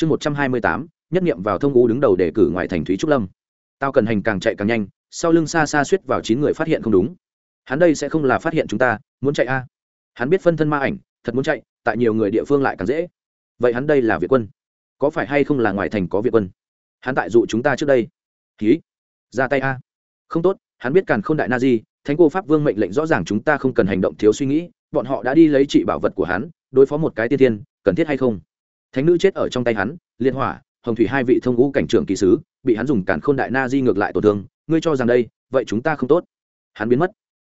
chương một trăm hai mươi tám, nhất nghiệm vào thông u đứng đầu để cử ngoại thành thúy trúc lâm. Tao cần hành càng chạy càng nhanh, sau lưng xa xa suýt vào chín người phát hiện không đúng. Hắn đây sẽ không là phát hiện chúng ta, muốn chạy a? À? hắn biết phân thân ma ảnh, thật muốn chạy, tại nhiều người địa phương lại càng dễ. Vậy hắn đây là việt quân. Có phải hay không là ngoài thành có việt quân? Hắn tại dụ chúng ta trước đây. Ký ra tay a. Không tốt, hắn biết càn k h ô n đại na di, thánh cô pháp vương mệnh lệnh rõ ràng chúng ta không cần hành động thiếu suy nghĩ, bọn họ đã đi lấy trị bảo vật của hắn, đối phó một cái tiên tiên cần thiết hay không? Thánh nữ chết ở trong tay hắn liên hỏa, hồng thủy hai vị thông ngũ cảnh trưởng kỳ sứ, bị hắn dùng cản k h ô n đại na di ngược lại tổn thương, ngươi cho rằng đây, vậy chúng ta không tốt. Hắn biến mất.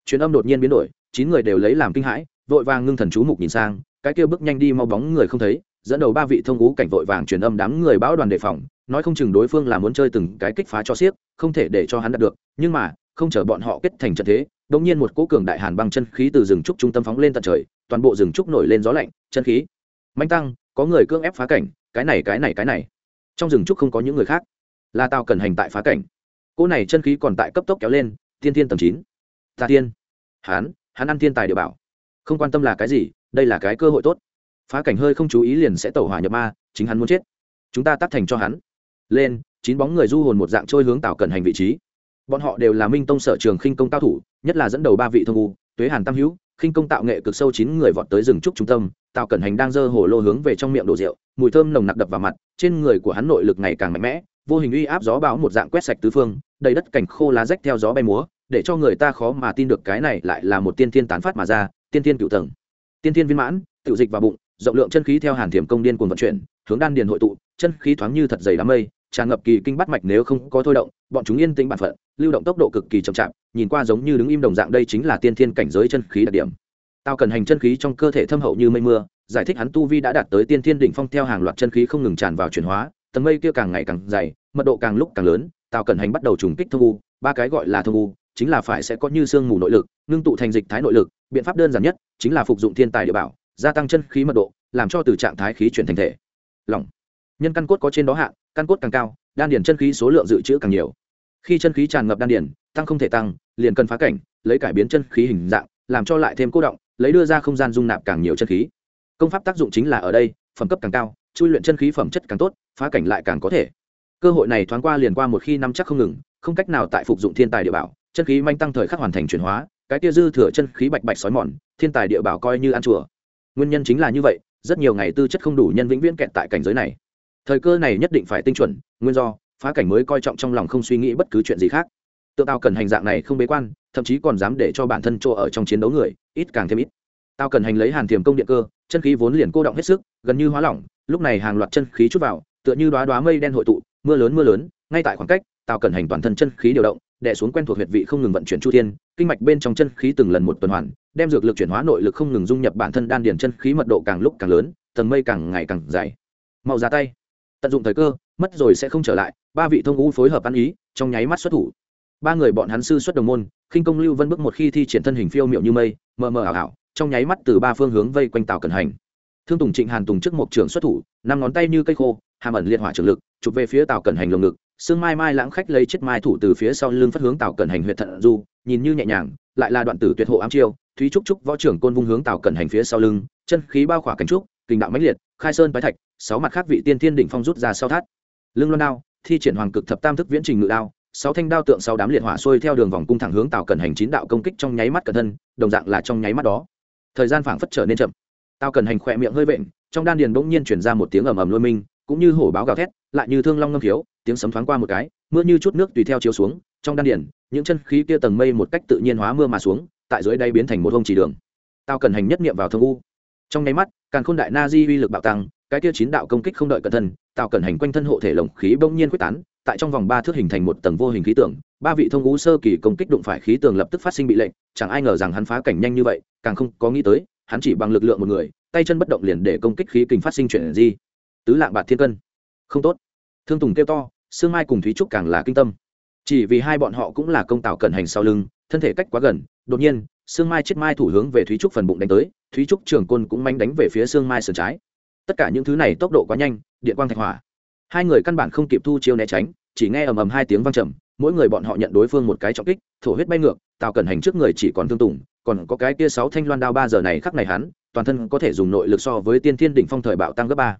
Chuyến âm đột nhiên biến đổi, chín người đều lấy làm kinh hãi, vội vàng ngưng thần chú mục nhìn sang, cái kia bước nhanh đi mau bóng người không thấy, dẫn đầu ba vị thông ngũ cảnh vội vàng truyền âm đám người bão đoàn đề phòng, nói không chừng đối phương là muốn chơi từng cái kích phá cho xiếc không thể để cho hắn đạt được, nhưng mà, không chờ bọn họ kết thành trận thế đ ỗ n g nhiên một cỗ cường đại hàn băng chân khí từ rừng trúc trung tâm phóng lên tận trời, toàn bộ rừng trúc nổi lên gió lạnh, chân khí mạnh tăng có người cưỡng ép phá cảnh, cái này cái này cái này. Trong rừng trúc không có những người khác. Là tao cần hành tại phá cảnh. Cỗ này chân khí còn tại cấp tốc kéo lên, tiên tiên tầm chín. Ta tiên. Hán hắn ăn thiên tài địa bảo. Không quan tâm là cái gì, đây là cái cơ hội tốt. Phá cảnh hơi không chú ý liền sẽ tẩu hỏa nhập ma, chính hắn muốn chết. Chúng ta tắt thành cho hắn. Lên, chín bóng người du hồn một dạng trôi hướng tạo cần hành vị trí. Bọn họ đều là minh tông sở trường khinh công cao thủ, nhất là dẫn đầu ba vị thông u, tuế hàn tam hữu khinh công tạo nghệ cực sâu chín người vọt tới rừng trúc trung tâm, tào cẩn hành đang dơ hồ lô hướng về trong miệng đổ rượu, mùi thơm nồng nặc đập vào mặt, trên người của hắn nội lực ngày càng mạnh mẽ, vô hình uy áp gió bão một dạng quét sạch tứ phương, đầy đất cảnh khô lá rách theo gió bay múa, để cho người ta khó mà tin được cái này lại là một tiên thiên tán phát mà ra, tiên thiên cựu tầng. Tiên thiên viên mãn tự dịch vào bụng, rộng lượng chân khí theo hàn thiểm công điên cuồng vận chuyển, hướng đan điền hội tụ, chân khí thoáng như thật dày đám mây tràn ngập kỳ kinh bắt mạch nếu không có thôi động, bọn chúng yên tĩnh bản phận, lưu động tốc độ cực kỳ chậm chạp, nhìn qua giống như đứng im đồng dạng đây chính là tiên thiên cảnh giới chân khí đặc điểm tao cần hành chân khí trong cơ thể thâm hậu như mây mưa, giải thích hắn tu vi đã đạt tới tiên thiên đỉnh phong theo hàng loạt chân khí không ngừng tràn vào chuyển hóa, tầng mây kia càng ngày càng dày, mật độ càng lúc càng lớn, tao cần hành bắt đầu trùng kích thông u, ba cái gọi là thông u, chính là phải sẽ có như sương mù nội lực, ngưng tụ thành dịch thái nội lực, biện pháp đơn giản nhất chính là phục dụng thiên tài địa bảo, gia tăng chân khí mật độ, làm cho từ trạng thái khí chuyển thành thể lỏng nhân căn cốt có trên đó hạ căn cốt càng cao đan điền chân khí số lượng dự trữ càng nhiều. Khi chân khí tràn ngập đan điền, tăng không thể tăng liền cần phá cảnh lấy cải biến chân khí hình dạng làm cho lại thêm cố động lấy đưa ra không gian dung nạp càng nhiều chân khí. Công pháp tác dụng chính là ở đây phẩm cấp càng cao chui luyện chân khí phẩm chất càng tốt phá cảnh lại càng có thể. Cơ hội này thoáng qua liền qua một khi năm chắc không ngừng không cách nào tại phục dụng thiên tài địa bảo chân khí manh tăng thời khắc hoàn thành chuyển hóa cái tia dư thừa chân khí bạch bạch sói mòn thiên tài địa bảo coi như ăn chùa. Nguyên nhân chính là như vậy rất nhiều ngày tư chất không đủ nhân vĩnh viễn kẹt tại cảnh giới này thời cơ này nhất định phải tinh chuẩn, nguyên do, phá cảnh mới coi trọng trong lòng không suy nghĩ bất cứ chuyện gì khác. Tự tao cần hành dạng này không bế quan, thậm chí còn dám để cho bản thân chỗ ở trong chiến đấu người, ít càng thêm ít. Tao cần hành lấy hàn thiềm công điện cơ, chân khí vốn liền cô động hết sức, gần như hóa lỏng, lúc này hàng loạt chân khí chút vào, tựa như đoá đoá mây đen hội tụ, mưa lớn mưa lớn, ngay tại khoảng cách tao cần hành toàn thân chân khí điều động, đè xuống quen thuộc huyệt vị không ngừng vận chuyển chu thiên, kinh mạch bên trong chân khí từng lần một tuần hoàn, đem dược lực chuyển hóa nội lực không ngừng dung nhập bản thân đan điền chân khí mật độ càng lúc càng lớn, tầng mây càng ngày càng dày. Mau ra tay tận dụng thời cơ, mất rồi sẽ không trở lại, ba vị thông ngũ phối hợp ăn ý, trong nháy mắt xuất thủ. Ba người bọn hắn sư xuất đồng môn, khinh công lưu vân bước một khi thi triển thân hình phiêu miệu như mây, mờ mờ ảo ảo, trong nháy mắt từ ba phương hướng vây quanh tàu cẩn hành. Thương tùng trịnh hàn tùng trước một trường xuất thủ, năm ngón tay như cây khô, hàm ẩn liên hỏa trường lực, chụp về phía tàu cẩn hành lồng ngực sương mai mai lãng khách lấy chiếc mai thủ từ phía sau lưng phát hướng tàu cẩn hành huyện thận du, nhìn như nhẹ nhàng, lại là đoạn tử tuyệt hộ ám chiêu, thúy trúc trúc võ trưởng côn vung hướng tàu cẩn hành phía sau lưng, chân khí bao khỏa cánh trúc kình đạo mãnh liệt, khai sơn bái thạch, sáu mặt khác vị tiên thiên đỉnh phong rút ra sau thắt. Lưng loan đao, thi triển hoàng cực thập tam thức viễn trình ngự đao, sáu thanh đao tượng, sáu đám liệt hỏa xuôi theo đường vòng cung thẳng hướng tào cần hành chín đạo công kích trong nháy mắt cẩn thân, đồng dạng là trong nháy mắt đó. Thời gian phảng phất trở nên chậm. Tào cần hành khỏe miệng hơi vện, trong đan điền bỗng nhiên chuyển ra một tiếng ầm ầm lôi minh, cũng như hổ báo gào thét, lại như thương long ngâm thiếu tiếng sấm thoáng qua một cái, mưa như chút nước tùy theo chiếu xuống, trong đan điền, những chân khí kia tầng mây một cách tự nhiên hóa mưa mà xuống, tại dưới đây biến thành một hông chỉ đường. Tao cần hành nhất niệm vào thương u. Trong nháy mắt càng khôn đại na di uy lực bạo tăng, cái tiêu chín đạo công kích không đợi cẩn thân tạo cẩn hành quanh thân hộ thể lồng khí bỗng nhiên quyết tán, tại trong vòng ba thước hình thành một tầng vô hình khí tượng, ba vị thông ngũ sơ kỳ công kích đụng phải khí tường lập tức phát sinh bị lệnh, chẳng ai ngờ rằng hắn phá cảnh nhanh như vậy, càng không có nghĩ tới, hắn chỉ bằng lực lượng một người, tay chân bất động liền để công kích khí kình phát sinh chuyện gì tứ lạng bạc thiên cân. Không tốt. Thương tùng kêu to, sương mai cùng thúy trúc càng là kinh tâm. Chỉ vì hai bọn họ cũng là công tạo cẩn hành sau lưng thân thể cách quá gần, đột nhiên, sương mai chết mai thủ hướng về thúy trúc phần bụng đánh tới, thúy trúc trường côn cũng manh đánh về phía sương mai sườn trái. Tất cả những thứ này tốc độ quá nhanh, điện quang thạch hỏa. Hai người căn bản không kịp thu chiêu né tránh, chỉ nghe ầm ầm hai tiếng vang trầm, mỗi người bọn họ nhận đối phương một cái trọng kích, thổ huyết bay ngược, tào cẩn hành trước người chỉ còn thương tùng, còn có cái kia sáu thanh loan đao ba giờ này khắc này hắn, toàn thân có thể dùng nội lực so với tiên thiên đỉnh phong thời bạo tăng gấp ba.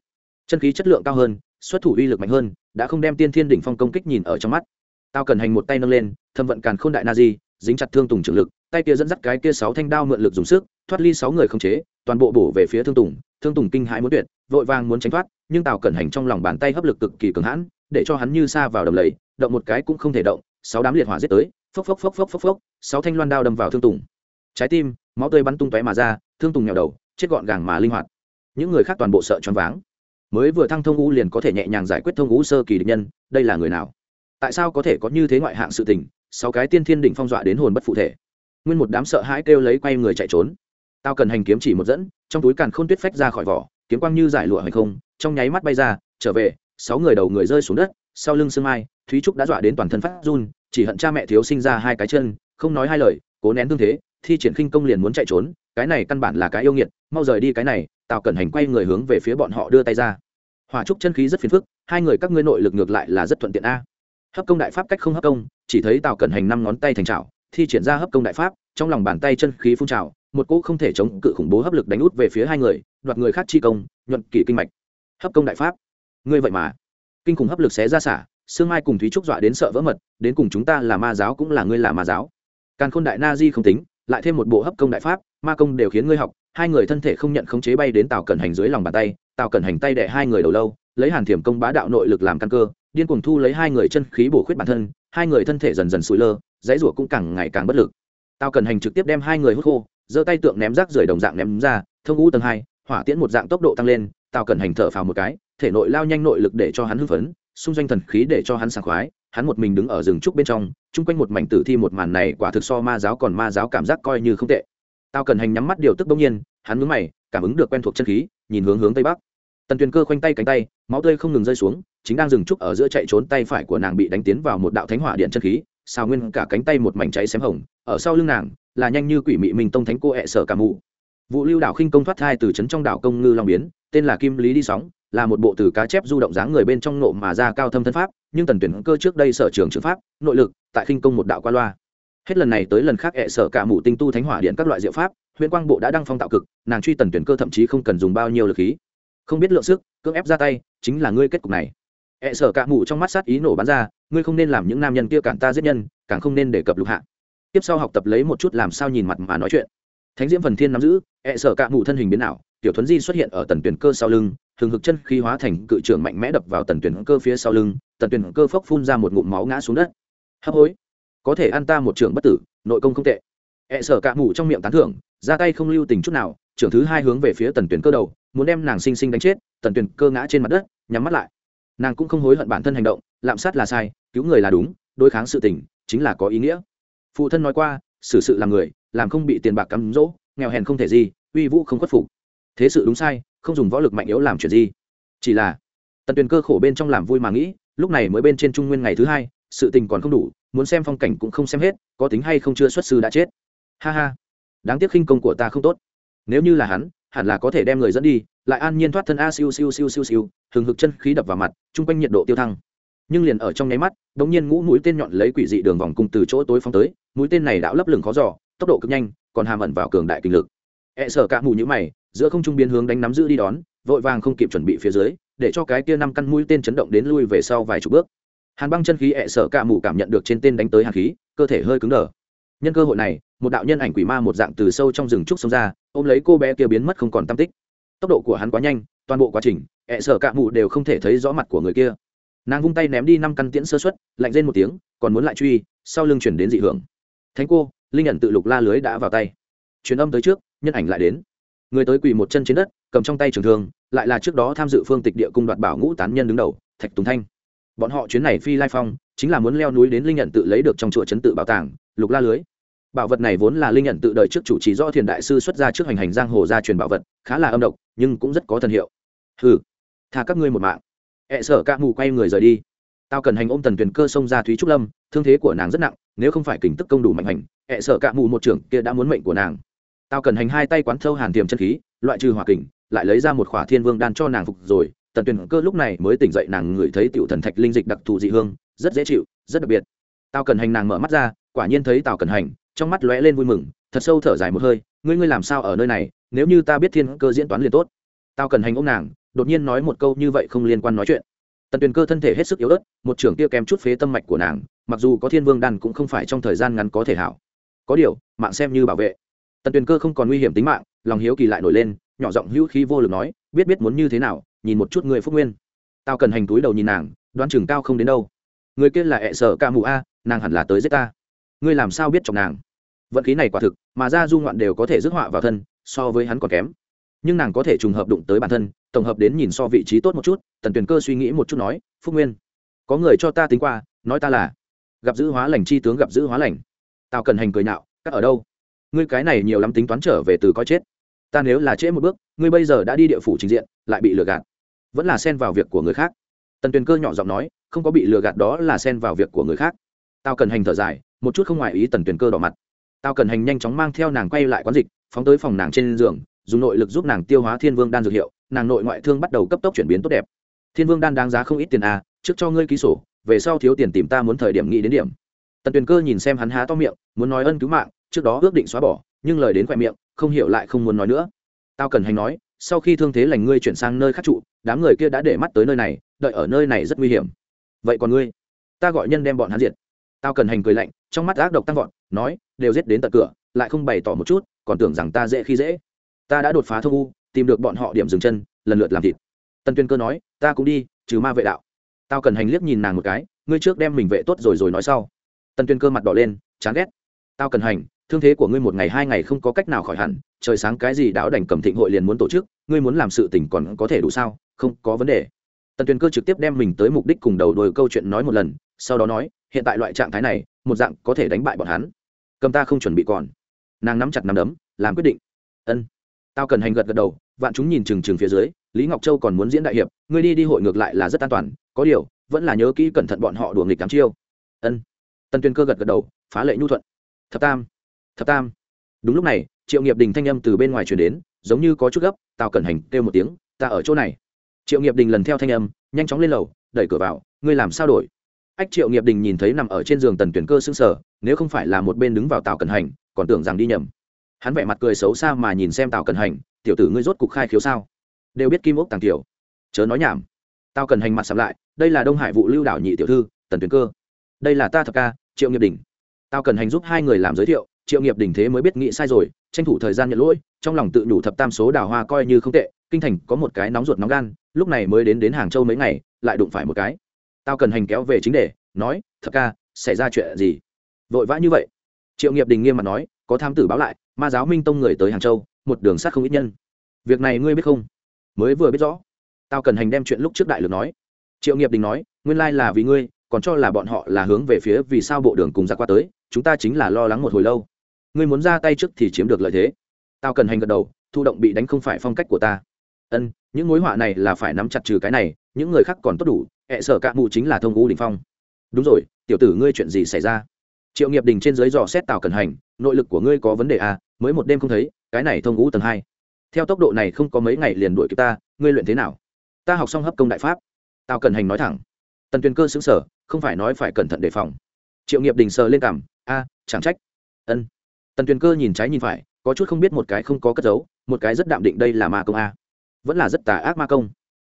Chân khí chất lượng cao hơn, xuất thủ uy lực mạnh hơn, đã không đem tiên thiên đỉnh phong công kích nhìn ở trong mắt. Tao cần hành một tay nâng lên, thâm vận càn k h ô n đại na di dính chặt thương tùng trưởng lực, tay kia dẫn dắt cái kia sáu thanh đao mượn lực dùng sức, thoát ly sáu người không chế, toàn bộ bổ về phía thương tùng thương tùng kinh hãi muốn tuyệt, vội vàng muốn tránh thoát, nhưng tào cẩn hành trong lòng bàn tay hấp lực cực kỳ cường hãn, để cho hắn như xa vào đầm lầy, động một cái cũng không thể động, sáu đám liệt hỏa giết tới, phốc phốc phốc phốc phốc phốc, sáu thanh loan đao đâm vào thương tùng. Trái tim, máu tươi bắn tung tóe mà ra, thương tùng nhào đầu, chết gọn gàng mà linh hoạt. Những người khác toàn bộ sợ choáng váng. Mới vừa thăng thông ngũ liền có thể nhẹ nhàng giải quyết thông ngũ sơ kỳ địch nhân, đây là người nào? Tại sao có thể có như thế ngoại hạng sự tình? Sáu cái tiên thiên đỉnh phong dọa đến hồn bất phụ thể. Nguyên một đám sợ hãi kêu lấy quay người chạy trốn. Tao cần hành kiếm chỉ một dẫn, trong túi càn khôn tuyết phách ra khỏi vỏ, kiếm quang như giải lụa hay không, trong nháy mắt bay ra, trở về, sáu người đầu người rơi xuống đất, sau lưng sương mai, thúy trúc đã dọa đến toàn thân phát run, chỉ hận cha mẹ thiếu sinh ra hai cái chân, không nói hai lời, cố nén thương thế, thi triển khinh công liền muốn chạy trốn, cái này căn bản là cái yêu nghiệt, mau rời đi cái này tào cẩn hành quay người hướng về phía bọn họ đưa tay ra. Hỏa trúc chân khí rất phiền phức, hai người các ngươi nội lực ngược lại là rất thuận tiện a hấp công đại pháp cách không hấp công, chỉ thấy tào cẩn hành năm ngón tay thành trào thi triển ra hấp công đại pháp, trong lòng bàn tay chân khí phun trào, một cỗ không thể chống cự khủng bố hấp lực đánh út về phía hai người, đoạt người khác chi công, nhuận kỷ kinh mạch. Hấp công đại pháp. Ngươi vậy mà. Kinh khủng hấp lực xé ra xả, sương mai cùng thúy trúc dọa đến sợ vỡ mật, đến cùng chúng ta là ma giáo cũng là ngươi là ma giáo. Càn khôn đại na di không tính, lại thêm một bộ hấp công đại pháp, ma công đều khiến ngươi học, hai người thân thể không nhận khống chế bay đến tàu cẩn hành dưới lòng bàn tay tàu cẩn hành tay đẻ hai người đầu lâu, lấy hàn thiểm công bá đạo nội lực làm căn cơ điên cuồng thu lấy hai người chân khí bổ khuyết bản thân, hai người thân thể dần dần sụi lơ, dãy rủa cũng càng ngày càng bất lực. Tao cần hành trực tiếp đem hai người hút khô, giơ tay tượng ném rác rưởi đồng dạng ném ra, thông ngũ tầng hai, hỏa tiễn một dạng tốc độ tăng lên, tao cần hành thở phào một cái, thể nội lao nhanh nội lực để cho hắn hưng phấn, xung doanh thần khí để cho hắn sảng khoái, hắn một mình đứng ở rừng trúc bên trong, chung quanh một mảnh tử thi một màn này quả thực so ma giáo còn ma giáo cảm giác coi như không tệ. Tao cần hành nhắm mắt điều tức bỗng nhiên, hắn mướn mày, cảm ứng được quen thuộc chân khí, nhìn hướng hướng tây bắc. Tần tuyền cơ khoanh tay cánh tay, máu tươi không ngừng rơi xuống chính đang dừng trúc ở giữa chạy trốn tay phải của nàng bị đánh tiến vào một đạo thánh hỏa điện chân khí, xào nguyên cả cánh tay một mảnh cháy xém hồng, ở sau lưng nàng, là nhanh như quỷ mị minh tông thánh cô hẹ sở cả mụ. Vụ lưu đảo khinh công thoát thai từ trấn trong đảo công ngư long biến, tên là kim lý đi sóng, là một bộ từ cá chép du động dáng người bên trong nộ mà ra cao thâm thân pháp, nhưng tần tuyển cơ trước đây sở trường trường pháp, nội lực, tại khinh công một đạo qua loa. Hết lần này tới lần khác ẹ sở cả mụ tinh tu thánh hỏa điện các loại diệu pháp huyện quang bộ đã đăng phong tạo cực, nàng truy tần tuyển cơ thậm chí không cần dùng bao nhiêu lực khí. Không biết lượng sức, cưỡng ép ra tay, chính là ngươi kết cục này hẹ sở cả mụ trong mắt sát ý nổ bắn ra, ngươi không nên làm những nam nhân kia cản ta giết nhân, càng không nên đề cập lục hạ. Tiếp sau học tập lấy một chút làm sao nhìn mặt mà nói chuyện. Thánh diễm phần thiên nắm giữ hẹ sở cả mụ thân hình biến ảo, tiểu thuấn di xuất hiện ở tần tuyển cơ sau lưng thường hực chân khí hóa thành cự trưởng mạnh mẽ đập vào tần tuyển cơ phía sau lưng, tần tuyển cơ phốc phun ra một ngụm máu ngã xuống đất. Hấp hối. Có thể ăn ta một trưởng bất tử, nội công không tệ. Hẹ sở cả mụ trong miệng tán thưởng, ra tay không lưu tình chút nào, trưởng thứ hai hướng về phía tần tuyển cơ đầu, muốn đem nàng sinh sinh đánh chết, tần tuyển cơ ngã trên mặt đất, nhắm mắt lại nàng cũng không hối hận bản thân hành động, lạm sát là sai, cứu người là đúng, đối kháng sự tình chính là có ý nghĩa. Phụ thân nói qua, xử sự làm người, làm không bị tiền bạc cắm rỗ, nghèo hèn không thể gì, uy vũ không khuất phục. Thế sự đúng sai, không dùng võ lực mạnh yếu làm chuyện gì. Chỉ là, tần tuyền cơ khổ bên trong làm vui mà nghĩ, lúc này mới bên trên trung nguyên ngày thứ hai, sự tình còn không đủ, muốn xem phong cảnh cũng không xem hết, có tính hay không chưa xuất sư đã chết. Ha ha, đáng tiếc khinh công của ta không tốt. Nếu như là hắn hẳn là có thể đem người dẫn đi, lại an nhiên thoát thân a siêu siêu siêu siêu siêu, hừng hực chân khí đập vào mặt, chung quanh nhiệt độ tiêu thăng. Nhưng liền ở trong nháy mắt đ ỗ n g nhiên ngũ mũi tên nhọn lấy quỷ dị đường vòng cung từ chỗ tối phong tới, mũi tên này đã lấp lửng khó giỏ tốc độ cực nhanh, còn hàm ẩn vào cường đại kinh lực. Hẹ、e、sở e sợ cả mù nhữ mày, giữa không trung biến hướng đánh nắm giữ đi đón, vội vàng không kịp chuẩn bị phía dưới, để cho cái kia năm căn mũi tên chấn động đến lui về sau vài chục bước. Hàn băng chân khí hẹ、e、sở e sợ cả mù cảm nhận được trên tên đánh tới hàn khí, cơ thể hơi cứng đờ. Nhân cơ hội này một đạo nhân ảnh quỷ ma một dạng từ sâu trong rừng trúc xông ra, ôm lấy cô bé kia biến mất không còn tam tích. Tốc độ của hắn quá nhanh, toàn bộ quá trình ẹ sở sợ cả mù đều không thể thấy rõ mặt của người kia. Nàng vung tay ném đi năm căn tiễn sơ xuất lạnh lên một tiếng, còn muốn lại truy, sau lưng chuyển đến dị hưởng. Thánh cô, linh nhận tự lục la lưới đã vào tay. Truyền âm tới trước, nhân ảnh lại đến. Người tới quỳ một chân trên đất, cầm trong tay trường thương, lại là trước đó tham dự phương tịch địa cung đoạt bảo ngũ tán nhân đứng đầu, thạch tùng thanh. Bọn họ chuyến này phi lai phong, chính là muốn leo núi đến linh nhận tự lấy được trong chùa chấn tự bảo tàng, lục la lưới bảo vật này vốn là linh nhận tự đời trước chủ trì do thiền đại sư xuất ra trước hành hành giang hồ gia truyền bảo vật, khá là âm độc, nhưng cũng rất có thần hiệu. Hừ, tha các ngươi một mạng. Ẹ sở ca mù quay người rời đi. Tao cần hành ôm tần tuyền cơ xông ra thúy trúc lâm, thương thế của nàng rất nặng, nếu không phải kình tức công đủ mạnh hành, ẹ sở ca mù một trưởng kia đã muốn mệnh của nàng. Tao cần hành hai tay quán thâu hàn tiềm chân khí, loại trừ hỏa kình, lại lấy ra một khỏa thiên vương đan cho nàng phục rồi, tần tuyền cơ lúc này mới tỉnh dậy nàng ngửi thấy tiểu thần thạch linh dịch đặc thù dị hương, rất dễ chịu, rất đặc biệt. Tao cần hành nàng mở mắt ra, quả nhiên thấy tào cần hành trong mắt lóe lên vui mừng, thật sâu thở dài một hơi, ngươi ngươi làm sao ở nơi này? Nếu như ta biết thiên cơ diễn toán liền tốt. Tao cần hành ôm nàng, đột nhiên nói một câu như vậy không liên quan nói chuyện. Tần tuyền cơ thân thể hết sức yếu ớt, một trưởng kia kém chút phế tâm mạch của nàng, mặc dù có thiên vương đan cũng không phải trong thời gian ngắn có thể hảo. Có điều, mạng xem như bảo vệ. Tần tuyền cơ không còn nguy hiểm tính mạng, lòng hiếu kỳ lại nổi lên, nhỏ giọng hữu khí vô lực nói, biết biết muốn như thế nào, nhìn một chút người phúc nguyên. Tao cần hành túi đầu nhìn nàng đoan chừng cao không đến đâu. Người kia là ẹ sợ ca mù a, nàng hẳn là tới giết ta. Ngươi làm sao biết chọc nàng? Vận khí này quả thực mà ra du ngoạn đều có thể rước họa vào thân so với hắn còn kém. Nhưng nàng có thể trùng hợp đụng tới bản thân tổng hợp đến nhìn so vị trí tốt một chút tần tuyền cơ suy nghĩ một chút nói phúc nguyên có người cho ta tính qua nói ta là gặp giữ hóa lành chi tướng gặp giữ hóa lành. Tao cần hành cười nạo, các ở đâu? Ngươi cái này nhiều lắm tính toán trở về từ coi chết. Ta nếu là trễ một bước ngươi bây giờ đã đi địa phủ trình diện lại bị lừa gạt. Vẫn là xen vào việc của người khác. Tần tuyền cơ nhỏ giọng nói không có bị lừa gạt đó là xen vào việc của người khác. Tao cần hành thở dài một chút không ngoại ý tần tuyền cơ đỏ mặt tao cần hành nhanh chóng mang theo nàng quay lại quán dịch, phóng tới phòng nàng trên giường, dùng nội lực giúp nàng tiêu hóa thiên vương đan dược hiệu, nàng nội ngoại thương bắt đầu cấp tốc chuyển biến tốt đẹp. Thiên vương đan đáng giá không ít tiền à trước cho ngươi ký sổ, về sau thiếu tiền tìm ta muốn thời điểm nghĩ đến điểm. Tần tuyền cơ nhìn xem hắn há to miệng, muốn nói ân cứu mạng, trước đó ước định xóa bỏ, nhưng lời đến khoe miệng, không hiểu lại không muốn nói nữa. Tao cần hành nói, sau khi thương thế lành ngươi chuyển sang nơi khác trụ, đám người kia đã để mắt tới nơi này, đợi ở nơi này rất nguy hiểm. Vậy còn ngươi? Ta gọi nhân đem bọn hắn diệt. Tao cần hành cười lạnh, trong mắt ác độc tăng vọt, nói đều giết đến tận cửa, lại không bày tỏ một chút, còn tưởng rằng ta dễ khi dễ. Ta đã đột phá thông u, tìm được bọn họ điểm dừng chân, lần lượt làm thịt. Tân tuyên cơ nói, ta cũng đi, trừ ma vệ đạo. Tao cần hành liếc nhìn nàng một cái, ngươi trước đem mình vệ tốt rồi rồi nói sau. Tân tuyên cơ mặt đỏ lên, chán ghét. Tao cần hành, thương thế của ngươi một ngày hai ngày không có cách nào khỏi hẳn, trời sáng cái gì đáo đành cầm thịnh hội liền muốn tổ chức, ngươi muốn làm sự tình còn có thể đủ sao, không có vấn đề. Tần Tuyên cơ trực tiếp đem mình tới mục đích cùng đầu đuôi câu chuyện nói một lần, sau đó nói, hiện tại loại trạng thái này, một dạng có thể đánh bại bọn hắn cầm ta không chuẩn bị còn. Nàng nắm chặt nắm đấm, làm quyết định. Ân. Tao cần hành gật gật đầu, vạn chúng nhìn chừng chừng phía dưới, lý ngọc châu còn muốn diễn đại hiệp, ngươi đi đi hội ngược lại là rất an toàn, có điều, vẫn là nhớ kỹ cẩn thận bọn họ đùa nghịch đám chiêu. Ân. Tân tuyên cơ gật gật đầu, phá lệ nhu thuận. Thập tam. Thập tam. Đúng lúc này, triệu nghiệp đình thanh âm từ bên ngoài truyền đến, giống như có chút gấp, tao cần hành kêu một tiếng, ta ở chỗ này. Triệu nghiệp đình lần theo thanh âm, nhanh chóng lên lầu, đẩy cửa vào, ngươi làm sao đổi? Ách triệu nghiệp đình nhìn thấy nằm ở trên giường tần tuyển cơ xương sở nếu không phải là một bên đứng vào tàu cần hành, còn tưởng rằng đi nhầm. Hắn vẻ mặt cười xấu xa mà nhìn xem tàu cần hành, tiểu tử ngươi rốt cục khai khiếu sao? Đều biết kim ốc tàng tiểu chớ nói nhảm. Tao cần hành mặt sắm lại, đây là đông hải vụ lưu đảo nhị tiểu thư, tần tuyển cơ. Đây là ta thập ca, triệu nghiệp đình. Tao cần hành giúp hai người làm giới thiệu, triệu nghiệp đình thế mới biết nghĩ sai rồi, tranh thủ thời gian nhận lỗi, trong lòng tự nhủ thập tam số đào hoa coi như không tệ, kinh thành có một cái nóng ruột nóng gan, lúc này mới đến đến hàng châu mấy ngày, lại đụng phải một cái tao cần hành kéo về chính đề, nói, thật ca, xảy ra chuyện gì? Vội vã như vậy. Triệu nghiệp đình nghiêm mặt nói, có tham tử báo lại, ma giáo minh tông người tới hàng châu, một đường sát không ít nhân. Việc này ngươi biết không? Mới vừa biết rõ. Tao cần hành đem chuyện lúc trước đại lược nói. Triệu nghiệp đình nói, nguyên lai là vì ngươi, còn cho là bọn họ là hướng về phía vì sao bộ đường cùng ra qua tới, chúng ta chính là lo lắng một hồi lâu. Ngươi muốn ra tay trước thì chiếm được lợi thế. Tao cần hành gật đầu thu động bị đánh không phải phong cách của ta. Ân, những mối họa này là phải nắm chặt trừ cái này những người khác còn tốt đủ hệ sở cạ mụ chính là thông ngũ đình phong. Đúng rồi, tiểu tử ngươi chuyện gì xảy ra? Triệu nghiệp đình trên dưới dò xét tào cần hành, nội lực của ngươi có vấn đề à? Mới một đêm không thấy, cái này thông ngũ tầng hai. Theo tốc độ này không có mấy ngày liền đuổi kịp ta, ngươi luyện thế nào? Ta học xong hấp công đại pháp. Tào cần hành nói thẳng. Tần tuyền cơ xứng sở không phải nói phải cẩn thận đề phòng. Triệu nghiệp đình sờ lên cảm a, chẳng trách. Ân. Tần tuyền cơ nhìn trái nhìn phải, có chút không biết một cái không có cất giấu, một cái rất đạm định đây là ma công a. Vẫn là rất tà ác ma công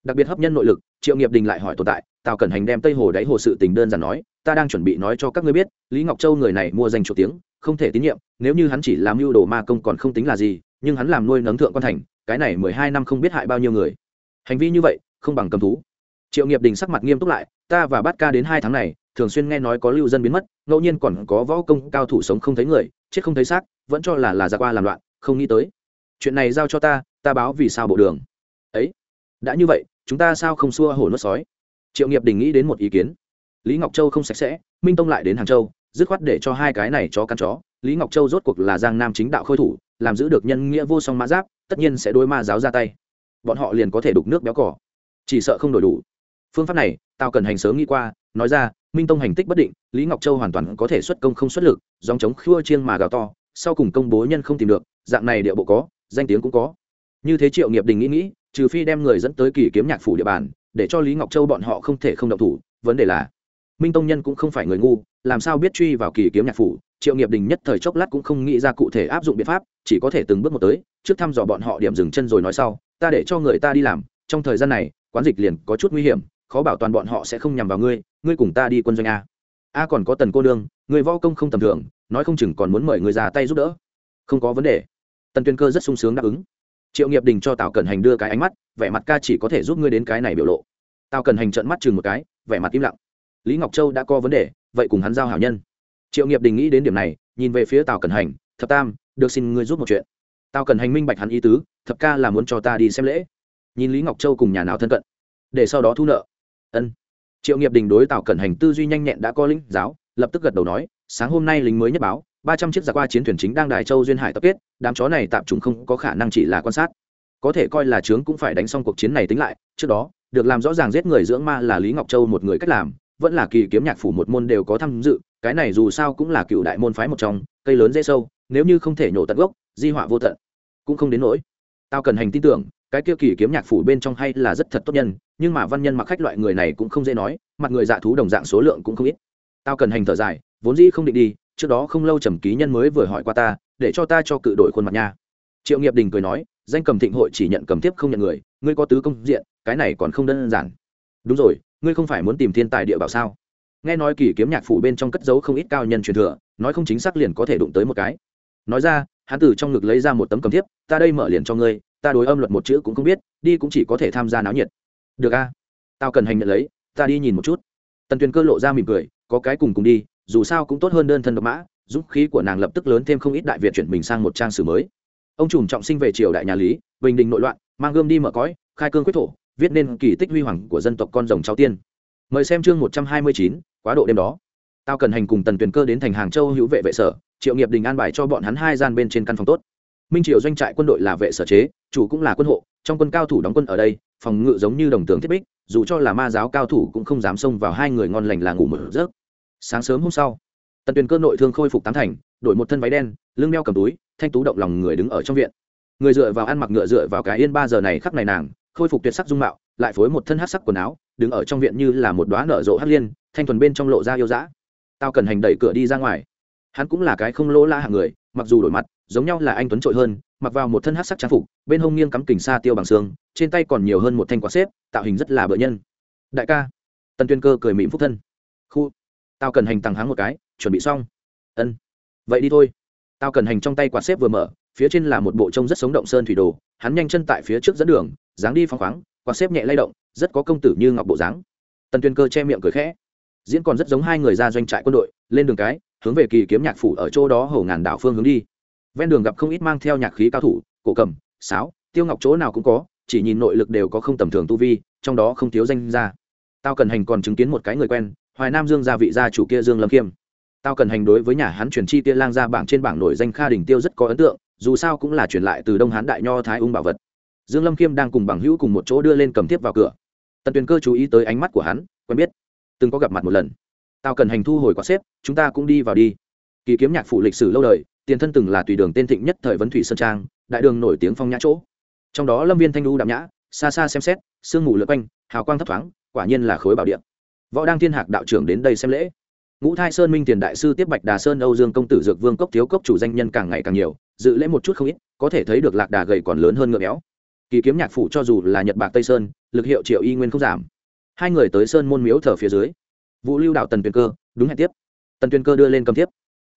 đặc biệt hấp nhân nội lực, triệu nghiệp đình lại hỏi tồn tại, tào cẩn hành đem tây hồ đáy hồ sự tình đơn giản nói, ta đang chuẩn bị nói cho các ngươi biết, lý ngọc châu người này mua danh chủ tiếng, không thể tín nhiệm, nếu như hắn chỉ làm mưu đồ ma công còn không tính là gì, nhưng hắn làm nuôi nấng thượng quan thành, cái này mười hai năm không biết hại bao nhiêu người. Hành vi như vậy, không bằng cầm thú. Triệu nghiệp đình sắc mặt nghiêm túc lại, ta và bát ca đến hai tháng này, thường xuyên nghe nói có lưu dân biến mất, ngẫu nhiên còn có võ công cao thủ sống không thấy người, chết không thấy xác, vẫn cho là là ra qua làm loạn, không nghĩ tới. Chuyện này giao cho ta ta báo vì sao bộ đường. Ấy, đã như vậy chúng ta sao không xua hổ nuốt sói? Triệu nghiệp đình nghĩ đến một ý kiến. Lý ngọc châu không sạch sẽ, minh tông lại đến hàng châu, dứt khoát để cho hai cái này cho căn chó. Lý ngọc châu rốt cuộc là giang nam chính đạo khôi thủ, làm giữ được nhân nghĩa vô song mã giáp, tất nhiên sẽ đôi ma giáo ra tay. Bọn họ liền có thể đục nước béo cỏ. Chỉ sợ không đổi đủ. Phương pháp này tao cần hành sớm nghĩ qua, nói ra, minh tông hành tích bất định, lý ngọc châu hoàn toàn có thể xuất công không xuất lực dòng chống khua chiêng mà gào to, sau cùng công bố nhân không tìm được, dạng này địa bộ có, danh tiếng cũng có. Như thế triệu nghiệp đình nghĩ nghĩ trừ phi đem người dẫn tới kỳ kiếm nhạc phủ địa bàn, để cho lý ngọc châu bọn họ không thể không động thủ, vấn đề là, minh tông nhân cũng không phải người ngu, làm sao biết truy vào kỳ kiếm nhạc phủ, triệu nghiệp đình nhất thời chốc lát cũng không nghĩ ra cụ thể áp dụng biện pháp, chỉ có thể từng bước một tới, trước thăm dò bọn họ điểm dừng chân rồi nói sau, ta để cho người ta đi làm, trong thời gian này, quán dịch liền có chút nguy hiểm, khó bảo toàn bọn họ sẽ không nhằm vào ngươi ngươi cùng ta đi quân doanh a. A còn có tần cô đương người võ công không tầm thường, nói không chừng còn muốn mời người già tay giúp đỡ. Không có vấn đề. Tần tuyên cơ rất sung sướng đáp ứng triệu nghiệp đình cho tào cẩn hành đưa cái ánh mắt, vẻ mặt ca chỉ có thể giúp ngươi đến cái này biểu lộ. Tào cẩn hành trận mắt chừng một cái, vẻ mặt im lặng. Lý ngọc châu đã có vấn đề, vậy cùng hắn giao hảo nhân. Triệu nghiệp đình nghĩ đến điểm này, nhìn về phía tào cẩn hành, thập tam, được xin ngươi giúp một chuyện. Tào cẩn hành minh bạch hắn ý tứ, thập ca là muốn cho ta đi xem lễ. Nhìn lý ngọc châu cùng nhà nào thân cận, để sau đó thu nợ. Ân. Triệu nghiệp đình đối tào cẩn hành tư duy nhanh nhẹn đã có lĩnh giáo, lập tức gật đầu nói, sáng hôm nay lính mới nhất báo ba trăm chiếc giặc qua chiến thuyền chính đang đài châu duyên hải tập kết, đám chó này tạm trùng không có khả năng chỉ là quan sát. Có thể coi là trướng cũng phải đánh xong cuộc chiến này tính lại, trước đó, được làm rõ ràng giết người dưỡng ma là lý ngọc châu một người cách làm, vẫn là kỳ kiếm nhạc phủ một môn đều có tham dự, cái này dù sao cũng là cựu đại môn phái một trong, cây lớn dễ sâu, nếu như không thể nhổ tận gốc, di họa vô tận, cũng không đến nỗi. Tao cần hành tin tưởng, cái kia kỳ kiếm nhạc phủ bên trong hay là rất thật tốt nhân, nhưng mà văn nhân mặc khách loại người này cũng không dễ nói, mặt người dạ thú đồng dạng số lượng cũng không ít. Tao cần hành thở dài, vốn dĩ không định đi trước đó không lâu trầm ký nhân mới vừa hỏi qua ta, để cho ta cho cự đội khuôn mặt nha. Triệu nghiệp đình cười nói, danh cầm thịnh hội chỉ nhận cầm tiếp không nhận người, ngươi có tứ công diện, cái này còn không đơn giản. Đúng rồi, ngươi không phải muốn tìm thiên tài địa bảo sao? Nghe nói kỳ kiếm nhạc phủ bên trong cất giấu không ít cao nhân truyền thừa, nói không chính xác liền có thể đụng tới một cái. Nói ra, hắn từ trong ngực lấy ra một tấm cầm thiếp, ta đây mở liền cho ngươi, ta đối âm luật một chữ cũng không biết, đi cũng chỉ có thể tham gia náo nhiệt. Được a. Tao cần hành nhận lấy, ta đi nhìn một chút. Tần tuyền cơ lộ ra mỉm cười, có cái cùng cùng đi dù sao cũng tốt hơn đơn thân độc mã giúp khí của nàng lập tức lớn thêm không ít đại việt chuyển mình sang một trang sử mới. Ông trùm trọng sinh về triều đại nhà lý, bình định nội loạn, mang gươm đi mở cõi, khai cương quyết thổ, viết nên kỳ tích huy hoàng của dân tộc con rồng cháu tiên. Mời xem chương một trăm hai mươi chín, quá độ đêm đó. Tao cần hành cùng tần tuyền cơ đến thành hàng châu hữu vệ vệ sở, triệu nghiệp đình an bài cho bọn hắn hai gian bên trên căn phòng tốt. Minh triều doanh trại quân đội là vệ sở chế, chủ cũng là quân hộ, trong quân cao thủ đóng quân ở đây, phòng ngự giống như đồng tướng thiết bích, dù cho là ma giáo cao thủ cũng không dám xông vào hai người ngon lành là ngủ mở giấc sáng sớm hôm sau, tần tuyền cơ nội thương khôi phục tám thành, đổi một thân váy đen, lưng đeo cầm túi, thanh tú động lòng người đứng ở trong viện. Người dựa vào ăn mặc ngựa dựa vào cái yên ba giờ này khắc này nàng, khôi phục tuyệt sắc dung mạo, lại phối một thân hát sắc quần áo, đứng ở trong viện như là một đoá nở rộ hát liên, thanh thuần bên trong lộ ra yêu dã. Tao cần hành đẩy cửa đi ra ngoài. Hắn cũng là cái không lỗ la hạng người, mặc dù đổi mặt, giống nhau là anh tuấn trội hơn, mặc vào một thân hát sắc trang phục, bên hông nghiêng cắm kình xa tiêu bằng xương, trên tay còn nhiều hơn một thanh quả xếp, tạo hình rất là bợ nhân. Đại ca, tần tuyên cơ cười mịn phúc thân. Khu tao cần hành tăng háng một cái, chuẩn bị xong. Ân. Vậy đi thôi. Tao cần hành trong tay quạt xếp vừa mở, phía trên là một bộ trông rất sống động sơn thủy đồ, hắn nhanh chân tại phía trước dẫn đường, dáng đi phăng khoáng, quạt xếp nhẹ lay động, rất có công tử như ngọc bộ dáng. Tần tuyên cơ che miệng cười khẽ. Diễn còn rất giống hai người ra doanh trại quân đội, lên đường cái, hướng về kỳ kiếm nhạc phủ ở chỗ đó hầu ngàn đảo phương hướng đi. Ven đường gặp không ít mang theo nhạc khí cao thủ, cổ cầm, sáo, tiêu ngọc chỗ nào cũng có, chỉ nhìn nội lực đều có không tầm thường tu vi, trong đó không thiếu danh gia. Tao cần hành còn chứng kiến một cái người quen hoài nam dương gia vị gia chủ kia dương lâm khiêm. Tao cần hành đối với nhà hắn truyền chi tia lang ra bảng trên bảng nổi danh kha đình tiêu rất có ấn tượng, dù sao cũng là truyền lại từ đông hán đại nho thái ung bảo vật. Dương lâm khiêm đang cùng bằng hữu cùng một chỗ đưa lên cầm tiếp vào cửa. Tần tuyền cơ chú ý tới ánh mắt của hắn, quen biết. Từng có gặp mặt một lần. Tao cần hành thu hồi quả xếp, chúng ta cũng đi vào đi. Kỳ kiếm nhạc phụ lịch sử lâu đời, tiền thân từng là tùy đường tên thịnh nhất thời vấn thủy sơn trang, đại đường nổi tiếng phong nhã chỗ. Trong đó lâm viên thanh lưu đạm nhã, xa xa xem xét, sương mù lượt quanh, hào quang thấp thoáng, quả nhiên là khối bảo điện võ đăng thiên hạc đạo trưởng đến đây xem lễ. Ngũ thai sơn minh tiền đại sư tiếp bạch đà sơn âu dương công tử dược vương cốc thiếu cốc chủ danh nhân càng ngày càng nhiều, dự lễ một chút không ít, có thể thấy được lạc đà gầy còn lớn hơn ngựa béo. Kỳ kiếm nhạc phủ cho dù là nhật bạc tây sơn, lực hiệu triệu y nguyên không giảm. Hai người tới sơn môn miếu thờ phía dưới. Vũ lưu đạo tần tuyền cơ, đúng hẹn tiếp. Tần tuyền cơ đưa lên cầm tiếp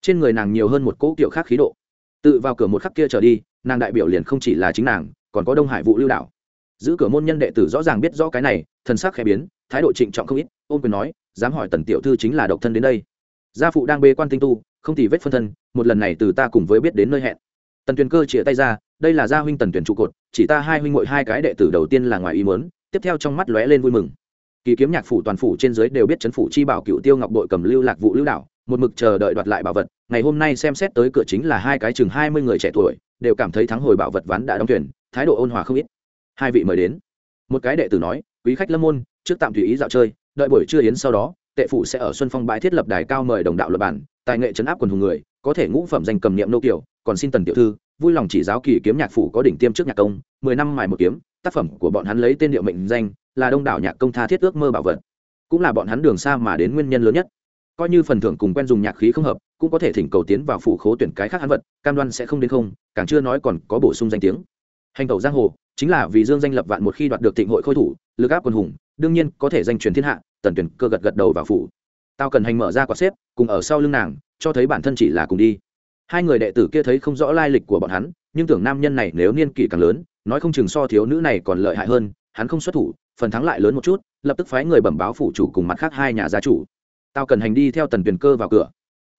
trên người nàng nhiều hơn một cỗ kiểu khác khí độ. Tự vào cửa một khắc kia trở đi, nàng đại biểu liền không chỉ là chính nàng, còn có đông hải vũ lưu đạo. Giữ cửa môn nhân đệ tử rõ ràng biết rõ cái này thần sắc khẽ biến, thái độ trịnh trọng không ít ôm quyền nói, dám hỏi tần tiểu thư chính là độc thân đến đây. Gia phụ đang bê quan tinh tu, không thì vết phân thân, một lần này từ ta cùng với biết đến nơi hẹn. Tần tuyền cơ chĩa tay ra, đây là gia huynh tần tuyển trụ cột, chỉ ta hai huynh ngội hai cái đệ tử đầu tiên là ngoài ý mớn tiếp theo trong mắt lóe lên vui mừng. Kỳ kiếm nhạc phủ toàn phủ trên dưới đều biết chấn phủ chi bảo cựu tiêu ngọc bội cầm lưu lạc vụ lưu đảo, một mực chờ đợi đoạt lại bảo vật. Ngày hôm nay xem xét tới cửa chính là hai cái chừng hai mươi người trẻ tuổi, đều cảm thấy thắng hồi bảo vật ván đã đóng thuyền, thái độ ôn hòa không ít. Hai vị mời đến. Một cái đệ tử nói quý khách lâm môn, trước tạm tùy ý dạo chơi, đợi buổi trưa yến sau đó, tệ phủ sẽ ở xuân phong bãi thiết lập đài cao mời đồng đạo luật bản, tài nghệ chấn áp quần hùng người, có thể ngũ phẩm danh cầm niệm nô kiểu, còn xin tần tiểu thư, vui lòng chỉ giáo kỳ kiếm nhạc phủ có đỉnh tiêm trước nhạc công, mười năm mài một kiếm, tác phẩm của bọn hắn lấy tên điệu mệnh danh là đông đảo nhạc công tha thiết ước mơ bảo vật. Cũng là bọn hắn đường xa mà đến nguyên nhân lớn nhất. Coi như phần thưởng cùng quen dùng nhạc khí không hợp, cũng có thể thỉnh cầu tiến vào phủ khố tuyển cái khác hắn vật, cam đoan sẽ không đến không, càng chưa nói còn có bổ sung danh tiếng. Hành tẩu giang hồ, chính là vì dương danh lập vạn một khi đoạt được thịnh hội khôi thủ lực áp quân hùng, đương nhiên có thể danh truyền thiên hạ, tần tuyển cơ gật gật đầu vào phủ. Tao cần hành mở ra quả xếp, cùng ở sau lưng nàng, cho thấy bản thân chỉ là cùng đi. Hai người đệ tử kia thấy không rõ lai lịch của bọn hắn, nhưng tưởng nam nhân này nếu niên kỷ càng lớn, nói không chừng so thiếu nữ này còn lợi hại hơn, hắn không xuất thủ, phần thắng lại lớn một chút, lập tức phái người bẩm báo phủ chủ cùng mặt khác hai nhà gia chủ. Tao cần hành đi theo tần tuyền cơ vào cửa.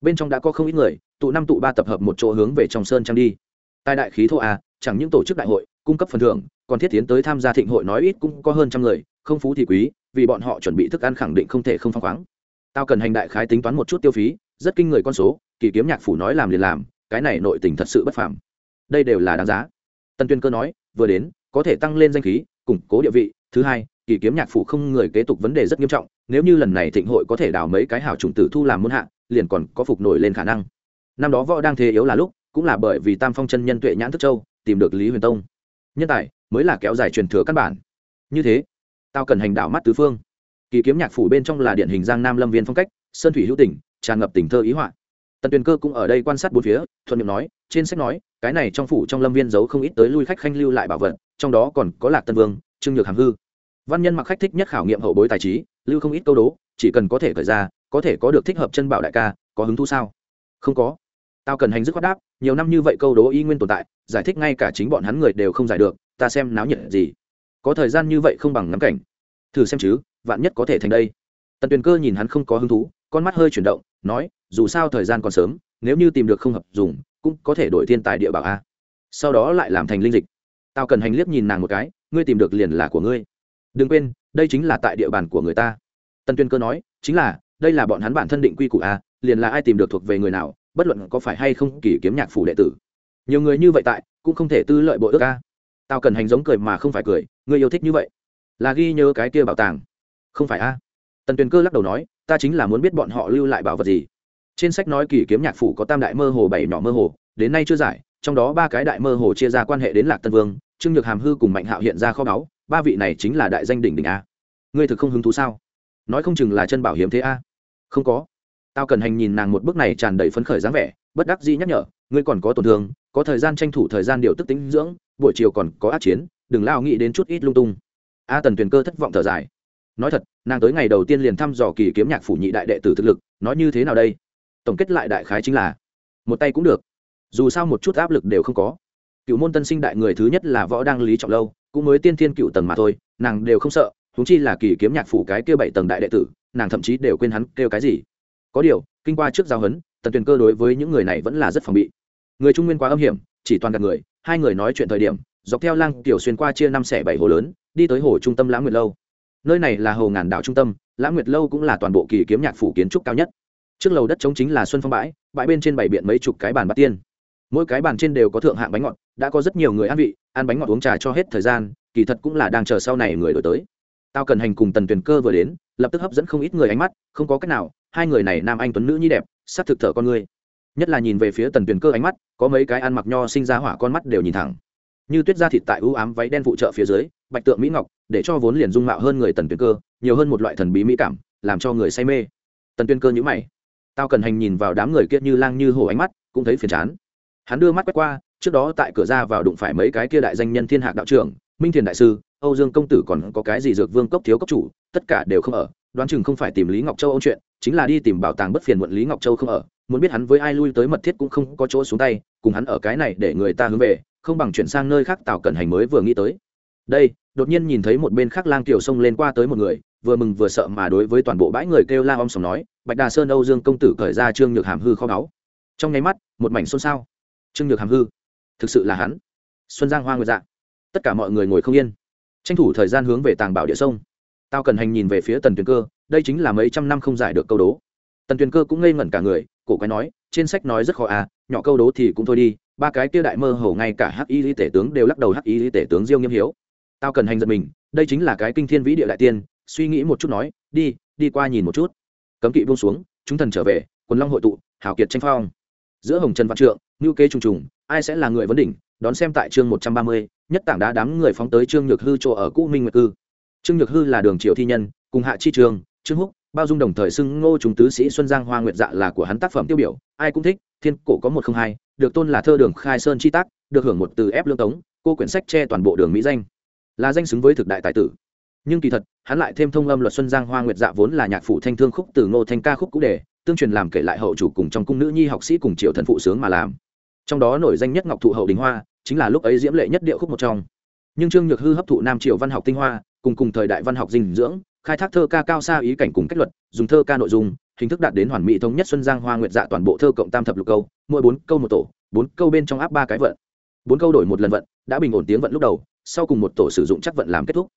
Bên trong đã có không ít người, tụ năm tụ ba tập hợp một chỗ hướng về trong sơn trang đi. Tại đại khí thô à? Chẳng những tổ chức đại hội, cung cấp phần thưởng, còn thiết tiến tới tham gia thịnh hội nói ít cũng có hơn trăm người, không phú thì quý, vì bọn họ chuẩn bị thức ăn khẳng định không thể không phăng khoáng. Tao cần hành đại khái tính toán một chút tiêu phí, rất kinh người con số, kỳ kiếm nhạc phủ nói làm liền làm, cái này nội tình thật sự bất phàm. Đây đều là đáng giá. Tân tuyên cơ nói, vừa đến, có thể tăng lên danh khí, củng cố địa vị. Thứ hai, kỳ kiếm nhạc phủ không người kế tục vấn đề rất nghiêm trọng, nếu như lần này thịnh hội có thể đào mấy cái hảo trùng tử thu làm muôn hạ, liền còn có phục nổi lên khả năng. Năm đó võ đang thế yếu là lúc, cũng là bởi vì tam phong chân nhân tuệ nhãn thức châu tìm được lý huyền tông. Nhân tài mới là kéo dài truyền thừa căn bản. Như thế, tao cần hành đạo mắt tứ phương. Kỳ kiếm nhạc phủ bên trong là điển hình giang nam lâm viên phong cách, sơn thủy hữu tỉnh, tràn ngập tình thơ ý họa. Tần tuyền cơ cũng ở đây quan sát bốn phía, thuận miệng nói, trên sách nói, cái này trong phủ trong lâm viên giấu không ít tới lui khách khanh lưu lại bảo vật, trong đó còn có lạc tân vương, trương nhược hàm hư. Văn nhân mặc khách thích nhất khảo nghiệm hậu bối tài trí, lưu không ít câu đố, chỉ cần có thể khởi ra, có thể có được thích hợp chân bảo đại ca, có hứng thú sao? Không có tao cần hành dứt khoát đáp, nhiều năm như vậy câu đố y nguyên tồn tại, giải thích ngay cả chính bọn hắn người đều không giải được, ta xem náo nhiệt gì. Có thời gian như vậy không bằng ngắm cảnh. Thử xem chứ, vạn nhất có thể thành đây. Tần tuyền cơ nhìn hắn không có hứng thú, con mắt hơi chuyển động, nói, dù sao thời gian còn sớm, nếu như tìm được không hợp dùng, cũng có thể đổi thiên tài địa bảo a. Sau đó lại làm thành linh dịch. Tao cần hành liếc nhìn nàng một cái, ngươi tìm được liền là của ngươi. Đừng quên, đây chính là tại địa bàn của người ta. Tần tuyên cơ nói, chính là, đây là bọn hắn bản thân định quy củ a, liền là ai tìm được thuộc về người nào bất luận có phải hay không kỳ kiếm nhạc phủ đệ tử. Nhiều người như vậy tại, cũng không thể tư lợi bộ ước ca tao cần hành giống cười mà không phải cười người yêu thích như vậy. Là ghi nhớ cái kia bảo tàng. Không phải a. Tần tuyền cơ lắc đầu nói, ta chính là muốn biết bọn họ lưu lại bảo vật gì. Trên sách nói kỳ kiếm nhạc phủ có tam đại mơ hồ, bảy nhỏ mơ hồ, đến nay chưa giải, trong đó ba cái đại mơ hồ chia ra quan hệ đến lạc tân vương, trương nhược hàm hư cùng mạnh hạo hiện ra kho báu, ba vị này chính là đại danh đỉnh đỉnh a. Ngươi thực không hứng thú sao? Nói không chừng là chân bảo hiếm thế a. Không có tao cần hành nhìn nàng một bước này tràn đầy phấn khởi dáng vẻ, bất đắc dĩ nhắc nhở, ngươi còn có tổn thương, có thời gian tranh thủ thời gian điều tức tính dưỡng, buổi chiều còn có ác chiến, đừng lao nghĩ đến chút ít lung tung. A tần tuyền cơ thất vọng thở dài. Nói thật, nàng tới ngày đầu tiên liền thăm dò kỳ kiếm nhạc phủ nhị đại đệ tử thực lực, nói như thế nào đây? Tổng kết lại đại khái chính là, một tay cũng được. Dù sao một chút áp lực đều không có. Cựu môn tân sinh đại người thứ nhất là võ đăng lý trọng lâu, cũng mới tiên thiên cựu tầng mà thôi, nàng đều không sợ húng chi là kỳ kiếm nhạc phủ cái kêu bảy tầng đại đệ tử, nàng thậm chí đều quên hắn kêu cái gì có điều, kinh qua trước giao hấn, tần tuyền cơ đối với những người này vẫn là rất phòng bị. Người trung nguyên quá âm hiểm, chỉ toàn gạt người, hai người nói chuyện thời điểm, dọc theo lang tiểu xuyên qua chia năm xẻ bảy hồ lớn, đi tới hồ trung tâm lãng nguyệt lâu. Nơi này là hồ ngàn đảo trung tâm lãng nguyệt lâu cũng là toàn bộ kỳ kiếm nhạc phủ kiến trúc cao nhất. Trước lầu đất chống chính là xuân phong bãi bãi bên trên bảy biện mấy chục cái bàn bát tiên. Mỗi cái bàn trên đều có thượng hạng bánh ngọt, đã có rất nhiều người ăn vị, ăn bánh ngọt uống trà cho hết thời gian, kỳ thật cũng là đang chờ sau này người đổi tới. Tao cần hành cùng tần tuyền cơ vừa đến, lập tức hấp dẫn không ít người ánh mắt, không có cách nào hai người này nam anh tuấn nữ nhi đẹp sắc thực thở con ngươi nhất là nhìn về phía tần tuyền cơ ánh mắt, có mấy cái ăn mặc nho sinh ra hỏa con mắt đều nhìn thẳng. Như tuyết da thịt tại ưu ám váy đen phụ trợ phía dưới, bạch tượng mỹ ngọc, để cho vốn liền dung mạo hơn người tần tuyền cơ, nhiều hơn một loại thần bí mỹ cảm, làm cho người say mê. Tần tuyền cơ nhữ mày. Tao cần hành nhìn vào đám người kia như lang như hổ ánh mắt, cũng thấy phiền chán. Hắn đưa mắt quét qua, trước đó tại cửa ra vào đụng phải mấy cái kia đại danh nhân thiên hạc đạo trưởng, minh thiền đại sư, âu dương công tử còn có cái gì dược vương cốc thiếu cốc chủ, tất cả đều không ở đoán chừng không phải tìm lý ngọc châu ôn chuyện, chính là đi tìm bảo tàng bất phiền muộn lý ngọc châu không ở, muốn biết hắn với ai lui tới mật thiết cũng không có chỗ xuống tay, cùng hắn ở cái này để người ta hướng về, không bằng chuyển sang nơi khác tào cẩn hành mới vừa nghĩ tới. Đây, đột nhiên nhìn thấy một bên khác lang tiểu sông lên qua tới một người, vừa mừng vừa sợ mà đối với toàn bộ bãi người kêu la om sòng nói, bạch đà sơn âu dương công tử cởi ra trương nhược hàm hư kho báu. Trong nháy mắt, một mảnh xôn xao. Trương nhược hàm hư? Thực sự là hắn? Xuân giang hoa nguyệt dạ. Tất cả mọi người ngồi không yên. Tranh thủ thời gian hướng về tàng bảo địa sông tao cần hành nhìn về phía tần tuyền cơ, đây chính là mấy trăm năm không giải được câu đố. Tần tuyền cơ cũng ngây ngẩn cả người, cổ quái nói, trên sách nói rất khó à nhỏ câu đố thì cũng thôi đi, ba cái kia đại mơ hồ ngay cả hắc y lý tể tướng đều lắc đầu hắc y lý tể tướng diêu nghiêm hiếu. Tao cần hành giật mình, đây chính là cái kinh thiên vĩ địa đại tiên, suy nghĩ một chút nói, đi đi qua nhìn một chút. Cấm kỵ buông xuống, chúng thần trở về, quần long hội tụ hảo kiệt tranh phong. Giữa hồng trần văn trượng ngữ kế trùng trùng, ai sẽ là người vấn đỉnh, đón xem tại chương một trăm ba mươi, nhất tảng đá đám người phóng tới trương nhược hư chỗ ở cũ minh nguyệt cư trương nhược hư là đường Triệu thi nhân, cùng hạ chi trường, trương húc, bao dung đồng thời xưng ngô chúng tứ sĩ xuân giang hoa nguyệt dạ là của hắn tác phẩm tiêu biểu, ai cũng thích, thiên cổ có một không hai, được tôn là thơ đường khai sơn chi tác, được hưởng một từ ép lương tống, cô quyển sách che toàn bộ đường mỹ danh. Là danh xứng với thực đại tài tử. Nhưng kỳ thật, hắn lại thêm thông âm luật xuân giang hoa nguyệt dạ vốn là nhạc phủ thanh thương khúc từ ngô thanh ca khúc cũ đề tương truyền làm kể lại hậu chủ cùng trong cung nữ nhi học sĩ cùng triệu thần phụ sướng mà làm. Trong đó nổi danh nhất ngọc thụ hậu đình hoa, chính là lúc ấy diễm lệ nhất điệu khúc một trong. Nhưng trương nhược hư hấp thụ nam triều văn học tinh hoa cùng cùng thời đại văn học dinh dưỡng, khai thác thơ ca cao xa ý cảnh cùng cách luật, dùng thơ ca nội dung, hình thức đạt đến hoàn mỹ thống nhất xuân giang hoa nguyệt dạ toàn bộ thơ cộng tam thập lục câu, mỗi bốn câu một tổ, bốn câu bên trong áp ba cái vận. Bốn câu đổi một lần vận, đã bình ổn tiếng vận lúc đầu, sau cùng một tổ sử dụng chắc vận làm kết thúc.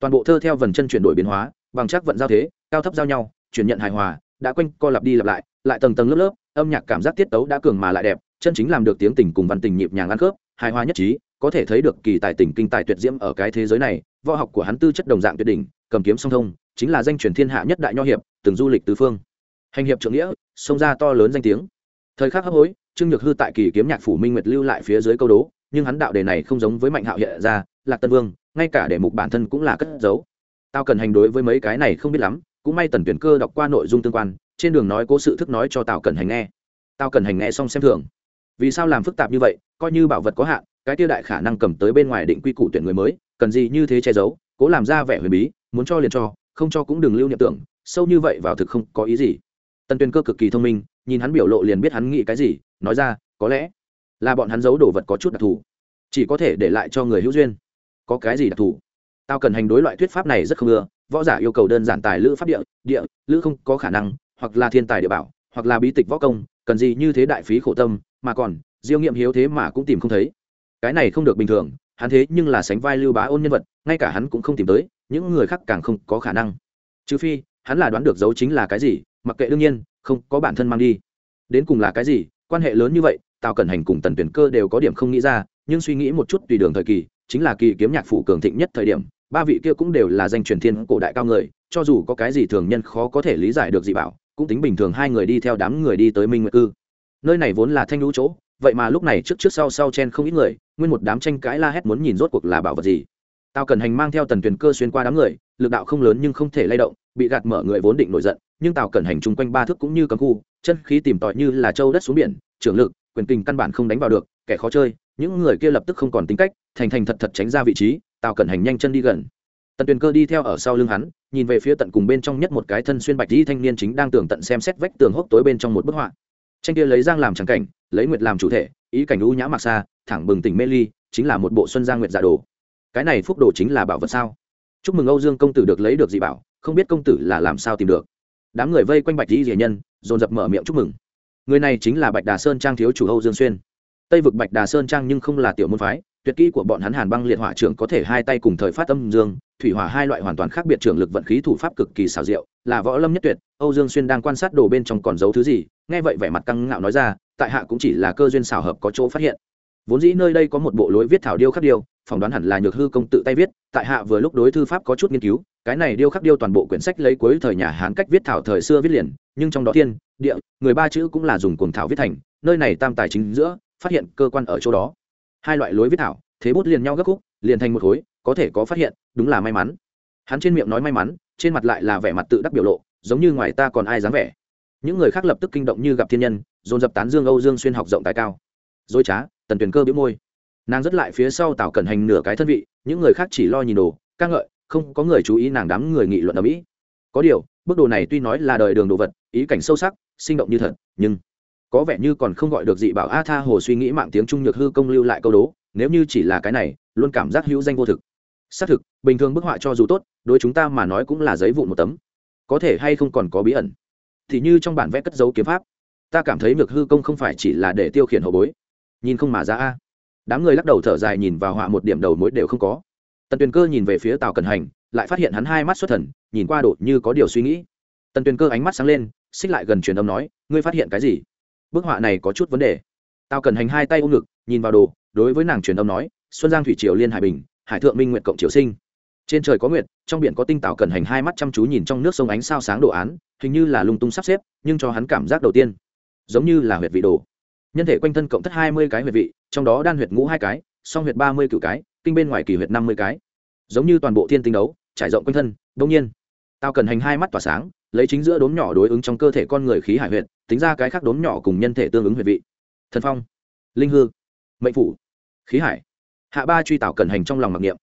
Toàn bộ thơ theo vần chân chuyển đổi biến hóa, bằng chắc vận giao thế, cao thấp giao nhau, chuyển nhận hài hòa, đã quanh co lặp đi lặp lại lại tầng tầng lớp lớp, âm nhạc cảm giác tiết tấu đã cường mà lại đẹp, chân chính làm được tiếng tình cùng văn tình nhịp nhàng ăn khớp, hài hòa nhất trí, có thể thấy được kỳ tài tình kinh tài tuyệt diễm ở cái thế giới này võ học của hắn tư chất đồng dạng tuyệt đỉnh, cầm kiếm song thông, chính là danh truyền thiên hạ nhất đại nho hiệp, từng du lịch tứ phương. Hành hiệp trượng nghĩa, xông ra to lớn danh tiếng. Thời khắc hấp hối, trương nhược hư tại kỳ kiếm nhạc phủ minh nguyệt lưu lại phía dưới câu đố, nhưng hắn đạo đề này không giống với mạnh hạo hiện ra, lạc tân vương, ngay cả đề mục bản thân cũng là cất giấu. Tao cần hành đối với mấy cái này không biết lắm, cũng may tần tuyển cơ đọc qua nội dung tương quan, trên đường nói cố sự thức nói cho tao cần hành nghe. Tao cần hành nghe xong xem thường. Vì sao làm phức tạp như vậy, coi như bảo vật có hạn, cái tiêu đại khả năng cầm tới bên ngoài định quy củ tuyển người mới cần gì như thế che giấu, cố làm ra vẻ huyền bí, muốn cho liền cho, không cho cũng đừng lưu niệm tưởng, sâu như vậy vào thực không có ý gì. Tần tuyên cơ cực kỳ thông minh, nhìn hắn biểu lộ liền biết hắn nghĩ cái gì, nói ra, có lẽ là bọn hắn giấu đồ vật có chút đặc thù, chỉ có thể để lại cho người hữu duyên. Có cái gì đặc thù? Tao cần hành đối loại thuyết pháp này rất không ưa, võ giả yêu cầu đơn giản tài lữ pháp địa địa, lữ không có khả năng, hoặc là thiên tài địa bảo, hoặc là bí tịch võ công, cần gì như thế đại phí khổ tâm, mà còn, diêu nghiệm hiếu thế mà cũng tìm không thấy. Cái này không được bình thường hắn thế nhưng là sánh vai lưu bá ôn nhân vật, ngay cả hắn cũng không tìm tới, những người khác càng không có khả năng. Trừ phi, hắn là đoán được dấu chính là cái gì, mặc kệ đương nhiên, không có bản thân mang đi. Đến cùng là cái gì, quan hệ lớn như vậy, tào cẩn hành cùng tần tuyển cơ đều có điểm không nghĩ ra, nhưng suy nghĩ một chút tùy đường thời kỳ, chính là kỳ kiếm nhạc phủ cường thịnh nhất thời điểm, ba vị kia cũng đều là danh truyền thiên cổ đại cao người, cho dù có cái gì thường nhân khó có thể lý giải được gì bảo, cũng tính bình thường hai người đi theo đám người đi tới minh nguyệt cư. Nơi này vốn là thanh lũ chỗ vậy mà lúc này trước trước sau sau chen không ít người, nguyên một đám tranh cãi la hét muốn nhìn rốt cuộc là bảo vật gì. Tao cần hành mang theo tần tuyền cơ xuyên qua đám người, lực đạo không lớn nhưng không thể lay động, bị gạt mở người vốn định nổi giận, nhưng tào cần hành chung quanh ba thước cũng như cấm khu, chân khí tìm tòi như là châu đất xuống biển, trưởng lực, quyền kinh căn bản không đánh vào được, kẻ khó chơi, những người kia lập tức không còn tính cách, thành thành thật thật tránh ra vị trí, tào cần hành nhanh chân đi gần. Tần tuyền cơ đi theo ở sau lưng hắn, nhìn về phía tận cùng bên trong nhất một cái thân xuyên bạch di thanh niên chính đang tường tận xem xét vách tường hốc tối bên trong một bức họa tranh kia lấy giang làm trắng cảnh, lấy nguyệt làm chủ thể, ý cảnh u nhã mặc xa, thẳng bừng tỉnh mê ly, chính là một bộ xuân giang nguyệt giả đồ. Cái này phúc đồ chính là bảo vật sao? Chúc mừng âu dương công tử được lấy được dị bảo, không biết công tử là làm sao tìm được. Đám người vây quanh bạch di rỉa nhân, dồn dập mở miệng chúc mừng. Người này chính là bạch đà sơn trang thiếu chủ âu dương xuyên. Tây vực bạch đà sơn trang nhưng không là tiểu môn phái, tuyệt kỹ của bọn hắn hàn băng liệt hỏa trưởng có thể hai tay cùng thời phát âm dương, thủy hỏa hai loại hoàn toàn khác biệt trưởng lực vận khí thủ pháp cực kỳ xảo diệu, là võ lâm nhất tuyệt, âu dương xuyên đang quan sát đồ bên trong còn giấu thứ gì nghe vậy vẻ mặt căng ngạo nói ra, tại hạ cũng chỉ là cơ duyên xảo hợp có chỗ phát hiện. Vốn dĩ nơi đây có một bộ lối viết thảo điêu khắc điêu, phỏng đoán hẳn là nhược hư công tự tay viết, tại hạ vừa lúc đối thư pháp có chút nghiên cứu, cái này điêu khắc điêu toàn bộ quyển sách lấy cuối thời nhà hán cách viết thảo thời xưa viết liền, nhưng trong đó thiên, địa, người ba chữ cũng là dùng cuồng thảo viết thành, nơi này tam tài chính giữa, phát hiện cơ quan ở chỗ đó. Hai loại lối viết thảo, thế bút liền nhau gấp khúc, liền thành một khối, có thể có phát hiện, đúng là may mắn. Hắn trên miệng nói may mắn, trên mặt lại là vẻ mặt tự đắc biểu lộ, giống như ngoài ta còn ai dám vẻ những người khác lập tức kinh động như gặp thiên nhân, dồn dập tán dương âu dương xuyên học rộng tài cao. Dối trá, tần tuyền cơ biếu môi. Nàng rất lại phía sau tào cẩn hành nửa cái thân vị, những người khác chỉ lo nhìn đồ, ca ngợi, không có người chú ý nàng đám người nghị luận ở mỹ. Có điều bức đồ này tuy nói là đời đường đồ vật, ý cảnh sâu sắc, sinh động như thật, nhưng có vẻ như còn không gọi được dị bảo a tha hồ suy nghĩ mạng tiếng trung nhược hư công lưu lại câu đố, nếu như chỉ là cái này, luôn cảm giác hữu danh vô thực. Xác thực, bình thường bức họa cho dù tốt, đối chúng ta mà nói cũng là giấy vụn một tấm. Có thể hay không còn có bí ẩn thì như trong bản vẽ cất dấu kiếm pháp. Ta cảm thấy ngược hư công không phải chỉ là để tiêu khiển hậu bối. Nhìn không mà ra a. Đám người lắc đầu thở dài nhìn vào họa một điểm đầu mối đều không có. Tần tuyền cơ nhìn về phía tào cần hành, lại phát hiện hắn hai mắt xuất thần, nhìn qua đột như có điều suy nghĩ. Tần tuyền cơ ánh mắt sáng lên, xích lại gần truyền âm nói, ngươi phát hiện cái gì? Bức họa này có chút vấn đề. Tào cần hành hai tay ôm ngực, nhìn vào đồ, đối với nàng truyền âm nói, xuân giang thủy triều liên hải bình, hải thượng minh nguyện cộng triều sinh trên trời có nguyệt, trong biển có tinh tảo cần hành hai mắt chăm chú nhìn trong nước sông ánh sao sáng đồ án, hình như là lung tung sắp xếp, nhưng cho hắn cảm giác đầu tiên, giống như là huyệt vị đồ. Nhân thể quanh thân cộng thất hai mươi cái huyệt vị, trong đó đan huyệt ngũ hai cái, song huyệt ba mươi cựu cái, kinh bên ngoài kỳ huyệt năm mươi cái. Giống như toàn bộ thiên tinh đấu, trải rộng quanh thân, đông nhiên, tao cần hành hai mắt tỏa sáng, lấy chính giữa đốm nhỏ đối ứng trong cơ thể con người khí hải huyệt, tính ra cái khác đốm nhỏ cùng nhân thể tương ứng huyệt vị. Thần phong, linh hư, mệnh phủ, khí hải. Hạ ba truy tạo cần hành trong lòng mặc niệm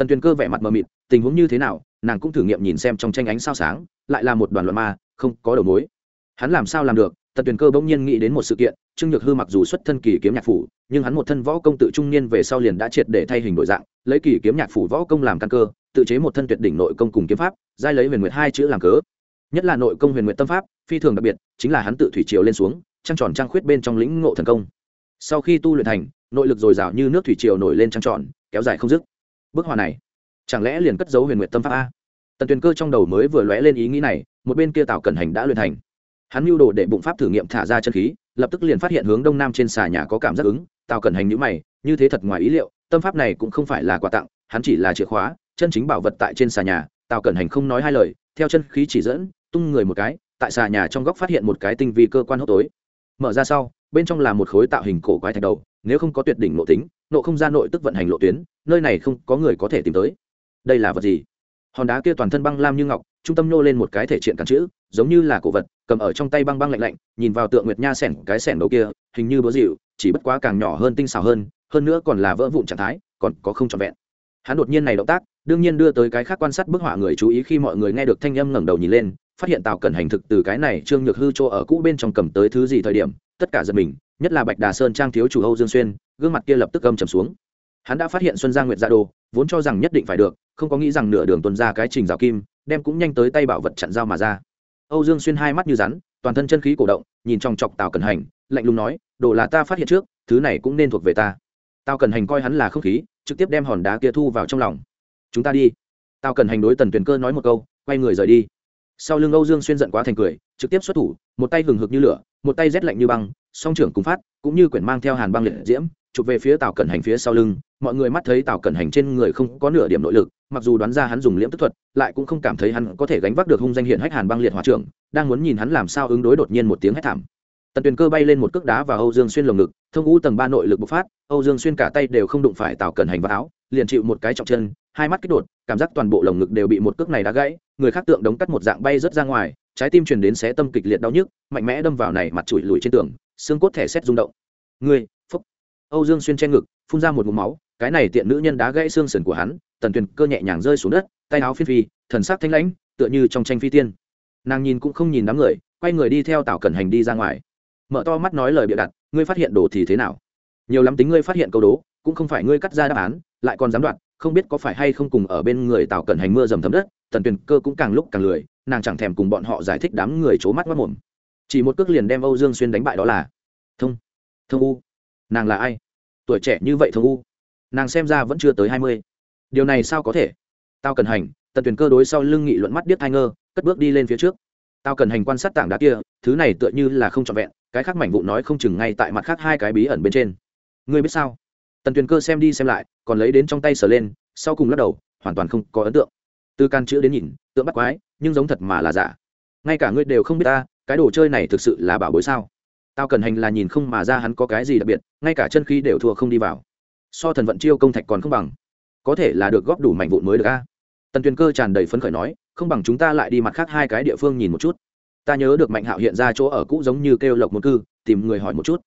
tần tuyền cơ vẻ mặt mờ mịt, tình huống như thế nào, nàng cũng thử nghiệm nhìn xem trong tranh ánh sao sáng, lại là một đoàn luận ma, không có đầu mối. Hắn làm sao làm được? Tần tuyền cơ bỗng nhiên nghĩ đến một sự kiện, trương nhược hư mặc dù xuất thân kỳ kiếm nhạc phủ, nhưng hắn một thân võ công tự trung niên về sau liền đã triệt để thay hình đổi dạng, lấy kỳ kiếm nhạc phủ võ công làm căn cơ, tự chế một thân tuyệt đỉnh nội công cùng kiếm pháp, giai lấy huyền nguyệt hai chữ làm cớ. Nhất là nội công huyền nguyệt tâm pháp, phi thường đặc biệt, chính là hắn tự thủy triều lên xuống, trăng tròn trăng khuyết bên trong lĩnh ngộ thần công. Sau khi tu luyện thành, nội lực dồi dào như nước thủy triều nổi lên trăng tròn, kéo dài không dứt bức họa này chẳng lẽ liền cất dấu huyền nguyện tâm pháp a? Tần tuyền cơ trong đầu mới vừa lóe lên ý nghĩ này, một bên kia tào cẩn hành đã luyện thành. Hắn mưu đồ để bụng pháp thử nghiệm thả ra chân khí, lập tức liền phát hiện hướng đông nam trên xà nhà có cảm giác ứng, tào cẩn hành nhữ mày, như thế thật ngoài ý liệu, tâm pháp này cũng không phải là quà tặng, hắn chỉ là chìa khóa, chân chính bảo vật tại trên xà nhà, tào cẩn hành không nói hai lời, theo chân khí chỉ dẫn, tung người một cái, tại xà nhà trong góc phát hiện một cái tinh vi cơ quan hốc tối mở ra sau, bên trong là một khối tạo hình cổ quái thạch đầu, nếu không có tuyệt đỉnh nội tính, nộ không ra nội tức vận hành lộ tuyến, nơi này không có người có thể tìm tới. Đây là vật gì? Hòn đá kia toàn thân băng lam như ngọc, trung tâm nô lên một cái thể triện cắn chữ, giống như là cổ vật, cầm ở trong tay băng băng lạnh lạnh, nhìn vào tượng nguyệt nha sẻn, cái sẻn đầu kia, hình như búa dịu, chỉ bất quá càng nhỏ hơn tinh xảo hơn hơn nữa còn là vỡ vụn trạng thái, còn có không trọn vẹn. Hắn đột nhiên này động tác, đương nhiên đưa tới cái khác quan sát bức họa người chú ý khi mọi người nghe được thanh âm ngẩng đầu nhìn lên phát hiện tào cẩn hành thực từ cái này trương nhược hư chỗ ở cũ bên trong cầm tới thứ gì thời điểm, tất cả giật mình, nhất là bạch đà sơn trang thiếu chủ âu dương xuyên, gương mặt kia lập tức gầm trầm xuống. Hắn đã phát hiện xuân gia nguyệt gia đồ, vốn cho rằng nhất định phải được, không có nghĩ rằng nửa đường tuần ra cái trình rào kim, đem cũng nhanh tới tay bảo vật chặn dao mà ra. Âu dương xuyên hai mắt như rắn, toàn thân chân khí cổ động, nhìn trong chọc tào cẩn hành, lạnh lùng nói, đồ là ta phát hiện trước, thứ này cũng nên thuộc về ta. Tào cẩn hành coi hắn là không khí, trực tiếp đem hòn đá kia thu vào trong lòng. Chúng ta đi. Tào cẩn hành đối tần tuyền cơ nói một câu, quay người rời đi sau lưng âu dương xuyên giận quá thành cười, trực tiếp xuất thủ, một tay hừng hực như lửa, một tay rét lạnh như băng, song trưởng cùng phát, cũng như quyển mang theo hàn băng liệt diễm, chụp về phía tào cẩn hành phía sau lưng, mọi người mắt thấy tào cẩn hành trên người không có nửa điểm nội lực, mặc dù đoán ra hắn dùng liễm tức thuật, lại cũng không cảm thấy hắn có thể gánh vác được hung danh hiện hách hàn băng liệt hòa trưởng, đang muốn nhìn hắn làm sao ứng đối đột nhiên một tiếng hét thảm. Tần tuyền cơ bay lên một cước đá và âu dương xuyên lồng ngực, thông ngũ tầng ba nội lực bộc phát, âu dương xuyên cả tay đều không đụng phải tào cẩn hành vào áo, liền chịu một cái trọng chân hai mắt kích đột, cảm giác toàn bộ lồng ngực đều bị một cước này đã gãy, người khác tượng đống cắt một dạng bay rớt ra ngoài, trái tim truyền đến xé tâm kịch liệt đau nhức, mạnh mẽ đâm vào này mặt chùi lùi trên tường, xương cốt thẻ xét rung động. Người phúc. Âu dương xuyên che ngực, phun ra một mũ máu, cái này tiện nữ nhân đá gãy xương sườn của hắn, tần tuyền cơ nhẹ nhàng rơi xuống đất, tay áo phi phi, thần sắc thanh lãnh, tựa như trong tranh phi tiên. Nàng nhìn cũng không nhìn đám người, quay người đi theo tảo cẩn hành đi ra ngoài. Mở to mắt nói lời bịa đặt, ngươi phát hiện đồ thì thế nào? Nhiều lắm tính ngươi phát hiện câu đố, cũng không phải ngươi cắt ra đáp án, lại còn dám đoạt không biết có phải hay không cùng ở bên người tào cẩn hành mưa dầm thấm đất, tần tuyền cơ cũng càng lúc càng lười, nàng chẳng thèm cùng bọn họ giải thích đám người c h ố mắt mất mồm. Chỉ một cước liền đem âu dương xuyên đánh bại đó là, thông thông u, nàng là ai? Tuổi trẻ như vậy thông u, nàng xem ra vẫn chưa tới hai mươi. Điều này sao có thể? Tao cần hành, tần tuyền cơ đối sau lưng nghị luận mắt biết thai ngơ, cất bước đi lên phía trước. Tao cần hành quan sát tảng đá kia, thứ này tựa như là không trọn vẹn, cái khác mảnh vụ nói không chừng ngay tại mặt khác hai cái bí ẩn bên trên. Ngươi biết sao? Tần tuyền cơ xem đi xem lại còn lấy đến trong tay sờ lên, sau cùng lắc đầu, hoàn toàn không có ấn tượng. Từ can chữ đến nhìn, tượng bắt quái, nhưng giống thật mà là giả. Ngay cả ngươi đều không biết ta, cái đồ chơi này thực sự là bảo bối sao? Tao cần hành là nhìn không mà ra hắn có cái gì đặc biệt, ngay cả chân khí đều thua không đi vào. So thần vận chiêu công thạch còn không bằng. Có thể là được góp đủ mảnh vụn mới được a. Tần tuyền cơ tràn đầy phấn khởi nói, không bằng chúng ta lại đi mặt khác hai cái địa phương nhìn một chút. Ta nhớ được mạnh hạo hiện ra chỗ ở cũ giống như kêu lộc một cư, tìm người hỏi một chút.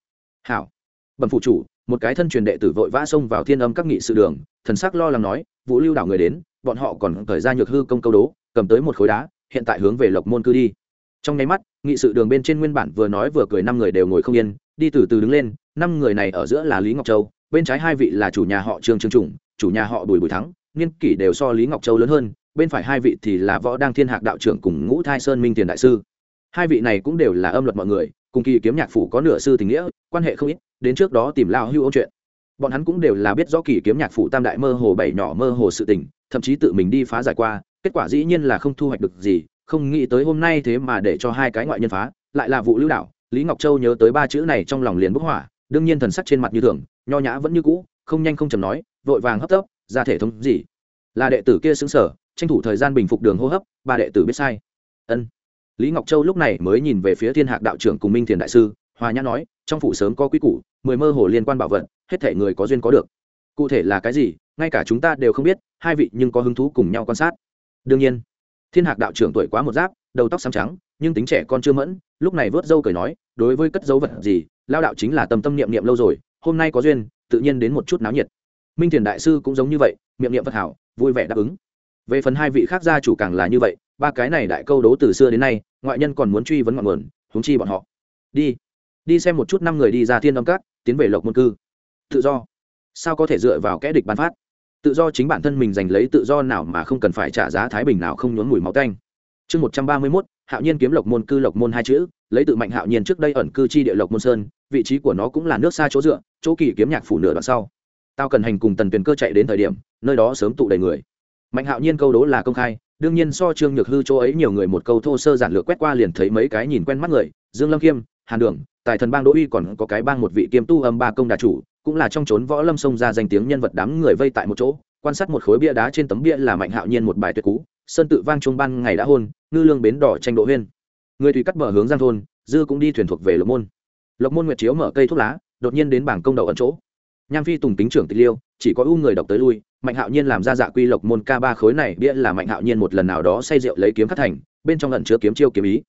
Hảo. Bẩm phụ chủ một cái thân truyền đệ tử vội vã xông vào thiên âm các nghị sự đường, thần sắc lo lắng nói, vũ lưu đảo người đến, bọn họ còn thời ra nhược hư công câu đố, cầm tới một khối đá, hiện tại hướng về lộc môn cư đi. Trong nháy mắt, nghị sự đường bên trên nguyên bản vừa nói vừa cười năm người đều ngồi không yên, đi từ từ đứng lên, năm người này ở giữa là lý ngọc châu, bên trái hai vị là chủ nhà họ trương trương trùng, chủ nhà họ bùi bùi thắng, niên kỷ đều so lý ngọc châu lớn hơn, bên phải hai vị thì là võ đăng thiên hạc đạo trưởng cùng ngũ thai sơn minh tiền đại sư. Hai vị này cũng đều là âm luật mọi người, cùng kỳ kiếm nhạc phủ có nửa sư tình nghĩa, quan hệ không ít đến trước đó tìm lao hưu ôn chuyện. Bọn hắn cũng đều là biết rõ kỳ kiếm nhạc phụ tam đại mơ hồ bảy nhỏ mơ hồ sự tình, thậm chí tự mình đi phá giải qua, kết quả dĩ nhiên là không thu hoạch được gì, không nghĩ tới hôm nay thế mà để cho hai cái ngoại nhân phá, lại là vụ lưu đạo lý ngọc châu nhớ tới ba chữ này trong lòng liền bức hỏa, đương nhiên thần sắc trên mặt như thường, nho nhã vẫn như cũ, không nhanh không chầm nói, vội vàng hấp tấp, ra thể thống gì. Là đệ tử kia xứng sở, tranh thủ thời gian bình phục đường hô hấp, ba đệ tử biết sai. Ân. Lý ngọc châu lúc này mới nhìn về phía thiên hạc đạo trưởng cùng minh thiền đại sư, hòa nhã nói trong phủ sớm có quy củ, mười mơ hồ liên quan bảo vật, hết thể người có duyên có được. Cụ thể là cái gì, ngay cả chúng ta đều không biết, hai vị nhưng có hứng thú cùng nhau quan sát. Đương nhiên, thiên hạc đạo trưởng tuổi quá một giáp, đầu tóc xám trắng, nhưng tính trẻ con chưa mẫn, lúc này vớt dâu cười nói, đối với cất dấu vật gì lao đạo chính là tâm tâm niệm niệm lâu rồi, hôm nay có duyên, tự nhiên đến một chút náo nhiệt. Minh thiền đại sư cũng giống như vậy, miệng niệm vật hảo, vui vẻ đáp ứng. Về phần hai vị khác gia chủ càng là như vậy, ba cái này đại câu đố từ xưa đến nay, ngoại nhân còn muốn truy vấn ngọn nguồn húng chi bọn họ. Đi đi xem một chút năm người đi ra thiên âm cát tiến về lộc môn cư. Tự do. Sao có thể dựa vào kẽ địch bán phát? Tự do chính bản thân mình giành lấy tự do nào mà không cần phải trả giá thái bình nào không nhốn mùi máu tanh. Chương một trăm ba mươi mốt, hạo nhiên kiếm lộc môn cư lộc môn hai chữ, lấy tự mạnh hạo nhiên trước đây ẩn cư chi địa lộc môn sơn, vị trí của nó cũng là nước xa chỗ dựa, chỗ kỳ kiếm nhạc phủ nửa đoạn sau. Tao cần hành cùng tần tuyền cơ chạy đến thời điểm, nơi đó sớm tụ đầy người. Mạnh hạo nhiên câu đố là công khai, đương nhiên so trương nhược hư chỗ ấy nhiều người một câu thô sơ giản lược quét qua liền thấy mấy cái nhìn quen mắt người, dương lâm kiêm hàn đường, tài thần bang đỗ uy còn có cái bang một vị kiêm tu âm ba công đà chủ, cũng là trong trốn võ lâm sông ra danh tiếng nhân vật đám người vây tại một chỗ, quan sát một khối bia đá trên tấm bia là mạnh hạo nhiên một bài tuyệt cú, sơn tự vang trung ban ngày đã hôn, ngư lương bến đỏ tranh độ huyên. Người tùy cắt mở hướng giang thôn, dư cũng đi thuyền thuộc về lộc môn. Lộc môn nguyệt chiếu mở cây thuốc lá, đột nhiên đến bảng công đầu ẩn chỗ. Nham phi tùng tính trưởng tịch liêu, chỉ có u người đọc tới lui, mạnh hạo nhiên làm ra dạ quy lộc môn ca ba khối này, bia là mạnh hạo nhiên một lần nào đó say rượu lấy kiếm khắc thành, bên trong lần chứa kiếm chiêu kiếm ý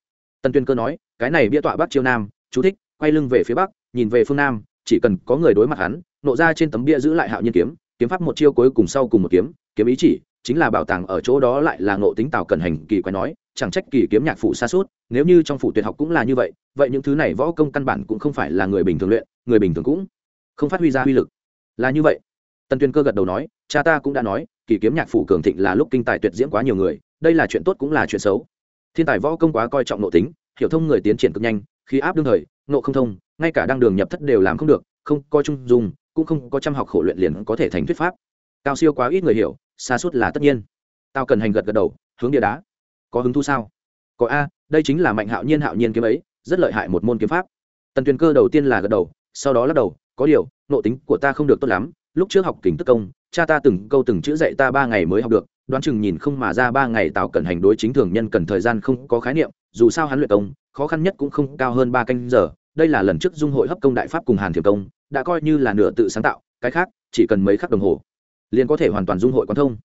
tân tuyên cơ nói, cái này bia tọa bắc chiêu nam, chú thích, quay lưng về phía bắc, nhìn về phương nam, chỉ cần có người đối mặt hắn, nộ ra trên tấm bia giữ lại hạo nhiên kiếm kiếm pháp một chiêu cuối cùng sau cùng một kiếm kiếm ý chỉ, chính là bảo tàng ở chỗ đó lại là ngộ tính tào cần hành kỳ quái nói, chẳng trách kỳ kiếm nhạc phụ xa suốt nếu như trong phụ tuyệt học cũng là như vậy vậy những thứ này võ công căn bản cũng không phải là người bình thường luyện, người bình thường cũng không phát huy ra uy lực. Là như vậy. Tần tuyên cơ gật đầu nói, cha ta cũng đã nói, kỳ kiếm nhạc phụ cường thịnh là lúc kinh tài tuyệt diễm quá nhiều người, đây là chuyện tốt cũng là chuyện xấu thiên tài võ công quá coi trọng nội tính, hiểu thông người tiến triển cực nhanh khi áp đương thời, nộ không thông, ngay cả đăng đường nhập thất đều làm không được, không coi chung dùng, cũng không có chăm học khổ luyện liền có thể thành thuyết pháp. Cao siêu quá ít người hiểu, xa suốt là tất nhiên. Tao cần hành gật gật đầu, hướng địa đá. Có hứng thú sao? Có a, đây chính là mạnh hạo nhiên hạo nhiên kiếm ấy, rất lợi hại một môn kiếm pháp. Tần tuyền cơ đầu tiên là gật đầu, sau đó lắc đầu, có điều, nộ tính của ta không được tốt lắm, lúc trước học kính tức công, cha ta từng câu từng chữ dạy ta ba ngày mới học được đoán chừng nhìn không mà ra ba ngày tào cần hành đối chính thường nhân cần thời gian không có khái niệm, dù sao hắn luyện công, khó khăn nhất cũng không cao hơn ba canh giờ. Đây là lần trước dung hội hấp công đại pháp cùng hàn thiểm công, đã coi như là nửa tự sáng tạo, cái khác, chỉ cần mấy khắc đồng hồ, liền có thể hoàn toàn dung hội quan thông.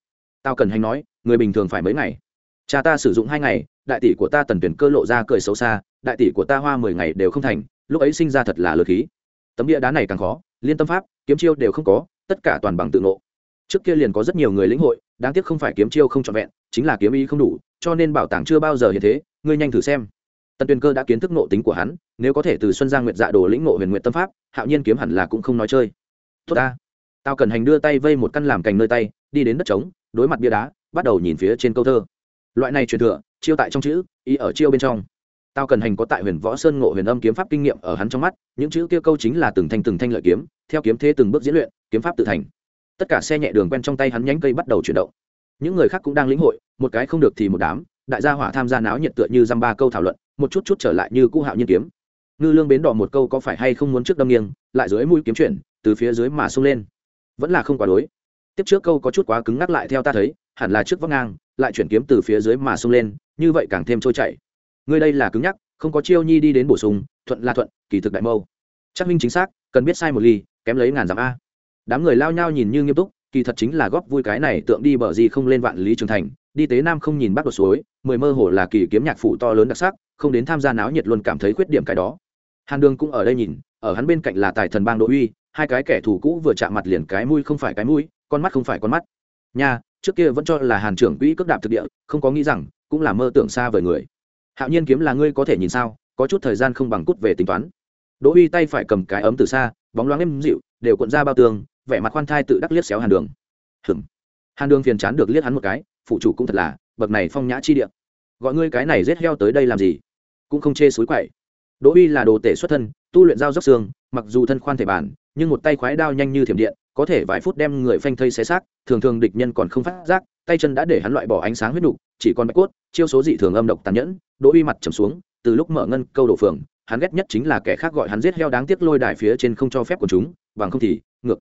Tao cần hành nói, người bình thường phải mấy ngày? Cha ta sử dụng hai ngày, đại tỷ của ta tần tuyển cơ lộ ra cười xấu xa, đại tỷ của ta hoa mười ngày đều không thành, lúc ấy sinh ra thật là lừa khí. Tấm địa đá này càng khó, liên tâm pháp, kiếm chiêu đều không có, tất cả toàn bằng tự ngộ. Trước kia liền có rất nhiều người lĩnh hội đáng tiếc không phải kiếm chiêu không trọn vẹn, chính là kiếm ý không đủ, cho nên bảo tàng chưa bao giờ hiện thế, ngươi nhanh thử xem. Tần tuyền cơ đã kiến thức nộ tính của hắn, nếu có thể từ xuân giang nguyệt dạ đồ lĩnh ngộ huyền nguyện tâm pháp, hạo nhiên kiếm hẳn là cũng không nói chơi. Tốt ta. Tao cần hành đưa tay vây một căn làm cành nơi tay, đi đến đất trống, đối mặt bia đá, bắt đầu nhìn phía trên câu thơ. Loại này truyền thừa, chiêu tại trong chữ, ý ở chiêu bên trong. Tao cần hành có tại huyền võ sơn ngộ huyền âm kiếm pháp kinh nghiệm ở hắn trong mắt, những chữ kia câu chính là từng thanh từng thanh lợi kiếm, theo kiếm thế từng bước diễn luyện, kiếm pháp tự thành tất cả xe nhẹ đường quen trong tay hắn nhánh cây bắt đầu chuyển động. Những người khác cũng đang lĩnh hội, một cái không được thì một đám, đại gia hỏa tham gia náo nhiệt tựa như dăm ba câu thảo luận, một chút chút trở lại như cũ hạo nhiên kiếm. Ngư lương bến đỏ một câu có phải hay không muốn trước đâm nghiêng, lại dưới mũi kiếm chuyển, từ phía dưới mà xông lên. Vẫn là không quá đối. Tiếp trước câu có chút quá cứng ngắc lại theo ta thấy, hẳn là trước vóc ngang, lại chuyển kiếm từ phía dưới mà xông lên, như vậy càng thêm trôi chảy. Ngươi đây là cứng nhắc, không có chiêu nhi đi đến bổ sung, thuận là thuận, kỳ thực đại mâu. Chắc minh chính xác, cần biết sai một ly, kém lấy ngàn dặm a đám người lao nhau nhìn như nghiêm túc, kỳ thật chính là góp vui cái này tượng đi bờ gì không lên vạn lý trường thành, đi tế nam không nhìn bắt đột suối, mười mơ hồ là kỳ kiếm nhạc phụ to lớn đặc sắc, không đến tham gia náo nhiệt luôn cảm thấy khuyết điểm cái đó. Hàn đường cũng ở đây nhìn, ở hắn bên cạnh là tài thần bang đỗ uy, hai cái kẻ thù cũ vừa chạm mặt liền cái mũi không phải cái mũi, con mắt không phải con mắt. Nha, trước kia vẫn cho là hàn trưởng quỹ cước đạp thực địa, không có nghĩ rằng, cũng là mơ tưởng xa vời người. Hạo nhiên kiếm là ngươi có thể nhìn sao, có chút thời gian không bằng cút về tính toán. Đỗ uy tay phải cầm cái ấm từ xa, bóng loáng êm dịu, đều cuộn ra bao tường vẻ mặt khoan thai tự đắc liếc xéo hàn đường. Hừng hàn đường phiền chán được liếc hắn một cái, phụ chủ cũng thật là, bậc này phong nhã chi địa. Gọi ngươi cái này rết heo tới đây làm gì? Cũng không chê suối quậy. Đỗ uy là đồ tể xuất thân, tu luyện dao dốc xương, mặc dù thân khoan thể bản, nhưng một tay khoái đao nhanh như thiểm điện, có thể vài phút đem người phanh thây xé xác, thường thường địch nhân còn không phát giác, tay chân đã để hắn loại bỏ ánh sáng huyết nục, chỉ còn bạch cốt, chiêu số dị thường âm độc tàn nhẫn. Đỗ uy mặt trầm xuống, từ lúc mở ngân câu đổ phường, hắn ghét nhất chính là kẻ khác gọi hắn giết heo đáng tiếc lôi đài phía trên không cho phép của chúng, bằng không thì, ngược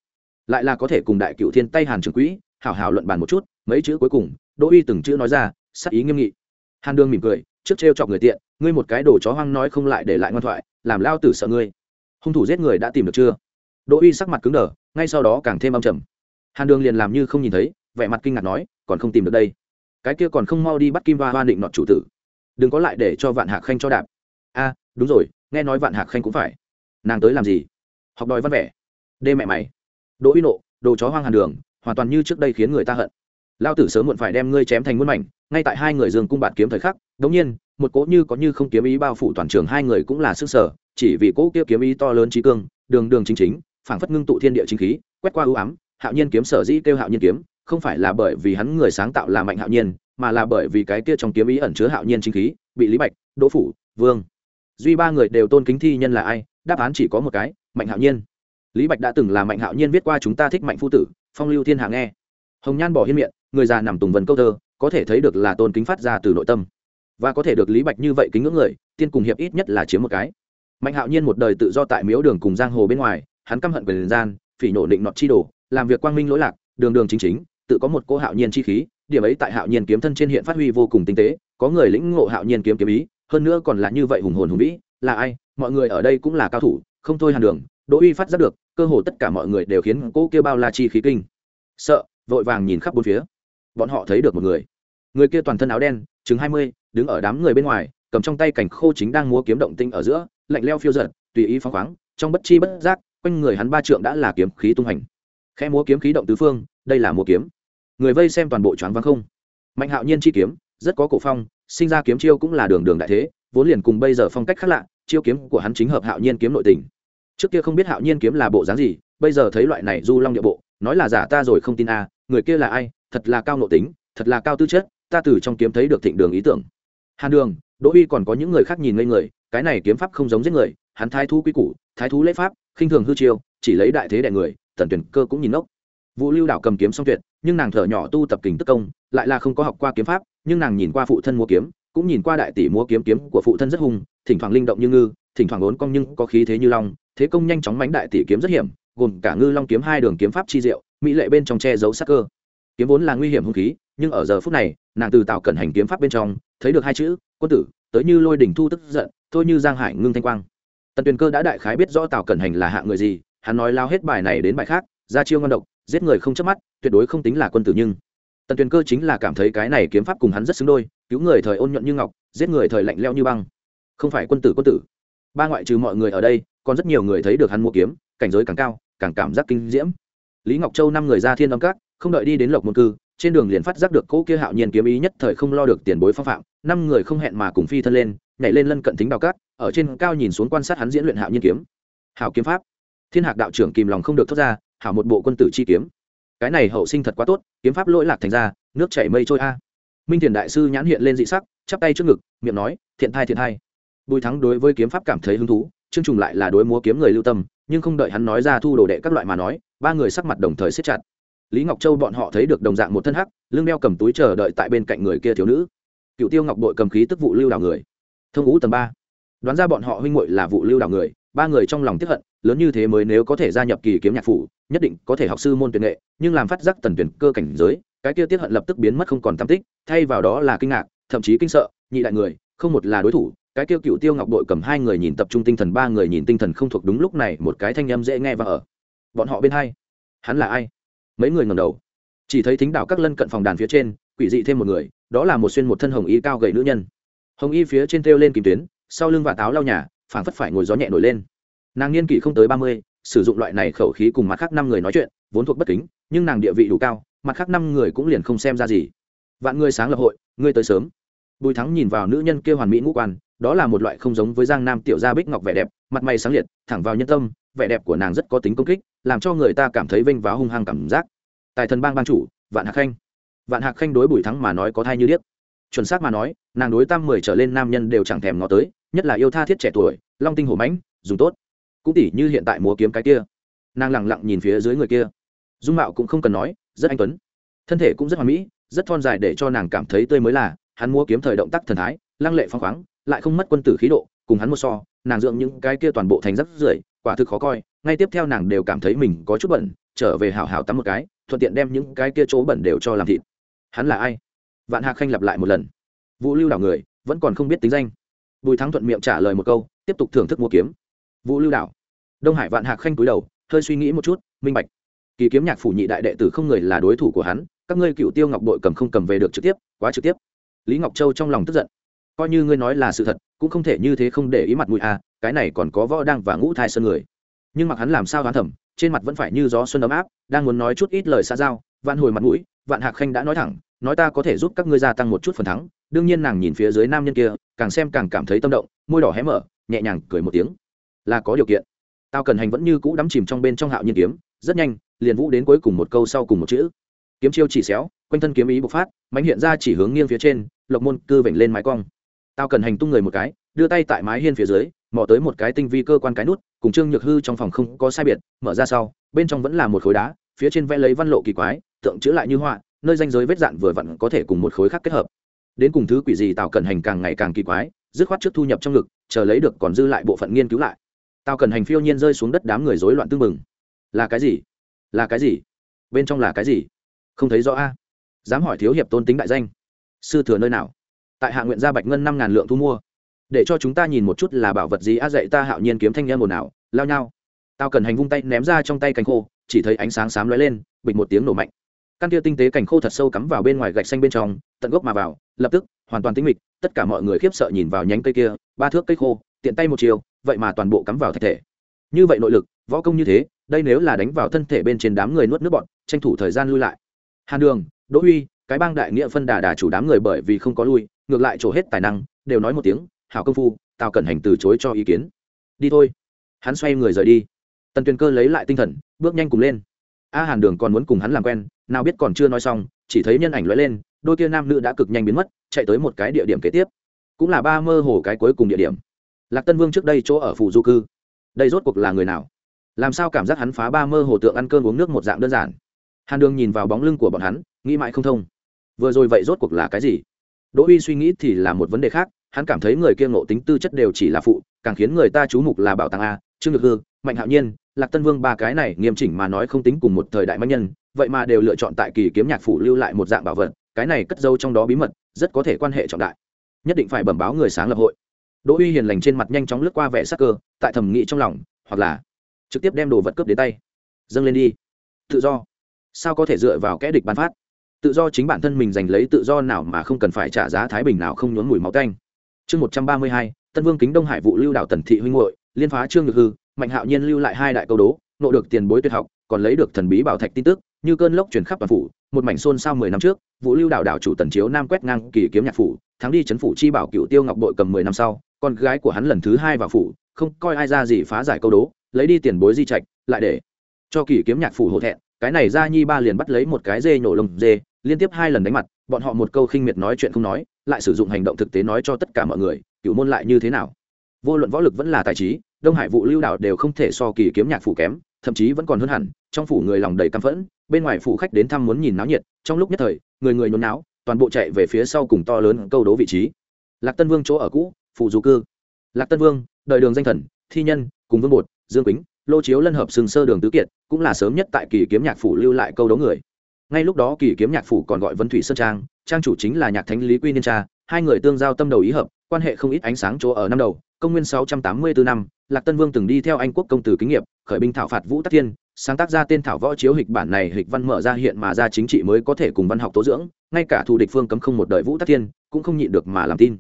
lại là có thể cùng đại cựu thiên tay hàn trường quỹ, hảo hảo luận bàn một chút, mấy chữ cuối cùng, đỗ uy từng chữ nói ra, sắc ý nghiêm nghị. Hàn đương mỉm cười, trước trêu chọc người tiện, ngươi một cái đồ chó hoang nói không lại để lại ngoan thoại, làm lao tử sợ ngươi. Hung thủ giết người đã tìm được chưa? Đỗ uy sắc mặt cứng đờ, ngay sau đó càng thêm âm trầm. Hàn đường liền làm như không nhìn thấy, vẻ mặt kinh ngạc nói, còn không tìm được đây. Cái kia còn không mau đi bắt kim hoa hoa định nọt chủ tử. Đừng có lại để cho vạn hạc khanh cho đạp. A, đúng rồi, nghe nói vạn hạc khanh cũng phải. Nàng tới làm gì? Học đòi văn vẻ. Đê mẹ mày đỗ uy nộ, đồ chó hoang hàn đường, hoàn toàn như trước đây khiến người ta hận. Lao tử sớm muộn phải đem ngươi chém thành muôn mảnh, ngay tại hai người dương cung bạt kiếm thời khắc, đống nhiên, một cỗ như có như không kiếm ý bao phủ toàn trường hai người cũng là sức sở, chỉ vì cỗ kia kiếm ý to lớn trí cương, đường đường chính chính, phảng phất ngưng tụ thiên địa chính khí, quét qua ưu ám, hạo nhiên kiếm sở dĩ kêu hạo nhiên kiếm, không phải là bởi vì hắn người sáng tạo là mạnh hạo nhiên, mà là bởi vì cái kia trong kiếm ý ẩn chứa hạo nhiên chính khí, bị lý bạch, đỗ phủ, vương, duy ba người đều tôn kính thi nhân là ai, đáp án chỉ có một cái, mạnh hạo nhiên lý bạch đã từng là mạnh hạo nhiên viết qua chúng ta thích mạnh phu tử, phong lưu thiên hạ nghe. Hồng nhan bỏ hiên miệng, người già nằm tùng vần câu thơ, có thể thấy được là tôn kính phát ra từ nội tâm. Và có thể được lý bạch như vậy kính ngưỡng người, tiên cùng hiệp ít nhất là chiếm một cái. Mạnh hạo nhiên một đời tự do tại miếu đường cùng giang hồ bên ngoài, hắn căm hận quyền gian, phỉ nổ định nọt chi đồ, làm việc quang minh lỗi lạc, đường đường chính chính, tự có một cô hạo nhiên chi khí, điểm ấy tại hạo nhiên kiếm thân trên hiện phát huy vô cùng tinh tế, có người lĩnh ngộ hạo nhiên kiếm kiếm ý, hơn nữa còn là như vậy hùng hồn hùng vĩ, là ai? Mọi người ở đây cũng là cao thủ, không thôi hàn đường, đỗ uy phát giác được cơ hồ tất cả mọi người đều khiến cô kia bao la chi khí kinh. Sợ, vội vàng nhìn khắp bốn phía. Bọn họ thấy được một người. Người kia toàn thân áo đen, chừng hai mươi, đứng ở đám người bên ngoài, cầm trong tay cảnh khô chính đang múa kiếm động tinh ở giữa, lạnh leo phiêu giật tùy ý phóng khoáng, trong bất chi bất giác, quanh người hắn ba trượng đã là kiếm khí tung hành. Khẽ múa kiếm khí động tứ phương, đây là múa kiếm. Người vây xem toàn bộ choáng vắng không. Mạnh hạo nhiên chi kiếm, rất có cổ phong, sinh ra kiếm chiêu cũng là đường đường đại thế, vốn liền cùng bây giờ phong cách khác lạ, chiêu kiếm của hắn chính hợp hạo nhiên kiếm nội tình trước kia không biết hạo nhiên kiếm là bộ dáng gì bây giờ thấy loại này du long địa bộ nói là giả ta rồi không tin a người kia là ai thật là cao nội tính thật là cao tư chất ta từ trong kiếm thấy được thịnh đường ý tưởng. Hàn đường đỗ uy còn có những người khác nhìn ngây người cái này kiếm pháp không giống giết người hắn thái thú quy củ thái thú lễ pháp khinh thường hư chiêu chỉ lấy đại thế đại người tần tuyển cơ cũng nhìn ngốc. Vũ lưu đảo cầm kiếm song tuyệt nhưng nàng thở nhỏ tu tập kình tức công lại là không có học qua kiếm pháp nhưng nàng nhìn qua phụ thân múa kiếm cũng nhìn qua đại tỷ múa kiếm kiếm của phụ thân rất hùng, thỉnh thoảng linh động như ngư thỉnh thoảng ốn cong nhưng có khí thế như long, thế công nhanh chóng mánh đại tỷ kiếm rất hiểm, gồm cả ngư long kiếm hai đường kiếm pháp chi diệu, mỹ lệ bên trong che giấu sắc cơ. Kiếm vốn là nguy hiểm hung khí, nhưng ở giờ phút này, nàng từ tạo cẩn hành kiếm pháp bên trong, thấy được hai chữ, quân tử, tới như lôi đỉnh thu tức giận, thôi như giang hải ngưng thanh quang. Tần tuyền cơ đã đại khái biết rõ tào cẩn hành là hạ người gì, hắn nói lao hết bài này đến bài khác, ra chiêu ngon độc, giết người không chớp mắt, tuyệt đối không tính là quân tử nhưng. Tần tuyền cơ chính là cảm thấy cái này kiếm pháp cùng hắn rất xứng đôi, cứu người thời ôn nhuận như ngọc, giết người thời lạnh leo như băng. Không phải quân tử quân tử ba ngoại trừ mọi người ở đây, còn rất nhiều người thấy được hắn mua kiếm, cảnh giới càng cao, càng cảm giác kinh diễm. Lý ngọc châu năm người ra thiên âm các, không đợi đi đến lộc môn cư, trên đường liền phát giác được cỗ kia hạo nhiên kiếm ý nhất thời không lo được tiền bối phong phạm, năm người không hẹn mà cùng phi thân lên, nhảy lên lân cận thính đào cát ở trên cao nhìn xuống quan sát hắn diễn luyện hạo nhiên kiếm. Hảo kiếm pháp. Thiên hạc đạo trưởng kìm lòng không được thoát ra, hảo một bộ quân tử chi kiếm. Cái này hậu sinh thật quá tốt, kiếm pháp lỗi lạc thành ra, nước chảy mây trôi a. Minh thiền đại sư nhãn hiện lên dị sắc, chắp tay trước ngực, miệng nói, thiện thai thiện thai bùi thắng đối với kiếm pháp cảm thấy hứng thú chương trùng lại là đối múa kiếm người lưu tâm, nhưng không đợi hắn nói ra thu đồ đệ các loại mà nói, ba người sắc mặt đồng thời siết chặt. Lý ngọc châu bọn họ thấy được đồng dạng một thân hắc, lưng đeo cầm túi chờ đợi tại bên cạnh người kia thiếu nữ. Cựu tiêu ngọc bội cầm khí tức vụ lưu đảo người. Thông ngũ tầng ba. Đoán ra bọn họ huynh muội là vụ lưu đảo người, ba người trong lòng tiếp hận, lớn như thế mới nếu có thể gia nhập kỳ kiếm nhạc phủ, nhất định có thể học sư môn tuyệt nghệ, nhưng làm phát giác tần tuyển cơ cảnh giới, cái kia tiết hận lập tức biến mất không còn tam tích, thay vào đó là kinh ngạc, thậm chí kinh sợ, nhị đại người, không một là đối thủ cái kia cựu tiêu ngọc đội cầm hai người nhìn tập trung tinh thần, ba người nhìn tinh thần không thuộc đúng lúc này, một cái thanh âm dễ nghe và ở. Bọn họ bên hai. Hắn là ai? Mấy người ngầm đầu. Chỉ thấy thính đảo các lân cận phòng đàn phía trên, quỷ dị thêm một người, đó là một xuyên một thân hồng y cao gầy nữ nhân. Hồng y phía trên thêu lên kìm tuyến, sau lưng và táo lau nhà, phảng phất phải ngồi gió nhẹ nổi lên. Nàng niên kỷ không tới ba mươi, sử dụng loại này khẩu khí cùng mặt khác năm người nói chuyện, vốn thuộc bất kính, nhưng nàng địa vị đủ cao, mặt khác năm người cũng liền không xem ra gì. Vạn người sáng lập hội, ngươi tới sớm. Bùi thắng nhìn vào nữ nhân kia hoàn mỹ ngũ quan đó là một loại không giống với giang nam tiểu gia bích ngọc vẻ đẹp, mặt mày sáng liệt, thẳng vào nhân tâm, vẻ đẹp của nàng rất có tính công kích, làm cho người ta cảm thấy vênh váo hung hăng cảm giác. Tài thần bang ban chủ, vạn hạc khanh. Vạn hạc khanh đối bùi thắng mà nói có thai như điếc. Chuẩn xác mà nói, nàng đối tam mười trở lên nam nhân đều chẳng thèm ngó tới, nhất là yêu tha thiết trẻ tuổi, long tinh hổ mãnh, dùng tốt. Cũng tỉ như hiện tại múa kiếm cái kia. Nàng lẳng lặng nhìn phía dưới người kia. Dung mạo cũng không cần nói, rất anh tuấn. Thân thể cũng rất hoàn mỹ, rất thon dài để cho nàng cảm thấy tươi mới là, hắn múa kiếm thời động tác thần thái, lăng lệ phong khoáng lại không mất quân tử khí độ, cùng hắn một so, nàng dưỡng những cái kia toàn bộ thành rất rưởi, quả thực khó coi, ngay tiếp theo nàng đều cảm thấy mình có chút bẩn, trở về hào hào tắm một cái, thuận tiện đem những cái kia chỗ bẩn đều cho làm thịt. Hắn là ai? Vạn hạc khanh lặp lại một lần. Vũ lưu đảo người, vẫn còn không biết tính danh. Bùi thắng thuận miệng trả lời một câu, tiếp tục thưởng thức mua kiếm. Vũ lưu đảo. Đông hải vạn hạc khanh cúi đầu, hơi suy nghĩ một chút, minh bạch. Kỳ kiếm nhạc phủ nhị đại đệ tử không người là đối thủ của hắn, các ngươi cựu tiêu ngọc đội cầm không cầm về được trực tiếp, quá trực tiếp. Lý ngọc châu trong lòng tức giận coi như ngươi nói là sự thật, cũng không thể như thế không để ý mặt mũi à cái này còn có võ đang và ngũ thai sơn người. Nhưng mặc hắn làm sao đoán thẩm trên mặt vẫn phải như gió xuân ấm áp, đang muốn nói chút ít lời xa giao, vạn hồi mặt mũi, vạn hạc khanh đã nói thẳng, nói ta có thể giúp các ngươi gia tăng một chút phần thắng. Đương nhiên nàng nhìn phía dưới nam nhân kia, càng xem càng cảm thấy tâm động, môi đỏ hé mở, nhẹ nhàng cười một tiếng. Là có điều kiện. Tao cần hành vẫn như cũ đắm chìm trong bên trong hạo nhiên kiếm, rất nhanh, liền vũ đến cuối cùng một câu sau cùng một chữ. Kiếm chiêu chỉ xéo, quanh thân kiếm ý bộc phát mánh hiện ra chỉ hướng nghiêng phía trên, lộc môn cư vểnh lên mái cong tao cần hành tung người một cái, đưa tay tại mái hiên phía dưới, mò tới một cái tinh vi cơ quan cái nút, cùng trương nhược hư trong phòng không có sai biệt, mở ra sau, bên trong vẫn là một khối đá, phía trên vẽ lấy văn lộ kỳ quái, tượng chữ lại như họa, nơi danh giới vết dạn vừa vặn có thể cùng một khối khác kết hợp. Đến cùng thứ quỷ gì tào cần hành càng ngày càng kỳ quái, dứt khoát trước thu nhập trong ngực, chờ lấy được còn dư lại bộ phận nghiên cứu lại. Tào cần hành phiêu nhiên rơi xuống đất đám người rối loạn tưng mừng. Là cái gì? Là cái gì? Bên trong là cái gì? Không thấy rõ a. Dám hỏi thiếu hiệp tôn tính đại danh. Sư thừa nơi nào? Tại hạ nguyện gia bạch ngân năm ngàn lượng thu mua. Để cho chúng ta nhìn một chút là bảo vật gì a dạy ta hạo nhiên kiếm thanh em ồn ào, lao nhau tao cần hành vung tay ném ra trong tay cành khô, chỉ thấy ánh sáng xám lóe lên, bịch một tiếng nổ mạnh. Căn kia tinh tế cành khô thật sâu cắm vào bên ngoài gạch xanh bên trong, tận gốc mà vào, lập tức, hoàn toàn tĩnh mịch, tất cả mọi người khiếp sợ nhìn vào nhánh cây kia, ba thước cây khô, tiện tay một chiều, vậy mà toàn bộ cắm vào thạch thể. Như vậy nội lực, võ công như thế, đây nếu là đánh vào thân thể bên trên đám người nuốt nước bọn tranh thủ thời gian lui lại. Hàn đường, đỗ huy, cái bang đại nghĩa phân đà đà chủ đám người bởi vì không có lui ngược lại trổ hết tài năng, đều nói một tiếng, hảo công phu tào cẩn hành từ chối cho ý kiến. Đi thôi. Hắn xoay người rời đi. Tần tuyền cơ lấy lại tinh thần, bước nhanh cùng lên. A hàn đường còn muốn cùng hắn làm quen, nào biết còn chưa nói xong, chỉ thấy nhân ảnh lóe lên, đôi kia nam nữ đã cực nhanh biến mất, chạy tới một cái địa điểm kế tiếp. Cũng là ba mơ hồ cái cuối cùng địa điểm. Lạc tân vương trước đây chỗ ở phủ du cư. Đây rốt cuộc là người nào? Làm sao cảm giác hắn phá ba mơ hồ tượng ăn cơm uống nước một dạng đơn giản? Hàn đường nhìn vào bóng lưng của bọn hắn, nghĩ mãi không thông. Vừa rồi vậy rốt cuộc là cái gì? Đỗ uy suy nghĩ thì là một vấn đề khác, hắn cảm thấy người kia ngộ tính tư chất đều chỉ là phụ, càng khiến người ta chú mục là bảo tàng a, trương được hư, mạnh hạo nhiên, lạc tân vương ba cái này nghiêm chỉnh mà nói không tính cùng một thời đại mạnh nhân, vậy mà đều lựa chọn tại kỳ kiếm nhạc phủ lưu lại một dạng bảo vật, cái này cất dâu trong đó bí mật, rất có thể quan hệ trọng đại. Nhất định phải bẩm báo người sáng lập hội. Đỗ uy hiền lành trên mặt nhanh chóng lướt qua vẻ sắc cơ, tại thẩm nghĩ trong lòng, hoặc là trực tiếp đem đồ vật cướp đến tay. Dâng lên đi. Tự do. Sao có thể dựa vào kẽ địch bán phát? Tự do chính bản thân mình giành lấy tự do nào mà không cần phải trả giá thái bình nào không nhốn mùi máu canh chương một trăm ba mươi hai, tân vương kính đông hải vụ lưu đạo tần thị huynh hội liên phá trương được hư, mạnh hạo nhiên lưu lại hai đại câu đố, nộ được tiền bối tuyệt học, còn lấy được thần bí bảo thạch tin tức, như cơn lốc chuyển khắp toàn phủ, một mảnh xôn sau mười năm trước, vụ lưu đạo đạo chủ tần chiếu nam quét ngang kỳ kiếm nhạc phủ, thắng đi chấn phủ chi bảo cựu tiêu ngọc bội cầm mười năm sau, con gái của hắn lần thứ hai vào phủ, không coi ai ra gì phá giải câu đố, lấy đi tiền bối di trạch, lại để cho kỳ kiếm nhạc phủ hổ thẹn, cái này ra nhi ba liền bắt lấy một cái dê nhổ lông dê liên tiếp hai lần đánh mặt, bọn họ một câu khinh miệt nói chuyện không nói, lại sử dụng hành động thực tế nói cho tất cả mọi người cựu môn lại như thế nào? Vô luận võ lực vẫn là tài trí, đông hải vụ lưu đạo đều không thể so kỳ kiếm nhạc phủ kém, thậm chí vẫn còn hơn hẳn, trong phủ người lòng đầy căm phẫn, bên ngoài phủ khách đến thăm muốn nhìn náo nhiệt, trong lúc nhất thời, người người nhốn náo, toàn bộ chạy về phía sau cùng to lớn câu đố vị trí. Lạc tân vương chỗ ở cũ, phủ du cư. Lạc tân vương, đời đường danh thần, thi nhân, cùng vương bột, dương quýnh lô chiếu lân hợp sừng sơ đường tứ kiệt, cũng là sớm nhất tại kỳ kiếm nhạc phủ lưu lại câu đấu người ngay lúc đó kỳ kiếm nhạc phủ còn gọi vân thủy sơn trang trang chủ chính là nhạc thánh lý quy niên cha hai người tương giao tâm đầu ý hợp, quan hệ không ít ánh sáng chỗ ở năm đầu, công nguyên sáu trăm tám mươi bốn năm, lạc tân vương từng đi theo anh quốc công tử kính nghiệp, khởi binh thảo phạt vũ tắc thiên, sáng tác ra tên thảo võ chiếu hịch bản này hịch văn mở ra hiện mà ra chính trị mới có thể cùng văn học tố dưỡng, ngay cả thù địch phương cấm không một đời vũ tắc thiên cũng không nhịn được mà làm tin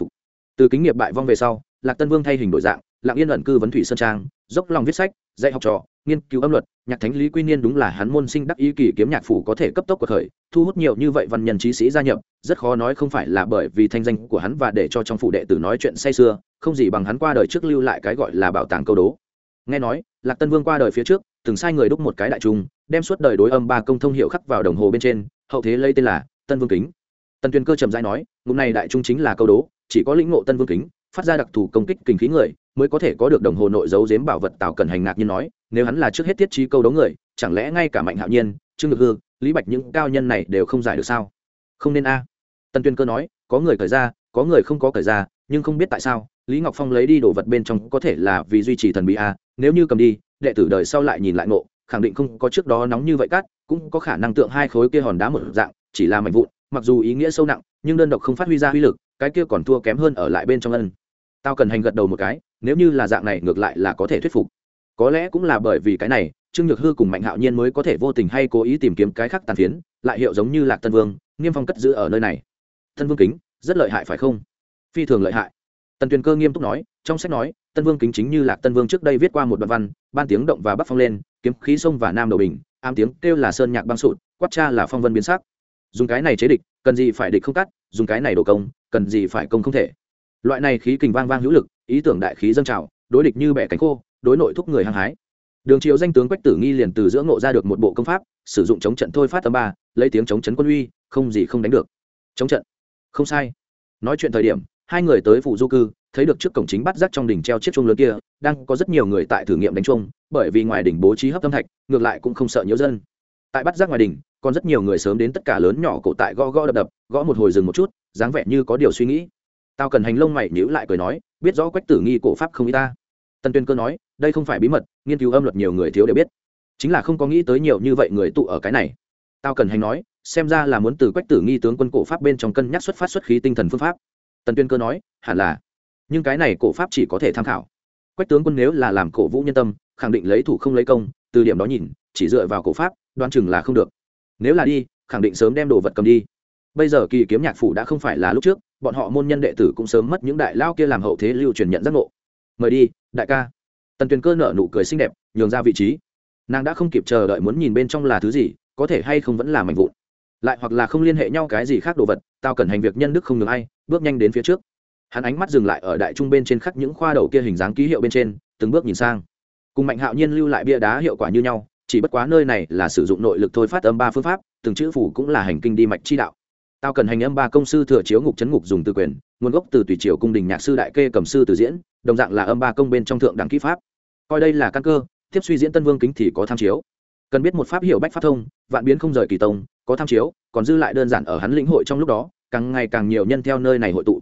Phục. từ kính nghiệp bại vong về sau, lạc tân vương thay hình đổi dạng lạng yên ẩn cư vấn thủy sơn trang, dốc lòng viết sách dạy học trò, nghiên cứu âm luật, nhạc thánh lý quy niên đúng là hắn môn sinh đắc ý kỳ kiếm nhạc phủ có thể cấp tốc của khởi thu hút nhiều như vậy văn nhân trí sĩ gia nhập, rất khó nói không phải là bởi vì thanh danh của hắn và để cho trong phủ đệ tử nói chuyện say xưa không gì bằng hắn qua đời trước lưu lại cái gọi là bảo tàng câu đố. Nghe nói, lạc tân vương qua đời phía trước, từng sai người đúc một cái đại trung, đem suốt đời đối âm ba công thông hiệu khắc vào đồng hồ bên trên, hậu thế lấy tên là tân vương kính. Tân tuyên cơ trầm rãi nói, ngụm này đại trung chính là câu đố, chỉ có lĩnh ngộ tân vương kính, phát ra đặc thù công kích kinh khí người mới có thể có được đồng hồ nội dấu giếm bảo vật tào cần hành ngạc nhiên nói, nếu hắn là trước hết thiết trí câu đấu người, chẳng lẽ ngay cả mạnh hạo nhiên, trương ngực hư, lý bạch những cao nhân này đều không giải được sao không nên a à. tân tuyên cơ nói, có người cởi ra, có người không có cởi ra, nhưng không biết tại sao, lý ngọc phong lấy đi đồ vật bên trong có thể là vì duy trì thần bí a, nếu như cầm đi, đệ tử đời sau lại nhìn lại ngộ, khẳng định không có trước đó nóng như vậy cát, cũng có khả năng tượng hai khối kia hòn đá một dạng, chỉ là mạnh vụn, mặc dù ý nghĩa sâu nặng, nhưng đơn độc không phát huy ra uy lực, cái kia còn thua kém hơn ở lại bên trong ân tao cần hành gật đầu một cái nếu như là dạng này ngược lại là có thể thuyết phục. Có lẽ cũng là bởi vì cái này, trương nhược hư cùng mạnh hạo nhiên mới có thể vô tình hay cố ý tìm kiếm cái khác tàn phiến, lại hiệu giống như lạc tân vương, nghiêm phong cất giữ ở nơi này. Tân vương kính, rất lợi hại phải không? Phi thường lợi hại. Tần tuyền cơ nghiêm túc nói, trong sách nói, tân vương kính chính như lạc tân vương trước đây viết qua một đoạn văn, ban tiếng động và bắc phong lên, kiếm khí sông và nam đầu bình, ám tiếng kêu là sơn nhạc băng sụt, quát cha là phong vân biến sắc. Dùng cái này chế địch, cần gì phải địch không cắt, dùng cái này đổ công, cần gì phải công không thể. Loại này khí kình vang vang hữu lực ý tưởng đại khí dâng trào, đối địch như bẻ cánh khô, đối nội thúc người hăng hái. Đường triều danh tướng quách tử nghi liền từ giữa ngộ ra được một bộ công pháp, sử dụng chống trận thôi phát âm ba, lấy tiếng chống chấn quân uy, không gì không đánh được. Chống trận. Không sai. Nói chuyện thời điểm, hai người tới phủ du cư, thấy được trước cổng chính bắt rác trong đỉnh treo chiếc chuông lớn kia, đang có rất nhiều người tại thử nghiệm đánh chuông, bởi vì ngoài đỉnh bố trí hấp tâm thạch, ngược lại cũng không sợ nhiễu dân. Tại bắt rác ngoài đỉnh, còn rất nhiều người sớm đến tất cả lớn nhỏ cổ tại gõ gõ đập đập, gõ một hồi dừng một chút, dáng vẻ như có điều suy nghĩ. Tao cần hành lông mày nhíu lại cười nói biết rõ quách tử nghi cổ pháp không y ta. Tần tuyên cơ nói, đây không phải bí mật, nghiên cứu âm luật nhiều người thiếu đều biết. Chính là không có nghĩ tới nhiều như vậy người tụ ở cái này. Tao cần hành nói, xem ra là muốn từ quách tử nghi tướng quân cổ pháp bên trong cân nhắc xuất phát xuất khí tinh thần phương pháp. Tần tuyên cơ nói, hẳn là. Nhưng cái này cổ pháp chỉ có thể tham khảo. Quách tướng quân nếu là làm cổ vũ nhân tâm, khẳng định lấy thủ không lấy công, từ điểm đó nhìn, chỉ dựa vào cổ pháp đoan chừng là không được. Nếu là đi, khẳng định sớm đem đồ vật cầm đi. Bây giờ kỳ kiếm nhạc phủ đã không phải là lúc trước bọn họ môn nhân đệ tử cũng sớm mất những đại lao kia làm hậu thế lưu truyền nhận giác ngộ. Mời đi, đại ca. Tần tuyền cơ nở nụ cười xinh đẹp, nhường ra vị trí. Nàng đã không kịp chờ đợi muốn nhìn bên trong là thứ gì, có thể hay không vẫn là mạnh vụn. Lại hoặc là không liên hệ nhau cái gì khác đồ vật, tao cần hành việc nhân đức không ngừng ai, bước nhanh đến phía trước. Hắn ánh mắt dừng lại ở đại trung bên trên khắc những khoa đầu kia hình dáng ký hiệu bên trên, từng bước nhìn sang. Cùng mạnh hạo nhiên lưu lại bia đá hiệu quả như nhau, chỉ bất quá nơi này là sử dụng nội lực thôi phát âm ba phương pháp, từng chữ phủ cũng là hành kinh đi mạch chi đạo tao cần hành âm ba công sư thừa chiếu ngục chấn ngục dùng từ quyền, nguồn gốc từ tùy triều cung đình nhạc sư đại kê cầm sư từ diễn, đồng dạng là âm ba công bên trong thượng đẳng kỹ pháp. Coi đây là căn cơ, tiếp suy diễn tân vương kính thì có tham chiếu. Cần biết một pháp hiểu bách pháp thông, vạn biến không rời kỳ tông, có tham chiếu, còn dư lại đơn giản ở hắn lĩnh hội trong lúc đó, càng ngày càng nhiều nhân theo nơi này hội tụ.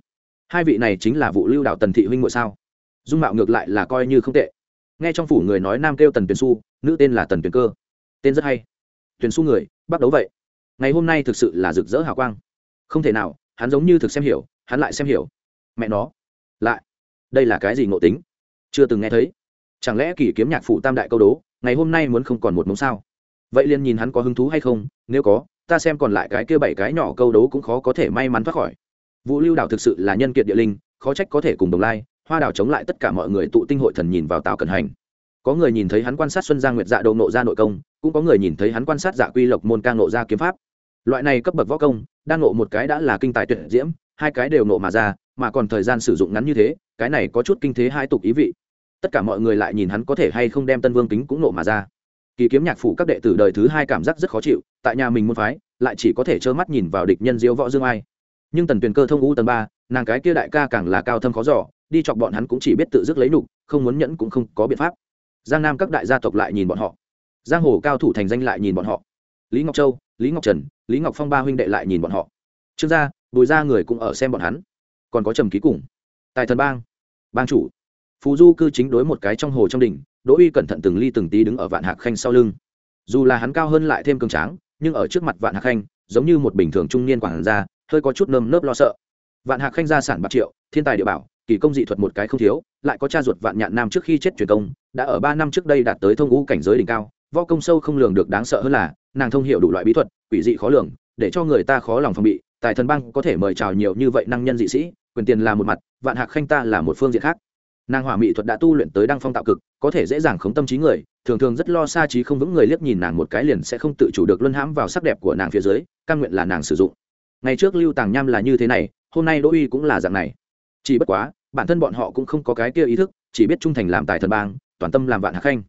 Hai vị này chính là vụ lưu đạo tần thị huynh ngội sao? Dung mạo ngược lại là coi như không tệ. Nghe trong phủ người nói nam kêu tần tuyền su nữ tên là tần tuyền cơ. Tên rất hay. Tuyền su người, bắt đấu vậy. Ngày hôm nay thực sự là rực rỡ hào quang không thể nào, hắn giống như thực xem hiểu, hắn lại xem hiểu. Mẹ nó. Lại. Đây là cái gì ngộ tính? Chưa từng nghe thấy. Chẳng lẽ kỷ kiếm nhạc phụ tam đại câu đố, ngày hôm nay muốn không còn một mống sao? Vậy liền nhìn hắn có hứng thú hay không, nếu có, ta xem còn lại cái kia bảy cái nhỏ câu đố cũng khó có thể may mắn thoát khỏi. Vũ lưu đảo thực sự là nhân kiệt địa linh, khó trách có thể cùng đồng lai, hoa đảo chống lại tất cả mọi người tụ tinh hội thần nhìn vào tào cẩn hành. Có người nhìn thấy hắn quan sát xuân giang nguyệt dạ đầu nộ ra nội công, cũng có người nhìn thấy hắn quan sát dạ quy lộc môn ca nộ ra kiếm pháp loại này cấp bậc võ công đang nộ một cái đã là kinh tài tuyệt diễm, hai cái đều nộ mà ra, mà còn thời gian sử dụng ngắn như thế, cái này có chút kinh thế hai tục ý vị. Tất cả mọi người lại nhìn hắn có thể hay không đem tân vương kính cũng nộ mà ra. Kỳ kiếm nhạc phủ các đệ tử đời thứ hai cảm giác rất khó chịu, tại nhà mình môn phái, lại chỉ có thể trơ mắt nhìn vào địch nhân diễu võ dương ai. Nhưng tần tuyền cơ thông u tầng ba, nàng cái kia đại ca càng là cao thâm khó giỏ đi chọc bọn hắn cũng chỉ biết tự dứt lấy nục không muốn nhẫn cũng không có biện pháp. Giang nam các đại gia tộc lại nhìn bọn họ. Giang hồ cao thủ thành danh lại nhìn bọn họ. Lý ngọc châu lý ngọc trần lý ngọc phong ba huynh đệ lại nhìn bọn họ trương gia bùi gia người cũng ở xem bọn hắn còn có trầm ký cùng tài thần bang bang chủ phù du cư chính đối một cái trong hồ trong đỉnh đỗ uy cẩn thận từng ly từng tí đứng ở vạn hạc khanh sau lưng dù là hắn cao hơn lại thêm cường tráng nhưng ở trước mặt vạn hạc khanh giống như một bình thường trung niên quản gia hơi có chút nơm nớp lo sợ vạn hạc khanh gia sản bạc triệu thiên tài địa bảo kỳ công dị thuật một cái không thiếu lại có cha ruột vạn nhạn nam trước khi chết truyền công đã ở ba năm trước đây đạt tới thông ngũ cảnh giới đỉnh cao võ công sâu không lường được đáng sợ hơn là nàng thông hiểu đủ loại bí thuật, quỷ dị khó lường, để cho người ta khó lòng phòng bị. Tài thần bang có thể mời chào nhiều như vậy năng nhân dị sĩ, quyền tiền là một mặt, vạn hạc khanh ta là một phương diện khác. Nàng hỏa mỹ thuật đã tu luyện tới đăng phong tạo cực, có thể dễ dàng khống tâm trí người, thường thường rất lo xa trí không vững người liếc nhìn nàng một cái liền sẽ không tự chủ được luân hãm vào sắc đẹp của nàng phía dưới căn nguyện là nàng sử dụng. Ngày trước lưu tàng nham là như thế này, hôm nay đỗ uy cũng là dạng này. Chỉ bất quá, bản thân bọn họ cũng không có cái kia ý thức, chỉ biết trung thành làm tài thần bang, toàn tâm làm vạn hạc khanh.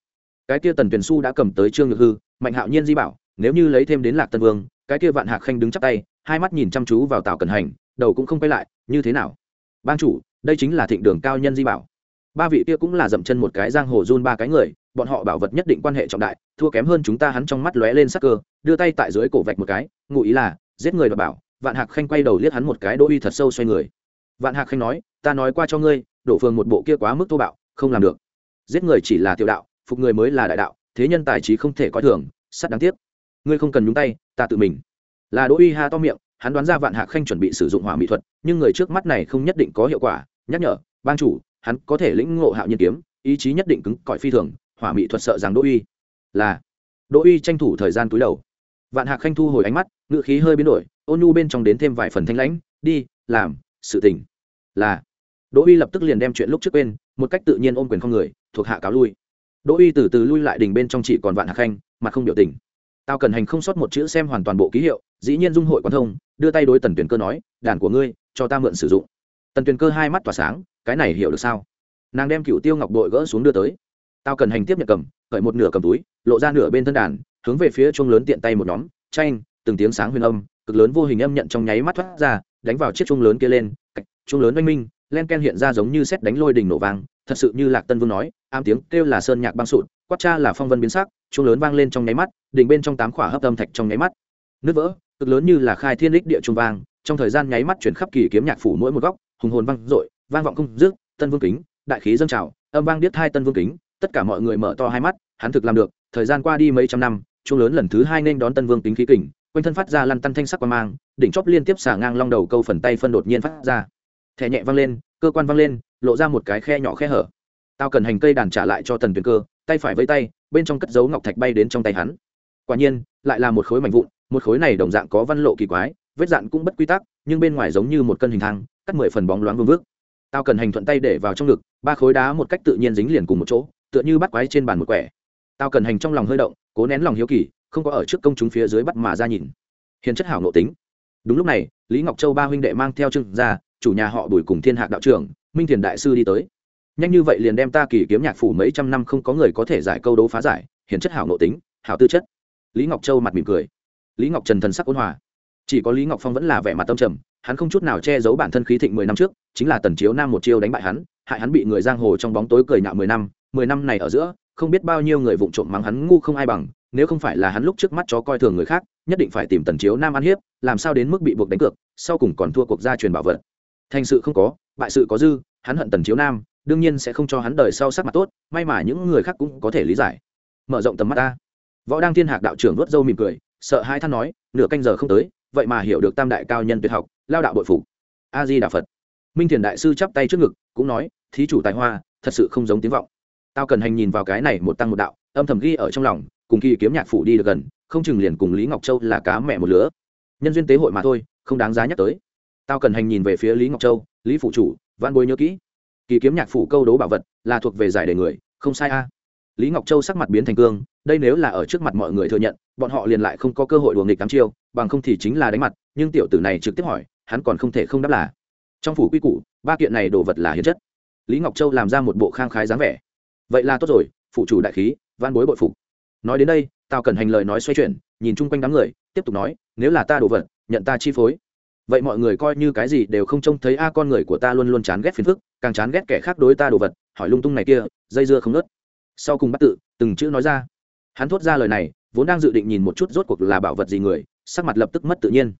Cái kia tần tuyền su đã cầm tới trương nhược hư, mạnh hạo nhiên di bảo nếu như lấy thêm đến lạc tân vương, cái kia vạn hạc khanh đứng chắp tay, hai mắt nhìn chăm chú vào tào cần hành, đầu cũng không quay lại, như thế nào? Bang chủ, đây chính là thịnh đường cao nhân di bảo. Ba vị kia cũng là dậm chân một cái giang hồ run ba cái người, bọn họ bảo vật nhất định quan hệ trọng đại, thua kém hơn chúng ta hắn trong mắt lóe lên sắc cơ, đưa tay tại dưới cổ vạch một cái, ngụ ý là, giết người và bảo, vạn hạc khanh quay đầu liếc hắn một cái đỗ uy thật sâu xoay người. Vạn hạc khanh nói, ta nói qua cho ngươi, đổ phường một bộ kia quá mức thô bạo, không làm được. Giết người chỉ là tiểu đạo, phục người mới là đại đạo, thế nhân tài trí không thể coi thường, sắt đáng tiếc ngươi không cần nhúng tay, ta tự mình. Là đỗ uy ha to miệng, hắn đoán ra vạn hạc khanh chuẩn bị sử dụng hỏa mỹ thuật, nhưng người trước mắt này không nhất định có hiệu quả, nhắc nhở, bang chủ, hắn có thể lĩnh ngộ hạo nhiên kiếm, ý chí nhất định cứng cỏi phi thường, hỏa mỹ thuật sợ rằng đỗ uy là đỗ uy tranh thủ thời gian túi đầu. Vạn hạc khanh thu hồi ánh mắt ngự khí hơi biến đổi, ôn nhu bên trong đến thêm vài phần thanh lãnh, đi, làm, sự tình là. Đỗ uy lập tức liền đem chuyện lúc trước quên, một cách tự nhiên ôm quyền không người, thuộc hạ cáo lui. Đỗ uy từ từ lui lại đình bên trong chỉ còn vạn hạc khanh mà không biểu tình tao cần hành không sót một chữ xem hoàn toàn bộ ký hiệu, dĩ nhiên dung hội quan thông, đưa tay đối tần tuyển cơ nói, đàn của ngươi, cho ta mượn sử dụng. Tần tuyển cơ hai mắt tỏa sáng, cái này hiểu được sao? Nàng đem cựu tiêu ngọc đội gỡ xuống đưa tới. Tao cần hành tiếp nhận cầm, cởi một nửa cầm túi, lộ ra nửa bên thân đàn, hướng về phía chuông lớn tiện tay một nhóm, tranh, từng tiếng sáng huyền âm, cực lớn vô hình âm nhận trong nháy mắt thoát ra, đánh vào chiếc chuông lớn kia lên cạch chuông lớn oanh minh, len ken hiện ra giống như xét đánh lôi đỉnh nổ vang thật sự như lạc tân vương nói, ám tiếng kêu là sơn nhạc băng sụt, quát cha là phong vân biến sắc, chuông lớn vang lên trong nháy mắt, đỉnh bên trong tám khỏa hấp âm thạch trong nháy mắt. Nứt vỡ, cực lớn như là khai thiên lích địa trung vang, trong thời gian nháy mắt chuyển khắp kỳ kiếm nhạc phủ mỗi một góc, hùng hồn vang dội, vang vọng không dứt, tân vương kính, đại khí dâng trào, âm vang biết hai tân vương kính, tất cả mọi người mở to hai mắt, hắn thực làm được, thời gian qua đi mấy trăm năm, chuông lớn lần thứ hai nên đón tân vương kính khí kình, quanh thân phát ra lăn tăn thanh sắc qua mang, đỉnh chóp liên tiếp xả ngang long đầu câu phần tay phân đột nhiên phát ra. Thẻ nhẹ vang lên, cơ quan vang lên lộ ra một cái khe nhỏ khe hở. Tao cần hành cây đàn trả lại cho tần tuyền cơ, tay phải với tay, bên trong cất dấu ngọc thạch bay đến trong tay hắn. Quả nhiên, lại là một khối mảnh vụn, một khối này đồng dạng có văn lộ kỳ quái, vết dạn cũng bất quy tắc, nhưng bên ngoài giống như một cân hình thang, cắt mười phần bóng loáng vương vước tao cần hành thuận tay để vào trong ngực, ba khối đá một cách tự nhiên dính liền cùng một chỗ, tựa như bắt quái trên bàn một quẻ. Tao cần hành trong lòng hơi động, cố nén lòng hiếu kỳ, không có ở trước công chúng phía dưới bắt mà ra nhìn. Hiền chất hảo nộ tính. Đúng lúc này, lý ngọc châu ba huynh đệ mang theo trưng ra chủ nhà họ bùi cùng thiên hạc đạo trưởng minh thiền đại sư đi tới. Nhanh như vậy liền đem ta kỳ kiếm nhạc phủ mấy trăm năm không có người có thể giải câu đấu phá giải, hiển chất hảo nội tính, hảo tư chất. Lý ngọc châu mặt mỉm cười. Lý ngọc trần thần sắc ôn hòa. Chỉ có lý ngọc phong vẫn là vẻ mặt tâm trầm, hắn không chút nào che giấu bản thân khí thịnh mười năm trước, chính là tần chiếu nam một chiêu đánh bại hắn, hại hắn bị người giang hồ trong bóng tối cười nhạo mười năm mười năm này ở giữa, không biết bao nhiêu người vụng trộm mắng hắn ngu không ai bằng, nếu không phải là hắn lúc trước mắt chó coi thường người khác, nhất định phải tìm tần chiếu nam ăn hiếp, làm sao đến mức bị buộc đánh cược, sau cùng còn thua cuộc gia truyền bảo vật. Thành sự không có bại sự có dư, hắn hận tần chiếu nam, đương nhiên sẽ không cho hắn đời sau sắc mặt tốt, may mà những người khác cũng có thể lý giải. Mở rộng tầm mắt ta. Võ đăng thiên hạc đạo trưởng vớt râu mỉm cười, sợ hai than nói, nửa canh giờ không tới, vậy mà hiểu được tam đại cao nhân tuyệt học, lao đạo bội phục. A di đà phật. Minh thiền đại sư chắp tay trước ngực, cũng nói, thí chủ tài hoa, thật sự không giống tiếng vọng. Tao cần hành nhìn vào cái này một tăng một đạo, âm thầm ghi ở trong lòng, cùng kỳ kiếm nhạc phủ đi được gần, không chừng liền cùng lý ngọc châu là cá mẹ một lứa. Nhân duyên tế hội mà thôi, không đáng giá nhắc tới tao cần hành nhìn về phía lý ngọc châu, lý phụ chủ văn bối nhớ kỹ. Kỳ kiếm nhạc phủ câu đố bảo vật là thuộc về giải đề người, không sai a. Lý ngọc châu sắc mặt biến thành cương, đây nếu là ở trước mặt mọi người thừa nhận, bọn họ liền lại không có cơ hội đùa nghịch tám chiêu, bằng không thì chính là đánh mặt, nhưng tiểu tử này trực tiếp hỏi, hắn còn không thể không đáp là. Trong phủ quy củ, ba kiện này đồ vật là hiến chất. Lý ngọc châu làm ra một bộ khang khái dáng vẻ. Vậy là tốt rồi phụ chủ đại khí van bối bội phục. Nói đến đây, tao cần hành lời nói xoay chuyển, nhìn chung quanh đám người, tiếp tục nói, nếu là ta đồ vật, nhận ta chi phối vậy mọi người coi như cái gì đều không trông thấy a, con người của ta luôn luôn chán ghét phiền phức, càng chán ghét kẻ khác đối ta đồ vật, hỏi lung tung này kia, dây dưa không nớt sau cùng bắt tự, từng chữ nói ra. Hắn thốt ra lời này, vốn đang dự định nhìn một chút rốt cuộc là bảo vật gì người, sắc mặt lập tức mất tự nhiên.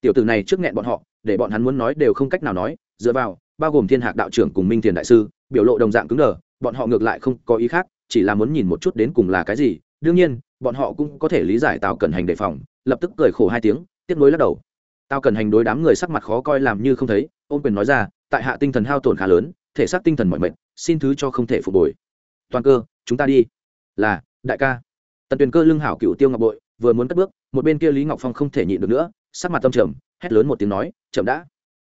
Tiểu tử này trước nghẹn bọn họ, để bọn hắn muốn nói đều không cách nào nói, dựa vào, bao gồm thiên hạc đạo trưởng cùng minh thiền đại sư, biểu lộ đồng dạng cứng đờ, bọn họ ngược lại không có ý khác, chỉ là muốn nhìn một chút đến cùng là cái gì. Đương nhiên, bọn họ cũng có thể lý giải tào cẩn hành đề phòng, lập tức cười khổ hai tiếng, tiếp nối lắc đầu tao cần hành đối đám người sắc mặt khó coi làm như không thấy, ôm quyền nói ra, tại hạ tinh thần hao tổn khá lớn, thể xác tinh thần mọi mệnh xin thứ cho không thể phục hồi. Toàn cơ, chúng ta đi. Là, đại ca. Tần tuyền cơ lưng hảo cựu tiêu ngọc bội, vừa muốn cất bước, một bên kia lý ngọc phong không thể nhịn được nữa, sắc mặt tâm trầm, hét lớn một tiếng nói, chậm đã.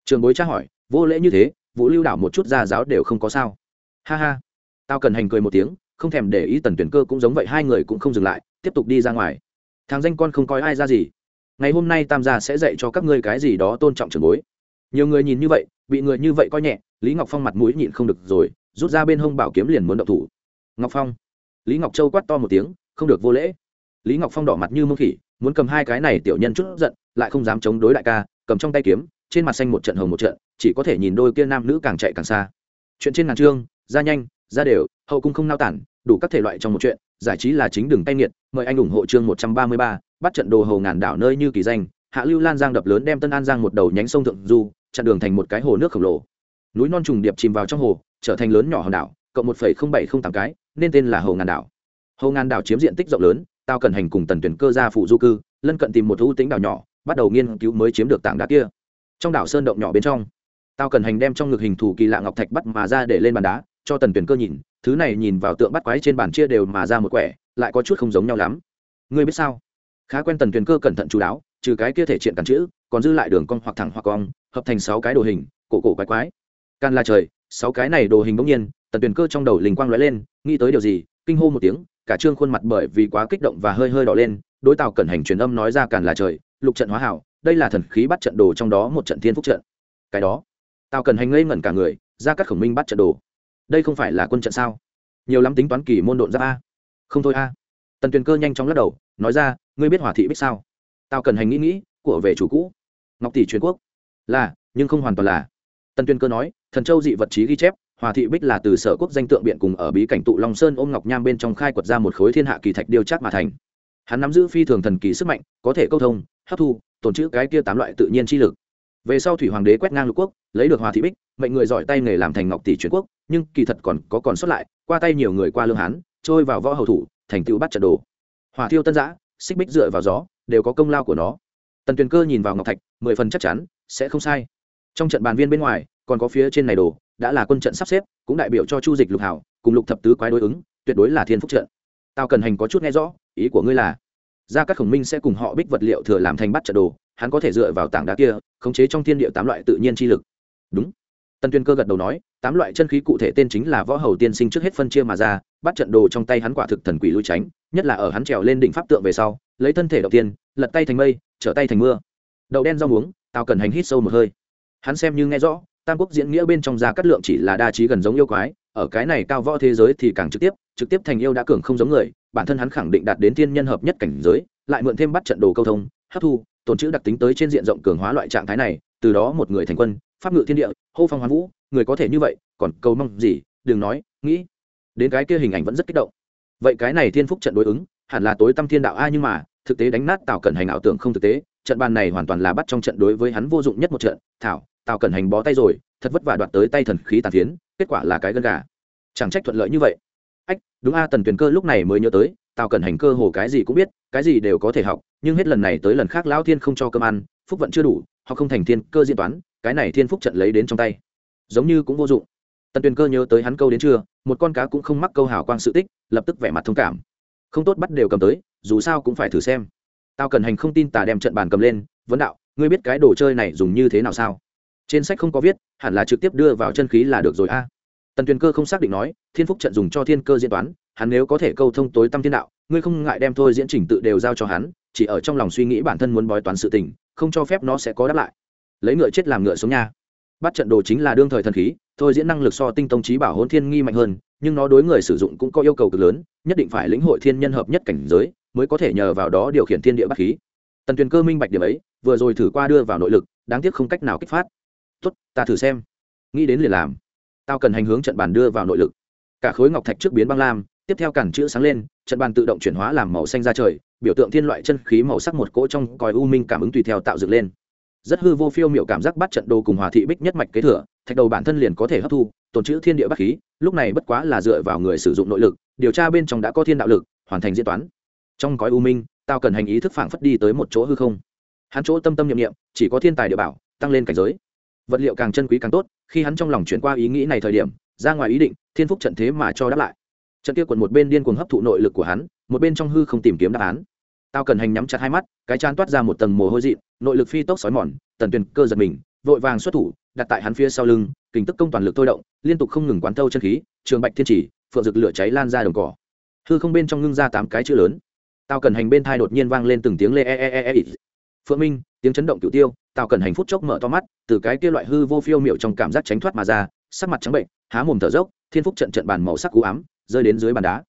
Trường bối tra hỏi, vô lễ như thế, vũ lưu đảo một chút gia giáo đều không có sao. Ha ha. Tao cần hành cười một tiếng, không thèm để ý tần tuyển cơ cũng giống vậy, hai người cũng không dừng lại, tiếp tục đi ra ngoài. Thằng danh con không coi ai ra gì ngày hôm nay tam gia sẽ dạy cho các ngươi cái gì đó tôn trọng trường bối. Nhiều người nhìn như vậy, bị người như vậy coi nhẹ, lý ngọc phong mặt mũi nhịn không được rồi, rút ra bên hông bảo kiếm liền muốn động thủ. Ngọc phong. Lý ngọc châu quát to một tiếng, không được vô lễ. Lý ngọc phong đỏ mặt như mông khỉ, muốn cầm hai cái này tiểu nhân chút giận, lại không dám chống đối đại ca, cầm trong tay kiếm, trên mặt xanh một trận hồng một trận, chỉ có thể nhìn đôi kia nam nữ càng chạy càng xa. Chuyện trên ngàn trương, ra nhanh, ra đều, hậu cung không nao tản, đủ các thể loại trong một chuyện, giải trí là chính đường tay nghiệt mời anh ủng hộ chương một trăm ba mươi ba bắt trận đồ hồ ngàn đảo nơi như kỳ danh, hạ lưu lan giang đập lớn đem tân an giang một đầu nhánh sông thượng du, chặn đường thành một cái hồ nước khổng lồ. Núi non trùng điệp chìm vào trong hồ, trở thành lớn nhỏ hòn đảo, cộng một phẩy không bảy không tám cái, nên tên là hồ ngàn đảo. Hồ ngàn đảo chiếm diện tích rộng lớn tao cần hành cùng tần tuyển cơ gia phụ du cư, lân cận tìm một ưu tính đảo nhỏ, bắt đầu nghiên cứu mới chiếm được tảng đá kia. Trong đảo sơn động nhỏ bên trong tao cần hành đem trong ngực hình thủ kỳ lạ ngọc thạch bắt mà ra để lên bàn đá, cho tần tuyển cơ nhìn, thứ này nhìn vào tượng bắt quái trên bàn chia đều mà ra một quẻ, lại có chút không giống nhau lắm. Ngươi biết sao? Khá quen tần tuyền cơ cẩn thận chú đáo, trừ cái kia thể triện cản chữ, còn dư lại đường cong hoặc thẳng hoặc cong, hợp thành sáu cái đồ hình, cổ cổ quái quái. Can là trời, sáu cái này đồ hình bỗng nhiên, tần tuyền cơ trong đầu linh quang lóe lên, nghĩ tới điều gì, kinh hô một tiếng, cả trương khuôn mặt bởi vì quá kích động và hơi hơi đỏ lên, đối tào cẩn hành truyền âm nói ra càn là trời, lục trận hóa hảo, đây là thần khí bắt trận đồ trong đó một trận thiên phúc trận. Cái đó, tào cẩn hành ngây ngẩn cả người, ra các khổng minh bắt trận đồ. Đây không phải là quân trận sao? Nhiều lắm tính toán kỳ môn độn ra a. Không thôi a. Tần tuyền cơ nhanh chóng lắc đầu, nói ra ngươi biết hỏa thị bích sao? Tao cần hành nghĩ nghĩ, của về chủ cũ. Ngọc tỷ truyền quốc. Là, nhưng không hoàn toàn là. Tần Tuyên cơ nói, thần châu dị vật trí ghi chép hòa thị bích là từ sở quốc danh tượng biện cùng ở bí cảnh tụ long sơn ôm ngọc nham bên trong khai quật ra một khối thiên hạ kỳ thạch điêu chắc mà thành. Hắn nắm giữ phi thường thần kỳ sức mạnh, có thể câu thông, hấp thu tồn trữ cái kia tám loại tự nhiên chi lực. Về sau thủy hoàng đế quét ngang lục quốc, lấy được hòa thị bích, mệnh người giỏi tay nghề làm thành ngọc tỷ truyền quốc, nhưng kỳ thật còn có còn xuất lại, qua tay nhiều người qua lương hán, trôi vào võ hầu thủ, thành tựu bắt trận đồ. Hỏa thiêu tân giã xích bích dựa vào gió, đều có công lao của nó. Tần tuyền cơ nhìn vào ngọc thạch, mười phần chắc chắn, sẽ không sai. Trong trận bàn viên bên ngoài, còn có phía trên này đồ, đã là quân trận sắp xếp, cũng đại biểu cho chu dịch lục hảo, cùng lục thập tứ quái đối ứng, tuyệt đối là thiên phúc trận. Tao cần hành có chút nghe rõ, ý của ngươi là, gia các khổng minh sẽ cùng họ bích vật liệu thừa làm thành bắt trận đồ, hắn có thể dựa vào tảng đá kia, khống chế trong thiên địa tám loại tự nhiên chi lực. Đúng. Tần tuyên cơ gật đầu nói, tám loại chân khí cụ thể tên chính là võ hầu tiên sinh trước hết phân chia mà ra, bắt trận đồ trong tay hắn quả thực thần quỷ lui tránh nhất là ở hắn trèo lên đỉnh pháp tượng về sau, lấy thân thể đầu tiên, lật tay thành mây, trở tay thành mưa. Đậu đen rau muống, tao cần hành hít sâu một hơi. Hắn xem như nghe rõ, tam quốc diễn nghĩa bên trong gia cát lượng chỉ là đa trí gần giống yêu quái, ở cái này cao võ thế giới thì càng trực tiếp trực tiếp thành yêu đã cường không giống người, bản thân hắn khẳng định đạt đến thiên nhân hợp nhất cảnh giới, lại mượn thêm bắt trận đồ câu thông, hấp thu tồn chữ đặc tính tới trên diện rộng cường hóa loại trạng thái này, từ đó một người thành quân, pháp ngự thiên địa, hô phong hoán vũ, người có thể như vậy, còn cầu mong gì, đừng nói, nghĩ. Đến cái kia hình ảnh vẫn rất kích động vậy cái này thiên phúc trận đối ứng, hẳn là tối tâm thiên đạo a, nhưng mà, thực tế đánh nát tào cẩn hành ảo tưởng không thực tế, trận bàn này hoàn toàn là bắt trong trận đối với hắn vô dụng nhất một trận. Thảo, tào cẩn hành bó tay rồi, thật vất vả đoạt tới tay thần khí tàn phiến, kết quả là cái gân gà. Chẳng trách thuận lợi như vậy. Ách, đúng a, tần tuyền cơ lúc này mới nhớ tới, tào cẩn hành cơ hồ cái gì cũng biết, cái gì đều có thể học, nhưng hết lần này tới lần khác lão thiên không cho cơm ăn, phúc vận chưa đủ họ không thành thiên cơ diễn toán, cái này thiên phúc trận lấy đến trong tay. Giống như cũng vô dụng tần tuyền cơ nhớ tới hắn câu đến trưa, một con cá cũng không mắc câu hào quang sự tích, lập tức vẻ mặt thông cảm. Không tốt bắt đều cầm tới, dù sao cũng phải thử xem. Tao cần hành không tin tà đem trận bàn cầm lên, vấn đạo, ngươi biết cái đồ chơi này dùng như thế nào sao? Trên sách không có viết, hẳn là trực tiếp đưa vào chân khí là được rồi a. Tần tuyền cơ không xác định nói, thiên phúc trận dùng cho thiên cơ diễn toán, hắn nếu có thể câu thông tối tâm thiên đạo, ngươi không ngại đem thôi diễn trình tự đều giao cho hắn, chỉ ở trong lòng suy nghĩ bản thân muốn bói toán sự tình, không cho phép nó sẽ có đáp lại. Lấy ngựa chết làm ngựa sống nha. Bắt trận đồ chính là đương thời thần khí thôi diễn năng lực so tinh tông trí bảo hôn thiên nghi mạnh hơn, nhưng nó đối người sử dụng cũng có yêu cầu cực lớn, nhất định phải lĩnh hội thiên nhân hợp nhất cảnh giới mới có thể nhờ vào đó điều khiển thiên địa bát khí. Tần tuyền cơ minh bạch điểm ấy, vừa rồi thử qua đưa vào nội lực, đáng tiếc không cách nào kích phát. Tốt, ta thử xem. Nghĩ đến liền làm. Tao cần hành hướng trận bàn đưa vào nội lực. Cả khối ngọc thạch trước biến băng lam, tiếp theo cản chữ sáng lên, trận bàn tự động chuyển hóa làm màu xanh ra trời, biểu tượng thiên loại chân khí màu sắc một cỗ trong còi u minh cảm ứng tùy theo tạo dựng lên. Rất hư vô phiêu miệu cảm giác bắt trận đồ cùng hòa thị bích nhất mạch kế thừa thạch đầu bản thân liền có thể hấp thu, tồn chữ thiên địa bắc khí, lúc này bất quá là dựa vào người sử dụng nội lực, điều tra bên trong đã có thiên đạo lực, hoàn thành diễn toán. Trong cõi u minh, tao cần hành ý thức phảng phất đi tới một chỗ hư không. Hắn chỗ tâm tâm nhiệm nghiệm chỉ có thiên tài địa bảo, tăng lên cảnh giới. Vật liệu càng chân quý càng tốt, khi hắn trong lòng chuyển qua ý nghĩ này thời điểm, ra ngoài ý định, thiên phúc trận thế mà cho đáp lại. Trận kia quần một bên điên cuồng hấp thụ nội lực của hắn, một bên trong hư không tìm kiếm đáp án. Tao cần hành nhắm chặt hai mắt, cái chán toát ra một tầng mồ hôi dị nội lực phi tốc sói mòn, tần tuyền cơ giật mình, vội vàng xuất thủ đặt tại hắn phía sau lưng, kình tức công toàn lực thôi động, liên tục không ngừng quán thâu chân khí, trường bạch thiên chỉ, phượng rực lửa cháy lan ra đồng cỏ. Hư không bên trong ngưng ra tám cái chữ lớn. Tao cần hành bên thai đột nhiên vang lên từng tiếng lê e e e e. Phượng minh, tiếng chấn động cựu tiêu tao cần hành phút chốc mở to mắt, từ cái kia loại hư vô phiêu miệu trong cảm giác tránh thoát mà ra, sắc mặt trắng bệnh, há mồm thở dốc, thiên phúc trận trận bàn màu sắc cú ám, rơi đến dưới bàn đá.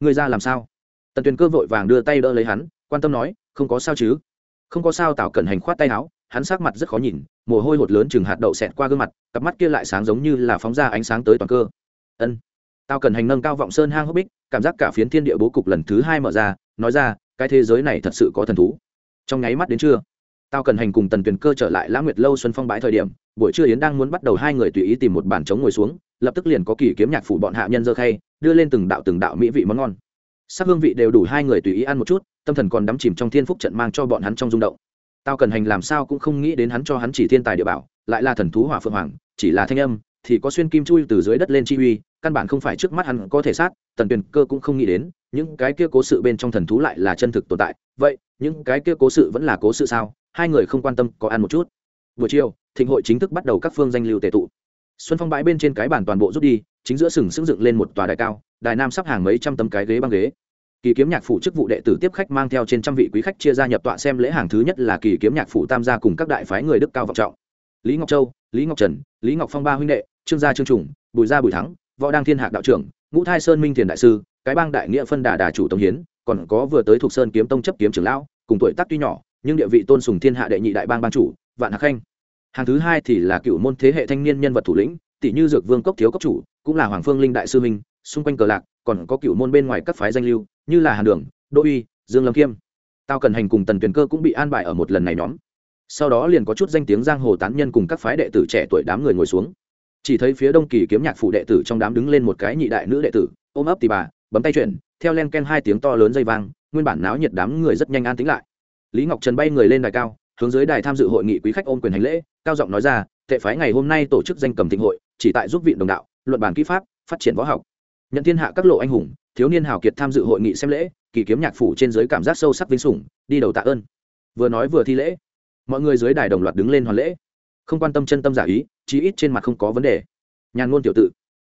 Người ra làm sao? Tần tuyền cơ vội vàng đưa tay đỡ lấy hắn, quan tâm nói, không có sao chứ? Không có sao, tào cẩn hành khoát tay áo hắn sắc mặt rất khó nhìn, mồ hôi hột lớn chừng hạt đậu xẹt qua gương mặt, cặp mắt kia lại sáng giống như là phóng ra ánh sáng tới toàn cơ. Ân. Tao cần hành nâng cao vọng sơn hang hốc bích, cảm giác cả phiến thiên địa bố cục lần thứ hai mở ra, nói ra, cái thế giới này thật sự có thần thú. Trong nháy mắt đến trưa, tao cần hành cùng tần tuyền cơ trở lại lãng nguyệt lâu xuân phong bãi thời điểm, buổi trưa yến đang muốn bắt đầu hai người tùy ý tìm một bàn trống ngồi xuống, lập tức liền có kỳ kiếm nhạc phủ bọn hạ nhân dơ khay, đưa lên từng đạo từng đạo mỹ vị món ngon. Sắc hương vị đều đủ hai người tùy ý ăn một chút, tâm thần còn đắm chìm trong thiên phúc trận mang cho bọn hắn trong rung động tao cần hành làm sao cũng không nghĩ đến hắn cho hắn chỉ thiên tài địa bảo, lại là thần thú hỏa phượng hoàng, chỉ là thanh âm, thì có xuyên kim chui từ dưới đất lên chi uy, căn bản không phải trước mắt hắn có thể sát, tần tuyền cơ cũng không nghĩ đến, những cái kia cố sự bên trong thần thú lại là chân thực tồn tại. Vậy, những cái kia cố sự vẫn là cố sự sao? Hai người không quan tâm, có ăn một chút. Buổi chiều, thịnh hội chính thức bắt đầu các phương danh lưu tệ tụ. Xuân phong bãi bên trên cái bàn toàn bộ rút đi, chính giữa sừng sững dựng lên một tòa đài cao, đài nam sắp hàng mấy trăm tấm cái ghế băng ghế kỳ kiếm nhạc phủ chức vụ đệ tử tiếp khách mang theo trên trăm vị quý khách chia ra nhập tọa xem lễ hàng thứ nhất là kỳ kiếm nhạc phủ tam gia cùng các đại phái người đức cao vọng trọng. Lý ngọc châu, lý ngọc trần, lý ngọc phong ba huynh đệ, trương gia trương trùng, bùi gia bùi thắng, võ đăng thiên hạc đạo trưởng, ngũ thai sơn minh thiền đại sư, cái bang đại nghĩa phân đà đà chủ tống hiến, còn có vừa tới thuộc sơn kiếm tông chấp kiếm trưởng lão, cùng tuổi tác tuy nhỏ, nhưng địa vị tôn sùng thiên hạ đệ nhị đại bang ban chủ, vạn hạc khanh. Hàng thứ hai thì là cựu môn thế hệ thanh niên nhân vật thủ lĩnh, tỷ như dược vương cốc thiếu cốc chủ, cũng là hoàng phương linh đại sư minh xung quanh cờ lạc, còn có cựu môn bên ngoài các phái danh lưu, như là hàn đường, đỗ uy, dương lâm kiêm tao cần hành cùng tần tuyền cơ cũng bị an bài ở một lần này nhóm. Sau đó liền có chút danh tiếng giang hồ tán nhân cùng các phái đệ tử trẻ tuổi đám người ngồi xuống. Chỉ thấy phía đông kỳ kiếm nhạc phụ đệ tử trong đám đứng lên một cái nhị đại nữ đệ tử, ôm ấp tì bà, bấm tay chuyển, theo len ken hai tiếng to lớn dây vang, nguyên bản náo nhiệt đám người rất nhanh an tính lại. Lý ngọc trần bay người lên đài cao, hướng dưới đài tham dự hội nghị quý khách ôm quyền hành lễ, cao giọng nói ra, tệ phái ngày hôm nay tổ chức danh cầm thịnh hội, chỉ tại giúp viện đồng đạo, luận bàn kỹ pháp, phát triển võ học nhận thiên hạ các lộ anh hùng, thiếu niên hào kiệt tham dự hội nghị xem lễ, kỳ kiếm nhạc phủ trên dưới cảm giác sâu sắc vinh sủng, đi đầu tạ ơn. Vừa nói vừa thi lễ, mọi người dưới đài đồng loạt đứng lên hoàn lễ. Không quan tâm chân tâm giả ý, chí ít trên mặt không có vấn đề. Nhàn ngôn tiểu tự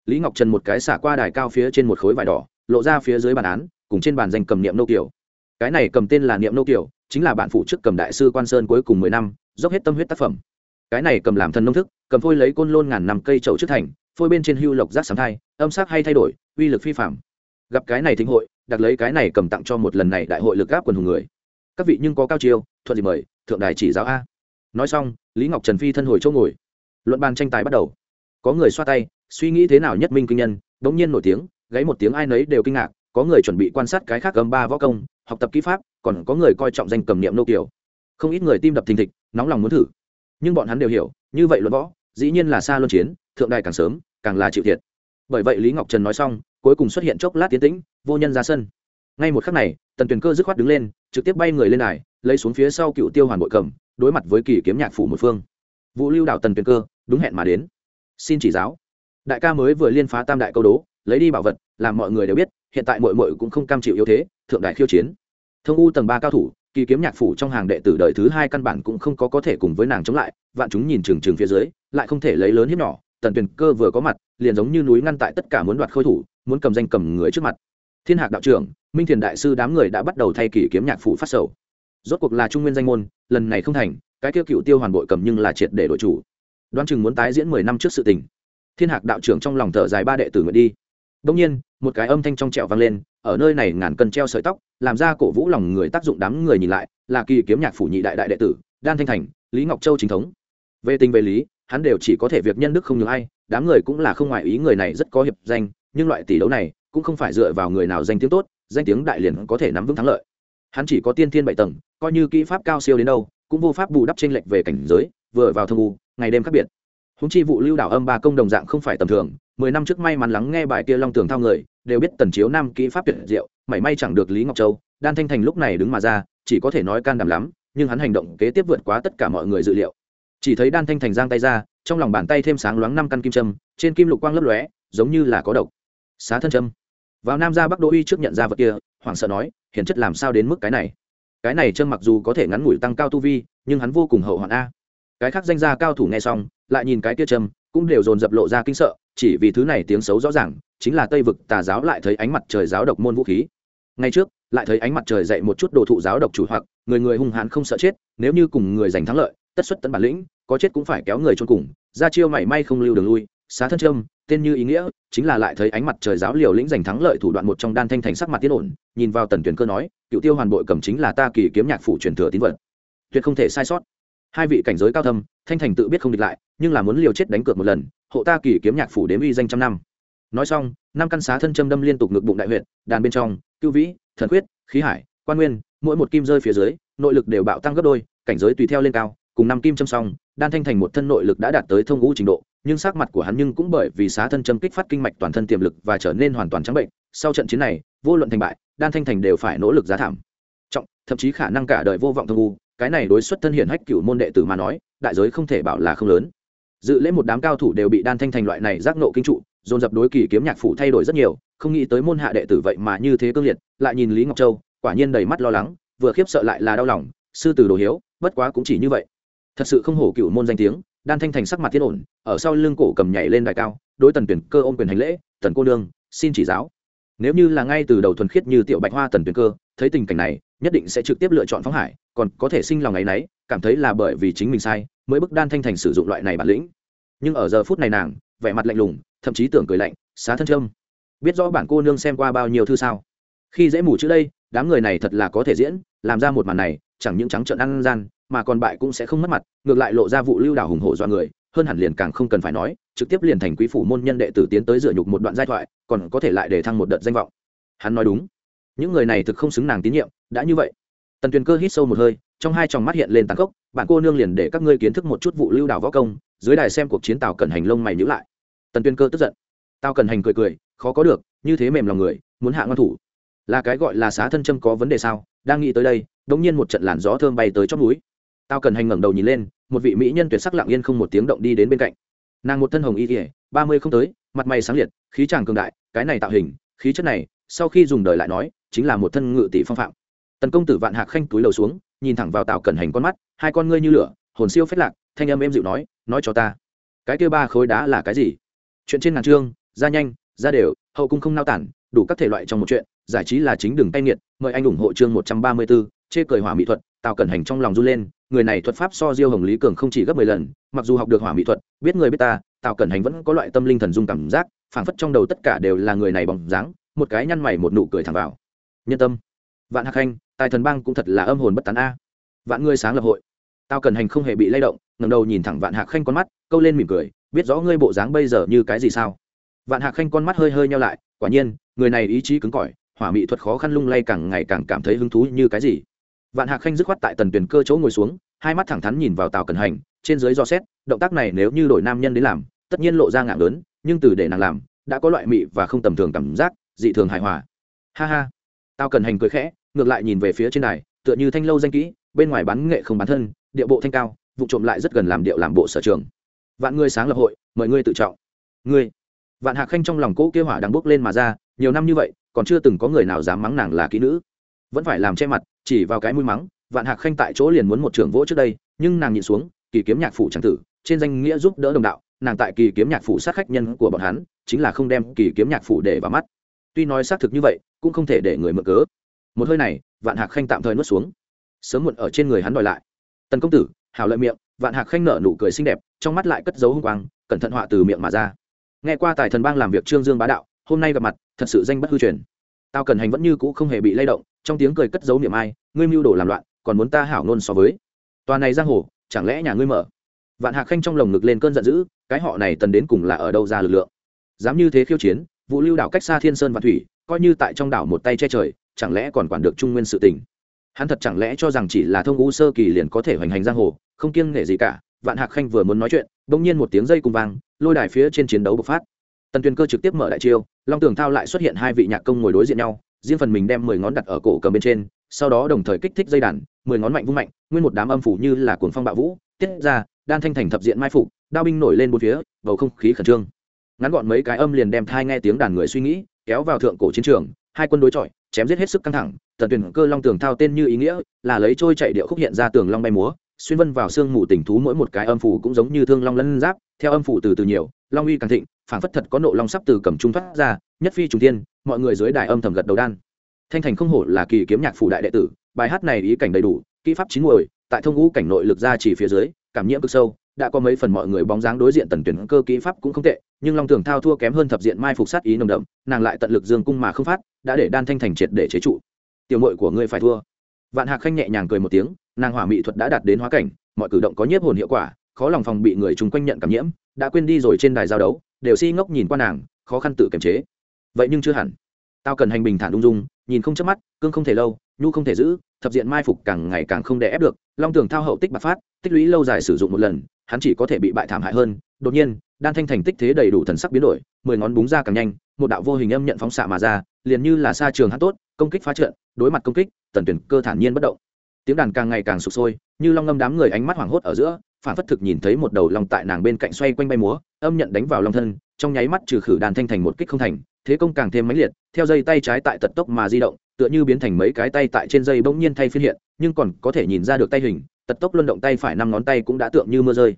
lý ngọc trần một cái xả qua đài cao phía trên một khối vải đỏ, lộ ra phía dưới bản án, cùng trên bàn danh cầm niệm nô kiểu cái này cầm tên là niệm nô kiểu chính là bản phụ chức cầm đại sư quan sơn cuối cùng mười năm, dốc hết tâm huyết tác phẩm. Cái này cầm làm thần nông thức, cầm phôi lấy côn lôn ngàn năm cây trậu trước thành, phôi bên trên hưu lộc giác sáng thai âm sắc hay thay đổi, uy lực phi phạm gặp cái này thính hội đặt lấy cái này cầm tặng cho một lần này đại hội lực gáp quần hùng người. Các vị nhưng có cao chiêu, thuận dịp mời, thượng đài chỉ giáo a. Nói xong, lý ngọc trần phi thân hồi chỗ ngồi. Luận bàn tranh tài bắt đầu. Có người xoa tay, suy nghĩ thế nào nhất minh kinh nhân đ ỗ n g nhiên nổi tiếng, gáy một tiếng ai nấy đều kinh ngạc, có người chuẩn bị quan sát cái khác cầm ba võ công, học tập kỹ pháp, còn có người coi trọng danh cầm niệm nô kiều. Không ít người tim đập thình thịch, nóng lòng muốn thử. Nhưng bọn hắn đều hiểu, như vậy luận võ, dĩ nhiên là xa luân chiến, thượng đài càng sớm, càng là chịu thiệt bởi vậy lý ngọc trần nói xong, cuối cùng xuất hiện chốc lát tiến tĩnh, vô nhân ra sân. Ngay một khắc này, tần tuyền cơ dứt khoát đứng lên, trực tiếp bay người lên đài, lấy xuống phía sau cựu tiêu hoàn bội cầm, đối mặt với kỳ kiếm nhạc phủ một phương. Vũ lưu đạo tần tuyền cơ, đúng hẹn mà đến. Xin chỉ giáo. Đại ca mới vừa liên phá tam đại câu đố, lấy đi bảo vật, làm mọi người đều biết, hiện tại mội mội cũng không cam chịu yếu thế, thượng đại khiêu chiến. Thông u tầng ba cao thủ, kỳ kiếm nhạc phủ trong hàng đệ tử đời thứ hai căn bản cũng không có có thể cùng với nàng chống lại, vạn chúng nhìn trừng trừng phía dưới, lại không thể lấy lớn hiếp nhỏ tần tuyền cơ vừa có mặt, liền giống như núi ngăn tại tất cả muốn đoạt khôi thủ, muốn cầm danh cầm người trước mặt. Thiên hạc đạo trưởng, minh thiền đại sư đám người đã bắt đầu thay kỳ kiếm nhạc phủ phát sầu. Rốt cuộc là trung nguyên danh môn, lần này không thành, cái tiêu cựu tiêu hoàn bội cầm nhưng là triệt để đội chủ. Đoan chừng muốn tái diễn mười năm trước sự tình. Thiên hạc đạo trưởng trong lòng thở dài ba đệ tử nguyện đi. Đông nhiên, một cái âm thanh trong trẹo vang lên, ở nơi này ngàn cân treo sợi tóc, làm ra cổ vũ lòng người tác dụng đám người nhìn lại, là kỳ kiếm nhạc phủ nhị đại đại đệ tử, đan thanh thành, lý ngọc châu chính thống về tình về lý, hắn đều chỉ có thể việc nhân đức không nhường ai, đám người cũng là không ngoại ý người này rất có hiệp danh, nhưng loại tỷ đấu này cũng không phải dựa vào người nào danh tiếng tốt, danh tiếng đại liền có thể nắm vững thắng lợi. Hắn chỉ có tiên thiên bảy tầng, coi như kỹ pháp cao siêu đến đâu, cũng vô pháp bù đắp tranh lệch về cảnh giới, vừa vào thâm u, ngày đêm khác biệt. Húng chi vụ lưu đảo âm ba công đồng dạng không phải tầm thường, mười năm trước may mắn lắng nghe bài kia long tường thao người, đều biết tần chiếu nam kỹ pháp tuyệt diệu, mảy may chẳng được lý ngọc châu, đan thanh thành lúc này đứng mà ra, chỉ có thể nói can đảm lắm, nhưng hắn hành động kế tiếp vượt quá tất cả mọi người dự liệu chỉ thấy đan thanh thành giang tay ra, trong lòng bàn tay thêm sáng loáng năm căn kim châm, trên kim lục quang lấp lóe, giống như là có độc. Xá thân châm. Vào nam ra bắc đô uy trước nhận ra vật kia, hoảng sợ nói hiển chất làm sao đến mức cái này? Cái này châm mặc dù có thể ngắn ngủi tăng cao tu vi, nhưng hắn vô cùng hậu hoạn a. Cái khác danh gia cao thủ nghe xong, lại nhìn cái kia châm, cũng đều dồn dập lộ ra kinh sợ, chỉ vì thứ này tiếng xấu rõ ràng, chính là tây vực tà giáo lại thấy ánh mặt trời giáo độc môn vũ khí. Ngay trước, lại thấy ánh mặt trời dạy một chút đồ thụ giáo độc chủ hoặc, người người hung hãn không sợ chết, nếu như cùng người giành thắng lợi tất xuất tận bản lĩnh, có chết cũng phải kéo người chôn cùng, ra chiêu mảy may không lưu đường lui, xá thân trâm tên như ý nghĩa, chính là lại thấy ánh mặt trời giáo liều lĩnh giành thắng lợi thủ đoạn một trong đan thanh thành sắc mặt tiến ổn, nhìn vào tần tuyển cơ nói, cựu tiêu hoàn bội cầm chính là ta kỳ kiếm nhạc phủ truyền thừa tín vật. Tuyệt không thể sai sót. Hai vị cảnh giới cao thâm, thanh thành tự biết không địch lại, nhưng là muốn liều chết đánh cược một lần, hộ ta kỳ kiếm nhạc phủ đếm uy danh trăm năm. Nói xong, năm căn xá thân châm đâm liên tục ngực bụng đại huyện đàn bên trong, cưu vĩ, thần quyết khí hải, quan nguyên, mỗi một kim rơi phía dưới, nội lực đều bạo tăng gấp đôi, cảnh giới tùy theo lên cao cùng năm kim châm xong, đan thanh thành một thân nội lực đã đạt tới thông ngũ trình độ, nhưng sắc mặt của hắn nhưng cũng bởi vì xá thân châm kích phát kinh mạch toàn thân tiềm lực và trở nên hoàn toàn trắng bệnh. Sau trận chiến này, vô luận thành bại, đan thanh thành đều phải nỗ lực giá thảm. Trọng, thậm chí khả năng cả đời vô vọng thông u cái này đối xuất thân hiển hách cửu môn đệ tử mà nói, đại giới không thể bảo là không lớn. Dự lễ một đám cao thủ đều bị đan thanh thành loại này giác nộ kinh trụ, dồn dập đối kỳ kiếm nhạc phủ thay đổi rất nhiều, không nghĩ tới môn hạ đệ tử vậy mà như thế cương liệt, lại nhìn lý ngọc châu, quả nhiên đầy mắt lo lắng, vừa khiếp sợ lại là đau lòng, sư tử đồ hiếu, bất quá cũng chỉ như vậy thật sự không hổ cựu môn danh tiếng, đan thanh thành sắc mặt thiên ổn, ở sau lưng cổ cầm nhảy lên đài cao, đối tần tuyển cơ ôm quyền hành lễ, tần cô đương xin chỉ giáo. Nếu như là ngay từ đầu thuần khiết như tiểu bạch hoa tần tuyển cơ, thấy tình cảnh này, nhất định sẽ trực tiếp lựa chọn phóng hải, còn có thể sinh lòng ngày nấy, cảm thấy là bởi vì chính mình sai, mới bức đan thanh thành sử dụng loại này bản lĩnh. Nhưng ở giờ phút này nàng, vẻ mặt lạnh lùng, thậm chí tưởng cười lạnh, xá thân trâm biết rõ bản cô nương xem qua bao nhiêu thư sao? Khi dễ mù chữ đây, đám người này thật là có thể diễn, làm ra một màn này, chẳng những trắng trợn ăn gian mà còn bại cũng sẽ không mất mặt, ngược lại lộ ra vụ lưu đảo hùng hổ do người, hơn hẳn liền càng không cần phải nói, trực tiếp liền thành quý phủ môn nhân đệ tử tiến tới dựa nhục một đoạn giai thoại, còn có thể lại để thăng một đợt danh vọng. Hắn nói đúng. Những người này thực không xứng nàng tín nhiệm, đã như vậy. Tần tuyền cơ hít sâu một hơi, trong hai tròng mắt hiện lên tàn khốc bạn cô nương liền để các ngươi kiến thức một chút vụ lưu đảo võ công, dưới đài xem cuộc chiến tàu cẩn hành lông mày nhữ lại. Tần tuyền cơ tức giận. Tao cần hành cười cười, khó có được, như thế mềm lòng người, muốn hạ ngon thủ. Là cái gọi là xá thân châm có vấn đề sao? Đang nghĩ tới đây đống nhiên một trận làn gió thơm bay tới chót núi tao cần hành ngẩng đầu nhìn lên một vị mỹ nhân tuyệt sắc lặng yên không một tiếng động đi đến bên cạnh. Nàng một thân hồng y kỉa ba mươi không tới mặt mày sáng liệt khí tràng cường đại cái này tạo hình khí chất này sau khi dùng đời lại nói chính là một thân ngự tỷ phong phạm. Tần công tử vạn hạc khanh túi lầu xuống nhìn thẳng vào tào cẩn hành con mắt hai con ngươi như lửa hồn siêu phết lạc thanh âm êm dịu nói nói cho ta cái kia ba khối đá là cái gì? Chuyện trên ngàn trương, ra nhanh ra đều hậu cung không nao tản đủ các thể loại trong một chuyện giải trí là chính đường tay nghiệt mời anh ủng hộ chương một trăm ba mươi 134, chê cười hỏa mỹ thuật, tào cẩn hành trong lòng run lên, người này thuật pháp so diêu hồng lý cường không chỉ gấp mười lần, mặc dù học được hỏa mỹ thuật, biết người biết ta, tào cẩn hành vẫn có loại tâm linh thần dung cảm giác, phảng phất trong đầu tất cả đều là người này bóng dáng, một cái nhăn mày một nụ cười thẳng vào. Nhân tâm. Vạn hạc khanh, tài thần bang cũng thật là âm hồn bất tán a. Vạn ngươi sáng lập hội. Tao cần hành không hề bị lay động, ngẩng đầu nhìn thẳng vạn hạc khanh con mắt, câu lên mỉm cười, biết rõ ngươi bộ dáng bây giờ như cái gì sao? Vạn hạc khanh con mắt hơi hơi nhau lại, quả nhiên, người này ý chí cứng cỏi, hỏa mỹ thuật khó khăn lung lay càng ngày càng cảm thấy hứng thú như cái gì? Vạn hạc khanh dứt khoát tại tần tuyển cơ chỗ ngồi xuống hai mắt thẳng thắn nhìn vào tàu cần hành trên dưới do xét động tác này nếu như đổi nam nhân đến làm tất nhiên lộ ra ngạng lớn nhưng từ để nàng làm đã có loại mị và không tầm thường cảm giác dị thường hài hòa. Ha ha. Tào cần hành cười khẽ ngược lại nhìn về phía trên này, tựa như thanh lâu danh kỹ bên ngoài bán nghệ không bán thân điệu bộ thanh cao vụ trộm lại rất gần làm điệu làm bộ sở trường. Vạn ngươi sáng lập hội mời ngươi tự trọng. Ngươi. Vạn hạc khanh trong lòng cỗ kêu hỏa đang bốc lên mà ra nhiều năm như vậy còn chưa từng có người nào dám mắng nàng là kỹ nữ vẫn phải làm che mặt, chỉ vào cái mũi mắng, vạn hạc khanh tại chỗ liền muốn một trưởng vỗ trước đây, nhưng nàng nhịn xuống, kỳ kiếm nhạc phủ tràng tử trên danh nghĩa giúp đỡ đồng đạo, nàng tại kỳ kiếm nhạc phủ sát khách nhân của bọn hắn, chính là không đem kỳ kiếm nhạc phủ để vào mắt. Tuy nói xác thực như vậy, cũng không thể để người mượn cớ. Một hơi này, vạn hạc khanh tạm thời nuốt xuống. Sớm muộn ở trên người hắn đòi lại. Tần công tử, hảo lợi miệng. Vạn hạc khanh nở nụ cười xinh đẹp, trong mắt lại cất dấu hung quang, cẩn thận họa từ miệng mà ra. Nghe qua tài thần bang làm việc trương dương bá đạo, hôm nay gặp mặt, thật sự danh bất hư truyền. Tao cần hành vẫn như cũ không hề bị lay động trong tiếng cười cất giấu niệm ai, ngươi mưu đồ làm loạn, còn muốn ta hảo nôn so với. Tòa này giang hồ, chẳng lẽ nhà ngươi mở? Vạn hạc khanh trong lồng ngực lên cơn giận dữ, cái họ này tần đến cùng là ở đâu ra lực lượng? Dám như thế khiêu chiến vụ lưu đảo cách xa thiên sơn và thủy, coi như tại trong đảo một tay che trời, chẳng lẽ còn quản được trung nguyên sự tình? Hắn thật chẳng lẽ cho rằng chỉ là thông u sơ kỳ liền có thể hoành hành giang hồ, không kiêng nể gì cả? Vạn hạc khanh vừa muốn nói chuyện, bỗng nhiên một tiếng dây cùng vang, lôi đài phía trên chiến đấu bộc phát. Tần tuyền cơ trực tiếp mở đại chiêu, long tường thao lại xuất hiện hai vị nhạc công ngồi đối diện nhau riêng phần mình đem mười ngón đặt ở cổ cầm bên trên, sau đó đồng thời kích thích dây đàn, mười ngón mạnh vung mạnh, nguyên một đám âm phủ như là cuồng phong bạo vũ, tiết ra, đan thanh thành thập diện mai phục, đao binh nổi lên bốn phía, bầu không khí khẩn trương. Ngắn gọn mấy cái âm liền đem thai nghe tiếng đàn người suy nghĩ, kéo vào thượng cổ chiến trường, hai quân đối chọi, chém giết hết sức căng thẳng, tần tuyển cơ long tường thao tên như ý nghĩa, là lấy trôi chạy điệu khúc hiện ra tường long bay múa, xuyên vân vào xương mù tình thú mỗi một cái âm phủ cũng giống như thương long lân giáp, theo âm phủ từ từ nhiều, long uy càng thịnh, phảng phất thật có nộ long sắp từ cầm trung thoát ra, nhất phi trùng tiên mọi người dưới đài âm thầm gật đầu đan. Thanh thành không hổ là kỳ kiếm nhạc phủ đại đệ tử, bài hát này ý cảnh đầy đủ, kỹ pháp chín muồi, tại thông ngũ cảnh nội lực ra chỉ phía dưới, cảm nhiễm cực sâu, đã có mấy phần mọi người bóng dáng đối diện tần tuyển cơ kỹ pháp cũng không tệ, nhưng long tường thao thua kém hơn thập diện mai phục sát ý nồng đậm, nàng lại tận lực dương cung mà không phát, đã để đan thanh thành triệt để chế trụ. Tiểu mội của ngươi phải thua. Vạn hạc khanh nhẹ nhàng cười một tiếng, nàng hỏa mỹ thuật đã đạt đến hóa cảnh, mọi cử động có nhiếp hồn hiệu quả, khó lòng phòng bị người chung quanh nhận cảm nhiễm, đã quên đi rồi trên đài giao đấu, đều si ngốc nhìn qua nàng, khó khăn tự kiềm chế vậy nhưng chưa hẳn. Tao cần hành bình thản ung dung, nhìn không chớp mắt, cương không thể lâu, nhu không thể giữ, thập diện mai phục càng ngày càng không đè ép được, long tường thao hậu tích bạc phát, tích lũy lâu dài sử dụng một lần, hắn chỉ có thể bị bại thảm hại hơn. Đột nhiên, đan thanh thành tích thế đầy đủ thần sắc biến đổi, mười ngón búng ra càng nhanh, một đạo vô hình âm nhận phóng xạ mà ra, liền như là xa trường hắn tốt, công kích phá trận, đối mặt công kích, tần tuyển cơ thản nhiên bất động. Tiếng đàn càng ngày càng sụp sôi, như long ngâm đám người ánh mắt hoảng hốt ở giữa, phản phất thực nhìn thấy một đầu long tại nàng bên cạnh xoay quanh bay múa, âm nhận đánh vào long thân, trong nháy mắt trừ khử đàn thanh thành một kích không thành thế công càng thêm mãnh liệt, theo dây tay trái tại tật tốc mà di động, tựa như biến thành mấy cái tay tại trên dây bỗng nhiên thay phiên hiện, nhưng còn có thể nhìn ra được tay hình, tật tốc luân động tay phải năm ngón tay cũng đã tượng như mưa rơi.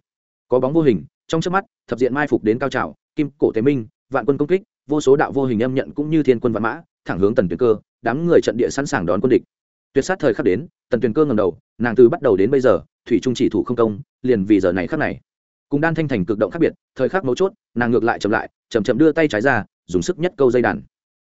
Có bóng vô hình, trong trước mắt, thập diện mai phục đến cao trào, kim, cổ, thế minh, vạn quân công kích, vô số đạo vô hình âm nhận cũng như thiên quân vạn mã, thẳng hướng tần tuyền cơ, đám người trận địa sẵn sàng đón quân địch. Tuyệt sát thời khắc đến, tần tuyền cơ ngầm đầu, nàng từ bắt đầu đến bây giờ, thủy trung chỉ thủ không công, liền vì giờ này khắc này. Cùng đan thanh thành cực động khác biệt, thời khắc mấu chốt, nàng ngược lại chậm lại, chậm chậm đưa tay trái ra dùng sức nhất câu dây đàn.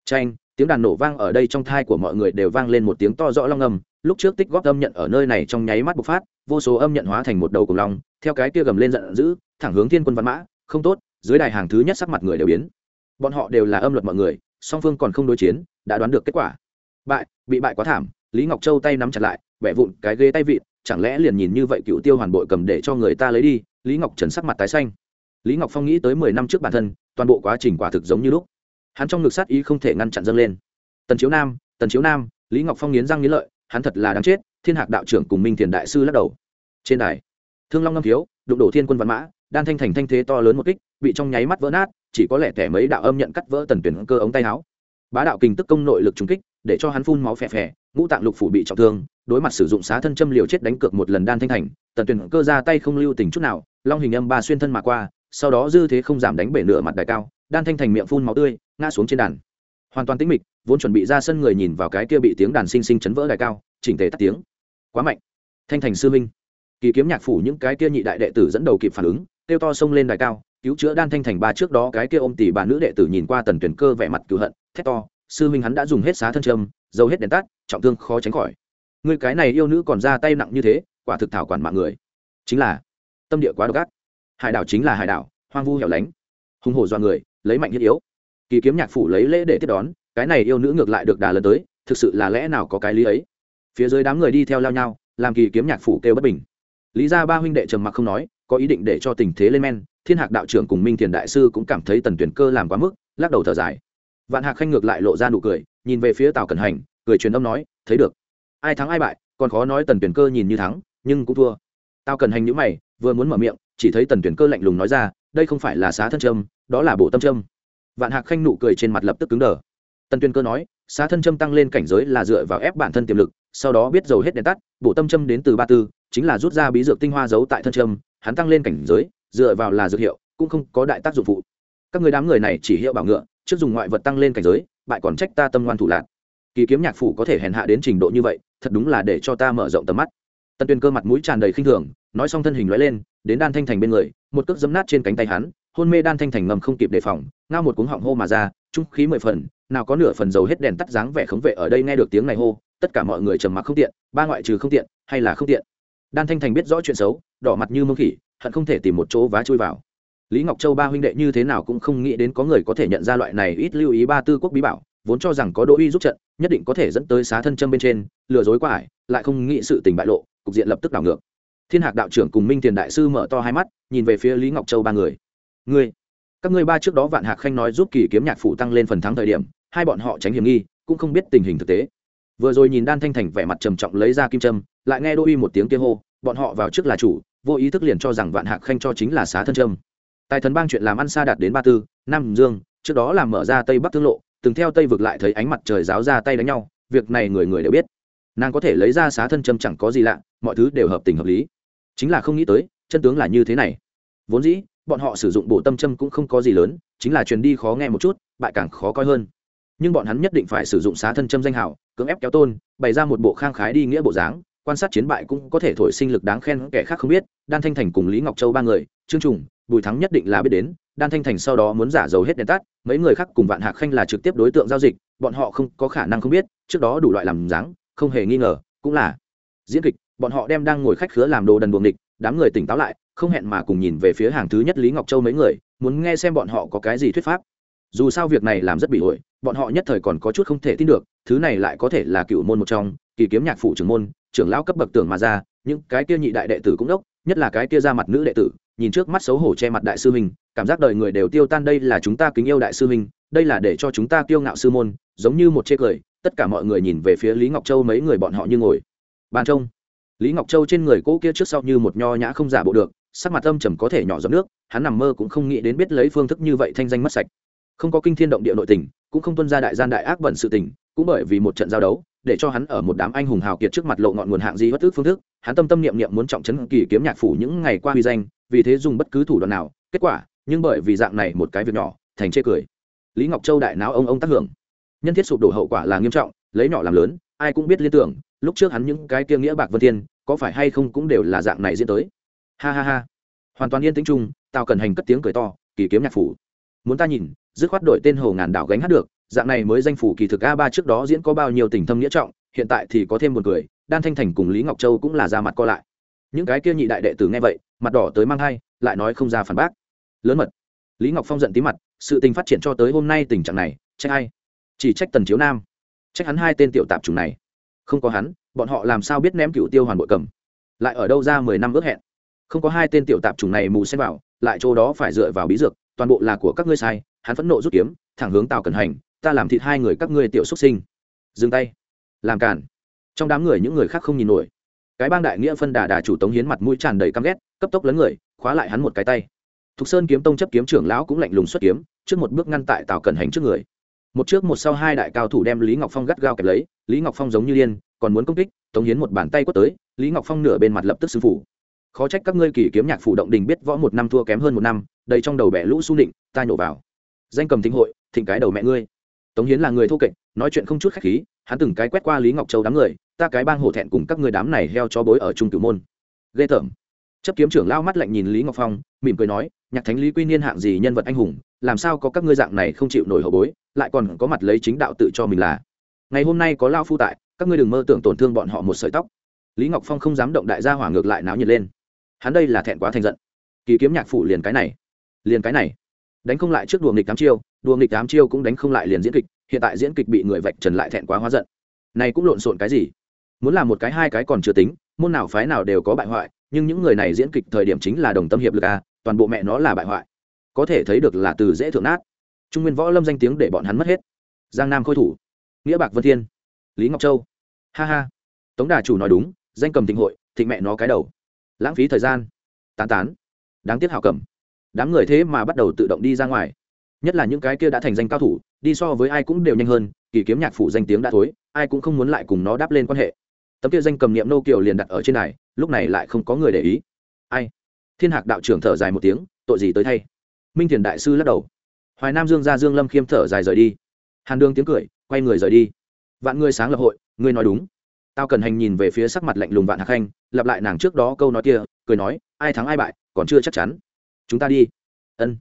Tranh tiếng đàn nổ vang ở đây trong thai của mọi người đều vang lên một tiếng to rõ long âm. Lúc trước tích góp âm nhận ở nơi này trong nháy mắt bộc phát, vô số âm nhận hóa thành một đầu cùng long, theo cái kia gầm lên giận dữ, thẳng hướng thiên quân văn mã. Không tốt, dưới đài hàng thứ nhất sắc mặt người đều biến. Bọn họ đều là âm luật mọi người, song phương còn không đối chiến, đã đoán được kết quả. Bại, bị bại quá thảm, lý ngọc châu tay nắm chặt lại vẻ vụn cái ghế tay vịn chẳng lẽ liền nhìn như vậy cựu tiêu hoàn bội cầm để cho người ta lấy đi, lý ngọc trần sắc mặt tái xanh. Lý ngọc phong nghĩ tới mười năm trước bản thân, toàn bộ quá trình quả thực giống như lúc hắn trong ngực sát ý không thể ngăn chặn dâng lên. Tần chiếu nam, tần chiếu nam, lý ngọc phong nghiến răng nghiến lợi, hắn thật là đáng chết, thiên hạc đạo trưởng cùng minh thiền đại sư lắc đầu. Trên đài, thương long ngâm thiếu, đụng đổ thiên quân văn mã đan thanh thành thanh thế to lớn một kích, bị trong nháy mắt vỡ nát, chỉ có lẽ kẻ mấy đạo âm nhận cắt vỡ tần tuyển cơ ống tay áo. Bá đạo kình tức công nội lực trúng kích, để cho hắn phun máu phè phè, ngũ tạng lục phủ bị trọng thương, đối mặt sử dụng xá thân châm liều chết đánh cược một lần đan thanh thành, tần tuyển cơ ra tay không lưu tình chút nào, long hình âm ba xuyên thân mà qua, sau đó dư thế không giảm đánh bể nửa mặt đài cao đan thanh thành miệng phun máu tươi, ngã xuống trên đàn. Hoàn toàn tĩnh mịch, vốn chuẩn bị ra sân người nhìn vào cái kia bị tiếng đàn sinh sinh chấn vỡ đại cao, chỉnh tề tắt tiếng. Quá mạnh. Thanh thành sư minh kỳ kiếm nhạc phủ những cái kia nhị đại đệ tử dẫn đầu kịp phản ứng, kêu to xông lên đại cao, cứu chữa đan thanh thành ba trước đó cái kia ôm tỷ bà nữ đệ tử nhìn qua tần tuyển cơ vẻ mặt cựu hận, thét to, sư minh hắn đã dùng hết xá thân trâm dầu hết đèn tắt, trọng thương khó tránh khỏi. Người cái này yêu nữ còn ra tay nặng như thế, quả thực thảo quản mạng người. Chính là, tâm địa quá độc ác. Hải đảo chính là hải đảo, hoang vu hẻo lánh. Hùng hổ do người lấy mạnh thiết yếu. Kỳ kiếm nhạc phủ lấy lễ để tiếp đón, cái này yêu nữ ngược lại được đà lần tới, thực sự là lẽ nào có cái lý ấy? Phía dưới đám người đi theo lao nhau, làm kỳ kiếm nhạc phủ kêu bất bình. Lý ra ba huynh đệ trầm mặc không nói, có ý định để cho tình thế lên men, thiên hạc đạo trưởng cùng minh thiền đại sư cũng cảm thấy tần tuyển cơ làm quá mức, lắc đầu thở dài. Vạn hạc khanh ngược lại lộ ra nụ cười, nhìn về phía tào cẩn hành, cười truyền âm nói, thấy được. Ai thắng ai bại, còn khó nói tần tuyển cơ nhìn như thắng, nhưng cũng thua. Tao cần hành những mày, vừa muốn mở miệng, chỉ thấy tần tuyển cơ lạnh lùng nói ra đây không phải là xá thân trâm đó là bộ tâm trâm vạn hạc khanh nụ cười trên mặt lập tức cứng đờ. Tần Tuyên cơ nói, xá thân trâm tăng lên cảnh giới là dựa vào ép bản thân tiềm lực, sau đó biết dầu hết đèn tắt, bộ tâm trâm đến từ ba tư, chính là rút ra bí dược tinh hoa giấu tại thân trâm hắn tăng lên cảnh giới, dựa vào là dược hiệu, cũng không có đại tác dụng phụ. Các người đám người này chỉ hiệu bảo ngựa, trước dùng ngoại vật tăng lên cảnh giới, bại còn trách ta tâm ngoan thủ lạc. Kỳ kiếm nhạc phủ có thể hèn hạ đến trình độ như vậy, thật đúng là để cho ta mở rộng tầm mắt. Tần tuyên cơ mặt mũi tràn đầy khinh thường nói xong thân hình lóe lên, đến đan thanh thành bên người, một cước giấm nát trên cánh tay hắn, hôn mê đan thanh thành ngầm không kịp đề phòng, ngao một cuống họng hô mà ra, trung khí mười phần, nào có nửa phần dầu hết đèn tắt dáng vẻ khống vệ ở đây nghe được tiếng này hô, tất cả mọi người trầm mặc không tiện, ba ngoại trừ không tiện, hay là không tiện. Đan thanh thành biết rõ chuyện xấu, đỏ mặt như mông khỉ, hận không thể tìm một chỗ vá chui vào. Lý ngọc châu ba huynh đệ như thế nào cũng không nghĩ đến có người có thể nhận ra loại này ít lưu ý ba tư quốc bí bảo, vốn cho rằng có đỗ uy giúp trận, nhất định có thể dẫn tới xá thân châm bên trên, lừa dối quá ải, lại không nghĩ sự tình bại lộ, cục diện lập tức đảo ngược thiên hạc đạo trưởng cùng minh tiền đại sư mở to hai mắt, nhìn về phía lý ngọc châu ba người. Ngươi, các ngươi ba trước đó vạn hạc khanh nói giúp kỳ kiếm nhạc phủ tăng lên phần thắng thời điểm, hai bọn họ tránh hiểm nghi, cũng không biết tình hình thực tế. Vừa rồi nhìn đan thanh thành vẻ mặt trầm trọng lấy ra kim trâm lại nghe Đô uy một tiếng kia hô, bọn họ vào trước là chủ, vô ý thức liền cho rằng vạn hạc khanh cho chính là xá thân trâm tài thần bang chuyện làm ăn xa đạt đến ba tư, nam dương, trước đó làm mở ra tây bắc thương lộ, từng theo tây vực lại thấy ánh mặt trời giáo ra tay đánh nhau, việc này người người đều biết. Nàng có thể lấy ra xá thân châm chẳng có gì lạ, mọi thứ đều hợp tình hợp lý chính là không nghĩ tới, chân tướng là như thế này. Vốn dĩ, bọn họ sử dụng bộ tâm châm cũng không có gì lớn, chính là truyền đi khó nghe một chút, bại càng khó coi hơn. Nhưng bọn hắn nhất định phải sử dụng xá thân châm danh hảo cưỡng ép kéo tôn, bày ra một bộ khang khái đi nghĩa bộ dáng, quan sát chiến bại cũng có thể thổi sinh lực đáng khen kẻ khác không biết, đan thanh thành cùng lý ngọc châu ba người, trương trùng, bùi thắng nhất định là biết đến, đan thanh thành sau đó muốn giả dầu hết đèn tắt, mấy người khác cùng vạn hạc khanh là trực tiếp đối tượng giao dịch, bọn họ không có khả năng không biết, trước đó đủ loại làm dáng, không hề nghi ngờ, cũng là diễn kịch bọn họ đem đang ngồi khách khứa làm đồ đần buồng địch, đám người tỉnh táo lại, không hẹn mà cùng nhìn về phía hàng thứ nhất lý ngọc châu mấy người, muốn nghe xem bọn họ có cái gì thuyết pháp. Dù sao việc này làm rất bị ổi bọn họ nhất thời còn có chút không thể tin được, thứ này lại có thể là cựu môn một trong, kỳ kiếm nhạc phụ trưởng môn, trưởng lão cấp bậc tưởng mà ra, những cái kia nhị đại đệ tử cũng đốc, nhất là cái kia ra mặt nữ đệ tử, nhìn trước mắt xấu hổ che mặt đại sư huynh, cảm giác đời người đều tiêu tan đây là chúng ta kính yêu đại sư huynh, đây là để cho chúng ta kiêu ngạo sư môn, giống như một chê cười, tất cả mọi người nhìn về phía lý ngọc châu mấy người bọn họ như ngồi. Bàn trông lý ngọc châu trên người cỗ kia trước sau như một nho nhã không giả bộ được, sắc mặt âm trầm có thể nhỏ giọt nước, hắn nằm mơ cũng không nghĩ đến biết lấy phương thức như vậy thanh danh mất sạch. Không có kinh thiên động địa nội tình, cũng không tuân ra đại gian đại ác bẩn sự tình, cũng bởi vì một trận giao đấu, để cho hắn ở một đám anh hùng hào kiệt trước mặt lộ ngọn nguồn hạng di bất tức phương thức, hắn tâm tâm niệm niệm muốn trọng trấn kỳ kiếm nhạc phủ những ngày qua huy danh, vì thế dùng bất cứ thủ đoạn nào, kết quả, nhưng bởi vì dạng này một cái việc nhỏ, thành chê cười. Lý ngọc châu đại não ông ông tác hưởng. Nhân thiết sụp đổ hậu quả là nghiêm trọng, lấy nhỏ làm lớn, ai cũng biết liên tưởng, lúc trước hắn những cái kia nghĩa bạc vân thiên có phải hay không cũng đều là dạng này diễn tới. Ha ha ha. Hoàn toàn yên tĩnh chung, tào cần hành cất tiếng cười to, kỳ kiếm nhạc phủ. Muốn ta nhìn, dứt khoát đổi tên hồ ngàn đảo gánh hát được, dạng này mới danh phủ kỳ thực a ba trước đó diễn có bao nhiêu tình thâm nghĩa trọng, hiện tại thì có thêm một người đan thanh thành cùng lý ngọc châu cũng là ra mặt co lại. Những cái kia nhị đại đệ tử nghe vậy, mặt đỏ tới mang hai, lại nói không ra phản bác. Lớn mật. Lý ngọc phong giận tí mặt, sự tình phát triển cho tới hôm nay tình trạng này, trách ai? Chỉ trách tần chiếu nam. Trách hắn hai tên tiểu tạp chủng này. Không có hắn bọn họ làm sao biết ném cựu tiêu hoàn bội cầm? Lại ở đâu ra mười năm ước hẹn? Không có hai tên tiểu tạp chủng này mù xem vào, lại chỗ đó phải dựa vào bí dược, toàn bộ là của các ngươi sai, hắn phẫn nộ rút kiếm, thẳng hướng tào cần hành, ta làm thịt hai người các ngươi tiểu xuất sinh. Dừng tay. Làm cản trong đám người những người khác không nhìn nổi. Cái bang đại nghĩa phân đà đà chủ tống hiến mặt mũi tràn đầy căm ghét, cấp tốc lấn người, khóa lại hắn một cái tay. Thục sơn kiếm tông chấp kiếm trưởng lão cũng lạnh lùng xuất kiếm, trước một bước ngăn tại tào cẩn hành trước người. Một trước một sau hai đại cao thủ đem lý ngọc phong gắt gao kẹp lấy, lý ngọc phong giống như điên còn muốn công kích, tống hiến một bàn tay quất tới, lý ngọc phong nửa bên mặt lập tức sư phủ khó trách các ngươi kỳ kiếm nhạc phủ động đình biết võ một năm thua kém hơn một năm, đầy trong đầu bẻ lũ su định ta nhổ vào. Danh cầm thính hội, thịnh cái đầu mẹ ngươi. Tống hiến là người thô kệch, nói chuyện không chút khách khí, hắn từng cái quét qua lý ngọc châu đám người, ta cái bang hổ thẹn cùng các ngươi đám này heo cho bối ở trung cửu môn. Ghê tởm. Chấp kiếm trưởng lao mắt lạnh nhìn lý ngọc phong, mỉm cười nói, nhạc thánh lý quy niên hạng gì nhân vật anh hùng, làm sao có các ngươi dạng này không chịu nổi hậu bối, lại còn có mặt lấy chính đạo tự cho mình là. Ngày hôm nay có lao phu tại các ngươi đừng mơ tưởng tổn thương bọn họ một sợi tóc. Lý ngọc phong không dám động đại gia hỏa ngược lại náo nhiệt lên. Hắn đây là thẹn quá thành giận. Kỳ kiếm nhạc phủ liền cái này, liền cái này. Đánh không lại trước đùa nghịch tám chiêu, đùa nghịch tám chiêu cũng đánh không lại liền diễn kịch, hiện tại diễn kịch bị người vạch trần lại thẹn quá hóa giận. Này cũng lộn xộn cái gì? Muốn làm một cái hai cái còn chưa tính, môn nào phái nào đều có bại hoại, nhưng những người này diễn kịch thời điểm chính là đồng tâm hiệp lực a toàn bộ mẹ nó là bại hoại. Có thể thấy được là từ dễ thượng nát. Trung nguyên võ lâm danh tiếng để bọn hắn mất hết. Giang nam khôi thủ. Nghĩa bạc vân thiên. Lý ngọc châu ha ha. Tống đà chủ nói đúng, danh cầm thịnh hội, thịnh mẹ nó cái đầu. Lãng phí thời gian. Tán tán. Đáng tiếc hảo cầm. Đám người thế mà bắt đầu tự động đi ra ngoài. Nhất là những cái kia đã thành danh cao thủ, đi so với ai cũng đều nhanh hơn, kỳ kiếm nhạc phủ danh tiếng đã thối, ai cũng không muốn lại cùng nó đáp lên quan hệ. Tấm kia danh cầm niệm nô kiều liền đặt ở trên này lúc này lại không có người để ý. Ai? Thiên hạc đạo trưởng thở dài một tiếng, tội gì tới thay? Minh thiền đại sư lắc đầu. Hoài nam dương ra dương lâm khiêm thở dài rời đi. Hàn đương tiếng cười, quay người rời đi. Vạn người sáng lập hội ngươi nói đúng. Tao cần hành nhìn về phía sắc mặt lạnh lùng vạn hạc khanh, lặp lại nàng trước đó câu nói kia, cười nói, ai thắng ai bại, còn chưa chắc chắn. Chúng ta đi. Ân.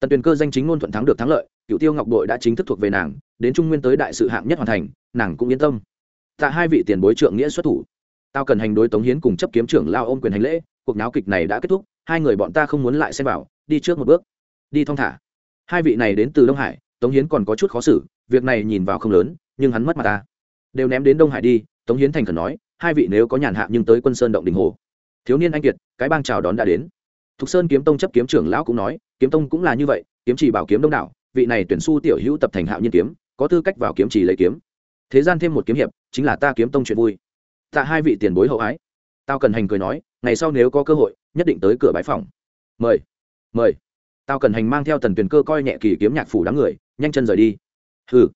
Tần tuyền cơ danh chính ngôn thuận thắng được thắng lợi cựu tiêu ngọc đội đã chính thức thuộc về nàng, đến trung nguyên tới đại sự hạng nhất hoàn thành, nàng cũng yên tâm. Tạ hai vị tiền bối trượng nghĩa xuất thủ. Tao cần hành đối tống hiến cùng chấp kiếm trưởng lao ôm quyền hành lễ, cuộc náo kịch này đã kết thúc, hai người bọn ta không muốn lại xem vào, đi trước một bước. Đi thong thả. Hai vị này đến từ đông hải, tống hiến còn có chút khó xử, việc này nhìn vào không lớn, nhưng hắn mất mặt ta đều ném đến đông hải đi, tống hiến thành khẩn nói, hai vị nếu có nhàn hạ nhưng tới quân sơn động đình hồ. Thiếu niên anh kiệt, cái bang chào đón đã đến. Thục sơn kiếm tông chấp kiếm trưởng lão cũng nói, kiếm tông cũng là như vậy, kiếm chỉ bảo kiếm đông đảo, vị này tuyển su tiểu hữu tập thành hạo nhiên kiếm, có tư cách vào kiếm chỉ lấy kiếm. Thế gian thêm một kiếm hiệp, chính là ta kiếm tông chuyện vui. Tạ hai vị tiền bối hậu ái. Tao cần hành cười nói, ngày sau nếu có cơ hội, nhất định tới cửa bãi phòng. Mời mời. Tao cần hành mang theo tần tuyền cơ coi nhẹ kỳ kiếm nhạc phủ đám người, nhanh chân rời đi. Hừ.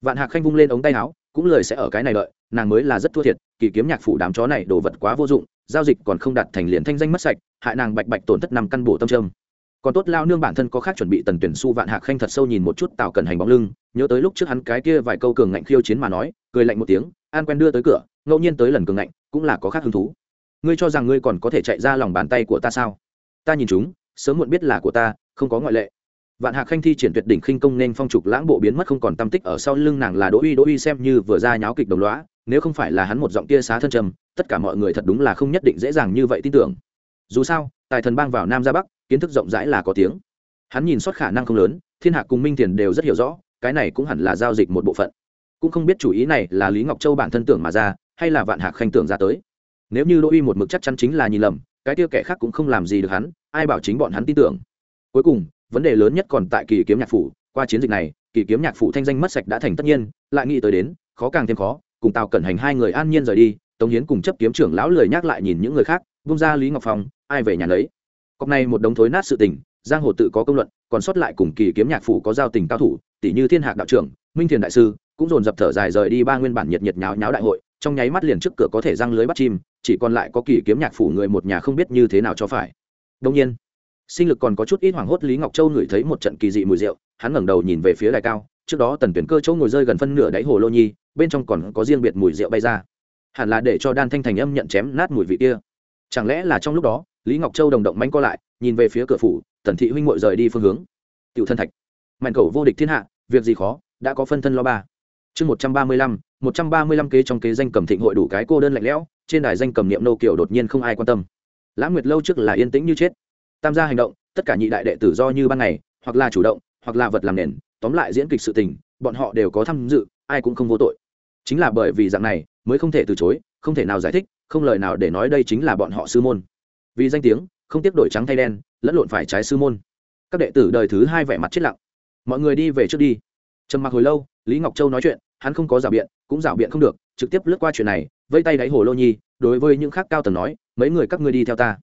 Vạn hạc khanh vung lên ống tay áo cũng lời sẽ ở cái này đợi, nàng mới là rất thua thiệt, kỳ kiếm nhạc phủ đám chó này đồ vật quá vô dụng, giao dịch còn không đạt thành liền thanh danh mất sạch, hại nàng bạch bạch tổn thất năm căn bổ tâm trâm. Còn tốt lao nương bản thân có khác chuẩn bị tần tuyển su vạn hạc khanh thật sâu nhìn một chút tạo cần hành bóng lưng, nhớ tới lúc trước hắn cái kia vài câu cường ngạnh khiêu chiến mà nói, cười lạnh một tiếng, an quen đưa tới cửa, ngẫu nhiên tới lần cường ngạnh, cũng là có khác hứng thú. Ngươi cho rằng ngươi còn có thể chạy ra lòng bàn tay của ta sao? Ta nhìn chúng, sớm muộn biết là của ta, không có ngoại lệ vạn hạc khanh thi triển tuyệt đỉnh khinh công nên phong trục lãng bộ biến mất không còn tâm tích ở sau lưng nàng là đỗ uy. Đỗ uy xem như vừa ra nháo kịch đồng loá nếu không phải là hắn một giọng tia xá thân trầm, tất cả mọi người thật đúng là không nhất định dễ dàng như vậy tin tưởng. Dù sao, tài thần bang vào nam ra bắc, kiến thức rộng rãi là có tiếng. Hắn nhìn sót khả năng không lớn, thiên hạ cùng minh thiền đều rất hiểu rõ, cái này cũng hẳn là giao dịch một bộ phận. Cũng không biết chủ ý này là lý ngọc châu bản thân tưởng mà ra, hay là vạn hạc khanh tưởng ra tới. Nếu như đỗ uy một mực chắc chắn chính là nhìn lầm, cái kia kẻ khác cũng không làm gì được hắn, ai bảo chính bọn hắn tin tưởng. Cuối cùng vấn đề lớn nhất còn tại kỳ kiếm nhạc phủ. Qua chiến dịch này, kỳ kiếm nhạc phủ thanh danh mất sạch đã thành tất nhiên, lại nghĩ tới đến, khó càng thêm khó, cùng tào cẩn hành hai người an nhiên rời đi, tống hiến cùng chấp kiếm trưởng lão lười nhắc lại nhìn những người khác, vung ra lý ngọc phong, ai về nhà lấy cọc này một đống thối nát sự tình, giang hồ tự có công luận, còn sót lại cùng kỳ kiếm nhạc phủ có giao tình cao thủ, tỷ như thiên hạc đạo trưởng, minh thiền đại sư, cũng dồn dập thở dài rời đi ba nguyên bản nhiệt nhiệt nháo nháo đại hội, trong nháy mắt liền trước cửa có thể răng lưới bắt chim, chỉ còn lại có kỳ kiếm nhạc phủ người một nhà không biết như thế nào cho phải. Đông nhiên sinh lực còn có chút ít hoảng hốt, lý ngọc châu ngửi thấy một trận kỳ dị mùi rượu, hắn ngẩng đầu nhìn về phía đài cao, trước đó tần tuyển cơ châu ngồi rơi gần phân nửa đáy hồ lô nhi, bên trong còn có riêng biệt mùi rượu bay ra. Hẳn là để cho đan thanh thành âm nhận chém nát mùi vị kia. Chẳng lẽ là trong lúc đó, lý ngọc châu đồng động manh co lại, nhìn về phía cửa phủ, tần thị huynh ngội rời đi phương hướng. Tiểu thân thạch. Mạnh cầu vô địch thiên hạ, việc gì khó, đã có phân thân lo ba. Chương một trăm ba mươi lăm, một trăm ba mươi lăm kế trong kế danh cầm thịnh hội đủ cái cô đơn lạnh lẽo, trên đài danh cầm niệm nô kiểu đột nhiên không ai quan tâm. Lãng nguyệt lâu trước là yên tĩnh như chết tam gia hành động, tất cả nhị đại đệ tử do như ban ngày, hoặc là chủ động, hoặc là vật làm nền, tóm lại diễn kịch sự tình, bọn họ đều có tham dự, ai cũng không vô tội. Chính là bởi vì dạng này, mới không thể từ chối, không thể nào giải thích, không lời nào để nói đây chính là bọn họ sư môn. Vì danh tiếng, không tiếp đổi trắng thay đen, lẫn lộn phải trái sư môn. Các đệ tử đời thứ hai vẻ mặt chết lặng. Mọi người đi về trước đi. Trầm mặc hồi lâu, lý ngọc châu nói chuyện, hắn không có rào biện, cũng rào biện không được, trực tiếp lướt qua chuyện này, vây tay đáy hồ lô nhi, đối với những khác cao tầng nói, mấy người các ngươi đi theo ta.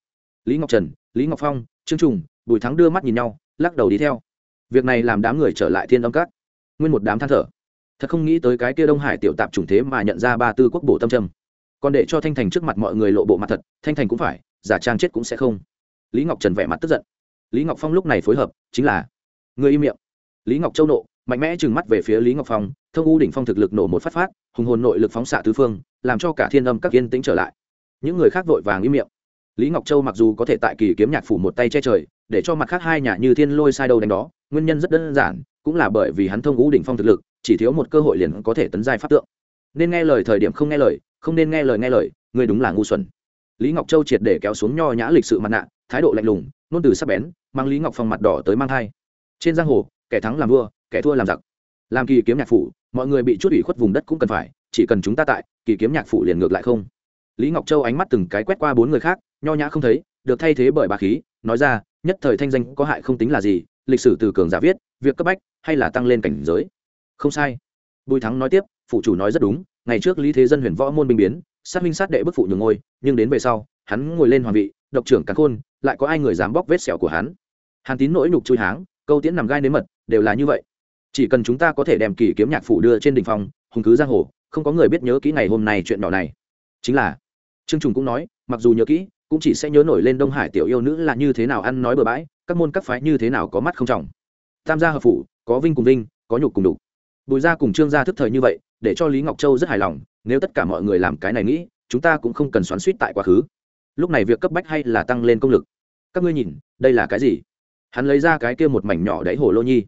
Lý ngọc trần, lý ngọc phong trương trùng, bùi thắng đưa mắt nhìn nhau, lắc đầu đi theo. Việc này làm đám người trở lại thiên âm các. Nguyên một đám than thở. Thật không nghĩ tới cái kia đông hải tiểu tạp chủng thế mà nhận ra ba tư quốc bổ tâm trâm còn để cho thanh thành trước mặt mọi người lộ bộ mặt thật, thanh thành cũng phải, giả trang chết cũng sẽ không. Lý ngọc trần vẻ mặt tức giận. Lý ngọc phong lúc này phối hợp, chính là, người im miệng. Lý ngọc châu nộ, mạnh mẽ trừng mắt về phía lý ngọc phong, thông u đỉnh phong thực lực nổ một phát phát, hùng hồn nội lực phóng xạ tứ phương, làm cho cả thiên âm các yên tĩnh trở lại. Những người khác vội vàng im miệng lý ngọc châu mặc dù có thể tại kỳ kiếm nhạc phủ một tay che trời, để cho mặt khác hai nhà như thiên lôi sai đầu đánh đó, nguyên nhân rất đơn giản, cũng là bởi vì hắn thông ngũ đỉnh phong thực lực, chỉ thiếu một cơ hội liền có thể tấn giai pháp tượng. Nên nghe lời thời điểm không nghe lời, không nên nghe lời nghe lời, người đúng là ngu xuẩn. Lý ngọc châu triệt để kéo xuống nho nhã lịch sự mặt nạ, thái độ lạnh lùng nôn từ sắc bén, mang lý ngọc phong mặt đỏ tới mang thai. Trên giang hồ, kẻ thắng làm vua, kẻ thua làm giặc. Làm kỳ kiếm nhạc phủ, mọi người bị chút ủy khuất vùng đất cũng cần phải, chỉ cần chúng ta tại, kỳ kiếm nhạc phủ liền ngược lại không. Lý ngọc châu ánh mắt từng cái quét qua bốn người khác nho nhã không thấy được thay thế bởi bà khí nói ra nhất thời thanh danh có hại không tính là gì lịch sử từ cường giả viết việc cấp bách hay là tăng lên cảnh giới. Không sai. Bùi thắng nói tiếp phụ chủ nói rất đúng ngày trước lý thế dân huyền võ môn binh biến sát minh sát đệ bức phụ nhường ngôi nhưng đến về sau hắn ngồi lên hoàng vị độc trưởng cắn khôn lại có ai người dám bóc vết sẹo của hắn. Hàn tín nỗi nhục chui háng câu tiễn nằm gai nếm mật đều là như vậy. Chỉ cần chúng ta có thể đem kỳ kiếm nhạc phủ đưa trên đỉnh phòng, hùng cứ giang hồ không có người biết nhớ kỹ ngày hôm nay chuyện nhỏ này. Chính là trương trùng cũng nói mặc dù nhớ kỹ cũng chỉ sẽ nhớ nổi lên đông hải tiểu yêu nữ là như thế nào ăn nói bừa bãi, các môn các phái như thế nào có mắt không trọng. Tam gia hợp phủ, có vinh cùng vinh, có nhục cùng đục bùi gia cùng trương gia thức thời như vậy, để cho lý ngọc châu rất hài lòng, nếu tất cả mọi người làm cái này nghĩ, chúng ta cũng không cần xoắn suýt tại quá khứ. Lúc này việc cấp bách hay là tăng lên công lực. Các ngươi nhìn, đây là cái gì? Hắn lấy ra cái kia một mảnh nhỏ đáy hồ lô nhi.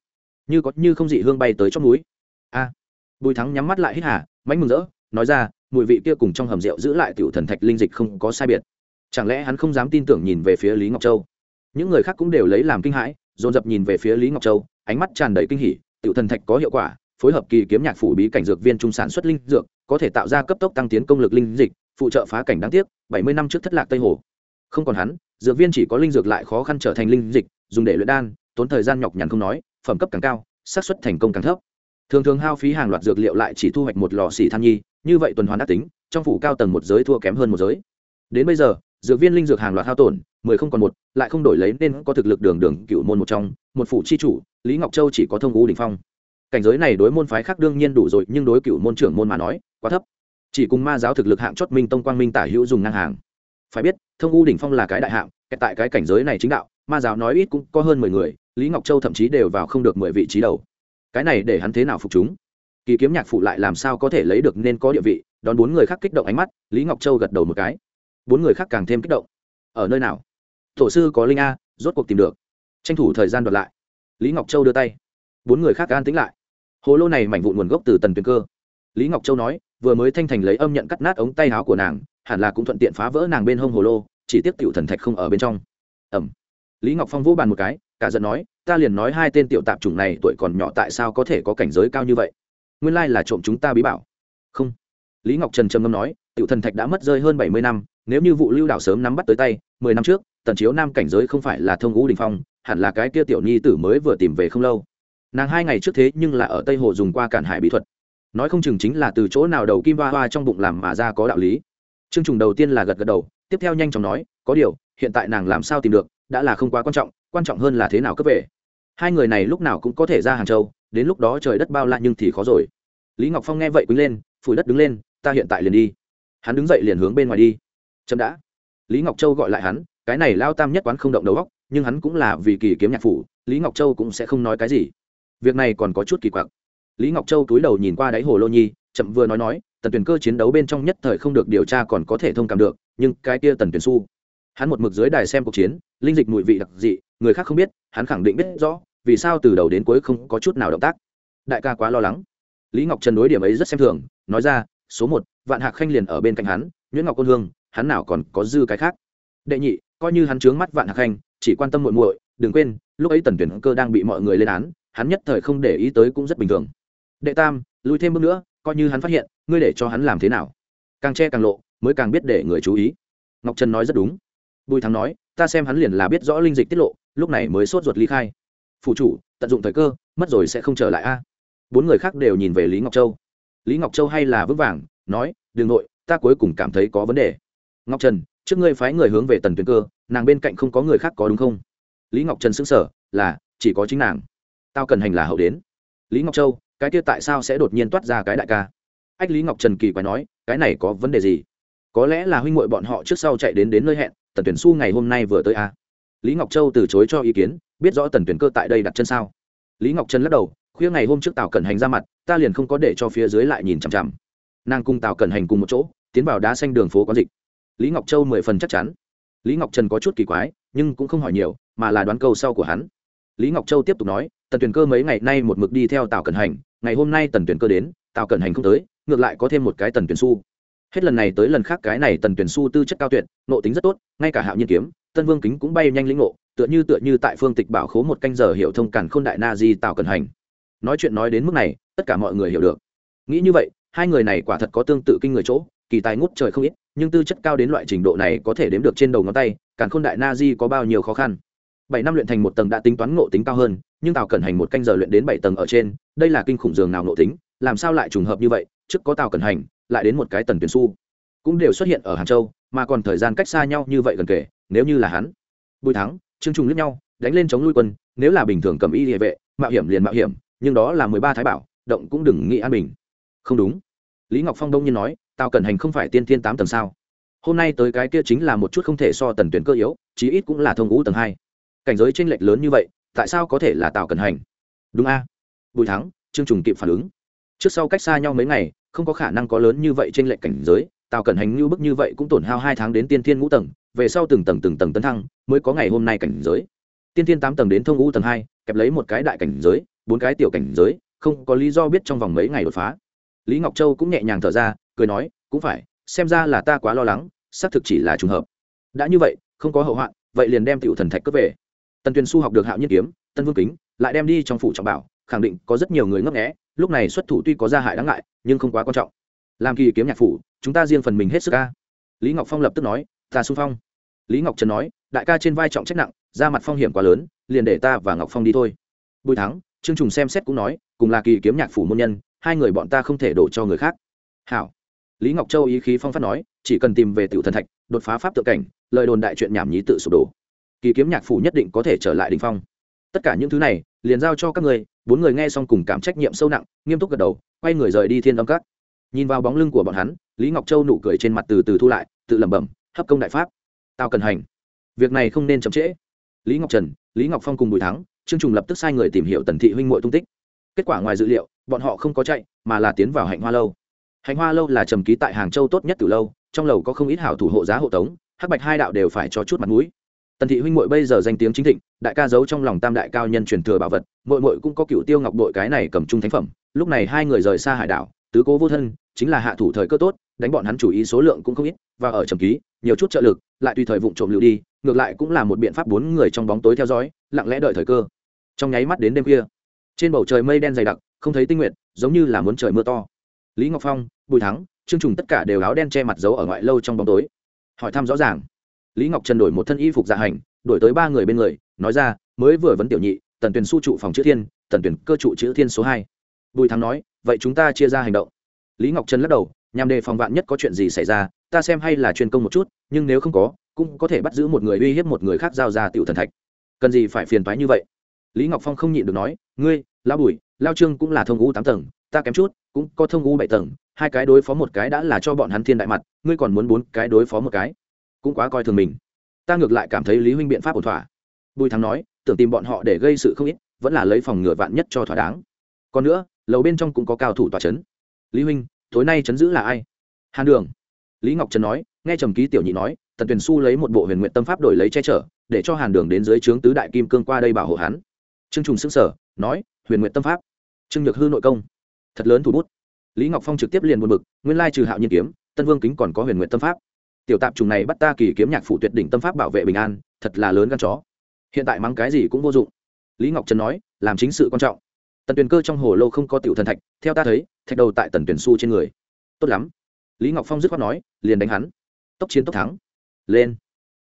Như có như không dị hương bay tới trong núi. A. Bùi thắng nhắm mắt lại hít hà, mánh mừng rỡ, nói ra, mùi vị kia cùng trong hầm rượu giữ lại tiểu thần thạch linh dịch không có sai biệt chẳng lẽ hắn không dám tin tưởng nhìn về phía lý ngọc châu? Những người khác cũng đều lấy làm kinh hãi, dồn dập nhìn về phía lý ngọc châu, ánh mắt tràn đầy kinh hỉ, tiểu thần thạch có hiệu quả, phối hợp kỳ kiếm nhạc phủ bí cảnh dược viên trung sản xuất linh dược, có thể tạo ra cấp tốc tăng tiến công lực linh dịch, phụ trợ phá cảnh đáng tiếc, bảy mươi năm trước thất lạc tây hồ. Không còn hắn, dược viên chỉ có linh dược lại khó khăn trở thành linh dịch, dùng để luyện đan, tốn thời gian nhọc nhằn không nói, phẩm cấp càng cao, xác suất thành công càng thấp. Thường thường hao phí hàng loạt dược liệu lại chỉ thu hoạch một lò xỉ than nhi, như vậy tuần hoàn đắc tính, trong phủ cao tầng một giới thua kém hơn một giới. Đến bây giờ dược viên linh dược hàng loạt hao tổn, mười không còn một, lại không đổi lấy nên có thực lực đường đường cựu môn một trong, một phủ chi chủ, lý ngọc châu chỉ có thông u đình phong. Cảnh giới này đối môn phái khác đương nhiên đủ rồi, nhưng đối cựu môn trưởng môn mà nói, quá thấp. Chỉ cùng ma giáo thực lực hạng chót minh tông quang minh tả hữu dùng ngang hàng. Phải biết, thông u đỉnh phong là cái đại hạng tại cái cảnh giới này chính đạo, ma giáo nói ít cũng có hơn mười người, lý ngọc châu thậm chí đều vào không được mười vị trí đầu. Cái này để hắn thế nào phục chúng? Kỳ kiếm nhạc phụ lại làm sao có thể lấy được nên có địa vị? Đón bốn người khác kích động ánh mắt, lý ngọc châu gật đầu một cái bốn người khác càng thêm kích động. Ở nơi nào? Tổ sư có linh a, rốt cuộc tìm được. Tranh thủ thời gian đoạt lại. Lý ngọc châu đưa tay. Bốn người khác an tính lại. Hồ lô này mảnh vụn nguồn gốc từ tần tuyền cơ. Lý ngọc châu nói, vừa mới thanh thành lấy âm nhận cắt nát ống tay áo của nàng, hẳn là cũng thuận tiện phá vỡ nàng bên hông hồ lô, chỉ tiếp tiểu thần thạch không ở bên trong. Ẩm lý ngọc phong vỗ bàn một cái, cả giận nói, ta liền nói hai tên tiểu tạp chủng này tuổi còn nhỏ tại sao có thể có cảnh giới cao như vậy? Nguyên lai là trộm chúng ta bí bảo. Không. Lý ngọc trần trầm ngâm nói, tiểu thần thạch đã mất rơi hơn bảy mươi năm nếu như vụ lưu đảo sớm nắm bắt tới tay, mười năm trước, tần chiếu nam cảnh giới không phải là thông ngũ đình phong, hẳn là cái kia tiểu nhi tử mới vừa tìm về không lâu. Nàng hai ngày trước thế nhưng là ở tây hồ dùng qua cản hải bí thuật. Nói không chừng chính là từ chỗ nào đầu kim hoa hoa trong bụng làm mà ra có đạo lý. Chương trùng đầu tiên là gật gật đầu, tiếp theo nhanh chóng nói, có điều, hiện tại nàng làm sao tìm được, đã là không quá quan trọng quan trọng hơn là thế nào cấp về hai người này lúc nào cũng có thể ra hàng châu, đến lúc đó trời đất bao la nhưng thì khó rồi. Lý ngọc phong nghe vậy quýnh lên, phủi đất đứng lên, ta hiện tại liền đi. Hắn đứng dậy liền hướng bên ngoài đi chậm đã. Lý ngọc châu gọi lại hắn, cái này lao tam nhất quán không động đầu góc nhưng hắn cũng là vì kỳ kiếm nhạc phủ, lý ngọc châu cũng sẽ không nói cái gì. Việc này còn có chút kỳ quặc. Lý ngọc châu túi đầu nhìn qua đáy hồ lô nhi, chậm vừa nói nói, tần tuyển cơ chiến đấu bên trong nhất thời không được điều tra còn có thể thông cảm được, nhưng cái kia tần tuyển su. Hắn một mực dưới đài xem cuộc chiến, linh dịch mùi vị đặc dị, người khác không biết, hắn khẳng định biết rõ, vì sao từ đầu đến cuối không có chút nào động tác. Đại ca quá lo lắng. Lý ngọc trần đối điểm ấy rất xem thường, nói ra, số một, vạn hạc khanh liền ở bên cạnh hắn, nguyễn ngọc côn hương hắn nào còn có dư cái khác. Đệ nhị, coi như hắn trướng mắt vạn hạc khanh, chỉ quan tâm muội muội, đừng quên, lúc ấy tần tuyển cơ đang bị mọi người lên án, hắn nhất thời không để ý tới cũng rất bình thường. Đệ tam, lùi thêm bước nữa, coi như hắn phát hiện, ngươi để cho hắn làm thế nào? Càng che càng lộ, mới càng biết để người chú ý. Ngọc trần nói rất đúng. Bùi thắng nói, ta xem hắn liền là biết rõ linh dịch tiết lộ, lúc này mới sốt ruột ly khai. Phụ chủ, tận dụng thời cơ, mất rồi sẽ không trở lại a. Bốn người khác đều nhìn về lý ngọc châu. Lý ngọc châu hay là vững vàng, nói, đừng nội, ta cuối cùng cảm thấy có vấn đề ngọc trần, trước ngươi phái người hướng về tần Tuyền cơ, nàng bên cạnh không có người khác có đúng không? Lý ngọc trần xứng sở là, chỉ có chính nàng. Tao cần hành là hậu đến. Lý ngọc châu, cái kia tại sao sẽ đột nhiên toát ra cái đại ca? Ách, lý ngọc trần kỳ quái nói, cái này có vấn đề gì? Có lẽ là huynh muội bọn họ trước sau chạy đến đến nơi hẹn, tần tuyển su ngày hôm nay vừa tới a à? lý ngọc châu từ chối cho ý kiến, biết rõ tần tuyển cơ tại đây đặt chân sao? Lý ngọc trần lắc đầu, khuya ngày hôm trước tào cẩn hành ra mặt, ta liền không có để cho phía dưới lại nhìn chằm chằm. Nàng cùng tào cẩn hành cùng một chỗ, tiến vào đá xanh đường phố có dịch lý ngọc châu mười phần chắc chắn. Lý ngọc trần có chút kỳ quái, nhưng cũng không hỏi nhiều, mà là đoán câu sau của hắn. Lý ngọc châu tiếp tục nói, tần tuyển cơ mấy ngày nay một mực đi theo tào cẩn hành, ngày hôm nay tần tuyển cơ đến, tào cẩn hành không tới, ngược lại có thêm một cái tần tuyển su hết lần này tới lần khác cái này tần tuyển su tư chất cao tuyệt nộ tính rất tốt, ngay cả hạo nhiên kiếm, tân vương kính cũng bay nhanh lĩnh ngộ, tựa như tựa như tại phương tịch bảo khố một canh giờ hiểu thông cản khôn đại na di tào cẩn hành. Nói chuyện nói đến mức này, tất cả mọi người hiểu được. Nghĩ như vậy, hai người này quả thật có tương tự kinh người chỗ, kỳ tài ngút trời không ít nhưng tư chất cao đến loại trình độ này có thể đếm được trên đầu ngón tay, càn khôn đại na di có bao nhiêu khó khăn. Bảy năm luyện thành một tầng đã tính toán ngộ tính cao hơn, nhưng tào cẩn hành một canh giờ luyện đến bảy tầng ở trên, đây là kinh khủng dường nào ngộ tính, làm sao lại trùng hợp như vậy, trước có tào cẩn hành, lại đến một cái tần tuyển su. Cũng đều xuất hiện ở hàng châu, mà còn thời gian cách xa nhau như vậy gần kể, nếu như là hắn, bùi thắng, trương trùng lướt nhau, đánh lên chống lui quân, nếu là bình thường cầm y địa vệ, mạo hiểm liền mạo hiểm, nhưng đó là mười ba thái bảo, động cũng đừng nghĩ an bình. Không đúng. Lý ngọc phong đông nhiên nói tào cẩn hành không phải tiên thiên tám tầng sao? Hôm nay tới cái kia chính là một chút không thể so tần tuyển cơ yếu, chí ít cũng là thông ngũ tầng hai. Cảnh giới tranh lệch lớn như vậy, tại sao có thể là tào cẩn hành? Đúng a. Bùi thắng, trương trùng kịp phản ứng. Trước sau cách xa nhau mấy ngày, không có khả năng có lớn như vậy trên lệch cảnh giới, tào cẩn hành như bức như vậy cũng tổn hao hai tháng đến tiên thiên ngũ tầng, về sau từng tầng từng tầng tấn thăng, mới có ngày hôm nay cảnh giới. Tiên thiên tám tầng đến thông ngũ tầng hai, kẹp lấy một cái đại cảnh giới, bốn cái tiểu cảnh giới, không có lý do biết trong vòng mấy ngày đột phá. Lý ngọc châu cũng nhẹ nhàng thở ra cười nói, cũng phải, xem ra là ta quá lo lắng, xác thực chỉ là trùng hợp. Đã như vậy, không có hậu hoạn, vậy liền đem tiểu thần thạch cướp về. Tần tuyền su học được hạo nhiên kiếm, tân vương kính, lại đem đi trong phủ trọng bảo, khẳng định có rất nhiều người ngấp nghẽ lúc này xuất thủ tuy có gia hại đáng ngại, nhưng không quá quan trọng. Làm kỳ kiếm nhạc phủ, chúng ta riêng phần mình hết sức ca lý ngọc phong lập tức nói, ta xung phong. Lý ngọc trần nói, đại ca trên vai trọng trách nặng ra mặt phong hiểm quá lớn, liền để ta và ngọc phong đi thôi. Bùi thắng, trương trùng xem xét cũng nói, cùng là kỳ kiếm nhạc phủ môn nhân, hai người bọn ta không thể đổ cho người khác. Hảo lý ngọc châu ý khí phong phát nói, chỉ cần tìm về tiểu thần thạch, đột phá pháp tự cảnh, lời đồn đại chuyện nhảm nhí tự sụp đổ. Kỳ kiếm nhạc phủ nhất định có thể trở lại đ ỉ n h phong. Tất cả những thứ này, liền giao cho các người, bốn người nghe xong cùng cảm trách nhiệm sâu nặng, nghiêm túc gật đầu, quay người rời đi thiên âm các. Nhìn vào bóng lưng của bọn hắn, lý ngọc châu nụ cười trên mặt từ từ thu lại, tự lẩm bẩm, hấp công đại pháp. Tao cần hành. Việc này không nên chậm trễ. Lý ngọc trần, lý ngọc phong cùng bùi thắng, trương trùng lập tức sai người tìm hiểu tần thị huynh m tung tích. Kết quả ngoài dự liệu, bọn họ không có chạy, mà là tiến vào hạnh hoa lâu hạnh hoa lâu là trầm ký tại hàng châu tốt nhất từ lâu, trong lầu có không ít hảo thủ hộ giá hộ tống, hắc bạch hai đạo đều phải cho chút mặt mũi. Tần thị huynh muội bây giờ danh tiếng chính thịnh, đại ca giấu trong lòng tam đại cao nhân truyền thừa bảo vật, muội muội cũng có cựu tiêu ngọc đội cái này cầm trung thánh phẩm, lúc này hai người rời xa hải đảo, tứ cố vô thân, chính là hạ thủ thời cơ tốt, đánh bọn hắn chủ ý số lượng cũng không ít, và ở trầm ký, nhiều chút trợ lực, lại tùy thời vụ trộm lưu đi, ngược lại cũng là một biện pháp bốn người trong bóng tối theo dõi, lặng lẽ đợi thời cơ. Trong nháy mắt đến đêm khuya, trên bầu trời mây đen dày đặc, không thấy tinh nguyện giống như là muốn trời mưa to. Lý ngọc phong bùi thắng, trương trùng tất cả đều áo đen che mặt giấu ở ngoại lâu trong bóng tối. Hỏi thăm rõ ràng. Lý ngọc trần đổi một thân y phục dạ hành, đổi tới ba người bên người, nói ra, mới vừa vấn tiểu nhị, tần tuyền su trụ phòng chữ thiên, tần tuyền cơ trụ chữ thiên số hai. Bùi thắng nói, vậy chúng ta chia ra hành động. Lý ngọc trần lắc đầu, nhằm đề phòng vạn nhất có chuyện gì xảy ra, ta xem hay là chuyên công một chút, nhưng nếu không có, cũng có thể bắt giữ một người uy hiếp một người khác giao ra tiểu thần thạch. Cần gì phải phiền toái như vậy? Lý ngọc phong không nhịn được nói, ngươi lao bùi lao trương cũng là thông ngũ tám tầng, ta kém chút cũng có thông u bảy tầng, hai cái đối phó một cái đã là cho bọn hắn thiên đại mặt, ngươi còn muốn bốn cái đối phó một cái? Cũng quá coi thường mình. Ta ngược lại cảm thấy lý huynh biện pháp ổn thỏa. Bùi thắng nói, tưởng tìm bọn họ để gây sự không ít, vẫn là lấy phòng ngừa vạn nhất cho thỏa đáng. Còn nữa, lầu bên trong cũng có cao thủ tòa trấn lý huynh, tối nay chấn giữ là ai? Hàn đường. Lý ngọc trần nói, nghe trầm ký tiểu nhị nói, tần tuyền su lấy một bộ huyền nguyện tâm pháp đổi lấy che chở, để cho hàn đường đến dưới trướng tứ đại kim cương qua đây bảo hộ hắn. Trương trùng xưng sở nói, huyền nguyện tâm pháp. Trương nhược hư nội công thật lớn thủ bút. Lý ngọc phong trực tiếp liền buồn bực, nguyên lai trừ hạo nhiên kiếm, tân vương kính còn có huyền nguyện tâm pháp. Tiểu tạp trùng này bắt ta kỳ kiếm nhạc phụ tuyệt đỉnh tâm pháp bảo vệ bình an, thật là lớn gan chó. Hiện tại mắng cái gì cũng vô dụng. Lý ngọc trần nói, làm chính sự quan trọng. Tần tuyền cơ trong hồ lô không có tiểu thần thạch, theo ta thấy, thạch đầu tại tần tuyển su trên người. Tốt lắm. Lý ngọc phong dứt khoát nói, liền đánh hắn. Tốc chiến tốc thắng. Lên.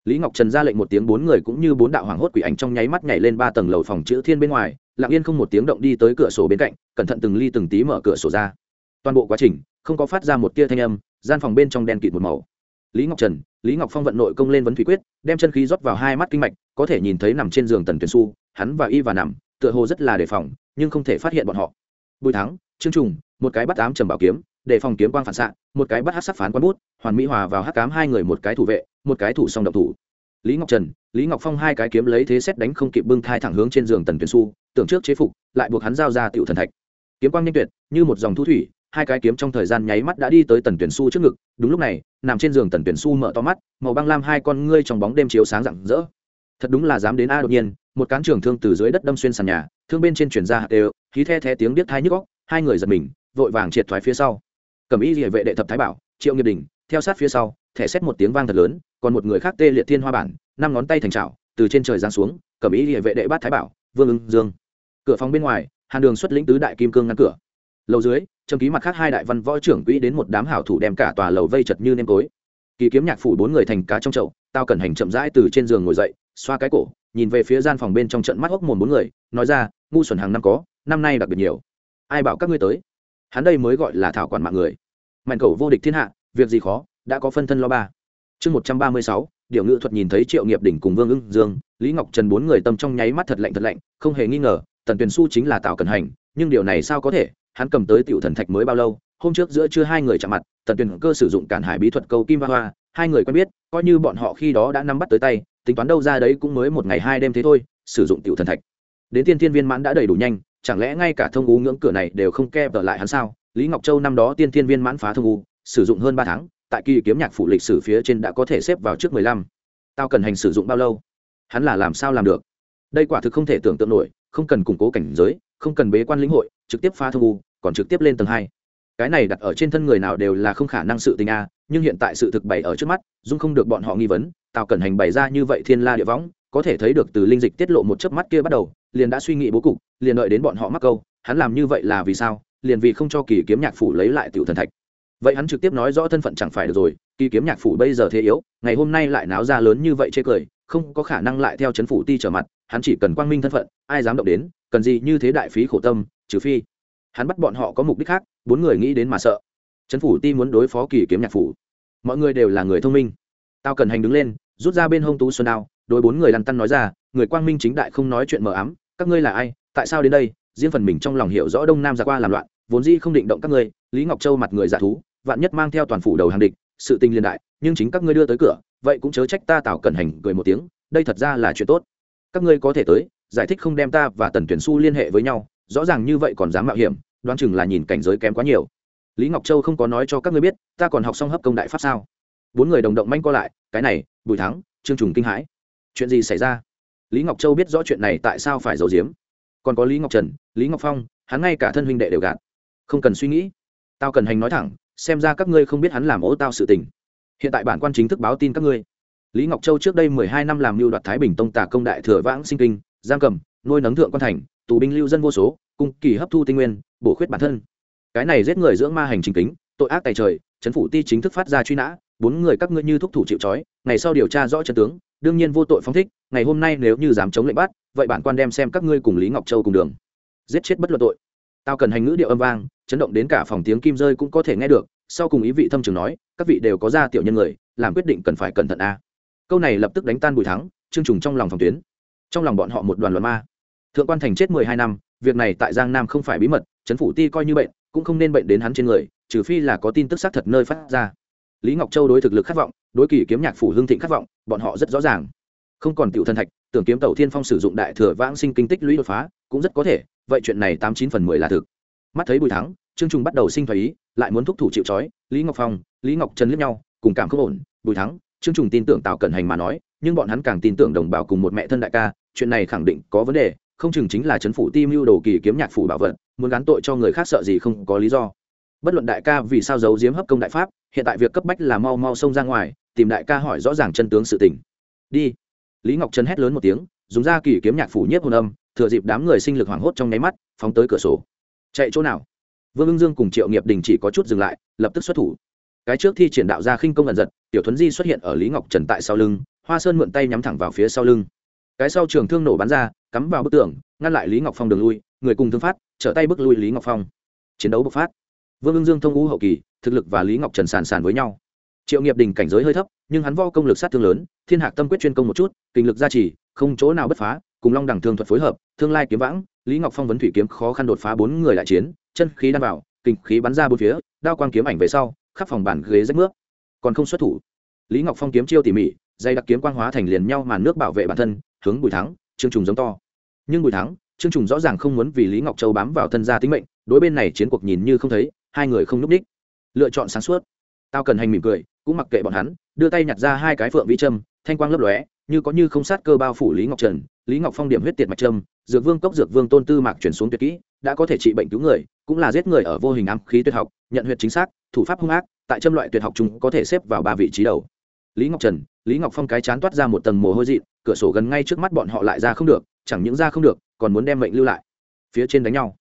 Lý ngọc trần ra lệnh một tiếng, bốn người cũng như bốn đạo hoàng hốt quỷ ảnh trong nháy mắt nhảy lên ba tầng lầu phòng chữ thiên bên ngoài lặng yên không một tiếng động đi tới cửa sổ bên cạnh, cẩn thận từng ly từng tí mở cửa sổ ra. Toàn bộ quá trình, không có phát ra một tia thanh âm, gian phòng bên trong đen kịt một màu. Lý ngọc trần, lý ngọc phong vận nội công lên vấn thủy quyết, đem chân khí rót vào hai mắt kinh mạch, có thể nhìn thấy nằm trên giường tần tuyển su hắn và y và nằm, tựa hồ rất là đề phòng, nhưng không thể phát hiện bọn họ. Bùi thắng, trương trùng, một cái bắt ám trầm bảo kiếm, để phòng kiếm quang phản xạ, một cái bắt hát sắc phán quán bút, hoàn mỹ hòa vào hát cám hai người một cái thủ vệ, một cái thủ song động thủ lý ngọc trần, lý ngọc phong hai cái kiếm lấy thế xét đánh không kịp bưng thai thẳng hướng trên giường tần tuyển su tưởng trước chế phục, lại buộc hắn giao ra tiểu thần thạch. Kiếm quang nhanh tuyệt, như một dòng thu thủy, hai cái kiếm trong thời gian nháy mắt đã đi tới tần tuyển su trước ngực, đúng lúc này, nằm trên giường tần tuyển su mở to mắt, màu băng lam hai con ngươi trong bóng đêm chiếu sáng rạng rỡ. Thật đúng là dám đến a đột nhiên, một cán trường thương từ dưới đất đâm xuyên sàn nhà, thương bên trên chuyển ra hạt đều khí the thé tiếng biết thai nhức góc hai người giật mình, vội vàng triệt thoái phía sau. Cầm y địa vệ đệ thập thái bảo, triệu nghiệp đình, theo sát phía sau, thẻ xét một tiếng vang thật lớn còn một người khác tê liệt thiên hoa bản, năm ngón tay thành trào từ trên trời giáng xuống, cầm ý địa vệ đệ bát thái bảo, vương ưng dương. Cửa phòng bên ngoài, hàn đường xuất lĩnh tứ đại kim cương ngăn cửa. Lầu dưới, trầm ký mặt khác hai đại văn võ trưởng quỹ đến một đám hảo thủ đem cả tòa lầu vây chật như nêm tối. Kỳ kiếm nhạc phủ bốn người thành cá trong chậu, tao cần hành chậm rãi từ trên giường ngồi dậy, xoa cái cổ, nhìn về phía gian phòng bên trong trận mắt hốc mồm bốn người, nói ra, ngu xuẩn hàng năm có, năm nay đặc biệt nhiều. Ai bảo các ngươi tới? Hắn đây mới gọi là thảo quản mạng người. Mạnh cầu vô địch thiên hạ, việc gì khó, đã có phân thân lo ba chương một trăm ba mươi sáu điệu ngữ thuật nhìn thấy triệu nghiệp đỉnh cùng vương ưng dương, lý ngọc trần bốn người tâm trong nháy mắt thật lạnh thật lạnh, không hề nghi ngờ, tần tuyền su chính là tào cần hành, nhưng điều này sao có thể, hắn cầm tới tiểu thần thạch mới bao lâu, hôm trước giữa trưa hai người chạm mặt, tần tuyền cơ sử dụng cản hải bí thuật câu kim va hoa, hai người quen biết, coi như bọn họ khi đó đã nắm bắt tới tay, tính toán đâu ra đấy cũng mới một ngày hai đêm thế thôi, sử dụng tiểu thần thạch. Đến tiên thiên viên mãn đã đầy đủ nhanh, chẳng lẽ ngay cả thông u ngưỡng cửa này đều không kẹp lại hắn sao? Lý ngọc châu năm đó tiên thiên viên mãn phá thông u, sử dụng hơn ba tháng tại kỳ kiếm nhạc phụ lịch sử phía trên đã có thể xếp vào trước mười lăm. Tao cần hành sử dụng bao lâu? Hắn là làm sao làm được? Đây quả thực không thể tưởng tượng nổi, không cần củng cố cảnh giới, không cần bế quan lĩnh hội, trực tiếp phá thông u, còn trực tiếp lên tầng hai. Cái này đặt ở trên thân người nào đều là không khả năng sự tình a, nhưng hiện tại sự thực bày ở trước mắt, dung không được bọn họ nghi vấn, tào cẩn hành bày ra như vậy thiên la địa võng, có thể thấy được từ linh dịch tiết lộ một chớp mắt kia bắt đầu, liền đã suy nghĩ bố cục, liền đợi đến bọn họ mắc câu, hắn làm như vậy là vì sao? Liền vì không cho kỳ kiếm nhạc phủ lấy lại tiểu thần thạch vậy hắn trực tiếp nói rõ thân phận chẳng phải được rồi, kỳ kiếm nhạc phủ bây giờ thế yếu, ngày hôm nay lại náo ra lớn như vậy chê cười, không có khả năng lại theo chấn phủ ti trở mặt, hắn chỉ cần quang minh thân phận, ai dám động đến, cần gì như thế đại phí khổ tâm, trừ phi hắn bắt bọn họ có mục đích khác, bốn người nghĩ đến mà sợ. Chấn phủ ti muốn đối phó kỳ kiếm nhạc phủ. Mọi người đều là người thông minh. Tao cần hành đứng lên, rút ra bên hông tú xuân đao, đối bốn người lăn tăn nói ra, người quang minh chính đại không nói chuyện mờ ám, các ngươi là ai, tại sao đến đây? Riêng phần mình trong lòng hiểu rõ đông nam giả qua làm loạn, vốn dĩ không định động các ngươi, lý ngọc châu mặt người giả thú vạn nhất mang theo toàn phủ đầu hàng địch, sự tình liên đại, nhưng chính các ngươi đưa tới cửa, vậy cũng chớ trách ta tạo cẩn hành cười một tiếng, đây thật ra là chuyện tốt. Các ngươi có thể tới, giải thích không đem ta và tần tuyển su liên hệ với nhau, rõ ràng như vậy còn dám mạo hiểm, đoán chừng là nhìn cảnh giới kém quá nhiều. Lý ngọc châu không có nói cho các ngươi biết, ta còn học xong hấp công đại pháp sao? Bốn người đồng động manh co lại, cái này, bùi thắng, trương trùng kinh hãi. Chuyện gì xảy ra? Lý ngọc châu biết rõ chuyện này tại sao phải giấu giếm. Còn có lý ngọc trần, lý ngọc phong, hắn ngay cả thân huynh đệ đều gạt. Không cần suy nghĩ. Tao cần hành nói thẳng xem ra các ngươi không biết hắn làm ố tao sự tình. Hiện tại bản quan chính thức báo tin các ngươi. Lý ngọc châu trước đây mười hai năm làm mưu đoạt thái bình tông tả công đại thừa vãng sinh kinh, giam cầm, nuôi nấng thượng quan thành, tù binh lưu dân vô số cung kỳ hấp thu tinh nguyên, bổ khuyết bản thân. Cái này giết người dưỡng ma hành trình kính, tội ác tài trời, chấn phủ ti chính thức phát ra truy nã, bốn người các ngươi như thúc thủ chịu trói, ngày sau điều tra rõ chân tướng, đương nhiên vô tội phóng thích, ngày hôm nay nếu như dám chống lệnh bắt, vậy bản quan đem xem các ngươi cùng lý ngọc châu cùng đường. Giết chết bất luận tội tao cần hành ngữ điệu âm vang, chấn động đến cả phòng tiếng kim rơi cũng có thể nghe được. Sau cùng ý vị thâm trường nói, các vị đều có ra tiểu nhân người, làm quyết định cần phải cẩn thận a. Câu này lập tức đánh tan bùi thắng chương trùng trong lòng phòng tuyến. Trong lòng bọn họ một đoàn luận ma. Thượng quan thành chết mười hai năm, việc này tại giang nam không phải bí mật, chấn phủ ti coi như bệnh, cũng không nên bệnh đến hắn trên người, trừ phi là có tin tức xác thật nơi phát ra. Lý ngọc châu đối thực lực khát vọng, đối kỳ kiếm nhạc phủ hương thịnh khát vọng, bọn họ rất rõ ràng. Không còn tiểu thân thạch, tưởng kiếm tàu thiên phong sử dụng đại thừa vãng sinh kinh tích lũy đột phá, cũng rất có thể vậy chuyện này tám chín phần mười là thực. Mắt thấy bùi thắng, trương Trung bắt đầu sinh thái ý, lại muốn thúc thủ chịu trói, lý ngọc phong, lý ngọc trần liếc nhau, cùng cảm không ổn. Bùi thắng, trương Trung tin tưởng tào cẩn hành mà nói, nhưng bọn hắn càng tin tưởng đồng bào cùng một mẹ thân đại ca, chuyện này khẳng định có vấn đề, không chừng chính là chấn phủ tim lưu đồ kỳ kiếm nhạc phủ bảo vật, muốn gán tội cho người khác sợ gì không có lý do. Bất luận đại ca vì sao giấu giếm hấp công đại pháp, hiện tại việc cấp bách là mau mau xông ra ngoài, tìm đại ca hỏi rõ ràng chân tướng sự tình. Đi. Lý ngọc trần hét lớn một tiếng, dùng ra kỳ kiếm nhạc phủ nhiếp hồn âm thừa dịp đám người sinh lực hoảng hốt trong nháy mắt, phóng tới cửa sổ. Chạy chỗ nào? Vương ưng dương cùng triệu nghiệp đình chỉ có chút dừng lại, lập tức xuất thủ. Cái trước thi triển đạo ra khinh công ẩn giật, tiểu thuấn di xuất hiện ở lý ngọc trần tại sau lưng, hoa sơn mượn tay nhắm thẳng vào phía sau lưng. Cái sau trường thương nổ bắn ra, cắm vào bức tường, ngăn lại lý ngọc phong đường lui, người cùng thương phát, trở tay bước lui lý ngọc phong. Chiến đấu bộc phát. Vương ưng dương thông ngũ hậu kỳ, thực lực và lý ngọc trần sàn sàn với nhau. Triệu nghiệp đình cảnh giới hơi thấp, nhưng hắn vo công lực sát thương lớn, thiên hạc tâm quyết chuyên công một chút, kinh lực gia trì, không chỗ nào bất phá cùng long đẳng thương thuật phối hợp, thương lai kiếm vãng, lý ngọc phong vấn thủy kiếm khó khăn đột phá bốn người đại chiến, chân khí đan vào, kinh khí bắn ra bốn phía, đao quang kiếm ảnh về sau, khắp phòng bản ghế rách nước. Còn không xuất thủ, lý ngọc phong kiếm chiêu tỉ mỉ, dây đặc kiếm quang hóa thành liền nhau màn nước bảo vệ bản thân, hướng bùi thắng, trương trùng giống to. Nhưng bùi thắng, trương trùng rõ ràng không muốn vì lý ngọc châu bám vào thân gia tính mệnh, đối bên này chiến cuộc nhìn như không thấy, hai người không núp đích. Lựa chọn sáng suốt. Tao cần hành mỉm cười, cũng mặc kệ bọn hắn, đưa tay nhặt ra hai cái phượng vi trâm thanh quang lấp lóe như có như không sát cơ bao phủ lý ngọc trần, lý ngọc phong điểm huyết tiệt mạch trâm, dược vương cốc dược vương tôn tư mạc chuyển xuống tuyệt kỹ, đã có thể trị bệnh cứu người, cũng là giết người ở vô hình ám khí tuyệt học, nhận huyệt chính xác, thủ pháp hung ác, tại châm loại tuyệt học chúng có thể xếp vào ba vị trí đầu. Lý ngọc trần, lý ngọc phong cái chán toát ra một tầng mồ hôi dị cửa sổ gần ngay trước mắt bọn họ lại ra không được, chẳng những ra không được, còn muốn đem mệnh lưu lại. Phía trên đánh nhau.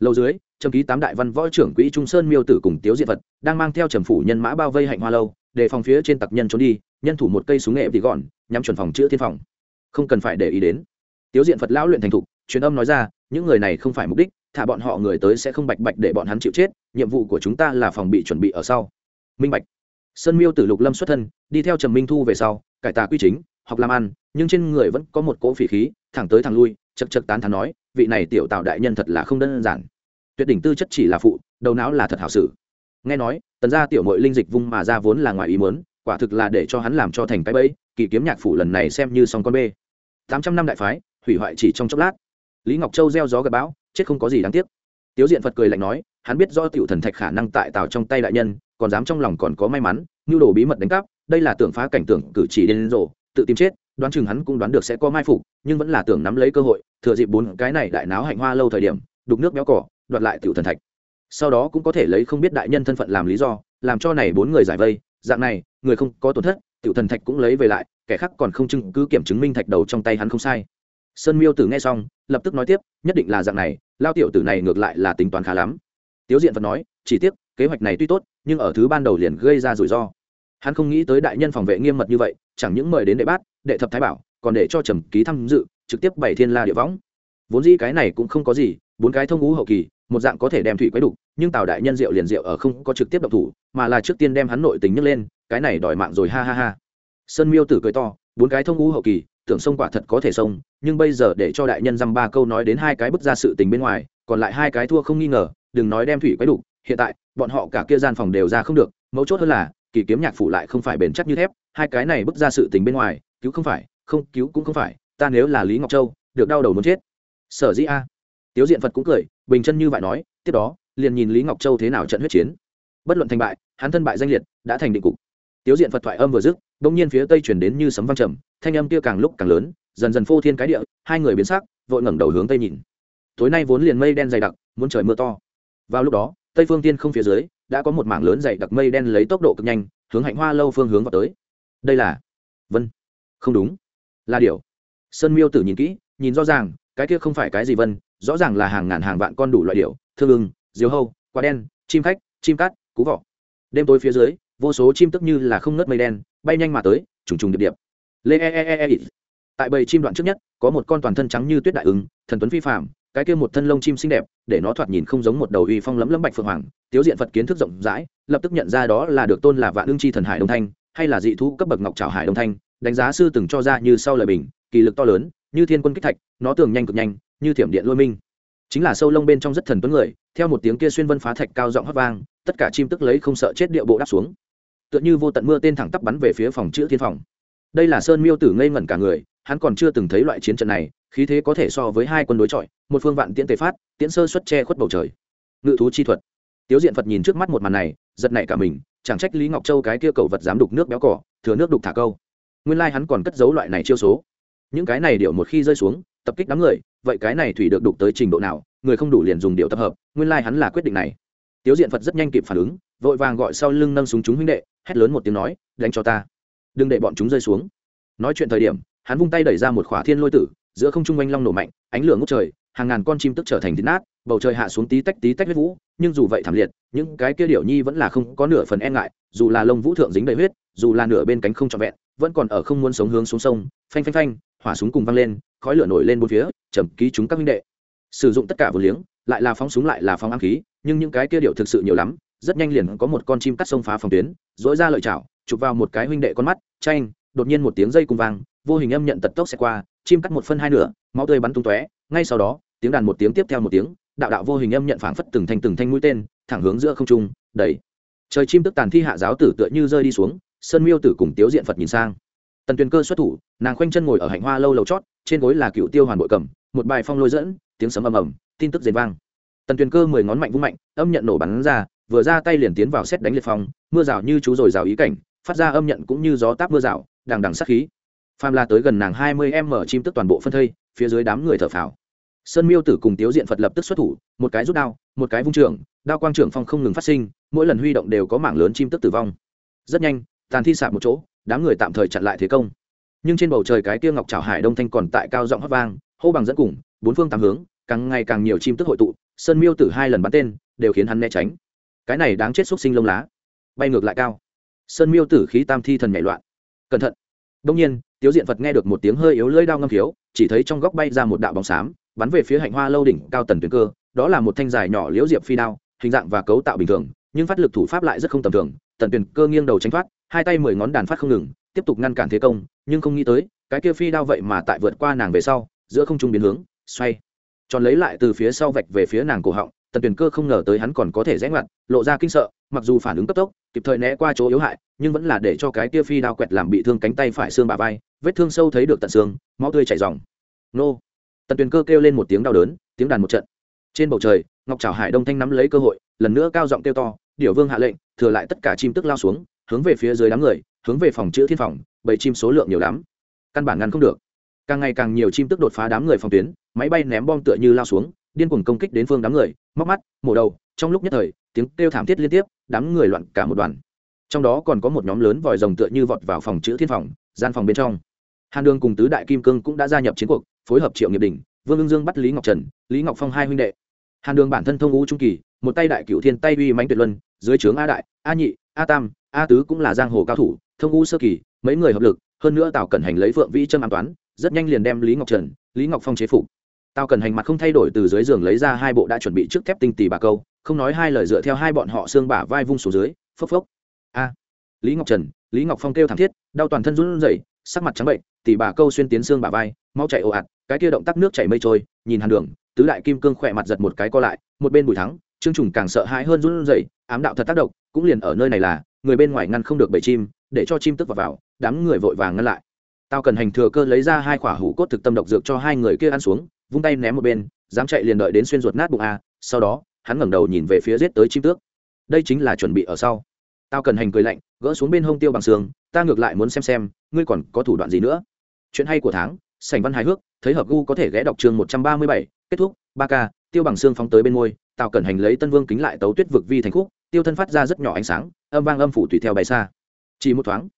Lâu dưới trầm ký tám đại văn võ trưởng quỹ trung sơn miêu tử cùng tiếu diệt vật đang mang theo trầm phủ nhân mã bao vây hạnh hoa lâu để phòng phía trên tặc nhân trốn đi nhân thủ một cây súng nghệ thì gọn, nhắm chuẩn phòng chữa thiên phòng. Không cần phải để ý đến. Tiếu diện phật lão luyện thành thục, truyền âm nói ra, những người này không phải mục đích, thả bọn họ người tới sẽ không bạch bạch để bọn hắn chịu chết, nhiệm vụ của chúng ta là phòng bị chuẩn bị ở sau. Minh bạch. Sơn miêu tử lục lâm xuất thân, đi theo trầm minh thu về sau, cải tà quy chính, học làm ăn, nhưng trên người vẫn có một cỗ phỉ khí, thẳng tới thẳng lui chật chật tán thán nói, vị này tiểu tạo đại nhân thật là không đơn giản. Tuyệt đỉnh tư chất chỉ là phụ, đầu não là thật hảo sử nghe nói, tần gia tiểu mội linh dịch vung mà ra vốn là ngoài ý muốn quả thực là để cho hắn làm cho thành cái bẫy, kỳ kiếm nhạc phủ lần này xem như song con bê. Tám trăm năm đại phái, hủy hoại chỉ trong chốc lát. Lý ngọc châu gieo gió gặp bão, chết không có gì đáng tiếc. Tiếu diện phật cười lạnh nói, hắn biết do tiểu thần thạch khả năng tại tào trong tay đại nhân, còn dám trong lòng còn có may mắn như đồ bí mật đánh cắp, đây là tưởng phá cảnh tưởng cử chỉ đến rổ tự tìm chết, đoán chừng hắn cũng đoán được sẽ có mai phục, nhưng vẫn là tưởng nắm lấy cơ hội, thừa dịp bốn cái này đại náo hạnh hoa lâu thời điểm, đục nước béo cỏ, đoạt lại tiểu thần thạch. Sau đó cũng có thể lấy không biết đại nhân thân phận làm lý do, làm cho này bốn người giải vây dạng này, người không có tổn thất, tiểu thần thạch cũng lấy về lại, kẻ khác còn không chứng cứ kiểm chứng minh thạch đầu trong tay hắn không sai. Sơn miêu tử nghe xong, lập tức nói tiếp, nhất định là dạng này, lao tiểu tử này ngược lại là tính toán khá lắm. Tiếu diện phật nói, chỉ tiếc, kế hoạch này tuy tốt, nhưng ở thứ ban đầu liền gây ra rủi ro. Hắn không nghĩ tới đại nhân phòng vệ nghiêm mật như vậy, chẳng những mời đến đệ bát, đệ thập thái bảo, còn để cho trầm ký tham dự, trực tiếp bảy thiên la địa võng. Vốn dĩ cái này cũng không có gì, bốn cái thông ngũ hậu kỳ, một dạng có thể đem thủy quấy đục nhưng tào đại nhân diệu liền diệu ở không có trực tiếp độc thủ, mà là trước tiên đem hắn nội tình nhấc lên, cái này đòi mạng rồi, ha ha ha. Sơn miêu tử cười to, bốn cái thông ngũ hậu kỳ, tưởng sông quả thật có thể sông, nhưng bây giờ để cho đại nhân dăm ba câu nói đến hai cái bức ra sự tình bên ngoài, còn lại hai cái thua không nghi ngờ, đừng nói đem thủy quấy đủ hiện tại, bọn họ cả kia gian phòng đều ra không được, mấu chốt hơn là, kỳ kiếm nhạc phủ lại không phải bền chắc như thép, hai cái này bức ra sự tình bên ngoài, cứu không phải, không cứu cũng không phải, ta nếu là lý ngọc châu, được đau đầu muốn chết. Sở dĩ a. Tiếu diện phật cũng cười, bình chân như vậy nói, tiếp đó liền nhìn lý ngọc châu thế nào trận huyết chiến. Bất luận thành bại, hắn thân bại danh liệt, đã thành định cục. Tiếu diện phật thoại âm vừa dứt bỗng nhiên phía tây chuyển đến như sấm vang trầm, thanh âm kia càng lúc càng lớn, dần dần phô thiên cái địa, hai người biến sắc, vội ngẩng đầu hướng tây nhìn. Tối nay vốn liền mây đen dày đặc, muốn trời mưa to. Vào lúc đó, tây phương tiên không phía dưới, đã có một mảng lớn dày đặc mây đen lấy tốc độ cực nhanh, hướng hạnh hoa lâu phương hướng vào tới. Đây là vân. Không đúng. Là điều. Sơn miêu tử nhìn kỹ, nhìn rõ ràng, cái kia không phải cái gì vân, rõ ràng là hàng ngàn hàng vạn con đủ loại điều, thương ưng diều hâu, quả đen, chim khách, chim cát, cú vọ. Đêm tối phía dưới, vô số chim tức như là không ngớt mây đen, bay nhanh mà tới, trùng trùng điệp điệp. Lê e e e e, e. tại bầy chim đoạn trước nhất, có một con toàn thân trắng như tuyết đại ứng, thần tuấn phi phạm cái kia một thân lông chim xinh đẹp, để nó thoạt nhìn không giống một đầu uy phong lấm lấm bạch phượng hoàng, tiếu diện phật kiến thức rộng rãi, lập tức nhận ra đó là được tôn là vạn ương chi thần hải đông thanh, hay là dị thú cấp bậc ngọc trào hải đông thanh, đánh giá sư từng cho ra như sau lời bình, kỳ lực to lớn, như thiên quân kích thạch, nó tường nhanh cực nhanh, như thiểm điện lôi minh. Chính là sâu lông bên trong rất thần tuấn người theo một tiếng kia xuyên vân phá thạch cao giọng hót vang, tất cả chim tức lấy không sợ chết địa bộ đáp xuống. Tựa như vô tận mưa tên thẳng tắp bắn về phía phòng chữ thiên phòng. Đây là sơn miêu tử ngây ngẩn cả người, hắn còn chưa từng thấy loại chiến trận này, khí thế có thể so với hai quân đối chọi, một phương vạn tiễn tề phát, tiễn sơ xuất che khuất bầu trời. Ngự thú chi thuật. Tiếu diện phật nhìn trước mắt một màn này, giật nảy cả mình, chẳng trách lý ngọc châu cái kia cầu vật dám đục nước béo cỏ, thừa nước đục thả câu. Nguyên lai hắn còn cất giấu loại này chiêu số. Những cái này điệu một khi rơi xuống, tập kích đám người, vậy cái này thủy được đục tới trình độ nào người không đủ liền dùng điệu tập hợp, nguyên lai hắn là quyết định này. Tiếu diện phật rất nhanh kịp phản ứng, vội vàng gọi sau lưng nâng súng chúng huynh đệ, hét lớn một tiếng nói, đánh cho ta. Đừng để bọn chúng rơi xuống. Nói chuyện thời điểm, hắn vung tay đẩy ra một khỏa thiên lôi tử, giữa không trung oanh long nổ mạnh, ánh lửa ngút trời, hàng ngàn con chim tức trở thành thịt nát, bầu trời hạ xuống tí tách tí tách huyết vũ, nhưng dù vậy thảm liệt, những cái kia điểu nhi vẫn là không có nửa phần e ngại, dù là lông vũ thượng dính đầy huyết, dù là nửa bên cánh không trọn vẹn, vẫn còn ở không muốn sống hướng xuống sông, phanh phanh phanh, hỏa súng cùng văng lên, khói lửa nổi lên bốn phía chầm ký chúng các minh đệ sử dụng tất cả vừa liếng, lại là phóng súng lại là phóng ám khí, nhưng những cái kia điệu thực sự nhiều lắm, rất nhanh liền có một con chim cắt sông phá phòng tuyến dỗi ra lợi chảo, chụp vào một cái huynh đệ con mắt tranh đột nhiên một tiếng dây cung vang, vô hình âm nhận tật tốc xẹt qua, chim cắt một phân hai nửa, máu tươi bắn tung tóe, ngay sau đó, tiếng đàn một tiếng tiếp theo một tiếng, đạo đạo vô hình âm nhận phảng phất từng thanh từng thanh mũi tên, thẳng hướng giữa không trung, đẩy. Trời chim tức tàn thi hạ giáo tử tựa như rơi đi xuống, sơn miêu tử cùng tiếu diện phật nhìn sang tần tuyền cơ xuất thủ, nàng khoanh chân ngồi ở hạnh hoa lâu lầu chót, trên gối là cựu tiêu hoàn bội cầm, một bài phong lôi dẫn, tiếng sấm ầm ầm, tin tức dền vang. Tần tuyền cơ mười ngón mạnh vung mạnh, âm nhận nổ bắn ra, vừa ra tay liền tiến vào xét đánh liệt phong, mưa rào như chú rồi rào ý cảnh, phát ra âm nhận cũng như gió táp mưa rào, đằng đằng sắc khí. Phàm la tới gần nàng hai mươi em mở chim tức toàn bộ phân thây, phía dưới đám người thở phào. Sơn miêu tử cùng tiếu diện phật lập tức xuất thủ, một cái rút đao, một cái vung trường, đao quang trưởng phong không ngừng phát sinh, mỗi lần huy động đều có mảng lớn chim tức tử vong. Rất nhanh, tàn thi sạp một chỗ đám người tạm thời chặn lại thế công. Nhưng trên bầu trời cái kia ngọc trào hải đông thanh còn tại cao giọng hót vang, hô bằng dẫn cùng, bốn phương tám hướng, càng ngày càng nhiều chim tức hội tụ, sơn miêu tử hai lần bắn tên, đều khiến hắn né tránh. Cái này đáng chết xúc sinh lông lá. Bay ngược lại cao. Sơn miêu tử khí tam thi thần nhảy loạn. Cẩn thận. Đông nhiên, tiếu diện phật nghe được một tiếng hơi yếu lưỡi đao ngâm khiếu, chỉ thấy trong góc bay ra một đạo bóng xám, bắn về phía hạnh hoa lâu đỉnh cao tần tuyến cơ, đó là một thanh dài nhỏ liễu diệp phi đao, hình dạng và cấu tạo bình thường, nhưng phát lực thủ pháp lại rất không tầm thường tần tuyển cơ nghiêng đầu tránh thoát hai tay mười ngón đàn phát không ngừng, tiếp tục ngăn cản thế công, nhưng không nghĩ tới, cái kia phi đao vậy mà tại vượt qua nàng về sau, giữa không trung biến hướng, xoay. Tròn lấy lại từ phía sau vạch về phía nàng cổ họng, tần tuyển cơ không ngờ tới hắn còn có thể rẽ ngoặt, lộ ra kinh sợ, mặc dù phản ứng cấp tốc, kịp thời né qua chỗ yếu hại, nhưng vẫn là để cho cái kia phi đao quẹt làm bị thương cánh tay phải xương bà vai, vết thương sâu thấy được tận xương, máu tươi chảy dòng nô! Tần tuyền cơ kêu lên một tiếng đau đớn, tiếng đàn một trận. Trên bầu trời, ngọc trào hải đông thanh nắm lấy cơ hội, lần nữa cao giọng kêu to, điểu vương hạ lệnh, thừa lại tất cả chim tức lao xuống hướng về phía dưới đám người, hướng về phòng chữ thiên phòng, bầy chim số lượng nhiều lắm. Căn bản ngăn không được. Càng ngày càng nhiều chim tức đột phá đám người phòng tuyến, máy bay ném bom tựa như lao xuống, điên cuồng công kích đến phương đám người, móc mắt, mổ đầu, trong lúc nhất thời, tiếng kêu thảm thiết liên tiếp, đám người loạn cả một đoàn. Trong đó còn có một nhóm lớn vòi rồng tựa như vọt vào phòng chữ thiên phòng, gian phòng bên trong. Hàn đường cùng tứ đại kim cương cũng đã gia nhập chiến cuộc, phối hợp triệu nghiệp đình vương ưng dương bắt lý ngọc trần, lý ngọc phong hai huynh đệ. Hàn đường bản thân thông ngũ trung kỳ, một tay đại cựu thiên, tay uy mánh tuyệt luân, dưới trướng a đại, a nhị, a tam a tứ cũng là giang hồ cao thủ, thông u sơ kỳ, mấy người hợp lực, hơn nữa tào cẩn hành lấy phượng vĩ trâm an toán, rất nhanh liền đem lý ngọc trần, lý ngọc phong chế phục. Tào cẩn hành mặt không thay đổi từ dưới giường lấy ra hai bộ đã chuẩn bị trước thép tinh tì bà câu, không nói hai lời dựa theo hai bọn họ xương bả vai vung xuống dưới, phốc phốc. A. Lý ngọc trần, lý ngọc phong kêu thảm thiết, đau toàn thân run rẩy, sắc mặt trắng bệnh tỉ bà câu xuyên tiến xương bả vai, mau chạy ồ ạt, cái kia động tác nước chảy mây trôi, nhìn hàn đường, tứ đại kim cương khỏe mặt giật một cái co lại, một bên bùi thắng, trương trùng càng sợ hãi hơn run rẩy, ám đạo thật tác động, cũng liền ở nơi này là người bên ngoài ngăn không được bầy chim, để cho chim tức vào vào, đám người vội vàng ngăn lại. Tao cần hành thừa cơ lấy ra hai quả hũ cốt thực tâm độc dược cho hai người kia ăn xuống, vung tay ném một bên, dám chạy liền đợi đến xuyên ruột nát bụng a, sau đó, hắn ngẩng đầu nhìn về phía giết tới chim tước. Đây chính là chuẩn bị ở sau. Tao cần hành cười lạnh, gỡ xuống bên hông tiêu bằng xương, ta ngược lại muốn xem xem, ngươi còn có thủ đoạn gì nữa. Chuyện hay của tháng, sảnh văn hài hước, thấy hợp gu có thể ghé đọc chương một trăm ba mươi bảy, kết thúc, ba k tiêu bằng xương phóng tới bên môi tào cẩn hành lấy tân vương kính lại tấu tuyết vực vi thành khúc tiêu thân phát ra rất nhỏ ánh sáng, âm vang âm phủ tùy theo bay xa. Chỉ một thoáng,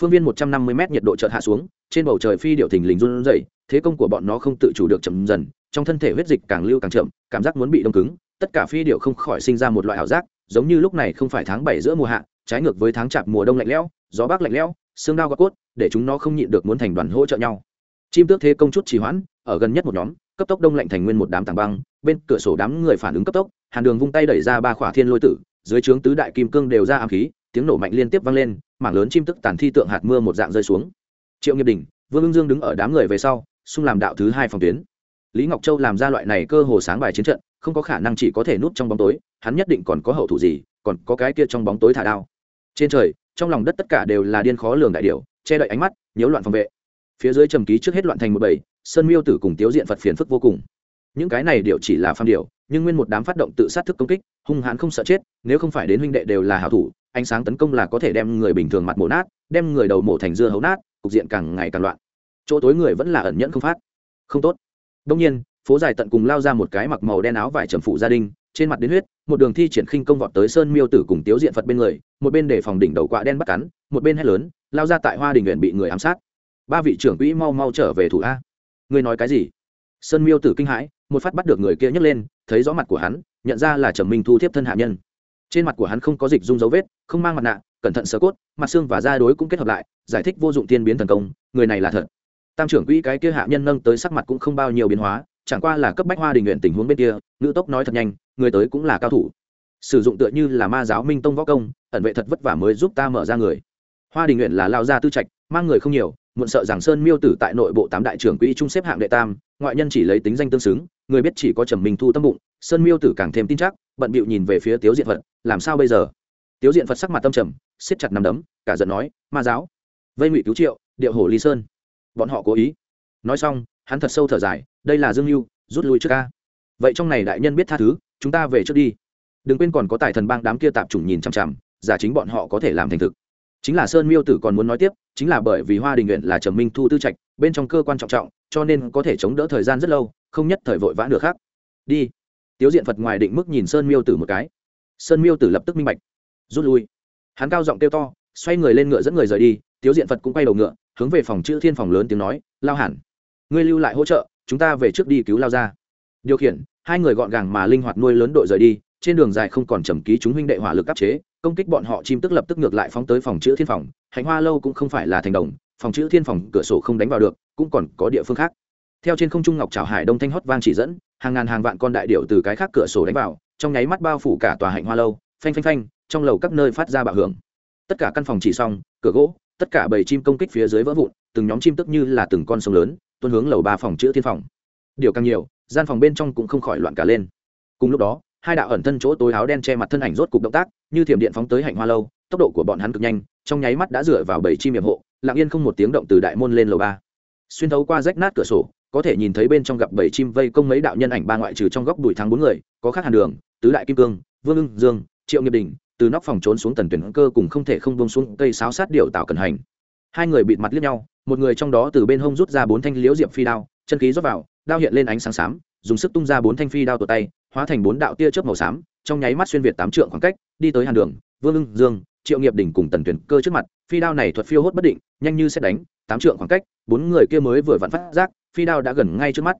phương viên một trăm năm mươi m nhiệt độ chợt hạ xuống, trên bầu trời phi điệu thình lình run rẩy, thế công của bọn nó không tự chủ được chậm dần, trong thân thể huyết dịch càng lưu càng chậm, cảm giác muốn bị đông cứng, tất cả phi điệu không khỏi sinh ra một loại ảo giác, giống như lúc này không phải tháng bảy giữa mùa hạ, trái ngược với tháng chạp mùa đông lạnh lẽo, gió bắc lạnh lẽo, xương đao gọt cốt, để chúng nó không nhịn được muốn thành đoàn hỗ trợ nhau. Chim tước thế công chút trì hoãn, ở gần nhất một nhóm, cấp tốc đông lạnh thành nguyên một đám tảng băng, bên cửa sổ đám người phản ứng cấp tốc, hàn đường vung tay đẩy ra ba khỏa thiên lôi tử dưới trướng tứ đại kim cương đều ra ám khí, tiếng nổ mạnh liên tiếp vang lên, mảng lớn chim tức tàn thi tượng hạt mưa một dạng rơi xuống. Triệu nghiệp đỉnh vương ưng dương đứng ở đám người về sau, xung làm đạo thứ hai phòng tuyến. Lý ngọc châu làm ra loại này cơ hồ sáng bài chiến trận, không có khả năng chỉ có thể núp trong bóng tối, hắn nhất định còn có hậu thủ gì, còn có cái kia trong bóng tối thả đao. Trên trời, trong lòng đất tất cả đều là điên khó lường đại điều che đậy ánh mắt, nhiễu loạn phòng vệ. Phía dưới trầm ký trước hết loạn thành một bầy, sơn miêu tử cùng tiếu diện phật phiền phức vô cùng những cái này điệu chỉ là phàm điệu nhưng nguyên một đám phát động tự sát thức công kích, hung hãn không sợ chết, nếu không phải đến huynh đệ đều là hảo thủ, ánh sáng tấn công là có thể đem người bình thường mặt mổ nát, đem người đầu mổ thành dưa hấu nát, cục diện càng ngày càng loạn. Chỗ tối người vẫn là ẩn nhẫn không phát. Không tốt. Đông nhiên, phố dài tận cùng lao ra một cái mặc màu đen áo vải trầm phụ gia đình, trên mặt đến huyết, một đường thi triển khinh công vọt tới sơn miêu tử cùng tiếu diện phật bên người, một bên để phòng đỉnh đầu quạ đen bắt cắn, một bên hét lớn, lao ra tại hoa đình nguyện bị người ám sát. Ba vị trưởng quỹ mau mau trở về thủ a. Ngươi nói cái gì? Sơn miêu tử kinh hãi một phát bắt được người kia nhấc lên, thấy rõ mặt của hắn, nhận ra là trầm minh thu thiếp thân hạ nhân. Trên mặt của hắn không có dịch dung dấu vết, không mang mặt nạ, cẩn thận sơ cốt, mặt xương và da đối cũng kết hợp lại, giải thích vô dụng tiên biến thần công, người này là thật. Tam trưởng quỹ cái kia hạ nhân nâng tới sắc mặt cũng không bao nhiêu biến hóa, chẳng qua là cấp bách hoa đình nguyện tình huống bên kia, ngữ tốc nói thật nhanh, người tới cũng là cao thủ. Sử dụng tựa như là ma giáo minh tông võ công, ẩn vệ thật vất vả mới giúp ta mở ra người. Hoa đình nguyện là lao gia tư trạch, mang người không nhiều muộn sợ rằng sơn miêu tử tại nội bộ tám đại trưởng quỹ trung xếp hạng đệ tam, ngoại nhân chỉ lấy tính danh tương xứng, người biết chỉ có trầm minh thu tâm bụng, sơn miêu tử càng thêm tin chắc, bận bịu nhìn về phía tiếu diện phật, làm sao bây giờ? Tiếu diện phật sắc mặt tâm trầm, siết chặt nằm đấm, cả giận nói, ma giáo, vây ngụy cứu triệu, điệu hổ ly sơn. Bọn họ cố ý. Nói xong, hắn thật sâu thở dài, đây là dương mưu rút lui trước ca. Vậy trong này đại nhân biết tha thứ, chúng ta về trước đi. Đừng quên còn có tài thần bang đám kia tạp chủng nhìn chằm chằm, giả chính bọn họ có thể làm thành thực chính là sơn miêu tử còn muốn nói tiếp, chính là bởi vì hoa đình nguyện là trầm minh thu tư trạch, bên trong cơ quan trọng trọng, cho nên có thể chống đỡ thời gian rất lâu, không nhất thời vội vã được khác đi. Tiếu diện phật ngoài định mức nhìn sơn miêu tử một cái. Sơn miêu tử lập tức minh bạch. Rút lui. Hắn cao giọng kêu to, xoay người lên ngựa dẫn người rời đi, tiếu diện phật cũng quay đầu ngựa, hướng về phòng chữ thiên phòng lớn tiếng nói, lao hẳn ngươi lưu lại hỗ trợ, chúng ta về trước đi cứu lao ra điều khiển, hai người gọn gàng mà linh hoạt nuôi lớn đội rời đi trên đường dài không còn trầm ký chúng huynh đệ hỏa lực áp chế, công kích bọn họ chim tức lập tức ngược lại phóng tới phòng chữ thiên phòng, hạnh hoa lâu cũng không phải là thành đồng, phòng chữ thiên phòng cửa sổ không đánh vào được, cũng còn có địa phương khác. Theo trên không trung ngọc trào hải đông thanh hót vang chỉ dẫn, hàng ngàn hàng vạn con đại điệu từ cái khác cửa sổ đánh vào, trong nháy mắt bao phủ cả tòa hạnh hoa lâu, phanh phanh phanh, trong lầu các nơi phát ra bạo hưởng. Tất cả căn phòng chỉ xong, cửa gỗ, tất cả bầy chim công kích phía dưới vỡ vụn, từng nhóm chim tức như là từng con sông lớn, tuôn hướng lầu ba phòng chữ thiên phòng. Điều càng nhiều, gian phòng bên trong cũng không khỏi loạn cả lên. Cùng lúc đó hai đạo ẩn thân chỗ tối áo đen che mặt thân ảnh rốt cục động tác, như thiểm điện phóng tới hạnh hoa lâu, tốc độ của bọn hắn cực nhanh, trong nháy mắt đã dựa vào bảy chim miệng hộ, lặng yên không một tiếng động từ đại môn lên lầu ba. Xuyên thấu qua rách nát cửa sổ, có thể nhìn thấy bên trong gặp bảy chim vây công mấy đạo nhân ảnh ba ngoại trừ trong góc đuổi thắng bốn người, có khác hàn đường, tứ đại kim cương, vương ưng dương, triệu nghiệp đình, từ nóc phòng trốn xuống tần tuyển cơ cùng không thể không bông xuống cây sáo sát điệu tạo cần hành. Hai người bịt mặt liếc nhau, một người trong đó từ bên hông rút ra bốn thanh liễu diệp phi đao, chân khí rót vào, đao hiện lên ánh sáng xám, dùng sức tung ra bốn thanh phi đao tột tay hóa thành bốn đạo tia chớp màu xám, trong nháy mắt xuyên việt tám trượng khoảng cách, đi tới hàn đường, vương ưng dương, triệu nghiệp đỉnh cùng tần tuyển cơ trước mặt, phi đao này thuật phiêu hốt bất định, nhanh như xét đánh, tám trượng khoảng cách, bốn người kia mới vừa vặn phát giác, phi đao đã gần ngay trước mắt.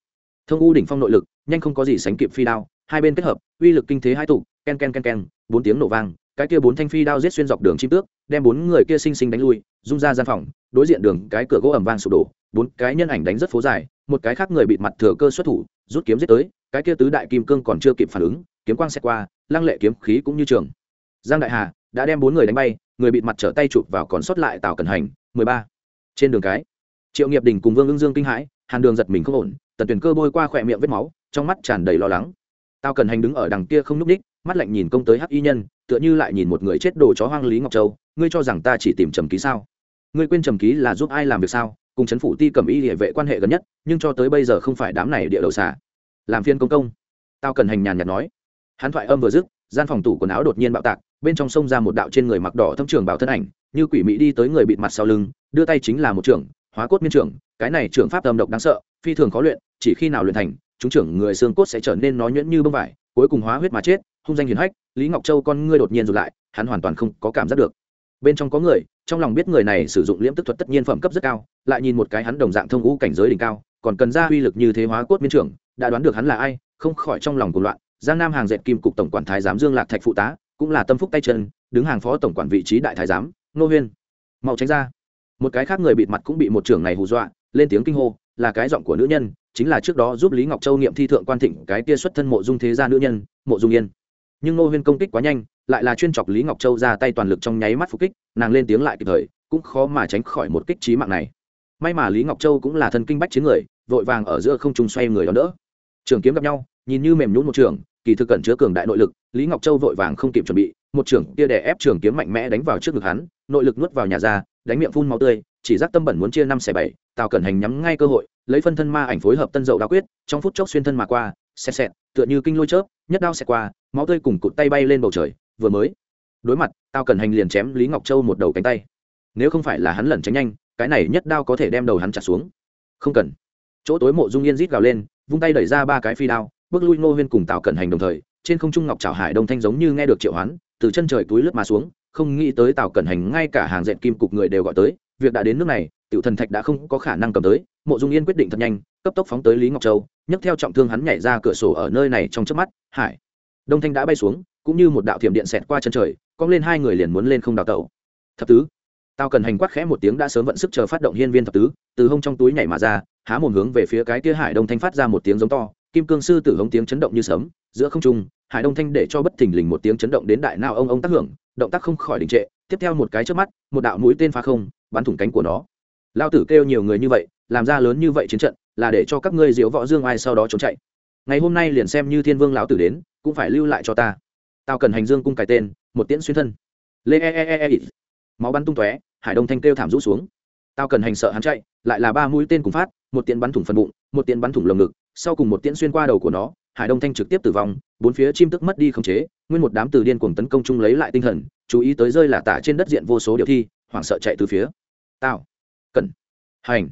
Thông u đỉnh phong nội lực, nhanh không có gì sánh kịp phi đao, hai bên kết hợp, uy lực kinh thế hai tụ, ken ken ken ken, bốn tiếng nổ vang, cái kia bốn thanh phi đao giết xuyên dọc đường chim tước, đem bốn người kia sinh sinh đánh lui, rung ra gian phòng, đối diện đường cái cửa gỗ ẩm vang sụp đổ, bốn cái nhân ảnh đánh rất phố dài, một cái khác người bịt mặt thừa cơ xuất thủ rút kiếm giết tới, cái kia tứ đại kim cương còn chưa kịp phản ứng, kiếm quang xẹt qua, lăng lệ kiếm khí cũng như trường. Giang đại hà đã đem bốn người đánh bay, người bịt mặt trở tay chụp vào còn sót lại tào cẩn hành, mười ba. Trên đường cái, triệu nghiệp đình cùng vương ưng dương kinh hãi, hàn đường giật mình không ổn, tần tuyển cơ bôi qua khỏe miệng vết máu, trong mắt tràn đầy lo lắng. Tao cần hành đứng ở đằng kia không núp ních mắt lạnh nhìn công tới hắc y nhân, tựa như lại nhìn một người chết đồ chó hoang lý ngọc châu, ngươi cho rằng ta chỉ tìm trầm ký sao? Ngươi quên trầm ký là giúp ai làm việc sao? Cùng chấn phủ ti cầm y địa vệ quan hệ gần nhất, nhưng cho tới bây giờ không phải đám này địa đầu xả làm phiên công công. Tao cần hành nhàn nhạt nói. Hắn thoại âm vừa dứt, gian phòng tủ quần áo đột nhiên bạo tạc, bên trong sông ra một đạo trên người mặc đỏ thâm trường bảo thân ảnh, như quỷ mỹ đi tới người bịt mặt sau lưng, đưa tay chính là một trưởng, hóa cốt miên trưởng, cái này trưởng pháp âm độc đáng sợ, phi thường khó luyện, chỉ khi nào luyện thành, chúng trưởng người xương cốt sẽ trở nên nói nhuyễn như bông vải, cuối cùng hóa huyết mà chết, hung danh hiền hách, lý ngọc châu con ngươi đột nhiên rụt lại, hắn hoàn toàn không có cảm giác được bên trong có người, trong lòng biết người này sử dụng liễm tức thuật tất nhiên phẩm cấp rất cao, lại nhìn một cái hắn đồng dạng thông ngũ cảnh giới đỉnh cao, còn cần ra uy lực như thế hóa cốt miên trưởng, đã đoán được hắn là ai, không khỏi trong lòng cuộc loạn. Giang nam hàng dệt kim cục tổng quản thái giám dương lạc thạch phụ tá, cũng là tâm phúc tay chân, đứng hàng phó tổng quản vị trí đại thái giám nô huyên. Mau tránh ra. Một cái khác người bịt mặt cũng bị một trưởng này hù dọa, lên tiếng kinh hô, là cái giọng của nữ nhân, chính là trước đó giúp lý ngọc châu nghiệm thi thượng quan thịnh cái tia xuất thân mộ dung thế gia nữ nhân, mộ dung yên. Nhưng nô huyên công kích quá nhanh lại là chuyên chọc lý ngọc châu ra tay toàn lực trong nháy mắt phục kích, nàng lên tiếng lại kịp thời, cũng khó mà tránh khỏi một kích trí mạng này. May mà lý ngọc châu cũng là thân kinh bách chiến người, vội vàng ở giữa không trung xoay người đó đỡ. Trường kiếm gặp nhau, nhìn như mềm nhún một trường, kỳ thực cẩn chứa cường đại nội lực, lý ngọc châu vội vàng không kịp chuẩn bị, một trường kia đè ép trường kiếm mạnh mẽ đánh vào trước ngực hắn, nội lực nuốt vào nhà ra, đánh miệng phun máu tươi, chỉ giác tâm bẩn muốn chia năm xẻ bảy, tào cẩn hành nhắm ngay cơ hội, lấy phân thân ma ảnh phối hợp tân dậu đa quyết, trong phút chốc xuyên thân mà qua, xẹt xẹt, tựa như kinh lôi chớp, nhất đao xẹt qua, máu tươi cùng cụt tay bay lên bầu trời vừa mới. Đối mặt, tao cần hành liền chém lý ngọc châu một đầu cánh tay. Nếu không phải là hắn lẩn tránh nhanh, cái này nhất đao có thể đem đầu hắn chặt xuống. Không cần. Chỗ tối mộ dung yên rít gào lên, vung tay đẩy ra ba cái phi đao, bước lui ngô huyên cùng tào cẩn hành đồng thời, trên không trung ngọc trào hải đông thanh giống như nghe được triệu hoán, từ chân trời túi lướt mà xuống, không nghĩ tới tào cẩn hành ngay cả hàng dệt kim cục người đều gọi tới, việc đã đến nước này, tiểu thần thạch đã không có khả năng cầm tới, mộ dung yên quyết định thật nhanh, cấp tốc phóng tới lý ngọc châu, nhấc theo trọng thương hắn nhảy ra cửa sổ ở nơi này trong trước mắt, hải đông thanh đã bay xuống cũng như một đạo thiểm điện xẹt qua chân trời, cong lên hai người liền muốn lên không đào tẩu. Thập tứ, tao cần hành quát khẽ một tiếng đã sớm vận sức chờ phát động hiên viên thập tứ, từ hông trong túi nhảy mà ra, há một hướng về phía cái kia hải đông thanh phát ra một tiếng giống to, kim cương sư tử hống tiếng chấn động như sấm, giữa không trung, hải đông thanh để cho bất thình lình một tiếng chấn động đến đại nào ông ông tác hưởng, động tác không khỏi đình trệ, tiếp theo một cái trước mắt, một đạo mũi tên phá không, bắn thủng cánh của nó. Lao tử kêu nhiều người như vậy, làm ra lớn như vậy chiến trận, là để cho các ngươi diễu võ dương ai sau đó trốn chạy. Ngày hôm nay liền xem như thiên vương lão tử đến, cũng phải lưu lại cho ta tao cần hành dương cung cài tên, một tiễn xuyên thân. Lê e e e e, e. máu bắn tung tóe, hải đông thanh kêu thảm rũ xuống. Tao cần hành sợ hắn chạy, lại là ba mũi tên cùng phát, một tiễn bắn thủng phần bụng, một tiễn bắn thủng lồng ngực, sau cùng một tiễn xuyên qua đầu của nó, hải đông thanh trực tiếp tử vong, bốn phía chim tức mất đi khống chế, nguyên một đám từ điên cuồng tấn công chung lấy lại tinh thần, chú ý tới rơi là tả trên đất diện vô số điều thi, hoảng sợ chạy từ phía. Tao cần hành.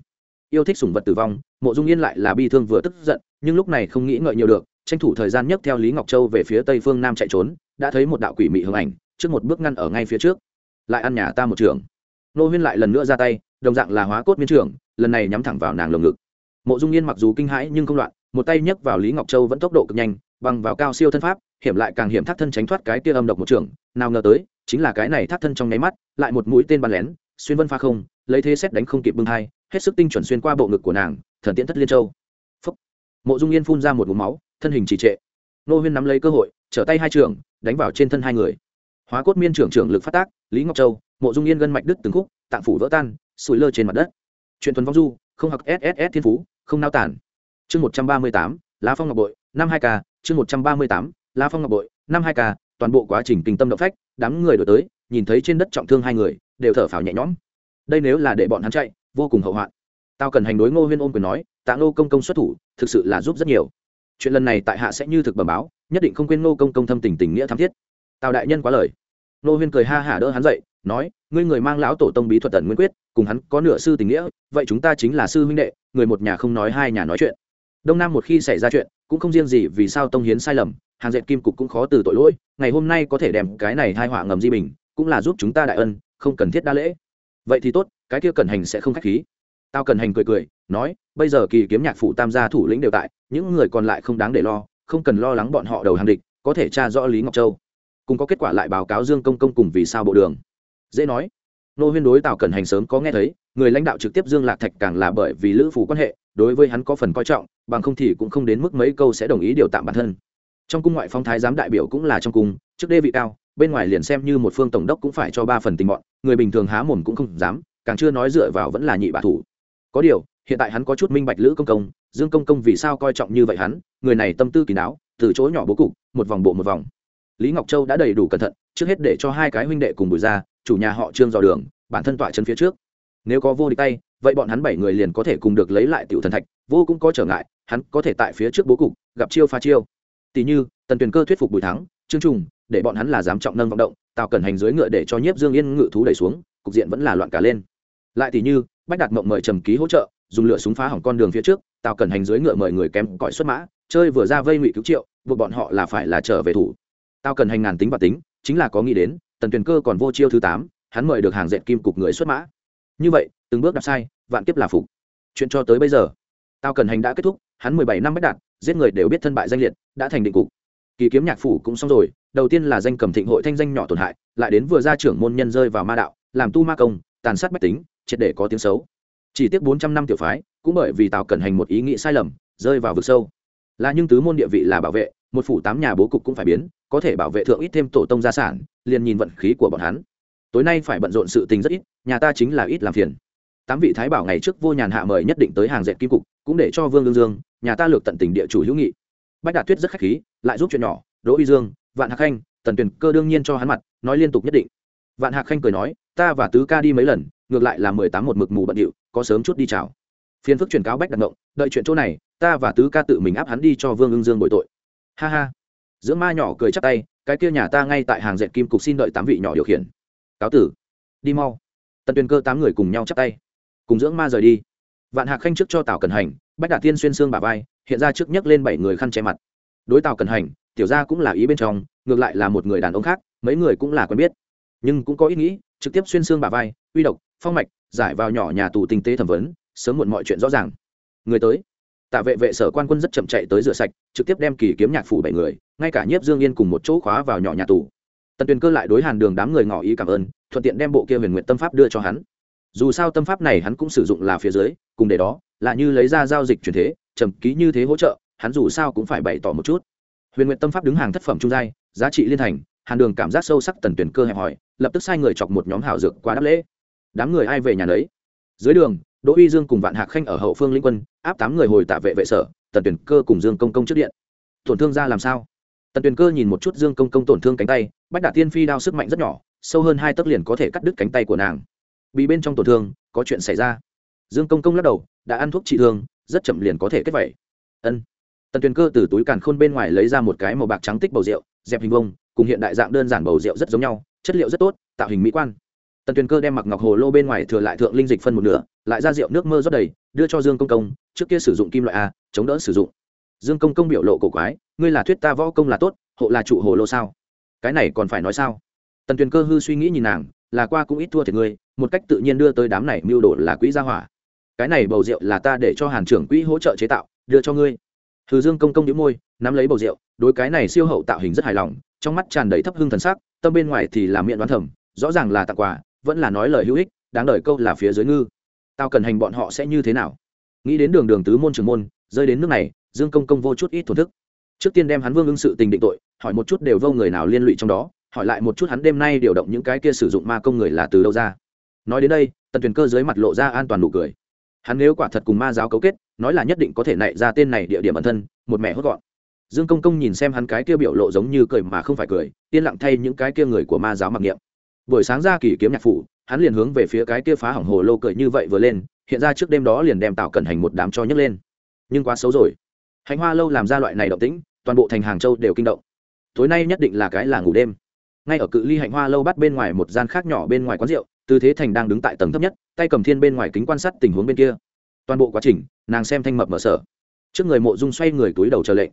Yêu thích sủng vật tử vong, mộ dung yên lại là bi thương vừa tức giận, nhưng lúc này không nghĩ ngợi nhiều được, tranh thủ thời gian nhất theo lý ngọc châu về phía tây phương nam chạy trốn đã thấy một đạo quỷ mị hưởng ảnh, trước một bước ngăn ở ngay phía trước. Lại ăn nhà ta một trường. Nô huyên lại lần nữa ra tay, đồng dạng là hóa cốt miên trường lần này nhắm thẳng vào nàng lồng ngực. Mộ dung yên mặc dù kinh hãi nhưng không loạn, một tay nhấc vào lý ngọc châu vẫn tốc độ cực nhanh, bằng vào cao siêu thân pháp, hiểm lại càng hiểm thác thân tránh thoát cái tia âm độc một trường. Nào ngờ tới, chính là cái này thác thân trong nháy mắt, lại một mũi tên bắn lén, xuyên vân pha không, lấy thế xét đánh không kịp bưng hai hết sức tinh chuẩn xuyên qua bộ ngực của nàng, thần tiễn thất liên châu. Phúc. mộ dung yên phun ra một vùng máu, thân hình trì trệ nô huyên nắm lấy cơ hội, trở tay hai trường, đánh vào trên thân hai người. Hóa cốt miên trưởng trưởng lực phát tác, lý ngọc châu, mộ dung yên gân mạch đứt từng khúc, tạng phủ vỡ tan, sủi lơ trên mặt đất. Chuyện thuần vong du, không học sss thiên phú, không nao tản. Chương một trăm ba mươi tám, lá phong ngọc bội, năm hai k chương một trăm ba mươi tám, lá phong ngọc bội, năm hai k toàn bộ quá trình kinh tâm động phách, đám người đổi tới, nhìn thấy trên đất trọng thương hai người, đều thở phào nhẹ nhõm. Đây nếu là để bọn hắn chạy, vô cùng hậu hoạn. Tao cần hành đối ngô huyên ôm quyền nói, tạ ngô công công xuất thủ, thực sự là giúp rất nhiều chuyện lần này tại hạ sẽ như thực bẩm báo, nhất định không quên ngô công công thâm tình tình nghĩa tham thiết. Tào đại nhân quá lời. Nô huyên cười ha hả đỡ hắn dậy, nói, ngươi người mang lão tổ tông bí thuật tần nguyên quyết, cùng hắn có nửa sư tình nghĩa, vậy chúng ta chính là sư huynh đệ, người một nhà không nói hai nhà nói chuyện. Đông nam một khi xảy ra chuyện, cũng không riêng gì vì sao tông hiến sai lầm, hàng dệt kim cục cũng khó từ tội lỗi, ngày hôm nay có thể đem cái này hai họa ngầm di bình, cũng là giúp chúng ta đại ân, không cần thiết đa lễ. Vậy thì tốt, cái kia cẩn hành sẽ không khách khí tao cần hành cười cười, nói, bây giờ kỳ kiếm nhạc phụ tam gia thủ lĩnh đều tại, những người còn lại không đáng để lo, không cần lo lắng bọn họ đầu hàng địch, có thể tra rõ lý ngọc châu. Cùng có kết quả lại báo cáo dương công công cùng vì sao bộ đường. Dễ nói. Nô huyên đối tào cần hành sớm có nghe thấy, người lãnh đạo trực tiếp dương lạc thạch càng là bởi vì lữ phủ quan hệ, đối với hắn có phần coi trọng, bằng không thì cũng không đến mức mấy câu sẽ đồng ý điều tạm bản thân. Trong cung ngoại phong thái giám đại biểu cũng là trong cung, trước đê vị cao, bên ngoài liền xem như một phương tổng đốc cũng phải cho ba phần tình bọn, người bình thường há mồm cũng không dám, càng chưa nói dựa vào vẫn là nhị bạ thủ có điều, hiện tại hắn có chút minh bạch lữ công công, dương công công vì sao coi trọng như vậy hắn, người này tâm tư kỳ đáo từ chỗ nhỏ bố cục, một vòng bộ một vòng. Lý ngọc châu đã đầy đủ cẩn thận, trước hết để cho hai cái huynh đệ cùng bùi ra, chủ nhà họ trương dò đường, bản thân tọa chân phía trước. Nếu có vô địch tay, vậy bọn hắn bảy người liền có thể cùng được lấy lại tiểu thần thạch, vô cũng có trở ngại, hắn có thể tại phía trước bố cục, gặp chiêu pha chiêu. Tỷ như, tần tuyền cơ thuyết phục bùi thắng, trương trùng, để bọn hắn là dám trọng nâng vọng động tạo cần hành dưới ngựa để cho nhiếp dương yên ngự thú đẩy xuống, cục diện vẫn là loạn cả lên lại thì như, bách đạt mộng mời trầm ký hỗ trợ, dùng lửa súng phá hỏng con đường phía trước, tào cần hành dưới ngựa mời người kém cõi xuất mã, chơi vừa ra vây ngụy cứu triệu, buộc bọn họ là phải là trở về thủ. Tao cần hành ngàn tính và tính, chính là có nghĩ đến, tần tuyền cơ còn vô chiêu thứ tám, hắn mời được hàng dệt kim cục người xuất mã. Như vậy, từng bước đạp sai, vạn kiếp là phục. Chuyện cho tới bây giờ tao cần hành đã kết thúc, hắn mười bảy năm bách đạt, giết người đều biết thân bại danh liệt, đã thành định cục. Kỳ kiếm nhạc phủ cũng xong rồi, đầu tiên là danh cầm thịnh hội thanh danh nhỏ tổn hại, lại đến vừa ra trưởng môn nhân rơi vào ma đạo, làm tu ma công, tàn sát bách tính triệt để có tiếng xấu. Chỉ tiếc bốn trăm năm tiểu phái, cũng bởi vì tào cẩn hành một ý nghĩ sai lầm, rơi vào vực sâu. Là nhưng tứ môn địa vị là bảo vệ, một phủ tám nhà bố cục cũng phải biến, có thể bảo vệ thượng ít thêm tổ tông gia sản, liền nhìn vận khí của bọn hắn. Tối nay phải bận rộn sự tình rất ít, nhà ta chính là ít làm phiền. Tám vị thái bảo ngày trước vô nhàn hạ mời nhất định tới hàng dệt kim cục, cũng để cho vương lương dương, nhà ta lược tận tình địa chủ hữu nghị. Bách đạt tuyết rất khách khí, lại giúp chuyện nhỏ, đỗ uy dương, vạn hạc khanh, tần tuyền cơ đương nhiên cho hắn mặt, nói liên tục nhất định. Vạn hạc khanh cười nói ta và tứ ca đi mấy lần, ngược lại là mười tám một mực mù bận điệu, có sớm chút đi chào. Phiền phức truyền cáo bách đặt ngộng, đợi chuyện chỗ này, ta và tứ ca tự mình áp hắn đi cho vương ưng dương bội tội. Ha ha. Dưỡng ma nhỏ cười chắp tay, cái kia nhà ta ngay tại hàng dệt kim cục xin đợi tám vị nhỏ điều khiển. Cáo tử. Đi mau. Tần tuyền cơ tám người cùng nhau chắp tay. Cùng dưỡng ma rời đi. Vạn hạc khanh trước cho tào cần hành, bách đạt tiên xuyên xương bà vai, hiện ra trước nhấc lên bảy người khăn che mặt. Đối tào cần hành, tiểu ra cũng là ý bên trong, ngược lại là một người đàn ông khác, mấy người cũng là quen biết. Nhưng cũng có ý nghĩ trực tiếp xuyên xương bà vai, uy độc, phong mạch, giải vào nhỏ nhà tù tinh tế thẩm vấn, sớm muộn mọi chuyện rõ ràng. Người tới. Tạ vệ vệ sở quan quân rất chậm chạy tới rửa sạch, trực tiếp đem kỳ kiếm nhạc phủ bảy người, ngay cả nhiếp dương yên cùng một chỗ khóa vào nhỏ nhà tù. Tần tuyền cơ lại đối hàn đường đám người ngỏ ý cảm ơn, thuận tiện đem bộ kia huyền nguyện tâm pháp đưa cho hắn. Dù sao tâm pháp này hắn cũng sử dụng là phía dưới, cùng để đó, là như lấy ra giao dịch truyền thế, trầm ký như thế hỗ trợ, hắn dù sao cũng phải bày tỏ một chút. Huyền nguyện tâm pháp đứng hàng thất phẩm trung giai, giá trị liên thành, hàn đường cảm giác sâu sắc tần tuyển cơ hẹp hỏi lập tức sai người chọc một nhóm hảo dược qua đáp lễ. Đám người ai về nhà đấy dưới đường, đỗ uy dương cùng vạn hạc khanh ở hậu phương linh quân, áp tám người hồi tạ vệ vệ sở, tần tuyển cơ cùng dương công công trước điện. Tổn thương ra làm sao? Tần tuyển cơ nhìn một chút dương công công tổn thương cánh tay, bách đạt tiên phi đao sức mạnh rất nhỏ, sâu hơn hai tấc liền có thể cắt đứt cánh tay của nàng. Bị bên trong tổn thương, có chuyện xảy ra. Dương công công lắc đầu, đã ăn thuốc trị thương, rất chậm liền có thể kết vẩy ân. Tần tuyền cơ từ túi càn khôn bên ngoài lấy ra một cái màu bạc trắng tích bầu rượu, dẹp hình bông cùng hiện đại dạng đơn giản bầu rượu rất giống nhau chất liệu rất tốt, tạo hình mỹ quan. Tần tuyền cơ đem mặc ngọc hồ lô bên ngoài thừa lại thượng linh dịch phân một nửa, lại ra rượu nước mơ rót đầy, đưa cho dương công công, trước kia sử dụng kim loại a, chống đỡ sử dụng. Dương công công biểu lộ cổ quái, ngươi là thuyết ta võ công là tốt, hộ là trụ hồ lô sao? Cái này còn phải nói sao? Tần tuyền cơ hư suy nghĩ nhìn nàng, là qua cũng ít thua thiệt ngươi, một cách tự nhiên đưa tới đám này mưu đồ là quỹ gia hỏa. Cái này bầu rượu là ta để cho hàn trưởng quỹ hỗ trợ chế tạo, đưa cho ngươi hư dương công công đĩu môi, nắm lấy bầu rượu, đối cái này siêu hậu tạo hình rất hài lòng, trong mắt tràn đầy thấp hưng thần sắc, tâm bên ngoài thì là miệng đoán thầm, rõ ràng là tặng quà, vẫn là nói lời hữu ích, đáng đời câu là phía dưới ngư. Tao cần hành bọn họ sẽ như thế nào? Nghĩ đến đường đường tứ môn trưởng môn, rơi đến nước này, dương công công vô chút ít thổn thức. Trước tiên đem hắn vương ứng sự tình định tội, hỏi một chút đều vô người nào liên lụy trong đó, hỏi lại một chút hắn đêm nay điều động những cái kia sử dụng ma công người là từ đâu ra. Nói đến đây, tần tuyền cơ dưới mặt lộ ra an toàn nụ cười hắn nếu quả thật cùng ma giáo cấu kết, nói là nhất định có thể nảy ra tên này địa điểm ẩn thân, một mẹ hốt gọn. Dương công công nhìn xem hắn cái kia biểu lộ giống như cười mà không phải cười, yên lặng thay những cái kia người của ma giáo mặc niệm. Buổi sáng ra kỳ kiếm nhạc phủ, hắn liền hướng về phía cái kia phá hỏng hồ lô cười như vậy vừa lên, hiện ra trước đêm đó liền đem tạo cẩn hành một đám cho nhấc lên. Nhưng quá xấu rồi. Hành hoa lâu làm ra loại này động tĩnh, toàn bộ thành hàng châu đều kinh động. Tối nay nhất định là cái là ngủ đêm. Ngay ở cự ly hạnh hoa lâu bắt bên ngoài một gian khác nhỏ bên ngoài quán rượu tư thế thành đang đứng tại tầng thấp nhất, tay cầm thiên bên ngoài kính quan sát tình huống bên kia. Toàn bộ quá trình, nàng xem thanh mập mở sở. Trước người mộ dung xoay người túi đầu chờ lệnh.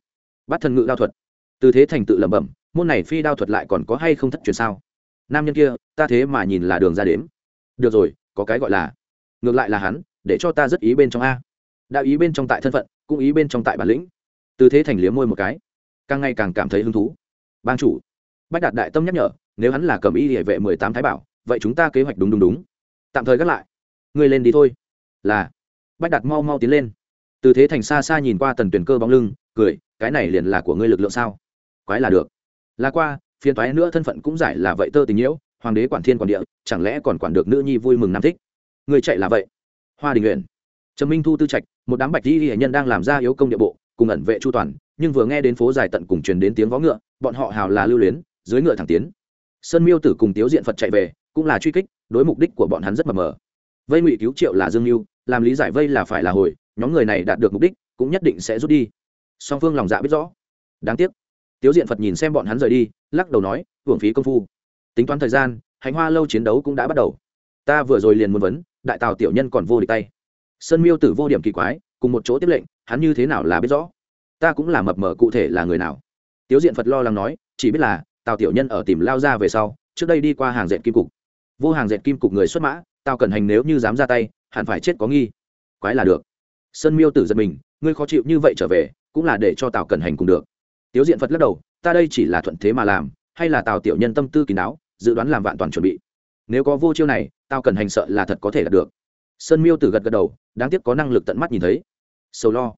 Bắt thần ngự đao thuật. Tư thế thành tự lẩm bẩm, môn này phi đao thuật lại còn có hay không thất truyền sao? Nam nhân kia, ta thế mà nhìn là đường ra đếm. Được rồi, có cái gọi là. Ngược lại là hắn, để cho ta rất ý bên trong a. Đạo ý bên trong tại thân phận, cũng ý bên trong tại bản lĩnh. Tư thế thành liếm môi một cái. Càng ngày càng cảm thấy hứng thú. Ban chủ. Bách đạt đại tâm nhắc nhở, nếu hắn là cầm y địa vệ mười tám thái bảo vậy chúng ta kế hoạch đúng đúng đúng. Tạm thời gác lại. Ngươi lên đi thôi. Là. Bách đạt mau mau tiến lên. Từ thế thành xa xa nhìn qua tần tuyển cơ bóng lưng, cười, cái này liền là của ngươi lực lượng sao? Quái là được. Là qua, phiền toái nữa thân phận cũng giải là vậy tơ tình nhiễu, hoàng đế quản thiên quản địa, chẳng lẽ còn quản được nữ nhi vui mừng nam thích? Người chạy là vậy. Hoa đình nguyện trầm minh thu tư trạch, một đám bạch di hệ nhân đang làm ra yếu công địa bộ, cùng ẩn vệ chu toàn, nhưng vừa nghe đến phố dài tận cùng truyền đến tiếng vó ngựa, bọn họ hào là lưu luyến, dưới ngựa thẳng tiến. Sơn miêu tử cùng tiếu diện phật chạy về cũng là truy kích, đối mục đích của bọn hắn rất mờ mờ. Vây ngụy cứu triệu là dương mưu làm lý giải vây là phải là hồi, nhóm người này đạt được mục đích, cũng nhất định sẽ rút đi. Song phương lòng dạ biết rõ. Đáng tiếc. Tiếu diện phật nhìn xem bọn hắn rời đi, lắc đầu nói, hưởng phí công phu. Tính toán thời gian hành hoa lâu chiến đấu cũng đã bắt đầu. Ta vừa rồi liền muốn vấn, đại tào tiểu nhân còn vô địch tay. Sơn miêu tử vô điểm kỳ quái, cùng một chỗ tiếp lệnh, hắn như thế nào là biết rõ? Ta cũng là mập mờ cụ thể là người nào? Tiếu diện phật lo lắng nói, chỉ biết là, tào tiểu nhân ở tìm lao ra về sau, trước đây đi qua hàng dệt kim cục vô hàng dệt kim cục người xuất mã, tao cần hành nếu như dám ra tay, hẳn phải chết có nghi. Quái là được. Sơn miêu tử giật mình, ngươi khó chịu như vậy trở về, cũng là để cho tào cần hành cùng được. Tiếu diện phật lắc đầu, ta đây chỉ là thuận thế mà làm, hay là tào tiểu nhân tâm tư kín đáo, dự đoán làm vạn toàn chuẩn bị. Nếu có vô chiêu này, tao cần hành sợ là thật có thể đạt được. Sơn miêu tử gật gật đầu, đáng tiếc có năng lực tận mắt nhìn thấy. Sầu lo.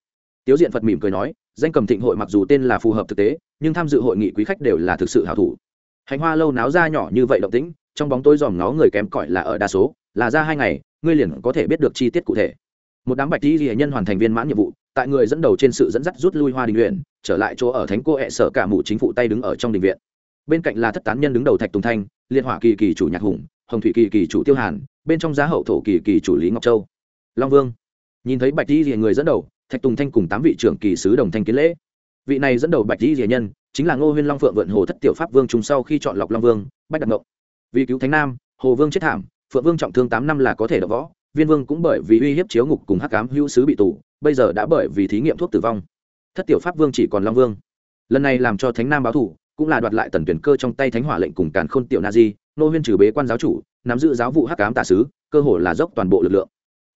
Tiếu diện phật mỉm cười nói, danh cầm thịnh hội mặc dù tên là phù hợp thực tế, nhưng tham dự hội nghị quý khách đều là thực sự hảo thủ. Hành hoa lâu náo ra nhỏ như vậy động tĩnh trong bóng tối dòm nó người kém cỏi là ở đa số, là ra hai ngày, ngươi liền có thể biết được chi tiết cụ thể. Một đám bạch di hệ nhân hoàn thành viên mãn nhiệm vụ, tại người dẫn đầu trên sự dẫn dắt rút lui hoa đình luyện trở lại chỗ ở thánh cô hẹ sở cả mụ chính phụ tay đứng ở trong đình viện. Bên cạnh là thất tán nhân đứng đầu thạch tùng thanh, liên hỏa kỳ kỳ chủ nhạc hùng, hồng thủy kỳ kỳ chủ tiêu hàn, bên trong giá hậu thổ kỳ kỳ chủ lý ngọc châu. Long vương. Nhìn thấy bạch di rìa người dẫn đầu, thạch tùng thanh cùng tám vị trưởng kỳ sứ đồng thanh kiến lễ. Vị này dẫn đầu bạch di rỉa nhân chính là ngô huyên long phượng vượn hồ thất tiểu pháp vương trùng sau khi chọn lọc long vương, bách đặc ngộng vì cứu thánh nam, hồ vương chết thảm, phượng vương trọng thương tám năm là có thể đỡ võ, viên vương cũng bởi vì uy hiếp chiếu ngục cùng hắc cám hữu sứ bị tù, bây giờ đã bởi vì thí nghiệm thuốc tử vong. Thất tiểu pháp vương chỉ còn long vương. Lần này làm cho thánh nam báo thủ, cũng là đoạt lại tần tuyển cơ trong tay thánh hỏa lệnh cùng càn khôn tiểu na di, nô huyên trừ bế quan giáo chủ, nắm giữ giáo vụ hắc cám tà sứ, cơ hội là dốc toàn bộ lực lượng.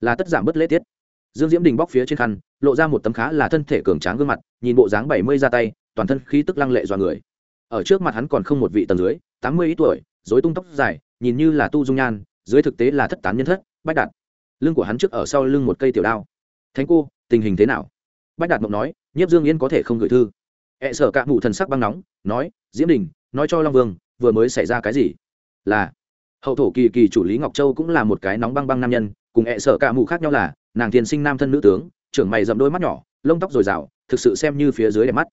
Là tất giảm bất lễ tiết. Dương diễm đình bóc phía trên khăn, lộ ra một tấm khá là thân thể cường tráng gương mặt, nhìn bộ dáng bảy mươi ra tay, toàn thân khí tức lăng lệ do người. Ở trước mặt hắn còn không một vị tầng dưới, tám mươi ít tuổi dối tung tóc dài, nhìn như là tu dung nhan, dưới thực tế là thất tán nhân thất, bách đạt. Lưng của hắn trước ở sau lưng một cây tiểu đao. Thánh cô, tình hình thế nào? Bách đạt mộng nói, nhiếp dương yên có thể không gửi thư. Ẹ e cạ mụ thần sắc băng nóng, nói, diễm đình, nói cho long vương, vừa mới xảy ra cái gì? Là, hậu thổ kỳ kỳ chủ lý ngọc châu cũng là một cái nóng băng băng nam nhân, cùng ẹ e cạ mụ khác nhau là, nàng thiên sinh nam thân nữ tướng, trưởng mày dậm đôi mắt nhỏ, lông tóc dồi dào, thực sự xem như phía dưới đẹp mắt,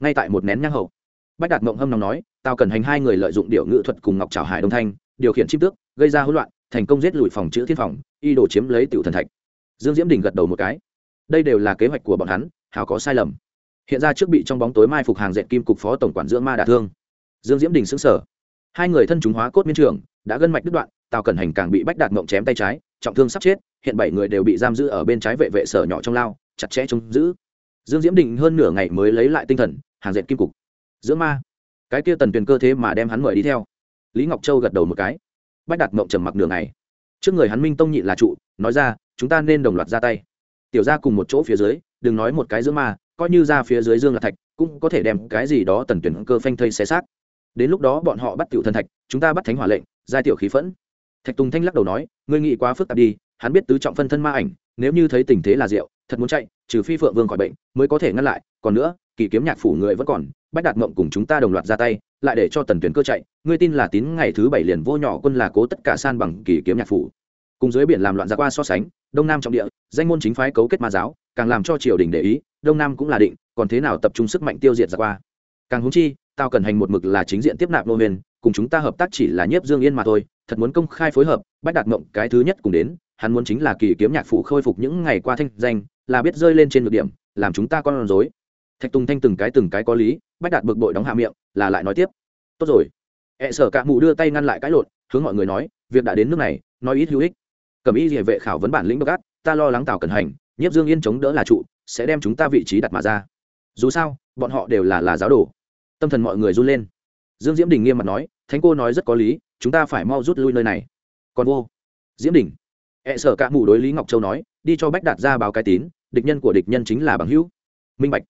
ngay tại một nén nhang hậu. Bách đạt mộng hâm nóng nói tao cần hành hai người lợi dụng điệu ngữ thuật cùng ngọc trào hải đông thanh, điều khiển chim tước, gây ra hỗn loạn, thành công giết lùi phòng chữ thiên phòng, y đồ chiếm lấy tiểu thần thạch. Dương diễm đình gật đầu một cái. Đây đều là kế hoạch của bọn hắn hào có sai lầm. Hiện ra trước bị trong bóng tối mai phục hàng dệt kim cục phó tổng quản dưỡng ma đả thương. Dương diễm đình xứng sở hai người thân chúng hóa cốt miên trường, đã gân mạch đứt đoạn, tào cẩn hành càng bị bách đạt mộng chém tay trái, trọng thương sắp chết, hiện bảy người đều bị giam giữ ở bên trái vệ vệ sở nhỏ trong lao, chặt chẽ trông giữ. Dương diễm đình hơn nửa ngày mới lấy lại tinh thần, hàng dệt kim cục. Dưỡng ma cái kia tần tuyền cơ thế mà đem hắn mời đi theo. Lý ngọc châu gật đầu một cái. Bách đạt mộng trầm mặc đường này, trước người hắn minh tông nhị là trụ nói ra chúng ta nên đồng loạt ra tay. Tiểu ra cùng một chỗ phía dưới đừng nói một cái giữa ma coi như ra phía dưới dương là thạch cũng có thể đem cái gì đó tần tuyển cơ phanh thây xé xác. Đến lúc đó bọn họ bắt tiểu thần thạch chúng ta bắt thánh hỏa lệnh giai tiểu khí phẫn. Thạch tùng thanh lắc đầu nói ngươi nghĩ quá phức tạp đi hắn biết tứ trọng phân thân ma ảnh nếu như thấy tình thế là rượu thật muốn chạy trừ phi phượng vương khỏi bệnh mới có thể ngăn lại còn nữa kỳ kiếm nhạc phủ người vẫn còn, bách đạt mộng cùng chúng ta đồng loạt ra tay, lại để cho tần tuyển cơ chạy. Ngươi tin là tín ngày thứ bảy liền vô nhỏ quân là cố tất cả san bằng kỳ kiếm nhạc phủ. Cùng dưới biển làm loạn ra qua so sánh, đông nam trọng địa, danh môn chính phái cấu kết ma giáo, càng làm cho triều đình để ý, đông nam cũng là định, còn thế nào tập trung sức mạnh tiêu diệt ra qua. Càng húng chi, tao cần hành một mực là chính diện tiếp nạp nô huyền, cùng chúng ta hợp tác chỉ là nhiếp dương yên mà thôi, thật muốn công khai phối hợp, bách đạt mộng cái thứ nhất cùng đến, hắn muốn chính là kỳ kiếm nhạc phủ khôi phục những ngày qua thanh danh, là biết rơi lên trên ngược điểm, làm chúng ta con rối thạch tùng thanh từng cái từng cái có lý bách đạt bực bội đóng hạ miệng là lại nói tiếp tốt rồi hẹ、e、sở sở cạ mụ đưa tay ngăn lại cãi lộn hướng mọi người nói việc đã đến nước này nói ít hữu ích cầm ý địa vệ khảo vấn bản lĩnh bắc át ta lo lắng tào cần hành nhiếp dương yên chống đỡ là trụ sẽ đem chúng ta vị trí đặt mà ra dù sao bọn họ đều là là giáo đồ tâm thần mọi người run lên dương diễm đình nghiêm mặt nói thánh cô nói rất có lý chúng ta phải mau rút lui nơi này còn vô diễm đình hẹ、e、sở sở cạ mụ đối lý ngọc châu nói đi cho bách đạt ra báo cái tín địch nhân của địch nhân chính là bằng hữu minh bạch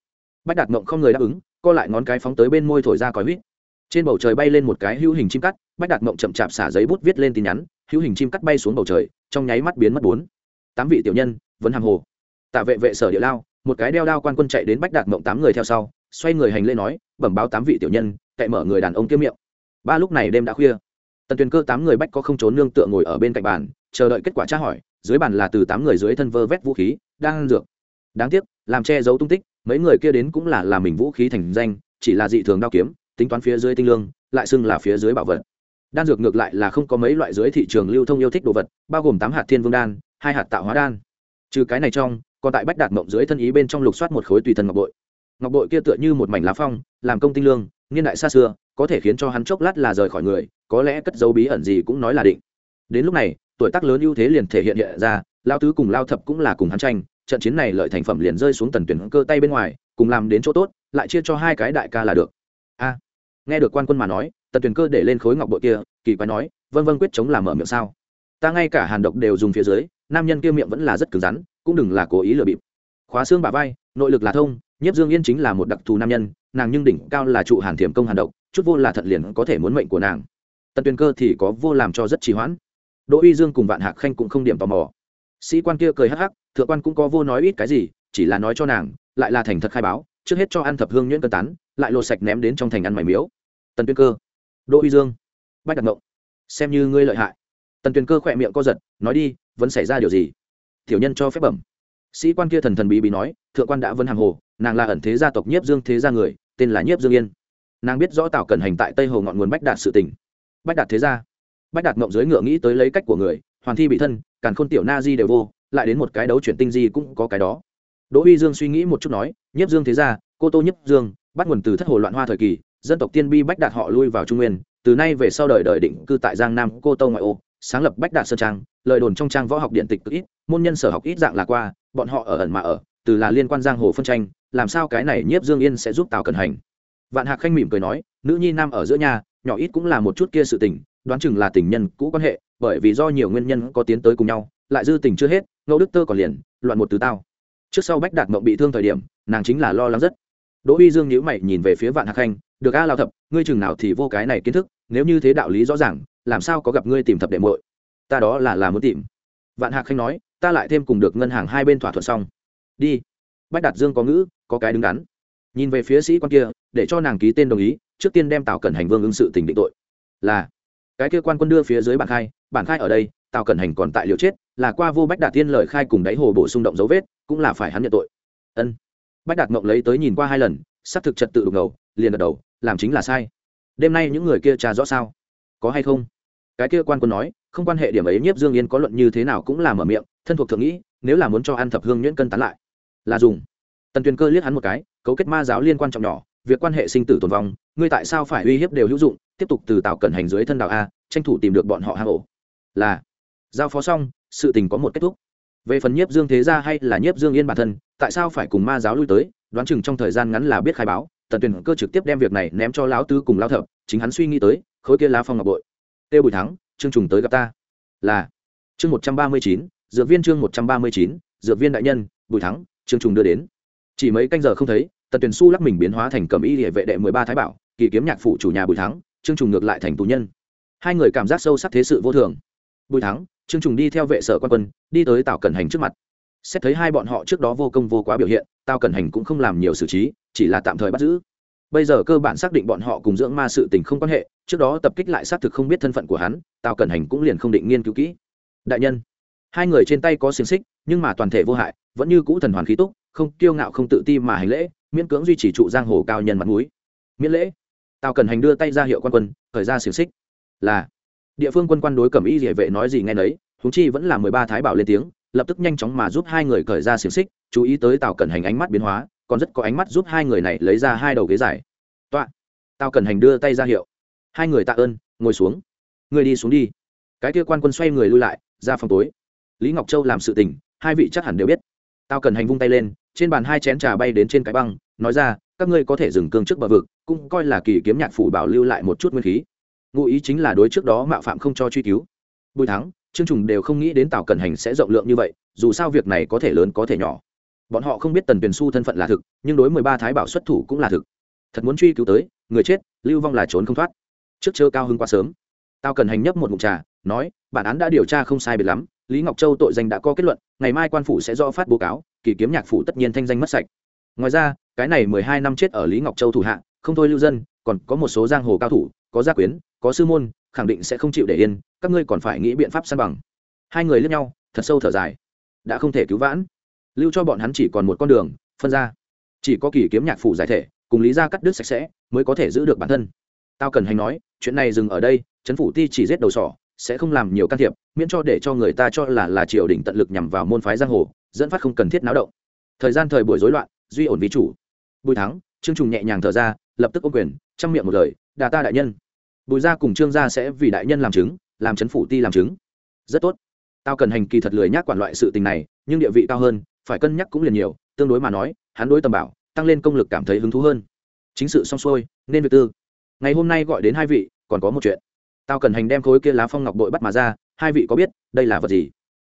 bách đạt mộng không người đáp ứng, co lại ngón cái phóng tới bên môi thổi ra còi huýt. Trên bầu trời bay lên một cái hữu hình chim cắt, bách đạt mộng chậm chạp xả giấy bút viết lên tin nhắn, hữu hình chim cắt bay xuống bầu trời, trong nháy mắt biến mất bốn. Tám vị tiểu nhân, vẫn hàng hồ. Tạ vệ vệ sở địa lao, một cái đeo đao quan quân chạy đến bách đạt mộng tám người theo sau, xoay người hành lễ nói, bẩm báo tám vị tiểu nhân cậy mở người đàn ông kiếm miệng. Ba lúc này đêm đã khuya. Tần tuyền cơ tám người bách có không trốn nương tựa ngồi ở bên cạnh bàn, chờ đợi kết quả tra hỏi, dưới bàn là từ tám người dưới thân vơ vét vũ khí, đang ăn dược đáng tiếc, làm che giấu tung tích, mấy người kia đến cũng là làm mình vũ khí thành danh, chỉ là dị thường đao kiếm, tính toán phía dưới tinh lương, lại xưng là phía dưới bảo vật. Đan dược ngược lại là không có mấy loại dưới thị trường lưu thông yêu thích đồ vật, bao gồm tám hạt thiên vương đan, hai hạt tạo hóa đan. Trừ cái này trong, còn tại bách đạt mộng dưới thân ý bên trong lục soát một khối tùy thân ngọc bội. Ngọc bội kia tựa như một mảnh lá phong, làm công tinh lương, niên đại xa xưa, có thể khiến cho hắn chốc lát là rời khỏi người, có lẽ cất dấu bí ẩn gì cũng nói là định. Đến lúc này, tuổi tác lớn ưu thế liền thể hiện hiện ra lao tứ cùng lao thập cũng là cùng hắn tranh trận chiến này lợi thành phẩm liền rơi xuống tần tuyển cơ tay bên ngoài, cùng làm đến chỗ tốt, lại chia cho hai cái đại ca là được. A. Nghe được quan quân mà nói, tần tuyển cơ để lên khối ngọc bội kia, kỳ quái nói, vân vân quyết chống làm mở miệng sao? Ta ngay cả hàn độc đều dùng phía dưới, nam nhân kia miệng vẫn là rất cứng rắn, cũng đừng là cố ý lừa bịp. Khóa xương bà vai, nội lực là thông, nhiếp dương yên chính là một đặc thù nam nhân, nàng nhưng đỉnh cao là trụ hàn thiểm công hàn độc, chút vô là thận liền có thể muốn mệnh của nàng. Tần tuyển cơ thì có vô làm cho rất trì hoãn. Đỗ uy dương cùng vạn hạc khanh cũng không điểm tò mò. Sĩ quan kia cười hắc hắc thượng quan cũng có vô nói ít cái gì, chỉ là nói cho nàng, lại là thành thật khai báo, trước hết cho ăn thập hương nhuyễn cân tán, lại lột sạch ném đến trong thành ăn mày miếu. Tần tuyên cơ, đỗ uy dương, bách đặt ngộng, xem như ngươi lợi hại. Tần tuyên cơ khỏe miệng co giật, nói đi, vẫn xảy ra điều gì? Tiểu nhân cho phép bẩm. Sĩ quan kia thần thần bí bí nói, thượng quan đã vân hàng hồ, nàng là ẩn thế gia tộc nhiếp dương thế gia người, tên là nhiếp dương yên. Nàng biết rõ tào cần hành tại tây hồ ngọn nguồn bách đạt sự tình. Bách đạt thế gia. Bách đạt mộng dưới ngựa nghĩ tới lấy cách của người hoàn thi bị thân, càn khôn tiểu na di đều vô lại đến một cái đấu chuyển tinh di cũng có cái đó. Đỗ huy dương suy nghĩ một chút nói, nhiếp dương thế ra cô tô nhiếp dương, bắt nguồn từ thất hồ loạn hoa thời kỳ, dân tộc tiên bi bách đạt họ lui vào trung nguyên, từ nay về sau đời đời định cư tại giang nam, cô tô ngoại ô, sáng lập bách đạt sơn trang, lời đồn trong trang võ học điện tịch cực ít, môn nhân sở học ít dạng là qua, bọn họ ở ẩn mà ở, từ là liên quan giang hồ phân tranh, làm sao cái này nhiếp dương yên sẽ giúp tào cẩn hành? Vạn hạc khanh mỉm cười nói, nữ nhi nam ở giữa nhà, nhỏ ít cũng là một chút kia sự tình, đoán chừng là tình nhân cũ quan hệ, bởi vì do nhiều nguyên nhân có tiến tới cùng nhau lại dư tình chưa hết ngẫu đức tơ còn liền, loạn một từ tao. Trước sau bách đạt mộng bị thương thời điểm, nàng chính là lo lắng rất. Đỗ uy dương nhíu mày nhìn về phía vạn hạc khanh, được a, lao thập, ngươi chừng nào thì vô cái này kiến thức, nếu như thế đạo lý rõ ràng, làm sao có gặp ngươi tìm thập đệ muội? Ta đó là là muốn tìm. Vạn hạc khanh nói, ta lại thêm cùng được ngân hàng hai bên thỏa thuận xong. Đi. Bách đạt dương có ngữ, có cái đứng đắn. Nhìn về phía sĩ quan kia, để cho nàng ký tên đồng ý, trước tiên đem tào cẩn hành vương ứng sự tình định tội. Là. Cái kia quan quân đưa phía dưới bản khai bản khai ở đây tào cẩn hành còn tại liệu chết, là qua vô bách đạt tiên lời khai cùng đáy hồ bổ sung động dấu vết, cũng là phải hắn nhận tội. Ân. Bách đạt mộng lấy tới nhìn qua hai lần, xác thực trật tự đục ngầu, liền gật đầu, làm chính là sai. Đêm nay những người kia trà rõ sao? Có hay không? Cái kia quan quân nói, không quan hệ điểm ấy nhiếp dương yên có luận như thế nào cũng là mở miệng, thân thuộc thượng nghĩ, nếu là muốn cho ăn thập hương nhuyễn cân tán lại, là dùng. Tần tuyền cơ liếc hắn một cái, cấu kết ma giáo liên quan trọng nhỏ, việc quan hệ sinh tử tồn vong, ngươi tại sao phải uy hiếp đều hữu dụng, tiếp tục từ tạo cẩn hành dưới thân đạo a, tranh thủ tìm được bọn họ hang ổ. Là giao phó xong, sự tình có một kết thúc. Về phần nhiếp dương thế gia hay là nhiếp dương yên bản thân, tại sao phải cùng ma giáo lui tới, đoán chừng trong thời gian ngắn là biết khai báo, tần tuyền cơ trực tiếp đem việc này ném cho lão tứ cùng lão thập, chính hắn suy nghĩ tới, khối kia lá phong ngọc bội. Têu bùi thắng trương trùng tới gặp ta. Là, chương một trăm ba mươi chín, dược viên chương một trăm ba mươi chín, dược viên đại nhân, bùi thắng trương trùng đưa đến. Chỉ mấy canh giờ không thấy, tần tuyền su lắc mình biến hóa thành cầm y địa vệ đệ mười ba thái bảo, kỳ kiếm nhạc phụ chủ nhà bùi thắng trương trùng ngược lại thành tù nhân. Hai người cảm giác sâu sắc thế sự vô thường. Bùi thắng trương trùng đi theo vệ sở quan quân, đi tới tào cẩn hành trước mặt. Xét thấy hai bọn họ trước đó vô công vô quá biểu hiện, tào cẩn hành cũng không làm nhiều xử trí, chỉ là tạm thời bắt giữ. Bây giờ cơ bản xác định bọn họ cùng dưỡng ma sự tình không quan hệ, trước đó tập kích lại xác thực không biết thân phận của hắn, tào cẩn hành cũng liền không định nghiên cứu kỹ. Đại nhân, hai người trên tay có xiềng xích, nhưng mà toàn thể vô hại, vẫn như cũ thần hoàn khí túc, không kiêu ngạo không tự ti mà hành lễ, miễn cưỡng duy trì trụ giang hồ cao nhân mặt mũi. miễn lễ. Tào cẩn hành đưa tay ra hiệu quan quân, khởi ra xiềng xích. Là địa phương quân quan đối cẩm y địa vệ nói gì nghe nấy húng chi vẫn là mười ba thái bảo lên tiếng, lập tức nhanh chóng mà giúp hai người cởi ra xiềng xích, chú ý tới tào cẩn hành ánh mắt biến hóa, còn rất có ánh mắt giúp hai người này lấy ra hai đầu ghế dài. Tọa tào cẩn hành đưa tay ra hiệu. Hai người tạ ơn, ngồi xuống. Người đi xuống đi. Cái kia quan quân xoay người lui lại, ra phòng tối. Lý ngọc châu làm sự tình, hai vị chắc hẳn đều biết. Tào cẩn hành vung tay lên, trên bàn hai chén trà bay đến trên cái băng, nói ra, các ngươi có thể dừng cương trước bờ vực, cũng coi là kỳ kiếm nhạc phủ bảo lưu lại một chút nguyên khí ngụ ý chính là đối trước đó mạo phạm không cho truy cứu. Bùi thắng chương trùng đều không nghĩ đến tào cẩn hành sẽ rộng lượng như vậy, dù sao việc này có thể lớn có thể nhỏ. Bọn họ không biết tần tuyền su thân phận là thực, nhưng đối mười ba thái bảo xuất thủ cũng là thực. Thật muốn truy cứu tới, người chết, lưu vong là trốn không thoát. Trước chớ cao hưng quá sớm. Tao cần hành nhấp một mục trà, nói, bản án đã điều tra không sai biệt lắm, lý ngọc châu tội danh đã có kết luận, ngày mai quan phủ sẽ do phát báo cáo, kỳ kiếm nhạc phủ tất nhiên thanh danh mất sạch. Ngoài ra, cái này mười hai năm chết ở lý ngọc châu thủ hạ, không thôi lưu dân, còn có một số giang hồ cao thủ có gia quyến, có sư môn, khẳng định sẽ không chịu để yên, các ngươi còn phải nghĩ biện pháp san bằng. Hai người lướt nhau, thật sâu thở dài. Đã không thể cứu vãn. Lưu cho bọn hắn chỉ còn một con đường, phân ra. Chỉ có kỳ kiếm nhạc phủ giải thể, cùng lý ra cắt đứt sạch sẽ, mới có thể giữ được bản thân. Tao cần hành nói, chuyện này dừng ở đây chấn phủ ti chỉ giết đầu sỏ, sẽ không làm nhiều can thiệp, miễn cho để cho người ta cho là là triều đình tận lực nhằm vào môn phái giang hồ, dẫn phát không cần thiết náo động. Thời gian thời buổi rối loạn, duy ổn ví chủ. Bùi thắng trương trùng nhẹ nhàng thở ra lập tức ô quyền trong miệng một lời, đà ta đại nhân. Bùi gia cùng trương gia sẽ vì đại nhân làm chứng, làm chấn phủ ti làm chứng. Rất tốt. Tao cần hành kỳ thật lười nhác quản loại sự tình này, nhưng địa vị cao hơn, phải cân nhắc cũng liền nhiều, tương đối mà nói, hắn đối tầm bảo, tăng lên công lực cảm thấy hứng thú hơn. Chính sự xong xuôi, nên việc tư. Ngày hôm nay gọi đến hai vị, còn có một chuyện. Tao cần hành đem khối kia lá phong ngọc bội bắt mà ra, hai vị có biết đây là vật gì?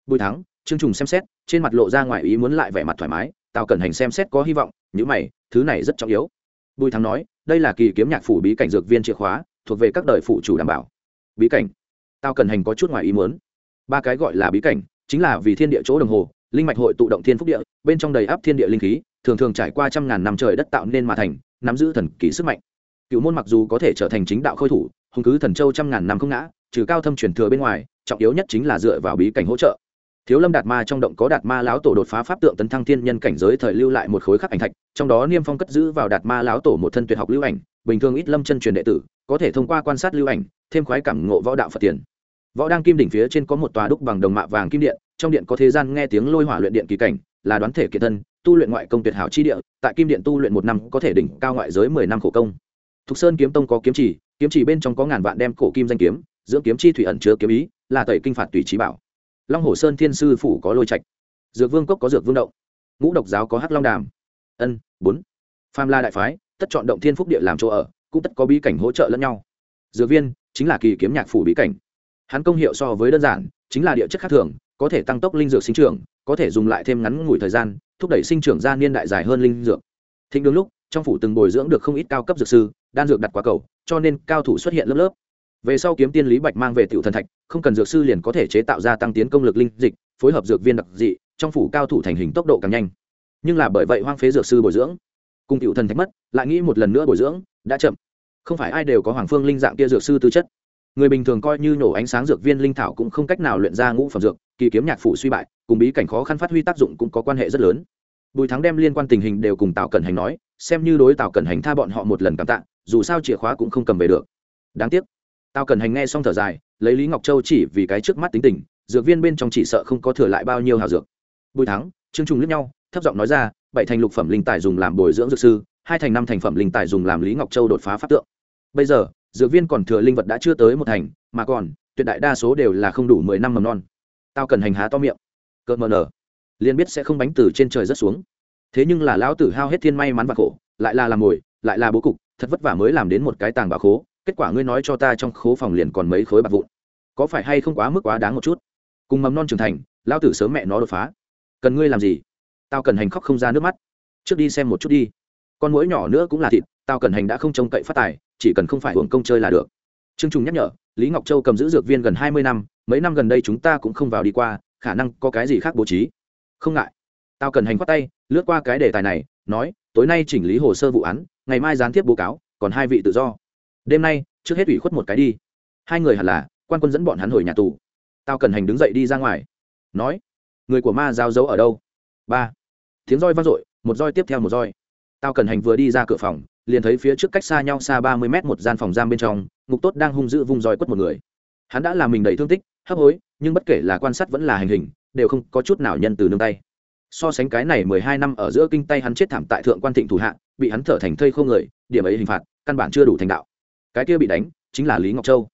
Bùi thắng, trương trùng xem xét, trên mặt lộ ra ngoài ý muốn lại vẻ mặt thoải mái, tao cần hành xem xét có hy vọng những mày, thứ này rất trọng yếu. Bùi thắng nói đây là kỳ kiếm nhạc phủ bí cảnh dược viên chìa khóa, thuộc về các đời phụ chủ đảm bảo. Bí cảnh. Tao cần hành có chút ngoài ý muốn. Ba cái gọi là bí cảnh chính là vì thiên địa chỗ đồng hồ, linh mạch hội tụ động thiên phúc địa, bên trong đầy áp thiên địa linh khí, thường thường trải qua trăm ngàn năm trời đất tạo nên mà thành, nắm giữ thần kỳ sức mạnh. Cựu môn mặc dù có thể trở thành chính đạo khôi thủ hùng cứ thần châu trăm ngàn năm không ngã, trừ cao thâm truyền thừa bên ngoài, trọng yếu nhất chính là dựa vào bí cảnh hỗ trợ thiếu lâm đạt ma trong động có đạt ma lão tổ đột phá pháp tượng tấn thăng thiên nhân cảnh giới thời lưu lại một khối khắc ảnh thạch, trong đó niêm phong cất giữ vào đạt ma lão tổ một thân tuyệt học lưu ảnh, bình thường ít lâm chân truyền đệ tử, có thể thông qua quan sát lưu ảnh, thêm khoái cảm ngộ võ đạo phật tiền. Võ đang kim đỉnh phía trên có một tòa đúc bằng đồng mạ vàng kim điện, trong điện có thế gian nghe tiếng lôi hỏa luyện điện kỳ cảnh, là đoán thể kiệt thân, tu luyện ngoại công tuyệt hảo chi địa, tại kim điện tu luyện một năm có thể đỉnh cao ngoại giới mười năm khổ công. Thục sơn kiếm tông có kiếm chỉ kiếm chỉ bên trong có ngàn vạn đem cổ kim danh kiếm, dưỡng kiếm chi thủy ẩn chứa kiếm ý, là tẩy kinh phạt tùy trí bảo long hồ sơn thiên sư phủ có lôi trạch. Dược vương cốc có dược vương động. Ngũ độc giáo có hắc long đàm. Ân, bốn. Pham la đại phái, tất chọn động thiên phúc địa làm chỗ ở, cũng tất có bí cảnh hỗ trợ lẫn nhau. Dược viên chính là kỳ kiếm nhạc phủ bí cảnh. Hắn công hiệu so với đơn giản, chính là địa chất khác thường, có thể tăng tốc linh dược sinh trưởng, có thể dùng lại thêm ngắn ngủi thời gian, thúc đẩy sinh trưởng ra niên đại dài hơn linh dược. Thịnh đương lúc, trong phủ từng bồi dưỡng được không ít cao cấp dược sư, đan dược đặt quá cầu, cho nên cao thủ xuất hiện lớp lớp. Về sau kiếm tiên lý bạch mang về tiểu thần thạch không cần dược sư liền có thể chế tạo ra tăng tiến công lực linh dịch, phối hợp dược viên đặc dị, trong phủ cao thủ thành hình tốc độ càng nhanh. Nhưng là bởi vậy hoang phế dược sư bồi dưỡng, cùng tiểu thần thạch mất, lại nghĩ một lần nữa bồi dưỡng, đã chậm. Không phải ai đều có hoàng phương linh dạng kia dược sư tư chất. Người bình thường coi như nổ ánh sáng dược viên linh thảo cũng không cách nào luyện ra ngũ phẩm dược, kỳ kiếm nhạc phủ suy bại, cùng bí cảnh khó khăn phát huy tác dụng cũng có quan hệ rất lớn. Bùi thắng đem liên quan tình hình đều cùng tào cẩn hành nói, xem như đối tào cẩn hành tha bọn họ một lần cảm tạ, dù sao chìa khóa cũng không cầm về được. Đáng tiếc tao cần hành nghe xong thở dài, lấy lý ngọc châu chỉ vì cái trước mắt tính tình, dược viên bên trong chỉ sợ không có thừa lại bao nhiêu hào dược. Bùi thắng chương trùng lướt nhau, thấp giọng nói ra, bảy thành lục phẩm linh tài dùng làm bồi dưỡng dược sư, hai thành năm thành phẩm linh tài dùng làm lý ngọc châu đột phá pháp tượng. Bây giờ, dược viên còn thừa linh vật đã chưa tới một thành, mà còn, tuyệt đại đa số đều là không đủ mười năm mầm non. Tao cần hành há to miệng. Cợt mờ nở. Liền biết sẽ không bánh từ trên trời rất xuống. Thế nhưng là lão tử hao hết thiên may mắn và khổ, lại là làm mồi, lại là bố cục, thật vất vả mới làm đến một cái tàng bà khố kết quả ngươi nói cho ta trong khố phòng liền còn mấy khối bạc vụn. Có phải hay không quá mức quá đáng một chút? Cùng mầm non trưởng thành lão tử sớm mẹ nó đột phá. Cần ngươi làm gì? Tao cần hành khóc không ra nước mắt. Trước đi xem một chút đi. Con mũi nhỏ nữa cũng là thịt, tao cần hành đã không trông cậy phát tài, chỉ cần không phải hưởng công chơi là được. Trương trùng nhắc nhở, lý ngọc châu cầm giữ dược viên gần hai mươi năm, mấy năm gần đây chúng ta cũng không vào đi qua, khả năng có cái gì khác bố trí. Không ngại. Tao cần hành khoát tay, lướt qua cái đề tài này, nói, tối nay chỉnh lý hồ sơ vụ án, ngày mai gián tiếp báo cáo, còn hai vị tự do đêm nay, trước hết ủy khuất một cái đi. Hai người hẳn là, quan quân dẫn bọn hắn hồi nhà tù. Tao cần hành đứng dậy đi ra ngoài. Nói, người của ma giao giấu ở đâu? Ba, tiếng roi vang dội, một roi tiếp theo một roi. Tao cần hành vừa đi ra cửa phòng, liền thấy phía trước cách xa nhau xa ba mươi mét một gian phòng giam bên trong, ngục tốt đang hung dữ vung roi quất một người. Hắn đã làm mình đầy thương tích, hấp hối, nhưng bất kể là quan sát vẫn là hành hình, đều không có chút nào nhân từ nương tay. So sánh cái này mười hai năm ở giữa kinh tay hắn chết thảm tại thượng quan thịnh thủ hạ, bị hắn thở thành thây không người, điểm ấy hình phạt, căn bản chưa đủ thành đạo cái kia bị đánh chính là lý ngọc châu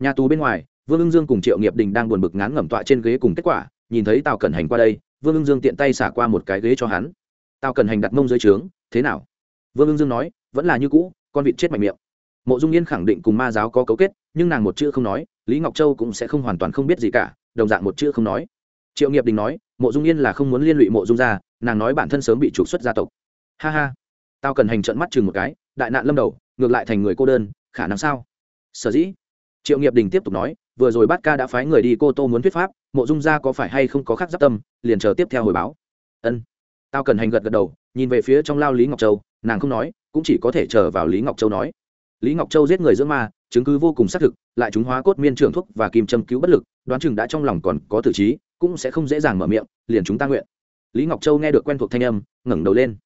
nhà tù bên ngoài vương ưng dương cùng triệu nghiệp đình đang buồn bực ngán ngẩm tọa trên ghế cùng kết quả nhìn thấy tào cẩn hành qua đây vương ưng dương tiện tay xả qua một cái ghế cho hắn tào cẩn hành đặt mông dưới trướng thế nào vương ưng dương nói vẫn là như cũ con vịt chết mạnh miệng mộ dung yên khẳng định cùng ma giáo có cấu kết nhưng nàng một chữ không nói lý ngọc châu cũng sẽ không hoàn toàn không biết gì cả đồng dạng một chữ không nói triệu nghiệp đình nói mộ dung yên là không muốn liên lụy mộ dung gia, nàng nói bản thân sớm bị trục xuất gia tộc ha ha tao cần hành trận mắt chừng một cái đại nạn lâm đầu ngược lại thành người cô đơn khả năng sao? Sở dĩ. Triệu nghiệp đình tiếp tục nói, vừa rồi bát ca đã phái người đi cô tô muốn thuyết pháp, mộ dung ra có phải hay không có khác giáp tâm, liền chờ tiếp theo hồi báo. Ân. Tao cần hành gật gật đầu, nhìn về phía trong lao lý ngọc châu, nàng không nói, cũng chỉ có thể chờ vào lý ngọc châu nói. Lý ngọc châu giết người giữa ma, chứng cứ vô cùng xác thực, lại chúng hóa cốt miên trưởng thuốc và kim châm cứu bất lực, đoán chừng đã trong lòng còn có tử trí, cũng sẽ không dễ dàng mở miệng, liền chúng ta nguyện. Lý ngọc châu nghe được quen thuộc thanh âm, ngẩng đầu lên.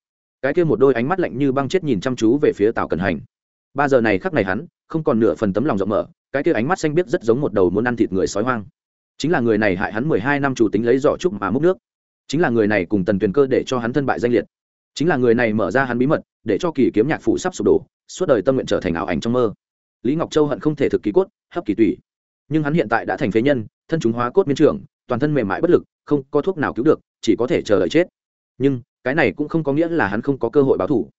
Cái kia một đôi ánh mắt lạnh như băng chết nhìn chăm chú về phía tào cần hành ba giờ này khắc này hắn, không còn nửa phần tấm lòng rộng mở, cái kia ánh mắt xanh biếc rất giống một đầu muốn ăn thịt người sói hoang. Chính là người này hại hắn mười hai năm chủ tính lấy giỏ trúc mà múc nước. Chính là người này cùng tần tuyền cơ để cho hắn thân bại danh liệt. Chính là người này mở ra hắn bí mật, để cho kỳ kiếm nhạc phụ sắp sụp đổ, suốt đời tâm nguyện trở thành ảo ảnh trong mơ. Lý ngọc châu hận không thể thực ký cốt, hấp kỳ tủy. Nhưng hắn hiện tại đã thành phế nhân, thân chúng hóa cốt miên trưởng, toàn thân mềm mại bất lực, không có thuốc nào cứu được, chỉ có thể chờ đợi chết. Nhưng cái này cũng không có nghĩa là hắn không có cơ hội báo thủ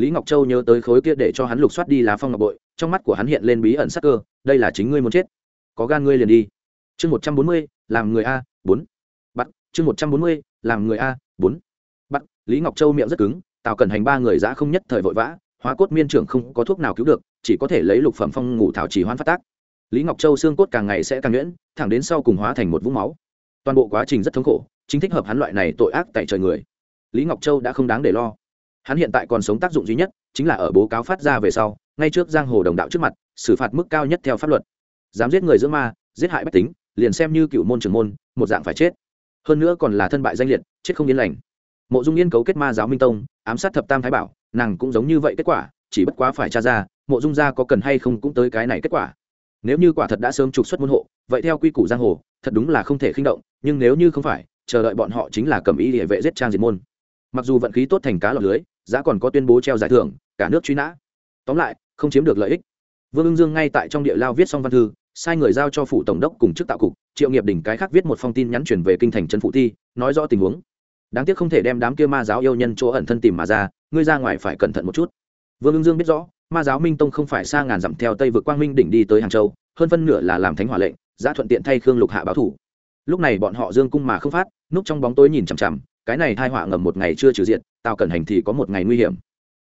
lý ngọc châu nhớ tới khối kia để cho hắn lục soát đi lá phong ngọc bội, trong mắt của hắn hiện lên bí ẩn sắc cơ, đây là chính ngươi muốn chết. Có gan ngươi liền đi. Chương một trăm bốn mươi, làm người a, bốn. Bắt, chương một trăm bốn mươi, làm người a, bốn. Bắt, lý ngọc châu miệng rất cứng, tào cần hành ba người giã không nhất thời vội vã, hóa cốt miên trưởng không có thuốc nào cứu được, chỉ có thể lấy lục phẩm phong ngủ thảo chỉ hoan phát tác. Lý ngọc châu xương cốt càng ngày sẽ càng nhuyễn, thẳng đến sau cùng hóa thành một vũng máu. Toàn bộ quá trình rất thống khổ, chính thích hợp hắn loại này tội ác tại trời người. Lý ngọc châu đã không đáng để lo hắn hiện tại còn sống tác dụng duy nhất chính là ở bố cáo phát ra về sau, ngay trước giang hồ đồng đạo trước mặt, xử phạt mức cao nhất theo pháp luật. Dám giết người giữa ma, giết hại bách tính, liền xem như cựu môn trưởng môn, một dạng phải chết. Hơn nữa còn là thân bại danh liệt, chết không yên lành. Mộ dung yên cấu kết ma giáo minh tông, ám sát thập tam thái bảo, nàng cũng giống như vậy kết quả, chỉ bất quá phải tra ra, mộ dung gia có cần hay không cũng tới cái này kết quả. Nếu như quả thật đã sớm trục xuất môn hộ, vậy theo quy củ giang hồ, thật đúng là không thể khinh động, nhưng nếu như không phải, chờ đợi bọn họ chính là cầm ý địa vệ giết trang diệt môn. Mặc dù vận khí tốt thành cá lọc lưới giá còn có tuyên bố treo giải thưởng, cả nước truy nã. Tóm lại, không chiếm được lợi ích. Vương ưng dương ngay tại trong địa lao viết xong văn thư, sai người giao cho phủ tổng đốc cùng chức tạo cục, triệu nghiệp đỉnh cái khác viết một phong tin nhắn chuyển về kinh thành trấn phụ thi, nói rõ tình huống. Đáng tiếc không thể đem đám kia ma giáo yêu nhân chỗ ẩn thân tìm mà ra, ngươi ra ngoài phải cẩn thận một chút. Vương ưng dương biết rõ, ma giáo minh tông không phải xa ngàn dặm theo tây vượt quang minh đỉnh đi tới hàng châu, hơn phân nửa là làm thánh hỏa lệnh, giá thuận tiện thay khương lục hạ báo thủ. Lúc này bọn họ dương cung mà không phát, núp trong bóng tối nhìn chằm chằm, cái này thai họa ngầm một ngày chưa trừ diện tao cần hành thì có một ngày nguy hiểm.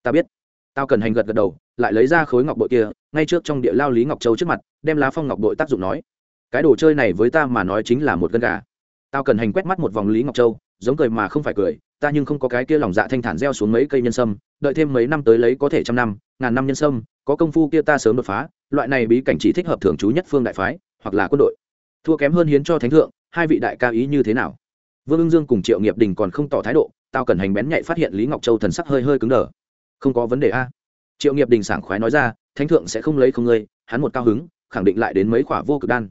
Ta biết. Tao cần hành gật gật đầu, lại lấy ra khối ngọc bội kia, ngay trước trong địa lao lý ngọc châu trước mặt, đem lá phong ngọc bội tác dụng nói. Cái đồ chơi này với ta mà nói chính là một gân gà. Tao cần hành quét mắt một vòng lý ngọc châu, giống cười mà không phải cười, ta nhưng không có cái kia lòng dạ thanh thản gieo xuống mấy cây nhân sâm, đợi thêm mấy năm tới lấy có thể trăm năm, ngàn năm nhân sâm, có công phu kia ta sớm đột phá, loại này bí cảnh chỉ thích hợp thường trú nhất phương đại phái, hoặc là quân đội. Thua kém hơn hiến cho thánh thượng, hai vị đại ca ý như thế nào? Vương ưng dương cùng triệu nghiệp đình còn không tỏ thái độ tao cần hành bén nhạy phát hiện lý ngọc châu thần sắc hơi hơi cứng đờ. Không có vấn đề a. Triệu nghiệp đình sảng khoái nói ra, thánh thượng sẽ không lấy không ngươi, hắn một cao hứng, khẳng định lại đến mấy khỏa vô cực đan.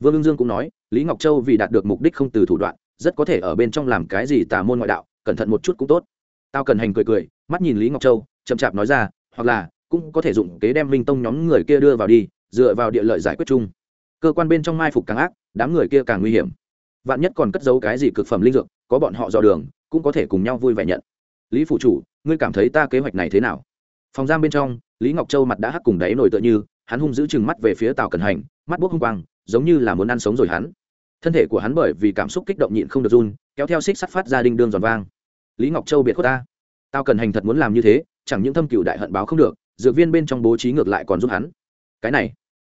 Vương ưng dương cũng nói, lý ngọc châu vì đạt được mục đích không từ thủ đoạn, rất có thể ở bên trong làm cái gì tà môn ngoại đạo, cẩn thận một chút cũng tốt. Tao cần hành cười cười, mắt nhìn lý ngọc châu, chậm chạp nói ra, hoặc là, cũng có thể dụng kế đem minh tông nhóm người kia đưa vào đi, dựa vào địa lợi giải quyết chung. Cơ quan bên trong mai phục càng ác, đám người kia càng nguy hiểm. Vạn nhất còn cất giấu cái gì cực phẩm linh dược, có bọn họ dò đường cũng có thể cùng nhau vui vẻ nhận. Lý phụ chủ, ngươi cảm thấy ta kế hoạch này thế nào? Phòng giam bên trong, lý ngọc châu mặt đã hắc cùng đáy nổi tựa như, hắn hung giữ chừng mắt về phía tào cần hành, mắt bốc hung quang, giống như là muốn ăn sống rồi hắn. Thân thể của hắn bởi vì cảm xúc kích động nhịn không được run, kéo theo xích sắt phát ra đinh đương giòn vang. Lý ngọc châu biệt khuất ta. Tao cần hành thật muốn làm như thế, chẳng những thâm cựu đại hận báo không được, dược viên bên trong bố trí ngược lại còn giúp hắn. Cái này.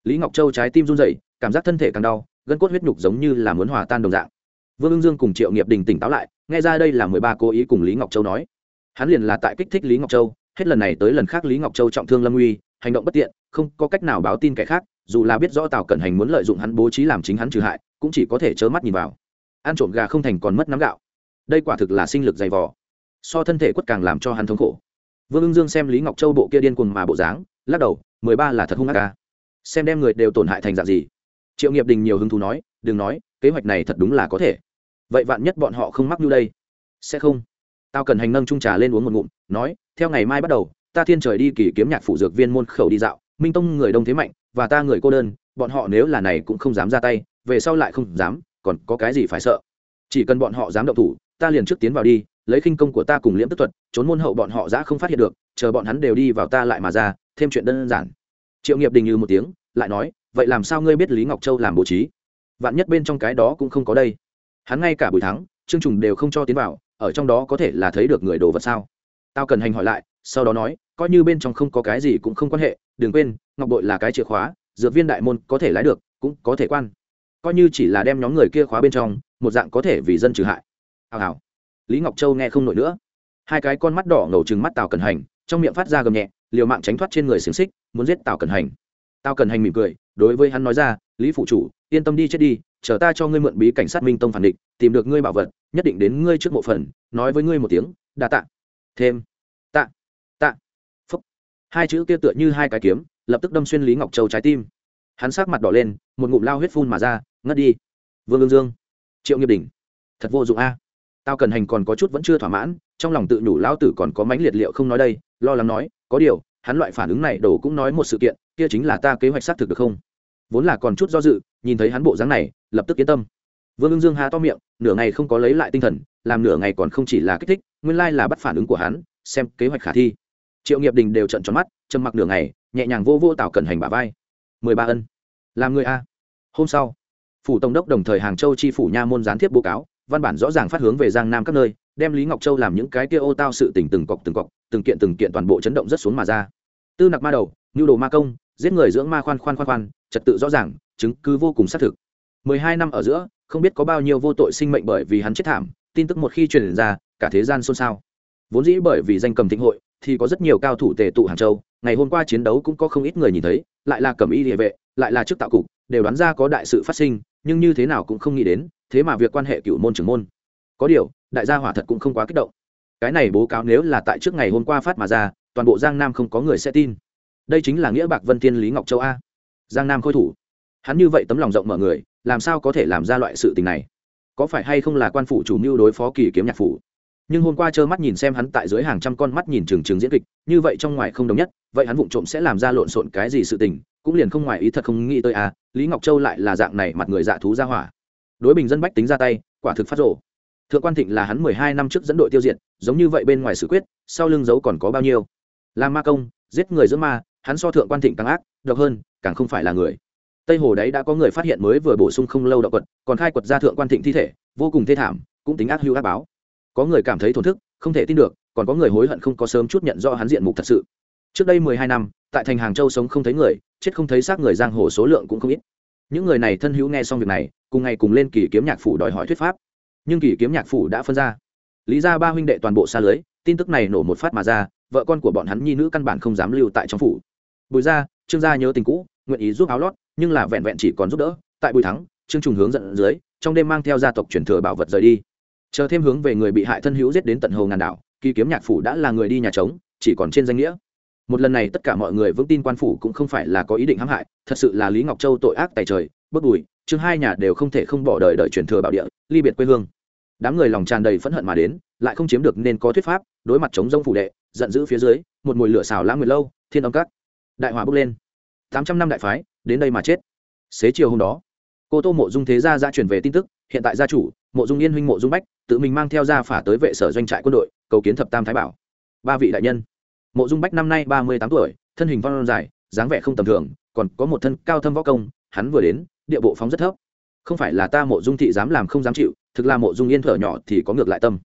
Lý ngọc châu trái tim run dậy cảm giác thân thể càng đau, gân cốt huyết nhục giống như là muốn hòa tan đồng dạng vương ưng dương cùng triệu nghiệp đình tỉnh táo lại, nghe ra đây là mười ba cố ý cùng lý ngọc châu nói. Hắn liền là tại kích thích lý ngọc châu, hết lần này tới lần khác lý ngọc châu trọng thương lâm uy, hành động bất tiện, không có cách nào báo tin kẻ khác, dù là biết rõ tào cẩn hành muốn lợi dụng hắn bố trí làm chính hắn trừ hại, cũng chỉ có thể trơ mắt nhìn vào. Ăn trộm gà không thành còn mất nắm gạo. Đây quả thực là sinh lực dày vò. So thân thể quất càng làm cho hắn thống khổ. Vương ưng dương xem lý ngọc châu bộ kia điên cuồng mà bộ dáng, lắc đầu, mười ba là thật hung ác ca. Xem đem người đều tổn hại thành dạng gì. Triệu nghiệp đình nhiều hứng thú nói, đừng nói kế hoạch này thật đúng là có thể. Vậy vạn nhất bọn họ không mắc như đây? Sẽ không. Tao cần hành nâng trung trà lên uống một ngụm, nói, theo ngày mai bắt đầu, ta thiên trời đi kỳ kiếm nhạc phụ dược viên môn khẩu đi dạo. Minh tông người đông thế mạnh, và ta người cô đơn, bọn họ nếu là này cũng không dám ra tay, về sau lại không dám, còn có cái gì phải sợ? Chỉ cần bọn họ dám động thủ, ta liền trước tiến vào đi, lấy khinh công của ta cùng liễm tức thuật, trốn môn hậu bọn họ giã không phát hiện được, chờ bọn hắn đều đi vào ta lại mà ra, thêm chuyện đơn giản. Triệu nghiệp đình như một tiếng, lại nói, vậy làm sao ngươi biết lý ngọc châu làm bố trí? Vạn nhất bên trong cái đó cũng không có đây. Hắn ngay cả bùi thắng chương trùng đều không cho tiến vào, ở trong đó có thể là thấy được người đồ vật sao? Tao cần hành hỏi lại, sau đó nói, coi như bên trong không có cái gì cũng không quan hệ, đừng quên, ngọc bội là cái chìa khóa, dược viên đại môn có thể lái được, cũng có thể quan. Coi như chỉ là đem nhóm người kia khóa bên trong, một dạng có thể vì dân trừ hại. Hào hào. Lý ngọc châu nghe không nổi nữa. Hai cái con mắt đỏ ngầu chừng mắt tào cần hành, trong miệng phát ra gầm nhẹ, liều mạng tránh thoát trên người xiềng xích, muốn giết tào cần hành. Tào cần hành mỉm cười, đối với hắn nói ra, lý phụ chủ yên tâm đi chết đi, chờ ta cho ngươi mượn bí cảnh sát minh tông phản định tìm được ngươi bảo vật, nhất định đến ngươi trước mộ phần, nói với ngươi một tiếng, đa tạ. Thêm. Tạ. Tạ. Phúc. Hai chữ kia tựa như hai cái kiếm, lập tức đâm xuyên lý ngọc châu trái tim. Hắn sát mặt đỏ lên, một ngụm lao huyết phun mà ra, ngất đi. Vương lương dương. Triệu nghiệp đỉnh. Thật vô dụng a. Tao cần hành còn có chút vẫn chưa thỏa mãn, trong lòng tự nhủ lão tử còn có mánh liệt liệu không nói đây, lo lắng nói, có điều, hắn loại phản ứng này đổ cũng nói một sự kiện, kia chính là ta kế hoạch xác thực được không? Vốn là còn chút do dự nhìn thấy hắn bộ dáng này, lập tức yên tâm. Vương ưng dương há to miệng, nửa ngày không có lấy lại tinh thần, làm nửa ngày còn không chỉ là kích thích, nguyên lai là bắt phản ứng của hắn, xem kế hoạch khả thi. Triệu nghiệp đình đều trận tròn mắt, trầm mặc nửa ngày, nhẹ nhàng vô vô tạo cẩn hành bà vai. Mười ba ân. Làm người a. Hôm sau. Phủ tổng đốc đồng thời hàng châu chi phủ nha môn gián tiếp báo cáo, văn bản rõ ràng phát hướng về giang nam các nơi, đem lý ngọc châu làm những cái kia ô tao sự tình từng cọc từng cọc, từng kiện từng kiện toàn bộ chấn động rất xuống mà ra. Tư nặc ma đầu nhu đồ ma công, giết người dưỡng ma khoan khoan khoan khoan, trật tự rõ ràng chứng cứ vô cùng xác thực. Mười hai năm ở giữa, không biết có bao nhiêu vô tội sinh mệnh bởi vì hắn chết thảm, tin tức một khi truyền ra, cả thế gian xôn xao. Vốn dĩ bởi vì danh cầm thịnh hội, thì có rất nhiều cao thủ tề tụ hàng châu, ngày hôm qua chiến đấu cũng có không ít người nhìn thấy, lại là cầm y địa vệ, lại là chức tạo cục, đều đoán ra có đại sự phát sinh, nhưng như thế nào cũng không nghĩ đến, thế mà việc quan hệ cựu môn trưởng môn. Có điều, đại gia hỏa thật cũng không quá kích động. Cái này bố cáo nếu là tại trước ngày hôm qua phát mà ra, toàn bộ giang nam không có người sẽ tin. Đây chính là nghĩa bạc vân tiên lý ngọc châu a. Giang nam khôi thủ hắn như vậy tấm lòng rộng mở người, làm sao có thể làm ra loại sự tình này? Có phải hay không là quan phủ chủ mưu đối phó kỳ kiếm nhạc phủ? Nhưng hôm qua trơ mắt nhìn xem hắn tại dưới hàng trăm con mắt nhìn trừng trừng diễn kịch, như vậy trong ngoài không đồng nhất, vậy hắn vụng trộm sẽ làm ra lộn xộn cái gì sự tình, cũng liền không ngoài ý thật không nghĩ tới à lý ngọc châu lại là dạng này mặt người dạ thú ra hỏa. Đối bình dân bách tính ra tay, quả thực phát rộ thượng quan thịnh là hắn mười hai năm trước dẫn đội tiêu diệt, giống như vậy bên ngoài sự quyết, sau lưng giấu còn có bao nhiêu? Làm ma công, giết người giữa ma, hắn so thượng quan thịnh càng ác, độc hơn, càng không phải là người tây hồ đấy đã có người phát hiện mới vừa bổ sung không lâu đạo quật, còn khai quật ra thượng quan thịnh thi thể, vô cùng thê thảm, cũng tính ác hưu ác báo. Có người cảm thấy thổn thức, không thể tin được, còn có người hối hận không có sớm chút nhận rõ hắn diện mục thật sự. Trước đây mười hai năm, tại thành hàng châu sống không thấy người, chết không thấy xác người giang hồ số lượng cũng không ít. Những người này thân hữu nghe xong việc này, cùng ngày cùng lên kỳ kiếm nhạc phủ đòi hỏi thuyết pháp. Nhưng kỳ kiếm nhạc phủ đã phân ra. Lý ra ba huynh đệ toàn bộ xa lưới, tin tức này nổ một phát mà ra, vợ con của bọn hắn nhi nữ căn bản không dám lưu tại trong phủ. Bùi gia, trương gia nhớ tình cũ, nguyện ý giúp áo lót nhưng là vẹn vẹn chỉ còn giúp đỡ. Tại bùi thắng, trương trùng hướng dẫn dưới, trong đêm mang theo gia tộc truyền thừa bảo vật rời đi. Chờ thêm hướng về người bị hại thân hữu giết đến tận hồ ngàn đảo, kỳ kiếm nhạc phủ đã là người đi nhà trống, chỉ còn trên danh nghĩa. Một lần này tất cả mọi người vững tin quan phủ cũng không phải là có ý định hãm hại, thật sự là lý ngọc châu tội ác tài trời bất bùi, chương hai nhà đều không thể không bỏ đời đợi truyền thừa bảo địa, ly biệt quê hương. Đám người lòng tràn đầy phẫn hận mà đến, lại không chiếm được nên có thuyết pháp, đối mặt chống rông phủ đệ, giận dữ phía dưới, một mùi lửa xào lãng nguyệt lâu, thiên âm cắt đại hòa bước lên tám trăm năm đại phái, đến đây mà chết. Xế chiều hôm đó, cô tô mộ dung thế gia ra truyền về tin tức, hiện tại gia chủ, mộ dung yên huynh mộ dung bách, tự mình mang theo gia phả tới vệ sở doanh trại quân đội, cầu kiến thập tam thái bảo. Ba vị đại nhân. Mộ dung bách năm nay ba mươi tám tuổi, thân hình phong dài, dáng vẻ không tầm thường, còn có một thân cao thâm võ công, hắn vừa đến, địa bộ phóng rất thấp. Không phải là ta mộ dung thị dám làm không dám chịu, thực là mộ dung yên thở nhỏ thì có ngược lại tâm.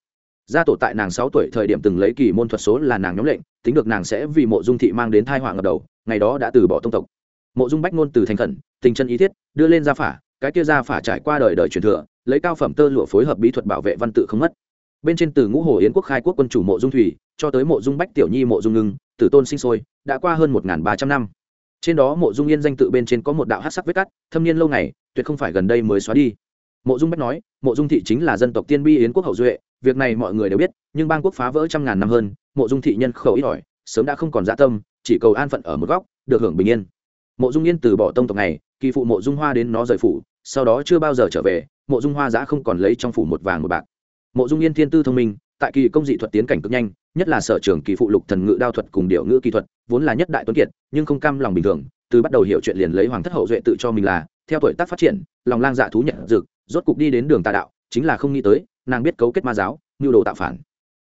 Gia tổ tại nàng sáu tuổi thời điểm từng lấy kỳ môn thuật số là nàng nhóm lệnh, tính được nàng sẽ vì mộ dung thị mang đến thai họa ngập đầu, ngày đó đã từ bỏ tông tộc mộ dung bách ngôn từ thành khẩn, tình chân ý thiết, đưa lên gia phả, cái kia gia phả trải qua đời đời truyền thừa, lấy cao phẩm tơ lụa phối hợp bí thuật bảo vệ văn tự không mất. Bên trên từ ngũ hồ yến quốc khai quốc quân chủ mộ dung thủy, cho tới mộ dung bách tiểu nhi mộ dung ngưng, tử tôn sinh sôi, đã qua hơn một ba trăm năm. Trên đó mộ dung yên danh tự bên trên có một đạo hát sắc vết cắt, thâm niên lâu ngày, tuyệt không phải gần đây mới xóa đi. Mộ dung bách nói, mộ dung thị chính là dân tộc tiên bi yến quốc hậu duệ, việc này mọi người đều biết, nhưng bang quốc phá vỡ trăm ngàn năm hơn, mộ dung thị nhân khẩu ít ỏi, sớm đã không còn dã tâm, chỉ cầu an phận ở một góc, được hưởng bình yên mộ dung yên từ bỏ tông tộc này, kỳ phụ mộ dung hoa đến nó rời phủ, sau đó chưa bao giờ trở về, mộ dung hoa giã không còn lấy trong phủ một vàng một bạc. Mộ dung yên thiên tư thông minh, tại kỳ công dị thuật tiến cảnh cực nhanh, nhất là sở trường kỳ phụ lục thần Ngự đao thuật cùng điệu ngữ Kỳ thuật, vốn là nhất đại tuấn kiệt, nhưng không cam lòng bình thường, từ bắt đầu hiểu chuyện liền lấy hoàng thất hậu duệ tự cho mình là, theo tuổi tác phát triển, lòng lang dạ thú nhận dực rốt cục đi đến đường tà đạo, chính là không nghĩ tới, nàng biết cấu kết ma giáo nhu đồ tạo phản.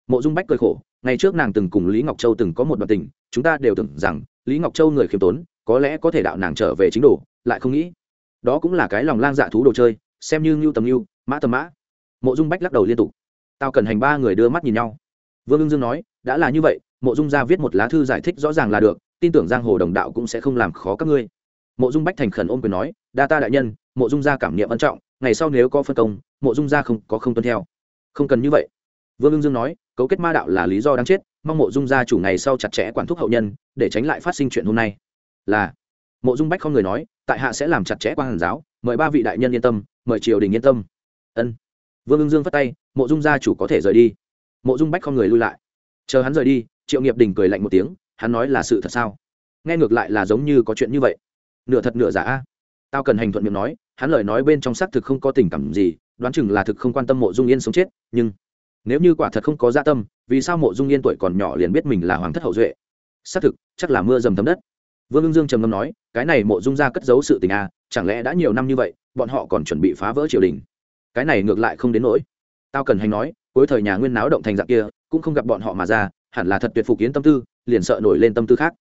Mộ dung bách cười khổ, ngày trước nàng từng cùng lý ngọc châu từng có một đoạn tình, chúng ta đều tưởng rằng lý ngọc châu người khiêm tốn có lẽ có thể đạo nàng trở về chính đồ, lại không nghĩ. Đó cũng là cái lòng lang dạ thú đồ chơi, xem như ngưu tầm ngưu, mã tầm mã. Mộ dung bách lắc đầu liên tục. Tao cần hành ba người đưa mắt nhìn nhau. Vương ưng dương nói, đã là như vậy, mộ dung gia viết một lá thư giải thích rõ ràng là được, tin tưởng giang hồ đồng đạo cũng sẽ không làm khó các ngươi. Mộ dung bách thành khẩn ôm quyền nói, đa ta đại nhân, mộ dung gia cảm niệm ân trọng, ngày sau nếu có phân công, mộ dung gia không, có không tuân theo. Không cần như vậy. Vương ưng dương nói, cấu kết ma đạo là lý do đáng chết, mong mộ dung gia chủ ngày sau chặt chẽ quản thúc hậu nhân, để tránh lại phát sinh chuyện hôm nay là mộ dung bách không người nói, tại hạ sẽ làm chặt chẽ quan hàn giáo, mời ba vị đại nhân yên tâm, mời triều đình yên tâm. Ân. Vương ưng dương phát tay, mộ dung gia chủ có thể rời đi. Mộ dung bách không người lui lại. Chờ hắn rời đi, triệu nghiệp đình cười lạnh một tiếng, hắn nói là sự thật sao? Nghe ngược lại là giống như có chuyện như vậy. Nửa thật nửa giả. A tao cần hành thuận miệng nói, hắn lời nói bên trong xác thực không có tình cảm gì, đoán chừng là thực không quan tâm mộ dung yên sống chết, nhưng nếu như quả thật không có gia tâm, vì sao mộ dung yên tuổi còn nhỏ liền biết mình là hoàng thất hậu duệ? Xác thực, chắc là mưa dầm thấm đất vương ưng dương trầm ngâm nói, cái này mộ dung ra cất giấu sự tình a chẳng lẽ đã nhiều năm như vậy, bọn họ còn chuẩn bị phá vỡ triều đình? Cái này ngược lại không đến nỗi. Tao cần hành nói, cuối thời nhà nguyên náo động thành dạng kia, cũng không gặp bọn họ mà ra, hẳn là thật tuyệt phục kiến tâm tư, liền sợ nổi lên tâm tư khác.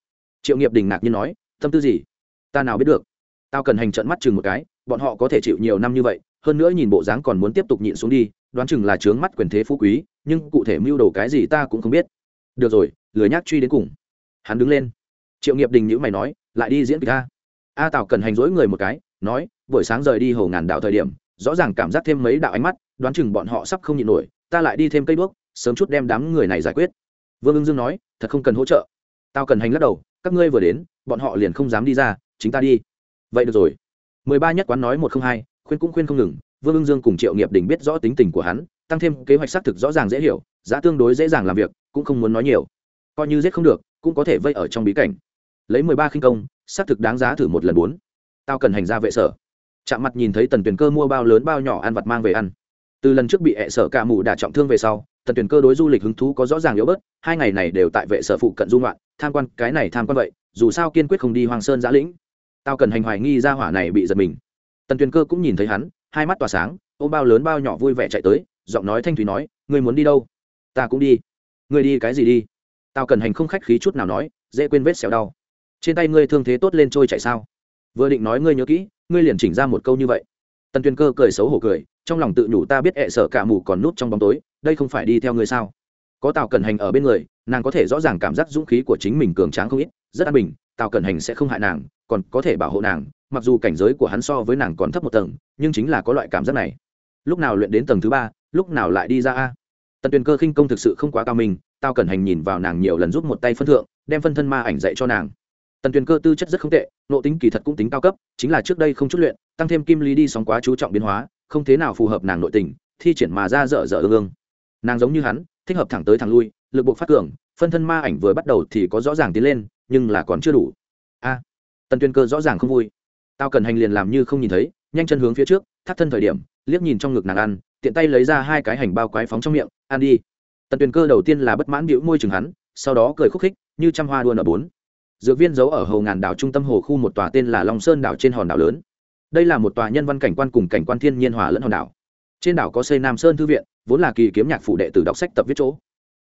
Triệu nghiệp đình ngạc nhiên nói, tâm tư gì? Ta nào biết được? Tao cần hành trận mắt chừng một cái, bọn họ có thể chịu nhiều năm như vậy, hơn nữa nhìn bộ dáng còn muốn tiếp tục nhịn xuống đi, đoán chừng là trướng mắt quyền thế phú quý, nhưng cụ thể mưu đồ cái gì ta cũng không biết. Được rồi, lười nhác truy đến cùng. Hắn đứng lên triệu nghiệp đình nhữ mày nói, lại đi diễn kịch a? A tào cần hành dỗi người một cái, nói, buổi sáng rời đi hồ ngàn đạo thời điểm, rõ ràng cảm giác thêm mấy đạo ánh mắt, đoán chừng bọn họ sắp không nhịn nổi, ta lại đi thêm cây bước, sớm chút đem đám người này giải quyết. Vương ưng dương nói, thật không cần hỗ trợ. Tao cần hành lắc đầu, các ngươi vừa đến, bọn họ liền không dám đi ra, chính ta đi. Vậy được rồi. Mười ba nhất quán nói một không hai, khuyên cũng khuyên không ngừng, vương ưng dương cùng triệu nghiệp đình biết rõ tính tình của hắn, tăng thêm kế hoạch xác thực rõ ràng dễ hiểu, giá tương đối dễ dàng làm việc, cũng không muốn nói nhiều. Coi như giết không được, cũng có thể vây ở trong bí cảnh lấy mười ba khinh công, xác thực đáng giá thử một lần bốn. Tao cần hành ra vệ sở. Chạm mặt nhìn thấy tần tuyền cơ mua bao lớn bao nhỏ ăn vặt mang về ăn. Từ lần trước bị hẹ sở cả mù đả trọng thương về sau, tần tuyền cơ đối du lịch hứng thú có rõ ràng yếu bớt, hai ngày này đều tại vệ sở phụ cận dung loạn tham quan cái này tham quan vậy, dù sao kiên quyết không đi hoàng sơn giã lĩnh. Tao cần hành hoài nghi ra hỏa này bị giật mình. Tần tuyền cơ cũng nhìn thấy hắn, hai mắt tỏa sáng, ôm bao lớn bao nhỏ vui vẻ chạy tới, giọng nói thanh thủy nói người muốn đi đâu? Ta cũng đi. Người đi cái gì đi? Tao cần hành không khách khí chút nào nói, dễ quên vết xẻo đau trên tay ngươi thương thế tốt lên trôi chạy sao? Vừa định nói ngươi nhớ kỹ, ngươi liền chỉnh ra một câu như vậy. Tần tuyên cơ cười xấu hổ cười, trong lòng tự nhủ ta biết ẹ sợ cả mù còn nút trong bóng tối, đây không phải đi theo ngươi sao? Có tào cẩn hành ở bên người, nàng có thể rõ ràng cảm giác dũng khí của chính mình cường tráng không ít, rất an bình, tào cẩn hành sẽ không hại nàng, còn có thể bảo hộ nàng, mặc dù cảnh giới của hắn so với nàng còn thấp một tầng, nhưng chính là có loại cảm giác này. Lúc nào luyện đến tầng thứ ba, lúc nào lại đi ra a? Tần tuyền cơ khinh công thực sự không quá cao minh tao cẩn hành nhìn vào nàng nhiều lần giúp một tay phân thượng, đem phân thân ma ảnh dạy cho nàng tần tuyền cơ tư chất rất không tệ nộ tính kỳ thật cũng tính cao cấp, chính là trước đây không chút luyện, tăng thêm kim lý đi sóng quá chú trọng biến hóa, không thế nào phù hợp nàng nội tình, thi triển mà ra dở dở ương ương. Nàng giống như hắn, thích hợp thẳng tới thẳng lui, lực buộc phát cường, phân thân ma ảnh vừa bắt đầu thì có rõ ràng tiến lên, nhưng là còn chưa đủ. A, tần tuyền cơ rõ ràng không vui. Tao cần hành liền làm như không nhìn thấy, nhanh chân hướng phía trước, thắt thân thời điểm, liếc nhìn trong ngực nàng ăn, tiện tay lấy ra hai cái hành bao quái phóng trong miệng, ăn đi. Tần tuyền cơ đầu tiên là bất mãn bĩu môi chừng hắn, sau đó cười khúc khích, như trăm hoa đua nở bốn dược viên giấu ở hầu ngàn đảo trung tâm hồ khu một tòa tên là long sơn đảo trên hòn đảo lớn. Đây là một tòa nhân văn cảnh quan cùng cảnh quan thiên nhiên hòa lẫn hòn đảo. Trên đảo có xây nam sơn thư viện, vốn là kỳ kiếm nhạc phủ đệ tử đọc sách tập viết chỗ.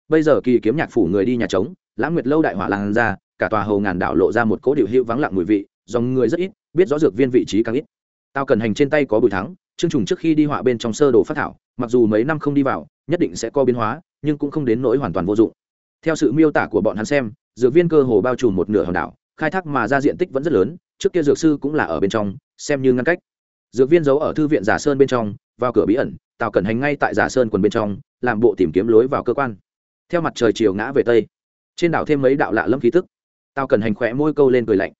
Bây giờ kỳ kiếm nhạc phủ người đi nhà trống, lãng nguyệt lâu đại hỏa lan ra, cả tòa hầu ngàn đảo lộ ra một cố điệu hữu vắng lặng mùi vị, dòng người rất ít, biết rõ dược viên vị trí càng ít. Tao cần hành trên tay có bùi thắng, chương trùng trước khi đi họa bên trong sơ đồ phát thảo, mặc dù mấy năm không đi vào, nhất định sẽ có biến hóa, nhưng cũng không đến nỗi hoàn toàn vô dụng theo sự miêu tả của bọn hắn xem, dược viên cơ hồ bao trùm một nửa hòn đảo, khai thác mà ra diện tích vẫn rất lớn, trước kia dược sư cũng là ở bên trong, xem như ngăn cách. Dược viên giấu ở thư viện giả sơn bên trong, vào cửa bí ẩn, tào cẩn hành ngay tại giả sơn quần bên trong, làm bộ tìm kiếm lối vào cơ quan. Theo mặt trời chiều ngã về tây, trên đảo thêm mấy đạo lạ lâm khí tức. Tào cẩn hành khỏe môi câu lên cười lạnh.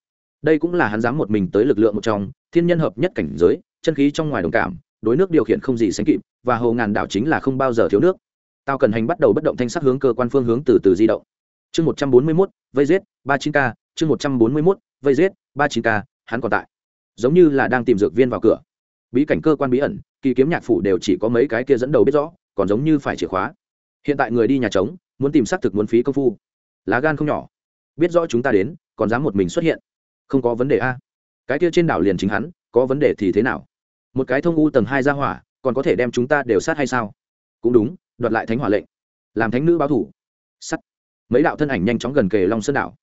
Đây cũng là hắn dám một mình tới lực lượng một trong, thiên nhân hợp nhất cảnh giới, chân khí trong ngoài đồng cảm, đối nước điều khiển không gì sánh kịp, và hồ ngàn đảo chính là không bao giờ thiếu nước tao cần hành bắt đầu bất động thanh sắc hướng cơ quan phương hướng từ từ di động. Chương một trăm bốn mươi mốt, vây giết, ba chín k chương một trăm bốn mươi mốt, vây giết, ba chín k hắn còn tại. Giống như là đang tìm dược viên vào cửa. Bí cảnh cơ quan bí ẩn, kỳ kiếm nhạc phủ đều chỉ có mấy cái kia dẫn đầu biết rõ, còn giống như phải chìa khóa. Hiện tại người đi nhà trống, muốn tìm xác thực muốn phí công phu. Lá gan không nhỏ. Biết rõ chúng ta đến, còn dám một mình xuất hiện. Không có vấn đề a. Cái kia trên đảo liền chính hắn, có vấn đề thì thế nào? Một cái thông u tầng hai ra hỏa, còn có thể đem chúng ta đều sát hay sao? Cũng đúng đoạt lại thánh hỏa lệnh, làm thánh nữ báo thủ. Sắt. Mấy đạo thân ảnh nhanh chóng gần kề long sơn đảo.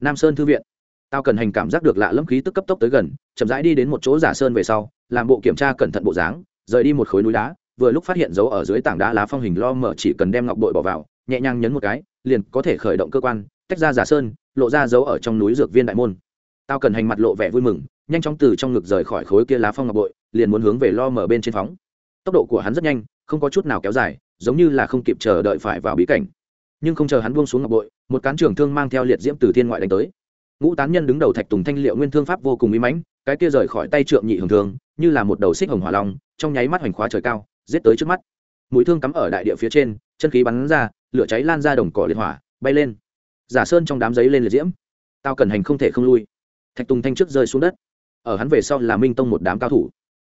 Nam sơn thư viện. Tao cần hành cảm giác được lạ lâm khí tức cấp tốc tới gần, chậm rãi đi đến một chỗ giả sơn về sau, làm bộ kiểm tra cẩn thận bộ dáng, rời đi một khối núi đá, vừa lúc phát hiện dấu ở dưới tảng đá lá phong hình lo mở chỉ cần đem ngọc bội bỏ vào, nhẹ nhàng nhấn một cái, liền có thể khởi động cơ quan, tách ra giả sơn, lộ ra dấu ở trong núi dược viên đại môn. Tao cần hành mặt lộ vẻ vui mừng, nhanh chóng từ trong ngực rời khỏi khối kia lá phong ngọc bội, liền muốn hướng về lo mở bên trên phóng. Tốc độ của hắn rất nhanh, không có chút nào kéo dài giống như là không kịp chờ đợi phải vào bí cảnh. Nhưng không chờ hắn buông xuống ngọc bội, một cán trường thương mang theo liệt diễm từ thiên ngoại đánh tới. Ngũ tán nhân đứng đầu thạch tùng thanh liệu nguyên thương pháp vô cùng uy mãnh, cái kia rời khỏi tay trượng nhị hưởng thương, như là một đầu xích hồng hỏa long, trong nháy mắt hoành khóa trời cao, giết tới trước mắt. Mũi thương cắm ở đại địa phía trên, chân khí bắn ra, lửa cháy lan ra đồng cỏ liệt hỏa, bay lên. Giả sơn trong đám giấy lên liệt diễm. Tao cần hành không thể không lui. Thạch tùng thanh trước rơi xuống đất. Ở hắn về sau là minh tông một đám cao thủ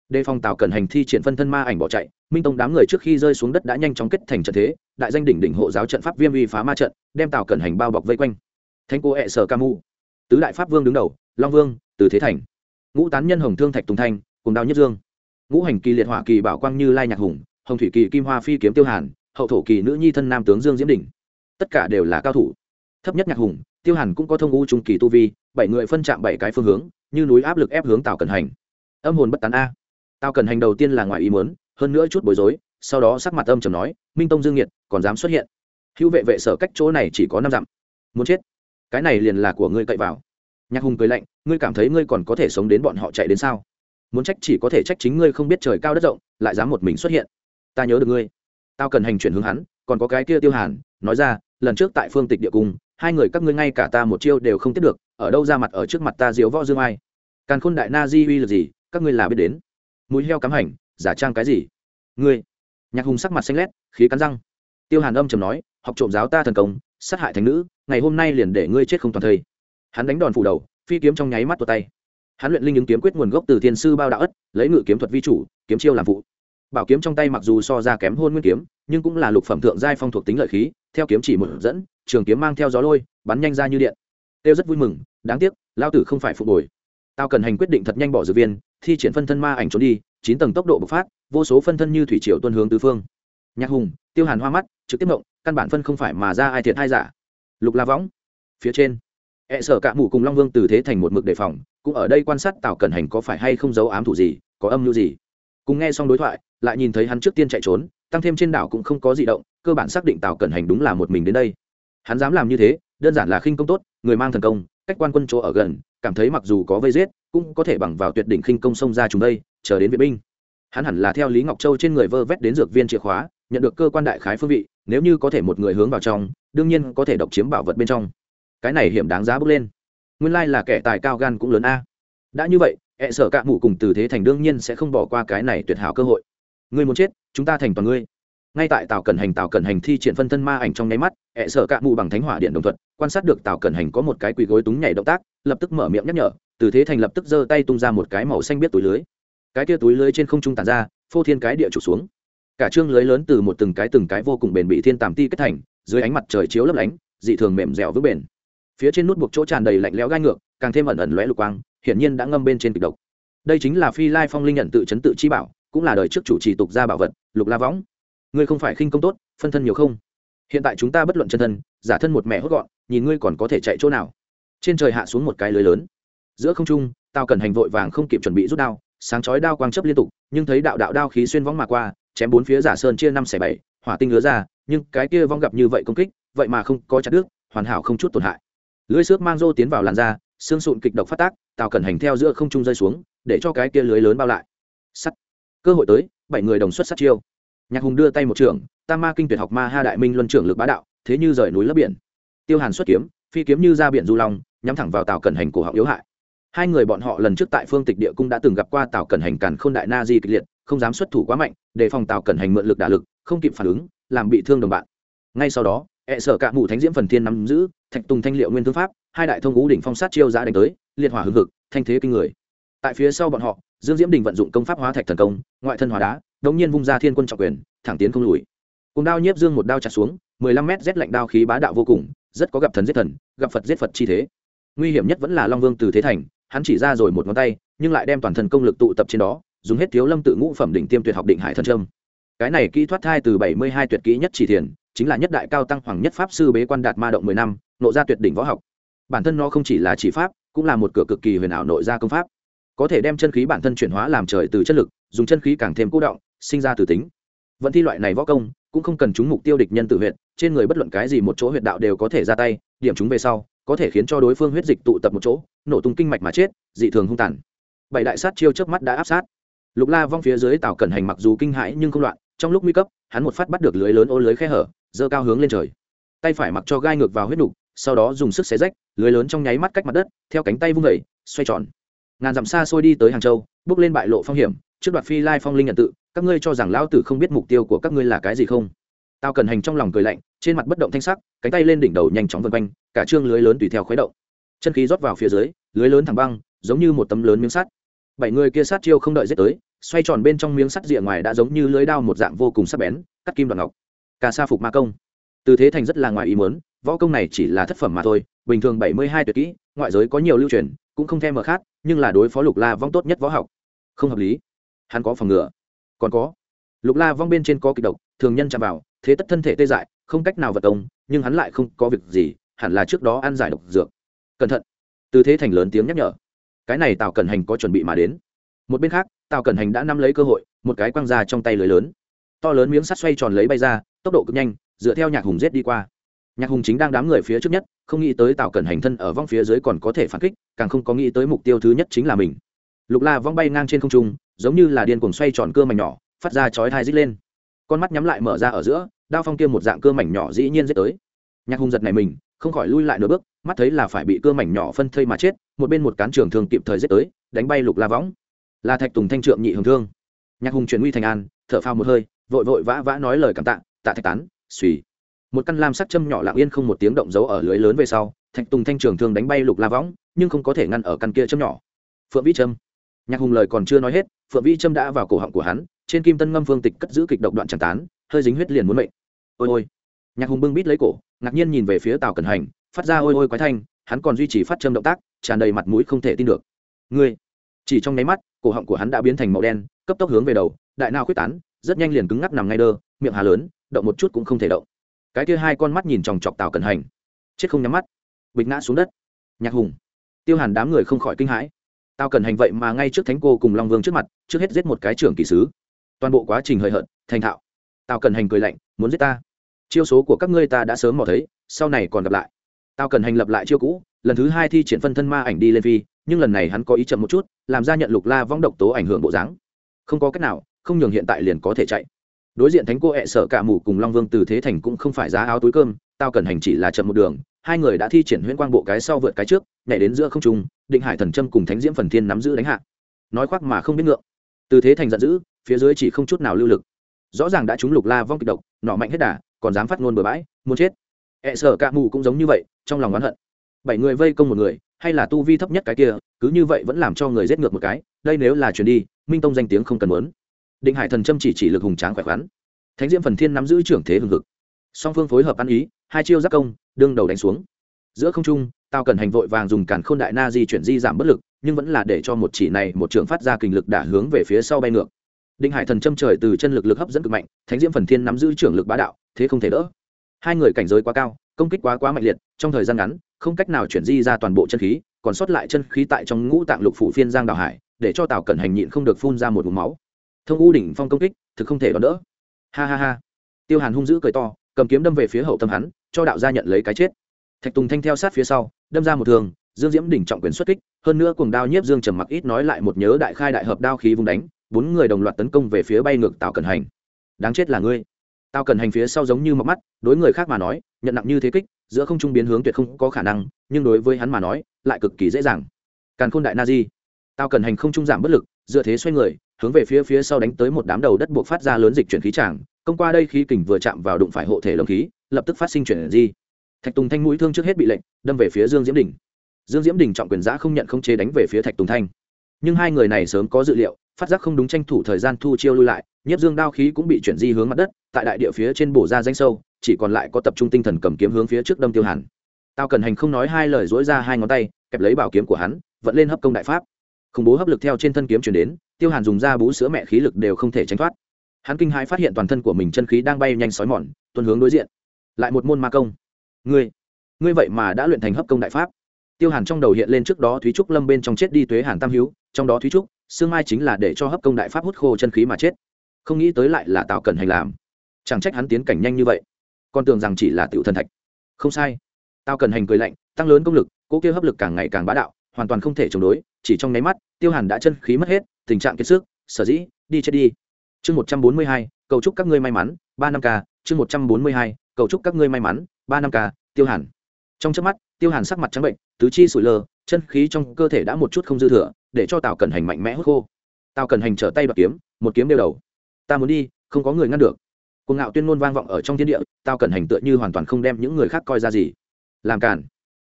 đề phòng tào cần hành thi triển phân thân ma ảnh bỏ chạy, minh tông đám người trước khi rơi xuống đất đã nhanh chóng kết thành trận thế, đại danh đỉnh đỉnh hộ giáo trận pháp viêm vi phá ma trận, đem tào cần hành bao bọc vây quanh. Thanh cô hẹ sở ca mu, tứ đại pháp vương đứng đầu, long vương, từ thế thành, ngũ tán nhân hồng thương thạch tùng thanh, cùng đao nhất dương. Ngũ hành kỳ liệt hỏa kỳ bảo quang như lai nhạc hùng, hồng thủy kỳ kim hoa phi kiếm tiêu hàn, hậu thổ kỳ nữ nhi thân nam tướng dương diễm đỉnh. Tất cả đều là cao thủ. Thấp nhất nhạc hùng, tiêu hàn cũng có thông u trung kỳ tu vi, bảy người phân chạm bảy cái phương hướng, như núi áp lực ép hướng tào cần hành. Âm hồn bất tán a tao cần hành đầu tiên là ngoài ý muốn, hơn nữa chút bối rối, sau đó sắc mặt âm trầm nói, minh tông dương nhiệt còn dám xuất hiện? Hữu vệ vệ sở cách chỗ này chỉ có năm dặm. Muốn chết? Cái này liền là của ngươi cậy vào. Nhạc hùng cười lạnh, ngươi cảm thấy ngươi còn có thể sống đến bọn họ chạy đến sao? Muốn trách chỉ có thể trách chính ngươi không biết trời cao đất rộng, lại dám một mình xuất hiện. Ta nhớ được ngươi. Tao cần hành chuyển hướng hắn, còn có cái kia tiêu hàn, nói ra, lần trước tại phương tịch địa cung, hai người các ngươi ngay cả ta một chiêu đều không tiếp được, ở đâu ra mặt ở trước mặt ta diếu võ dương ai? Càn khôn đại na di uy là gì, các ngươi là biết đến mũi heo cắm hành, giả trang cái gì? Ngươi. Nhạc hùng sắc mặt xanh lét, khí cắn răng. Tiêu hàn âm trầm nói, học trộm giáo ta thần công, sát hại thành nữ, ngày hôm nay liền để ngươi chết không toàn thây. Hắn đánh đòn phủ đầu, phi kiếm trong nháy mắt tuột tay. Hắn luyện linh ứng kiếm quyết nguồn gốc từ thiên sư bao đạo ất, lấy ngự kiếm thuật vi chủ, kiếm chiêu làm vụ bảo kiếm trong tay mặc dù so ra kém hôn nguyên kiếm, nhưng cũng là lục phẩm thượng giai phong thuộc tính lợi khí, theo kiếm chỉ một dẫn, trường kiếm mang theo gió lôi, bắn nhanh ra như điện. Tiêu rất vui mừng, đáng tiếc, lao tử không phải phục hồi tao cần hành quyết định thật nhanh bỏ dược viên, thi triển phân thân ma ảnh trốn đi, chín tầng tốc độ bộc phát, vô số phân thân như thủy triều tuân hướng tứ phương. Nhạc hùng, tiêu hàn hoa mắt, trực tiếp mộng căn bản phân không phải mà ra ai thiệt hay giả. Lục la võng, phía trên. Hệ sở cạ mù cùng long vương từ thế thành một mực đề phòng, cũng ở đây quan sát tào cẩn hành có phải hay không giấu ám thủ gì, có âm mưu gì. Cùng nghe xong đối thoại, lại nhìn thấy hắn trước tiên chạy trốn, tăng thêm trên đảo cũng không có gì động, cơ bản xác định tào cẩn hành đúng là một mình đến đây. Hắn dám làm như thế, đơn giản là khinh công tốt, người mang thần công, cách quan quân chỗ ở gần cảm thấy mặc dù có vây giết, cũng có thể bằng vào tuyệt đỉnh khinh công xông ra chúng đây, chờ đến viện binh. Hắn hẳn là theo lý ngọc châu trên người vơ vét đến dược viên chìa khóa, nhận được cơ quan đại khái phương vị, nếu như có thể một người hướng vào trong, đương nhiên có thể độc chiếm bảo vật bên trong. Cái này hiểm đáng giá bước lên. Nguyên lai là kẻ tài cao gan cũng lớn a. Đã như vậy e hệ sở cạ mụ cùng từ thế thành đương nhiên sẽ không bỏ qua cái này tuyệt hảo cơ hội. Ngươi muốn chết, chúng ta thành toàn ngươi ngay tại tàu cẩn hành tàu cẩn hành thi triển phân thân ma ảnh trong nháy mắt hệ sở cạ mù bằng thánh hỏa điện đồng thuận, quan sát được tàu cẩn hành có một cái quỳ gối túng nhảy động tác, lập tức mở miệng nhắc nhở, từ thế thành lập tức giơ tay tung ra một cái màu xanh biết túi lưới. Cái kia túi lưới trên không trung tàn ra, phô thiên cái địa trục xuống. Cả trương lưới lớn từ một từng cái từng cái vô cùng bền bị thiên tàm ti kết thành, dưới ánh mặt trời chiếu lấp lánh, dị thường mềm dẻo vững bền. Phía trên nút buộc chỗ tràn đầy lạnh lẽo gai ngược, càng thêm ẩn ẩn lóe lục quang, hiển nhiên đã ngâm bên trên kịch độc. Đây chính là phi lai phong linh nhận tự chấn tự chi bảo, cũng là đời trước chủ trì tục gia bảo vật, lục la võng ngươi không phải khinh công tốt, phân thân nhiều không? Hiện tại chúng ta bất luận chân thân, giả thân một mẹ hốt gọn, nhìn ngươi còn có thể chạy chỗ nào? Trên trời hạ xuống một cái lưới lớn. Giữa không trung tao cần hành vội vàng không kịp chuẩn bị rút đao, sáng chói đao quang chấp liên tục, nhưng thấy đạo đạo đao khí xuyên võng mà qua, chém bốn phía giả sơn chia năm xẻ bảy, hỏa tinh lứa ra, nhưng cái kia vong gặp như vậy công kích, vậy mà không có chặt đứt, hoàn hảo không chút tổn hại. Lưới xước mang rô tiến vào làn da, xương sụn kịch độc phát tác, tào cẩn hành theo giữa không trung rơi xuống, để cho cái kia lưới lớn bao lại. Sắt. Cơ hội tới, bảy người đồng xuất sát chiêu nhạc hùng đưa tay một trường tam ma kinh tuyệt học ma ha đại minh luân trưởng lực bá đạo, thế như rời núi lấp biển. Tiêu hàn xuất kiếm, phi kiếm như ra biển du long, nhắm thẳng vào tào cẩn hành cổ họng yếu hại. Hai người bọn họ lần trước tại phương tịch địa cung đã từng gặp qua tào cẩn hành càn k h ô n đại na di kịch liệt, không dám xuất thủ quá mạnh để phòng tào cẩn hành mượn lực đả lực, không kịp phản ứng, làm bị thương đồng bạn. Ngay sau đó hẹ sở cạ mù thánh diễm phần thiên nắm giữ, thạch tùng thanh liệu nguyên thương pháp, hai đại thông ngũ đỉnh phong sát chiêu giã đánh tới, liệt hỏa hưng hực, thanh thế kinh người. Tại phía sau bọn họ, dương diễm đình vận dụng công pháp hóa thạch thần công, ngoại thân hóa đá đống nhiên vung ra thiên quân trọng quyền, thẳng tiến không lùi. Cùng đao nhiếp dương một đao chặt xuống, mười lăm mét rét lạnh đao khí bá đạo vô cùng, rất có gặp thần giết thần, gặp phật giết phật chi thế. Nguy hiểm nhất vẫn là long vương từ thế thành, hắn chỉ ra rồi một ngón tay, nhưng lại đem toàn thân công lực tụ tập trên đó, dùng hết thiếu lâm tự ngũ phẩm đỉnh tiêm tuyệt học định hải thần trâm cái này kỹ thoát thai từ bảy mươi hai tuyệt kỹ nhất chỉ thiền, chính là nhất đại cao tăng hoàng nhất pháp sư bế quan đạt ma động mười năm, nộ ra tuyệt đỉnh võ học. Bản thân nó không chỉ là chỉ pháp, cũng là một cửa cực kỳ huyền ảo nội gia công pháp. Có thể đem chân khí bản thân chuyển hóa làm trời từ chất lực, dùng chân khí càng thêm cố động sinh ra từ tính. Vận thi loại này võ công cũng không cần chúng mục tiêu địch nhân tự huyệt, trên người bất luận cái gì một chỗ huyệt đạo đều có thể ra tay điểm chúng về sau có thể khiến cho đối phương huyết dịch tụ tập một chỗ nổ tung kinh mạch mà chết dị thường hung tàn. Bảy đại sát chiêu trước mắt đã áp sát. Lục la vong phía dưới tào cẩn hành mặc dù kinh hãi nhưng không loạn trong lúc nguy cấp hắn một phát bắt được lưới lớn ô lưới khe hở dơ cao hướng lên trời. Tay phải mặc cho gai ngược vào huyết đủ, sau đó dùng sức xé rách lưới lớn trong nháy mắt cách mặt đất theo cánh tay vung vẩy xoay tròn. Ngàn dặm xa xôi đi tới hàng châu bước lên bại lộ phong hiểm trước đoạt phi lai phong linh nhận tự các ngươi cho rằng lão tử không biết mục tiêu của các ngươi là cái gì không? Tao cần hành trong lòng cười lạnh, trên mặt bất động thanh sắc, cánh tay lên đỉnh đầu nhanh chóng vân quanh, cả trương lưới lớn tùy theo khuấy động. Chân khí rót vào phía dưới, lưới lớn thẳng băng, giống như một tấm lớn miếng sắt. Bảy người kia sát chiêu không đợi giết tới, xoay tròn bên trong miếng sắt rìa ngoài đã giống như lưới đao một dạng vô cùng sắc bén, cắt kim đoạn ngọc. Cả sa phục ma công. Từ thế thành rất là ngoài ý muốn, võ công này chỉ là thất phẩm mà thôi, bình thường bảy mươi hai tuyệt kỹ, ngoại giới có nhiều lưu truyền, cũng không thêm mở khác, nhưng là đối phó lục la vong tốt nhất võ học. Không hợp lý. Hắn có phòng ngừa còn có. Lục la vong bên trên có kịch độc, thường nhân chạm vào, thế tất thân thể tê dại, không cách nào vật công, nhưng hắn lại không có việc gì, hẳn là trước đó ăn giải độc dược. Cẩn thận. Từ thế thành lớn tiếng nhắc nhở. Cái này tào cẩn hành có chuẩn bị mà đến. Một bên khác, tào cẩn hành đã nắm lấy cơ hội, một cái quăng ra trong tay lưới lớn. To lớn miếng sắt xoay tròn lấy bay ra, tốc độ cực nhanh, dựa theo nhạc hùng rết đi qua. Nhạc hùng chính đang đám người phía trước nhất, không nghĩ tới tào cẩn hành thân ở vong phía dưới còn có thể phản kích, càng không có nghĩ tới mục tiêu thứ nhất chính là mình. Lục la vong bay ngang trên không trung giống như là điên cuồng xoay tròn cơ mảnh nhỏ, phát ra chói thai rít lên. Con mắt nhắm lại mở ra ở giữa, đao phong kia một dạng cơ mảnh nhỏ dĩ nhiên giết tới. Nhạc hùng giật này mình, không khỏi lui lại nửa bước, mắt thấy là phải bị cơ mảnh nhỏ phân thây mà chết, một bên một cán trường thường kịp thời giết tới, đánh bay lục la võng. Là thạch tùng thanh trượng nhị hùng thương. Nhạc hùng chuyển nguy thành an, thở phao một hơi, vội vội vã vã nói lời cảm tạ tạ thạch tán, suy. Một căn lam sắc châm nhỏ lặng yên không một tiếng động giấu ở lưới lớn về sau, thạch tùng thanh trường thương đánh bay lục la võng, nhưng không có thể ngăn ở căn kia châm nhỏ. Phượng vĩ trâm. Nhạc hùng lời còn chưa nói hết phượng Vi trâm đã vào cổ họng của hắn, trên kim tân ngâm phương tịch cất giữ kịch độc đoạn chẳng tán, hơi dính huyết liền muốn mệnh. Ôi ôi. Nhạc hùng bưng bít lấy cổ, ngạc nhiên nhìn về phía tào cẩn hành, phát ra ôi ôi quái thanh, hắn còn duy trì phát châm động tác, tràn đầy mặt mũi không thể tin được. Ngươi. Chỉ trong nháy mắt, cổ họng của hắn đã biến thành màu đen, cấp tốc hướng về đầu, đại nào quyết tán, rất nhanh liền cứng ngắc nằm ngay đơ, miệng hà lớn, động một chút cũng không thể động. Cái kia hai con mắt nhìn chòng chọc tào cẩn hành. Chết không nhắm mắt. Bịch ngã xuống đất. Nhạc hùng. Tiêu hàn đám người không khỏi kinh hãi tao cần hành vậy mà ngay trước thánh cô cùng long vương trước mặt, trước hết giết một cái trưởng kỳ sứ. Toàn bộ quá trình hời hợt, thành thạo. Tao cần hành cười lạnh, muốn giết ta. Chiêu số của các ngươi ta đã sớm mò thấy, sau này còn gặp lại. Tao cần hành lập lại chiêu cũ, lần thứ hai thi triển phân thân ma ảnh đi lên phi, nhưng lần này hắn có ý chậm một chút, làm ra nhận lục la vong độc tố ảnh hưởng bộ dáng. Không có cách nào, không nhường hiện tại liền có thể chạy. Đối diện thánh cô hẹ sợ cả mù cùng long vương từ thế thành cũng không phải giá áo túi cơm, tao cần hành chỉ là chậm một đường hai người đã thi triển huyễn quang bộ cái sau vượt cái trước, nhảy đến giữa không trung, định hải thần trâm cùng thánh diễm phần thiên nắm giữ đánh hạ. Nói khoác mà không biết ngượng. Từ thế thành giận dữ, phía dưới chỉ không chút nào lưu lực. Rõ ràng đã trúng lục la vong kịch độc, nọ mạnh hết đà, còn dám phát ngôn bừa bãi, muốn chết. E Ẹ sợ cả mù cũng giống như vậy, trong lòng oán hận. Bảy người vây công một người, hay là tu vi thấp nhất cái kia, cứ như vậy vẫn làm cho người giết ngược một cái, đây nếu là chuyển đi, minh tông danh tiếng không cần muốn. Định hải thần trâm chỉ chỉ lực hùng tráng khỏe khoắn. Thánh diễm phần thiên nắm giữ trưởng thế hừng hực. Song phương phối hợp ăn ý hai chiêu giác công, đương đầu đánh xuống. Giữa không trung tao cần hành vội vàng dùng càn khôn đại na di chuyển di giảm bất lực, nhưng vẫn là để cho một chỉ này một trường phát ra kình lực đả hướng về phía sau bay ngược. Định hải thần châm trời từ chân lực lực hấp dẫn cực mạnh, thánh diễm phần thiên nắm giữ trưởng lực bá đạo, thế không thể đỡ. Hai người cảnh giới quá cao, công kích quá quá mạnh liệt, trong thời gian ngắn, không cách nào chuyển di ra toàn bộ chân khí, còn sót lại chân khí tại trong ngũ tạng lục phủ phiên giang đào hải, để cho tào cẩn hành nhịn không được phun ra một vùng máu. Thông u đỉnh phong công kích, thực không thể đón đỡ. Ha ha ha. Tiêu hàn hung dữ cười to cầm kiếm đâm về phía hậu tâm hắn, cho đạo gia nhận lấy cái chết. Thạch tùng thanh theo sát phía sau, đâm ra một thường dương diễm đỉnh trọng quyền xuất kích, hơn nữa cùng đao nhiếp dương trầm mặc ít nói lại một nhớ đại khai đại hợp đao khí vùng đánh, bốn người đồng loạt tấn công về phía bay ngược tào cần hành. Đáng chết là ngươi. Tao cần hành phía sau giống như mọc mắt, đối người khác mà nói, nhận nặng như thế kích, giữa không trung biến hướng tuyệt không có khả năng, nhưng đối với hắn mà nói, lại cực kỳ dễ dàng. Càn khôn đại na di. Tao cần hành không trung giảm bất lực, dựa thế xoay người, hướng về phía phía sau đánh tới một đám đầu đất buộc phát ra lớn dịch chuyển khí tràng công qua đây khí kình vừa chạm vào đụng phải hộ thể lồng khí, lập tức phát sinh chuyển di. Thạch tùng thanh mũi thương trước hết bị lệnh, đâm về phía dương diễm đình. Dương diễm đình trọng quyền giã không nhận không chế đánh về phía thạch tùng thanh. Nhưng hai người này sớm có dự liệu, phát giác không đúng tranh thủ thời gian thu chiêu lui lại, nhiếp dương đao khí cũng bị chuyển di hướng mặt đất, tại đại địa phía trên bổ ra danh sâu, chỉ còn lại có tập trung tinh thần cầm kiếm hướng phía trước đâm tiêu hàn. Tao cần hành không nói hai lời dối ra hai ngón tay, kẹp lấy bảo kiếm của hắn vẫn lên hấp công đại pháp. Khủng bố hấp lực theo trên thân kiếm chuyển đến, tiêu hàn dùng ra bú sữa mẹ khí lực đều không thể tránh thoát hắn kinh hãi phát hiện toàn thân của mình chân khí đang bay nhanh sói mòn tuần hướng đối diện. Lại một môn ma công. Ngươi ngươi vậy mà đã luyện thành hấp công đại pháp. Tiêu hàn trong đầu hiện lên trước đó thúy trúc lâm bên trong chết đi tuế hàn tam hữu trong đó thúy trúc, sương mai chính là để cho hấp công đại pháp hút khô chân khí mà chết. Không nghĩ tới lại là tạo cần hành làm. Chẳng trách hắn tiến cảnh nhanh như vậy. Con tưởng rằng chỉ là tiểu thần thạch. Không sai. Tao cần hành cười lạnh, tăng lớn công lực cỗ kia hấp lực càng ngày càng bá đạo, hoàn toàn không thể chống đối, chỉ trong nháy mắt, tiêu hàn đã chân khí mất hết, tình trạng kiệt sức, sở dĩ, đi chết đi chương một trăm bốn mươi hai, cầu chúc các ngươi may mắn, ba năm k chương một trăm bốn mươi hai, cầu chúc các ngươi may mắn, ba năm k tiêu hàn. Trong chớp mắt, tiêu hàn sắc mặt trắng bệnh, tứ chi sủi lơ, chân khí trong cơ thể đã một chút không dư thừa, để cho tào cần hành mạnh mẽ hút khô. Tào cần hành trở tay đoạt kiếm, một kiếm đeo đầu. Ta muốn đi, không có người ngăn được. Cuồng ngạo tuyên ngôn vang vọng ở trong thiên địa tao cần hành tựa như hoàn toàn không đem những người khác coi ra gì. Làm cản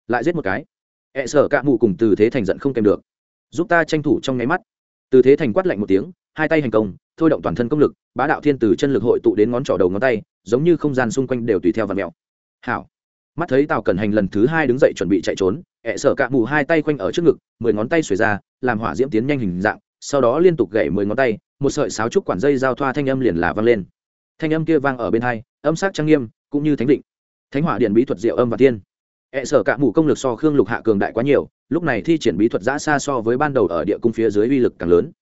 lại giết một cái. Ẹ e sở cạ mụ cùng từ thế thành giận không kèm được. Giúp ta tranh thủ trong nháy mắt. Từ thế thành quát lạnh một tiếng hai tay hành công, thôi động toàn thân công lực, bá đạo thiên từ chân lực hội tụ đến ngón trỏ đầu ngón tay, giống như không gian xung quanh đều tùy theo và mèo hảo. Mắt thấy tào cẩn hành lần thứ hai đứng dậy chuẩn bị chạy trốn, ẹ sở cạ mù hai tay quanh ở trước ngực, mười ngón tay xuề ra, làm hỏa diễm tiến nhanh hình dạng, sau đó liên tục gậy mười ngón tay, một sợi sáo trúc quản dây giao thoa thanh âm liền là vang lên. Thanh âm kia vang ở bên hai, âm sắc trang nghiêm, cũng như thánh định. Thánh hỏa điện bí thuật diệu âm và tiên. Ẹ sở cạ mù công lực so khương lục hạ cường đại quá nhiều, lúc này thi triển bí thuật giã xa so với ban đầu ở địa cung phía dưới uy lực càng lớn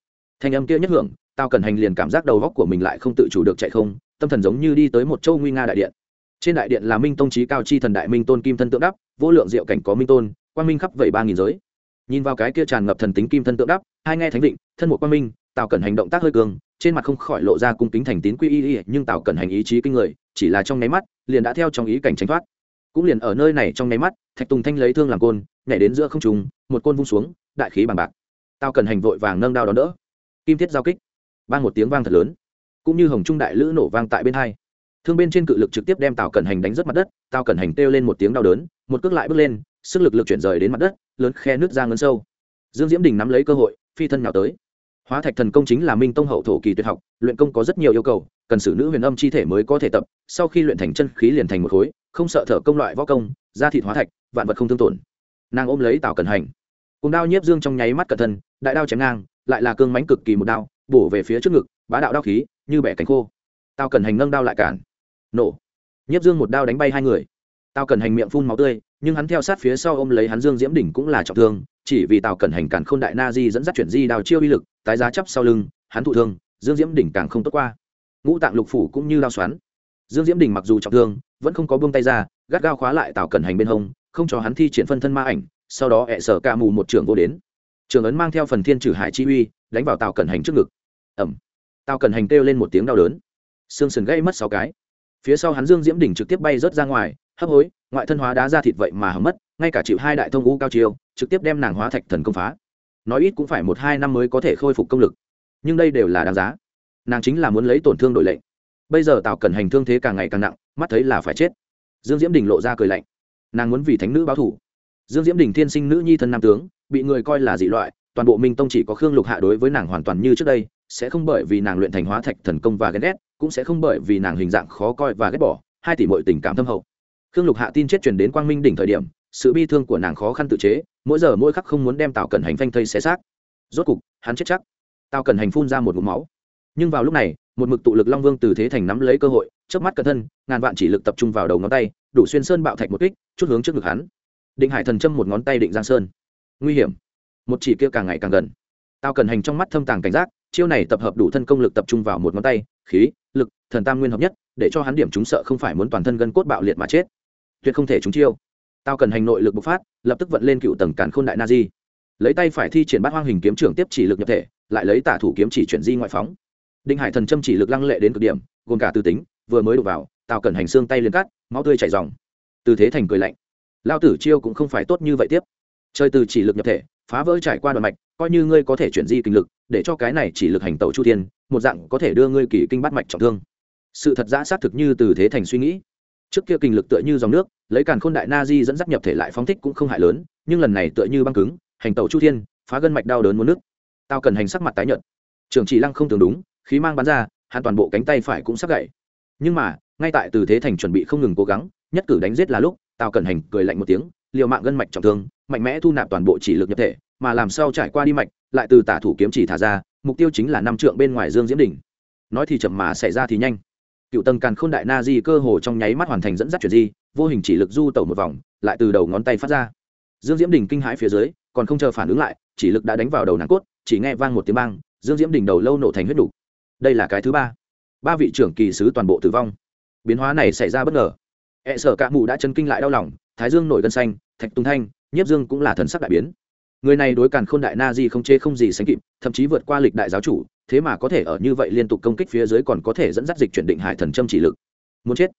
thanh âm kia nhất hưởng, tao cần hành liền cảm giác đầu góc của mình lại không tự chủ được chạy không, tâm thần giống như đi tới một châu nguy nga đại điện. Trên đại điện là minh tông trí cao chi thần đại minh tôn kim thân tượng đắp, vô lượng diệu cảnh có minh tôn quan minh khắp vẩy ba nghìn giới. Nhìn vào cái kia tràn ngập thần tính kim thân tượng đắp, hai nghe thánh định thân một quan minh, tào cẩn hành động tác hơi cường, trên mặt không khỏi lộ ra cung kính thành tín quy y y, nhưng tào cẩn hành ý chí kinh người, chỉ là trong nháy mắt, liền đã theo trong ý cảnh tránh thoát. Cũng liền ở nơi này trong nháy mắt, thạch tùng thanh lấy thương làm côn, nhảy đến giữa không trùng một côn vung xuống, đại khí bằng bạc. Tào cẩn hành vội vàng nâng đao đón đỡ kim thiết giao kích. Ban một tiếng vang thật lớn. Cũng như hồng trung đại lữ nổ vang tại bên hai. Thương bên trên cự lực trực tiếp đem tào cẩn hành đánh rất mặt đất, tào cẩn hành kêu lên một tiếng đau đớn, một cước lại bước lên, sức lực lực chuyển rời đến mặt đất, lớn khe nước ra ngấn sâu. Dương diễm đình nắm lấy cơ hội, phi thân nào tới. Hóa thạch thần công chính là minh tông hậu thổ kỳ tuyệt học, luyện công có rất nhiều yêu cầu, cần xử nữ huyền âm chi thể mới có thể tập, sau khi luyện thành chân khí liền thành một khối, không sợ thở công loại võ công, da thịt hóa thạch, vạn vật không thương tổn. Nàng ôm lấy tào cẩn hành. Cùng đao nhiếp dương trong nháy mắt cẩn thân đại đao chém ngang lại là cương mánh cực kỳ một đao, bổ về phía trước ngực, bá đạo đao khí, như bẻ cánh khô. Tao cẩn hành nâng đao lại cản. Nổ. Nhiếp dương một đao đánh bay hai người. Tao cẩn hành miệng phun máu tươi, nhưng hắn theo sát phía sau ôm lấy hắn dương diễm đỉnh cũng là trọng thương, chỉ vì tào cẩn hành cản khôn đại na di dẫn dắt chuyển di đào chiêu uy lực, tái giá chấp sau lưng, hắn thụ thương, dương diễm đỉnh càng không tốt qua. Ngũ tạng lục phủ cũng như lao xoắn. Dương diễm đỉnh mặc dù trọng thương, vẫn không có buông tay ra, gắt gao khóa lại tào cẩn hành bên hông, không cho hắn thi triển phân thân ma ảnh, sau đó hẹ sở ca mù một trưởng vô đến trường ấn mang theo phần thiên trừ hải chi uy, đánh vào tào cẩn hành trước ngực. Ẩm tào cẩn hành kêu lên một tiếng đau đớn. Xương sườn gây mất sáu cái. Phía sau hắn dương diễm đỉnh trực tiếp bay rớt ra ngoài, hấp hối, ngoại thân hóa đá ra thịt vậy mà hầm mất, ngay cả chịu hai đại thông ngũ cao chiêu, trực tiếp đem nàng hóa thạch thần công phá. Nói ít cũng phải một hai năm mới có thể khôi phục công lực. Nhưng đây đều là đáng giá. Nàng chính là muốn lấy tổn thương đổi lệnh. Bây giờ tào cẩn hành thương thế càng ngày càng nặng, mắt thấy là phải chết. Dương diễm đình lộ ra cười lạnh. Nàng muốn vì thánh nữ báo thủ. Dương diễm đình thiên sinh nữ nhi thân nam tướng bị người coi là dị loại, toàn bộ minh tông chỉ có khương lục hạ đối với nàng hoàn toàn như trước đây, sẽ không bởi vì nàng luyện thành hóa thạch thần công và ghen ghét, cũng sẽ không bởi vì nàng hình dạng khó coi và ghét bỏ, hai tỷ mọi tình cảm thâm hậu. Khương lục hạ tin chết truyền đến quang minh đỉnh thời điểm, sự bi thương của nàng khó khăn tự chế, mỗi giờ mỗi khắc không muốn đem tào cẩn hành phanh thây xé xác. Rốt cục, hắn chết chắc. Tào cẩn hành phun ra một ngụm máu. Nhưng vào lúc này, một mực tụ lực long vương từ thế thành nắm lấy cơ hội trước mắt cẩn thân, ngàn vạn chỉ lực tập trung vào đầu ngón tay, đủ xuyên sơn bạo thạch một kích, chút hướng trước ngực hắn. Định hải thần châm một ngón tay định giang sơn nguy hiểm. Một chỉ kia càng ngày càng gần. Tao cần hành trong mắt thâm tàng cảnh giác, chiêu này tập hợp đủ thân công lực tập trung vào một ngón tay, khí, lực, thần tam nguyên hợp nhất, để cho hắn điểm chúng sợ không phải muốn toàn thân gân cốt bạo liệt mà chết. Tuyệt không thể chúng chiêu. Tao cần hành nội lực bộc phát, lập tức vận lên cựu tầng càn khôn đại na di. Lấy tay phải thi triển bát hoang hình kiếm trưởng tiếp chỉ lực nhập thể, lại lấy tả thủ kiếm chỉ chuyển di ngoại phóng. Đinh hải thần châm chỉ lực lăng lệ đến cực điểm, gồm cả tư tính, vừa mới đổ vào tào cần hành xương tay liền cắt, máu tươi chảy dòng tư thế thành cười lạnh. Lao tử chiêu cũng không phải tốt như vậy tiếp chơi từ chỉ lực nhập thể, phá vỡ trải qua đoạn mạch, coi như ngươi có thể chuyển di kinh lực, để cho cái này chỉ lực hành tẩu chu thiên, một dạng có thể đưa ngươi kỳ kinh bắt mạch trọng thương. Sự thật giã xác thực như từ thế thành suy nghĩ. Trước kia kinh lực tựa như dòng nước, lấy càn khôn đại na di dẫn dắt nhập thể lại phóng thích cũng không hại lớn, nhưng lần này tựa như băng cứng, hành tẩu chu thiên, phá gân mạch đau đớn muốn nước tao cần hành sắc mặt tái nhợt. Trường chỉ lăng không tưởng đúng, khí mang bắn ra, hắn toàn bộ cánh tay phải cũng sắp gãy. Nhưng mà, ngay tại từ thế thành chuẩn bị không ngừng cố gắng, nhất cử đánh giết là lúc, tào cẩn hành cười lạnh một tiếng liều mạng gân mạch trọng thương mạnh mẽ thu nạp toàn bộ chỉ lực nhập thể mà làm sao trải qua đi mạch lại từ tả thủ kiếm chỉ thả ra mục tiêu chính là năm trượng bên ngoài dương diễm đỉnh. Nói thì chậm mà xảy ra thì nhanh. Cựu tầng càn khôn đại na di cơ hồ trong nháy mắt hoàn thành dẫn dắt chuyển di vô hình chỉ lực du tẩu một vòng lại từ đầu ngón tay phát ra. Dương diễm đỉnh kinh hãi phía dưới còn không chờ phản ứng lại chỉ lực đã đánh vào đầu nàng cốt chỉ nghe vang một tiếng bang, dương diễm đỉnh đầu lâu nổ thành huyết đủ đây là cái thứ ba. Ba vị trưởng kỳ sứ toàn bộ tử vong. Biến hóa này xảy ra bất ngờ. E sở cả mù đã chân kinh lại đau lòng thái dương nổi gân xanh, thạch tùng thanh, nhiếp dương cũng là thần sắc đại biến. Người này đối càn khôn đại na di không chê không gì sánh kịp, thậm chí vượt qua lịch đại giáo chủ, thế mà có thể ở như vậy liên tục công kích phía dưới còn có thể dẫn dắt dịch chuyển định hải thần châm chỉ lực. Muốn chết.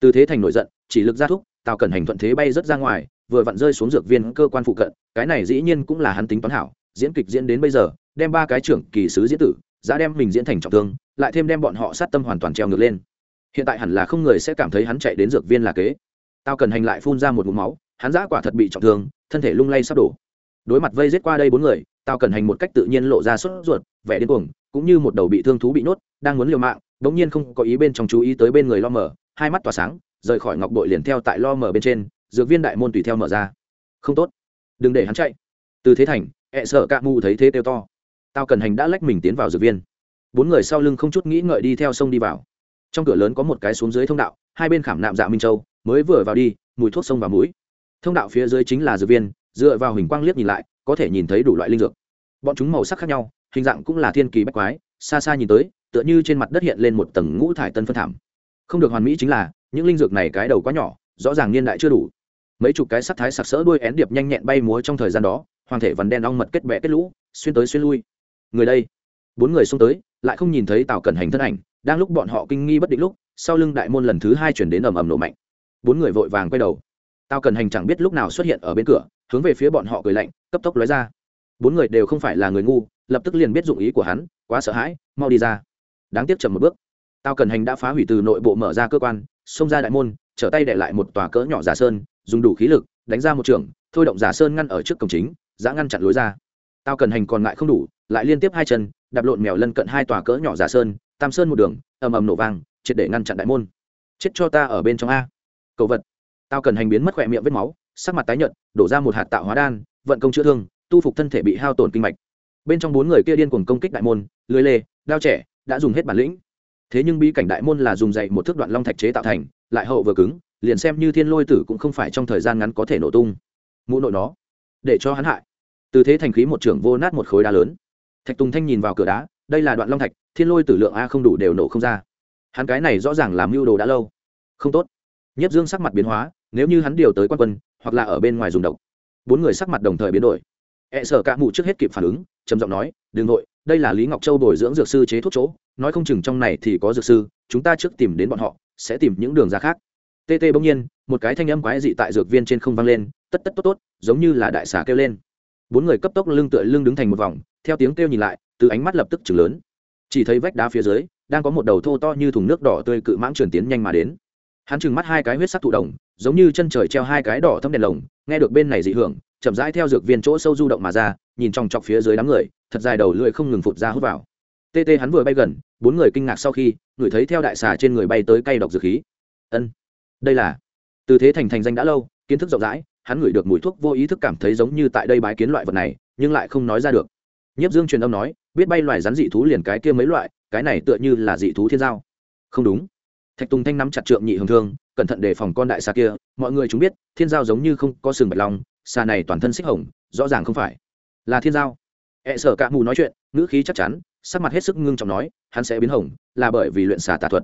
Từ thế thành nổi giận, chỉ lực ra thúc, tào cần hành thuận thế bay rất ra ngoài, vừa vặn rơi xuống dược viên cơ quan phụ cận, cái này dĩ nhiên cũng là hắn tính toán hảo, diễn kịch diễn đến bây giờ, đem ba cái trưởng kỳ sứ diễn tử, giá đem mình diễn thành trọng thương, lại thêm đem bọn họ sát tâm hoàn toàn treo ngược lên. Hiện tại hẳn là không người sẽ cảm thấy hắn chạy đến dược viên là kế tao cần hành lại phun ra một mũ máu, hắn giã quả thật bị trọng thương, thân thể lung lay sắp đổ. Đối mặt vây giết qua đây bốn người, tao cần hành một cách tự nhiên lộ ra sốt ruột, vẻ điên cuồng, cũng như một đầu bị thương thú bị nốt đang muốn liều mạng bỗng nhiên không có ý bên trong chú ý tới bên người lo mở hai mắt tỏa sáng, rời khỏi ngọc bội liền theo tại lo mở bên trên, dược viên đại môn tùy theo mở ra. Không tốt. Đừng để hắn chạy. Từ thế thành, ẹ sợ cạ mù thấy thế kêu to. Tao cần hành đã lách mình tiến vào dược viên. Bốn người sau lưng không chút nghĩ ngợi đi theo sông đi vào. Trong cửa lớn có một cái xuống dưới thông đạo, hai bên khảm nạm dạ minh châu mới vừa vào đi, mùi thuốc sông vào mũi. Thông đạo phía dưới chính là dược viên, dựa vào hình quang liếc nhìn lại, có thể nhìn thấy đủ loại linh dược. Bọn chúng màu sắc khác nhau, hình dạng cũng là thiên kỳ bách quái, xa xa nhìn tới, tựa như trên mặt đất hiện lên một tầng ngũ thải tân phân thảm. Không được hoàn mỹ chính là, những linh dược này cái đầu quá nhỏ, rõ ràng niên đại chưa đủ. Mấy chục cái sắc thái sặc sỡ đuôi én điệp nhanh nhẹn bay múa trong thời gian đó, hoàng thể vằn đen ong mật kết bẹ kết lũ, xuyên tới xuyên lui. Người đây, bốn người xông tới, lại không nhìn thấy tào cẩn hành thân ảnh, đang lúc bọn họ kinh nghi bất định lúc, sau lưng đại môn lần thứ hai chuyển đến ầm ầm nổ mạnh bốn người vội vàng quay đầu. Tao cần hành chẳng biết lúc nào xuất hiện ở bên cửa, hướng về phía bọn họ cười lạnh, cấp tốc lóe ra. Bốn người đều không phải là người ngu, lập tức liền biết dụng ý của hắn, quá sợ hãi, mau đi ra. Đáng tiếc chậm một bước. Tao cần hành đã phá hủy từ nội bộ mở ra cơ quan, xông ra đại môn, trở tay để lại một tòa cỡ nhỏ giả sơn, dùng đủ khí lực, đánh ra một trường, thôi động giả sơn ngăn ở trước cổng chính, giã ngăn chặn lối ra. Tao cần hành còn ngại không đủ, lại liên tiếp hai chân, đạp lộn mèo lân cận hai tòa cỡ nhỏ giả sơn, tam sơn một đường, ầm ầm nổ vang, triệt để ngăn chặn đại môn. Chết cho ta ở bên trong a cầu vật. Tao cần hành biến mất khỏe miệng vết máu, sắc mặt tái nhợt, đổ ra một hạt tạo hóa đan, vận công chữa thương, tu phục thân thể bị hao tổn kinh mạch. Bên trong bốn người kia điên cuồng công kích đại môn, lưới lê, đao trẻ, đã dùng hết bản lĩnh. Thế nhưng bí cảnh đại môn là dùng dậy một thước đoạn long thạch chế tạo thành, lại hậu vừa cứng, liền xem như thiên lôi tử cũng không phải trong thời gian ngắn có thể nổ tung. Mũ nội nó, để cho hắn hại. Từ thế thành khí một trưởng vô nát một khối đá lớn. Thạch tùng thanh nhìn vào cửa đá, đây là đoạn long thạch, thiên lôi tử lượng a không đủ đều nổ không ra. Hắn cái này rõ ràng làm mưu đồ đã lâu. Không tốt nhất dương sắc mặt biến hóa, nếu như hắn điều tới quan quân, hoặc là ở bên ngoài dùng độc. Bốn người sắc mặt đồng thời biến đổi. E sở cả mụ trước hết kịp phản ứng, trầm giọng nói đ ừ n g nội đây là lý ngọc châu bồi dưỡng dược sư chế thuốc chỗ, nói không chừng trong này thì có dược sư, chúng ta trước tìm đến bọn họ, sẽ tìm những đường ra khác. Tt bỗng nhiên, một cái thanh âm quái dị tại dược viên trên không vang lên, tất tất, tốt tốt, giống như là đại xà kêu lên. Bốn người cấp tốc lưng tựa lưng đứng thành một vòng, theo tiếng kêu nhìn lại, từ ánh mắt lập tức chừng lớn. Chỉ thấy vách đá phía dưới, đang có một đầu thô to như thùng nước đỏ tươi cự mãng truyền tiến nhanh mà đến hắn trừng mắt hai cái huyết sắc thụ đồng, giống như chân trời treo hai cái đỏ thâm đèn lồng, nghe được bên này dị hưởng, chậm rãi theo dược viên chỗ sâu du động mà ra, nhìn trong chọc phía dưới đám người, thật dài đầu lưỡi không ngừng phụt ra hút vào. Tê tê hắn vừa bay gần, bốn người kinh ngạc sau khi ngửi thấy theo đại xà trên người bay tới cây độc dược khí. Ân, đây là, từ thế thành thành danh đã lâu, kiến thức rộng rãi, hắn ngửi được mùi thuốc vô ý thức cảm thấy giống như tại đây bái kiến loại vật này, nhưng lại không nói ra được. Nhiếp dương truyền âm nói, biết bay loài rắn dị thú liền cái kia mấy loại, cái này tựa như là dị thú thiên giao. Không đúng thạch tùng thanh nắm chặt trượng nhị hồng thương, cẩn thận đề phòng con đại xà kia. Mọi người chúng biết, thiên giao giống như không có sừng bạch long, xà này toàn thân xích hồng, rõ ràng không phải là thiên giao. E sở cả mù nói chuyện, ngữ khí chắc chắn, sắc mặt hết sức ngưng trọng nói, hắn sẽ biến hồng, là bởi vì luyện xà tà thuật.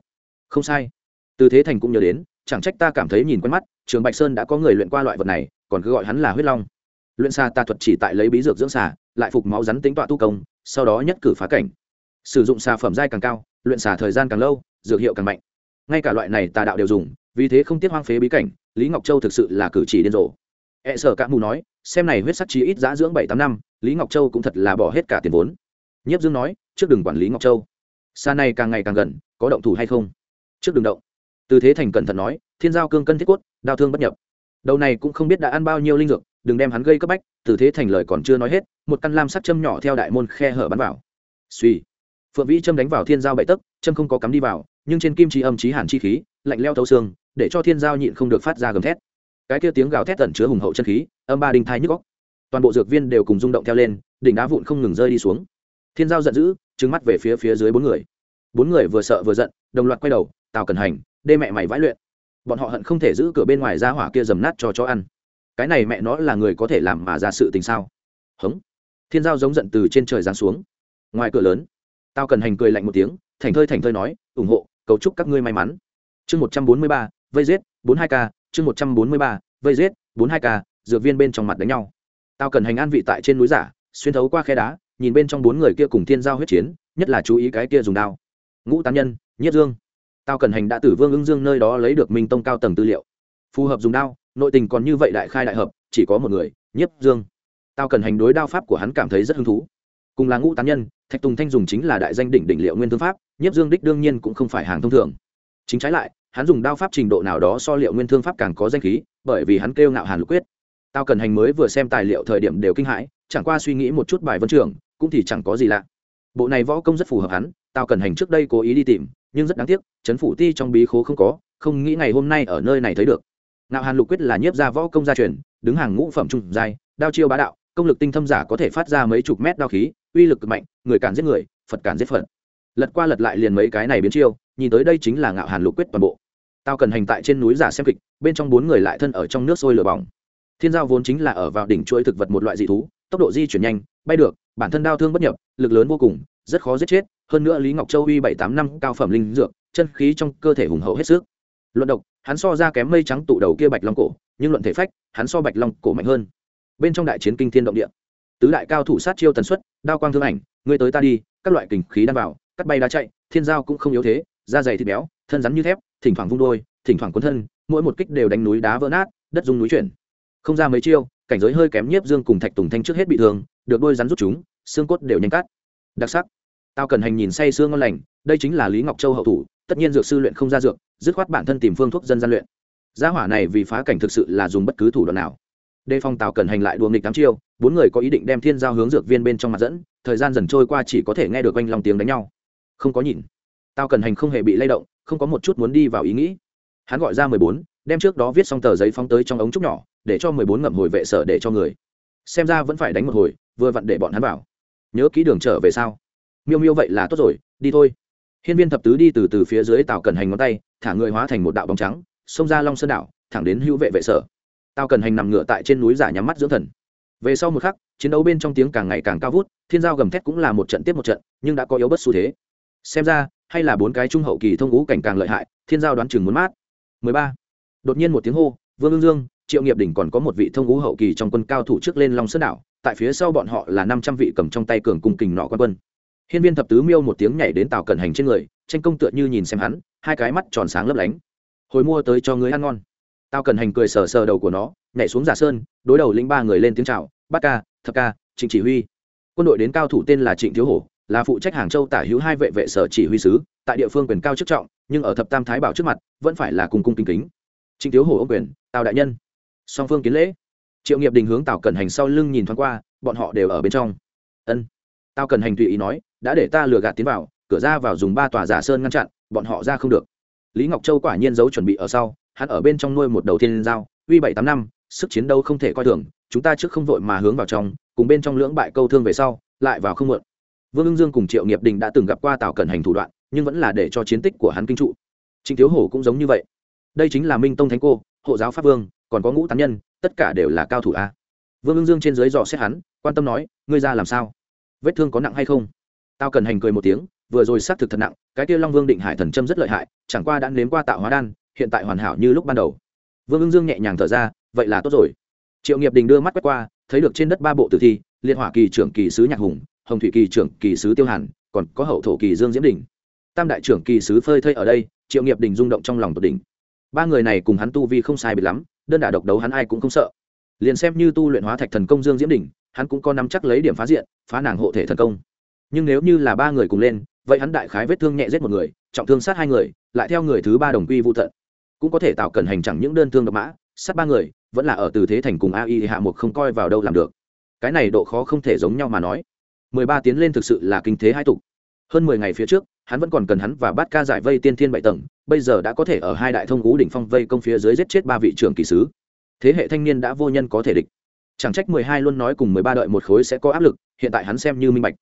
Không sai. Từ thế thành cũng nhớ đến, chẳng trách ta cảm thấy nhìn quen mắt, trường bạch sơn đã có người luyện qua loại vật này, còn cứ gọi hắn là huyết long. Luyện xà tà thuật chỉ tại lấy bí dược dưỡng xà, lại phục máu rắn tính tọa tu công, sau đó nhất cử phá cảnh. Sử dụng xà phẩm giai càng cao, luyện xà thời gian càng lâu, dược hiệu càng mạnh ngay cả loại này tà đạo đều dùng vì thế không tiếc hoang phế bí cảnh lý ngọc châu thực sự là cử chỉ điên rồ. E sở cả mù nói xem này huyết sắc chí ít giá dưỡng bảy tám năm lý ngọc châu cũng thật là bỏ hết cả tiền vốn. Nhiếp dương nói trước đừng quản lý ngọc châu. Xa này càng ngày càng gần có động thủ hay không? Trước đừng động. Từ thế thành cẩn thận nói thiên giao cương cân thiết cốt, đau thương bất nhập. Đầu này cũng không biết đã ăn bao nhiêu linh dược đừng đem hắn gây cấp bách từ thế thành lời còn chưa nói hết một căn lam sắc châm nhỏ theo đại môn khe hở bắn vào. Suy phượng vĩ châm đánh vào thiên giao bậy tấc châm không có cắm đi vào, nhưng trên kim chi âm trí hàn chi khí, lạnh leo thấu xương, để cho thiên giao nhịn không được phát ra gầm thét. Cái kia tiếng gào thét tẩn chứa hùng hậu chân khí, âm ba đinh thai nhức góc toàn bộ dược viên đều cùng rung động theo lên, đỉnh đá vụn không ngừng rơi đi xuống. Thiên giao giận dữ trứng mắt về phía phía dưới bốn người. Bốn người vừa sợ vừa giận, đồng loạt quay đầu, tào cần hành, đê mẹ mày vãi luyện. Bọn họ hận không thể giữ cửa bên ngoài ra hỏa kia dầm nát cho chó ăn. Cái này mẹ nó là người có thể làm mà ra sự tình sao? Hống. Thiên giao giống giận từ trên trời giáng xuống. Ngoài cửa lớn tao cần hành cười lạnh một tiếng thành thơi thành thơi nói, ủng hộ, cầu chúc các ngươi may mắn. Chương một trăm bốn mươi ba, vây giết, bốn hai k chương một trăm bốn mươi ba, vây giết, bốn hai k dược viên bên trong mặt đánh nhau. Tao cần hành an vị tại trên núi giả, xuyên thấu qua khe đá, nhìn bên trong bốn người kia cùng thiên giao huyết chiến, nhất là chú ý cái kia dùng đao. Ngũ tán nhân, nhất dương. Tao cần hành đã tử vương ưng dương nơi đó lấy được minh tông cao tầng tư liệu. Phù hợp dùng đao, nội tình còn như vậy đại khai đại hợp, chỉ có một người, nhất dương. Tao cần hành đối đao pháp của hắn cảm thấy rất hứng thú. Cùng là ngũ tán nhân thạch tùng thanh dùng chính là đại danh đỉnh đỉnh liệu nguyên thương pháp, nhiếp dương đích đương nhiên cũng không phải hàng thông thường. Chính trái lại, hắn dùng đao pháp trình độ nào đó so liệu nguyên thương pháp càng có danh khí, bởi vì hắn kêu ngạo hàn lục quyết. Tao cần hành mới vừa xem tài liệu thời điểm đều kinh hãi, chẳng qua suy nghĩ một chút bài vân trường, cũng thì chẳng có gì lạ. Bộ này võ công rất phù hợp hắn, tao cần hành trước đây cố ý đi tìm, nhưng rất đáng tiếc chấn phủ ti trong bí khố không có, không nghĩ ngày hôm nay ở nơi này thấy được. Ngạo hàn lục quyết là nhiếp gia võ công gia truyền, đứng hàng ngũ phẩm trung giai, đao chiêu bá đạo công lực tinh thâm giả có thể phát ra mấy chục mét đao khí, uy lực cực mạnh, người cản giết người, phật cản giết phật. Lật qua lật lại liền mấy cái này biến chiêu, nhìn tới đây chính là ngạo hàn lục quyết toàn bộ. Tao cần hành tại trên núi giả xem kịch, bên trong bốn người lại thân ở trong nước sôi lửa bỏng. Thiên giao vốn chính là ở vào đỉnh chuỗi thực vật một loại dị thú, tốc độ di chuyển nhanh, bay được, bản thân đao thương bất nhập, lực lớn vô cùng, rất khó giết chết, hơn nữa lý ngọc châu uy bảy tám năm cao phẩm linh dược, chân khí trong cơ thể hùng hậu hết sức. Luận độc, hắn so ra kém mây trắng tụ đầu kia bạch long cổ, nhưng luận thể phách, hắn so bạch long cổ mạnh hơn bên trong đại chiến kinh thiên động địa. Tứ đại cao thủ sát chiêu tần suất, đao quang thương ảnh người tới ta đi, các loại kình khí đan vào, cắt bay đá chạy, thiên giao cũng không yếu thế, da dày thịt béo, thân rắn như thép, thỉnh thoảng vung đôi, thỉnh thoảng cuốn thân, mỗi một kích đều đánh núi đá vỡ nát, đất dung núi chuyển. Không ra mấy chiêu, cảnh giới hơi kém nhiếp dương cùng thạch tùng thanh trước hết bị thương, được đôi rắn rút chúng, xương cốt đều nhanh cắt. Đặc sắc. Tao cần hành nhìn say xương ngon lành, đây chính là lý ngọc châu hậu thủ, tất nhiên dược sư luyện không ra dược, dứt khoát bản thân tìm phương thuốc dân gian luyện. Gia hỏa này vì phá cảnh thực sự là dùng bất cứ thủ đoạn nào đề phòng tào cần hành lại đùa nghịch tám chiêu, bốn người có ý định đem thiên giao hướng dược viên bên trong mặt dẫn, thời gian dần trôi qua chỉ có thể nghe được oanh lòng tiếng đánh nhau. Không có nhìn. Tào cần hành không hề bị lay động, không có một chút muốn đi vào ý nghĩ. Hắn gọi ra mười bốn, đem trước đó viết xong tờ giấy phóng tới trong ống trúc nhỏ, để cho mười bốn ngậm hồi vệ sở để cho người. Xem ra vẫn phải đánh một hồi, vừa vặn để bọn hắn vào. Nhớ kỹ đường trở về sao? Miêu miêu vậy là tốt rồi, đi thôi. Hiên viên thập tứ đi từ từ phía dưới tàu cần hành ngón tay, thả người hóa thành một đạo bóng trắng, xông ra long sơn đảo, thẳng đến hữu vệ vệ sở tao cần hành nằm ngựa tại trên núi giả nhắm mắt dưỡng thần. Về sau một khắc, chiến đấu bên trong tiếng càng ngày càng cao vút, thiên giao gầm thét cũng là một trận tiếp một trận, nhưng đã có yếu bất xu thế. Xem ra, hay là bốn cái trung hậu kỳ thông ngũ cảnh càng lợi hại, thiên giao đoán chừng muốn mát. 13. đột nhiên một tiếng hô, vương ương dương, triệu nghiệp đỉnh còn có một vị thông ngũ hậu kỳ trong quân cao thủ trước lên long sơn đảo, tại phía sau bọn họ là năm trăm vị cầm trong tay cường cung kình nọ quan quân. Hiên viên thập tứ miêu một tiếng nhảy đến tàu cận hành trên người, tranh công tựa như nhìn xem hắn, hai cái mắt tròn sáng lấp lánh. Hồi mua tới cho người ăn ngon tao cần hành cười sờ sờ đầu của nó, nhảy xuống giả sơn, đối đầu lĩnh ba người lên tiếng chào bát ca, thập ca, trịnh chỉ huy. Quân đội đến cao thủ tên là trịnh thiếu hổ, là phụ trách hàng châu tả hữu hai vệ vệ sở chỉ huy sứ, tại địa phương quyền cao chức trọng, nhưng ở thập tam thái bảo trước mặt, vẫn phải là cùng cung kính kính. Trịnh thiếu hổ ô quyền, tào đại nhân. Song phương kiến lễ. Triệu nghiệp đình hướng tào cẩn hành sau lưng nhìn thoáng qua, bọn họ đều ở bên trong. Ân. Tào cẩn hành tùy ý nói, đã để ta lừa gạt tiến vào, cửa ra vào dùng ba tòa giả sơn ngăn chặn, bọn họ ra không được. Lý ngọc châu quả nhiên giấu chuẩn bị ở sau hắn ở bên trong nuôi một đầu thiên giao, uy bảy tám năm, sức chiến đấu không thể coi thường, chúng ta trước không vội mà hướng vào trong, cùng bên trong lưỡng bại câu thương về sau, lại vào không mượn vương ưng dương cùng triệu nghiệp đình đã từng gặp qua tào cẩn hành thủ đoạn, nhưng vẫn là để cho chiến tích của hắn kinh trụ. Trình thiếu hổ cũng giống như vậy. Đây chính là minh tông thánh cô, hộ giáo pháp vương, còn có ngũ tán nhân, tất cả đều là cao thủ a. Vương ưng dương trên dưới dò xét hắn, quan tâm nói, ngươi ra làm sao? Vết thương có nặng hay không? Tao cần hành cười một tiếng, vừa rồi xác thực thật nặng, cái kia long vương định hải thần châm rất lợi hại, chẳng qua đã nếm qua tạo hóa đan hiện tại hoàn hảo như lúc ban đầu. Vương ưng dương nhẹ nhàng thở ra, vậy là tốt rồi. Triệu nghiệp đình đưa mắt quét qua, thấy được trên đất ba bộ tử thi, liên hỏa kỳ trưởng kỳ sứ nhạc hùng, hồng thủy kỳ trưởng kỳ sứ tiêu hàn, còn có hậu thổ kỳ dương diễm đình. Tam đại trưởng kỳ sứ phơi thây ở đây, triệu nghiệp đình rung động trong lòng tột đỉnh. Ba người này cùng hắn tu vi không sai biệt lắm, đơn đả độc đấu hắn ai cũng không sợ. Liền xem như tu luyện hóa thạch thần công dương diễm đình, hắn cũng có nắm chắc lấy điểm phá diện, phá nàng hộ thể thần công. Nhưng nếu như là ba người cùng lên, vậy hắn đại khái vết thương nhẹ giết một người, trọng thương sát hai người, lại theo người thứ ba đồng quy vụ thận cũng có thể tạo cần hành chẳng những đơn thương độc mã, sát ba người, vẫn là ở từ thế thành cùng a y hạ một không coi vào đâu làm được. Cái này độ khó không thể giống nhau mà nói. Mười ba tiến lên thực sự là kinh thế hai tục. Hơn mười ngày phía trước, hắn vẫn còn cần hắn và bắt ca giải vây tiên thiên bảy tầng, bây giờ đã có thể ở hai đại thông ngũ đỉnh phong vây công phía dưới giết chết ba vị trưởng kỳ sứ. Thế hệ thanh niên đã vô nhân có thể địch. Chẳng trách mười hai luôn nói cùng mười ba đợi một khối sẽ có áp lực, hiện tại hắn xem như minh bạch.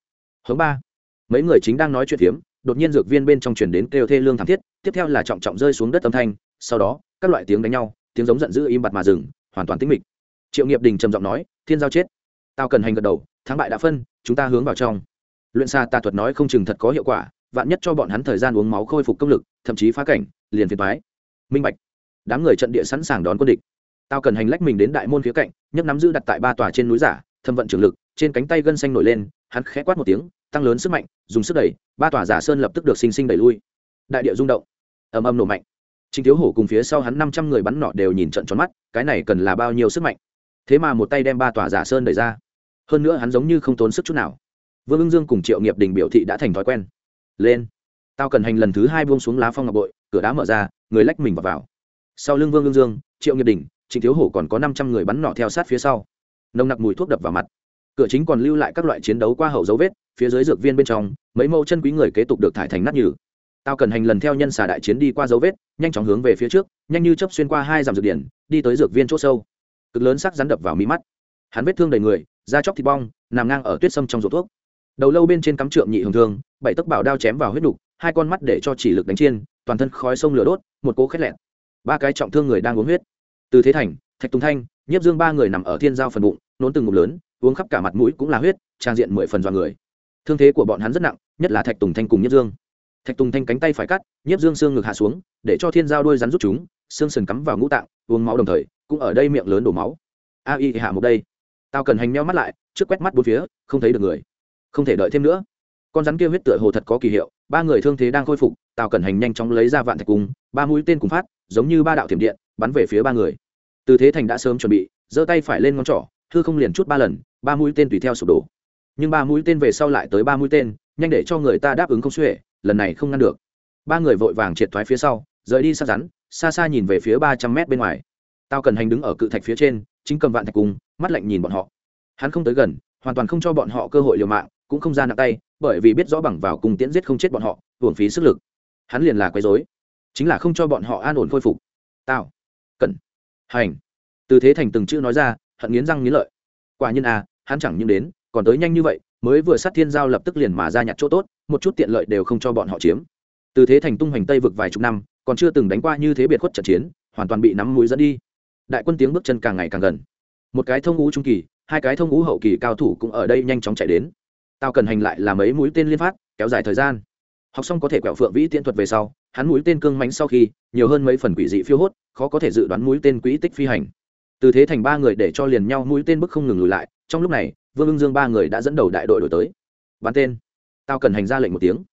Hướng ba. Mấy người chính đang nói chuyện phiếm, đột nhiên dược viên bên trong chuyển đến kêu thê lương thảm thiết, tiếp theo là trọng trọng rơi xuống đất âm thanh sau đó, các loại tiếng đánh nhau, tiếng giống giận dữ im bặt mà dừng, hoàn toàn tĩnh mịch. Triệu nghiệp đình trầm giọng nói, thiên giao chết. Tao cần hành gật đầu, thắng bại đã phân, chúng ta hướng vào trong. Luyện xa tà thuật nói không chừng thật có hiệu quả, vạn nhất cho bọn hắn thời gian uống máu khôi phục công lực, thậm chí phá cảnh, liền phiền thoái minh bạch. Đám người trận địa sẵn sàng đón quân địch. Tao cần hành lách mình đến đại môn phía cạnh, nhấc nắm giữ đặt tại ba tòa trên núi giả, thâm vận trường lực, trên cánh tay gân xanh nổi lên, hắn khẽ quát một tiếng, tăng lớn sức mạnh, dùng sức đẩy, ba tòa giả sơn lập tức được sinh sinh đẩy lui. Đại địa rung động. Ầm ầm nổ mạnh. Trình Thiếu Hổ cùng phía sau hắn năm trăm người bắn nọ đều nhìn trận tròn mắt, cái này cần là bao nhiêu sức mạnh. Thế mà một tay đem ba tòa giả sơn đẩy ra. Hơn nữa hắn giống như không tốn sức chút nào. Vương Ưng Dương cùng Triệu Nghiệp Đình biểu thị đã thành thói quen. Lên. Tao cần hành lần thứ hai buông xuống lá phong ngọc bội, cửa đá mở ra, người lách mình vào vào. Sau lưng Vương Ưng Dương, Triệu Nghiệp Đình, Trình Thiếu Hổ còn có năm trăm người bắn nọ theo sát phía sau. Nồng nặc mùi thuốc đập vào mặt. Cửa chính còn lưu lại các loại chiến đấu qua hậu dấu vết, phía dưới dược viên bên trong, mấy mâu chân quý người kế tục được thải thành nát nhừ tao cần hành lần theo nhân xà đại chiến đi qua dấu vết, nhanh chóng hướng về phía trước, nhanh như chấp xuyên qua hai dặm dược điển, đi tới dược viên chỗ sâu. Cực lớn sắc rắn đập vào mi mắt. Hắn vết thương đầy người, da chóc thịt bong, nằm ngang ở tuyết sâm trong ruột thuốc. Đầu lâu bên trên cắm trượng nhị hồng thương, bảy tấc bảo đao chém vào huyết đục, hai con mắt để cho chỉ lực đánh chiên, toàn thân khói sông lửa đốt, một cố khét lẹn. Ba cái trọng thương người đang uống huyết. Từ thế thành, thạch tùng thanh, nhiếp dương ba người nằm ở thiên giao phần bụng, nốn từng ngụm lớn, uống khắp cả mặt mũi cũng là huyết, trang diện mười phần dọa người. Thương thế của bọn hắn rất nặng, nhất là thạch tùng thanh cùng nhiếp dương thạch tùng thanh cánh tay phải cắt, nhiếp dương xương ngực hạ xuống, để cho thiên giao đôi rắn rút chúng, xương sần cắm vào ngũ tạng, uống máu đồng thời, cũng ở đây miệng lớn đổ máu. A y hạ một đây. Tao cần hành meo mắt lại, trước quét mắt bốn phía, không thấy được người. Không thể đợi thêm nữa. Con rắn kia huyết tựa hồ thật có kỳ hiệu, ba người thương thế đang khôi phục tao cần hành nhanh chóng lấy ra vạn thạch cung, ba mũi tên cùng phát, giống như ba đạo thiểm điện, bắn về phía ba người. Từ thế thành đã sớm chuẩn bị, giơ tay phải lên ngón trỏ thư không liền chút ba lần, ba mũi tên tùy theo sụp đổ. Nhưng ba mũi tên về sau lại tới ba mũi tên, nhanh để cho người ta đáp ứng không xuể lần này không ngăn được. Ba người vội vàng triệt thoái phía sau, rời đi sát rắn, xa xa nhìn về phía ba trăm mét bên ngoài. Tao cần hành đứng ở cự thạch phía trên, chính cầm vạn thạch cung mắt lạnh nhìn bọn họ. Hắn không tới gần, hoàn toàn không cho bọn họ cơ hội liều mạng, cũng không ra nặng tay, bởi vì biết rõ bằng vào cùng tiễn giết không chết bọn họ, hưởng phí sức lực. Hắn liền là quấy dối chính là không cho bọn họ an ổn khôi phục. Tao cần hành. Từ thế thành từng chữ nói ra, hận nghiến răng nghiến lợi. Quả nhiên à hắn chẳng những đến, còn tới nhanh như vậy, mới vừa sát thiên giao lập tức liền mà ra nhặt chỗ tốt một chút tiện lợi đều không cho bọn họ chiếm. Từ thế thành tung hoành tây vực vài chục năm, còn chưa từng đánh qua như thế biệt khuất trận chiến, hoàn toàn bị nắm mũi dẫn đi. Đại quân tiếng bước chân càng ngày càng gần. Một cái thông ngũ trung kỳ, hai cái thông ngũ hậu kỳ cao thủ cũng ở đây nhanh chóng chạy đến. Tao cần hành lại làm mấy mũi tên liên phát, kéo dài thời gian. Học xong có thể quẹo phượng vĩ tiễn thuật về sau, hắn mũi tên cương mánh sau khi, nhiều hơn mấy phần quỷ dị phiêu hốt, khó có thể dự đoán mũi tên quỹ tích phi hành. Từ thế thành ba người để cho liền nhau mũi tên bức không ngừng lùi lại, trong lúc này, vương ưng dương ba người đã dẫn đầu đại đội đổi tới. Bắn tên tao cần hành ra lệnh một tiếng.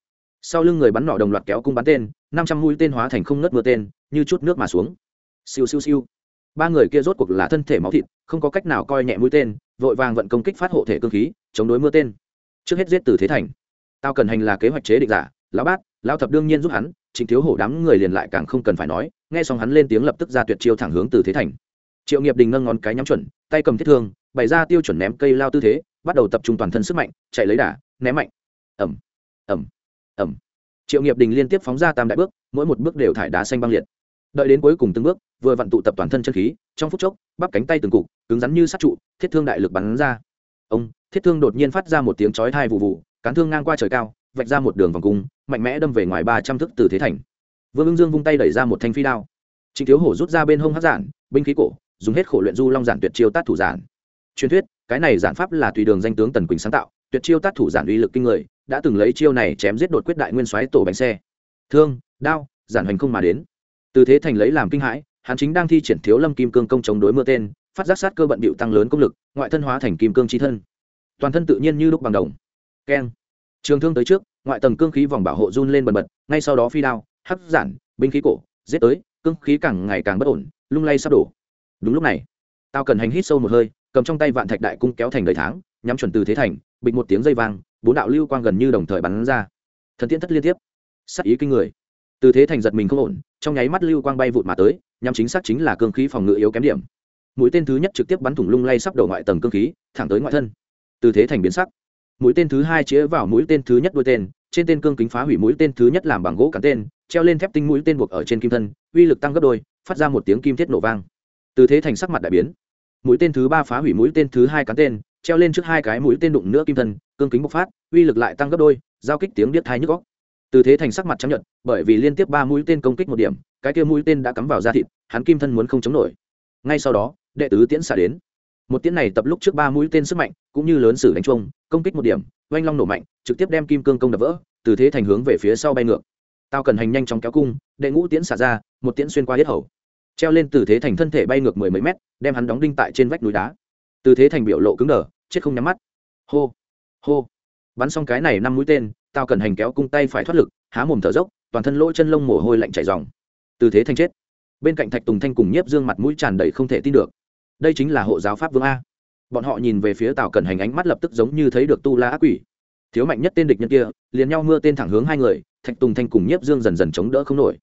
Sau lưng người bắn nỏ đồng loạt kéo cung bắn tên, năm trăm mũi tên hóa thành không ngớt mưa tên, như chút nước mà xuống. Siêu siêu siêu. Ba người kia rốt cuộc là thân thể máu thịt, không có cách nào coi nhẹ mũi tên, vội vàng vận công kích phát hộ thể cơ khí, chống đối mưa tên. Trước hết giết từ thế thành. Tao cần hành là kế hoạch chế định giả, lão bát, lão thập đương nhiên giúp hắn chính thiếu hổ đám người liền lại càng không cần phải nói, nghe xong hắn lên tiếng lập tức ra tuyệt chiêu thẳng hướng từ thế thành. Triệu nghiệp đình nâng ngón cái nhắm chuẩn, tay cầm thiết thương, bày ra tiêu chuẩn ném cây lao tư thế, bắt đầu tập trung toàn thân sức mạnh, chạy lấy đà, ném mạnh ẩm ẩm ẩm. Triệu nghiệp đình liên tiếp phóng ra tam đại bước, mỗi một bước đều thải đá xanh băng liệt. Đợi đến cuối cùng từng bước, vừa vặn tụ tập toàn thân chân khí, trong phút chốc, bắp cánh tay từng cục, cứng rắn như sát trụ, thiết thương đại lực bắn ra. Ông, thiết thương đột nhiên phát ra một tiếng chói thai vụ vụ cán thương ngang qua trời cao, vạch ra một đường vòng cung, mạnh mẽ đâm về ngoài ba trăm thước từ thế thành. Vương ưng dương vung tay đẩy ra một thanh phi đao. Trịnh thiếu hổ rút ra bên hông hát giản, binh khí cổ, dùng hết khổ luyện du long giản tuyệt chiêu tát thủ giản. Truyền thuyết, cái này giản pháp là tùy đường danh tướng tần quỳnh sáng tạo, tuyệt chiêu tát thủ giản uy lực kinh người đã từng lấy chiêu này chém giết đột quyết đại nguyên soái tổ bánh xe. Thương, đao, giản hoành không mà đến. Từ thế thành lấy làm kinh hãi, hắn chính đang thi triển thiếu lâm kim cương công chống đối mưa tên, phát giác sát cơ bận bịu tăng lớn công lực, ngoại thân hóa thành kim cương chi thân. Toàn thân tự nhiên như lúc bằng đồng. Keng. Trường thương tới trước, ngoại tầng cương khí vòng bảo hộ run lên bần bật, ngay sau đó phi đao hấp giản, binh khí cổ, giết tới, cương khí càng ngày càng bất ổn, lung lay sắp đổ. Đúng lúc này, tao cần hành hít sâu một hơi, cầm trong tay vạn thạch đại cung kéo thành đầy tháng, nhắm chuẩn từ thế thành, bịch một tiếng dây vang bốn đạo lưu quang gần như đồng thời bắn ra. Thần tiễn thất liên tiếp. Sắc ý kinh người. Từ thế thành giật mình không ổn, trong nháy mắt lưu quang bay vụt mà tới nhằm chính xác chính là cương khí phòng ngự yếu kém điểm. Mũi tên thứ nhất trực tiếp bắn thủng lung lay sắp đầu ngoại tầng cương khí, thẳng tới ngoại thân. Từ thế thành biến sắc. Mũi tên thứ hai chĩa vào mũi tên thứ nhất đuôi tên, trên tên cương kính phá hủy mũi tên thứ nhất làm bằng gỗ cắn tên, treo lên thép tinh mũi tên buộc ở trên kim thân, uy lực tăng gấp đôi, phát ra một tiếng kim thiết nổ vang. Từ thế thành sắc mặt đại biến. Mũi tên thứ ba phá hủy mũi tên thứ hai cắn tên treo lên trước hai cái mũi tên đụng nữa kim thân, cương kính bộc phát, uy lực lại tăng gấp đôi, giao kích tiếng điếc thai nhức góc từ thế thành sắc mặt chấp nhận bởi vì liên tiếp ba mũi tên công kích một điểm, cái kia mũi tên đã cắm vào da thịt, hắn kim thân muốn không chống nổi. Ngay sau đó, đệ tứ tiễn xả đến. Một tiễn này tập lúc trước ba mũi tên sức mạnh, cũng như lớn sử đánh chuông, công kích một điểm, oanh long nổ mạnh, trực tiếp đem kim cương công đập vỡ, từ thế thành hướng về phía sau bay ngược. Tao cần hành nhanh chóng kéo cung, đệ ngũ tiễn xả ra, một tiễn xuyên qua hết hầu. Treo lên từ thế thành thân thể bay ngược mười mấy mét, đem hắn đóng đinh tại trên vách núi đá từ thế thành biểu lộ cứng đờ, chết không nhắm mắt. Hô hô. Bắn xong cái này năm mũi tên, tao cần hành kéo cung tay phải thoát lực, há mồm thở dốc, toàn thân lỗ chân lông mồ hôi lạnh chảy dòng từ thế thành chết. Bên cạnh thạch tùng thanh cùng nhiếp dương mặt mũi tràn đầy không thể tin được. Đây chính là hộ giáo pháp vương a. Bọn họ nhìn về phía tào cẩn hành ánh mắt lập tức giống như thấy được tu la ác quỷ. Thiếu mạnh nhất tên địch nhân kia, liền nhau mưa tên thẳng hướng hai người, thạch tùng thanh cùng nhiếp dương dần dần chống đỡ không nổi.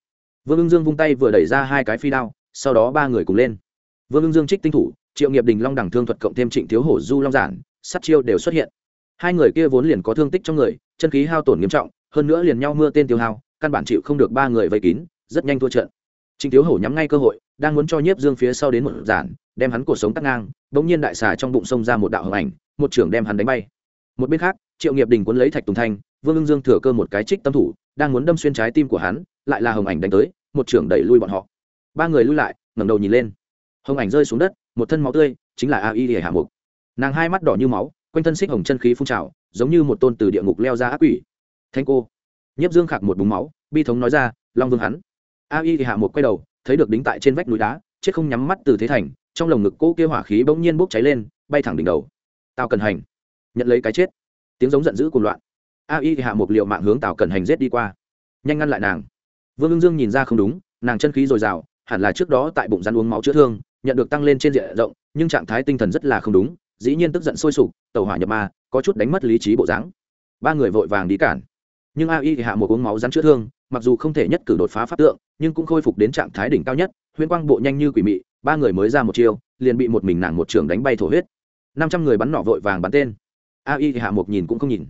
Vương ưng dương vung tay vừa đẩy ra hai cái phi đao, sau đó ba người cùng lên. Vương ưng dương trích tinh thủ triệu nghiệp đình long đẳng thương thuật cộng thêm trịnh thiếu hổ du long giản sắt chiêu đều xuất hiện. Hai người kia vốn liền có thương tích trong người, chân khí hao tổn nghiêm trọng, hơn nữa liền nhau mưa tên tiêu hao, căn bản chịu không được ba người vây kín, rất nhanh thua trận. Trịnh thiếu hổ nhắm ngay cơ hội, đang muốn cho nhiếp dương phía sau đến một giản, đem hắn cuộc sống tắt ngang, bỗng nhiên đại xà trong bụng sông ra một đạo hồng ảnh, một trưởng đem hắn đánh bay. Một bên khác, triệu nghiệp đình cuốn lấy thạch tùng thanh, vương ưng dương thừa cơ một cái trích tâm thủ, đang muốn đâm xuyên trái tim của hắn, lại là hồng ảnh đánh tới, một trưởng đẩy lui bọn họ. Ba người lui lại, ngẩng đầu nhìn lên. Hồng ảnh rơi xuống đất một thân máu tươi, chính là a y để hạ mục. Nàng hai mắt đỏ như máu, quanh thân xích hồng chân khí phun trào, giống như một tôn từ địa ngục leo ra ác quỷ. Thanh cô. Nhiếp dương khạc một búng máu, bi thống nói ra, long vương hắn. A y hạ mục quay đầu, thấy được đính tại trên vách núi đá, chết không nhắm mắt từ thế thành, trong lồng ngực cỗ kia hỏa khí bỗng nhiên bốc cháy lên, bay thẳng đỉnh đầu. Tào cần hành. Nhận lấy cái chết. Tiếng giống giận dữ cùng loạn. A y hạ một liệu mạng hướng tào cần hành rết đi qua. Nhanh ngăn lại nàng. Vương ưng dương nhìn ra không đúng, nàng chân khí dồi dào, hẳn là trước đó tại bụng rắn uống máu chữa thương nhận được tăng lên trên diện rộng, nhưng trạng thái tinh thần rất là không đúng, dĩ nhiên tức giận sôi sục, tàu hỏa nhập ma, có chút đánh mất lý trí bộ dáng. Ba người vội vàng đi cản. Nhưng a y thì hạ một uống máu rắn chữa thương, mặc dù không thể nhất cử đột phá pháp tượng, nhưng cũng khôi phục đến trạng thái đỉnh cao nhất, huyễn quang bộ nhanh như quỷ mị, ba người mới ra một chiêu, liền bị một mình nàng một trường đánh bay thổ huyết. Năm trăm người bắn nỏ vội vàng bắn tên. A y thì hạ một nhìn cũng không nhìn.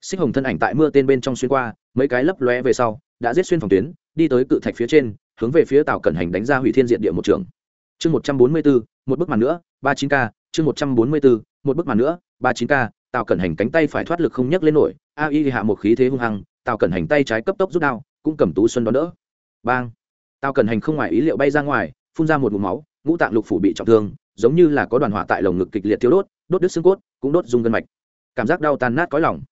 Xích hồng thân ảnh tại mưa tên bên trong xuyên qua, mấy cái lấp lóe về sau, đã giết xuyên phòng tuyến, đi tới cự thạch phía trên, hướng về phía tàu cẩn hành đánh ra hủy thiên diện địa một trường chương một trăm bốn mươi bốn một bức màn nữa, ba chín k chương một trăm bốn mươi bốn một bức màn nữa, ba chín k Tào cẩn hành cánh tay phải thoát lực không nhấc lên nổi, a y hạ một khí thế hung hăng, Tào cẩn hành tay trái cấp tốc rút đao, cũng cầm tú xuân đón đỡ. Bang! Tào cẩn hành không ngoài ý liệu bay ra ngoài, phun ra một vùng máu, ngũ tạng lục phủ bị trọng thương, giống như là có đoàn hỏa tại lồng ngực kịch liệt thiếu đốt đốt đứt xương cốt, cũng đốt dung gân mạch. Cảm giác đau tan nát cõi lòng.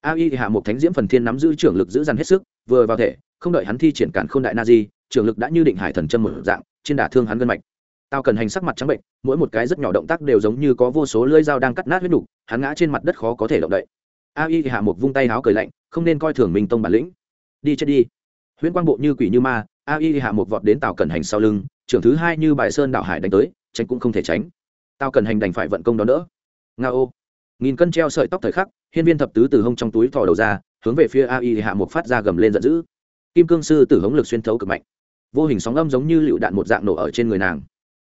A y hạ một thánh diễm phần thiên nắm giữ trưởng lực giữ dằn hết sức, vừa vào thể, không đợi hắn thi triển cản k h ô n đại na di, trưởng lực đã như định hải thần chân một dạng, trên đả thương hắn gân mạch tao cần hành sắc mặt trắng bệnh mỗi một cái rất nhỏ động tác đều giống như có vô số lưỡi dao đang cắt nát huyết đủ, hắn ngã trên mặt đất khó có thể động đậy. A y hạ một vung tay háo cười lạnh không nên coi thường minh tông bản lĩnh. Đi chết đi. Huyễn quang bộ như quỷ như ma a y hạ một vọt đến tàu cần hành sau lưng trưởng thứ hai như bài sơn đạo hải đánh tới tránh cũng không thể tránh. Tao cần hành đành phải vận công đó nữa nga ô. Nghìn cân treo sợi tóc thời khắc hiên viên thập tứ từ hông trong túi thò đầu ra hướng về phía a y hạ một phát ra gầm lên giận dữ. Kim cương sư tử hống lực xuyên thấu cực mạnh. Vô hình sóng âm giống như lựu đạn một dạng nổ ở trên người nàng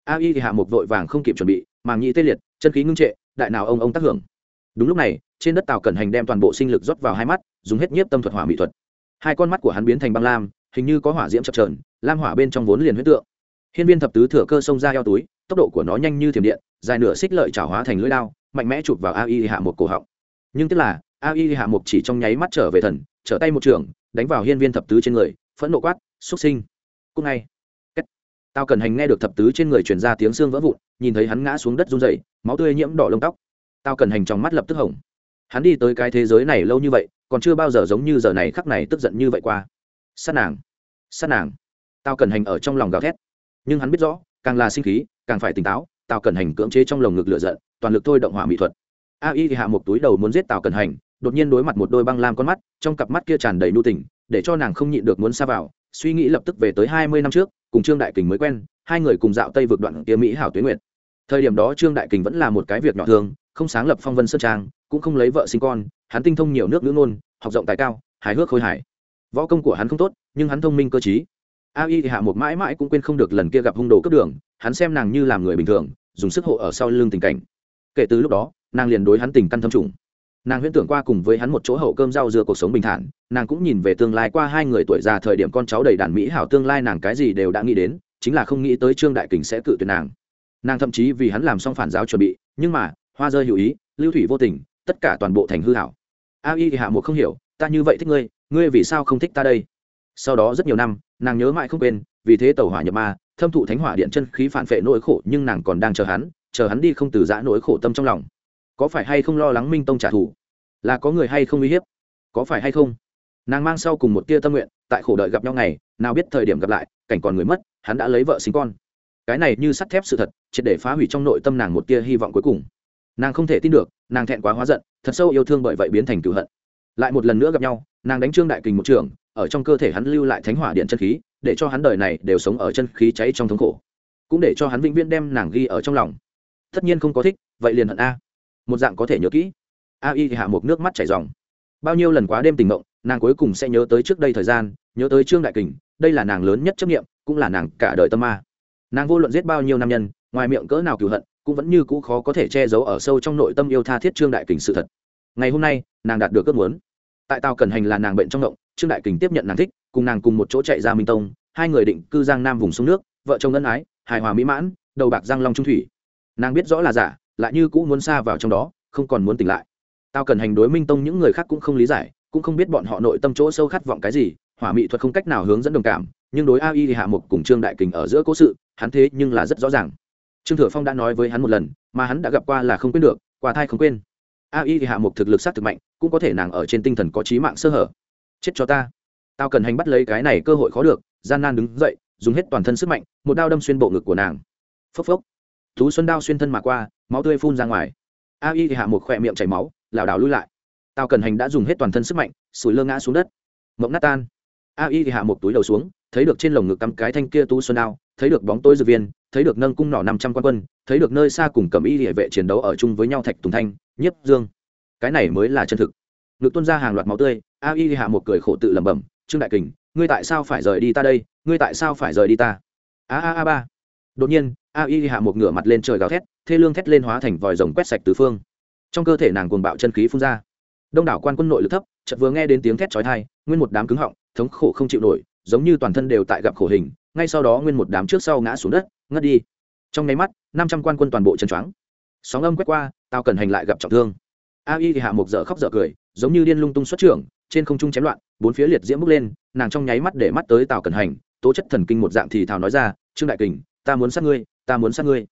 a y hạ Mục vội vàng không kịp chuẩn bị, màng nhĩ tê liệt, chân khí ngưng trệ, đại nào ông ông tác hưởng. Đúng lúc này, trên đất tàu cẩn hành đem toàn bộ sinh lực rót vào hai mắt, dùng hết nhiếp tâm thuật hỏa mỹ thuật. Hai con mắt của hắn biến thành băng lam, hình như có hỏa diễm chập trờn lam hỏa bên trong vốn liền huyết tượng. Hiên viên thập tứ thừa cơ xông ra eo túi, tốc độ của nó nhanh như thiểm điện, dài nửa xích lợi trào hóa thành lưỡi đao, mạnh mẽ chụp vào a y hạ một cổ họng. Nhưng tức là, a y hạ Mục chỉ trong nháy mắt trở về thần, trở tay một trường, đánh vào hiên viên thập tứ trên người, phẫn nộ quát, xuất sinh! Cúc ngay! Tao cần hành nghe được thập tứ trên người truyền ra tiếng xương vỡ vụn, nhìn thấy hắn ngã xuống đất run dày máu tươi nhiễm đỏ lông tóc. Tao cần hành trong mắt lập tức hỏng. Hắn đi tới cái thế giới này lâu như vậy, còn chưa bao giờ giống như giờ này khắc này tức giận như vậy qua. Sát nàng sát nàng. Tao cần hành ở trong lòng gào thét. Nhưng hắn biết rõ, càng là sinh khí, càng phải tỉnh táo, tao cần hành cưỡng chế trong lồng ngực lửa giận, toàn lực thôi động hỏa mỹ thuật. A y thì hạ một túi đầu muốn giết tào cần hành, đột nhiên đối mặt một đôi băng lam con mắt, trong cặp mắt kia tràn đầy nu tình, để cho nàng không nhịn được muốn xa vào, suy nghĩ lập tức về tới hai mươi năm trước cùng trương đại kình mới quen, hai người cùng dạo tây vượt đoạn kia mỹ hảo tuyến nguyện thời điểm đó trương đại kình vẫn là một cái việc nhỏ thường, không sáng lập phong vân sơn trang, cũng không lấy vợ sinh con, hắn tinh thông nhiều nước ngữ ngôn, học rộng tài cao, hài hước khôi hài. Võ công của hắn không tốt, nhưng hắn thông minh cơ t a y thì hạ một mãi mãi cũng quên không được lần kia gặp hung đồ cướp đường, hắn xem nàng như làm người bình thường, dùng sức hộ ở sau lưng tình cảnh. Kể từ lúc đó, nàng liền đối hắn tình căn thâm trùng nàng huyễn tưởng qua cùng với hắn một chỗ hậu cơm rau dưa cuộc sống bình thản, nàng cũng nhìn về tương lai qua hai người tuổi già thời điểm con cháu đầy đàn mỹ hảo tương lai nàng cái gì đều đã nghĩ đến, chính là không nghĩ tới trương đại kình sẽ cự tuyệt nàng. Nàng thậm chí vì hắn làm xong phản giáo chuẩn bị, nhưng mà, hoa rơi hữu ý, lưu thủy vô tình, tất cả toàn bộ thành hư hảo. A y thì hạ một không hiểu, ta như vậy thích ngươi ngươi vì sao không thích ta đây? Sau đó rất nhiều năm, nàng nhớ mãi không quên, vì thế tàu hỏa nhập ma, thâm thụ thánh hỏa điện chân khí phản phệ nỗi khổ, nhưng nàng còn đang chờ hắn chờ hắn đi không từ giã nỗi khổ tâm trong lòng có phải hay không lo lắng minh tông trả thù? Là có người hay không uy hiếp? Có phải hay không? Nàng mang sau cùng một tia tâm nguyện, tại khổ đợi gặp nhau ngày, nào biết thời điểm gặp lại, cảnh còn người mất, hắn đã lấy vợ sinh con. Cái này như sắt thép sự thật, triệt để phá hủy trong nội tâm nàng một tia hy vọng cuối cùng. Nàng không thể tin được, nàng thẹn quá hóa giận, thật sâu yêu thương bởi vậy biến thành cựu hận. Lại một lần nữa gặp nhau, nàng đánh trương đại kình một trường, ở trong cơ thể hắn lưu lại thánh hỏa điện chân khí, để cho hắn đời này đều sống ở chân khí cháy trong thống khổ. Cũng để cho hắn vĩnh viễn đem nàng ghi ở trong lòng. Tất nhiên không có thích, vậy liền hận a một dạng có thể nhớ kỹ. A y thì hạ một nước mắt chảy dòng. Bao nhiêu lần quá đêm tình mộng, nàng cuối cùng sẽ nhớ tới trước đây thời gian, nhớ tới trương đại kình, đây là nàng lớn nhất chấp nghiệm cũng là nàng cả đời tâm ma. Nàng vô luận giết bao nhiêu nam nhân, ngoài miệng cỡ nào cựu hận, cũng vẫn như cũ khó có thể che giấu ở sâu trong nội tâm yêu tha thiết trương đại kình sự thật. Ngày hôm nay, nàng đạt được ước muốn. Tại tàu cần hành là nàng bệnh trong động trương đại kình tiếp nhận nàng thích, cùng nàng cùng một chỗ chạy ra minh tông, hai người định cư giang nam vùng sông nước, vợ chồng ân ái, hài hòa mỹ mãn, đầu bạc giang long trung thủy. Nàng biết rõ là giả lại như cũ muốn xa vào trong đó, không còn muốn tỉnh lại. Tao cần hành đối minh tông những người khác cũng không lý giải, cũng không biết bọn họ nội tâm chỗ sâu khát vọng cái gì, hỏa mỹ thuật không cách nào hướng dẫn đồng cảm, nhưng đối ai thì hạ mục cùng trương đại kình ở giữa cố sự, hắn thế nhưng là rất rõ ràng. Trương thừa phong đã nói với hắn một lần, mà hắn đã gặp qua là không quên được, qua thai không quên. Ai thì hạ mục thực lực sát thực mạnh, cũng có thể nàng ở trên tinh thần có trí mạng sơ hở. Chết cho ta. Tao cần hành bắt lấy cái này cơ hội khó được, gian nan đứng dậy, dùng hết toàn thân sức mạnh, một đao đâm xuyên bộ ngực của nàng. Phốc phốc. Thú xuân đao xuyên thân mà qua máu tươi phun ra ngoài. A y hạ một khỏe miệng chảy máu lảo đảo lui lại. Tào cần hành đã dùng hết toàn thân sức mạnh sủi lơ ngã xuống đất. Mộng nát tan. A y hạ một túi đầu xuống thấy được trên lồng ngực cắm cái thanh kia tu xuân ao, thấy được bóng tối dược viên thấy được nâng cung nỏ năm trăm quan quân thấy được nơi xa cùng cầm y địa vệ chiến đấu ở chung với nhau thạch tùng thanh nhiếp dương. Cái này mới là chân thực. Ngực tuân ra hàng loạt máu tươi a y hạ một cười khổ tự lẩm bẩm trương đại kình ngươi tại sao phải rời đi ta đây? Ngươi tại sao phải rời đi ta? A a a ba. Đột nhiên a y hạ một ngửa mặt lên trời gào thét, thê lương thét lên hóa thành vòi rồng quét sạch tứ phương. Trong cơ thể nàng cuồng bạo chân khí phun ra. Đông đảo quan quân nội lực thấp, chợt vừa nghe đến tiếng thét chói tai, nguyên một đám cứng họng, thống khổ không chịu nổi, giống như toàn thân đều tại gặp khổ hình, ngay sau đó nguyên một đám trước sau ngã xuống đất, ngất đi. Trong nháy mắt, năm trăm quan quân toàn bộ chân choáng. Sóng âm quét qua, tao cần hành lại gặp trọng thương. A y thì hạ một dở khóc dở cười, giống như điên lung tung xuất trưởng, trên không trung chém loạn, bốn phía liệt diễm bước lên, nàng trong nháy mắt để mắt tới tào cần hành, tố chất thần kinh một dạng thì thào nói ra, trương đại kình, ta muốn sát ngươi ta muốn sát ngươi.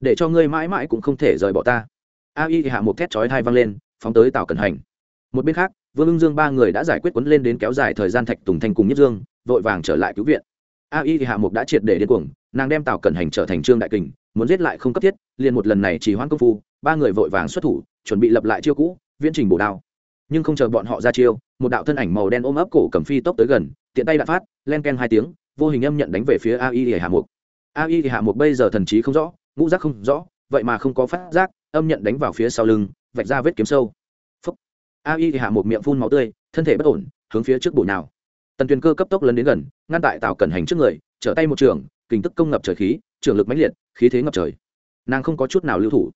Để cho ngươi mãi mãi cũng không thể rời bỏ ta. A y hạ một thét chói thai vang lên, phóng tới tào cần hành. Một bên khác, vương ưng dương ba người đã giải quyết quấn lên đến kéo dài thời gian thạch tùng thanh cùng nhất dương, vội vàng trở lại cứu viện. A y hạ mục đã triệt để điên cuồng, nàng đem tào cẩn hành trở thành trương đại kình, muốn giết lại không cấp thiết, liền một lần này chỉ hoãn công phu, ba người vội vàng xuất thủ, chuẩn bị lập lại chiêu cũ, viễn trình bổ đao. Nhưng không chờ bọn họ ra chiêu, một đạo thân ảnh màu đen ôm ấp cổ cầm phi tốc tới gần, tiện tay đạn phát, len ken hai tiếng, vô hình âm nhận đánh về phía a y hạ mục a y hạ một bây giờ thần trí không rõ, ngũ giác không rõ, vậy mà không có phát giác, âm nhận đánh vào phía sau lưng, vạch ra vết kiếm sâu. Phúc. a y hạ một miệng phun máu tươi, thân thể bất ổn, hướng phía trước bổ nào tần tuyền cơ cấp tốc lấn đến gần, ngăn tại tào cẩn hành trước người, trở tay một trường, kình tức công ngập trời khí, trường lực mãnh liệt, khí thế ngập trời. Nàng không có chút nào lưu thủ.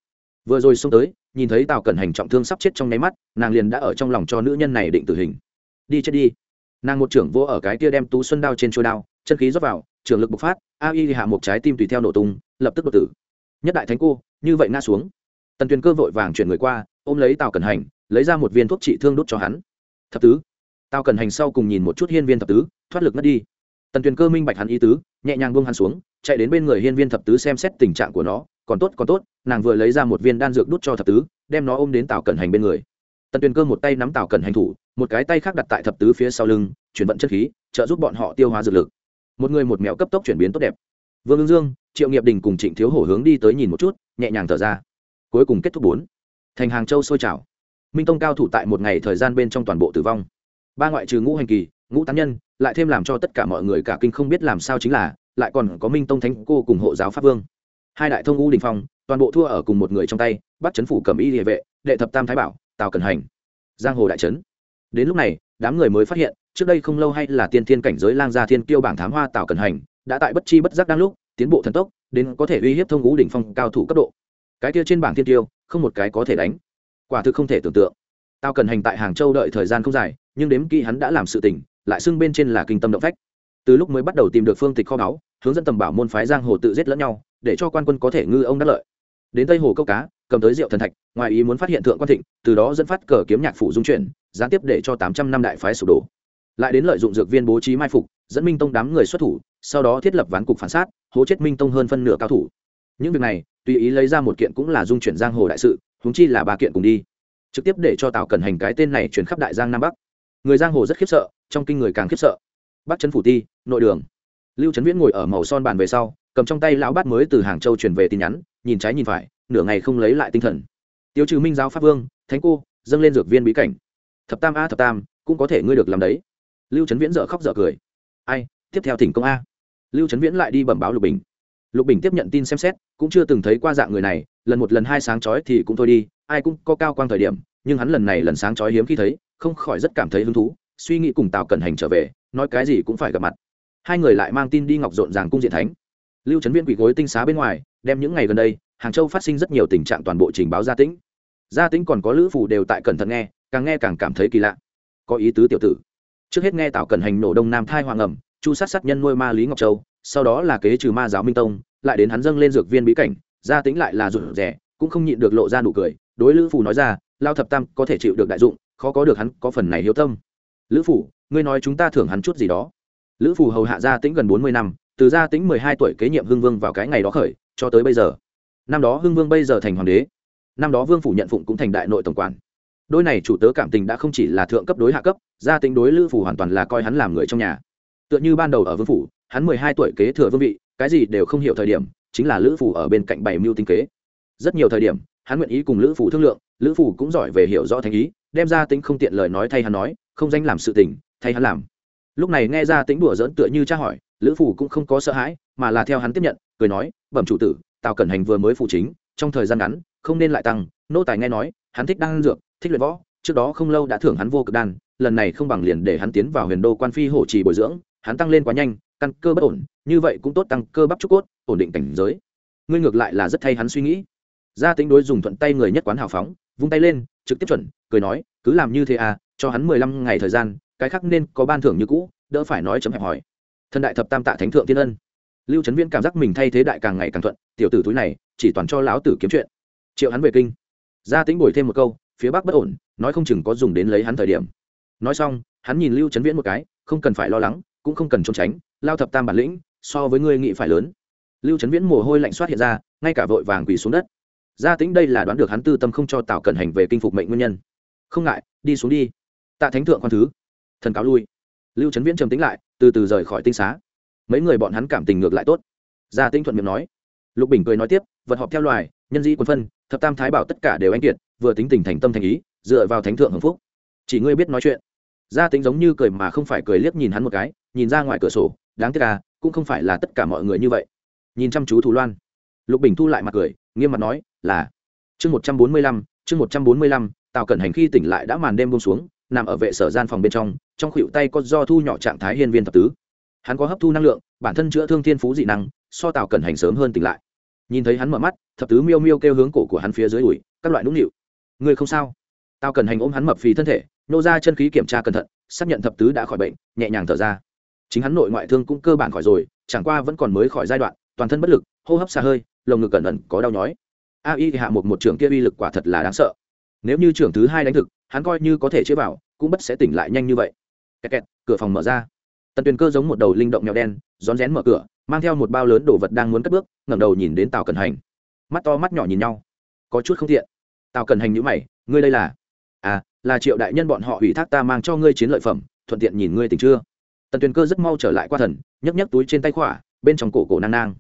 Vừa rồi xông tới, nhìn thấy tào cẩn hành trọng thương sắp chết trong nháy mắt, nàng liền đã ở trong lòng cho nữ nhân này định tử hình. Đi chết đi. Nàng một trưởng vô ở cái kia đem tú xuân đao trên chuôi đao chân khí rót vào, trường lực bộc phát, a y hạ một trái tim tùy theo nổ tung, lập tức đột tử. Nhất đại thánh cô, như vậy ngã xuống. Tần tuyền cơ vội vàng chuyển người qua, ôm lấy tào cẩn hành, lấy ra một viên thuốc trị thương đốt cho hắn. Thập tứ. Tào cẩn hành sau cùng nhìn một chút hiên viên thập tứ, thoát lực mất đi. Tần tuyền cơ minh bạch hắn ý tứ, nhẹ nhàng buông hắn xuống, chạy đến bên người hiên viên thập tứ xem xét tình trạng của nó, còn tốt còn tốt, nàng vừa lấy ra một viên đan dược đút cho thập tứ, đem nó ôm đến tào cẩn hành bên người. Tần tuyền cơ một tay nắm tào cẩn hành thủ, một cái tay khác đặt tại thập tứ phía sau lưng, chuyển vận chất khí, trợ giúp bọn họ tiêu hóa dược lực một người một mẹo cấp tốc chuyển biến tốt đẹp. Vương ương dương, triệu nghiệp đình cùng trịnh thiếu hổ hướng đi tới nhìn một chút, nhẹ nhàng thở ra. Cuối cùng kết thúc bốn. Thành hàng châu sôi trào. Minh tông cao thủ tại một ngày thời gian bên trong toàn bộ tử vong. Ba ngoại trừ ngũ hành kỳ, ngũ tán nhân, lại thêm làm cho tất cả mọi người cả kinh không biết làm sao chính là, lại còn có minh tông thánh cô cùng hộ giáo pháp vương. Hai đại thông u đình phong, toàn bộ thua ở cùng một người trong tay, bắt chấn phủ cầm y địa vệ, đệ thập tam thái bảo, tào cần hành. Giang hồ đại trấn. Đến lúc này, đám người mới phát hiện trước đây không lâu hay là tiên thiên cảnh giới lang gia thiên kiêu bảng thám hoa tào cần hành, đã tại bất chi bất giác đang lúc, tiến bộ thần tốc, đến có thể uy hiếp thông ngũ đỉnh phong cao thủ cấp độ. Cái kia trên bảng thiên tiêu không một cái có thể đánh. Quả thực không thể tưởng tượng. Tao cần hành tại hàng châu đợi thời gian không dài, nhưng đếm kỹ hắn đã làm sự tình, lại xưng bên trên là kinh tâm động phách. Từ lúc mới bắt đầu tìm được phương tịch kho báu, hướng dẫn tầm bảo môn phái giang hồ tự giết lẫn nhau, để cho quan quân có thể ngư ông đắc lợi. Đến tây hồ câu cá, cầm tới rượu thần thạch, ngoài ý muốn phát hiện thượng quan thịnh, từ đó dẫn phát cờ kiếm nhạc phủ dung chuyển, gián tiếp để cho tám trăm năm đại phái sụp đổ lại đến lợi dụng dược viên bố trí mai phục, dẫn minh tông đám người xuất thủ, sau đó thiết lập ván cục phản sát, hố chết minh tông hơn phân nửa cao thủ. Những việc này, tùy ý lấy ra một kiện cũng là dung chuyển giang hồ đại sự húng chi là ba kiện cùng đi. Trực tiếp để cho tào cần hành cái tên này chuyển khắp đại giang nam bắc. Người giang hồ rất khiếp sợ, trong kinh người càng khiếp sợ. Bắc trấn phủ ti, nội đường. Lưu trấn viễn ngồi ở màu son bàn về sau, cầm trong tay lão bát mới từ hàng châu chuyển về tin nhắn, nhìn trái nhìn phải, nửa ngày không lấy lại tinh thần. Tiêu trừ minh giáo pháp vương, thánh cô, dâng lên dược viên bí cảnh. Thập tam a thập tam, cũng có thể ngươi được làm đấy lưu trấn viễn dợ khóc dợ cười. Ai, tiếp theo thỉnh công a. Lưu trấn viễn lại đi bẩm báo lục bình. Lục bình tiếp nhận tin xem xét, cũng chưa từng thấy qua dạng người này, lần một lần hai sáng chói thì cũng thôi đi, ai cũng có cao quang thời điểm, nhưng hắn lần này lần sáng chói hiếm khi thấy, không khỏi rất cảm thấy hứng thú, suy nghĩ cùng tào cẩn hành trở về, nói cái gì cũng phải gặp mặt. Hai người lại mang tin đi ngọc rộn ràng cung diện thánh. Lưu trấn viễn quỷ gối tinh xá bên ngoài, đem những ngày gần đây, hàng châu phát sinh rất nhiều tình trạng toàn bộ trình báo gia tĩnh. Gia tĩnh còn có lữ phủ đều tại cẩn thận nghe, càng nghe càng cảm thấy kỳ lạ. Có ý tứ tiểu tử trước hết nghe tào cẩn hành nổ đông nam thai hoàng ẩm, chu sát sát nhân nuôi ma lý ngọc châu, sau đó là kế trừ ma giáo minh tông, lại đến hắn dâng lên dược viên bí cảnh, gia tính lại là rụt rẻ cũng không nhịn được lộ ra nụ cười, đối lữ phủ nói ra, lao thập tam, có thể chịu được đại dụng, khó có được hắn, có phần này hiếu tâm. Lữ phủ, ngươi nói chúng ta thưởng hắn chút gì đó. Lữ phủ hầu hạ gia tính gần bốn mươi năm, từ gia tính mười hai tuổi kế nhiệm hưng vương vào cái ngày đó khởi, cho tới bây giờ. Năm đó hưng vương bây giờ thành hoàng đế. Năm đó vương phủ nhận phụng cũng thành đại nội tổng quản đôi này chủ tớ cảm tình đã không chỉ là thượng cấp đối hạ cấp, gia tính đối lữ phủ hoàn toàn là coi hắn làm người trong nhà. Tựa như ban đầu ở vương phủ, hắn mười hai tuổi kế thừa vương vị, cái gì đều không hiểu thời điểm, chính là lữ phủ ở bên cạnh bảy mưu tinh kế. Rất nhiều thời điểm, hắn nguyện ý cùng lữ phủ thương lượng, lữ phủ cũng giỏi về hiểu rõ thành ý, đem ra tính không tiện lời nói thay hắn nói, không danh làm sự tình, thay hắn làm. Lúc này nghe ra tính đùa dỡn tựa như tra hỏi, lữ phủ cũng không có sợ hãi, mà là theo hắn tiếp nhận, cười nói, bẩm chủ tử, tào cẩn hành vừa mới phụ chính, trong thời gian ngắn, không nên lại tăng, nô tài nghe nói, hắn thích đan dược thích luyện võ, trước đó không lâu đã thưởng hắn vô cực đan, lần này không bằng liền để hắn tiến vào huyền đô quan phi hổ trì bồi dưỡng, hắn tăng lên quá nhanh, căn cơ bất ổn, như vậy cũng tốt tăng cơ bắp trúc cốt, ổn định cảnh giới. Ngươi ngược lại là rất thay hắn suy nghĩ. Gia tính đối dùng thuận tay người nhất quán hào phóng, vung tay lên, trực tiếp chuẩn, cười nói, cứ làm như thế à cho hắn mười lăm ngày thời gian, cái khác nên có ban thưởng như cũ, đỡ phải nói chấm hẹp hỏi thân đại thập tam tạ thánh thượng tiên ân. Lưu trấn viễn cảm giác mình thay thế đại càng ngày càng thuận, tiểu tử túi này chỉ toàn cho lão tử kiếm chuyện. Triệu hắn về kinh. Gia tính bồi thêm một câu phía bắc bất ổn, nói không chừng có dùng đến lấy hắn thời điểm. Nói xong, hắn nhìn lưu trấn viễn một cái, không cần phải lo lắng, cũng không cần trốn tránh, lao thập tam bản lĩnh, so với ngươi nghĩ phải lớn. Lưu trấn viễn mồ hôi lạnh soát hiện ra, ngay cả vội vàng quỳ xuống đất. Gia tính đây là đoán được hắn tư tâm không cho tào cẩn hành về kinh phục mệnh nguyên nhân. Không ngại, đi xuống đi. Tạ thánh thượng khoan thứ. Thần cáo lui. Lưu trấn viễn trầm tính lại, từ từ rời khỏi tinh xá. Mấy người bọn hắn cảm tình ngược lại tốt. Gia tính thuận miệng nói. Lục bình cười nói tiếp, vật họp theo loài, nhân dĩ quân phân thập tam thái bảo tất cả đều anh kiệt, vừa tính tình thành tâm thành ý, dựa vào thánh thượng hồng phúc. Chỉ ngươi biết nói chuyện. Gia tính giống như cười mà không phải cười liếc nhìn hắn một cái, nhìn ra ngoài cửa sổ, đáng tiếc à cũng không phải là tất cả mọi người như vậy. Nhìn chăm chú thù loan. Lục bình thu lại mặt cười, nghiêm mặt nói, là. Chương một trăm bốn mươi lăm, chương một trăm bốn mươi lăm, tào cẩn hành khi tỉnh lại đã màn đêm bông xuống, nằm ở vệ sở gian phòng bên trong trong khuỷu tay có do thu nhỏ trạng thái hiên viên thập tứ. Hắn có hấp thu năng lượng, bản thân chữa thương thiên phú dị năng, so tào cẩn hành sớm hơn tỉnh lại nhìn thấy hắn mở mắt, thập tứ miêu miêu kêu hướng cổ của hắn phía dưới ủi, các loại nũng nịu người không sao? Tao cần hành ôm hắn mập phì thân thể, nô ra chân khí kiểm tra cẩn thận, xác nhận thập tứ đã khỏi bệnh, nhẹ nhàng thở ra. Chính hắn nội ngoại thương cũng cơ bản khỏi rồi, chẳng qua vẫn còn mới khỏi giai đoạn, toàn thân bất lực, hô hấp xa hơi, lồng ngực cẩn ẩn có đau nhói. A y hạ một một trưởng kia uy lực quả thật là đáng sợ. Nếu như trưởng thứ hai đánh thực, hắn coi như có thể chế vào cũng bất sẽ tỉnh lại nhanh như vậy. Kẹt kẹt, cửa phòng mở ra. Tần tuyền cơ giống một đầu linh động mèo đen, rón rén mở cửa mang theo một bao lớn đồ vật đang muốn cất bước, ngẩng đầu nhìn đến tào cần hành. Mắt to mắt nhỏ nhìn nhau. Có chút không thiện tào cần hành nhữ mày, ngươi đây là? À là triệu đại nhân bọn họ ủy thác ta mang cho ngươi chiến lợi phẩm, thuận tiện nhìn ngươi tỉnh chưa? Tần tuyền cơ rất mau trở lại qua thần, nhấc nhấc túi trên tay khỏa, bên trong cổ cổ nang nang.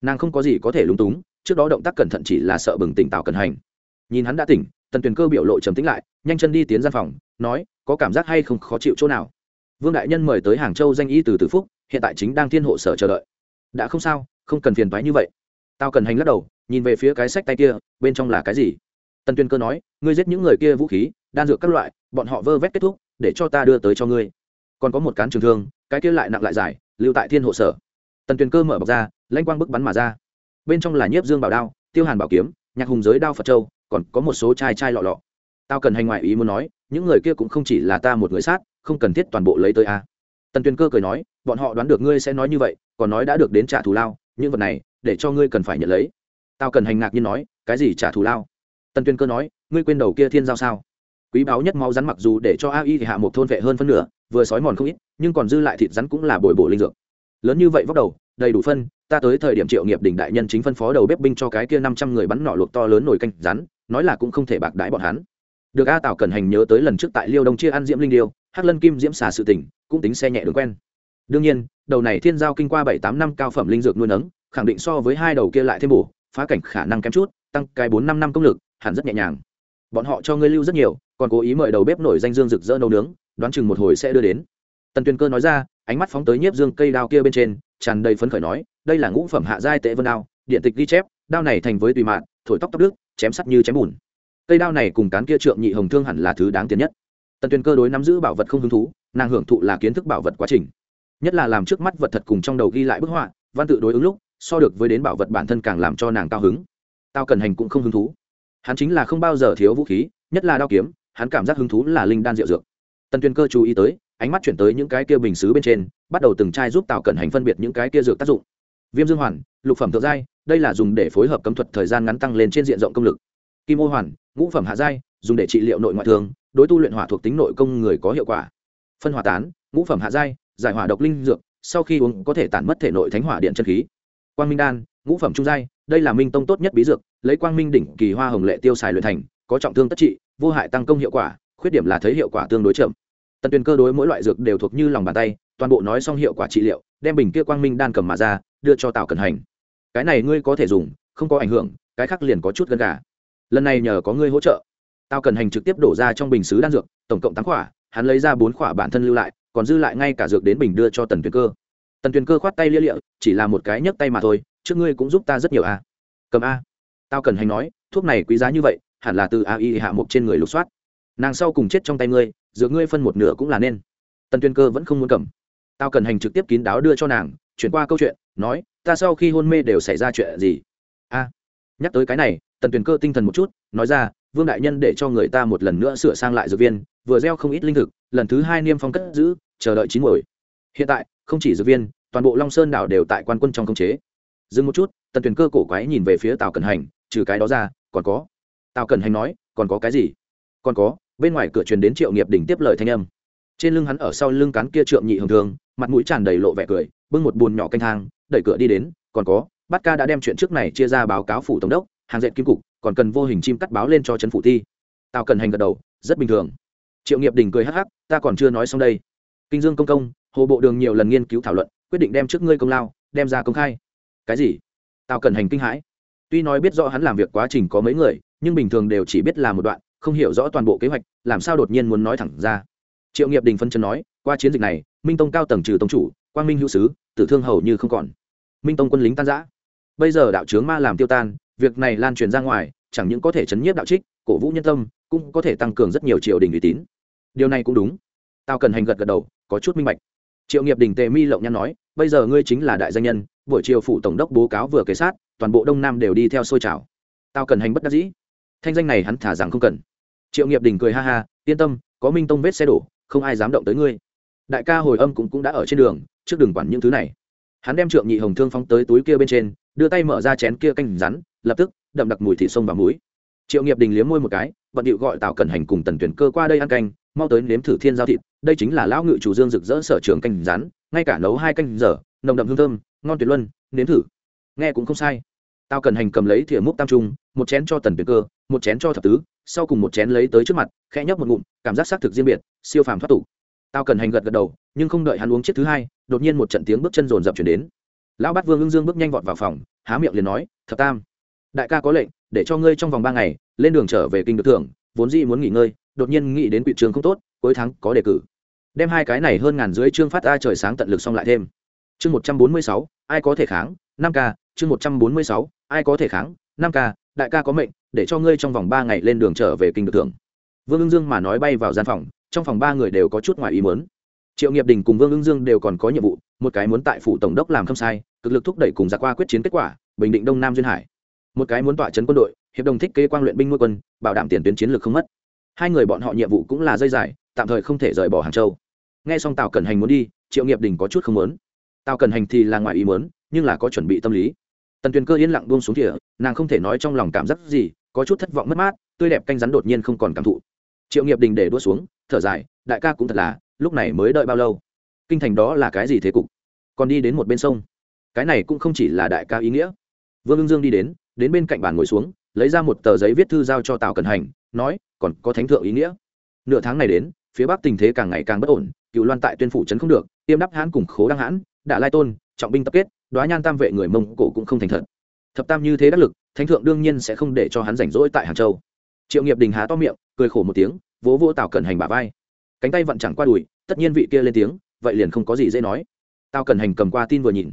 Nàng không có gì có thể lúng túng, trước đó động tác cẩn thận chỉ là sợ bừng tỉnh tào cần hành. Nhìn hắn đã tỉnh, tần tuyền cơ biểu lộ trầm tính lại, nhanh chân đi tiến gian phòng, nói, có cảm giác hay không khó chịu chỗ nào? Vương đại nhân mời tới hàng châu danh y từ từ phúc, hiện tại chính đang thiên hộ sở chờ đợi đã không sao, không cần phiền thoái như vậy. Tao cần hành lắc đầu, nhìn về phía cái sách tay kia, bên trong là cái gì? Tần tuyên cơ nói, ngươi giết những người kia vũ khí, đan dược các loại, bọn họ vơ vét kết thúc, để cho ta đưa tới cho ngươi. Còn có một cán trường thương, cái kia lại nặng lại dài, lưu tại thiên hộ sở. Tần tuyên cơ mở bọc ra, lanh quang bức bắn mà ra. Bên trong là nhiếp dương bảo đao, tiêu hàn bảo kiếm, nhạc hùng giới đao phật châu, còn có một số chai chai lọ lọ. Tao cần hành ngoại ý muốn nói, những người kia cũng không chỉ là ta một người sát, không cần thiết toàn bộ lấy tới a tần tuyền cơ cười nói, bọn họ đoán được ngươi sẽ nói như vậy, còn nói đã được đến trả thù lao, những vật này, để cho ngươi cần phải nhận lấy. Tao cần hành ngạc nhiên nói, cái gì trả thù lao? Tần tuyền cơ nói, ngươi quên đầu kia thiên giao sao? Quý báu nhất máu rắn mặc dù để cho a y thì hạ một thôn vệ hơn phân nửa, vừa sói mòn không ít, nhưng còn dư lại thịt rắn cũng là bồi bổ linh dược. Lớn như vậy vóc đầu, đầy đủ phân, ta tới thời điểm triệu nghiệp đỉnh đại nhân chính phân phó đầu bếp binh cho cái kia năm trăm người bắn nỏ luộc to lớn nổi canh rắn, nói là cũng không thể bạc đãi bọn hắn. Được a tào cẩn hành nhớ tới lần trước tại liêu đông chia ăn diễm linh điêu, hắc lân kim diễm xà sự tỉnh cũng tính xe nhẹ đường quen. Đương nhiên đầu này thiên giao kinh qua bảy tám năm cao phẩm linh dược nuôi nấng khẳng định so với hai đầu kia lại thêm bổ phá cảnh khả năng kém chút tăng cái bốn năm năm công lực hẳn rất nhẹ nhàng. Bọn họ cho ngươi lưu rất nhiều còn cố ý mời đầu bếp nổi danh dương rực rỡ nấu nướng đoán chừng một hồi sẽ đưa đến. Tần tuyền cơ nói ra ánh mắt phóng tới nhiếp dương cây đao kia bên trên tràn đầy phấn khởi nói đây là ngũ phẩm hạ giai tệ vân đao điện tịch ghi chép đao này thành với tùy mạn, thổi tóc tóc đức chém sắt như chém bùn. Cây đao này cùng cán kia trượng nhị hồng thương hẳn là thứ đáng tiền nhất. Tần tuyền cơ đối nắm giữ bảo vật không hứng thú nàng hưởng thụ là kiến thức bảo vật quá trình. Nhất là làm trước mắt vật thật cùng trong đầu ghi lại bức họa, văn tự đối ứng lúc, so được với đến bảo vật bản thân càng làm cho nàng cao hứng. Tao cần hành cũng không hứng thú. Hắn chính là không bao giờ thiếu vũ khí, nhất là đao kiếm, hắn cảm giác hứng thú là linh đan rượu dược. Tần tuyền cơ chú ý tới, ánh mắt chuyển tới những cái kia bình xứ bên trên, bắt đầu từng chai giúp tào cẩn hành phân biệt những cái kia dược tác dụng. Viêm dương hoàn, lục phẩm thượng giai, đây là dùng để phối hợp cấm thuật thời gian ngắn tăng lên trên diện rộng công lực. Kim ô hoàn, ngũ phẩm hạ giai, dùng để trị liệu nội ngoại thương, đối tu luyện hỏa thuộc tính nội công người có hiệu quả phân hỏa tán, ngũ phẩm hạ giai, giải hỏa độc linh dược, sau khi uống có thể tản mất thể nội thánh hỏa điện chân khí. Quang minh đan, ngũ phẩm trung giai, đây là minh tông tốt nhất bí dược, lấy quang minh đỉnh kỳ hoa hồng lệ tiêu xài luyện thành, có trọng thương tất trị, vô hại tăng công hiệu quả, khuyết điểm là thấy hiệu quả tương đối chậm. Tần tuyền cơ đối mỗi loại dược đều thuộc như lòng bàn tay, toàn bộ nói xong hiệu quả trị liệu, đem bình kia quang minh đan cầm mà ra, đưa cho tào cần hành. Cái này ngươi có thể dùng, không có ảnh hưởng, cái khác liền có chút gần gà. Lần này nhờ có ngươi hỗ trợ. Tao cần hành trực tiếp đổ ra trong bình xứ đan dược, tổng cộng tám quả hắn lấy ra bốn khỏa bản thân lưu lại, còn dư lại ngay cả dược đến bình đưa cho tần tuyền cơ. Tần tuyền cơ khoát tay lia lịa chỉ là một cái nhấc tay mà thôi, trước ngươi cũng giúp ta rất nhiều a cầm a. Tao cần hành nói, thuốc này quý giá như vậy, hẳn là từ a y hạ mục trên người lục soát. Nàng sau cùng chết trong tay ngươi, dược ngươi phân một nửa cũng là nên. Tần tuyền cơ vẫn không muốn cầm. Tao cần hành trực tiếp kín đáo đưa cho nàng, chuyển qua câu chuyện, nói, ta sau khi hôn mê đều xảy ra chuyện gì? A. Nhắc tới cái này, tần tuyền cơ tinh thần một chút, nói ra, vương đại nhân để cho người ta một lần nữa sửa sang lại dược viên vừa gieo không ít linh thực, lần thứ hai niêm phong cất giữ, chờ đợi chín mồi hiện tại, không chỉ dược viên, toàn bộ long sơn đảo đều tại quan quân trong công chế. Dừng một chút, tần tuyền cơ cổ quái nhìn về phía tào cẩn hành, trừ cái đó ra, còn có. Tào cẩn hành nói, còn có cái gì? Còn có, bên ngoài cửa truyền đến triệu nghiệp đỉnh tiếp lời thanh âm. Trên lưng hắn ở sau lưng cán kia trượng nhị hồng thường, mặt mũi tràn đầy lộ vẻ cười, bưng một bùn nhỏ canh thang, đẩy cửa đi đến, còn có, bát ca đã đem chuyện trước này chia ra báo cáo phủ tổng đốc, hàng dệt kim cục, còn cần vô hình chim cắt báo lên cho trấn phủ thi. Tào cần hành gật đầu, rất bình thường triệu nghiệp đình cười hắc hắc, ta còn chưa nói xong đây. Kinh dương công công, hồ bộ đường nhiều lần nghiên cứu thảo luận, quyết định đem trước ngươi công lao, đem ra công khai. Cái gì? Tào cần hành kinh hãi. Tuy nói biết rõ hắn làm việc quá trình có mấy người, nhưng bình thường đều chỉ biết là một đoạn, không hiểu rõ toàn bộ kế hoạch, làm sao đột nhiên muốn nói thẳng ra. Triệu nghiệp đình phân chân nói, qua chiến dịch này, minh tông cao tầng trừ tông chủ, quang minh hữu sứ, tử thương hầu như không còn. Minh tông quân lính tan giã bây giờ đạo trướng ma làm tiêu tan, việc này lan truyền ra ngoài, chẳng những có thể chấn nhiếp đạo trích, cổ vũ nhân tâm, cũng có thể tăng cường rất nhiều triều đình uy tín điều này cũng đúng. Tao cần hành gật gật đầu có chút minh bạch. Triệu nghiệp đình tề mi lộng nhăn nói bây giờ ngươi chính là đại danh nhân buổi chiều phụ tổng đốc bố cáo vừa kế sát toàn bộ đông nam đều đi theo xôi trào. Tao cần hành bất đắc dĩ. Thanh danh này hắn thả rằng không cần. Triệu nghiệp đình cười ha ha yên tâm có minh tông vết xe đổ không ai dám động tới ngươi. Đại ca hồi âm cũng, cũng đã ở trên đường trước đường quản những thứ này. Hắn đem trượng nhị hồng thương phóng tới túi kia bên trên đưa tay mở ra chén kia canh rắn lập tức đậm đặc mùi thịt sông và muối triệu nghiệp đình liếm môi một cái vận điệu gọi tào cẩn hành cùng tần tuyển cơ qua đây ăn canh mau tới nếm thử thiên giao thịt đây chính là lão ngự chủ dương rực rỡ sở trường canh rán, ngay cả nấu hai canh giờ nồng đậm hương thơm ngon tuyệt luân nếm thử. Nghe cũng không sai. Tao cần hành cầm lấy thìa múc tam trung một chén cho tần tuyển cơ một chén cho thập tứ sau cùng một chén lấy tới trước mặt khẽ nhấp một ngụm cảm giác xác thực riêng biệt siêu phàm thoát tục. Tao cần hành gật gật đầu nhưng không đợi hắn uống chiếc thứ hai đột nhiên một trận tiếng bước chân rồn rập chuyển đến. Lão bát vương ưng dương bước nhanh vọt vào phòng há miệng liền nói thập tam đại ca có lệnh để cho ngươi trong vòng ba ngày lên đường trở về kinh được thưởng vốn dĩ muốn nghỉ ngơi đột nhiên nghĩ đến quỵ trường không tốt cuối tháng có đề cử. Đem hai cái này hơn ngàn dưới chương phát ra trời sáng tận lực xong lại thêm. Chương một trăm bốn mươi sáu ai có thể kháng? Năm k, chương một trăm bốn mươi sáu ai có thể kháng? Năm k, đại ca có mệnh để cho ngươi trong vòng ba ngày lên đường trở về kinh được thưởng. Vương ưng dương mà nói bay vào gian phòng trong phòng ba người đều có chút ngoài ý mớn triệu nghiệp đình cùng vương ưng dương đều còn có nhiệm vụ một cái muốn tại phủ tổng đốc làm không sai cực lực thúc đẩy cùng giặc qua quyết chiến kết quả bình định đông nam duyên hải. Một cái muốn tọa chấn quân đội hiệp đồng thích kế quang luyện binh nuôi quân bảo đảm tiền tuyến chiến lược không mất hai người bọn họ nhiệm vụ cũng là dây dài, tạm thời không thể rời bỏ hàng châu. Nghe xong tào cẩn hành muốn đi, triệu nghiệp đình có chút không muốn. Tào cẩn hành thì là ngoài ý muốn, nhưng là có chuẩn bị tâm lý. Tần tuyền cơ yên lặng buông xuống thỉa nàng không thể nói trong lòng cảm giác gì, có chút thất vọng mất mát, tươi đẹp canh rắn đột nhiên không còn cảm thụ. Triệu nghiệp đình để đua xuống, thở dài, đại ca cũng thật là, lúc này mới đợi bao lâu? Kinh thành đó là cái gì thế cục? Còn đi đến một bên sông. Cái này cũng không chỉ là đại ca ý nghĩa. Vương ưng dương đi đến đến bên cạnh bàn ngồi xuống, lấy ra một tờ giấy viết thư giao cho tào cần hành nói, còn có thánh thượng ý nghĩa. Nửa tháng này đến, phía bắc tình thế càng ngày càng bất ổn cựu loan tại tuyên phủ trấn không được, tiêm đắp hãn cùng khố đăng hãn đã lai tôn, trọng binh tập kết, đoá nhan tam vệ người mông cổ cũng không thành thật. Thập tam như thế đắc lực, thánh thượng đương nhiên sẽ không để cho hắn rảnh rỗi tại hàng châu. Triệu nghiệp đình há to miệng, cười khổ một tiếng, vỗ vỗ tào cẩn hành bả vai. Cánh tay vặn chẳng qua đùi, tất nhiên vị kia lên tiếng, vậy liền không có gì dễ nói. Tào cần hành cầm qua tin vừa nhìn.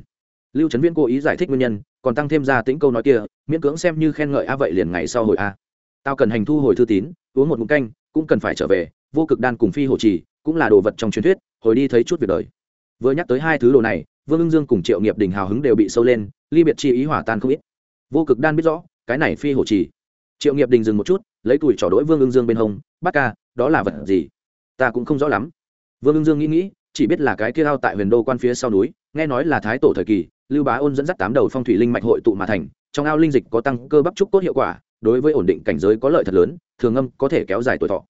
Lưu trấn viễn cố ý giải thích nguyên nhân, còn tăng thêm ra tính câu nói kia, miễn cưỡng xem như khen ngợi a, vậy liền ngày sau hồi a tao cần hành thu hồi thư tín, uống một mụn canh, cũng cần phải trở về, vô cực đan cùng phi hồ trì, cũng là đồ vật trong truyền thuyết, hồi đi thấy chút việc đời. Vừa nhắc tới hai thứ đồ này, vương ưng dương cùng triệu nghiệp đình hào hứng đều bị sâu lên, ly biệt chi ý hỏa tan không ít. Vô cực đan biết rõ, cái này phi hồ trì. Triệu nghiệp đình dừng một chút, lấy tuổi trỏ đỗi vương ưng dương bên hông, bác ca, đó là vật gì? Ta cũng không rõ lắm. Vương ưng dương nghĩ nghĩ, chỉ biết là cái kia ao tại huyền đô quan phía sau núi, nghe nói là thái tổ thời kỳ, lưu bá ôn dẫn dắt tám đầu phong thủy linh mạch hội tụ mà thành, trong ao linh dịch có tăng cơ bắp trúc cốt hiệu quả đối với ổn định cảnh giới có lợi thật lớn, thường âm có thể kéo dài tuổi thọ.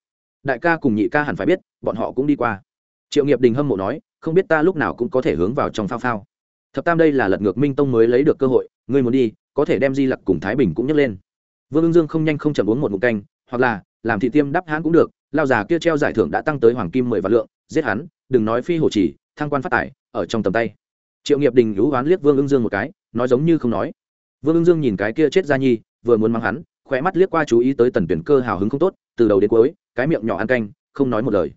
Đại ca cùng nhị ca hẳn phải biết, bọn họ cũng đi qua. Triệu nghiệp đình hâm mộ nói, không biết ta lúc nào cũng có thể hướng vào trong phao phao. Thập tam đây là lật ngược minh tông mới lấy được cơ hội, ngươi muốn đi, có thể đem di lặc cùng thái bình cũng nhấc lên. Vương ương dương không nhanh không chậm uống một ngụm canh, hoặc là, làm thị tiêm đắp hãn cũng được, lao già kia treo giải thưởng đã tăng tới hoàng kim mười vạn lượng, giết hắn, đừng nói phi hổ chỉ, thăng quan phát tải ở trong tầm tay. Triệu nghiệp đình lũ oán liếc vương ưng dương một cái, nói giống như không nói. Vương ưng dương nhìn cái kia chết ra nhi, vừa muốn mang hắn khóe mắt liếc qua chú ý tới tần tuyển cơ hào hứng không tốt, từ đầu đến cuối, cái miệng nhỏ ăn canh, không nói một lời.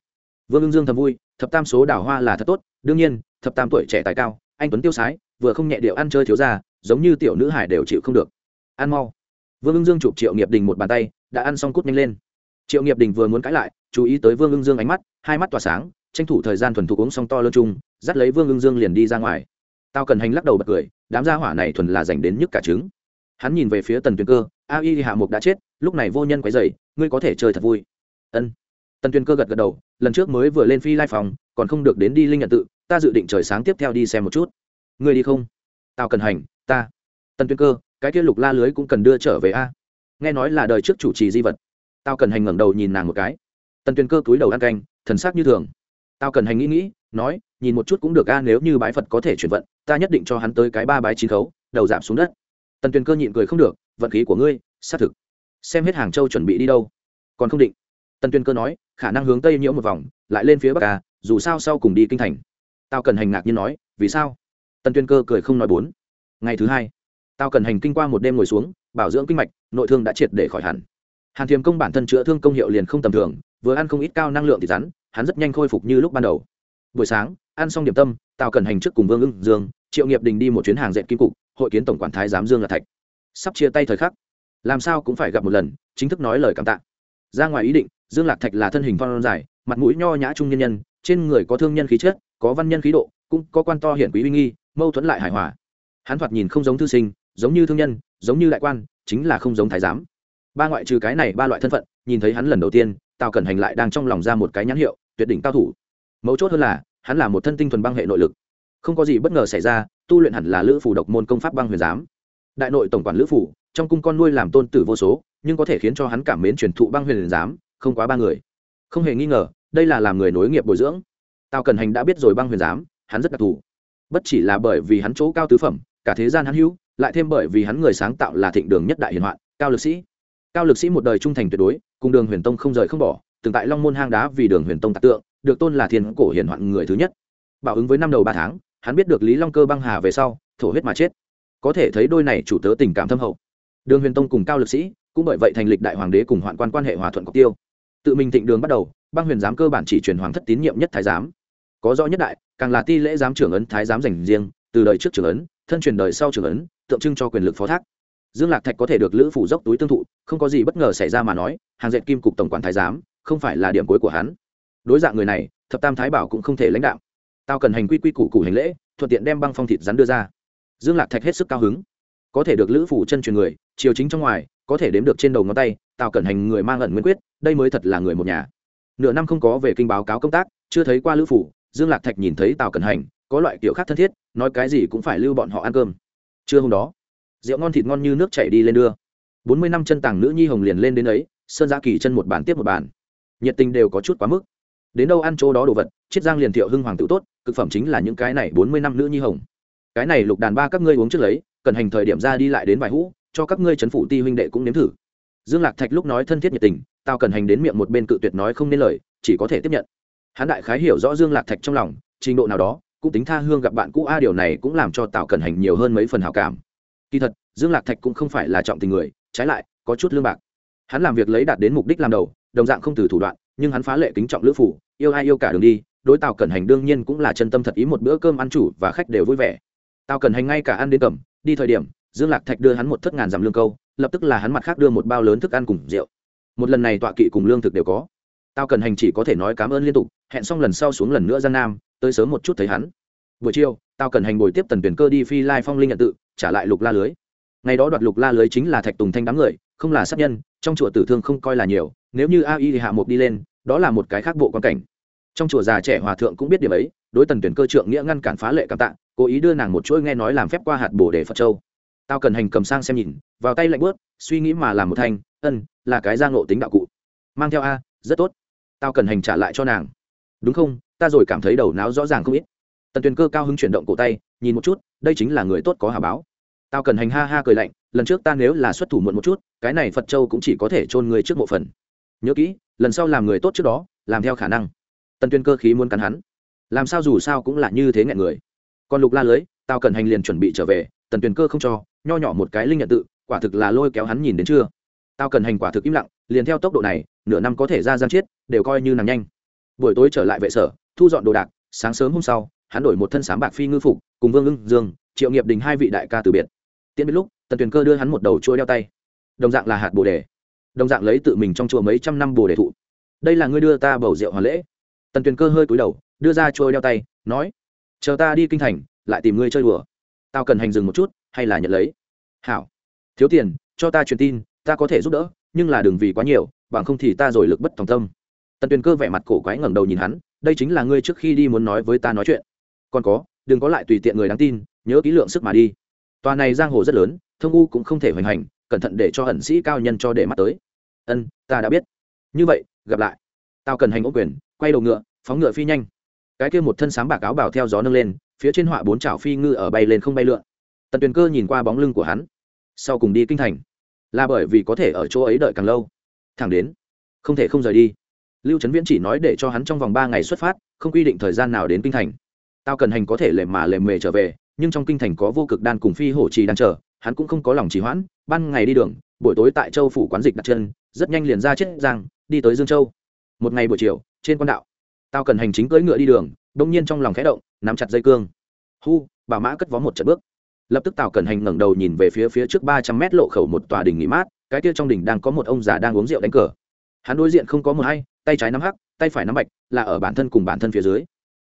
Vương ưng dương thầm vui, thập tam số đảo hoa là thật tốt, đương nhiên, thập tam tuổi trẻ tài cao, anh tuấn tiêu sái, vừa không nhẹ điệu ăn chơi thiếu ra, giống như tiểu nữ hải đều chịu không được. Ăn mau. Vương ưng dương chụp triệu nghiệp đình một bàn tay, đã ăn xong cút nhanh lên. Triệu nghiệp đình vừa muốn cãi lại, chú ý tới vương ưng dương ánh mắt, hai mắt tỏa sáng, tranh thủ thời gian thuần thục uống xong to lơ chung, dắt lấy vương ưng dương liền đi ra ngoài. Tao cần hành lắc đầu bật cười, đám gia hỏa này thuần là dành đến nhức cả trứng. Hắn nhìn về phía tần tuyền cơ a y hạ mục đã chết, lúc này vô nhân quấy dày ngươi có thể chơi thật vui. Ân. Tần tuyền cơ gật gật đầu, lần trước mới vừa lên phi lai phòng, còn không được đến đi linh nhận tự, ta dự định trời sáng tiếp theo đi xem một chút. Ngươi đi không? Tao cần hành, ta. Tần tuyền cơ, cái kia lục la lưới cũng cần đưa trở về a. Nghe nói là đời trước chủ trì di vật. Tao cần hành ngẩng đầu nhìn nàng một cái. Tần tuyền cơ cúi đầu ăn canh, thần sắc như thường. Tao cần hành nghĩ nghĩ, nói, nhìn một chút cũng được a, nếu như bái phật có thể chuyển vận, ta nhất định cho hắn tới cái ba bái chín khấu, đầu giảm xuống đất tần tuyền cơ nhịn cười không được, vận khí của ngươi, xác thực. Xem hết hàng châu chuẩn bị đi đâu. Còn không định. Tần tuyền cơ nói, khả năng hướng tây nhiễu một vòng, lại lên phía bắc à dù sao sau cùng đi kinh thành. Tao cần hành ngạc nhiên nói, vì sao? Tần tuyền cơ cười không nói bốn. Ngày thứ hai tao cần hành kinh qua một đêm ngồi xuống, bảo dưỡng kinh mạch, nội thương đã triệt để khỏi hẳn. Hàn thiềm công bản thân chữa thương công hiệu liền không tầm thường, vừa ăn không ít cao năng lượng thì rắn, hắn rất nhanh khôi phục như lúc ban đầu. Buổi sáng, ăn xong điểm tâm tao cần hành trước cùng vương ưng dương, triệu nghiệp đình đi một chuyến hàng dệt kim cục hội kiến tổng quản thái giám dương là thạch. Sắp chia tay thời khắc, làm sao cũng phải gặp một lần, chính thức nói lời cảm tạ. Ra ngoài ý định, dương lạc thạch là thân hình phong dài, mặt mũi nho nhã trung nhân nhân, trên người có thương nhân khí chất, có văn nhân khí độ, cũng có quan to hiển quý uy nghi, mâu thuẫn lại hài hòa. Hắn thoạt nhìn không giống thư sinh, giống như thương nhân, giống như đại quan, chính là không giống thái giám. Ba ngoại trừ cái này ba loại thân phận, nhìn thấy hắn lần đầu tiên, tào cẩn hành lại đang trong lòng ra một cái nhãn hiệu, tuyệt đỉnh cao thủ. Mấu chốt hơn là, hắn là một thân tinh thuần băng hệ nội lực. Không có gì bất ngờ xảy ra tu luyện hẳn là lữ phủ độc môn công pháp băng huyền giám. Đại nội tổng quản lữ phủ, trong cung con nuôi làm tôn tử vô số, nhưng có thể khiến cho hắn cảm mến truyền thụ băng huyền giám, không quá ba người. Không hề nghi ngờ, đây là làm người nối nghiệp bồi dưỡng. Tào cần hành đã biết rồi băng huyền giám, hắn rất đặc thù. Bất chỉ là bởi vì hắn chỗ cao tứ phẩm, cả thế gian hắn hữu, lại thêm bởi vì hắn người sáng tạo là thịnh đường nhất đại hiền hoạn, cao lực sĩ. Cao lực sĩ một đời trung thành tuyệt đối, cùng đường huyền tông không rời không bỏ, từng tại long môn hang đá vì đường huyền tông tạc tượng, được tôn là thiên cổ hiền hoạn người thứ nhất. Bảo ứng với năm đầu ba tháng hắn biết được lý long cơ băng hà về sau, thổ huyết mà chết. Có thể thấy đôi này chủ tớ tình cảm thâm hậu. Đường huyền tông cùng cao lực sĩ cũng bởi vậy thành lịch đại hoàng đế cùng hoạn quan quan hệ hòa thuận cọc tiêu. Tự mình thịnh đường bắt đầu, băng huyền giám cơ bản chỉ truyền hoàng thất tín nhiệm nhất thái giám. Có rõ nhất đại, càng là ti lễ giám trưởng ấn thái giám dành riêng, từ đời trước trưởng ấn, thân truyền đời sau trưởng ấn, tượng trưng cho quyền lực phó thác. Dương lạc thạch có thể được lữ phủ dốc túi tương thụ, không có gì bất ngờ xảy ra mà nói, hàng dệt kim cục tổng quản thái giám, không phải là điểm cuối của hắn. Đối dạng người này, thập tam thái bảo cũng không thể lãnh đạo tao cần hành quy quy củ củ hành lễ, thuận tiện đem băng phong thịt rắn đưa ra. Dương lạc thạch hết sức cao hứng. Có thể được lữ phủ chân truyền người chiều chính trong ngoài, có thể đếm được trên đầu ngón tay tào cẩn hành người mang ẩn nguyên quyết, đây mới thật là người một nhà. Nửa năm không có về kinh báo cáo công tác, chưa thấy qua lữ phủ, dương lạc thạch nhìn thấy tào cẩn hành, có loại kiểu khác thân thiết, nói cái gì cũng phải lưu bọn họ ăn cơm. Trưa hôm đó, rượu ngon thịt ngon như nước chảy đi lên đưa. Bốn mươi năm chân tàng nữ nhi hồng liền lên đến ấy, sơn giã kỳ chân một bàn tiếp một bàn. Nhiệt tình đều có chút quá mức. Đến đâu ăn chỗ đó đồ vật, chiết giang liền thiệu hưng hoàng tự tốt cực phẩm chính là những cái này bốn mươi năm nữ nhi hồng. Cái này lục đàn ba các ngươi uống trước lấy, cần hành thời điểm ra đi lại đến vài hũ, cho các ngươi trấn phủ ti huynh đệ cũng nếm thử. Dương lạc thạch lúc nói thân thiết nhiệt tình, tao cần hành đến miệng một bên cự tuyệt nói không nên lời, chỉ có thể tiếp nhận. Hắn đại khái hiểu rõ dương lạc thạch trong lòng, trình độ nào đó, cũng tính tha hương gặp bạn cũ, a điều này cũng làm cho tào cần hành nhiều hơn mấy phần hào cảm. Kỳ thật, dương lạc thạch cũng không phải là trọng tình người, trái lại, có chút lương bạc. Hắn làm việc lấy đạt đến mục đích làm đầu, đồng dạng không từ thủ đoạn, nhưng hắn phá lệ kính trọng lữ phủ, yêu ai yêu cả đường đi đối tào cẩn hành đương nhiên cũng là chân tâm thật ý một bữa cơm ăn chủ và khách đều vui vẻ. Tào cẩn hành ngay cả ăn đến cầm, đi thời điểm, dương lạc thạch đưa hắn một thất ngàn dặm lương câu, lập tức là hắn mặt khác đưa một bao lớn thức ăn cùng rượu. Một lần này tọa kỵ cùng lương thực đều có. Tao cần hành chỉ có thể nói cảm ơn liên tục, hẹn xong lần sau xuống lần nữa gian nam, tới sớm một chút thấy hắn. Buổi chiều tao cần hành bồi tiếp tần tuyển cơ đi phi lai phong linh nhận tự, trả lại lục la lưới. Ngày đó đoạt lục la lưới chính là thạch tùng thanh đám người, không là sát nhân, trong chùa tử thương không coi là nhiều, nếu như a y thì hạ một đi lên, đó là một cái khác bộ quan cảnh trong chùa già trẻ hòa thượng cũng biết điểm ấy, đối tần tuyển cơ trượng nghĩa ngăn cản phá lệ cảm tạ, cố ý đưa nàng một chuỗi nghe nói làm phép qua hạt bồ để phật châu. Tao cần hành cầm sang xem nhìn, vào tay lạnh bớt, suy nghĩ mà làm một thanh, ân, là cái giang ngộ tính đạo cụ. Mang theo a, rất tốt. Tao cần hành trả lại cho nàng. Đúng không? Ta rồi cảm thấy đầu não rõ ràng không ít. Tần tuyền cơ cao hứng chuyển động cổ tay, nhìn một chút, đây chính là người tốt có hà báo. Tao cần hành ha ha cười lạnh, lần trước ta nếu là xuất thủ muộn một chút, cái này phật châu cũng chỉ có thể chôn người trước mộ phần. Nhớ kỹ, lần sau làm người tốt trước đó, làm theo khả năng tần tuyên cơ khí muốn cắn hắn. Làm sao dù sao cũng là như thế nghẹn người. Còn lục la lưới, tao cần hành liền chuẩn bị trở về, tần tuyên cơ không cho, nho nhỏ một cái linh nhận tự, quả thực là lôi kéo hắn nhìn đến chưa. Tao cần hành quả thực im lặng, liền theo tốc độ này, nửa năm có thể ra giam chiết, đều coi như nằm nhanh. Buổi tối trở lại vệ sở, thu dọn đồ đạc, sáng sớm hôm sau, hắn đổi một thân sám bạc phi ngư phục, cùng vương ưng, dương, triệu nghiệp đình hai vị đại ca từ biệt. Tiễn biết lúc, tần tuyền cơ đưa hắn một đầu chuỗi đeo tay. Đồng dạng là hạt bồ đề. Đồng dạng lấy tự mình trong chùa mấy trăm năm bồ đề thụ. Đây là ngươi đưa ta bầu rượu hoàn lễ tần tuyền cơ hơi cúi đầu, đưa ra trôi đeo tay, nói, chờ ta đi kinh thành, lại tìm ngươi chơi đùa. Tao cần hành dừng một chút, hay là nhận lấy? Hảo. Thiếu tiền, cho ta truyền tin, ta có thể giúp đỡ, nhưng là đừng vì quá nhiều, bằng không thì ta rồi lực bất tòng tâm. Tần tuyền cơ vẻ mặt cổ quái ngẩng đầu nhìn hắn, đây chính là ngươi trước khi đi muốn nói với ta nói chuyện. Còn có, đừng có lại tùy tiện người đáng tin, nhớ kỹ lượng sức mà đi. Tòa này giang hồ rất lớn, thông u cũng không thể hoành hành, cẩn thận để cho ẩn sĩ cao nhân cho để mắt tới. Ân, ta đã biết. Như vậy, gặp lại. Tao cần hành ô quyền, quay đầu ngựa phóng ngựa phi nhanh. Cái kia một thân sáng bạc áo bảo theo gió nâng lên, phía trên họa bốn chảo phi ngư ở bay lên không bay lượn. Tần tuyền cơ nhìn qua bóng lưng của hắn, sau cùng đi kinh thành. Là bởi vì có thể ở chỗ ấy đợi càng lâu. Thẳng đến, không thể không rời đi. Lưu trấn viễn chỉ nói để cho hắn trong vòng ba ngày xuất phát, không quy định thời gian nào đến kinh thành. Tao cần hành có thể lề mà lề mề trở về, nhưng trong kinh thành có vô cực đan cùng phi hổ trì đang chờ, hắn cũng không có lòng trì hoãn, ban ngày đi đường, buổi tối tại châu phủ quán dịch đặt chân, rất nhanh liền ra chết giang, đi tới dương châu. Một ngày buổi chiều, trên quan đạo tao cần hành chính cưỡi ngựa đi đường, đông nhiên trong lòng khẽ động, nắm chặt dây cương. Hu, bà mã cất vó một trận bước. Lập tức tào cần hành ngẩng đầu nhìn về phía phía trước ba trăm mét lộ khẩu một tòa đình nghỉ mát, cái kia trong đình đang có một ông già đang uống rượu đánh cờ. Hắn đối diện không có một hay tay trái nắm hắc, tay phải nắm bạch, là ở bản thân cùng bản thân phía dưới.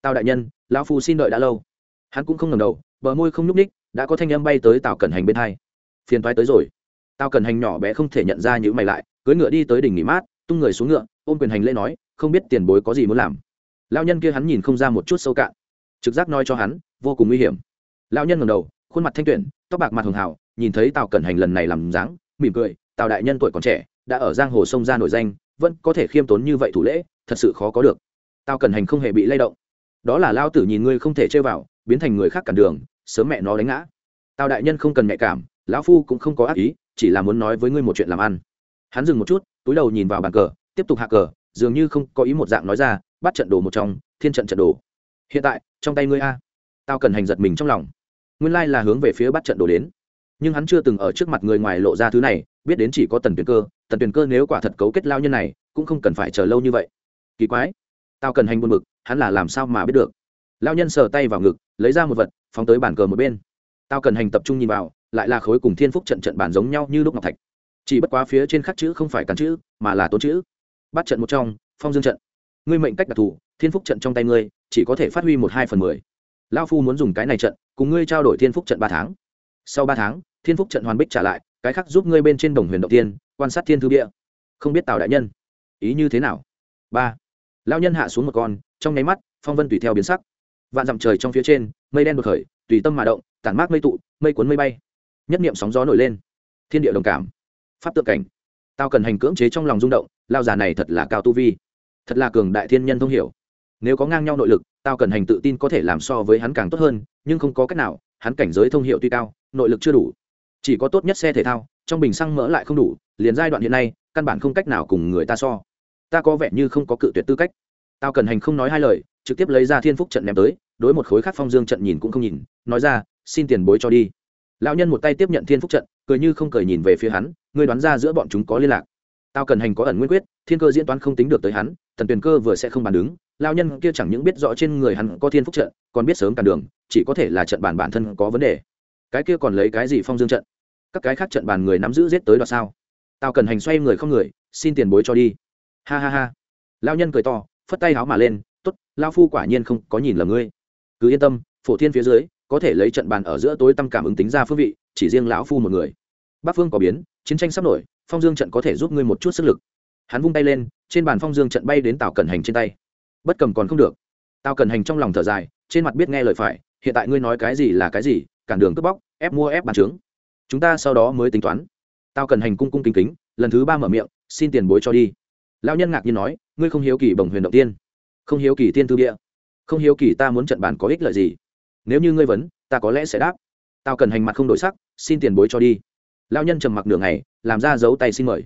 Tào đại nhân, lão phu xin đợi đã lâu. Hắn cũng không ngẩng đầu, bờ môi không nhúc ních đã có thanh âm bay tới tào cẩn hành bên hai. Phiền toái tới rồi. Tào cẩn hành nhỏ bé không thể nhận ra những mày lại, cưỡi ngựa đi tới đỉnh nghỉ mát, tung người xuống ngựa, ôm quyền hành lễ nói, không biết tiền bối có gì muốn làm lao nhân kia hắn nhìn không ra một chút sâu cạn. Trực giác nói cho hắn, vô cùng nguy hiểm. Lao nhân ngầm đầu, khuôn mặt thanh tuyển, tóc bạc mặt hường hào, nhìn thấy tào cẩn hành lần này làm dáng, mỉm cười, tào đại nhân tuổi còn trẻ, đã ở giang hồ sông ra nổi danh, vẫn có thể khiêm tốn như vậy thủ lễ, thật sự khó có được. Tào cẩn hành không hề bị lay động. Đó là lao tử nhìn ngươi không thể chơi vào, biến thành người khác cản đường, sớm mẹ nó đánh ngã. Tào đại nhân không cần nhạy cảm, lão phu cũng không có ác ý, chỉ là muốn nói với ngươi một chuyện làm ăn. Hắn dừng một chút, túi đầu nhìn vào bàn cờ, tiếp tục hạ cờ, dường như không có ý một dạng nói ra bắt trận đồ một trong, thiên trận trận đồ. Hiện tại, trong tay ngươi a. Tao cần hành giật mình trong lòng. Nguyên lai là hướng về phía bắt trận đồ đến. Nhưng hắn chưa từng ở trước mặt người ngoài lộ ra thứ này, biết đến chỉ có tần tuyền cơ. Tần tuyền cơ nếu quả thật cấu kết lao nhân này, cũng không cần phải chờ lâu như vậy. Kỳ quái. Tao cần hành buồn mực hắn là làm sao mà biết được? Lao nhân sờ tay vào ngực, lấy ra một vật, phóng tới bàn cờ một bên. Tao cần hành tập trung nhìn vào, lại là khối cùng thiên phúc trận trận bản giống nhau như lúc ngọc thạch. Chỉ bất quá phía trên khắc chữ không phải cắn chữ, mà là tốn chữ. Bắt trận một trong, phong dương trận ngươi mệnh cách đặc thù, thiên phúc trận trong tay ngươi, chỉ có thể phát huy một hai phần mười. Lao phu muốn dùng cái này trận, cùng ngươi trao đổi thiên phúc trận ba tháng. Sau ba tháng, thiên phúc trận hoàn bích trả lại, cái khác giúp ngươi bên trên đồng huyền động tiên, quan sát thiên thư địa không biết tào đại nhân, ý như thế nào? Ba. Lao nhân hạ xuống một con, trong nháy mắt, phong vân tùy theo biến sắc. Vạn dặm trời trong phía trên, mây đen bực khởi, tùy tâm mà động, tản mát mây tụ, mây cuốn mây bay. Nhất niệm sóng gió nổi lên. Thiên địa đồng cảm. Pháp tượng cảnh. Tao cần hành cưỡng chế trong lòng rung động, lao già này thật là cao tu vi thật là cường đại thiên nhân thông hiểu. Nếu có ngang nhau nội lực, tao cần hành tự tin có thể làm so với hắn càng tốt hơn, nhưng không có cách nào, hắn cảnh giới thông hiệu tuy cao, nội lực chưa đủ. Chỉ có tốt nhất xe thể thao, trong bình xăng mỡ lại không đủ, liền giai đoạn hiện nay, căn bản không cách nào cùng người ta so. Ta có vẻ như không có cự tuyệt tư cách. Tao cần hành không nói hai lời, trực tiếp lấy ra thiên phúc trận ném tới, đối một khối khác phong dương trận nhìn cũng không nhìn, nói ra, xin tiền bối cho đi. Lão nhân một tay tiếp nhận thiên phúc trận, cười như không cười nhìn về phía hắn, ngươi đoán ra giữa bọn chúng có liên lạc. Tao cần hành có ẩn nguyên quyết, thiên cơ diễn toán không tính được tới hắn thần tuyền cơ vừa sẽ không bàn đứng, lao nhân kia chẳng những biết rõ trên người hắn có thiên phúc trận, còn biết sớm cản đường, chỉ có thể là trận bàn bản thân có vấn đề. Cái kia còn lấy cái gì phong dương trận? Các cái khác trận bàn người nắm giữ giết tới đoạt sao? Tao cần hành xoay người không người, xin tiền bối cho đi. Ha ha ha. Lao nhân cười to, phất tay háo mà lên t ố t lao phu quả nhiên không có nhìn lầm ngươi. Cứ yên tâm, phổ thiên phía dưới, có thể lấy trận bàn ở giữa tối tâm cảm ứng tính ra phương vị, chỉ riêng lão phu một người. Bắc phương có biến, chiến tranh sắp nổi, phong dương trận có thể giúp ngươi một chút sức lực. Hắn vung tay lên trên bàn phong dương trận bay đến tào cẩn hành trên tay bất cầm còn không được tào cẩn hành trong lòng thở dài trên mặt biết nghe lời phải hiện tại ngươi nói cái gì là cái gì cản đường cướp bóc ép mua ép bàn trướng chúng ta sau đó mới tính toán tao cần hành cung cung kính kính lần thứ ba mở miệng xin tiền bối cho đi lão nhân ngạc nhiên nói ngươi không hiếu kỳ bồng huyền động tiên không hiếu kỳ tiên thư địa không hiếu kỳ ta muốn trận bàn có ích lợi gì nếu như ngươi vấn ta có lẽ sẽ đáp tao cần hành mặt không đổi sắc xin tiền bối cho đi lão nhân trầm mặc nửa ngày làm ra dấu tay xin mời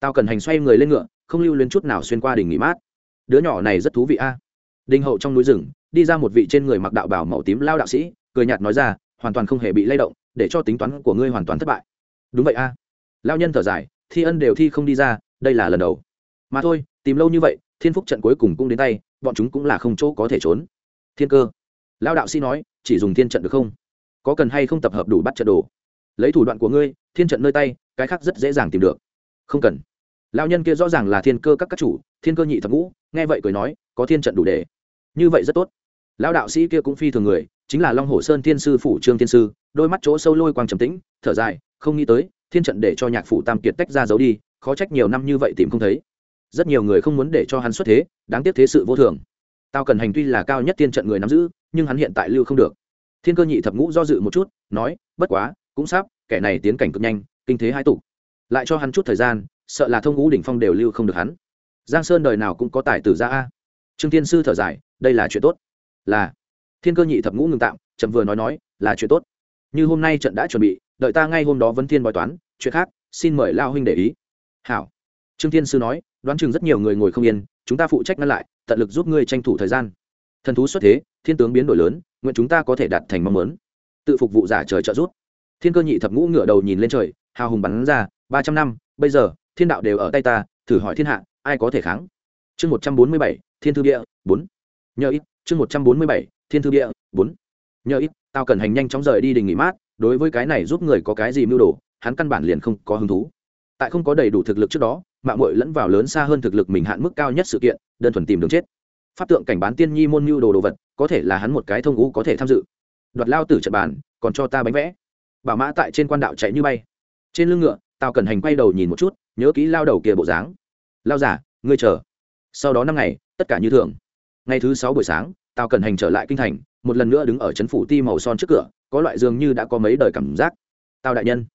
tao cần hành xoay người lên ngựa không lưu luyến chút nào xuyên qua đỉnh nghỉ mát. Đứa nhỏ này rất thú vị a. À? đinh hậu trong núi rừng, đi ra một vị trên người mặc đạo bảo màu tím lao đạo sĩ, cười nhạt nói ra, hoàn toàn không hề bị lay động, để cho tính toán của ngươi hoàn toàn thất bại. Đúng vậy a. À? lao nhân thở dài, thi ân đều thi không đi ra, đây là lần đầu. Mà thôi, tìm lâu như vậy, thiên phúc trận cuối cùng cũng đến tay, bọn chúng cũng là không chỗ có thể trốn. Thiên cơ. Lao đạo sĩ nói, chỉ dùng thiên trận được không? Có cần hay không tập hợp đủ bắt trận đồ? Lấy thủ đoạn của ngươi, thiên trận nơi tay, cái khác rất dễ dàng tìm được. Không cần lao nhân kia rõ ràng là thiên cơ các các chủ, thiên cơ nhị thập ngũ, nghe vậy cười nói, có thiên trận đủ để. Như vậy rất tốt. Lao đạo sĩ kia cũng phi thường người, chính là long hồ sơn thiên sư phủ trương thiên sư, đôi mắt chỗ sâu lôi quang trầm tĩnh, thở dài, không nghĩ tới, thiên trận để cho nhạc phủ tam kiệt tách ra giấu đi, khó trách nhiều năm như vậy tìm không thấy. Rất nhiều người không muốn để cho hắn xuất thế, đáng tiếc thế sự vô thường. Tao cần hành tuy là cao nhất thiên trận người nắm giữ, nhưng hắn hiện tại lưu không được. Thiên cơ nhị thập ngũ do dự một chút, nói, bất quá, cũng sắp, kẻ này tiến cảnh cực nhanh, kinh thế hai tục lại cho hắn chút thời gian sợ là thông ngũ đỉnh phong đều lưu không được hắn. Giang sơn đời nào cũng có tài tử ra a. Trương thiên sư thở dài, đây là chuyện tốt. Là. Thiên cơ nhị thập ngũ ngừng tạm, chậm vừa nói nói, là chuyện tốt. Như hôm nay trận đã chuẩn bị, đợi ta ngay hôm đó vấn thiên bói toán, chuyện khác, xin mời lao huynh để ý. Hảo. Trương thiên sư nói, đoán chừng rất nhiều người ngồi không yên, chúng ta phụ trách ngăn lại, tận lực giúp ngươi tranh thủ thời gian. Thần thú xuất thế, thiên tướng biến đổi lớn, nguyện chúng ta có thể đạt thành mong muốn. Tự phục vụ giả trời trợ rút thiên cơ nhị thập ngũ ngửa đầu nhìn lên trời, hào hùng bắn ra, ba trăm năm, bây giờ thiên đạo đều ở tay ta, thử hỏi thiên hạ, ai có thể kháng? Chương một trăm bốn mươi bảy, thiên thư địa bốn. Nhờ ít, chương một trăm bốn mươi bảy, thiên thư địa bốn. Nhờ ít, tao cần hành nhanh chóng rời đi đình nghỉ mát, đối với cái này giúp người có cái gì mưu đồ, hắn căn bản liền không có hứng thú. Tại không có đầy đủ thực lực trước đó mạng mội lẫn vào lớn xa hơn thực lực mình hạn mức cao nhất sự kiện, đơn thuần tìm đường chết. Pháp tượng cảnh bán tiên nhi môn mưu đồ đồ vật, có thể là hắn một cái thông ngũ có thể tham dự. Đoạt lao tử trận bàn, còn cho ta bánh vẽ. Bảo mã tại trên quan đạo chạy như bay. Trên lưng ngựa, tao cần hành quay đầu nhìn một chút nhớ kỹ lao đầu kia bộ dáng. Lao giả ngươi chờ. Sau đó năm ngày, tất cả như thường. Ngày thứ sáu buổi sáng tao cần hành trở lại kinh thành, một lần nữa đứng ở trấn phủ ti màu son trước cửa, có loại dường như đã có mấy đời cảm giác. Tào đại nhân,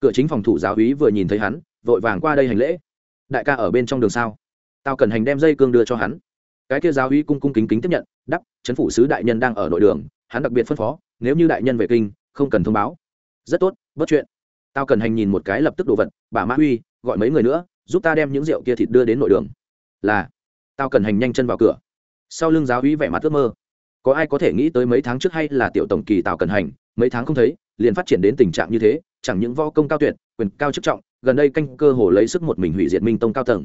cửa chính phòng thủ giáo úy vừa nhìn thấy hắn, vội vàng qua đây hành lễ. Đại ca ở bên trong đường sao? Tào cần hành đem dây cương đưa cho hắn. Cái kia giáo úy cung cung kính kính tiếp nhận, đắp, trấn phủ sứ đại nhân đang ở nội đường, hắn đặc biệt phân phó, nếu như đại nhân về kinh, không cần thông báo. Rất tốt, bất chuyện tao cần hành nhìn một cái lập tức đồ vật, bà mã huy, gọi mấy người nữa, giúp ta đem những rượu kia thịt đưa đến nội đường. Là, tao cần hành nhanh chân vào cửa. Sau lưng giáo úy vẻ mặt ước mơ. Có ai có thể nghĩ tới mấy tháng trước hay là tiểu tổng kỳ tào cần hành, mấy tháng không thấy, liền phát triển đến tình trạng như thế, chẳng những võ công cao tuyệt, quyền cao chức trọng, gần đây canh cơ hồ lấy sức một mình hủy diệt minh tông cao tầng.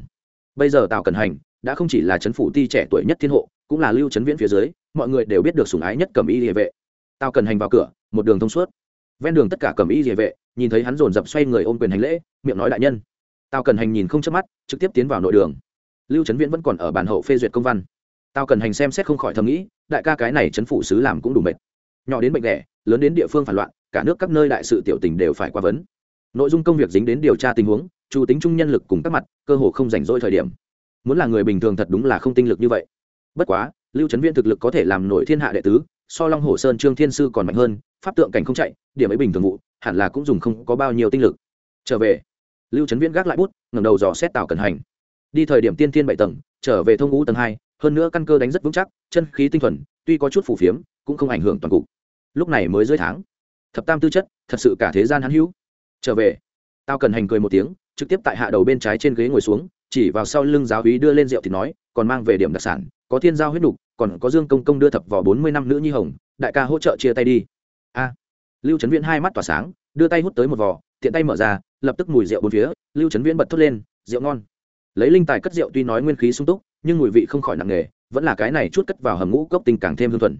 Bây giờ tào cần hành, đã không chỉ là c phủ ti trẻ tuổi nhất thiên hộ, cũng là lưu c viễn phía dưới, mọi người đều biết được sùng ái nhất cầm y địa vệ. Tào cần hành vào cửa, một đường thông suốt. Ven đường tất cả cầm y địa vệ nhìn thấy hắn dồn dập xoay người ôm quyền hành lễ miệng nói đại nhân. Tào cần hành nhìn không chớp mắt trực tiếp tiến vào nội đường. Lưu trấn viễn vẫn còn ở bàn hậu phê duyệt công văn. Tao cần hành xem xét không khỏi thầm nghĩ đại ca cái này chấn phủ sứ làm cũng đủ mệt. Nhỏ đến bệnh đẻ, lớn đến địa phương phản loạn cả nước các nơi đại sự tiểu tình đều phải qua vấn. Nội dung công việc dính đến điều tra tình huống chủ tính chung nhân lực cùng các mặt cơ hồ không rảnh rỗi thời điểm. Muốn là người bình thường thật đúng là không tinh lực như vậy. Bất quá lưu trấn viễn thực lực có thể làm nổi thiên hạ đệ tứ so long hồ sơn trương thiên sư còn mạnh hơn pháp tượng cảnh không chạy điểm ấy bình thường vụ hẳn là cũng dùng không có bao nhiêu tinh lực. Trở về. Lưu trấn viễn gác lại bút, ngẩng đầu dò xét tào cần hành. Đi thời điểm tiên thiên bảy tầng, trở về thông ngũ tầng hai, hơn nữa căn cơ đánh rất vững chắc, chân khí tinh thuần, tuy có chút phủ phiếm, cũng không ảnh hưởng toàn cục. Lúc này mới dưới tháng. Thập tam tư chất, thật sự cả thế gian hắn hữu. Trở về. Tao cần hành cười một tiếng, trực tiếp tại hạ đầu bên trái trên ghế ngồi xuống, chỉ vào sau lưng giáo hí đưa lên rượu thì nói, còn mang về điểm đặc sản, có thiên giao huyết đục còn có dương công công đưa thập vào bốn mươi năm nữ nhi hồng, đại ca hỗ trợ chia tay đi. A lưu trấn viễn hai mắt tỏa sáng, đưa tay hút tới một vò, tiện tay mở ra, lập tức mùi rượu bốn phía, lưu trấn viễn bật thốt lên, rượu ngon. Lấy linh tài cất rượu tuy nói nguyên khí sung túc, nhưng mùi vị không khỏi nặng nề, vẫn là cái này chút cất vào hầm ngũ cốc tinh càng thêm hương thuần.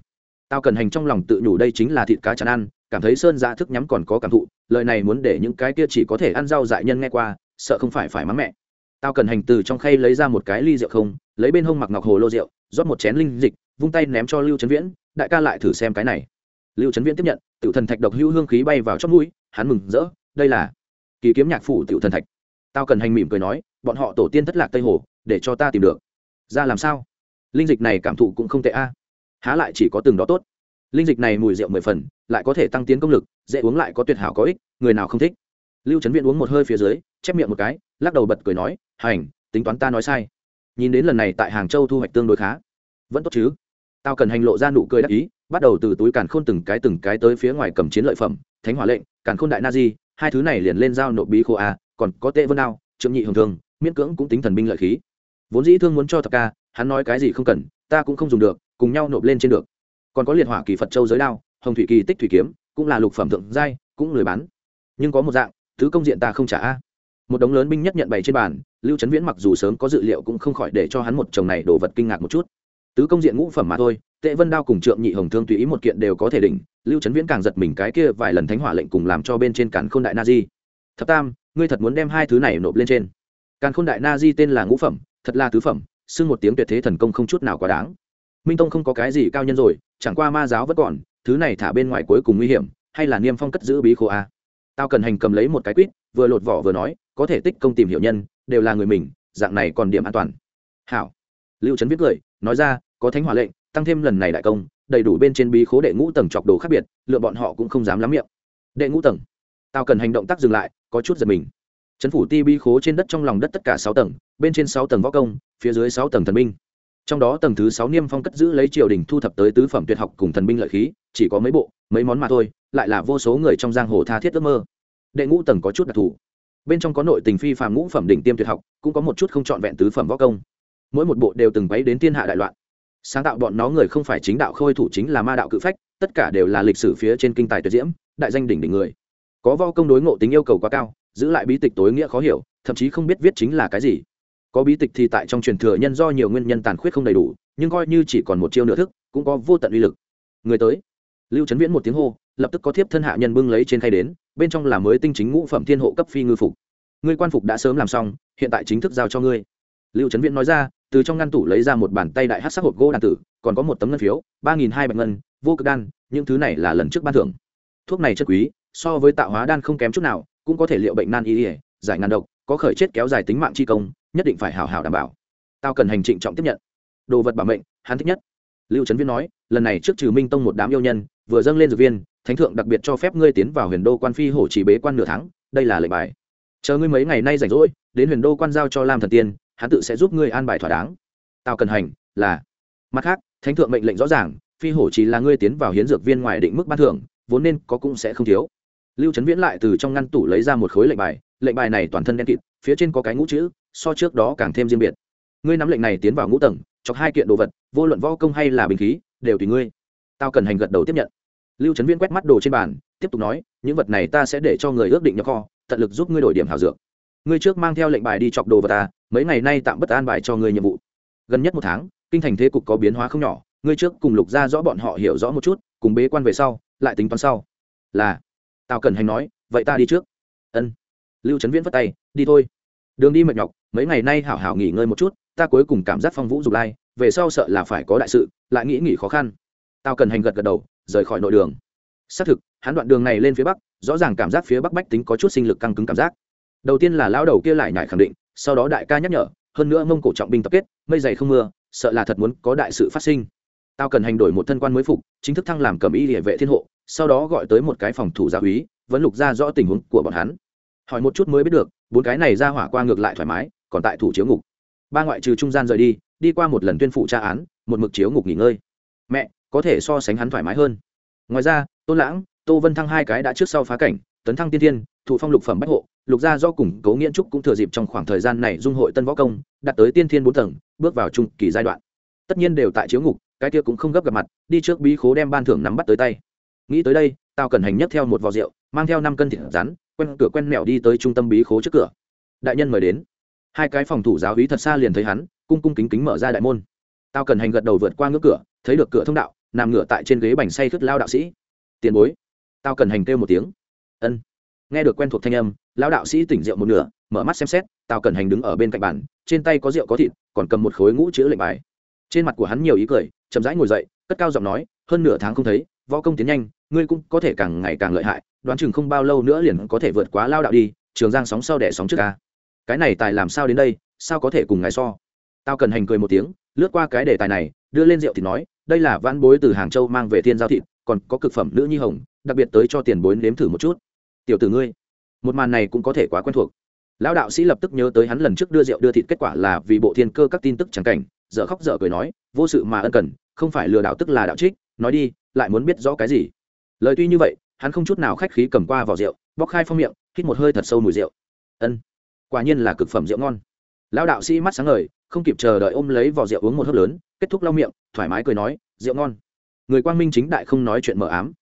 Tao cần hành trong lòng tự nhủ đây chính là thịt cá chán ăn, cảm thấy sơn dạ thức nhắm còn có cảm thụ, lời này muốn để những cái kia chỉ có thể ăn rau dại nhân nghe qua, sợ không phải phải mắng mẹ. Tao cần hành từ trong khay lấy ra một cái ly rượu không, lấy bên hông mặc ngọc hồ lô rượu, rót một chén linh dịch, vung tay ném cho lưu trấn viễn, đại ca lại thử xem cái này lưu trấn viễn tiếp nhận, tiểu thần thạch độc hữu hương khí bay vào trong mũi, hắn mừng rỡ, đây là kỳ kiếm nhạc phủ tiểu thần thạch. Tao cần hành mỉm cười nói, bọn họ tổ tiên thất lạc tây hồ, để cho ta tìm được. Ra làm sao? Linh dịch này cảm thụ cũng không tệ a. Há lại chỉ có từng đó tốt. Linh dịch này mùi rượu mười phần, lại có thể tăng tiến công lực, dễ uống lại có tuyệt hảo có ích, người nào không thích? Lưu trấn Viễn uống một hơi phía dưới, chép miệng một cái, lắc đầu bật cười nói, hành, tính toán ta nói sai. Nhìn đến lần này tại hàng châu thu hoạch tương đối khá. Vẫn tốt chứ? Tao cần hành lộ ra nụ cười đắc ý bắt đầu từ túi càn khôn từng cái từng cái tới phía ngoài cầm chiến lợi phẩm, thánh hỏa lệnh, càn khôn đại na di hai thứ này liền lên giao nộp bí khô a, còn có tệ vân đao, trượng nhị hồng thường miễn cưỡng cũng tính thần binh lợi khí. Vốn dĩ thương muốn cho thập ca, hắn nói cái gì không cần, ta cũng không dùng được, cùng nhau nộp lên trên được. Còn có liệt hỏa kỳ phật châu giới đao, hồng thủy kỳ tích thủy kiếm, cũng là lục phẩm thượng giai, cũng lười bán. Nhưng có một dạng, thứ công diện ta không trả a. Một đống lớn binh nhất nhận bày trên bàn, lưu trấn viễn mặc dù sớm có dự liệu cũng không khỏi để cho hắn một chồng này đổ vật kinh ngạc một chút tứ công diện ngũ phẩm mà thôi, tệ vân đao cùng trượng nhị hồng thương tùy ý một kiện đều có thể đỉnh, lưu trấn viễn càng giật mình cái kia vài lần thánh hỏa lệnh cùng làm cho bên trên càn k h ô n đại na di. Thập tam, ngươi thật muốn đem hai thứ này nộp lên trên. Càn k h ô n đại na di tên là ngũ phẩm, thật là tứ phẩm, xưng một tiếng tuyệt thế thần công không chút nào quá đáng. Minh tông không có cái gì cao nhân rồi, chẳng qua ma giáo vẫn còn, thứ này thả bên ngoài cuối cùng nguy hiểm, hay là niêm phong cất giữ bí khô a? Tao cần hành cầm lấy một cái quýt, vừa lột vỏ vừa nói, có thể tích công tìm hiểu nhân, đều là người mình, dạng này còn điểm an toàn. Hảo. Lưu trấn viết cười nói ra, có thánh hỏa lệnh, tăng thêm lần này đại công, đầy đủ bên trên bí khố đệ ngũ tầng chọc đồ khác biệt, lựa bọn họ cũng không dám lắm miệng. Đệ ngũ tầng. Tao cần hành động tác dừng lại, có chút giật mình. Trấn phủ ti bí khố trên đất trong lòng đất tất cả sáu tầng, bên trên sáu tầng võ công, phía dưới sáu tầng thần binh. Trong đó tầng thứ sáu niêm phong cất giữ lấy triều đình thu thập tới tứ phẩm tuyệt học cùng thần binh lợi khí, chỉ có mấy bộ, mấy món mà thôi, lại là vô số người trong giang hồ tha thiết ước mơ. Đệ ngũ tầng có chút đặc thù. Bên trong có nội tình phi phàm ngũ phẩm đỉnh tiêm tuyệt học, cũng có một chút không trọn vẹn tứ phẩm võ công mỗi một bộ đều từng quấy đến thiên hạ đại loạn. Sáng tạo bọn nó người không phải chính đạo khôi thủ chính là ma đạo cự phách, tất cả đều là lịch sử phía trên kinh tài tuyệt diễm, đại danh đỉnh đỉnh người. Có vo công đối ngộ tính yêu cầu quá cao, giữ lại bí tịch tối nghĩa khó hiểu, thậm chí không biết viết chính là cái gì. Có bí tịch thì tại trong truyền thừa nhân do nhiều nguyên nhân tàn khuyết không đầy đủ, nhưng coi như chỉ còn một chiêu nửa thức, cũng có vô tận uy lực. Người tới. Lưu trấn viễn một tiếng hô, lập tức có thiếp thân hạ nhân bưng lấy trên khay đến, bên trong là mới tinh chính ngũ phẩm thiên hộ cấp phi ngư phục. Ngươi quan phục đã sớm làm xong, hiện tại chính thức giao cho ngươi. Lưu trấn viễn nói ra từ trong ngăn tủ lấy ra một bàn tay đại hát sắc hộp gỗ đàn tử, còn có một tấm ngân phiếu, ba nghìn hai bạch ngân, vô cực đan, những thứ này là lần trước ban thưởng. Thuốc này chất quý, so với tạo hóa đan không kém chút nào, cũng có thể liệu bệnh nan y ỉa giải ngàn độc, có khởi chết kéo dài tính mạng chi công, nhất định phải hào hào đảm bảo. Tao cần hành trịnh trọng tiếp nhận. Đồ vật bảo mệnh, hắn thích nhất. Lưu trấn viên nói, lần này trước trừ minh tông một đám yêu nhân, vừa dâng lên dược viên, thánh thượng đặc biệt cho phép ngươi tiến vào huyền đô quan phi hổ chỉ bế quan nửa tháng, đây là lệnh bài. Chờ ngươi mấy ngày nay rảnh rỗi, đến huyền đô quan giao cho lam thần tiên hắn tự sẽ giúp ngươi an bài thỏa đáng. Tao cần hành, là. Mặt khác, thánh thượng mệnh lệnh rõ ràng, phi hổ chỉ là ngươi tiến vào hiến dược viên ngoài định mức ban thưởng, vốn nên có cũng sẽ không thiếu. Lưu trấn viễn lại từ trong ngăn tủ lấy ra một khối lệnh bài lệnh bài này toàn thân đen kịt, phía trên có cái ngũ chữ, so trước đó càng thêm riêng biệt. Ngươi nắm lệnh này tiến vào ngũ tầng, chọc hai kiện đồ vật, vô luận võ công hay là bình khí, đều tùy ngươi. Tao cần hành gật đầu tiếp nhận. Lưu trấn viễn quét mắt đồ trên bàn, tiếp tục nói, những vật này ta sẽ để cho người ước định nhập kho, tận lực giúp ngươi đổi điểm hảo dược ngươi trước mang theo lệnh bài đi chọc đồ vật ta, mấy ngày nay tạm bất an bài cho ngươi nhiệm vụ. Gần nhất một tháng, kinh thành thế cục có biến hóa không nhỏ, ngươi trước cùng lục ra rõ bọn họ hiểu rõ một chút, cùng bế quan về sau, lại tính toán sau. Là tao cần hành nói, vậy ta đi trước. Ân. Lưu trấn viễn vất tay, đi thôi. Đường đi mệt nhọc, mấy ngày nay hảo hảo nghỉ ngơi một chút, ta cuối cùng cảm giác phong vũ dục lai, về sau sợ là phải có đại sự, lại nghĩ nghỉ khó khăn. Tao cần hành gật gật đầu, rời khỏi nội đường. Xác thực, hắn đoạn đường này lên phía bắc, rõ ràng cảm giác phía bắc bách tính có chút sinh lực căng cứng cảm giác đầu tiên là lão đầu kia lại nhải khẳng định, sau đó đại ca nhắc nhở, hơn nữa mông cổ trọng binh tập kết, mây dày không mưa, sợ là thật muốn có đại sự phát sinh. Tao cần hành đổi một thân quan mới phục, chính thức thăng làm cầm y địa vệ thiên hộ, sau đó gọi tới một cái phòng thủ gia úy, vẫn lục ra rõ tình huống của bọn hắn. Hỏi một chút mới biết được, bốn cái này ra hỏa qua ngược lại thoải mái, còn tại thủ chiếu ngục. Ba ngoại trừ trung gian rời đi đi qua một lần tuyên phụ tra án, một mực chiếu ngục nghỉ ngơi. Mẹ, có thể so sánh hắn thoải mái hơn. Ngoài ra tôn lãng, tô vân thăng hai cái đã trước sau phá cảnh, tấn thăng tiên thiên, thụ phong lục phẩm bách hộ lục gia do củng cố nghiễn trúc cũng thừa dịp trong khoảng thời gian này dung hội tân võ công, đạt tới tiên thiên bốn tầng, bước vào trung kỳ giai đoạn. Tất nhiên đều tại chiếu ngục, cái kia cũng không gấp gặp mặt, đi trước bí khố đem ban thưởng nắm bắt tới tay. Nghĩ tới đây tao cần hành nhất theo một vò rượu, mang theo năm cân thịt rắn quen cửa quen mẹo đi tới trung tâm bí khố trước cửa. Đại nhân mời đến. Hai cái phòng thủ giáo hí thật xa liền thấy hắn, cung cung kính kính mở ra đại môn. Tao cần hành gật đầu vượt qua ngưỡng cửa, thấy được cửa thông đạo, nằm ngửa tại trên ghế bành say khất lao đạo sĩ. Tiền bối. Tao cần hành kêu một tiếng. Ân nghe được quen thuộc thanh âm, lão đạo sĩ tỉnh rượu một nửa, mở mắt xem xét, Tào cần hành đứng ở bên cạnh bàn, trên tay có rượu có thịt, còn cầm một khối ngũ chữ lệnh bài. Trên mặt của hắn nhiều ý cười, chậm rãi ngồi dậy, cất cao giọng nói, hơn nửa tháng không thấy, võ công tiến nhanh, ngươi cũng có thể càng ngày càng lợi hại, đoán chừng không bao lâu nữa liền có thể vượt quá lao đạo đi, trường giang sóng sau đẻ sóng trước ca cái này tài làm sao đến đây, sao có thể cùng ngài so? Tao cần hành cười một tiếng, lướt qua cái đề tài này, đưa lên rượu thì nói, đây là văn bối từ hàng châu mang về thiên giao thịt, còn có cực phẩm nữ nhi hồng, đặc biệt tới cho tiền bối nếm thử một chút tiểu tử ngươi. Một màn này cũng có thể quá quen thuộc. Lão đạo sĩ lập tức nhớ tới hắn lần trước đưa rượu đưa thịt kết quả là vì bộ thiên cơ các tin tức chẳng cảnh, dở khóc dở cười nói, vô sự mà ân cần, không phải lừa đạo tức là đạo trích, nói đi, lại muốn biết rõ cái gì? Lời tuy như vậy, hắn không chút nào khách khí cầm qua vào rượu, bóc khai phong miệng, hít một hơi thật sâu mùi rượu. Ân, quả nhiên là cực phẩm rượu ngon. Lão đạo sĩ mắt sáng ngời, không kịp chờ đợi ôm lấy vỏ rượu uống một hớp lớn, kết thúc lau miệng, thoải mái cười nói, rượu ngon. Người quang minh chính đại không nói chuyện mờ ám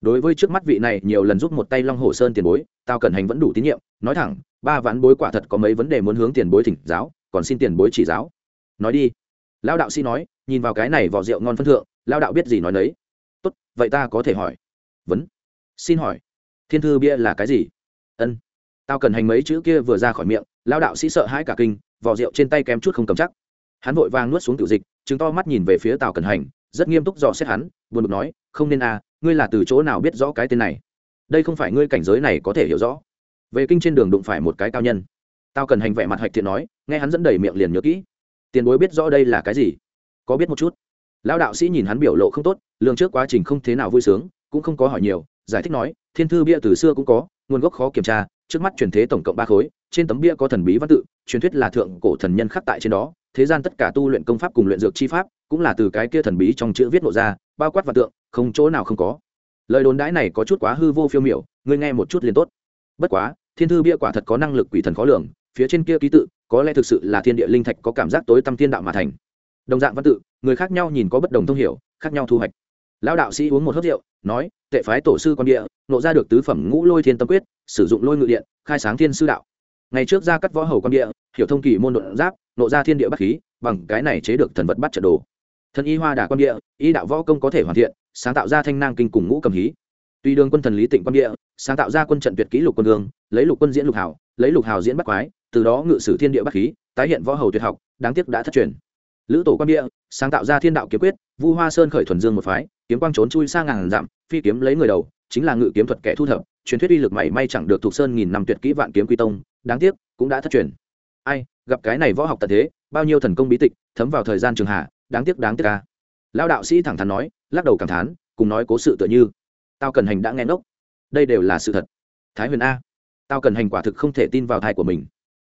đối với trước mắt vị này, nhiều lần giúp một tay long hồ sơn tiền bối tao cần hành vẫn đủ tín nhiệm. Nói thẳng, ba ván bối quả thật có mấy vấn đề muốn hướng tiền bối thỉnh giáo, còn xin tiền bối chỉ giáo. Nói đi. Lão đạo sĩ nói, nhìn vào cái này vỏ rượu ngon phân thượng, lão đạo biết gì nói đấy tốt, vậy ta có thể hỏi. Vấn. Xin hỏi. Thiên thư bia là cái gì? Ân. Tao cần hành mấy chữ kia vừa ra khỏi miệng, lão đạo sĩ sợ hãi cả kinh, vỏ rượu trên tay kém chút không cầm chắc. Hắn vội vàng nuốt xuống tiểu dịch chứng to mắt nhìn về phía tào cần hành, rất nghiêm túc dò xét hắn, buồn bực nói, không nên à ngươi là từ chỗ nào biết rõ cái tên này? Đây không phải ngươi cảnh giới này có thể hiểu rõ. Về kinh trên đường đụng phải một cái cao nhân. Tao cần hành vẻ mặt hạch thiện nói, nghe hắn dẫn đầy miệng liền nhớ kỹ. Tiền bối biết rõ đây là cái gì? Có biết một chút? Lão đạo sĩ nhìn hắn biểu lộ không tốt lương trước quá trình không thế nào vui sướng, cũng không có hỏi nhiều, giải thích nói, thiên thư bia từ xưa cũng có, nguồn gốc khó kiểm tra, trước mắt truyền thế tổng cộng ba khối, trên tấm bia có thần bí văn tự, truyền thuyết là thượng cổ thần nhân khắc tại trên đó, thế gian tất cả tu luyện công pháp cùng luyện dược chi pháp, cũng là từ cái kia thần bí trong chữ viết lộ ra, bao quát và tượng không chỗ nào không có. Lời đồn đãi này có chút quá hư vô phiêu miểu, ngươi nghe một chút liền tốt. Bất quá, thiên thư bia quả thật có năng lực quỷ thần khó lường, phía trên kia ký tự, có lẽ thực sự là thiên địa linh thạch có cảm giác tối tâm thiên đạo mà thành. Đồng dạng văn tự, người khác nhau nhìn có bất đồng thông hiểu, khác nhau thu hoạch. Lão đạo sĩ uống một hớt rượu, nói, tệ phái tổ sư con địa, nộ ra được tứ phẩm ngũ lôi thiên tâm quyết, sử dụng lôi ngự điện, khai sáng thiên sư đạo. Ngày trước ra cắt võ hầu con địa, hiểu thông kỳ môn đột giáp, nộ ra thiên địa bắc khí, bằng cái này chế được thần vật bắt trận đồ thần y hoa đà Quan địa y đạo võ công có thể hoàn thiện sáng tạo ra thanh nang kinh cùng ngũ cầm hí. Tuy đường quân thần lý tịnh Quan địa sáng tạo ra quân trận tuyệt kỹ lục quân đường lấy lục quân diễn lục hảo, lấy lục hào diễn bắc quái từ đó ngự sử thiên địa bắc khí tái hiện võ hầu tuyệt học đáng tiếc đã thất truyền. Lữ tổ quan địa sáng tạo ra thiên đạo kiếm quyết vu hoa sơn khởi thuần dương một phái kiếm quang trốn chui sang ngàn dặm phi kiếm lấy người đầu chính là ngự kiếm thuật kẻ thu thập truyền thuyết uy lực mảy may chẳng được thuộc sơn nghìn năm tuyệt kỹ vạn kiếm quy tông đáng tiếc cũng đã thất truyền. Ai gặp cái này võ học tận thế bao nhiêu thần công bí tịch thấm vào thời gian trường hạ đáng tiếc đáng tiếc ca. Lão đạo sĩ thẳng thắn nói, lắc đầu cảm thán, cùng nói cố sự tựa như. Tao cần hành đã nghe ngốc. Đây đều là sự thật. Thái huyền a. Tao cần hành quả thực không thể tin vào thai của mình.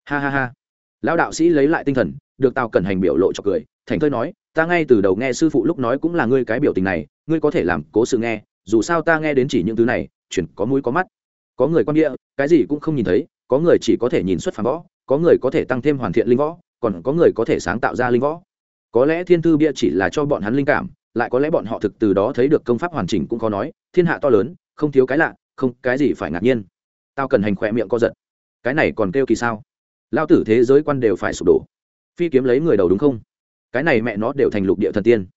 Ha ha ha. Lão đạo sĩ lấy lại tinh thần, được tao cần hành biểu lộ cho cười, thành thơi nói, ta ngay từ đầu nghe sư phụ lúc nói cũng là ngươi cái biểu tình này, ngươi có thể làm cố sự nghe, dù sao ta nghe đến chỉ những thứ này, chuyển có mũi có mắt. Có người quan địa, cái gì cũng không nhìn thấy, có người chỉ có thể nhìn xuất phản võ, có người có thể tăng thêm hoàn thiện linh võ, còn có người có thể sáng tạo ra linh võ có lẽ thiên thư bia chỉ là cho bọn hắn linh cảm, lại có lẽ bọn họ thực từ đó thấy được công pháp hoàn chỉnh cũng khó nói, thiên hạ to lớn, không thiếu cái lạ, không, cái gì phải ngạc nhiên. Tao cần hành khỏe miệng co giật. Cái này còn kêu kỳ sao? Lao tử thế giới quan đều phải sụp đổ. Phi kiếm lấy người đầu đúng không? Cái này mẹ nó đều thành lục địa thần tiên.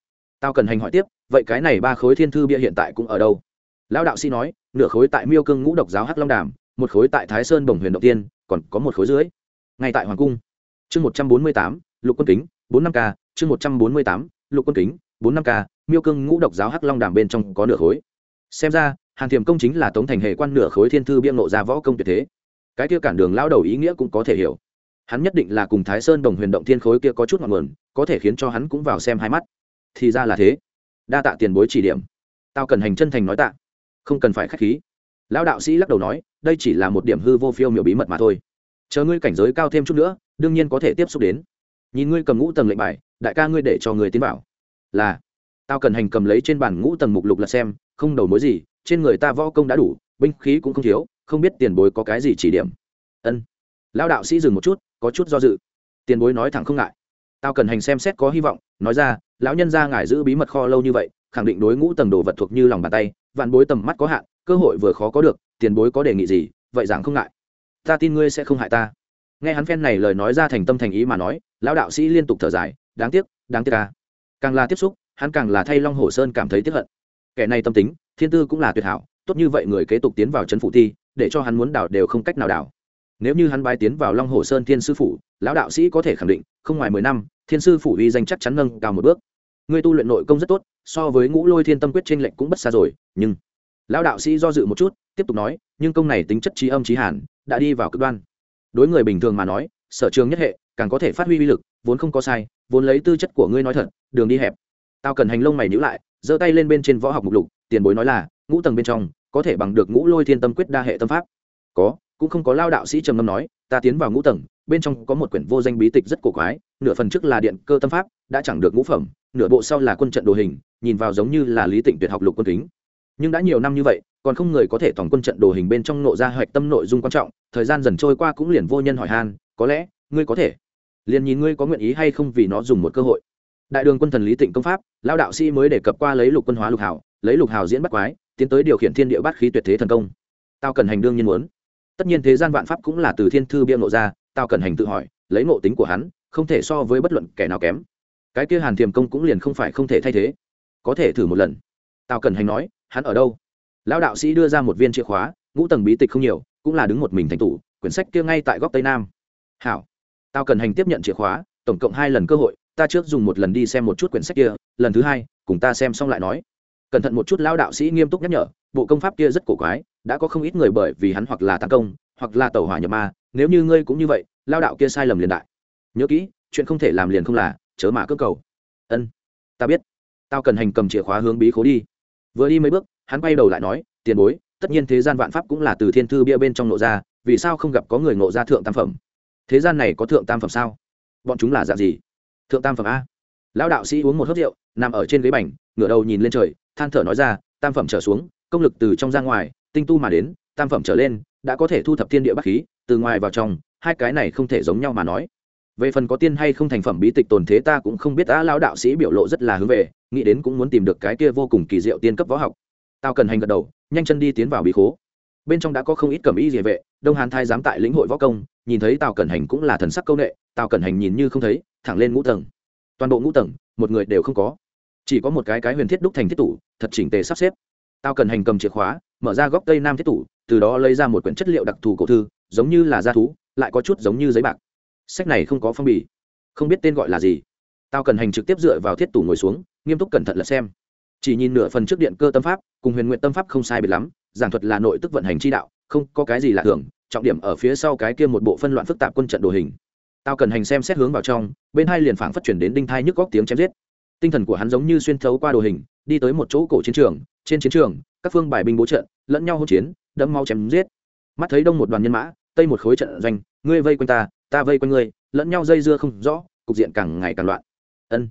Tao cần hành hỏi tiếp, vậy cái này ba khối thiên thư bia hiện tại cũng ở đâu? Lão đạo sĩ nói, nửa khối tại miêu cương ngũ độc giáo hắc long đàm, một khối tại thái sơn bồng huyền động tiên, còn có một khối dưới. Ngay tại hoàng cung. Chương một trăm bốn mươi tám, lục quân kính, bốn năm k chương một trăm bốn mươi tám, lục quân kính, bốn năm k miêu cương ngũ độc giáo hắc long đàm bên trong có nửa khối. Xem ra, hàn thiềm công chính là tống thành hệ quan nửa khối thiên thư biên nộ ra võ công tuyệt thế. Cái kia cản đường lao đầu ý nghĩa cũng có thể hiểu. Hắn nhất định là cùng thái sơn đồng huyền động thiên khối kia có chút ngọn nguồn, có thể khiến cho hắn cũng vào xem hai mắt. Thì ra là thế. Đa tạ tiền bối chỉ điểm. Tao cần hành chân thành nói tạ. Không cần phải k h á c h khí. Lão đạo sĩ lắc đầu nói, đây chỉ là một điểm hư vô phiêu miểu bí mật mà thôi. Chờ ngươi cảnh giới cao thêm chút nữa, đương nhiên có thể tiếp xúc đến. Nhìn ngươi cầm ngũ tầng lệnh bài đại ca ngươi để cho người tiến bảo là, tao cần hành cầm lấy trên bàn ngũ tầng mục lục là xem, không đầu mối gì, trên người ta võ công đã đủ, binh khí cũng không thiếu, không biết tiền bối có cái gì chỉ điểm. Ân. Lão đạo sĩ dừng một chút, có chút do dự. Tiền bối nói thẳng không ngại. Tao cần hành xem xét có hy vọng, nói ra, lão nhân ra ngài giữ bí mật kho lâu như vậy, khẳng định đối ngũ tầng đồ vật thuộc như lòng bàn tay, vạn bối tầm mắt có hạn, cơ hội vừa khó có được, tiền bối có đề nghị gì, vậy rằng không ngại. Ta tin ngươi sẽ không hại ta. Nghe hắn phen này lời nói ra thành tâm thành ý mà nói, lão đạo sĩ liên tục thở dài đáng tiếc đáng tiếc ca càng là tiếp xúc, hắn càng là thay long hồ sơn cảm thấy tiếc hận. Kẻ này tâm tính, thiên tư cũng là tuyệt hảo, tốt như vậy người kế tục tiến vào trấn phủ thi, để cho hắn muốn đảo đều không cách nào đảo. Nếu như hắn bái tiến vào long hồ sơn thiên sư phủ, lão đạo sĩ có thể khẳng định, không ngoài mười năm, thiên sư phủ uy danh chắc chắn nâng cao một bước. Ngươi tu luyện nội công rất tốt, so với ngũ lôi thiên tâm quyết trên lệnh cũng bất xa rồi, nhưng lão đạo sĩ do dự một chút, tiếp tục nói, nhưng công này tính chất trí âm trí hàn, đã đi vào cực đoan. Đối người bình thường mà nói, sở trường nhất hệ càng có thể phát huy uy lực, vốn không có sai, vốn lấy tư chất của ngươi nói thật, đường đi hẹp. Tao cần hành lông mày nhữ lại, giơ tay lên bên trên võ học mục lục, tiền bối nói là, ngũ tầng bên trong, có thể bằng được ngũ lôi thiên tâm quyết đa hệ tâm pháp. Có, cũng không có lao đạo sĩ trầm ngâm nói, ta tiến vào ngũ tầng, bên trong có một quyển vô danh bí tịch rất cổ quái, nửa phần trước là điện cơ tâm pháp, đã chẳng được ngũ phẩm, nửa bộ sau là quân trận đồ hình, nhìn vào giống như là lý tịnh tuyệt học lục quân kính. Nhưng đã nhiều năm như vậy, còn không người có thể tổng quân trận đồ hình bên trong nộ ra hoạch tâm nội dung quan trọng, thời gian dần trôi qua cũng liền vô nhân hỏi han, có lẽ, ngươi có thể liền nhìn ngươi có nguyện ý hay không vì nó dùng một cơ hội. Đại đường quân thần lý tịnh công pháp lao đạo sĩ mới đề cập qua lấy lục quân hóa lục hảo lấy lục hào diễn bắt quái, tiến tới điều khiển thiên địa bát khí tuyệt thế thần công. Tao cần hành đương nhiên muốn. Tất nhiên thế gian vạn pháp cũng là từ thiên thư bia ngộ ra tao cần hành tự hỏi, lấy ngộ tính của hắn, không thể so với bất luận kẻ nào kém. Cái kia hàn thiềm công cũng liền không phải không thể thay thế. Có thể thử một lần. Tao cần hành nói, hắn ở đâu? Lão đạo sĩ đưa ra một viên chìa khóa, ngũ tầng bí tịch không nhiều, cũng là đứng một mình thành tủ quyển sách kia ngay tại góc tây nam. Hảo tao cần hành tiếp nhận chìa khóa, tổng cộng hai lần cơ hội, ta trước dùng một lần đi xem một chút quyển sách kia, lần thứ hai, cùng ta xem xong lại nói. Cẩn thận một chút, lão đạo sĩ nghiêm túc nhắc nhở, bộ công pháp kia rất cổ quái, đã có không ít người bởi vì hắn hoặc là tấn công, hoặc là tẩu hỏa nhập ma, nếu như ngươi cũng như vậy lao đạo kia sai lầm liền đại. Nhớ kỹ, chuyện không thể làm liền không là, chớ mà cơ cầu. Ân, ta biết. Tao cần hành cầm chìa khóa hướng bí khố đi. Vừa đi mấy bước, hắn quay đầu lại nói, tiền bối, tất nhiên thế gian vạn pháp cũng là từ thiên thư bia bên trong nộ ra, vì sao không gặp có người nộ ra thượng tam phẩm? Thế gian này có thượng tam phẩm sao? Bọn chúng là dạng gì? Thượng tam phẩm a. Lão đạo sĩ uống một hớt rượu, nằm ở trên ghế bành, ngửa đầu nhìn lên trời, than thở nói ra, tam phẩm trở xuống, công lực từ trong ra ngoài, tinh tu mà đến, tam phẩm trở lên, đã có thể thu thập thiên địa bắc khí, từ ngoài vào trong, hai cái này không thể giống nhau mà nói. Về phần có tiên hay không thành phẩm bí tịch tồn thế ta cũng không biết đã lão đạo sĩ biểu lộ rất là hướng về, nghĩ đến cũng muốn tìm được cái kia vô cùng kỳ diệu tiên cấp võ học. Tao cần hành gật đầu, nhanh chân đi tiến vào bí khố bên trong đã có không ít cẩm y địa vệ, đông hàn thái giám tại lĩnh hội võ công, nhìn thấy tào cẩn hành cũng là thần sắc công nghệ tào cẩn hành nhìn như không thấy, thẳng lên ngũ tầng. Toàn bộ ngũ tầng, một người đều không có. Chỉ có một cái cái huyền thiết đúc thành thiết tủ, thật chỉnh tề sắp xếp. Tào cần hành cầm chìa khóa, mở ra góc tây nam thiết tủ, từ đó lấy ra một quyển chất liệu đặc thù cổ thư, giống như là da thú, lại có chút giống như giấy bạc. Sách này không có phong bì. Không biết tên gọi là gì. Tao cần hành trực tiếp dựa vào thiết tủ ngồi xuống, nghiêm túc cẩn thận là xem. Chỉ nhìn nửa phần trước điện cơ tâm pháp, cùng huyền nguyện tâm pháp không sai biệt lắm giảng thuật là nội tức vận hành chi đạo, không có cái gì lạ thường, trọng điểm ở phía sau cái kia một bộ phân loạn phức tạp quân trận đồ hình. Tao cần hành xem xét hướng vào trong, bên hai liền phảng phát chuyển đến đinh thai nhức góc tiếng chém giết. Tinh thần của hắn giống như xuyên thấu qua đồ hình, đi tới một chỗ cổ chiến trường, trên chiến trường, các phương bài binh bố trận, lẫn nhau hỗn chiến, đẫm mau chém giết. Mắt thấy đông một đoàn nhân mã, tây một khối trận doanh, ngươi vây quanh ta ta vây quanh ngươi, lẫn nhau dây dưa không rõ, cục diện càng ngày càng loạn. Ân.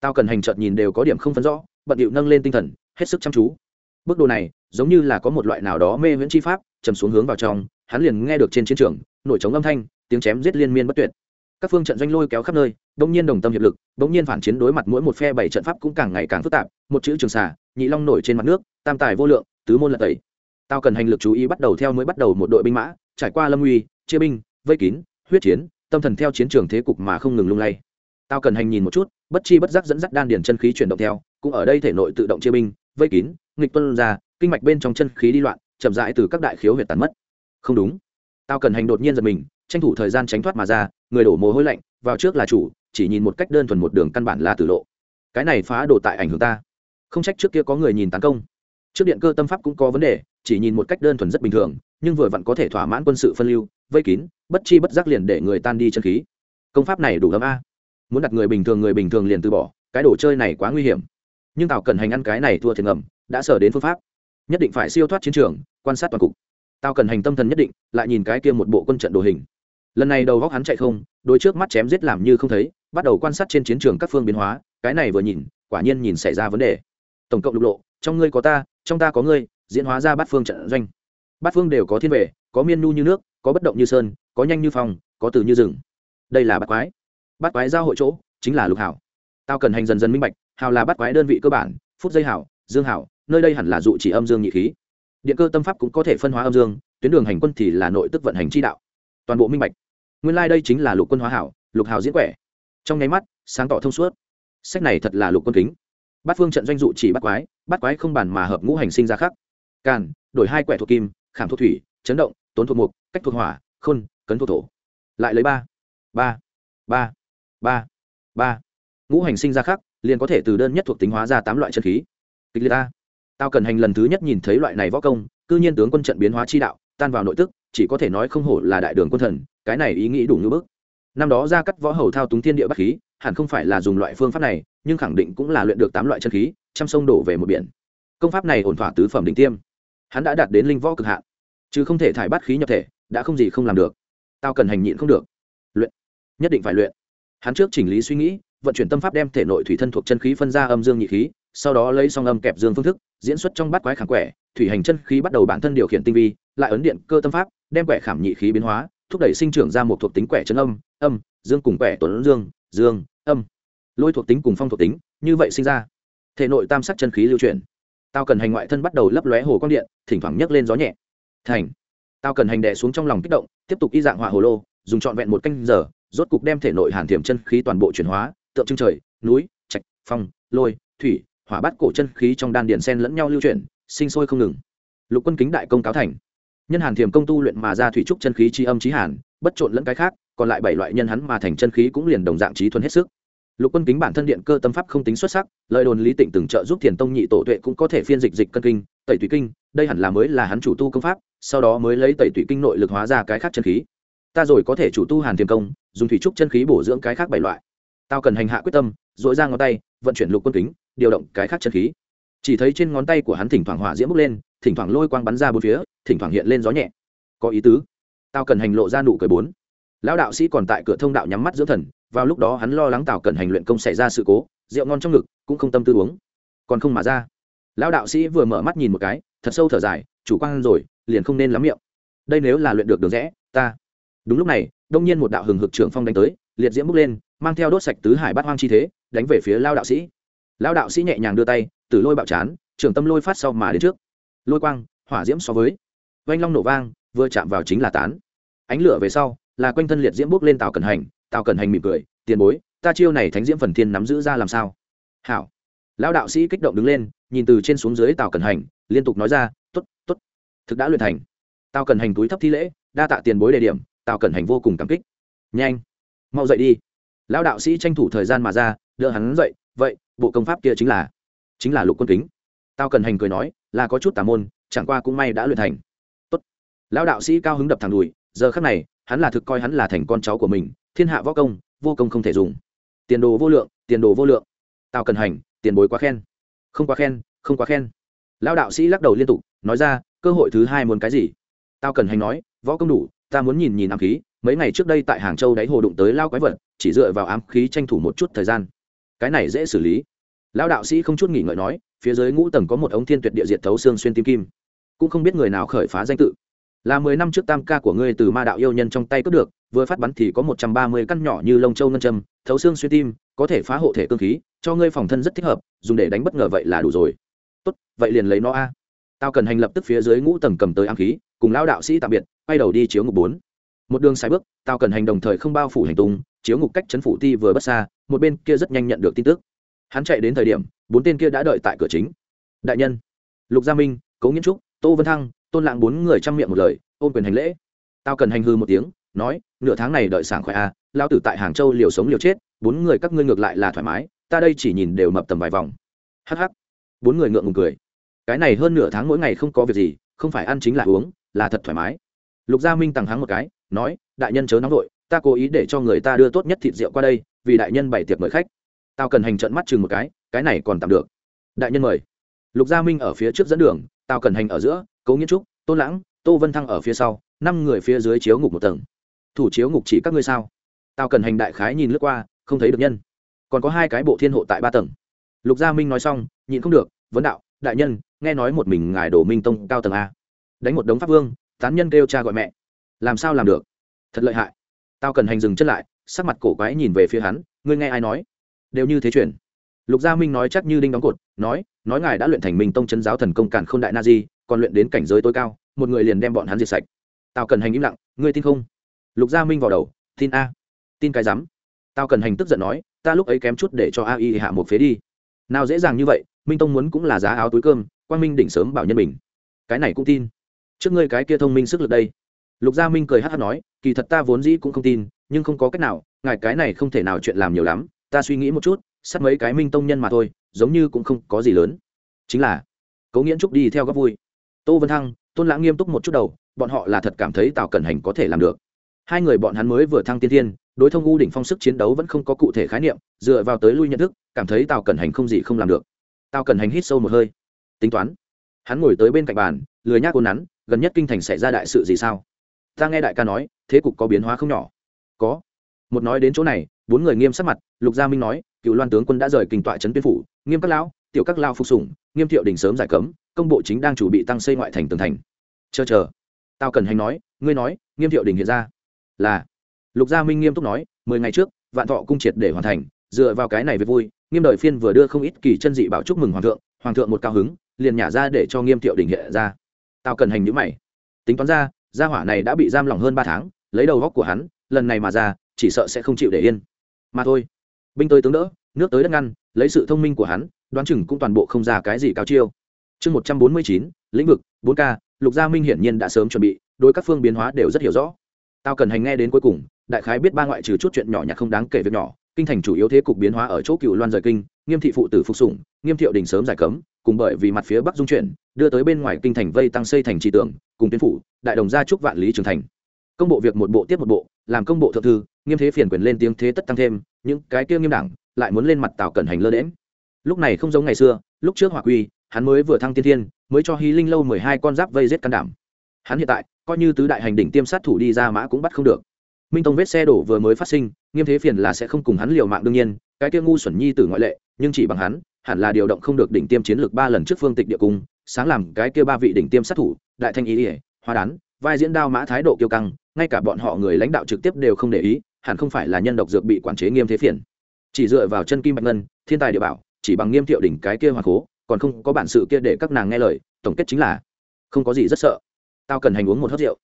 Tao cần hành chợt nhìn đều có điểm không phân rõ, bận điệu nâng lên tinh thần, hết sức chăm chú. Bước đồ này giống như là có một loại nào đó mê viễn chi pháp, chầm xuống hướng vào trong, hắn liền nghe được trên chiến trường, nổi trống âm thanh, tiếng chém giết liên miên bất tuyệt. Các phương trận doanh lôi kéo khắp nơi đông nhiên đồng tâm hiệp lực, bỗng nhiên phản chiến đối mặt mỗi một phe bảy trận pháp cũng càng ngày càng phức tạp, một chữ trường xà, nhị long nổi trên mặt nước, tam tài vô lượng, tứ môn lật tẩy. Tao cần hành lực chú ý bắt đầu theo mới bắt đầu một đội binh mã, trải qua lâm uy, chia binh, vây kín, huyết chiến, tâm thần theo chiến trường thế cục mà không ngừng lung lay. Tao cần hành nhìn một chút, bất chi bất giác dẫn dắt đan điền chân khí chuyển động theo, cũng ở đây thể nội tự động chia binh vây kín, nghịch tuân ra, kinh mạch bên trong chân khí đi loạn, chậm rãi từ các đại khiếu huyệt tàn mất. Không đúng. Tao cần hành đột nhiên giật mình, tranh thủ thời gian tránh thoát mà ra, người đổ mồ hôi lạnh, vào trước là chủ, chỉ nhìn một cách đơn thuần một đường căn bản là tử lộ. Cái này phá đồ tại ảnh hưởng ta. Không trách trước kia có người nhìn tấn công. Trước điện cơ tâm pháp cũng có vấn đề, chỉ nhìn một cách đơn thuần rất bình thường, nhưng vừa vặn có thể thỏa mãn quân sự phân lưu, vây kín, bất chi bất giác liền để người tan đi chân khí. Công pháp này đủ lắm a. Muốn đặt người bình thường, người bình thường liền từ bỏ, cái đồ chơi này quá nguy hiểm nhưng tào cần hành ăn cái này thua thiệt ngầm, đã sở đến phương pháp. Nhất định phải siêu thoát chiến trường, quan sát toàn cục. Tào cần hành tâm thần nhất định, lại nhìn cái kia một bộ quân trận đồ hình. Lần này đầu góc hắn chạy không đôi trước mắt chém giết làm như không thấy, bắt đầu quan sát trên chiến trường các phương biến hóa, cái này vừa nhìn, quả nhiên nhìn xảy ra vấn đề. Tổng cộng lục lộ, trong ngươi có ta, trong ta có ngươi, diễn hóa ra bát phương trận doanh. Bát phương đều có thiên vệ, có miên nu như nước, có bất động như sơn, có nhanh như phòng có từ như rừng. Đây là bát quái. Bát quái giao hội chỗ, chính là lục hảo. Tao cần hành dần dần minh bạch hào là bắt quái đơn vị cơ bản, phút dây hảo dương hảo nơi đây hẳn là dụ chỉ âm dương nhị khí. Điện cơ tâm pháp cũng có thể phân hóa âm dương, tuyến đường hành quân thì là nội tức vận hành chi đạo. Toàn bộ minh bạch. Nguyên lai、like、đây chính là lục quân hóa hảo, lục hào diễn quẻ. Trong nháy mắt, sáng tỏ thông suốt. Sách này thật là lục quân kính. Bát phương trận doanh dụ chỉ bắt quái bắt quái không bàn mà hợp ngũ hành sinh ra khắc. Càn, đổi hai quẻ thuộc kim, khảm thuộc thủy, chấn động, tốn thuộc mục, cách thuộc hỏa, khôn, cấn thuộc thổ. Lại lấy ba ba ba ba ba. Ngũ hành sinh ra khắc liền có thể từ đơn nhất thuộc tính hóa ra tám loại chân khí. Kịch liệt ta tao cần hành lần thứ nhất nhìn thấy loại này võ công, cư nhiên tướng quân trận biến hóa chi đạo, tan vào nội tức, chỉ có thể nói không hổ là đại đường quân thần, cái này ý nghĩ đủ như bức. Năm đó ra cắt võ hầu thao túng thiên địa bắc khí, hẳn không phải là dùng loại phương pháp này, nhưng khẳng định cũng là luyện được tám loại chân khí, trăm sông đổ về một biển. Công pháp này ổn thỏa tứ phẩm đỉnh tiêm. Hắn đã đạt đến linh võ cực hạn, chứ không thể thải bắt khí nhập thể, đã không gì không làm được. Tao cần hành nhịn không được. Luyện. Nhất định phải luyện. Hắn trước chỉnh lý suy nghĩ vận chuyển tâm pháp đem thể nội thủy thân thuộc chân khí phân ra âm dương nhị khí, sau đó lấy song âm kẹp dương phương thức, diễn xuất trong bát quái kháng quẻ, thủy hành chân khí bắt đầu bản thân điều khiển tinh vi, lại ấn điện cơ tâm pháp, đem quẻ khảm nhị khí biến hóa, thúc đẩy sinh trưởng ra một thuộc tính quẻ chân âm âm, dương cùng quẻ tuấn dương dương, âm. Lôi thuộc tính cùng phong thuộc tính, như vậy sinh ra. Thể nội tam sắc chân khí lưu chuyển. Tao cần hành ngoại thân bắt đầu lấp lóe hồ quang điện, thỉnh thoảng nhấc lên gió nhẹ. Thành. Tao cần hành đè xuống trong lòng kích động, tiếp tục y dạng hỏa hồ lô, dùng trọn vẹn một canh giờ, rốt cục đem thể nội hàn thiểm chân khí toàn bộ chuyển hóa tượng trưng trời, núi, trạch, phong, lôi, thủy, hỏa bát cổ chân khí trong đan điện sen lẫn nhau lưu chuyển, sinh sôi không ngừng. Lục quân kính đại công cáo thành. Nhân hàn thiềm công tu luyện mà ra thủy trúc chân khí chi âm trí hàn, bất trộn lẫn cái khác, còn lại bảy loại nhân hắn mà thành chân khí cũng liền đồng dạng trí thuần hết sức. Lục quân kính bản thân điện cơ tâm pháp không tính xuất sắc, lời đồn lý tịnh từng trợ giúp thiền tông nhị tổ tuệ cũng có thể phiên dịch dịch cân kinh, tẩy tùy kinh, đây hẳn là mới là hắn chủ tu công pháp, sau đó mới lấy tẩy tùy kinh nội lực hóa ra cái khác chân khí. Ta rồi có thể chủ tu hàn thiềm công, dùng thủy trúc chân khí bổ dưỡng cái khác bảy loại tao cần hành hạ quyết tâm, dội ra ngón tay, vận chuyển lục quân kính, điều động cái khác chân khí. Chỉ thấy trên ngón tay của hắn thỉnh thoảng hỏa diễm bốc lên, thỉnh thoảng lôi quang bắn ra bốn phía, thỉnh thoảng hiện lên gió nhẹ. Có ý tứ. Tao cần hành lộ ra nụ cười bốn. Lão đạo sĩ còn tại cửa thông đạo nhắm mắt dưỡng thần, vào lúc đó hắn lo lắng tào cần hành luyện công xảy ra sự cố, rượu ngon trong ngực, cũng không tâm tư uống. Còn không mà ra. Lão đạo sĩ vừa mở mắt nhìn một cái, thật sâu thở dài, chủ quan rồi, liền không nên lắm miệng. Đây nếu là luyện được đường rẽ, ta. Đúng lúc này, đông nhiên một đạo hừng hực trưởng phong đánh tới liệt diễm bốc lên, mang theo đốt sạch tứ hải bát hoang chi thế, đánh về phía lao đạo sĩ. Lao đạo sĩ nhẹ nhàng đưa tay, từ lôi bạo chán trưởng tâm lôi phát sau mà đến trước. Lôi quang, hỏa diễm so với. Vanh long nổ vang, vừa chạm vào chính là tán. Ánh lửa về sau, là quanh thân liệt diễm bốc lên tàu cẩn hành tàu cẩn hành mỉm cười, tiền bối, ta chiêu này thánh diễm phần thiên nắm giữ ra làm sao? Hảo. Lão đạo sĩ kích động đứng lên, nhìn từ trên xuống dưới tàu cẩn hành, liên tục nói ra t ố t t ố t thực đã luyện thành. Tàu cẩn hành túi thấp thi lễ, đa tạ tiền bối đề điểm tàu cẩn hành vô cùng cảm kích. Nhanh mau dậy đi. Lão đạo sĩ tranh thủ thời gian mà ra, đỡ hắn dậy, vậy, bộ công pháp kia chính là chính là lục quân kính. Tao cần hành cười nói, là có chút tà môn, chẳng qua cũng may đã luyện thành. Tốt. lão đạo sĩ cao hứng đập thẳng đùi, giờ khắc này, hắn là thực coi hắn là thành con cháu của mình, thiên hạ võ công, vô công không thể dùng. Tiền đồ vô lượng, tiền đồ vô lượng. Tao cần hành, tiền bối quá khen. Không quá khen, không quá khen. Lão đạo sĩ lắc đầu liên tục, nói ra, cơ hội thứ hai muốn cái gì? Tao cần hành nói, võ công đủ, ta muốn nhìn nhìn ám khí mấy ngày trước đây tại hàng châu đáy hồ đụng tới lao quái vật, chỉ dựa vào ám khí tranh thủ một chút thời gian. Cái này dễ xử lý. Lão đạo sĩ không chút nghỉ ngợi nói, phía dưới ngũ tầng có một ống thiên tuyệt địa diệt thấu xương xuyên tim kim. Cũng không biết người nào khởi phá danh tự. Là mười năm trước tam ca của ngươi từ ma đạo yêu nhân trong tay cướp được, vừa phát bắn thì có một trăm ba mươi căn nhỏ như lông châu ngân châm, thấu xương xuyên tim, có thể phá hộ thể cơ khí, cho ngươi phòng thân rất thích hợp, dùng để đánh bất ngờ vậy là đủ rồi. Tốt, vậy liền lấy nó a. Tao cần hành lập tức phía dưới ngũ tầng cầm tới ám khí, cùng lão đạo sĩ tạm biệt, quay đầu đi chiếu ngục bốn một đường sai bước tao cần hành đồng thời không bao phủ hành tung chiếu ngục cách chấn phủ ti vừa bất xa một bên kia rất nhanh nhận được tin tức. Hắn chạy đến thời điểm bốn tên kia đã đợi tại cửa chính. Đại nhân lục gia minh cố nghiên trúc tô vân thăng tôn lạng bốn người chăm miệng một lời ôm quyền hành lễ. Tao cần hành hư một tiếng nói nửa tháng này đợi sảng khoái a à, lao tử tại hàng châu liều sống liều chết bốn người các ngươi ngược lại là thoải mái ta đây chỉ nhìn đều mập tầm vài vòng. Hh bốn người ngượng ngùng cười. Cái này hơn nửa tháng mỗi ngày không có việc gì không phải ăn chính là uống là thật thoải mái. Lục gia minh tằng hắng một cái nói, đại nhân chớ nóng vội, ta cố ý để cho người ta đưa tốt nhất thịt rượu qua đây, vì đại nhân bày tiệc mời khách. Tao cần hành trận mắt chừng một cái cái này còn tạm được. Đại nhân mời. Lục gia minh ở phía trước dẫn đường, tao cần hành ở giữa, cố nghiên trúc tôn lãng, tô vân thăng ở phía sau, năm người phía dưới chiếu ngục một tầng. Thủ chiếu ngục chỉ các ngươi sao? Tao cần hành đại khái nhìn lướt qua, không thấy được nhân. Còn có hai cái bộ thiên hộ tại ba tầng. Lục gia minh nói xong, nhịn không được, vấn đạo, đại nhân, nghe nói một mình ngài đổ minh tông cao tầng a. Đánh một đống pháp vương, tán nhân kêu cha gọi mẹ làm sao làm được? Thật lợi hại. Tao cần hành dừng chân lại sắc mặt cổ quái nhìn về phía hắn ngươi nghe ai nói? Đều như thế chuyển. Lục gia minh nói chắc như đinh đóng cột nói nói ngài đã luyện thành minh tông chân giáo thần công cản k h ô n đại na di còn luyện đến cảnh giới tối cao một người liền đem bọn hắn diệt sạch. Tao cần hành im lặng ngươi tin không? Lục gia minh vào đầu tin a. Tin cái rắm. Tao cần hành tức giận nói ta lúc ấy kém chút để cho a y hạ một phế đi. Nào dễ dàng như vậy minh tông muốn cũng là giá áo túi cơm quan minh đỉnh sớm bảo nhân mình, cái này cũng tin. Trước ngươi cái kia thông minh sức lực đây lục gia minh cười hát hát nói, kỳ thật ta vốn dĩ cũng không tin, nhưng không có cách nào, ngài cái này không thể nào chuyện làm nhiều lắm, ta suy nghĩ một chút sắp mấy cái minh tông nhân mà thôi, giống như cũng không có gì lớn. Chính là, cố nghiễn trúc đi theo góc vui. Tô vân thăng, tôn lãng nghiêm túc một chút đầu, bọn họ là thật cảm thấy tào cẩn hành có thể làm được. Hai người bọn hắn mới vừa thăng tiên thiên, đối thông u đỉnh phong sức chiến đấu vẫn không có cụ thể khái niệm, dựa vào tới lui nhận thức, cảm thấy tào cẩn hành không gì không làm được. Tào cẩn hành hít sâu một hơi. Tính toán. Hắn ngồi tới bên cạnh bàn, lười nhác cô nắn, gần nhất kinh thành xảy ra đại sự gì sao? Ta nghe đại ca nói, thế cục có biến hóa không nhỏ. Có. Một nói đến chỗ này, bốn người nghiêm sắc mặt, lục gia minh nói, cựu loan tướng quân đã rời kinh tọa trấn biên phủ, nghiêm các lão, tiểu các lao phục sủng, nghiêm thiệu đình sớm giải cấm, công bộ chính đang chủ bị tăng xây ngoại thành tường thành. Chờ chờ. Tao cần hành nói, ngươi nói, nghiêm thiệu đình hiện ra là lục gia minh nghiêm túc nói, mười ngày trước, vạn thọ cung triệt để hoàn thành, dựa vào cái này về vui, nghiêm đời phiên vừa đưa không ít kỳ chân dị bảo chúc mừng hoàng thượng hoàng thượng một cao hứng, liền nhả ra để cho nghiêm thiệu đình hiện ra. Tao cần hành nhữ mày, tính toán ra gia hỏa này đã bị giam lỏng hơn ba tháng, lấy đầu góc của hắn, lần này mà ra, chỉ sợ sẽ không chịu để yên. Mà thôi, binh tới tướng đỡ, nước tới đất ngăn, lấy sự thông minh của hắn, đoán chừng cũng toàn bộ không ra cái gì cao chiêu. Chương một trăm bốn mươi chín, lĩnh vực, bốn k lục gia minh hiển nhiên đã sớm chuẩn bị, đối các phương biến hóa đều rất hiểu rõ. Tao cần hành nghe đến cuối cùng, đại khái biết ba ngoại trừ chút chuyện nhỏ nhặt không đáng kể việc nhỏ, kinh thành chủ yếu thế cục biến hóa ở chỗ cựu loan rời kinh nghiêm thị phụ tử phục sủng, nghiêm thiệu đình sớm giải cấm, cùng bởi vì mặt phía bắc dung chuyển, đưa tới bên ngoài kinh thành vây tăng xây thành trì tưởng cùng tuyến phủ, đại đồng gia trúc vạn lý trường thành. Công bộ việc một bộ tiếp một bộ, làm công bộ thượng thư, nghiêm thế phiền quyền lên tiếng thế tất tăng thêm, những cái kia nghiêm đảng lại muốn lên mặt tào cẩn hành lơ đễm lúc này không giống ngày xưa, lúc trước hòa quy, hắn mới vừa thăng tiên thiên, mới cho hí linh lâu mười hai con giáp vây giết can đảm. Hắn hiện tại, coi như tứ đại hành đỉnh tiêm sát thủ đi ra mã cũng bắt không được. Minh tông vết xe đổ vừa mới phát sinh, nghiêm thế phiền là sẽ không cùng hắn liều mạng đương nhiên, cái kia ngu xuẩn nhi tử ngoại lệ nhưng chỉ bằng hắn, hẳn là điều động không được đỉnh tiêm chiến lược ba lần trước phương tịch địa cung, sáng làm cái kia ba vị đỉnh tiêm sát thủ, đại thanh ý ỉa hoa đán, vai diễn đao mã thái độ kiêu căng, ngay cả bọn họ người lãnh đạo trực tiếp đều không để ý, hẳn không phải là nhân độc dược bị quản chế nghiêm thế phiền. Chỉ dựa vào chân kim bạch ngân, thiên tài địa bảo, chỉ bằng nghiêm thiệu đỉnh cái kia hoàng cố còn không có bản sự kia để các nàng nghe lời, tổng kết chính là không có gì rất sợ. Tao cần hành uống một hớt rượu.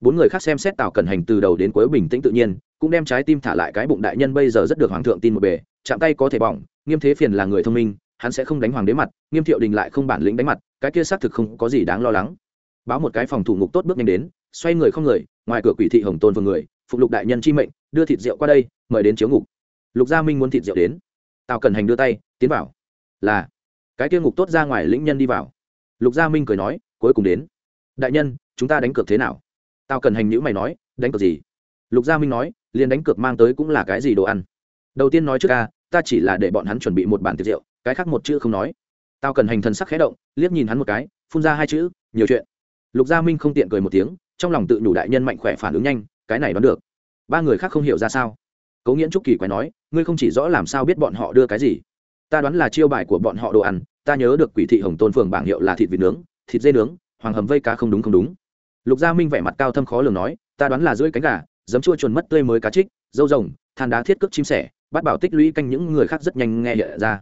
Bốn người khác xem xét tào cần hành từ đầu đến cuối bình tĩnh tự nhiên, cũng đem trái tim thả lại cái bụng đại nhân bây giờ rất được hoàng thượng tin một bề, chạm tay có thể bỏng nghiêm thế phiền là người thông minh, hắn sẽ không đánh hoàng đế mặt, nghiêm thiệu đình lại không bản lĩnh đánh mặt, cái kia xác thực không có gì đáng lo lắng. Báo một cái phòng thủ ngục tốt bước nhanh đến, xoay người không người, ngoài cửa quỷ thị hồng tôn vừa người, phục lục đại nhân chi mệnh, đưa thịt rượu qua đây, mời đến chiếu ngục. Lục gia minh muốn thịt rượu đến. Tào cần hành đưa tay, tiến vào. Là. Cái kia ngục tốt ra ngoài lĩnh nhân đi vào. Lục gia minh cười nói, cuối cùng đến. Đại nhân, chúng ta đánh cược thế nào? Tào cần hành nhữ mày nói, đánh cược gì? Lục gia minh nói, liền đánh cược mang tới cũng là cái gì đồ ăn? Đầu tiên nói trước ca ta chỉ là để bọn hắn chuẩn bị một bản tiệc rượu, cái khác một chữ không nói. Tao cần hành thần sắc khẽ động, liếc nhìn hắn một cái, phun ra hai chữ, nhiều chuyện. Lục gia minh không tiện cười một tiếng, trong lòng tự nhủ đại nhân mạnh khỏe phản ứng nhanh, cái này đoán được. Ba người khác không hiểu ra sao. Cố nghiễn trúc kỳ quái nói, ngươi không chỉ rõ làm sao biết bọn họ đưa cái gì. Ta đoán là chiêu bài của bọn họ đồ ăn, ta nhớ được quỷ thị hồng tôn phường bảng hiệu là thịt vịt nướng, thịt dê nướng, hoàng hầm vây cá không đúng không đúng. Lục gia minh vẻ mặt cao thâm khó lường nói, ta đoán là rưỡi cánh gà, giấm chua chuồn mất tươi mới cá trích, dâu rồng, than đá thiết cước chim sẻ bắt bảo tích lũy canh những người khác rất nhanh nghe hiện ra.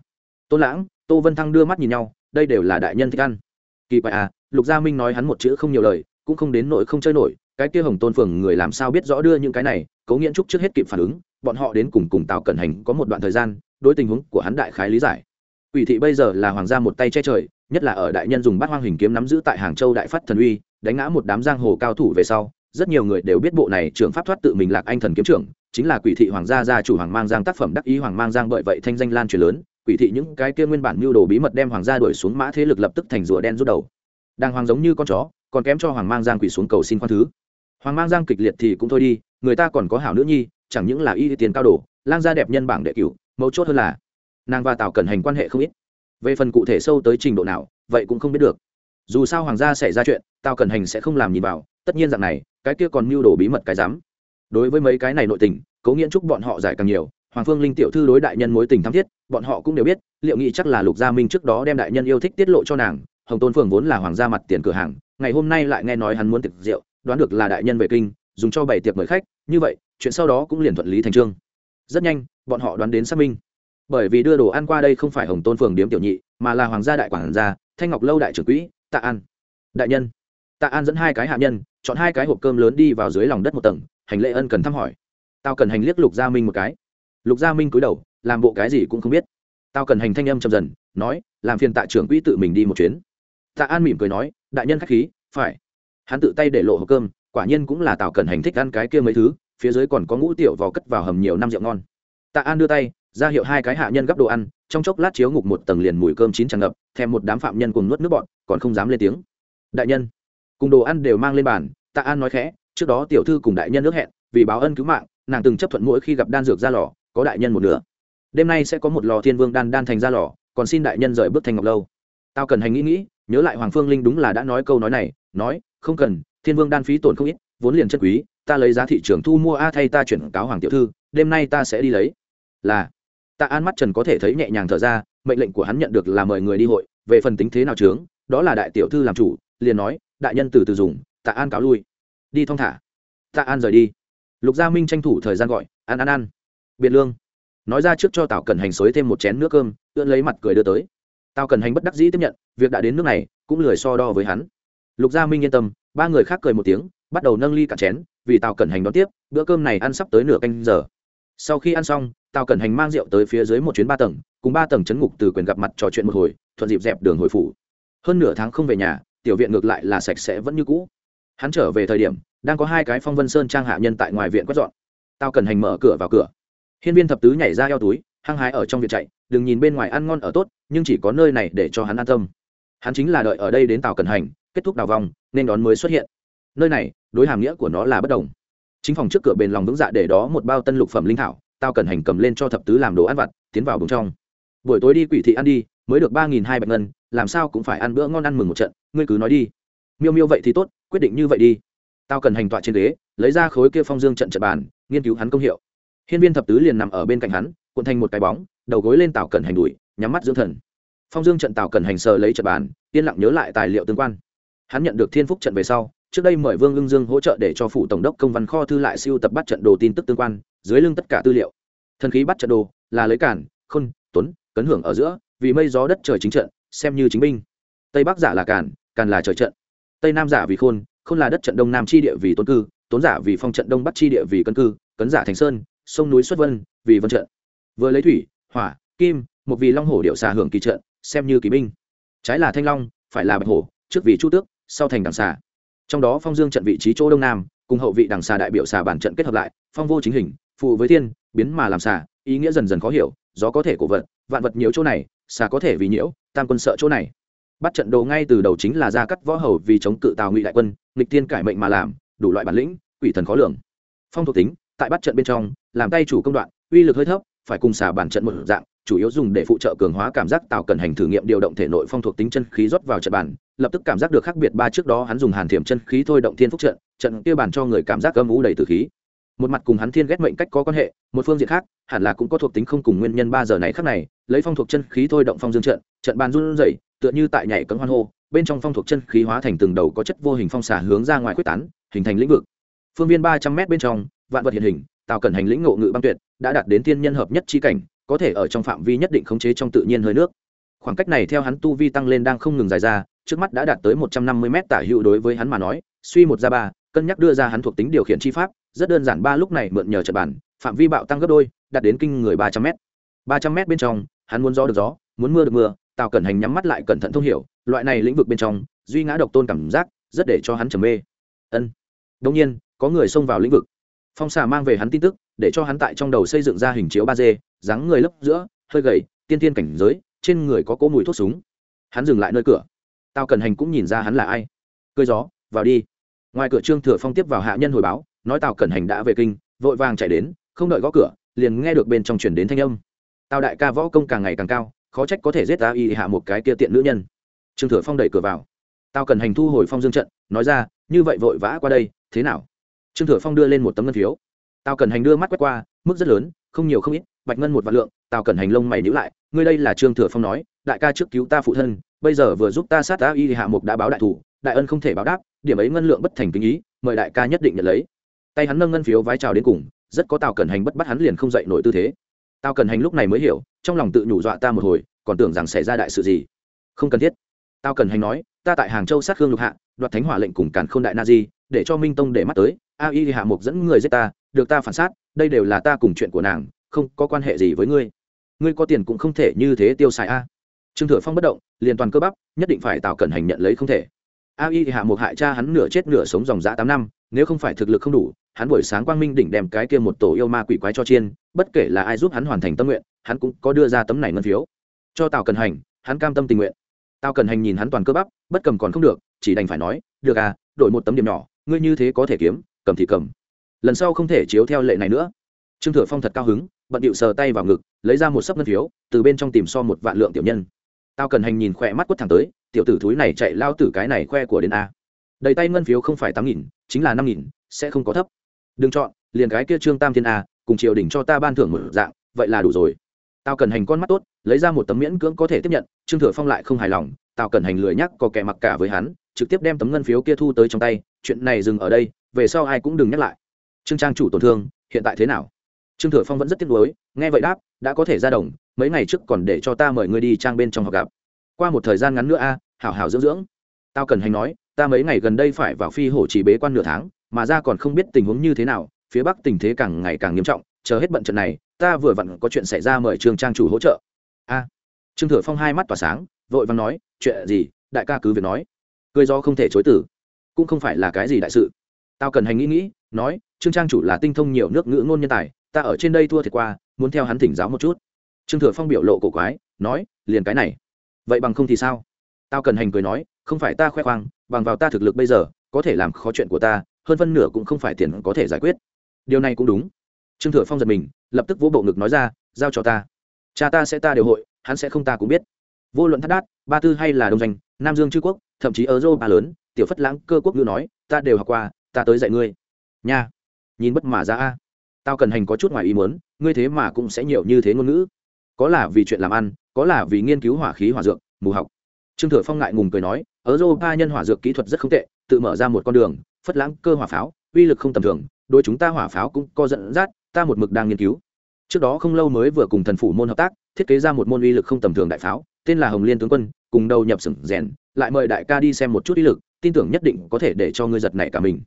Tôn lãng, tô vân thăng đưa mắt nhìn nhau, đây đều là đại nhân thích ăn. Kỳ quái à lục gia minh nói hắn một chữ không nhiều lời, cũng không đến nỗi không chơi nổi, cái kia hồng tôn phường người làm sao biết rõ đưa những cái này, cố nghiễn trúc trước hết kịp phản ứng, bọn họ đến cùng cùng tào cẩn hành có một đoạn thời gian, đối tình huống của hắn đại khái lý giải. Quỷ thị bây giờ là hoàng gia một tay che trời, nhất là ở đại nhân dùng bát hoang hình kiếm nắm giữ tại hàng châu đại phát thần uy, đánh ngã một đám giang hồ cao thủ về sau, rất nhiều người đều biết bộ này trưởng pháp thoát tự mình lạc anh thần kiếm trưởng chính là quỷ thị hoàng gia gia chủ hoàng mang giang tác phẩm đắc ý hoàng mang giang bởi vậy thanh danh lan truyền lớn, quỷ thị những cái kia nguyên bản mưu đồ bí mật đem hoàng gia đuổi xuống mã thế lực lập tức thành rùa đen rút đầu. Đang hoàng giống như con chó, còn kém cho hoàng mang giang quỷ xuống cầu xin khoan thứ. Hoàng mang giang kịch liệt thì cũng thôi đi, người ta còn có hảo nữ nhi, chẳng những là y tiền cao đồ, lang gia đẹp nhân bảng đệ cửu, mấu chốt hơn là, nàng và tào cần hành quan hệ không ít. Về phần cụ thể sâu tới trình độ nào, vậy cũng không biết được. Dù sao hoàng gia xảy ra chuyện, tào cần hành sẽ không làm nhìn vào, tất nhiên dạng này, cái kia còn mưu đồ bí mật cái dám đối với mấy cái này nội tình, cố nghiễn chúc bọn họ giải càng nhiều, hoàng phương linh tiểu thư đối đại nhân mối tình thắm thiết, bọn họ cũng đều biết, liệu nghĩ chắc là lục gia minh trước đó đem đại nhân yêu thích tiết lộ cho nàng, hồng tôn phường vốn là hoàng gia mặt tiền cửa hàng, ngày hôm nay lại nghe nói hắn muốn tiệc rượu, đoán được là đại nhân về kinh, dùng cho bảy tiệc mời khách, như vậy, chuyện sau đó cũng liền thuận lý thành trương. Rất nhanh, bọn họ đoán đến xác minh. Bởi vì đưa đồ ăn qua đây không phải hồng tôn phường điếm tiểu nhị, mà là hoàng gia đại quản gia, thanh ngọc lâu đại trưởng quỹ, tạ an. Đại nhân. Tạ an dẫn hai cái hạ nhân, chọn hai cái hộp cơm lớn đi vào dưới lòng đất một tầng hành lễ ân cần thăm hỏi. Tao cần hành liếc lục gia minh một cái. Lục gia minh cúi đầu, làm bộ cái gì cũng không biết. Tao cần hành thanh âm chậm dần, nói, làm phiền tạ trưởng quỹ tự mình đi một chuyến. Tạ an mỉm cười nói, đại nhân k h á c h khí, phải. Hắn tự tay để lộ hộp cơm, quả nhiên cũng là tào cần hành thích ăn cái kia mấy thứ, phía dưới còn có ngũ tiểu vào cất vào hầm nhiều năm rượu ngon. Tạ an đưa tay, ra hiệu hai cái hạ nhân gấp đồ ăn, trong chốc lát chiếu ngục một tầng liền mùi cơm chín tràn ngập, thèm một đám phạm nhân cùng nuốt nước bọn còn không dám lên tiếng. Đại nhân. Cùng đồ ăn đều mang lên bàn, tạ an nói khẽ trước đó tiểu thư cùng đại nhân nước hẹn, vì báo ân cứu mạng, nàng từng chấp thuận mỗi khi gặp đan dược ra lò, có đại nhân một nửa. Đêm nay sẽ có một lò thiên vương đan đan thành ra lò, còn xin đại nhân rời bước thành ngọc lâu. Tao cần hành nghĩ nghĩ, nhớ lại hoàng phương linh đúng là đã nói câu nói này, nói, không cần, thiên vương đan phí tổn không ít, vốn liền chất quý, ta lấy giá thị trường thu mua a thay ta chuyển cáo hoàng tiểu thư, đêm nay ta sẽ đi lấy. Là, tạ an mắt trần có thể thấy nhẹ nhàng thở ra, mệnh lệnh của hắn nhận được là mời người đi hội, về phần tính thế nào trướng đó là đại tiểu thư làm chủ, liền nói, đại nhân từ từ dùng, tạ an cáo lui đi thong thả. Tạ an rời đi. Lục gia minh tranh thủ thời gian gọi ăn ăn ăn biệt lương. Nói ra trước cho tào cần hành xối thêm một chén nước cơm ươn lấy mặt cười đưa tới. Tào cần hành bất đắc dĩ tiếp nhận, việc đã đến nước này, cũng lười so đo với hắn. Lục gia minh yên tâm, ba người khác cười một tiếng, bắt đầu nâng ly cả chén, vì tào cẩn hành đón tiếp, bữa cơm này ăn sắp tới nửa canh giờ. Sau khi ăn xong, tào cẩn hành mang rượu tới phía dưới một chuyến ba tầng, cùng ba tầng chấn ngục từ quyền gặp mặt trò chuyện một hồi, thuận dịp dẹp đường hồi phủ. Hơn nửa tháng không về nhà, tiểu viện ngược lại là sạch sẽ vẫn như cũ hắn trở về thời điểm, đang có hai cái phong vân sơn trang hạ nhân tại ngoài viện quét dọn. Tao cần hành mở cửa vào cửa. Hiên viên thập tứ nhảy ra eo túi, hăng hái ở trong viện chạy, đừng nhìn bên ngoài ăn ngon ở tốt, nhưng chỉ có nơi này để cho hắn an tâm. Hắn chính là đợi ở đây đến tàu cần hành, kết thúc đào vòng nên đón mới xuất hiện. Nơi này, đối hàm nghĩa của nó là bất đồng. Chính phòng trước cửa bền lòng vững dạ để đó một bao tân lục phẩm linh thảo tao cần hành cầm lên cho thập tứ làm đồ ăn vặt, tiến vào bùng trong. Buổi tối đi quỷ thị ăn đi, mới được ba nghìn hai bạch ngân, làm sao cũng phải ăn bữa ngon ăn mừng một trận, ngươi cứ nói đi miêu miêu vậy thì tốt, quyết định như vậy đi. Tao cần hành tọa trên ghế, lấy ra khối kia phong dương trận trận bàn, nghiên cứu hắn công hiệu. Hiên viên thập tứ liền nằm ở bên cạnh hắn, cuộn thành một cái bóng, đầu gối lên tào cần hành đuổi, nhắm mắt dưỡng thần. Phong dương trận tào cần hành sờ lấy trận bàn, yên lặng nhớ lại tài liệu tương quan. Hắn nhận được thiên phúc trận về sau, trước đây mời vương ưng dương hỗ trợ để cho phủ tổng đốc công văn kho thư lại siêu tập bắt trận đồ tin tức tương quan, dưới lưng tất cả tư liệu. Thần khí bắt trận đồ, là lấy cản, khôn, tuấn, cấn hưởng ở giữa, vì mây gió đất trời chính trận, xem như chính binh. Tây bắc giả là cản càn là trời trận tây nam giả vì khôn khôn là đất trận đông nam chi địa vì tôn cư, tốn giả vì phong trận đông bắc chi địa vì cân cư, cấn giả thành sơn, sông núi xuất vân vì vân trận. Vừa lấy thủy, hỏa, kim, một vì long hổ điệu xà hưởng kỳ trận, xem như kỳ binh. Trái là thanh long, phải là bạch hổ, trước vì chu tước, sau thành đằng xà. Trong đó phong dương trận vị trí chỗ đông nam, cùng hậu vị đằng xà đại biểu xà bản trận kết hợp lại, phong vô chính hình, phụ với thiên, biến mà làm xà, ý nghĩa dần dần khó hiểu, gió có thể cổ vật, vạn vật nhiều chỗ này, xà có thể vì nhiễu, tam quân sợ chỗ này bắt trận đồ ngay từ đầu chính là ra cắt võ hầu vì chống cự tào ngụy đại quân, nghịch tiên cải mệnh mà làm, đủ loại bản lĩnh, quỷ thần khó lường. Phong thuộc tính, tại bắt trận bên trong, làm tay chủ công đoạn, uy lực hơi thấp, phải cùng xà bản trận một dạng, chủ yếu dùng để phụ trợ cường hóa cảm giác tạo cần hành thử nghiệm điều động thể nội phong thuộc tính chân khí rót vào trận bản, lập tức cảm giác được khác biệt ba trước đó hắn dùng hàn thiểm chân khí thôi động thiên phúc trận trận kia bản cho người cảm giác âm ú đầy từ khí. Một mặt cùng hắn thiên ghét mệnh cách có quan hệ, một phương diện khác, hẳn là cũng có thuộc tính không cùng nguyên nhân ba giờ này khác này, lấy phong thuộc chân khí thôi động phong dương trận trận bàn run rẩy tựa như tại nhảy cấm hoan hô, bên trong phong thuộc chân khí hóa thành từng đầu có chất vô hình phong xả hướng ra ngoài quyết tán, hình thành lĩnh vực. Phương viên ba trăm m bên trong, vạn vật hiện hình, tạo cần hành lĩnh ngộ ngự băng tuyệt, đã đạt đến thiên nhân hợp nhất chi cảnh, có thể ở trong phạm vi nhất định khống chế trong tự nhiên hơi nước. Khoảng cách này theo hắn tu vi tăng lên đang không ngừng dài ra, trước mắt đã đạt tới một trăm năm mươi m tả hữu đối với hắn mà nói, suy một ra ba, cân nhắc đưa ra hắn thuộc tính điều khiển chi pháp, rất đơn giản ba lúc này mượn nhờ trận bản, phạm vi bạo tăng gấp đôi, đạt đến kinh người ba trăm m ba trăm m bên trong, hắn muốn gió được gió, muốn mưa được mưa tào cẩn hành nhắm mắt lại cẩn thận thông hiểu, loại này lĩnh vực bên trong, duy ngã độc tôn cảm giác, rất để cho hắn trầm mê. Ân. Đông nhiên, có người xông vào lĩnh vực. Phong xà mang về hắn tin tức, để cho hắn tại trong đầu xây dựng ra hình chiếu ba d, dáng người lấp giữa, hơi gầy, tiên tiên cảnh giới, trên người có cỗ mùi thuốc súng. Hắn dừng lại nơi cửa. Tao cần hành cũng nhìn ra hắn là ai. Cơi gió, vào đi. Ngoài cửa trương thừa phong tiếp vào hạ nhân hồi báo, nói tào cẩn hành đã về kinh, vội vàng chạy đến, không đợi gõ cửa, liền nghe được bên trong chuyển đến thanh âm. Tào đại ca võ công càng ngày càng cao khó trách có thể giết ta y hạ một cái kia tiện nữ nhân. Trương thừa phong đẩy cửa vào. Tao cần hành thu hồi phong dương trận, nói ra, như vậy vội vã qua đây, thế nào? Trương thừa phong đưa lên một tấm ngân phiếu. Tao cần hành đưa mắt quét qua, mức rất lớn, không nhiều không ít, bạch ngân một vạn lượng, tao cần hành lông mày nhữ lại, ngươi đây là trương thừa phong nói, đại ca trước cứu ta phụ thân, bây giờ vừa giúp ta sát ta y hạ mục đã báo đại thủ, đại ân không thể báo đáp, điểm ấy ngân lượng bất thành kinh ý, mời đại ca nhất định nhận lấy. Tay hắn nâng ngân phiếu vái chào đến cùng, rất có tào cẩn hành bất bắt hắn liền không dậy nổi tư thế. Tao cần hành lúc này mới hiểu, trong lòng tự nhủ dọa ta một hồi, còn tưởng rằng xảy ra đại sự gì. Không cần thiết. Tao cần hành nói, ta tại hàng châu sát khương lục hạ, đoạt thánh hỏa lệnh cùng càn k h ô n đại na di, để cho minh tông để mắt tới, a y hạ mục dẫn người giết ta, được ta phản sát, đây đều là ta cùng chuyện của nàng, không có quan hệ gì với ngươi. Ngươi có tiền cũng không thể như thế tiêu xài a. Trương thừa phong bất động, liền toàn cơ bắp, nhất định phải tạo cẩn hành nhận lấy không thể a y hạ một hại cha hắn nửa chết nửa sống dòng dã tám năm, nếu không phải thực lực không đủ, hắn buổi sáng quang minh đỉnh đem cái kia một tổ yêu ma quỷ quái cho chiên, bất kể là ai giúp hắn hoàn thành tâm nguyện, hắn cũng có đưa ra tấm này ngân phiếu. Cho tào cần hành, hắn cam tâm tình nguyện. Tào cần hành nhìn hắn toàn cơ bắp, bất cầm còn không được, chỉ đành phải nói, được à đổi một tấm điểm nhỏ, ngươi như thế có thể kiếm, cầm thì cầm. Lần sau không thể chiếu theo lệ này nữa. Trương thừa phong thật cao hứng, bận điệu sờ tay vào ngực, lấy ra một sấp ngân phiếu, từ bên trong tìm so một vạn lượng tiểu nhân. Tao cần hành nhìn khỏe mắt quất thẳng tới tiểu tử thúi này chạy lao tử cái này khoe của đến a. Đầy tay ngân phiếu không phải tám nghìn, chính là năm nghìn, sẽ không có thấp. Đừng chọn, liền cái kia trương tam thiên a, cùng triều đình cho ta ban thưởng một dạng, vậy là đủ rồi. Tao cần hành con mắt tốt, lấy ra một tấm miễn cưỡng có thể tiếp nhận, trương thừa phong lại không hài lòng tao cần hành lười nhắc có kẻ mặc cả với hắn, trực tiếp đem tấm ngân phiếu kia thu tới trong tay, chuyện này dừng ở đây, về sau ai cũng đừng nhắc lại. Trương trang chủ tổn thương, hiện tại thế nào? Trương thừa phong vẫn rất tiếc nuối, nghe vậy đáp, đã có thể ra đồng, mấy ngày trước còn để cho ta mời ngươi đi trang bên trong học gặp qua một thời gian ngắn nữa a, hảo hảo dưỡng dưỡng. Tao cần hành nói, ta mấy ngày gần đây phải vào phi hổ chỉ bế quan nửa tháng, mà ra còn không biết tình huống như thế nào, phía bắc tình thế càng ngày càng nghiêm trọng, chờ hết bận trận này, ta vừa vặn có chuyện xảy ra mời trương trang chủ hỗ trợ. A. Trương thừa phong hai mắt tỏa sáng, vội vàng nói, chuyện gì? Đại ca cứ việc nói. Cười do không thể chối tử cũng không phải là cái gì đại sự. Tao cần hành nghĩ nghĩ, nói, trương trang chủ là tinh thông nhiều nước ngữ ngôn nhân tài, ta ở trên đây thua thiệt qua, muốn theo hắn thỉnh giáo một chút. Trương thừa phong biểu lộ cổ quái, nói, liền cái này vậy bằng không thì sao? Tao cần hành cười nói, không phải ta khoe khoang, bằng vào ta thực lực bây giờ, có thể làm khó chuyện của ta, hơn phân nửa cũng không phải tiền có thể giải quyết. Điều này cũng đúng. Trương thừa phong giật mình, lập tức vỗ bộ ngực nói ra, giao cho ta. Cha ta sẽ ta điều hội, hắn sẽ không ta cũng biết. Vô luận thắt đát, ba tư hay là đông doanh, nam dương chư quốc, thậm chí ở dô ba lớn, tiểu phất lãng cơ quốc ngữ nói, ta đều học qua, ta tới dạy ngươi. Nha, nhìn bất mà ra a. Tao cần hành có chút ngoài ý muốn, ngươi thế mà cũng sẽ nhiều như thế ngôn ngữ. Có là vì chuyện làm ăn có là vì nghiên cứu hỏa khí hỏa dược, mù học. Trương thừa phong ngại ngùng cười nói ở dô ba nhân hỏa dược kỹ thuật rất không tệ, tự mở ra một con đường, phất lãng cơ hỏa pháo, uy lực không tầm thường đôi chúng ta hỏa pháo cũng có dẫn dắt, ta một mực đang nghiên cứu. Trước đó không lâu mới vừa cùng thần phủ môn hợp tác, thiết kế ra một môn uy lực không tầm thường đại pháo, tên là hồng liên tướng quân, cùng đầu nhập sừng rèn, lại mời đại ca đi xem một chút uy lực, tin tưởng nhất định có thể để cho ngươi giật này cả mình.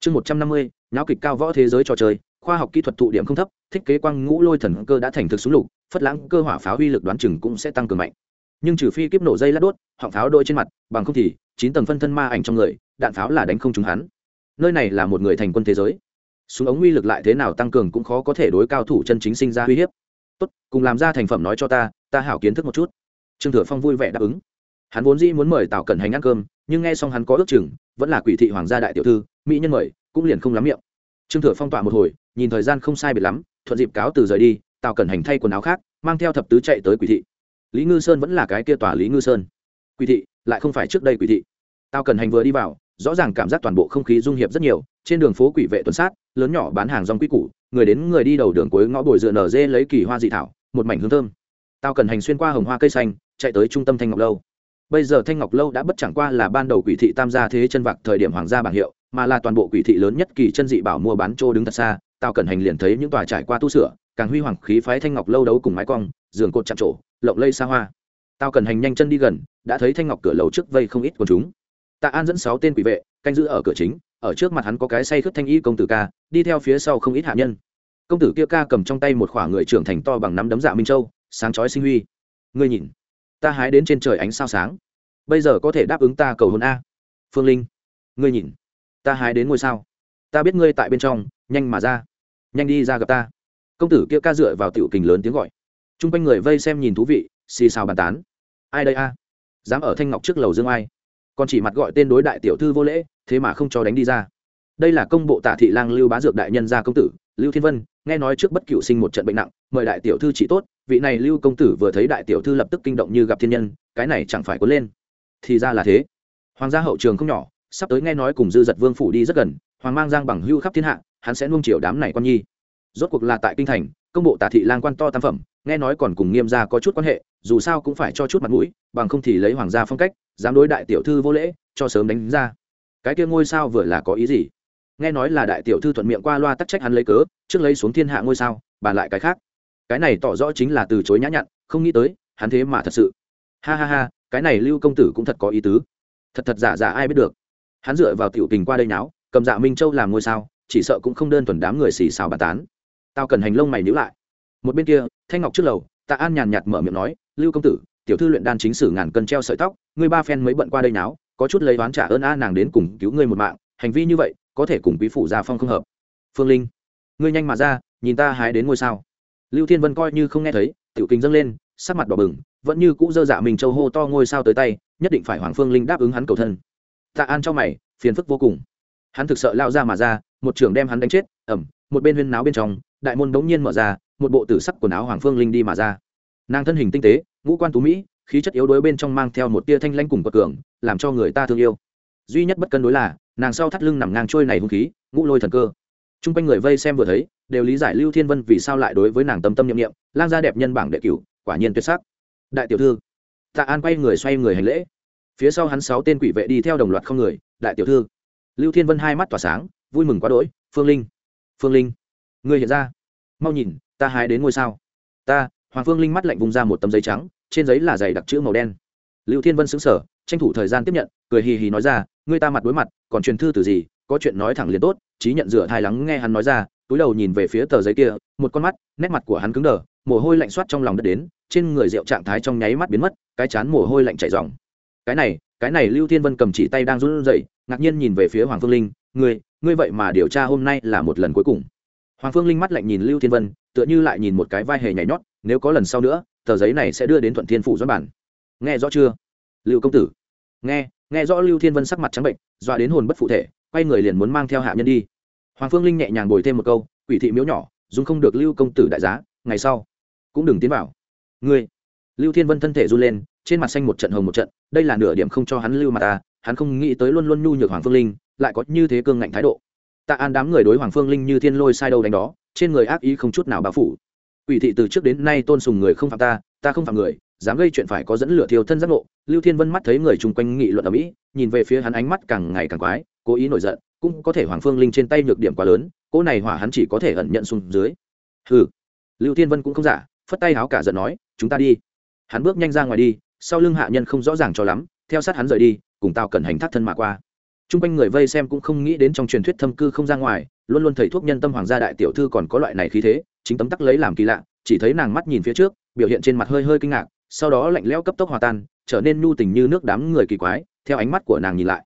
Chương một trăm năm mươi nháo kịch cao võ thế giới trò chơi, khoa học kỹ thuật thụ điểm không thấp, thiết kế quang ngũ lôi thần cơ đã thành thực súng lục phất lãng cơ hỏa pháo uy lực đoán chừng cũng sẽ tăng cường mạnh. Nhưng trừ phi kiếp nổ dây lát đốt, họng pháo đôi trên mặt, bằng không thì chín tầng phân thân ma ảnh trong người, đạn pháo là đánh không trúng hắn. Nơi này là một người thành quân thế giới. Súng ống uy lực lại thế nào tăng cường cũng khó có thể đối cao thủ chân chính sinh ra uy hiếp. Tốt, cùng làm ra thành phẩm nói cho ta ta hảo kiến thức một chút. Trương thừa phong vui vẻ đáp ứng. Hắn vốn dĩ muốn mời tào cẩn hành ăn cơm, nhưng nghe xong hắn có ước chừng, vẫn là quỷ thị hoàng gia đại tiểu thư, mỹ nhân mời, cũng liền không lắm miệng. Trương thừa phong tọa một hồi, nhìn thời gian không sai biệt lắm, thuận dịp cáo từ rời đi tào cẩn hành thay quần áo khác, mang theo thập tứ chạy tới quỷ thị. Lý ngư sơn vẫn là cái kia tòa lý ngư sơn. Quỷ thị, lại không phải trước đây quỷ thị. Tào cẩn hành vừa đi vào, rõ ràng cảm giác toàn bộ không khí dung hiệp rất nhiều, trên đường phố quỷ vệ tuần sát, lớn nhỏ bán hàng rong quy củ, người đến người đi đầu đường cuối ngõ bồi dựa nở dê lấy kỳ hoa dị thảo, một mảnh hương thơm. Tao cần hành xuyên qua hồng hoa cây xanh, chạy tới trung tâm thanh ngọc lâu. Bây giờ thanh ngọc lâu đã bất chẳng qua là ban đầu quỷ thị tam gia thế chân vạc thời điểm hoàng gia bảng hiệu, mà là toàn bộ quỷ thị lớn nhất kỳ chân dị bảo mua bán trô đứng thật xa tao cần hành liền thấy những tòa trải qua tu sửa càng huy hoàng khí phái thanh ngọc lâu đấu cùng mái cong, giường cột chạm trổ, lộng lây xa hoa. Tao cần hành nhanh chân đi gần, đã thấy thanh ngọc cửa lầu trước vây không ít quần chúng. Tạ an dẫn sáu tên quỷ vệ, canh giữ ở cửa chính, ở trước mặt hắn có cái say khướt thanh y công tử ca, đi theo phía sau không ít hạ nhân. Công tử kia ca cầm trong tay một khoảng người trưởng thành to bằng nắm đấm dạ minh châu, sáng chói sinh huy. Ngươi nhìn, ta hái đến trên trời ánh sao sáng. Bây giờ có thể đáp ứng ta cầu hôn a. Phương linh, ngươi nhìn, ta hái đến ngôi sao. Ta biết ngươi tại bên trong, nhanh mà ra. Nhanh đi ra gặp ta công tử kia ca dựa vào tiểu kình lớn tiếng gọi. T r u n g quanh người vây xem nhìn thú vị, xì xào bàn tán. Ai đây a? Dám ở thanh ngọc trước lầu dương ai. Còn chỉ mặt gọi tên đối đại tiểu thư vô lễ, thế mà không cho đánh đi ra. Đây là công bộ tả thị lang lưu bá dược đại nhân gia công tử, lưu thiên vân, nghe nói trước bất cựu sinh một trận bệnh nặng, mời đại tiểu thư trị tốt, vị này lưu công tử vừa thấy đại tiểu thư lập tức kinh động như gặp thiên nhân, cái này chẳng phải cuốn lên. Thì ra là thế. Hoàng gia hậu trường không nhỏ, sắp tới nghe nói cùng dư giật vương phủ đi rất gần, hoàng mang giang bằng hưu khắp thiên hạ, hắn sẽ nuông chiều đám này con nhi rốt cuộc là tại kinh thành, công bộ tả thị lang quan to tam phẩm, nghe nói còn cùng nghiêm gia có chút quan hệ, dù sao cũng phải cho chút mặt mũi, bằng không thì lấy hoàng gia phong cách, dám đối đại tiểu thư vô lễ, cho sớm đánh ra. Cái kia ngôi sao vừa là có ý gì? Nghe nói là đại tiểu thư thuận miệng qua loa tắc trách hắn lấy cớ, trước lấy xuống thiên hạ ngôi sao, bàn lại cái khác. Cái này tỏ rõ chính là từ chối nhã nhặn, không nghĩ tới, hắn thế mà thật sự. Ha ha ha, cái này lưu công tử cũng thật có ý tứ. Thật thật giả giả ai biết được. Hắn dựa vào tiểu tình qua đây náo cầm dạ minh châu làm ngôi sao, chỉ sợ cũng không đơn thuần đám người xì xào bàn tán tao cần hành lông mày nhữ lại. Một bên kia, thanh ngọc trước lầu, tạ an nhàn nhạt mở miệng nói, lưu công tử, tiểu thư luyện đan chính sử ngàn cân treo sợi tóc, ngươi ba phen mới bận qua đây náo, có chút lấy oán trả ơn a nàng đến cùng cứu ngươi một mạng, hành vi như vậy, có thể cùng quý phủ gia phong không hợp. Phương linh, ngươi nhanh mà ra, nhìn ta hái đến ngôi sao. Lưu thiên vân coi như không nghe thấy, tiểu kính dâng lên, sắc mặt đỏ bừng, vẫn như cũ dơ dạ mình châu hô to ngôi sao tới tay, nhất định phải hoàng phương linh đáp ứng hắn cầu thân. Tạ an cho mày, phiền phức vô cùng hắn thực sợ lao ra mà ra, một trưởng đem hắn đánh chết ẩm một bên huyên náo bên trong, đại môn bỗng nhiên mở ra, một bộ tử sắc quần áo hoàng phương linh đi mà ra. Nàng thân hình tinh tế, ngũ quan tú mỹ, khí chất yếu đuối bên trong mang theo một tia thanh lanh cùng quật cường, làm cho người ta thương yêu. Duy nhất bất cân đối là, nàng sau thắt lưng nằm ngang trôi này hung khí, ngũ lôi thần cơ. T r u n g quanh người vây xem vừa thấy, đều lý giải lưu thiên vân vì sao lại đối với nàng tâm tâm nhiệm nghiệm lang gia đẹp nhân bảng đệ cửu, quả nhiên tuyệt sắc. Đại tiểu thư, tạ an quay người xoay người hành lễ. Phía sau hắn sáu tên quỷ vệ đi theo đồng loạt không người, đại tiểu thư lưu thiên vân hai mắt tỏa sáng, vui mừng quá đỗi, phương linh phương linh người hiện ra. Mau nhìn, ta hái đến ngôi sao. Ta. Hoàng phương linh mắt lạnh vùng ra một tấm giấy trắng, trên giấy là giày đặc chữ màu đen. Lưu thiên vân xứng sở tranh thủ thời gian tiếp nhận, cười hì hì nói ra, ngươi ta mặt đối mặt, còn truyền thư từ gì, có chuyện nói thẳng liền tốt trí nhận rửa thai lắng nghe hắn nói ra. Túi đầu nhìn về phía tờ giấy kia, một con mắt, nét mặt của hắn cứng đờ, mồ hôi lạnh soát trong lòng đất đến, trên người rượu trạng thái trong nháy mắt biến mất, cái chán mồ hôi lạnh chảy ròng. Cái này cái này lưu thiên vân cầm chỉ tay đang run rẩy, ngạc nhiên nhìn về phía hoàng phương linh, ngươi ngươi vậy mà điều tra hôm nay là một lần cuối cùng. Hoàng phương linh mắt lạnh nhìn lưu thiên vân, tựa như lại nhìn một cái vai hề nhảy nhót, nếu có lần sau nữa, tờ giấy này sẽ đưa đến thuận thiên phủ doãn bản. Nghe rõ chưa? Lưu công tử. Nghe nghe rõ. Lưu thiên vân sắc mặt trắng bệnh, dọa đến hồn bất phụ thể, quay người liền muốn mang theo hạ nhân đi. Hoàng phương linh nhẹ nhàng bồi thêm một câu, quỷ thị miếu nhỏ, dùng không được lưu công tử đại giá, ngày sau cũng đừng tiến vào. Ngươi. Lưu thiên vân thân thể run lên trên mặt xanh một trận hồng một trận, đây là nửa điểm không cho hắn lưu mà ta, hắn không nghĩ tới luôn luôn nhu nhược hoàng phương linh, lại có như thế cương ngạnh thái độ. Tạ an đám người đối hoàng phương linh như thiên lôi sai đâu đánh đó, trên người ác ý không chút nào bao phủ. Ủy thị từ trước đến nay tôn sùng người không phạm ta ta không phạm người, dám gây chuyện phải có dẫn lửa thiêu thân giác ngộ. Lưu thiên vân mắt thấy người chung quanh nghị luận ở mỹ nhìn về phía hắn ánh mắt càng ngày càng quái, cố ý nổi giận, cũng có thể hoàng phương linh trên tay nhược điểm quá lớn, cỗ này hỏa hắn chỉ có thể ẩn nhận xuống dưới. Hừ. Lưu thiên vân cũng không giả, phất tay háo cả giận nói, chúng ta đi. Hắn bước nhanh ra ngoài đi sau lưng hạ nhân không rõ ràng cho lắm, theo sát hắn rời đi, cùng tao cần hành thác thân mà qua. T r u n g quanh người vây xem cũng không nghĩ đến trong truyền thuyết thâm cư không ra ngoài, luôn luôn thầy thuốc nhân tâm hoàng gia đại tiểu thư còn có loại này khí thế, chính tấm tắc lấy làm kỳ lạ, chỉ thấy nàng mắt nhìn phía trước, biểu hiện trên mặt hơi hơi kinh ngạc, sau đó lạnh lẽo cấp tốc hòa tan, trở nên nhu tình như nước đám người kỳ quái, theo ánh mắt của nàng nhìn lại.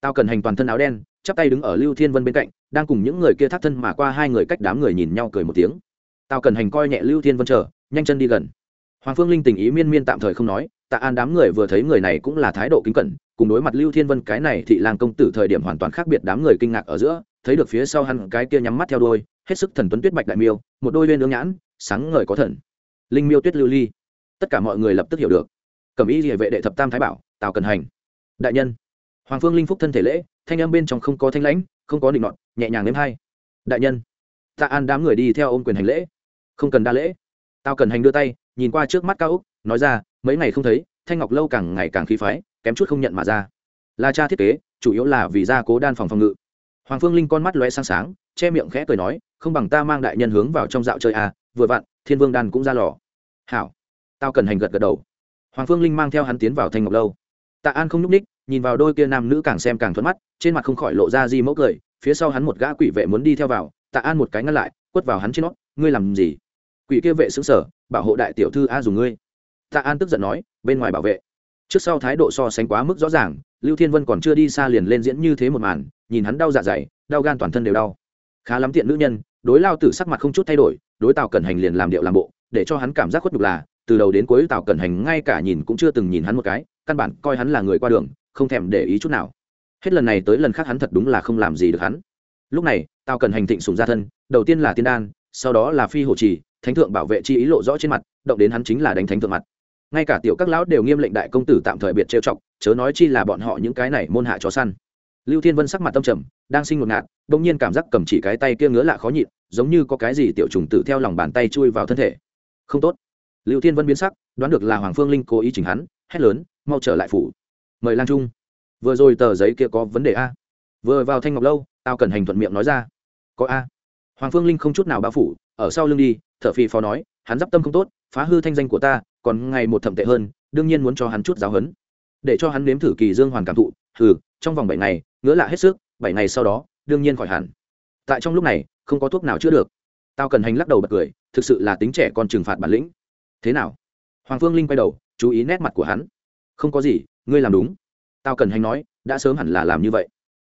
Tao cần hành toàn thân áo đen, chắp tay đứng ở lưu thiên vân bên cạnh, đang cùng những người kia thác thân mà qua hai người cách đám người nhìn nhau cười một tiếng. Tao cần hành coi nhẹ lưu thiên vân chờ, nhanh chân đi gần. Hoàng phương linh tình ý miên miên tạm thời không nói tạ an đám người vừa thấy người này cũng là thái độ kính cẩn, cùng đối mặt lưu thiên vân cái này thị lang công tử thời điểm hoàn toàn khác biệt đám người kinh ngạc ở giữa, thấy được phía sau hắn cái kia nhắm mắt theo đôi, hết sức thần tuấn tuyết bạch đại miêu, một đôi bên ương nhãn, sáng ngời có thần. Linh miêu tuyết lưu ly. Tất cả mọi người lập tức hiểu được. Cẩm y địa vệ đệ thập tam thái bảo, tào cần hành. Đại nhân. Hoàng phương linh phúc thân thể lễ, thanh âm bên trong không có thanh lãnh, không có định nọt, nhẹ nhàng nếm hai. Đại nhân. Tạ an đám người đi theo ôm quyền hành lễ. Không cần đa lễ. Tao cần hành đưa tay, nhìn qua trước mắt cao úc, nói ra mấy ngày không thấy thanh ngọc lâu càng ngày càng khí phái kém chút không nhận mà ra. Là cha thiết kế chủ yếu là vì gia cố đan phòng phòng ngự. Hoàng phương linh con mắt lóe sáng sáng che miệng khẽ cười nói không bằng ta mang đại nhân hướng vào trong dạo chơi à, vừa vặn thiên vương đan cũng ra lò. Hảo. Tao cần hành gật gật đầu. Hoàng phương linh mang theo hắn tiến vào thanh ngọc lâu. Tạ an không nhúc ních nhìn vào đôi kia nam nữ càng xem càng thuận mắt trên mặt không khỏi lộ ra di mẫu cười phía sau hắn một gã quỷ vệ muốn đi theo vào tạ an một cái ngăn lại quất vào hắn trên nó ngươi làm gì? Quỷ kia vệ xứng sở bảo hộ đại tiểu thư a dùng ngươi tạ an tức giận nói, bên ngoài bảo vệ. Trước sau thái độ so sánh quá mức rõ ràng, lưu thiên vân còn chưa đi xa liền lên diễn như thế một màn, nhìn hắn đau dạ dày, đau gan toàn thân đều đau. Khá lắm tiện nữ nhân, đối lao tử sắc mặt không chút thay đổi, đối tào cẩn hành liền làm điệu làm bộ, để cho hắn cảm giác khuất nhục là, từ đầu đến cuối tào cẩn hành ngay cả nhìn cũng chưa từng nhìn hắn một cái, căn bản coi hắn là người qua đường, không thèm để ý chút nào. Hết lần này tới lần khác hắn thật đúng là không làm gì được hắn. Lúc này, tào cẩn hành thịnh sùng ra thân, đầu tiên là tiên đan, sau đó là phi hồ trì, thánh thượng bảo vệ chi ý lộ rõ trên mặt, động đến hắn chính là đánh thánh thượng mặt ngay cả tiểu các lão đều nghiêm lệnh đại công tử tạm thời biệt trêu chọc, chớ nói chi là bọn họ những cái này môn hạ chó săn. Lưu thiên vân sắc mặt tâm trầm, đang sinh ngột ngạt, bỗng nhiên cảm giác cầm chỉ cái tay kia ngứa lạ khó nhịn, giống như có cái gì tiểu trùng tử theo lòng bàn tay chui vào thân thể. Không tốt. Lưu thiên vân biến sắc, đoán được là hoàng phương linh cố ý chỉnh hắn, hét lớn, mau trở lại phủ. Mời lan trung. Vừa rồi tờ giấy kia có vấn đề a? Vừa vào thanh ngọc lâu, tao cần hành thuận miệng nói ra. Có a. Hoàng phương linh không chút nào bao phủ, ở sau lưng đi, thở phì phò nói, hắn d tâm không tốt, phá hư thanh danh của ta còn ngày một thậm tệ hơn, đương nhiên muốn cho hắn chút giáo hấn. Để cho hắn nếm thử kỳ dương hoàn cảm thụ thử trong vòng bảy ngày, ngứa lạ hết sức, bảy ngày sau đó, đương nhiên khỏi hẳn. Tại trong lúc này, không có thuốc nào chữa được. Tao cần hành lắc đầu bật cười, thực sự là tính trẻ con trừng phạt bản lĩnh. Thế nào? Hoàng phương linh quay đầu, chú ý nét mặt của hắn. Không có gì, ngươi làm đúng. Tao cần hành nói, đã sớm hẳn là làm như vậy.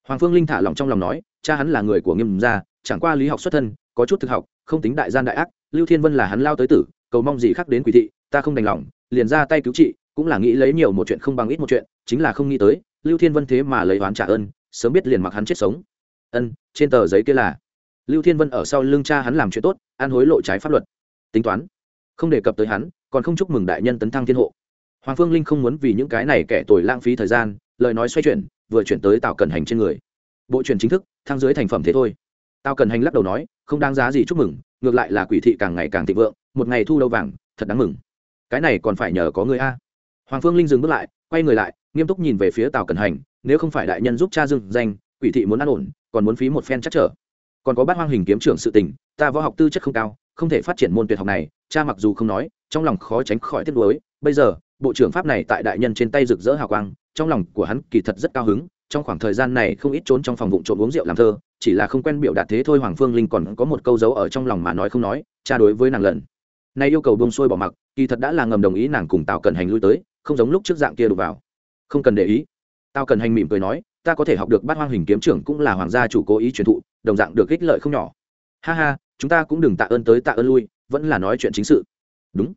Hoàng phương linh thả lòng trong lòng nói, cha hắn là người của nghiêm gia, chẳng qua lý học xuất thân, có chút thực học, không tính đại gian đại ác, lưu thiên vân là hắn lao tới tử, cầu mong gì khác đến quỷ thị ta không đành lòng, liền ra tay cứu trị, cũng là nghĩ lấy nhiều một chuyện không bằng ít một chuyện, chính là không nghĩ tới, lưu thiên vân thế mà lấy oán trả ơn, sớm biết liền mặc hắn chết sống. Ân, trên tờ giấy kia là, lưu thiên vân ở sau lưng cha hắn làm chuyện tốt ăn hối lộ trái pháp luật. Tính toán, không đề cập tới hắn, còn không chúc mừng đại nhân tấn thăng thiên hộ. Hoàng phương linh không muốn vì những cái này kẻ tội lãng phí thời gian, lời nói xoay chuyển, vừa chuyển tới tạo cẩn hành trên người. Bộ chuyển chính thức, thăng dưới thành phẩm thế thôi. Tao cần hành lắc đầu nói, không đáng giá gì chúc mừng, ngược lại là quỷ thị càng ngày càng thịnh vượng, một ngày thu đâu vàng, thật đáng mừng cái này còn phải nhờ có người a. Hoàng phương linh dừng bước lại, quay người lại, nghiêm túc nhìn về phía tào cần hành, nếu không phải đại nhân giúp cha dưng danh, quỷ thị muốn an ổn, còn muốn phí một phen chắc trở. Còn có bát hoang hình kiếm trưởng sự tình, ta võ học tư chất không cao, không thể phát triển môn tuyệt học này, cha mặc dù không nói, trong lòng khó tránh khỏi tiếc nuối. Bây giờ, bộ trưởng pháp này tại đại nhân trên tay rực rỡ hào quang, trong lòng của hắn kỳ thật rất cao hứng, trong khoảng thời gian này không ít trốn trong phòng vụ trộm uống rượu làm thơ, chỉ là không quen biểu đạt thế thôi, hoàng phương linh còn có một câu dấu ở trong lòng mà nói không nói, cha đối với nàng lần nay yêu cầu bông xuôi bỏ mặc, kỳ thật đã là ngầm đồng ý nàng cùng tào cần hành lui tới, không giống lúc trước dạng kia đụng vào. Không cần để ý. Tào cần hành mỉm cười nói, ta có thể học được bát hoang hình kiếm trưởng cũng là hoàng gia chủ cố ý truyền thụ, đồng dạng được ích lợi không nhỏ. Ha ha, chúng ta cũng đừng tạ ơn tới tạ ơn lui, vẫn là nói chuyện chính sự. Đúng.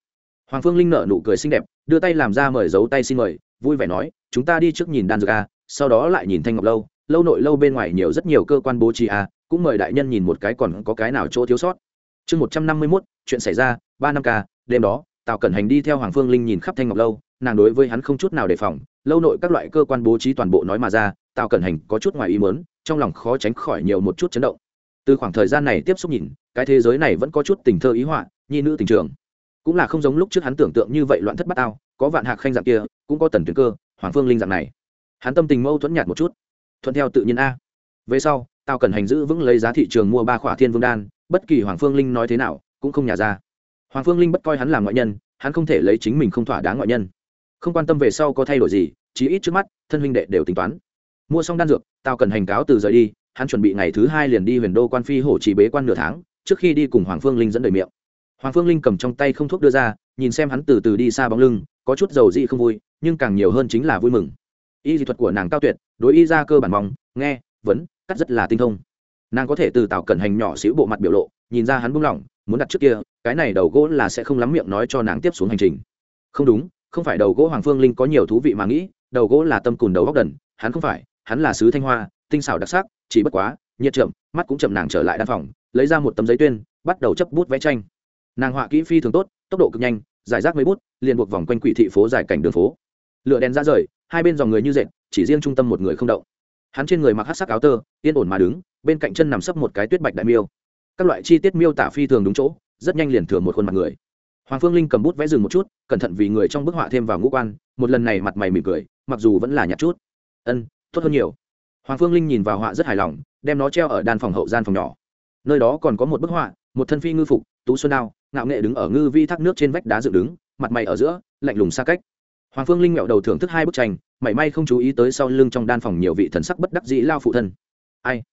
Hoàng phương linh nở nụ cười xinh đẹp, đưa tay làm ra mời giấu tay xin mời, vui vẻ nói, chúng ta đi trước nhìn đan dược a, sau đó lại nhìn thanh ngọc lâu lâu nội lâu bên ngoài nhiều rất nhiều cơ quan bố trí a, cũng mời đại nhân nhìn một cái còn có cái nào chỗ thiếu sót chương một trăm năm mươi mốt, chuyện xảy ra, ba năm ca, đêm đó, tào cẩn hành đi theo hoàng phương linh nhìn khắp thanh ngọc lâu, nàng đối với hắn không chút nào đề phòng, lâu nội các loại cơ quan bố trí toàn bộ nói mà ra, tào cẩn hành có chút ngoài ý mớn trong lòng khó tránh khỏi nhiều một chút chấn động. Từ khoảng thời gian này tiếp xúc nhìn, cái thế giới này vẫn có chút tình thơ ý họa, nhi nữ tình trường. Cũng là không giống lúc trước hắn tưởng tượng như vậy loạn thất bát ao, có vạn hạc khanh dạng kia, cũng có tần tuyến cơ, hoàng phương linh dạng này. Hắn tâm tình mâu thuẫn nhạt một chút. Thuận theo tự nhiên a. Về sau tao cần hành giữ vững lấy giá thị trường mua ba khỏa thiên vương đan bất kỳ hoàng phương linh nói thế nào, cũng không nhả ra. Hoàng phương linh bất coi hắn là ngoại nhân, hắn không thể lấy chính mình không thỏa đáng ngoại nhân. Không quan tâm về sau có thay đổi gì, chí ít trước mắt, thân huynh đệ đều tính toán. Mua xong đan dược tao cần hành cáo từ rời đi, hắn chuẩn bị ngày thứ hai liền đi huyền đô quan phi hổ trì bế quan nửa tháng, trước khi đi cùng hoàng phương linh dẫn đời miệng. Hoàng phương linh cầm trong tay không thuốc đưa ra, nhìn xem hắn từ từ đi xa bóng lưng, có chút dầu dị không vui, nhưng càng nhiều hơn chính là vui mừng. Y dị thuật của nàng cao tuyệt, đối y ra cơ bản mong, nghe, vấn, cắt rất là tinh thông nàng có thể từ tạo cẩn hành nhỏ xíu bộ mặt biểu lộ, nhìn ra hắn buông lỏng, muốn đặt trước kia, cái này đầu gỗ là sẽ không lắm miệng nói cho nàng tiếp xuống hành trình. Không đúng, không phải đầu gỗ hoàng phương linh có nhiều thú vị mà nghĩ, đầu gỗ là tâm cùn đầu góc đần, hắn không phải, hắn là sứ thanh hoa, tinh xảo đặc sắc, chỉ bất quá, nhiệt chậm, mắt cũng chậm nàng trở lại đan phòng, lấy ra một tấm giấy tuyên, bắt đầu chấp bút vẽ tranh. Nàng họa kỹ phi thường tốt, tốc độ cực nhanh, giải rác mấy bút, liền buộc vòng quanh quỷ thị phố dài cảnh đường phố. Lửa đèn ra rời, hai bên dòng người như dệt, chỉ riêng trung tâm một người không động. Hắn trên người mặc hát sắc áo tơ, yên ổn mà đứng bên cạnh chân nằm sấp một cái tuyết bạch đại miêu. Các loại chi tiết miêu tả phi thường đúng chỗ, rất nhanh liền thừa một khuôn mặt người. Hoàng phương linh cầm bút vẽ dừng một chút, cẩn thận vì người trong bức họa thêm vào ngũ quan, một lần này mặt mày mỉm cười, mặc dù vẫn là nhạt chút. Ân, tốt hơn nhiều. Hoàng phương linh nhìn vào họa rất hài lòng, đem nó treo ở đan phòng hậu gian phòng nhỏ. Nơi đó còn có một bức họa, một thân phi ngư phục, tú xuân đao, ngạo nghệ đứng ở ngư vi thác nước trên vách đá dựng đứng, mặt mày ở giữa, lạnh lùng xa cách. Hoàng phương linh mẹo đầu thưởng thức hai bức tranh, mảy may không chú ý tới sau lưng trong đan phòng nhiều vị thần sắc bất đắc dĩ lao phụ thân. Ai?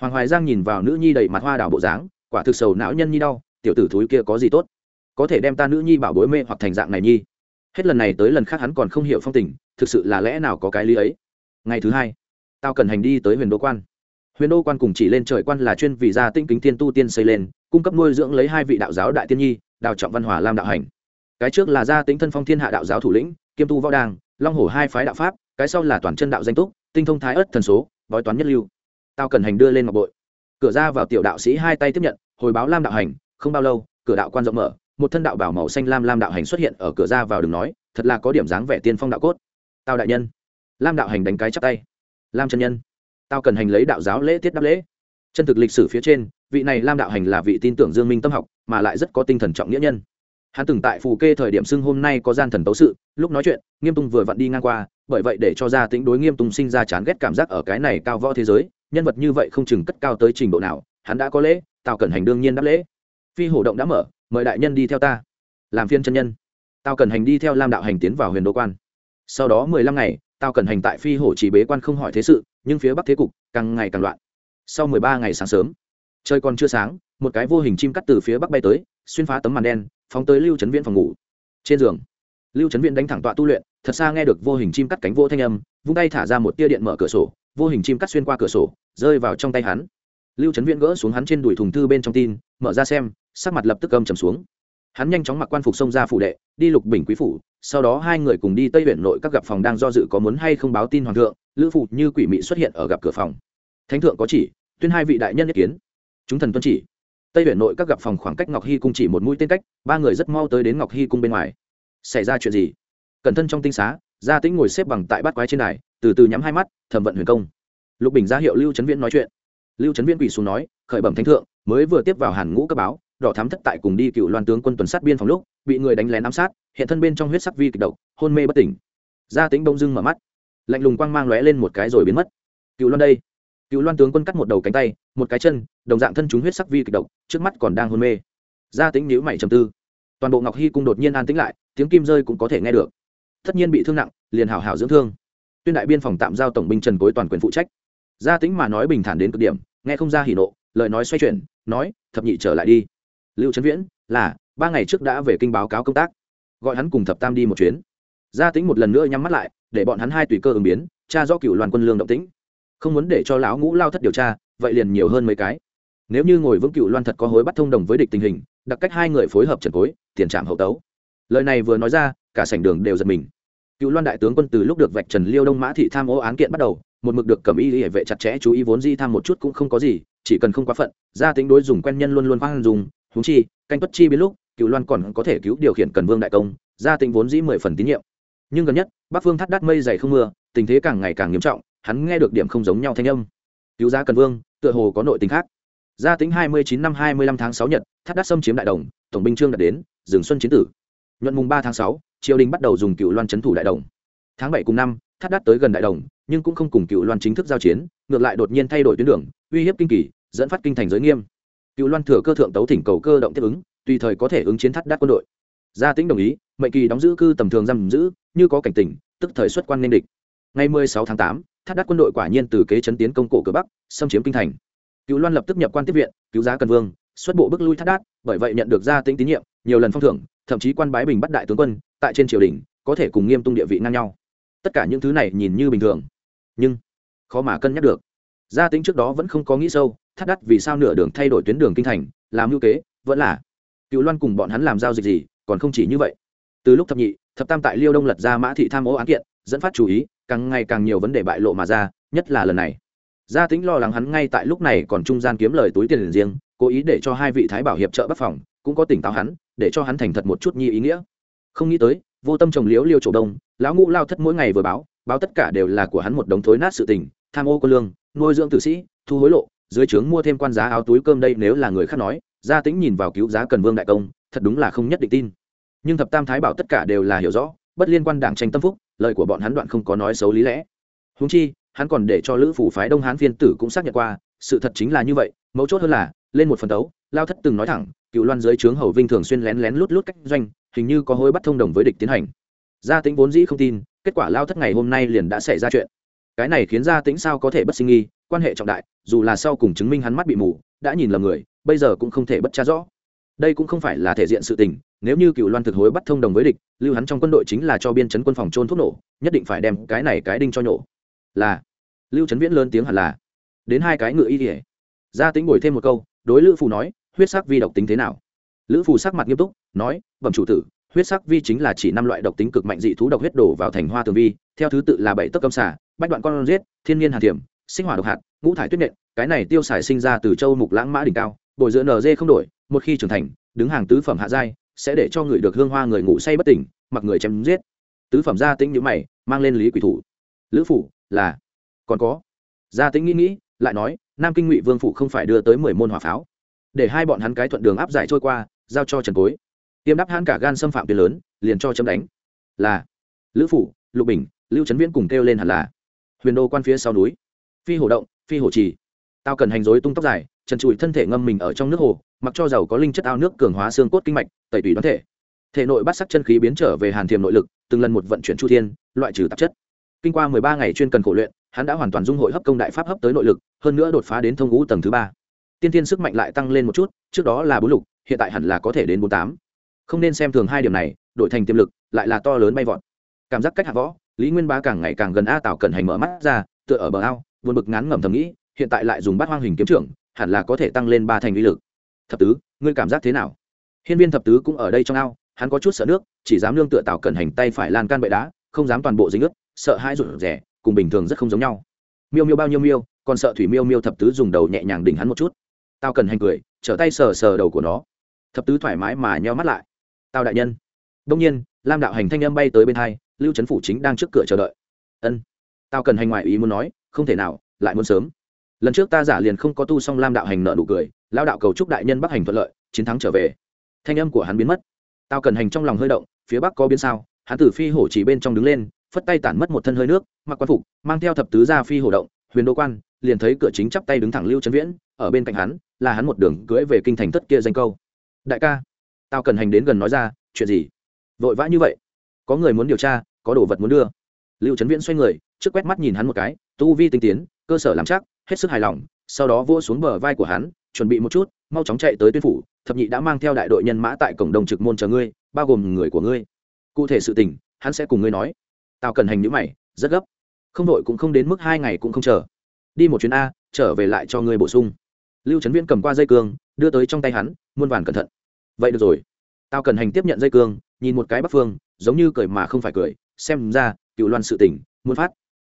Hoàng hoài giang nhìn vào nữ nhi đầy mặt hoa đào bộ dáng, quả thực sầu não nhân nhi đau, tiểu tử thúi kia có gì tốt? Có thể đem ta nữ nhi bảo bối mê hoặc thành dạng này nhi. Hết lần này tới lần khác hắn còn không hiểu phong tình, thực sự là lẽ nào có cái lý ấy? Ngày thứ hai, tao cần hành đi tới huyền đô quan. Huyền đô quan cùng chỉ lên trời quan là chuyên vì gia tinh kính tiên tu tiên xây lên, cung cấp nuôi dưỡng lấy hai vị đạo giáo đại tiên nhi, đào trọng văn hòa lam đạo hành. Cái trước là gia tính thân phong thiên hạ đạo giáo thủ lĩnh, kiêm tu võ đàng, long hổ hai phái đạo pháp, cái sau là toàn chân đạo danh túc, tinh thông thái ất thần số, bói toán nhất lưu tao cần hành đưa lên ngọc bội. Cửa ra vào tiểu đạo sĩ hai tay tiếp nhận, hồi báo lam đạo hành, không bao lâu, cửa đạo quan rộng mở, một thân đạo bảo màu xanh lam lam đạo hành xuất hiện ở cửa ra vào đường nói, thật là có điểm dáng vẻ tiên phong đạo cốt. Tao đại nhân. Lam đạo hành đánh cái chắp tay. Lam chân nhân. Tao cần hành lấy đạo giáo lễ tiết đáp lễ. Chân thực lịch sử phía trên, vị này lam đạo hành là vị tin tưởng dương minh tâm học, mà lại rất có tinh thần trọng nghĩa nhân. Hắn từng tại phù kê thời điểm xưng hôm nay có gian thần tấu sự, lúc nói chuyện, nghiêm tung vừa vặn đi ngang qua bởi vậy để cho gia tính đối nghiêm tung sinh ra chán ghét cảm giác ở cái này cao võ thế giới, nhân vật như vậy không chừng cất cao tới trình độ nào, hắn đã có lễ, tào cẩn hành đương nhiên đáp lễ. Phi hổ động đã mở, mời đại nhân đi theo ta. Làm phiên chân nhân. Tào cẩn hành đi theo lam đạo hành tiến vào huyền đô quan. Sau đó mười lăm ngày, tào cẩn hành tại phi hổ chỉ bế quan không hỏi thế sự, nhưng phía bắc thế cục càng ngày càng loạn. Sau mười ba ngày sáng sớm, trời còn chưa sáng, một cái vô hình chim cắt từ phía bắc bay tới, xuyên phá tấm màn đen, phóng tới lưu trấn viễn phòng ngủ. Trên giường lưu trấn viễn đánh thẳng tọa tu luyện, thật xa nghe được vô hình chim cắt cánh vô thanh âm, vung tay thả ra một tia điện mở cửa sổ, vô hình chim cắt xuyên qua cửa sổ, rơi vào trong tay hắn. Lưu trấn viễn gỡ xuống hắn trên đùi thùng thư bên trong tin, mở ra xem, sắc mặt lập tức âm trầm xuống. Hắn nhanh chóng mặc quan phục xông ra phủ đệ, đi lục bình quý phủ, sau đó hai người cùng đi tây huyện nội các gặp phòng đang do dự có muốn hay không báo tin hoàng thượng, lữ phụ như quỷ mị xuất hiện ở gặp cửa phòng. Thánh thượng có chỉ, tuyên hai vị đại nhân nhất kiến. Chúng thần tuân chỉ. Tây huyện nội các gặp phòng khoảng cách ngọc hy cung chỉ một mũi tên cách, ba người rất mau tới đến ngọc hy cung bên ngoài xảy ra chuyện gì? Cẩn thân trong tinh xá, gia tĩnh ngồi xếp bằng tại bát quái trên đài, từ từ nhắm hai mắt, thẩm vận huyền công. Lục bình ra hiệu lưu trấn viễn nói chuyện. Lưu trấn viễn quỳ xuống nói, khởi bẩm thánh thượng, mới vừa tiếp vào hàn ngũ cấp báo, đỏ thám thất tại cùng đi cựu loan tướng quân tuần sát biên phòng lúc, bị người đánh lén ám sát, hiện thân bên trong huyết sắc vi kịch độc, hôn mê bất tỉnh. Gia tĩnh bông dưng mở mắt. Lạnh lùng quang mang lóe lên một cái rồi biến mất. Cựu loan đây. Cựu loan tướng quân cắt một đầu cánh tay, một cái chân, đồng dạng thân chúng huyết sắc vi kịch độc, trước mắt còn đang hôn mê. Gia tĩnh nhíu mày trầm tư toàn bộ ngọc hy cung đột nhiên an tĩnh lại, tiếng kim rơi cũng có thể nghe được. Tất nhiên bị thương nặng, liền hảo hảo dưỡng thương. Tuyên đại biên phòng tạm giao tổng binh trần cối toàn quyền phụ trách. Gia tính mà nói bình thản đến cực điểm, nghe không ra hỉ nộ, lời nói xoay chuyển, nói, thập nhị trở lại đi. Lưu trấn viễn, là, ba ngày trước đã về kinh báo cáo công tác. Gọi hắn cùng thập tam đi một chuyến. Gia tính một lần nữa nhắm mắt lại, để bọn hắn hai tùy cơ ứng biến cha do cựu loan quân lương động tĩnh. Không muốn để cho lão ngũ lao thất điều tra, vậy liền nhiều hơn mấy cái. Nếu như ngồi vững cựu loan thật có hối bắt thông đồng với địch tình hình đặc cách hai người phối hợp trần cối, tiền trạm hậu tấu. Lời này vừa nói ra, cả sảnh đường đều giật mình. Cựu loan đại tướng quân từ lúc được vạch trần liêu đông mã thị tham ô án kiện bắt đầu, một mực được cầm y hệ vệ chặt chẽ chú ý vốn di tham một chút cũng không có gì, chỉ cần không quá phận, gia tính đối dùng quen nhân luôn luôn khoan dùng húng chi, canh tuất chi biến lúc, cựu loan còn có thể cứu điều khiển cần vương đại công, gia tính vốn dĩ mười phần tín nhiệm. Nhưng gần nhất, bắc phương thắt đắt mây dày không mưa, tình thế càng ngày càng nghiêm trọng, hắn nghe được điểm không giống nhau thanh âm. Cứu giá cần vương, tựa hồ có nội tình khác gia tính hai mươi chín năm hai mươi lăm tháng sáu nhật thắt đắt xâm chiếm đại đồng tổng binh trương đã đến dừng xuân chiến tử. Nhuận mùng ba tháng sáu triều đình bắt đầu dùng cựu loan chấn thủ đại đồng. Tháng bảy cùng năm thắt đắt tới gần đại đồng nhưng cũng không cùng cựu loan chính thức giao chiến ngược lại đột nhiên thay đổi tuyến đường uy hiếp kinh kỳ dẫn phát kinh thành giới nghiêm. Cựu loan thừa cơ thượng tấu thỉnh cầu cơ động tiếp ứng tùy thời có thể ứng chiến thắt đắt quân đội. Gia tính đồng ý mệnh kỳ đóng giữ cư tầm thường giam giữ như có cảnh tỉnh tức thời xuất quan nên địch. Ngày 16 tháng 8, thắt đắt quân đội quả nhiên từ kế chấn tiến công cổ cửa bắc xâm chiếm kinh thành cựu loan lập tức nhập quan tiếp viện, cứu giá cần vương, xuất bộ bức lui thắt đát, bởi vậy nhận được gia tính tín nhiệm, nhiều lần phong thưởng, thậm chí quan bái bình bắt đại tướng quân, tại trên triều đình, có thể cùng nghiêm tung địa vị ngang nhau. Tất cả những thứ này nhìn như bình thường. Nhưng, khó mà cân nhắc được. Gia tính trước đó vẫn không có nghĩ sâu, thắt đắt vì sao nửa đường thay đổi tuyến đường kinh thành, làm ngữ kế, vẫn là cựu loan cùng bọn hắn làm giao dịch gì, còn không chỉ như vậy. Từ lúc thập nhị, thập tam tại liêu đông lật ra mã thị tham ô án kiện, dẫn phát chú ý, càng ngày càng nhiều vấn đề bại lộ mà ra, nhất là lần này gia tính lo lắng hắn ngay tại lúc này còn trung gian kiếm lời túi tiền riêng, cố ý để cho hai vị thái bảo hiệp trợ bắc phòng, cũng có tỉnh táo hắn, để cho hắn thành thật một chút nhi ý nghĩa. Không nghĩ tới, vô tâm trồng liếu liêu chủ đông, lão ngũ lao thất mỗi ngày vừa báo báo tất cả đều là của hắn một đống thối nát sự tình, tham ô quân lương, nuôi dưỡng tử sĩ, thu hối lộ, dưới trướng mua thêm quan giá áo túi cơm đây nếu là người khác nói, gia tính nhìn vào cứu giá cần vương đại công, thật đúng là không nhất định tin. Nhưng thập tam thái bảo tất cả đều là hiểu rõ, bất liên quan đảng tranh tâm phúc, lời của bọn hắn đoạn không có nói xấu lý lẽ. Húng chi hắn còn để cho lữ phủ phái đông hán phiên tử cũng xác nhận qua, sự thật chính là như vậy, mấu chốt hơn là, lên một phần tấu lao thất từng nói thẳng, cựu loan dưới trướng hầu vinh thường xuyên lén lén lút lút cách doanh, hình như có hối bắt thông đồng với địch tiến hành. Gia tính vốn dĩ không tin, kết quả lao thất ngày hôm nay liền đã xảy ra chuyện. Cái này khiến gia tính sao có thể bất sinh nghi, quan hệ trọng đại, dù là sau cùng chứng minh hắn mắt bị mù, đã nhìn lầm người, bây giờ cũng không thể bất tra rõ. Đây cũng không phải là thể diện sự tình, nếu như cựu loan thực hối bắt thông đồng với địch, lưu hắn trong quân đội chính là cho biên chấn quân phòng trôn thuốc nổ, nhất định phải đem cái này cái đinh cho nhổ là, lưu trấn viễn lớn tiếng hẳn là, đến hai cái ngựa y kỉa gia tính bồi thêm một câu, đối lữ phù nói, huyết sắc vi độc tính thế nào? Lữ phù sắc mặt nghiêm túc, nói, bẩm chủ tử, huyết sắc vi chính là chỉ năm loại độc tính cực mạnh dị thú độc huyết đổ vào thành hoa tường vi, theo thứ tự là bảy tấc âm xả bách đoạn con giết, thiên nhiên hà thiểm, sinh hỏa độc hạt, ngũ thải tuyết nện, cái này tiêu xài sinh ra từ châu mục lãng mã đỉnh cao, bồi giữa nd không đổi, một khi trưởng thành, đứng hàng tứ phẩm hạ giai, sẽ để cho người được hương hoa người ngủ say bất tỉnh, mặc người chém giết. Tứ phẩm gia tĩnh nhữ mày, mang lên lý quỷ thủ. Lữ phủ là, còn có. Gia tĩnh nghĩ nghĩ, lại nói, nam kinh ngụy vương phụ không phải đưa tới mười môn hỏa pháo. Để hai bọn hắn cái thuận đường áp giải trôi qua, giao cho trần cối. Tiêm đắp hắn cả gan xâm phạm tiền lớn, liền cho chấm đánh. Là, lữ phủ, lục bình, lưu trấn viễn cùng kêu lên hẳn là. Huyền đô quan phía sau núi. Phi hồ động, phi hồ trì. Tao cần hành dối tung tóc dài, trần trụi thân thể ngâm mình ở trong nước hồ, mặc cho giàu có linh chất ao nước cường hóa xương cốt kinh mạch, tẩy tủy đoán thể. Thể nội bắt sắc chân khí biến trở về hàn thiềm nội lực, từng lần một vận chuyển chu thiên, loại trừ tạp chất kinh qua mười ba ngày chuyên cần khổ luyện, hắn đã hoàn toàn dung hội hấp công đại pháp hấp tới nội lực, hơn nữa đột phá đến thông ngũ tầng thứ ba. Tiên tiên sức mạnh lại tăng lên một chút, trước đó là bốn lục, hiện tại hẳn là có thể đến bốn tám. Không nên xem thường hai điểm này, đổi thành tiềm lực, lại là to lớn bay vọt. Cảm giác cách hạ võ, lý nguyên bá càng ngày càng gần a Tảo cần hành mở mắt ra, tựa ở bờ ao, vượt bực ngắn ngẩm thầm nghĩ, hiện tại lại dùng bát hoang hình kiếm trưởng, hẳn là có thể tăng lên ba thành uy lực. Thập tứ, ngươi cảm giác thế nào? Hiên viên thập tứ cũng ở đây trong ao, hắn có chút sợ nước, chỉ dám nương tựa Tảo cẩn hành tay phải lan can bệ đá, không dám toàn bộ dính ướt sợ hãi rụt rẻ cùng bình thường rất không giống nhau. Miêu miêu bao nhiêu miêu, còn sợ thủy miêu miêu thập tứ dùng đầu nhẹ nhàng đỉnh hắn một chút. Tao cần hành cười, trở tay sờ sờ đầu của nó. Thập tứ thoải mái mà nheo mắt lại. Tao đại nhân. Đông nhiên, lam đạo hành thanh âm bay tới bên hai, lưu trấn phủ chính đang trước cửa chờ đợi. Ân. Tao cần hành ngoại ý muốn nói, không thể nào, lại muốn sớm. Lần trước ta giả liền không có tu xong lam đạo hành nợ nụ cười lao đạo cầu chúc đại nhân bắc hành thuận lợi, chiến thắng trở về. Thanh âm của hắn biến mất. Tao cần hành trong lòng hơi động, phía bắc có biến sao, hắn tử phi hổ chỉ bên trong đứng lên phất tay tản mất một thân hơi nước, mặc quan phục, mang theo thập tứ ra phi hổ động, huyền đô quan, liền thấy cửa chính chắp tay đứng thẳng lưu trấn viễn, ở bên cạnh hắn, là hắn một đường cưỡi về kinh thành thất kia danh câu. Đại ca, tao cần hành đến gần nói ra, chuyện gì? Vội vã như vậy? Có người muốn điều tra, có đồ vật muốn đưa. Lưu trấn viễn xoay người, trước quét mắt nhìn hắn một cái, tu vi tinh tiến, cơ sở làm chắc, hết sức hài lòng, sau đó vỗ xuống bờ vai của hắn, chuẩn bị một chút, mau chóng chạy tới tuyên phủ, thập nhị đã mang theo đại đội nhân mã tại cổng đồng trực môn chờ ngươi, bao gồm người của ngươi. Cụ thể sự tình, hắn sẽ cùng ngươi nói tao cần hành nhữ mày, rất gấp. Không đội cũng không đến mức hai ngày cũng không chờ. Đi một chuyến a, trở về lại cho người bổ sung. Lưu trấn viễn cầm qua dây cương, đưa tới trong tay hắn, muôn vàn cẩn thận. Vậy được rồi. Tao cần hành tiếp nhận dây cương, nhìn một cái bắc phương, giống như cười mà không phải cười, xem ra, cựu loan sự tỉnh muốn phát.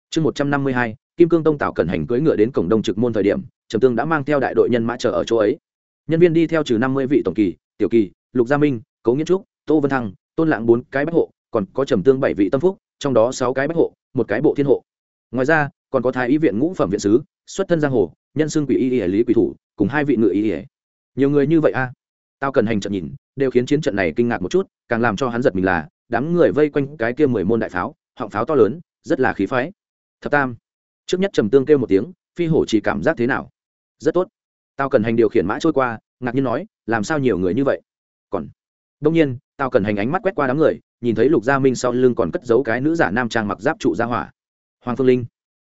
Chương một trăm năm mươi hai, kim cương tông tạo cần hành cưỡi ngựa đến cổng đông trực môn thời điểm, trầm tương đã mang theo đại đội nhân mã chờ ở chỗ ấy. Nhân viên đi theo trừ năm mươi vị tổng kỳ, tiểu kỳ, lục gia minh cấu nghĩa trúc, tô vân thăng, tôn lãng bốn cái bách hộ, còn có trầm tương bảy vị tâm phúc trong đó sáu cái bách hộ, một cái bộ thiên hộ. Ngoài ra, còn có thái y viện ngũ phẩm viện sứ, xuất thân giang hồ, nhân xưng quỷ y y, lý quỷ thủ, cùng hai vị ngự y y. Nhiều người như vậy a? Tao cần hành trận nhìn, đều khiến chiến trận này kinh ngạc một chút, càng làm cho hắn giật mình là, đám người vây quanh cái kia mười môn đại pháo, họng pháo to lớn, rất là khí phái. Thập tam. Trước nhất trầm tương kêu một tiếng, phi hổ chỉ cảm giác thế nào? Rất tốt. Tao cần hành điều khiển mã trôi qua, ngạc nhiên nói, làm sao nhiều người như vậy? Còn đông nhiên, tao cần hành ánh mắt quét qua đám người nhìn thấy lục gia minh sau lưng còn cất giấu cái nữ giả nam trang mặc giáp trụ gia hỏa. Hoàng phương linh,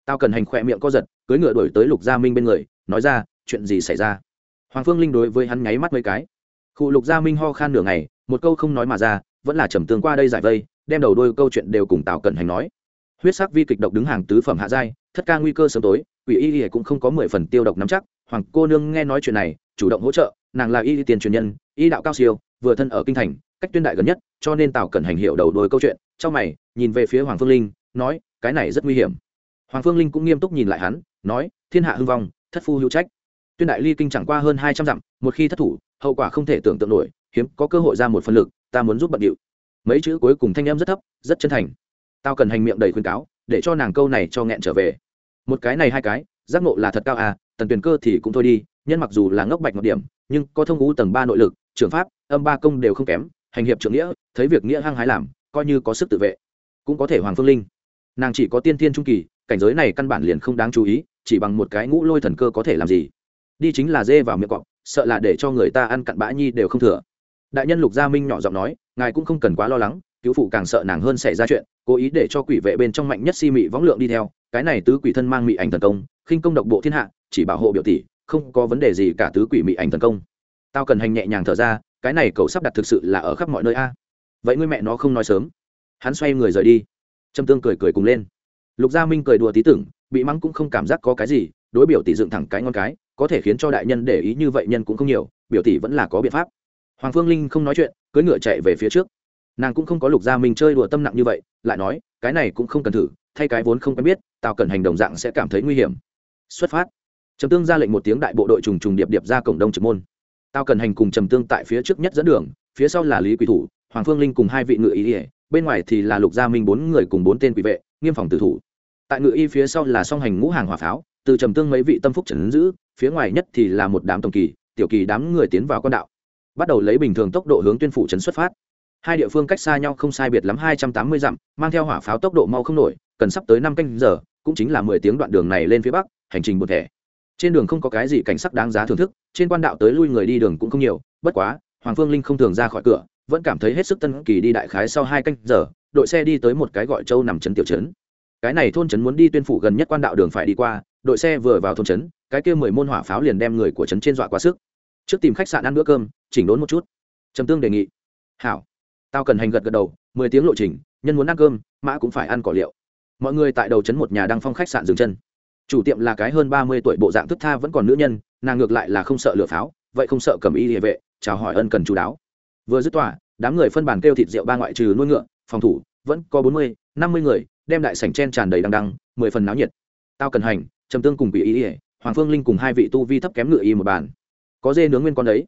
tao cần hành khỏe miệng co giật cưới ngựa đổi tới lục gia minh bên người, nói ra, chuyện gì xảy ra? Hoàng phương linh đối với hắn nháy mắt mấy cái. Khu lục gia minh ho khan nửa ngày, một câu không nói mà ra, vẫn là trầm tương qua đây giải vây, đem đầu đôi câu chuyện đều cùng tào cẩn hành nói. Huyết sắc vi kịch độc đứng hàng tứ phẩm hạ giai, thất ca nguy cơ sớm tối, quỷ y y cũng không có mười phần tiêu độc nắm chắc. Hoàng cô nương nghe nói chuyện này, chủ động hỗ trợ, nàng là y tiền truyền nhân, y đạo cao siêu, vừa thân ở kinh thành cách tuyên đại gần nhất, cho nên tào cẩn hành hiểu đầu đôi câu chuyện, trong mày, nhìn về phía hoàng phương linh, nói, cái này rất nguy hiểm. Hoàng phương linh cũng nghiêm túc nhìn lại hắn, nói, thiên hạ hưng vong, thất phu hữu trách. Tuyên đại ly kinh chẳng qua hơn hai trăm dặm, một khi thất thủ, hậu quả không thể tưởng tượng nổi, hiếm có cơ hội ra một phân lực, ta muốn giúp bận điệu. Mấy chữ cuối cùng thanh em rất thấp, rất chân thành. Tao cần hành miệng đầy khuyên cáo, để cho nàng câu này cho nghẹn trở về. Một cái này hai cái, giác ngộ là thật cao à tần tuyền cơ thì cũng thôi đi, nhân mặc dù là ngốc bạch ngọc điểm, nhưng có thông ngũ tầng ba nội lực trường pháp, âm ba công đều không kém hành hiệp trưởng nghĩa, thấy việc nghĩa hăng hái làm, coi như có sức tự vệ, cũng có thể hoàng phương linh. Nàng chỉ có tiên thiên trung kỳ, cảnh giới này căn bản liền không đáng chú ý, chỉ bằng một cái ngũ lôi thần cơ có thể làm gì. Đi chính là dê vào miệng cọp, sợ là để cho người ta ăn cặn bã nhi đều không thừa. Đại nhân lục gia minh nhỏ giọng nói, ngài cũng không cần quá lo lắng, cứu phụ càng sợ nàng hơn xảy ra chuyện, cố ý để cho quỷ vệ bên trong mạnh nhất si mị võng lượng đi theo, cái này tứ quỷ thân mang mị ảnh thần công, khinh công độc bộ thiên hạ, chỉ bảo hộ biểu tỷ, không có vấn đề gì cả tứ quỷ mị ảnh thần công. Tao cần hành nhẹ nhàng thở ra cái này cậu sắp đặt thực sự là ở khắp mọi nơi a. Vậy ngươi mẹ nó không nói sớm. Hắn xoay người rời đi. Trâm tương cười cười cùng lên. Lục gia minh cười đùa tí tưởng, bị mắng cũng không cảm giác có cái gì, đối biểu tỷ dựng thẳng cái ngon cái, có thể khiến cho đại nhân để ý như vậy nhân cũng không nhiều, biểu tỷ vẫn là có biện pháp. Hoàng phương linh không nói chuyện, cưỡi ngựa chạy về phía trước. Nàng cũng không có lục gia minh chơi đùa tâm nặng như vậy, lại nói, cái này cũng không cần thử, thay cái vốn không quen biết tào cần hành động dạng sẽ cảm thấy nguy hiểm. Xuất phát. Trầm tương ra lệnh một tiếng đại bộ đội trùng trùng điệp điệp ra cổng đông trực môn tao cần hành cùng trầm tương tại phía trước nhất dẫn đường, phía sau là lý quỷ thủ, hoàng phương linh cùng hai vị ngự y. ỉa bên ngoài thì là lục gia minh bốn người cùng bốn tên quỷ vệ, nghiêm phòng tử thủ. Tại ngự y phía sau là song hành ngũ hàng hỏa pháo, từ trầm tương mấy vị tâm phúc trần giữ, phía ngoài nhất thì là một đám tổng kỳ, tiểu kỳ đám người tiến vào con đạo. Bắt đầu lấy bình thường tốc độ hướng tuyên phủ trấn xuất phát. Hai địa phương cách xa nhau không sai biệt lắm hai trăm tám mươi dặm, mang theo hỏa pháo tốc độ mau không nổi, cần sắp tới năm canh giờ, cũng chính là mười tiếng đoạn đường này lên phía bắc, hành trình một thẻ trên đường không có cái gì cảnh sắc đáng giá thưởng thức, trên quan đạo tới lui người đi đường cũng không nhiều, bất quá, hoàng phương linh không thường ra khỏi cửa, vẫn cảm thấy hết sức tân kỳ đi đại khái sau hai canh giờ, đội xe đi tới một cái gọi châu nằm trấn tiểu trấn. Cái này thôn trấn muốn đi tuyên phủ gần nhất quan đạo đường phải đi qua, đội xe vừa vào thôn trấn, cái kia mười môn hỏa pháo liền đem người của trấn trên dọa quá sức. Trước tìm khách sạn ăn bữa cơm, chỉnh đốn một chút. Trầm tương đề nghị. Hảo. Tao cần hành gật gật đầu, mười tiếng lộ trình, nhân muốn ăn cơm, mã cũng phải ăn cỏ liệu. Mọi người tại đầu trấn một nhà đăng phong khách sạn dừng chân chủ tiệm là cái hơn ba mươi tuổi bộ dạng thức tha vẫn còn nữ nhân nàng ngược lại là không sợ lửa pháo vậy không sợ cầm y địa vệ chào hỏi ân cần chú đáo. Vừa dứt tỏa đám người phân bàn kêu thịt rượu ba ngoại trừ nuôi ngựa phòng thủ vẫn có bốn mươi năm mươi người đem đại sảnh chen tràn đầy đằng đằng mười phần náo nhiệt. Tao cần hành trầm tương cùng quỷ y, ỉa hoàng phương linh cùng hai vị tu vi thấp kém ngựa y một bàn. Có dê nướng nguyên con đấy.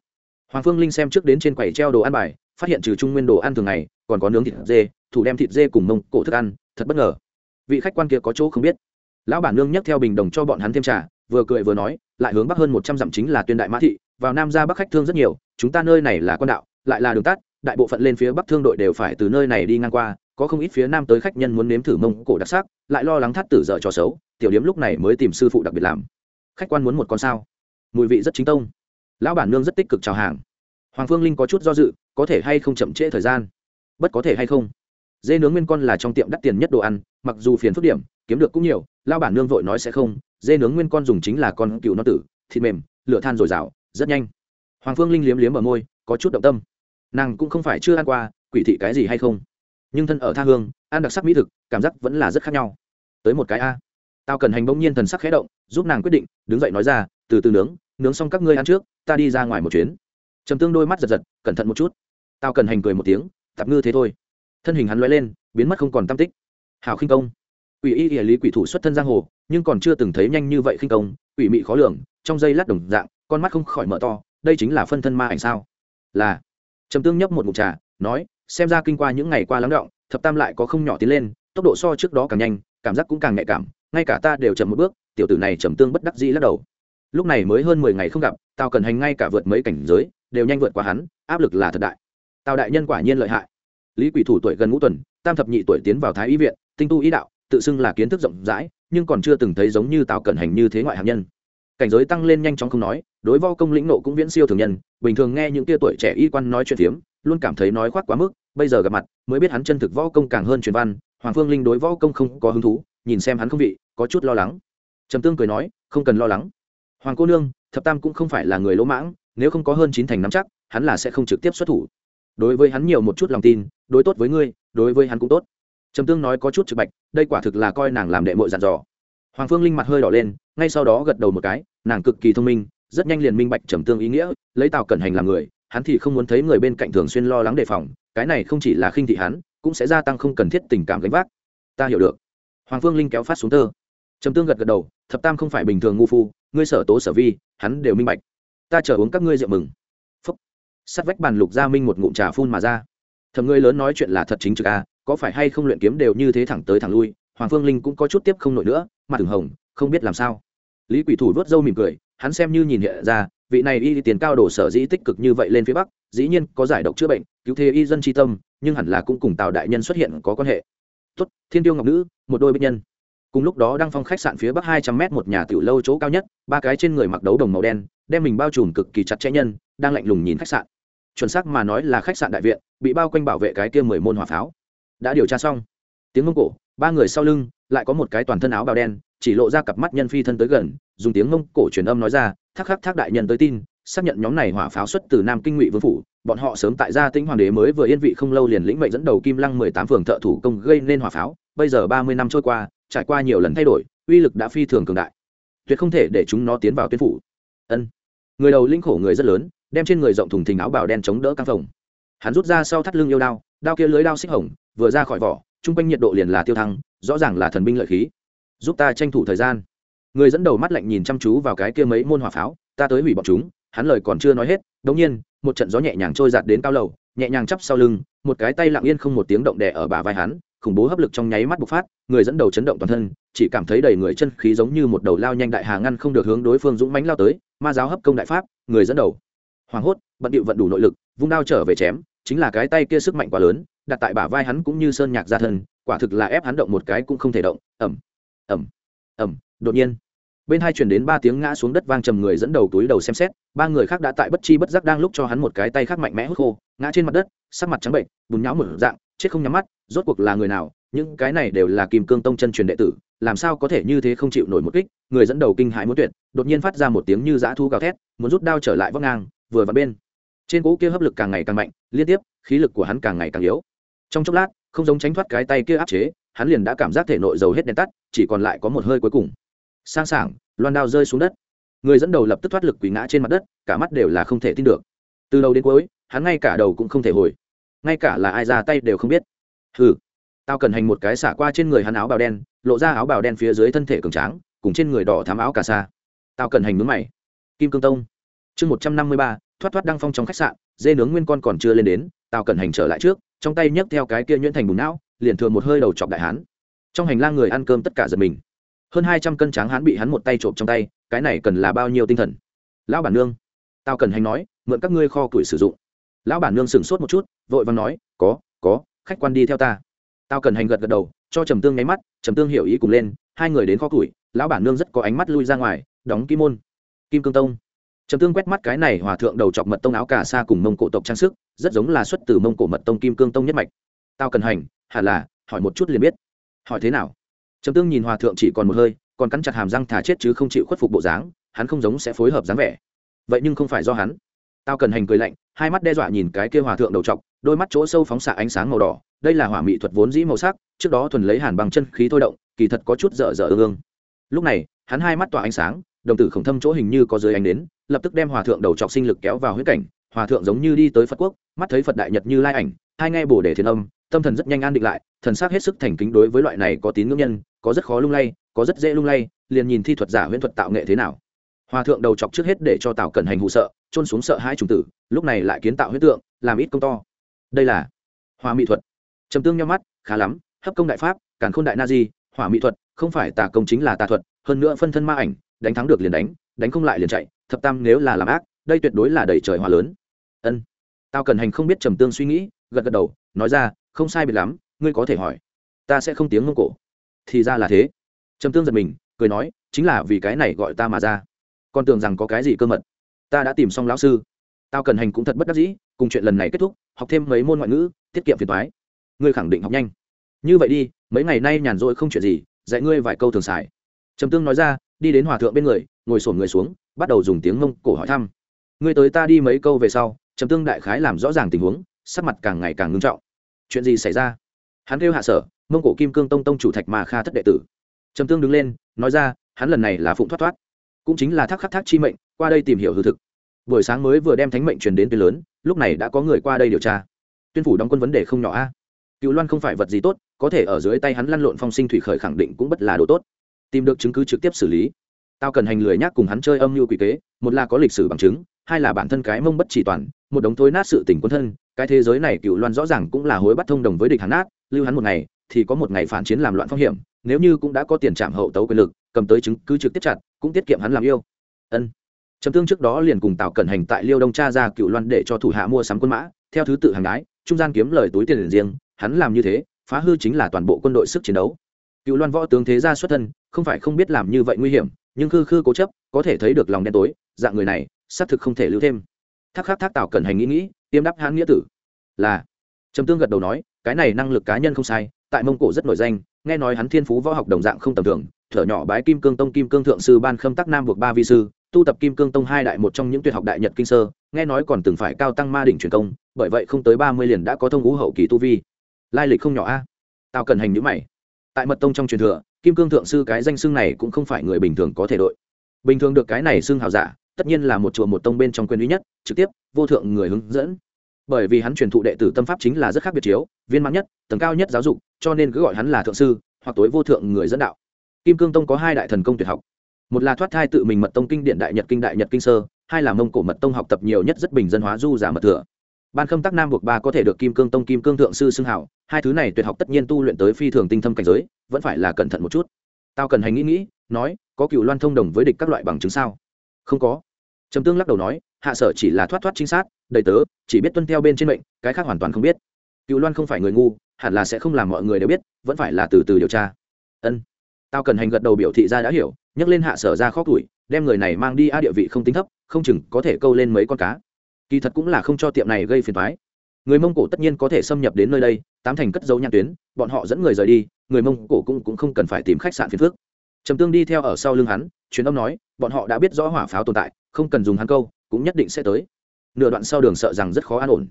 Hoàng phương linh xem trước đến trên quầy treo đồ ăn bài phát hiện trừ trung nguyên đồ ăn thường ngày còn có nướng thịt dê thủ đem thịt dê cùng mông cổ thức ăn thật bất ngờ. Vị khách quan kia có chỗ không biết lão bản nương nhắc theo bình đồng cho bọn hắn thêm trà, vừa cười vừa nói, lại hướng bắc hơn một trăm dặm chính là tuyên đại mã thị, vào nam ra bắc khách thương rất nhiều, chúng ta nơi này là con đạo, lại là đường tắt, đại bộ phận lên phía bắc thương đội đều phải từ nơi này đi ngang qua, có không ít phía nam tới khách nhân muốn nếm thử mông cổ đặc sắc, lại lo lắng thắt tử dở cho xấu, tiểu điếm lúc này mới tìm sư phụ đặc biệt làm. Khách quan muốn một con sao? Mùi vị rất chính tông. Lão bản nương rất tích cực chào hàng. Hoàng phương linh có chút do dự, có thể hay không chậm trễ thời gian? Bất có thể hay không? Dê nướng nguyên con là trong tiệm đắt tiền nhất đồ ăn, mặc dù phiền phức điểm, kiếm được cũng nhiều lao bản nương vội nói sẽ không, dê nướng nguyên con dùng chính là con cựu nó tử, thịt mềm, lửa than dồi dào, rất nhanh. Hoàng phương linh liếm liếm ở môi, có chút động tâm. Nàng cũng không phải chưa ăn qua, quỷ thị cái gì hay không? Nhưng thân ở tha hương, ăn đặc sắc mỹ thực, cảm giác vẫn là rất khác nhau. Tới một cái a. Tao cần hành bỗng nhiên thần sắc khẽ động, giúp nàng quyết định, đứng dậy nói ra, từ từ nướng nướng xong các ngươi ăn trước, ta đi ra ngoài một chuyến. Trầm tương đôi mắt giật giật, cẩn thận một chút. Tao cần hành cười một tiếng, tạp ngư thế thôi. Thân hình hắn loay lên, biến mất không còn tam tích. Hảo khinh công quỷ y địa lý quỷ thủ xuất thân giang hồ, nhưng còn chưa từng thấy nhanh như vậy khinh công, quỷ mị khó lường, trong dây lát đồng dạng, con mắt không khỏi mở to, đây chính là phân thân ma ảnh sao? Là. Trầm tương nhấp một mục trà, nói, xem ra kinh qua những ngày qua lắng động, thập tam lại có không nhỏ tiến lên, tốc độ so trước đó càng nhanh, cảm giác cũng càng nhạy cảm, ngay cả ta đều chậm một bước, tiểu tử này trầm tương bất đắc dĩ lắc đầu. Lúc này mới hơn mười ngày không gặp tao cần hành ngay cả vượt mấy cảnh giới, đều nhanh vượt qua hắn, áp lực là thật đại. Tào đại nhân quả nhiên lợi hại. Lý quỷ thủ tuổi gần ngũ tuần, tam thập nhị tuổi tiến vào thái y viện, tinh tu ý đạo tự xưng là kiến thức rộng rãi, nhưng còn chưa từng thấy giống như tào cẩn hành như thế ngoại hạng nhân. Cảnh giới tăng lên nhanh chóng không nói, đối vo công lĩnh nộ cũng viễn siêu thường nhân, bình thường nghe những tia tuổi trẻ y quan nói chuyện phiếm, luôn cảm thấy nói khoác quá mức, bây giờ gặp mặt, mới biết hắn chân thực võ công càng hơn truyền văn, hoàng phương linh đối võ công không có hứng thú, nhìn xem hắn không vị, có chút lo lắng. Trầm tương cười nói, không cần lo lắng. Hoàng cô nương, thập tam cũng không phải là người lỗ mãng, nếu không có hơn chín thành nắm chắc, hắn là sẽ không trực tiếp xuất thủ. Đối với hắn nhiều một chút lòng tin, đối tốt với ngươi, đối với hắn cũng tốt trầm tương nói có chút trực bạch, đây quả thực là coi nàng làm đệ mội dặn dò. Hoàng phương linh mặt hơi đỏ lên, ngay sau đó gật đầu một cái, nàng cực kỳ thông minh, rất nhanh liền minh bạch trầm tương ý nghĩa, lấy tào cẩn hành làm người, hắn thì không muốn thấy người bên cạnh thường xuyên lo lắng đề phòng, cái này không chỉ là khinh thị hắn, cũng sẽ gia tăng không cần thiết tình cảm gánh vác. Ta hiểu được. Hoàng phương linh kéo phát xuống tơ. Trầm tương gật gật đầu, thập tam không phải bình thường ngu phu, ngươi sở tố sở vi, hắn đều minh bạch. Ta chờ uống các ngươi rượu mừng. Phúc. Sắt vách bàn lục gia minh một ngụm trà phun mà ra. Thầm ngươi lớn nói chuyện là thật chính trực à có phải hay không luyện kiếm đều như thế thẳng tới thẳng lui, hoàng phương linh cũng có chút tiếp không nổi nữa, mặt thường hồng, không biết làm sao. Lý quỷ thủ vớt râu mỉm cười, hắn xem như nhìn hiện ra, vị này y tiền cao đổ sở dĩ tích cực như vậy lên phía bắc, dĩ nhiên có giải độc chữa bệnh, cứu thế y dân tri tâm, nhưng hẳn là cũng cùng tào đại nhân xuất hiện có quan hệ. Tốt, thiên tiêu ngọc nữ, một đôi bệnh nhân. Cùng lúc đó đang phong khách sạn phía bắc hai trăm mét một nhà tiểu lâu chỗ cao nhất, ba cái trên người mặc đấu đồng màu đen, đem mình bao trùm cực kỳ chặt chẽ nhân, đang lạnh lùng nhìn khách sạn. Chuẩn xác mà nói là khách sạn đại viện, bị bao quanh bảo vệ cái kia mười môn hỏa pháo đã điều tra xong. Tiếng mông cổ, ba người sau lưng, lại có một cái toàn thân áo bào đen, chỉ lộ ra cặp mắt nhân phi thân tới gần, dùng tiếng mông cổ truyền âm nói ra, thác khắc thác đại nhân tới tin, xác nhận nhóm này hỏa pháo xuất từ nam kinh ngụy vương phủ, bọn họ sớm tại gia tĩnh hoàng đế mới vừa yên vị không lâu liền lĩnh mệnh dẫn đầu kim lăng mười tám phường thợ thủ công gây nên hỏa pháo, bây giờ ba mươi năm trôi qua, trải qua nhiều lần thay đổi, uy lực đã phi thường cường đại. Tuyệt không thể để chúng nó tiến vào tuyến phủ. Ân. Người đầu linh khổ người rất lớn, đem trên người rộng thùng thình áo bào đen chống đỡ căng phòng hắn rút ra sau thắt lưng yêu đao đao kia lưới đao xích hồng vừa ra khỏi vỏ, chung quanh nhiệt độ liền là tiêu thăng, rõ ràng là thần binh lợi khí. Giúp ta tranh thủ thời gian. Người dẫn đầu mắt lạnh nhìn chăm chú vào cái kia mấy môn hỏa pháo, ta tới hủy bọn chúng, hắn lời còn chưa nói hết, đống nhiên, một trận gió nhẹ nhàng trôi giạt đến cao lầu, nhẹ nhàng chắp sau lưng, một cái tay lặng yên không một tiếng động đè ở bả vai hắn, khủng bố hấp lực trong nháy mắt bộc phát, người dẫn đầu chấn động toàn thân, chỉ cảm thấy đầy người chân khí giống như một đầu lao nhanh đại hà ngăn không được hướng đối phương dũng mãnh lao tới, ma giáo hấp công đại pháp, người dẫn đầu. Hoảng hốt, bận điệu vận đủ nội lực, vung đao trở về chém, chính là cái tay kia sức mạnh quá lớn đặt tại bả vai hắn cũng như sơn nhạc ra thân, quả thực là ép hắn động một cái cũng không thể động. Ẩm ẩm ẩm đột nhiên. Bên hai chuyển đến ba tiếng ngã xuống đất vang trầm người dẫn đầu túi đầu xem xét, ba người khác đã tại bất chi bất giác đang lúc cho hắn một cái tay khác mạnh mẽ hút khô, ngã trên mặt đất, sắc mặt trắng bệnh, bùn nhão một dạng, chết không nhắm mắt, rốt cuộc là người nào? Những cái này đều là kim cương tông chân truyền đệ tử, làm sao có thể như thế không chịu nổi một kích? Người dẫn đầu kinh hãi muốn tuyệt, đột nhiên phát ra một tiếng như dã thu gào thét, muốn rút đao trở lại vóc ngang, vừa vặn bên. Trên cỗ kia hấp lực càng ngày càng mạnh, liên tiếp, khí lực của hắn càng ngày càng yếu trong chốc lát, không giống tránh thoát cái tay kia áp chế, hắn liền đã cảm giác thể nội dầu hết đèn tắt, chỉ còn lại có một hơi cuối cùng. Sang sảng, loan đao rơi xuống đất. Người dẫn đầu lập tức thoát lực quỳ ngã trên mặt đất, cả mắt đều là không thể tin được. Từ đầu đến cuối, hắn ngay cả đầu cũng không thể hồi. Ngay cả là ai ra tay đều không biết. Hừ. Tao cần hành một cái xả qua trên người hắn áo bào đen, lộ ra áo bào đen phía dưới thân thể cường tráng, cùng trên người đỏ thám áo cà sa. Tao cần hành mướn mày. Kim cương tông. Chương một trăm năm mươi ba, thoát thoát đăng phong trong khách sạn, dê nướng nguyên con còn chưa lên đến, tao cần hành trở lại trước trong tay nhấc theo cái kia nhuyễn thành bùn não, liền thường một hơi đầu chọc đại hán. Trong hành lang người ăn cơm tất cả giật mình. Hơn hai trăm cân tráng hán bị hắn một tay trộm trong tay, cái này cần là bao nhiêu tinh thần? Lão bản nương, tao cần hành nói, mượn các ngươi kho tuổi sử dụng. Lão bản nương sửng sốt một chút, vội vàng nói, có có, khách quan đi theo ta. Tao cần hành gật gật đầu, cho trầm tương nháy mắt, trầm tương hiểu ý cùng lên, hai người đến kho tuổi lão bản nương rất có ánh mắt lui ra ngoài, đóng kim môn. Kim cương tông trầm tương quét mắt cái này hòa thượng đầu chọc mật tông áo cà sa cùng mông cổ tộc trang sức, rất giống là xuất từ mông cổ mật tông kim cương tông nhất mạch. Tao cần hành hẳn là, hỏi một chút liền biết. Hỏi thế nào? Trầm tương nhìn hòa thượng chỉ còn một hơi, còn cắn chặt hàm răng thả chết chứ không chịu khuất phục bộ dáng, hắn không giống sẽ phối hợp dáng vẻ. Vậy nhưng không phải do hắn. Tao cần hành cười lạnh, hai mắt đe dọa nhìn cái kia hòa thượng đầu trọc đôi mắt chỗ sâu phóng xạ ánh sáng màu đỏ, đây là hỏa mỹ thuật vốn dĩ màu sắc, trước đó thuần lấy hàn bằng chân khí thôi động, kỳ thật có chút dở dở ương ương. Lúc này, hắn hai mắt tỏa ánh sáng, đồng tử khổng thâm chỗ hình như có dưới ánh đến lập tức đem hòa thượng đầu trọc sinh lực kéo vào huyết cảnh, hòa thượng giống như đi tới phật quốc, mắt thấy phật đại nhật như lai ảnh, hai nghe bồ đề thiên âm, tâm thần rất nhanh an định lại, thần sắc hết sức thành kính đối với loại này có tín ngưỡng nhân, có rất khó lung lay, có rất dễ lung lay, liền nhìn thi thuật giả huyễn thuật tạo nghệ thế nào. Hòa thượng đầu chọc trước hết để cho tạo cẩn hành hụ sợ trôn xuống sợ hai trùng tử, lúc này lại kiến tạo huyết tượng, làm ít công to. Đây là hòa mỹ thuật. Trầm tương nhau mắt, khá lắm, hấp công đại pháp, càn khôn đại na di, hỏa mỹ thuật, không phải tà công chính là tà thuật, hơn nữa phân thân ma ảnh, đánh thắng được liền đánh đánh không lại liền chạy, thập tam nếu là làm ác, đây tuyệt đối là đầy trời hòa lớn. Ân. Tao cần hành không biết trầm tương suy nghĩ, gật gật đầu, nói ra, không sai biệt lắm, ngươi có thể hỏi. Ta sẽ không tiếng ngông cổ. Thì ra là thế. Trầm tương giật mình, cười nói, chính là vì cái này gọi ta mà ra. Con tưởng rằng có cái gì cơ mật. Ta đã tìm xong lão sư. Tao cần hành cũng thật bất đắc dĩ, cùng chuyện lần này kết thúc, học thêm mấy môn ngoại ngữ, tiết kiệm phiền toái. Ngươi khẳng định học nhanh. Như vậy đi, mấy ngày nay nhàn rỗi không chuyện gì, dạy ngươi vài câu thường xài. Trầm tương nói ra đi đến hòa thượng bên người, ngồi sổm người xuống, bắt đầu dùng tiếng mông cổ hỏi thăm. Ngươi tới ta đi mấy câu về sau, trầm tương đại khái làm rõ ràng tình huống, sắc mặt càng ngày càng ngưng trọng. Chuyện gì xảy ra? Hắn kêu hạ sở, mông cổ kim cương tông tông chủ thạch mà kha thất đệ tử. Trầm tương đứng lên, nói ra, hắn lần này là phụng thoát thoát. Cũng chính là thác khắc thác chi mệnh, qua đây tìm hiểu hư thực. Buổi sáng mới vừa đem thánh mệnh truyền đến tuyến lớn, lúc này đã có người qua đây điều tra. Tuyên phủ đóng quân vấn đề không nhỏ a. Cựu loan không phải vật gì tốt, có thể ở dưới tay hắn lăn lộn phong sinh thủy khởi khẳng định cũng bất là đồ tốt tìm được chứng cứ trực tiếp xử lý. Tao cần hành lười nhác cùng hắn chơi âm mưu quỷ kế, một là có lịch sử bằng chứng, hai là bản thân cái mông bất chỉ toàn, một đống thối nát sự tình quân thân, cái thế giới này cựu loan rõ ràng cũng là hối bắt thông đồng với địch hắn nát, lưu hắn một ngày, thì có một ngày phản chiến làm loạn phong hiểm, nếu như cũng đã có tiền trạm hậu tấu quyền lực, cầm tới chứng cứ trực tiếp chặt, cũng tiết kiệm hắn làm yêu. Ân. Trầm tương trước đó liền cùng tào cẩn hành tại liêu đông cha ra cựu loan để cho thủ hạ mua sắm quân mã, theo thứ tự hàng đái, trung gian kiếm lời túi tiền riêng, hắn làm như thế, phá hư chính là toàn bộ quân đội sức chiến đấu cựu loan võ tướng thế gia xuất thân, không phải không biết làm như vậy nguy hiểm, nhưng khư khư cố chấp, có thể thấy được lòng đen tối, dạng người này, xác thực không thể lưu thêm. Thác khắc thác tào cẩn hành nghĩ nghĩ, tiêm đáp hãn nghĩa tử. Là. Trầm tương gật đầu nói, cái này năng lực cá nhân không sai, tại mông cổ rất nổi danh, nghe nói hắn thiên phú võ học đồng dạng không tầm thường, thở nhỏ bái kim cương tông, kim cương thượng sư ban khâm tắc nam buộc ba vi sư, tu tập kim cương tông hai đại một trong những tuyệt học đại nhật kinh sơ, nghe nói còn từng phải cao tăng ma đỉnh truyền công, bởi vậy không tới ba mươi liền đã có thông ngũ hậu kỳ tu vi. Lai lịch không nhỏ a. Tao cần hành nhữ mày tại mật tông trong truyền thừa, kim cương thượng sư cái danh xưng này cũng không phải người bình thường có thể đội. Bình thường được cái này xưng hào giả, tất nhiên là một chùa một tông bên trong quyền uy nhất, trực tiếp, vô thượng người hướng dẫn. Bởi vì hắn truyền thụ đệ tử tâm pháp chính là rất khác biệt chiếu, viên mãn nhất, tầng cao nhất giáo dục, cho nên cứ gọi hắn là thượng sư, hoặc tối vô thượng người dẫn đạo. Kim cương tông có hai đại thần công tuyệt học. Một là thoát thai tự mình mật tông kinh điện đại nhật kinh đại nhật kinh sơ, hai là mông cổ mật tông học tập nhiều nhất rất bình dân hóa du giả mật thừa ban khâm tắc nam buộc ba có thể được kim cương tông kim cương thượng sư xưng hảo, hai thứ này tuyệt học tất nhiên tu luyện tới phi thường tinh thâm cảnh giới, vẫn phải là cẩn thận một chút. Tao cần hành nghĩ nghĩ, nói, có cựu loan thông đồng với địch các loại bằng chứng sao? Không có. Trầm tương lắc đầu nói, hạ sở chỉ là thoát thoát chính xác đầy tớ, chỉ biết tuân theo bên trên mệnh, cái khác hoàn toàn không biết. Cựu loan không phải người ngu, hẳn là sẽ không làm mọi người đều biết, vẫn phải là từ từ điều tra. Ân. Tao cần hành gật đầu biểu thị ra đã hiểu, nhấc lên hạ sở ra khó tuổi đem người này mang đi a địa vị không tính thấp, không chừng có thể câu lên mấy con cá kỳ thật cũng là không cho tiệm này gây phiền toái. người mông cổ tất nhiên có thể xâm nhập đến nơi đây tám thành cất dấu nhãn tuyến bọn họ dẫn người rời đi người mông cổ cũng, cũng không cần phải tìm khách sạn phiền phước trầm tương đi theo ở sau lưng hắn truyền âm nói bọn họ đã biết rõ hỏa pháo tồn tại không cần dùng hắn câu cũng nhất định sẽ tới. Nửa đoạn sau đường sợ rằng rất khó an ổn.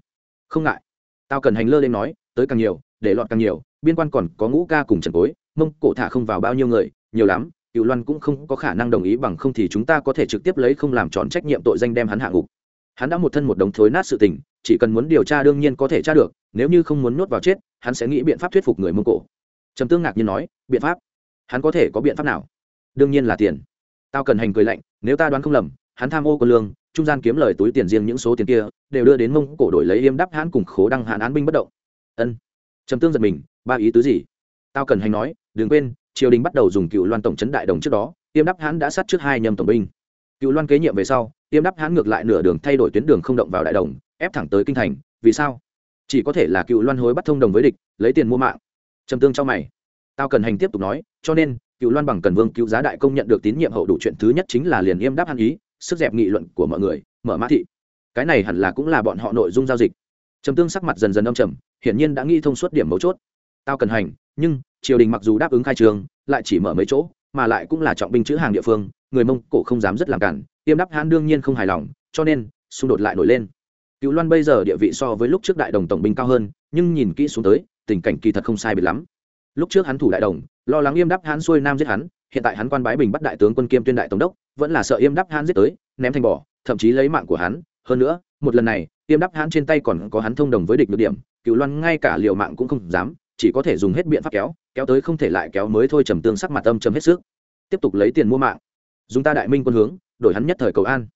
Không ngại. Tao cần hành lơ lên nói tới càng nhiều để lọt càng nhiều biên quan còn có ngũ ca cùng trần cối mông cổ thả không vào bao nhiêu người nhiều lắm cựu loan cũng không có khả năng đồng ý bằng không thì chúng ta có thể trực tiếp lấy không làm tròn trách nhiệm tội danh đem hắn hạ ngục hắn đã một thân một đống thối nát sự tình, chỉ cần muốn điều tra đương nhiên có thể tra được, nếu như không muốn nuốt vào chết, hắn sẽ nghĩ biện pháp thuyết phục người mông cổ. Trầm tương ngạc nhiên nói, biện pháp? Hắn có thể có biện pháp nào? Đương nhiên là tiền. Tao cần hành cười lạnh, nếu ta đoán không lầm, hắn tham ô quân lương, trung gian kiếm lời túi tiền riêng những số tiền kia, đều đưa đến mông cổ đổi lấy yêm đắp hắn cùng khố đăng hạn án binh bất động. Ân. Trầm tương giật mình, ba ý tứ gì? Tao cần hành nói, đừng quên, triều đình bắt đầu dùng cựu loan tổng trấn đại đồng trước đó, yêm đắp hắn đã sát trước hai nhầm tổng binh. Cựu loan kế nhiệm về sau yêm đắp hắn ngược lại nửa đường thay đổi tuyến đường không động vào đại đồng, ép thẳng tới kinh thành, vì sao? Chỉ có thể là cựu loan hối bắt thông đồng với địch, lấy tiền mua mạng. Trầm tương cho mày. Tao cần hành tiếp tục nói, cho nên, cựu loan bằng cần vương cứu giá đại công nhận được tín nhiệm hậu đủ chuyện thứ nhất chính là liền yêm đáp hắn ý, sức dẹp nghị luận của mọi người, mở mã thị. Cái này hẳn là cũng là bọn họ nội dung giao dịch. Trầm tương sắc mặt dần dần âm trầm, hiển nhiên đã nghĩ thông suốt điểm mấu chốt. Tao cần hành, nhưng, triều đình mặc dù đáp ứng khai trường lại chỉ mở mấy chỗ, mà lại cũng là trọng binh chữ hàng địa phương, người mông cổ không dám rất làm cản tiêm đắp hãn đương nhiên không hài lòng, cho nên, xung đột lại nổi lên. Cựu loan bây giờ địa vị so với lúc trước đại đồng tổng binh cao hơn, nhưng nhìn kỹ xuống tới, tình cảnh kỳ thật không sai biệt lắm. Lúc trước hắn thủ đại đồng, lo lắng yêm đắp hãn xuôi nam giết hắn, hiện tại hắn quan bái bình bắt đại tướng quân kiêm tuyên đại tổng đốc, vẫn là sợ yêm đắp hãn giết tới, ném thành bỏ thậm chí lấy mạng của hắn. Hơn nữa, một lần này, yêm đắp hãn trên tay còn có hắn thông đồng với địch được điểm, cựu loan ngay cả liều mạng cũng không dám, chỉ có thể dùng hết biện pháp kéo kéo tới không thể lại kéo mới thôi trầm tương sắc mặt âm trầm hết sức. Tiếp tục lấy tiền mua mạng. Dùng ta đại minh quân hướng đổi hắn nhất thời cầu an.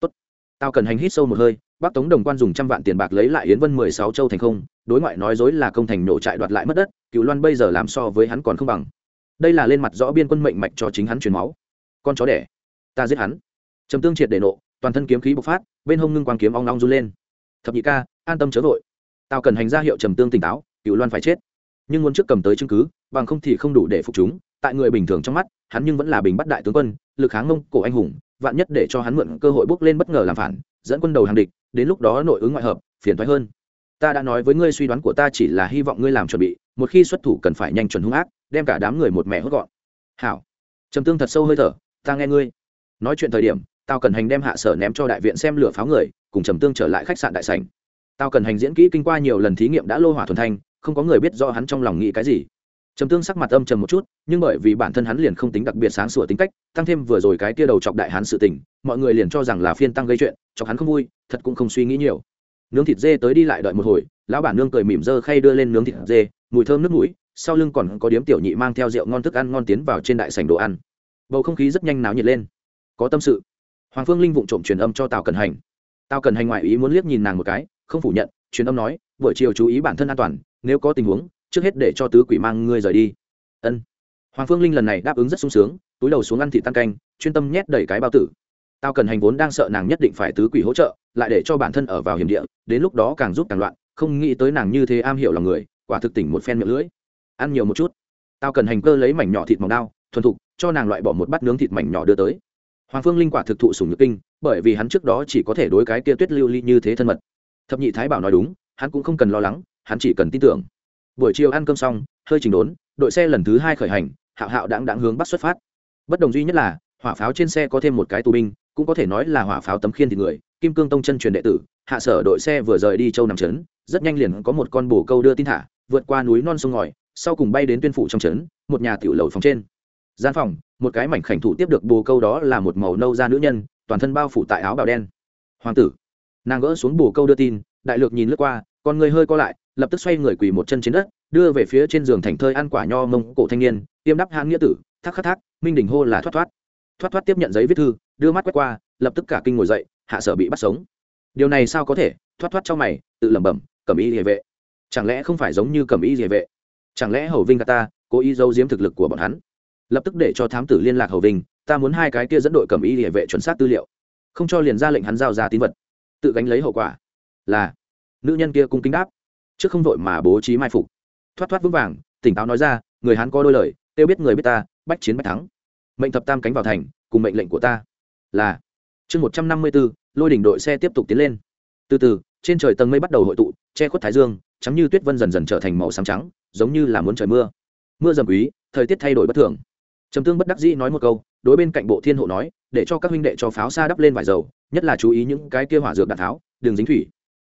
Tốt. Tao cần hành hít sâu một hơi bắc tống đồng quan dùng trăm vạn tiền bạc lấy lại yến vân mười sáu châu thành không, đối ngoại nói dối là công thành nổ trại đoạt lại mất đất cựu loan bây giờ làm so với hắn còn không bằng. Đây là lên mặt rõ biên quân mệnh mạch cho chính hắn truyền máu. Con chó đẻ, ta giết hắn. Trầm tương triệt để nộ, toàn thân kiếm khí bộc phát, bên hông ngưng quang kiếm ong long run lên. Thập nhị ca, an tâm chớ vội. Tao cần hành ra hiệu trầm tương tỉnh táo cựu loan phải chết. Nhưng muốn trước cầm tới chứng cứ, bằng không thì không đủ để phục chúng, tại người bình thường trong mắt, hắn nhưng vẫn là bình bắt đại tướng quân, lực kháng mông cổ anh hùng vạn nhất để cho hắn mượn cơ hội bước lên bất ngờ làm phản, dẫn quân đầu hàng địch, đến lúc đó nội ứng ngoại hợp, phiền thoái hơn. Ta đã nói với ngươi suy đoán của ta chỉ là hy vọng ngươi làm chuẩn bị, một khi xuất thủ cần phải nhanh chuẩn hung ác, đem cả đám người một mẹ hốt gọn. Hảo. Trầm tương thật sâu hơi thở, ta nghe ngươi. Nói chuyện thời điểm tao cần hành đem hạ sở ném cho đại viện xem lửa pháo người, cùng trầm tương trở lại khách sạn đại sảnh. Tao cần hành diễn kỹ kinh qua nhiều lần thí nghiệm đã lô hỏa thuần thanh, không có người biết do hắn trong lòng nghĩ cái gì. Trầm tương sắc mặt âm trầm một chút, nhưng bởi vì bản thân hắn liền không tính đặc biệt sáng sủa tính cách tăng thêm vừa rồi cái tia đầu chọc đại hán sự tình, mọi người liền cho rằng là phiên tăng gây chuyện, chọc hắn không vui, thật cũng không suy nghĩ nhiều. Nướng thịt dê tới đi lại đợi một hồi, lão bản nương cười mỉm dơ khay đưa lên nướng thịt dê, mùi thơm nước mũi, sau lưng còn có điếm tiểu nhị mang theo rượu ngon thức ăn ngon tiến vào trên đại sảnh đồ ăn. Bầu không khí rất nhanh náo nhiệt lên. Có tâm sự. Hoàng phương linh vụng trộm truyền âm cho tào cần hành. Tào cần hành ngoại ý muốn liếc nhìn nàng một cái, không phủ nhận, truyền âm nói, buổi chiều chú ý bản thân an toàn, nếu có tình huống, trước hết để cho tứ quỷ mang ngươi rời đi. Ân. Hoàng phương linh lần này đáp ứng rất sung sướng túi đầu xuống ăn thị tan canh, chuyên tâm nhét đầy cái bao tử. Tao cần hành vốn đang sợ nàng nhất định phải tứ quỷ hỗ trợ, lại để cho bản thân ở vào hiểm địa, đến lúc đó càng giúp càng loạn, không nghĩ tới nàng như thế am hiểu lòng người, quả thực tỉnh một phen miệng lưỡi. Ăn nhiều một chút. Tao cần hành cơ lấy mảnh nhỏ thịt mỏng đao, thuần thục, cho nàng loại bỏ một bát nướng thịt mảnh nhỏ đưa tới. Hoàng phương linh quả thực thụ sùng nhược kinh, bởi vì hắn trước đó chỉ có thể đối cái kia tuyết lưu ly như thế thân mật. Thập nhị thái bảo nói đúng, hắn cũng không cần lo lắng, hắn chỉ cần tin tưởng. Buổi chiều ăn cơm xong, hơi chỉnh đốn, đội xe lần thứ hai khởi hành, hạo hạo đáng đáng hướng bắc xuất phát bất đồng duy nhất là, hỏa pháo trên xe có thêm một cái tù binh, cũng có thể nói là hỏa pháo tấm khiên thì người, kim cương tông chân truyền đệ tử, hạ sở đội xe vừa rời đi châu nằm trấn, rất nhanh liền có một con bồ câu đưa tin thả, vượt qua núi non sông ngòi, sau cùng bay đến tuyên phủ trong trấn, một nhà tiểu lầu phòng trên. Gian phòng, một cái mảnh khảnh thủ tiếp được bồ câu đó là một màu nâu da nữ nhân, toàn thân bao phủ tại áo bào đen. Hoàng tử, nàng gỡ xuống bồ câu đưa tin, đại lược nhìn lướt qua, con người hơi co lại, lập tức xoay người quỳ một chân trên đất, đưa về phía trên giường thành thơi ăn quả nho mông cổ thanh niên, tiêm đắp hãn nghĩa tử thác khắc thác, minh đình hô là thoát thoát. Thoát thoát tiếp nhận giấy viết thư, đưa mắt quét qua, lập tức cả kinh ngồi dậy, hạ sở bị bắt sống. Điều này sao có thể? Thoát thoát trong mày, tự lẩm bẩm, cầm y địa vệ. Chẳng lẽ không phải giống như cầm y địa vệ? Chẳng lẽ hầu vinh ta, cố ý giấu giếm thực lực của bọn hắn? Lập tức để cho thám tử liên lạc hầu vinh, ta muốn hai cái kia dẫn đội cầm y địa vệ chuẩn xác tư liệu. Không cho liền ra lệnh hắn giao ra tín vật. Tự gánh lấy hậu quả. Là, nữ nhân kia cung kính đáp. Trước không vội mà bố trí mai phục. Thoát thoát vững vàng, tỉnh táo nói ra, người hắn có đôi lời tiêu biết người biết ta bách chiến bách thắng. Mệnh thập tam cánh vào thành, cùng mệnh lệnh của ta là chương một trăm năm mươi bốn, lôi đỉnh đội xe tiếp tục tiến lên. Từ từ, trên trời tầng mây bắt đầu hội tụ, che khuất thái dương, trắng như tuyết vân dần dần trở thành màu xám trắng, giống như là muốn trời mưa. Mưa dầm quý, thời tiết thay đổi bất thường. Trầm tương bất đắc dĩ nói một câu, đối bên cạnh bộ thiên hộ nói, để cho các huynh đệ cho pháo xa đắp lên vải dầu, nhất là chú ý những cái kia hỏa dược đạn tháo, đường dính thủy.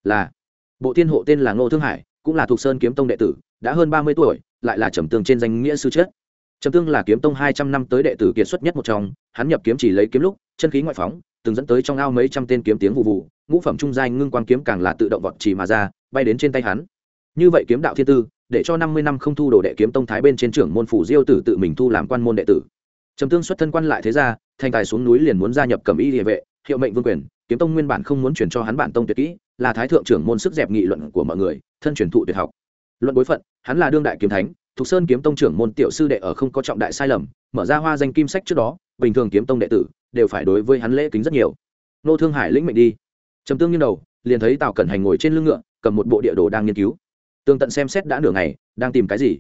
Là, bộ thiên hộ tên là ngô thương hải, cũng là thuộc sơn kiếm tông đệ tử, đã hơn ba mươi tuổi, lại là trầm tương trên danh nghĩa sư chết trầm tương là kiếm tông hai trăm năm tới đệ tử kiệt xuất nhất một trong, hắn nhập kiếm chỉ lấy kiếm lúc, chân khí ngoại phóng, từng dẫn tới trong ao mấy trăm tên kiếm tiếng vụ vụ, ngũ phẩm trung giai ngưng quang kiếm càng là tự động vọt chỉ mà ra, bay đến trên tay hắn. Như vậy kiếm đạo thiên tư, để cho năm mươi năm không thu đồ đệ kiếm tông thái bên trên trưởng môn phủ diêu tử tự mình thu làm quan môn đệ tử. Trầm tương xuất thân quan lại thế ra thành tài xuống núi liền muốn gia nhập cẩm y địa vệ, hiệu mệnh vương quyền, kiếm tông nguyên bản không muốn chuyển cho hắn bản tông tuyệt kỹ, là thái thượng trưởng môn sức dẹp nghị luận của mọi người, thân truyền thụ tuyệt học. Luận bối phận, hắn là đương đại kiếm thánh thục sơn kiếm tông trưởng môn tiểu sư đệ ở không có trọng đại sai lầm, mở ra hoa danh kim sách trước đó, bình thường kiếm tông đệ tử đều phải đối với hắn lễ kính rất nhiều. Nô thương hải lĩnh mệnh đi. Trầm tương như đầu, liền thấy tào cẩn hành ngồi trên lưng ngựa, cầm một bộ địa đồ đang nghiên cứu. Tương tận xem xét đã nửa ngày, đang tìm cái gì?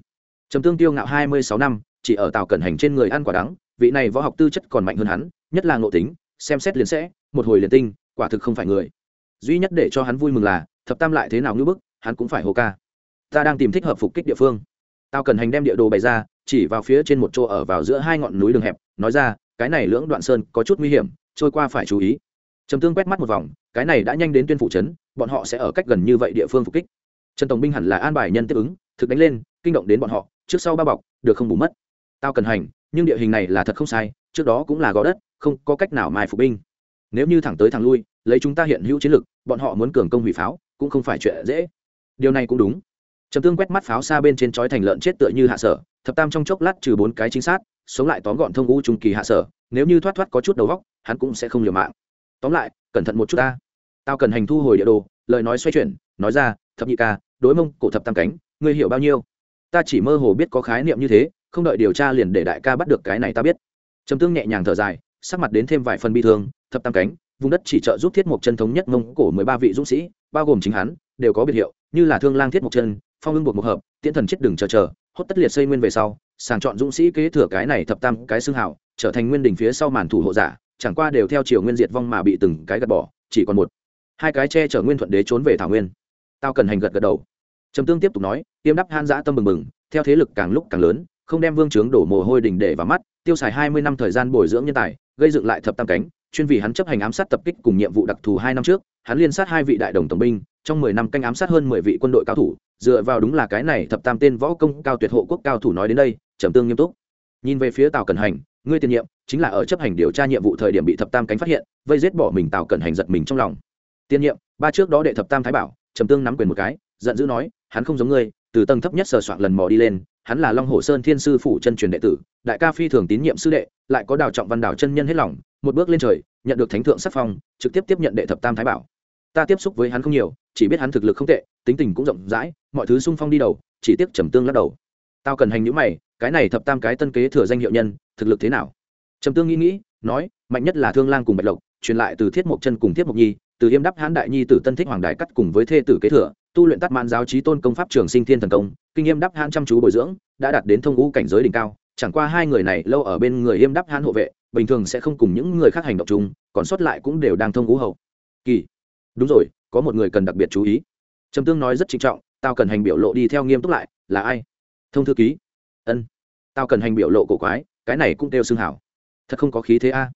Trầm tương tiêu ngạo hai mươi sáu năm, chỉ ở tào cẩn hành trên người ăn quả đắng, vị này võ học tư chất còn mạnh hơn hắn, nhất là ngộ tính, xem xét liền sẽ, một hồi liền tinh, quả thực không phải người. Duy nhất để cho hắn vui mừng là, thập tam lại thế nào như bức, hắn cũng phải hô ca. Ta đang tìm thích hợp phục kích địa phương tao cần hành đem địa đồ bày ra, chỉ vào phía trên một chỗ ở vào giữa hai ngọn núi đường hẹp, nói ra, cái này lưỡng đoạn sơn có chút nguy hiểm, trôi qua phải chú ý. Trầm tương quét mắt một vòng, cái này đã nhanh đến tuyên phủ trấn, bọn họ sẽ ở cách gần như vậy địa phương phục kích. Trần tổng binh hẳn là an bài nhân tiếp ứng, thực đánh lên, kinh động đến bọn họ, trước sau bao bọc, được không bù mất. Tao cần hành, nhưng địa hình này là thật không sai, trước đó cũng là gò đất, không có cách nào mai phục binh. Nếu như thẳng tới thẳng lui, lấy chúng ta hiện hữu chiến lực, bọn họ muốn cường công hủy pháo, cũng không phải chuyện dễ. Điều này cũng đúng trầm tương quét mắt pháo xa bên trên chói thành lợn chết tựa như hạ sở, thập tam trong chốc lát trừ bốn cái chính xác, sống lại tóm gọn thông u trung kỳ hạ sở, nếu như thoát thoát có chút đầu góc hắn cũng sẽ không liều mạng. Tóm lại, cẩn thận một chút ta. Tao cần hành thu hồi địa đồ, lời nói xoay chuyển, nói ra, thập nhị ca, đối mông cổ thập tam cánh, ngươi hiểu bao nhiêu? Ta chỉ mơ hồ biết có khái niệm như thế, không đợi điều tra liền để đại ca bắt được cái này ta biết. Trầm tương nhẹ nhàng thở dài, sắc mặt đến thêm vài phần bi thương, thập tam cánh, vùng đất chỉ trợ giúp thiết mộc chân thống nhất mông cổ mười ba vị dũng sĩ, bao gồm chính hắn, đều có biệt hiệu, như là thương lang thiết mộc chân phong ưng buộc một hợp, tiễn thần chết đừng chờ chờ, hốt tất liệt xây nguyên về sau, sàng chọn dũng sĩ kế thừa cái này thập tam cái xương hảo trở thành nguyên đỉnh phía sau màn thủ hộ giả, chẳng qua đều theo chiều nguyên diệt vong mà bị từng cái gạt bỏ, chỉ còn một, hai cái che chở nguyên thuận đế trốn về thảo nguyên. Tao cần hành gật gật đầu. Trầm tương tiếp tục nói, tiêm đắp han dã tâm mừng mừng theo thế lực càng lúc càng lớn, không đem vương trướng đổ mồ hôi đỉnh để vào mắt, tiêu xài hai mươi năm thời gian bồi dưỡng nhân tài, gây dựng lại thập tam cánh, chuyên vì hắn chấp hành ám sát tập kích cùng nhiệm vụ đặc thù hai năm trước, hắn liên sát hai vị đại đồng tổng binh trong mười năm canh ám sát hơn mười vị quân đội cao thủ, dựa vào đúng là cái này thập tam tên võ công cao tuyệt hộ quốc cao thủ nói đến đây, trầm tương nghiêm túc. Nhìn về phía tào cẩn hành, ngươi tiền nhiệm chính là ở chấp hành điều tra nhiệm vụ thời điểm bị thập tam cánh phát hiện, vây giết bỏ mình tào cẩn hành giật mình trong lòng. Tiên nhiệm, ba trước đó đệ thập tam thái bảo, trầm tương nắm quyền một cái, giận dữ nói, hắn không giống ngươi, từ tầng thấp nhất sờ soạn lần mò đi lên, hắn là long hồ sơn thiên sư phủ chân truyền đệ tử, đại ca phi thường tín nhiệm sư đệ, lại có đào trọng văn đào chân nhân hết lòng, một bước lên trời, nhận được thánh thượng sắc phong, trực tiếp tiếp nhận đệ thập tam thái bảo ta tiếp xúc với hắn không nhiều, chỉ biết hắn thực lực không tệ, tính tình cũng rộng rãi, mọi thứ sung phong đi đầu, chỉ tiếc trầm tương lắc đầu. Tao cần hành những mày, cái này thập tam cái tân kế thừa danh hiệu nhân, thực lực thế nào? Trầm tương nghĩ nghĩ, nói, mạnh nhất là thương lang cùng bạch lộc, truyền lại từ thiết mộc chân cùng thiết mộc nhi, từ yêm đắp hãn đại nhi từ tân thích hoàng đại cắt cùng với thê tử kế thừa, tu luyện tắt mãn giáo trí tôn công pháp trường sinh thiên thần công, kinh yêm đắp hãn chăm chú bồi dưỡng, đã đạt đến thông ngũ cảnh giới đỉnh cao, chẳng qua hai người này lâu ở bên người yêm đắp hãn hộ vệ, bình thường sẽ không cùng những người khác hành động chung, còn sót lại cũng đều đang thông ngũ hậu. Kỳ đúng rồi, có một người cần đặc biệt chú ý. Trầm tương nói rất trịnh trọng tao cần hành biểu lộ đi theo nghiêm túc lại, là ai? Thông thư ký. Ân. Tao cần hành biểu lộ cổ quái, cái này cũng kêu xương hảo. Thật không có khí thế a. À.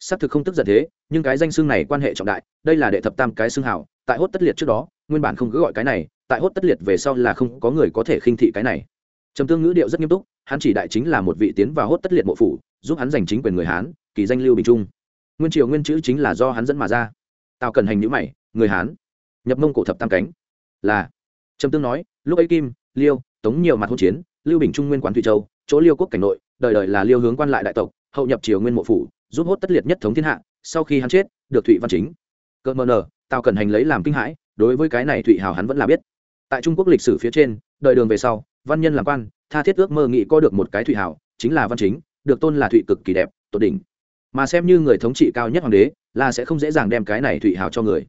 xác thực không tức giận thế, nhưng cái danh xương này quan hệ trọng đại, đây là đệ thập tam cái xương hảo, tại hốt tất liệt trước đó, nguyên bản không cứ gọi cái này, tại hốt tất liệt về sau là không có người có thể khinh thị cái này. Trầm tương ngữ điệu rất nghiêm túc, hắn chỉ đại chính là một vị tiến vào hốt tất liệt mộ phủ, giúp hắn giành chính quyền người hán, kỳ danh lưu bình trung. Nguyên triều nguyên chữ chính là do hắn dẫn mà ra. Tao cần hành nhữ mày người hán nhập mông cổ thập tam cánh là trầm tương nói lúc ấy kim liêu tống nhiều mặt hỗn chiến lưu bình trung nguyên quán thủy châu chỗ liêu quốc cảnh nội đời đời là liêu hướng quan lại đại tộc hậu nhập triều nguyên mộ phủ giúp hốt tất liệt nhất thống thiên hạ sau khi hắn chết được thụy văn chính cỡ mờ nờ, tào cần hành lấy làm kinh hãi đối với cái này thụy hào hắn vẫn là biết tại trung quốc lịch sử phía trên đợi đường về sau văn nhân làm quan tha thiết ước mơ nghị có được một cái thụy hào chính là văn chính được tôn là thụy cực kỳ đẹp tột đỉnh mà xem như người thống trị cao nhất hoàng đế là sẽ không dễ dàng đem cái này thụy hào cho người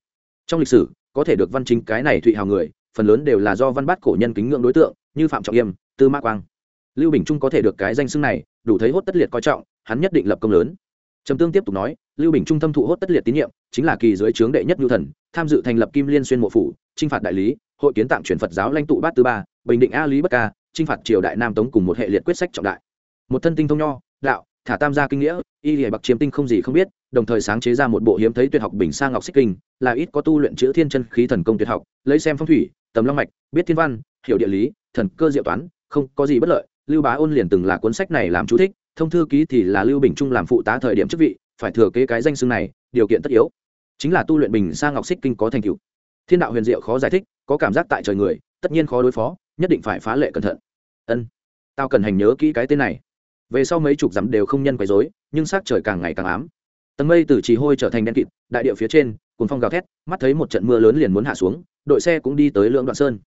trong lịch sử, có thể được văn chính cái này thụy hào người, phần lớn đều là do văn bát cổ nhân kính ngưỡng đối tượng, như phạm trọng yêm, tư mã quang. Lưu bình trung có thể được cái danh xưng này, đủ thấy hốt tất liệt coi trọng, hắn nhất định lập công lớn. Trầm tương tiếp tục nói, lưu bình trung tâm thụ hốt tất liệt tín nhiệm, chính là kỳ dưới trướng đệ nhất nhu thần, tham dự thành lập kim liên xuyên mộ phủ, chinh phạt đại lý, hội kiến tạm chuyển phật giáo lãnh tụ bát tư ba, bình định a lý bất ca, chinh phạt triều đại nam tống cùng một hệ liệt quyết sách trọng đại. Một thân tinh thông nho, đạo thả tam gia kinh nghĩa, y lìa bạc chiếm tinh không gì không biết, đồng thời sáng chế ra một bộ hiếm thấy tuyệt học bình sa ngọc xích kinh, là ít có tu luyện chữ thiên chân khí thần công tuyệt học, lấy xem phong thủy, tầm long mạch, biết thiên văn, hiểu địa lý, thần cơ diệu toán, không có gì bất lợi, lưu bá ôn liền từng là cuốn sách này làm chú thích, thông thư ký thì là lưu bình trung làm phụ tá thời điểm chức vị, phải thừa kế cái danh xưng này, điều kiện tất yếu. Chính là tu luyện bình sa ngọc xích kinh có thành tựu. Thiên đạo huyền diệu khó giải thích, có cảm giác tại trời người, tất nhiên khó đối phó, nhất định phải phá lệ cẩn thận. Ân, tao cần hành nhớ kỹ cái tên này về sau mấy chục dặm đều không nhân quấy rối, nhưng sắc trời càng ngày càng ám. Tầng mây từ trì hôi trở thành đen kịt, đại địa phía trên cùng phong gào thét, mắt thấy một trận mưa lớn liền muốn hạ xuống, đội xe cũng đi tới lưỡng đoạn sơn.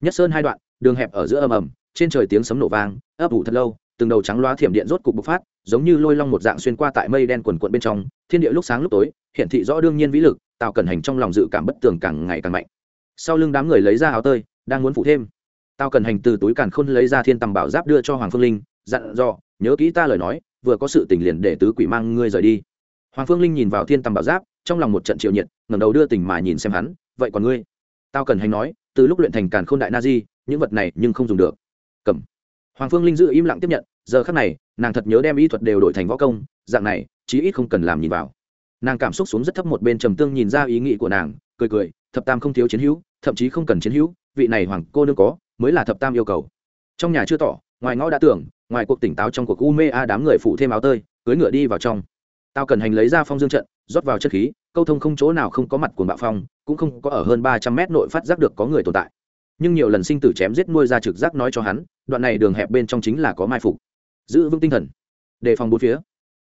Nhất sơn hai đoạn, đường hẹp ở giữa ầm ầm, trên trời tiếng sấm nổ vang, ấp ủ thật lâu, từng đầu trắng loá thiểm điện rốt cục bộc phát, giống như lôi long một dạng xuyên qua tại mây đen quần quận bên trong. Thiên địa lúc sáng lúc tối hiện thị rõ đương nhiên vĩ lực, tạo cẩn hành trong lòng dự cảm bất tường càng ngày càng mạnh. Sau lưng đám người lấy ra áo tơi, đang muốn phụ thêm. Tao cần hành từ túi càn khôn lấy ra thiên tầm bảo giáp đưa cho hoàng phương linh dặn dò, nhớ kỹ ta lời nói, vừa có sự tình liền để tứ quỷ mang ngươi rời đi. Hoàng phương linh nhìn vào thiên tầm bảo giáp, trong lòng một trận triệu nhiệt, ngẩng đầu đưa tình mà nhìn xem hắn, vậy còn ngươi? Tao cần hành nói, từ lúc luyện thành càn khôn đại na di, những vật này nhưng không dùng được. Cầm. Hoàng phương linh giữ im lặng tiếp nhận, giờ khắc này, nàng thật nhớ đem y thuật đều đổi thành võ công, dạng này, chí ít không cần làm nhìn vào. Nàng cảm xúc xuống rất thấp một bên trầm tương nhìn ra ý nghĩ của nàng, cười cười, thập tam không thiếu chiến hữu, thậm chí không cần chiến hữu, vị này hoàng cô nương có, mới là thập tam yêu cầu. Trong nhà chưa tỏ, ngoài ngõ đã tưởng ngoài cuộc tỉnh táo trong cuộc u mê a đám người phụ thêm áo tơi cưới ngựa đi vào trong. Tao cần hành lấy ra phong dương trận, rót vào chất khí, câu thông không chỗ nào không có mặt của bạo phong, cũng không có ở hơn ba trăm mét nội phát giác được có người tồn tại. Nhưng nhiều lần sinh tử chém giết nuôi ra trực giác nói cho hắn, đoạn này đường hẹp bên trong chính là có mai phục. Giữ vững tinh thần. Đề phòng bốn phía.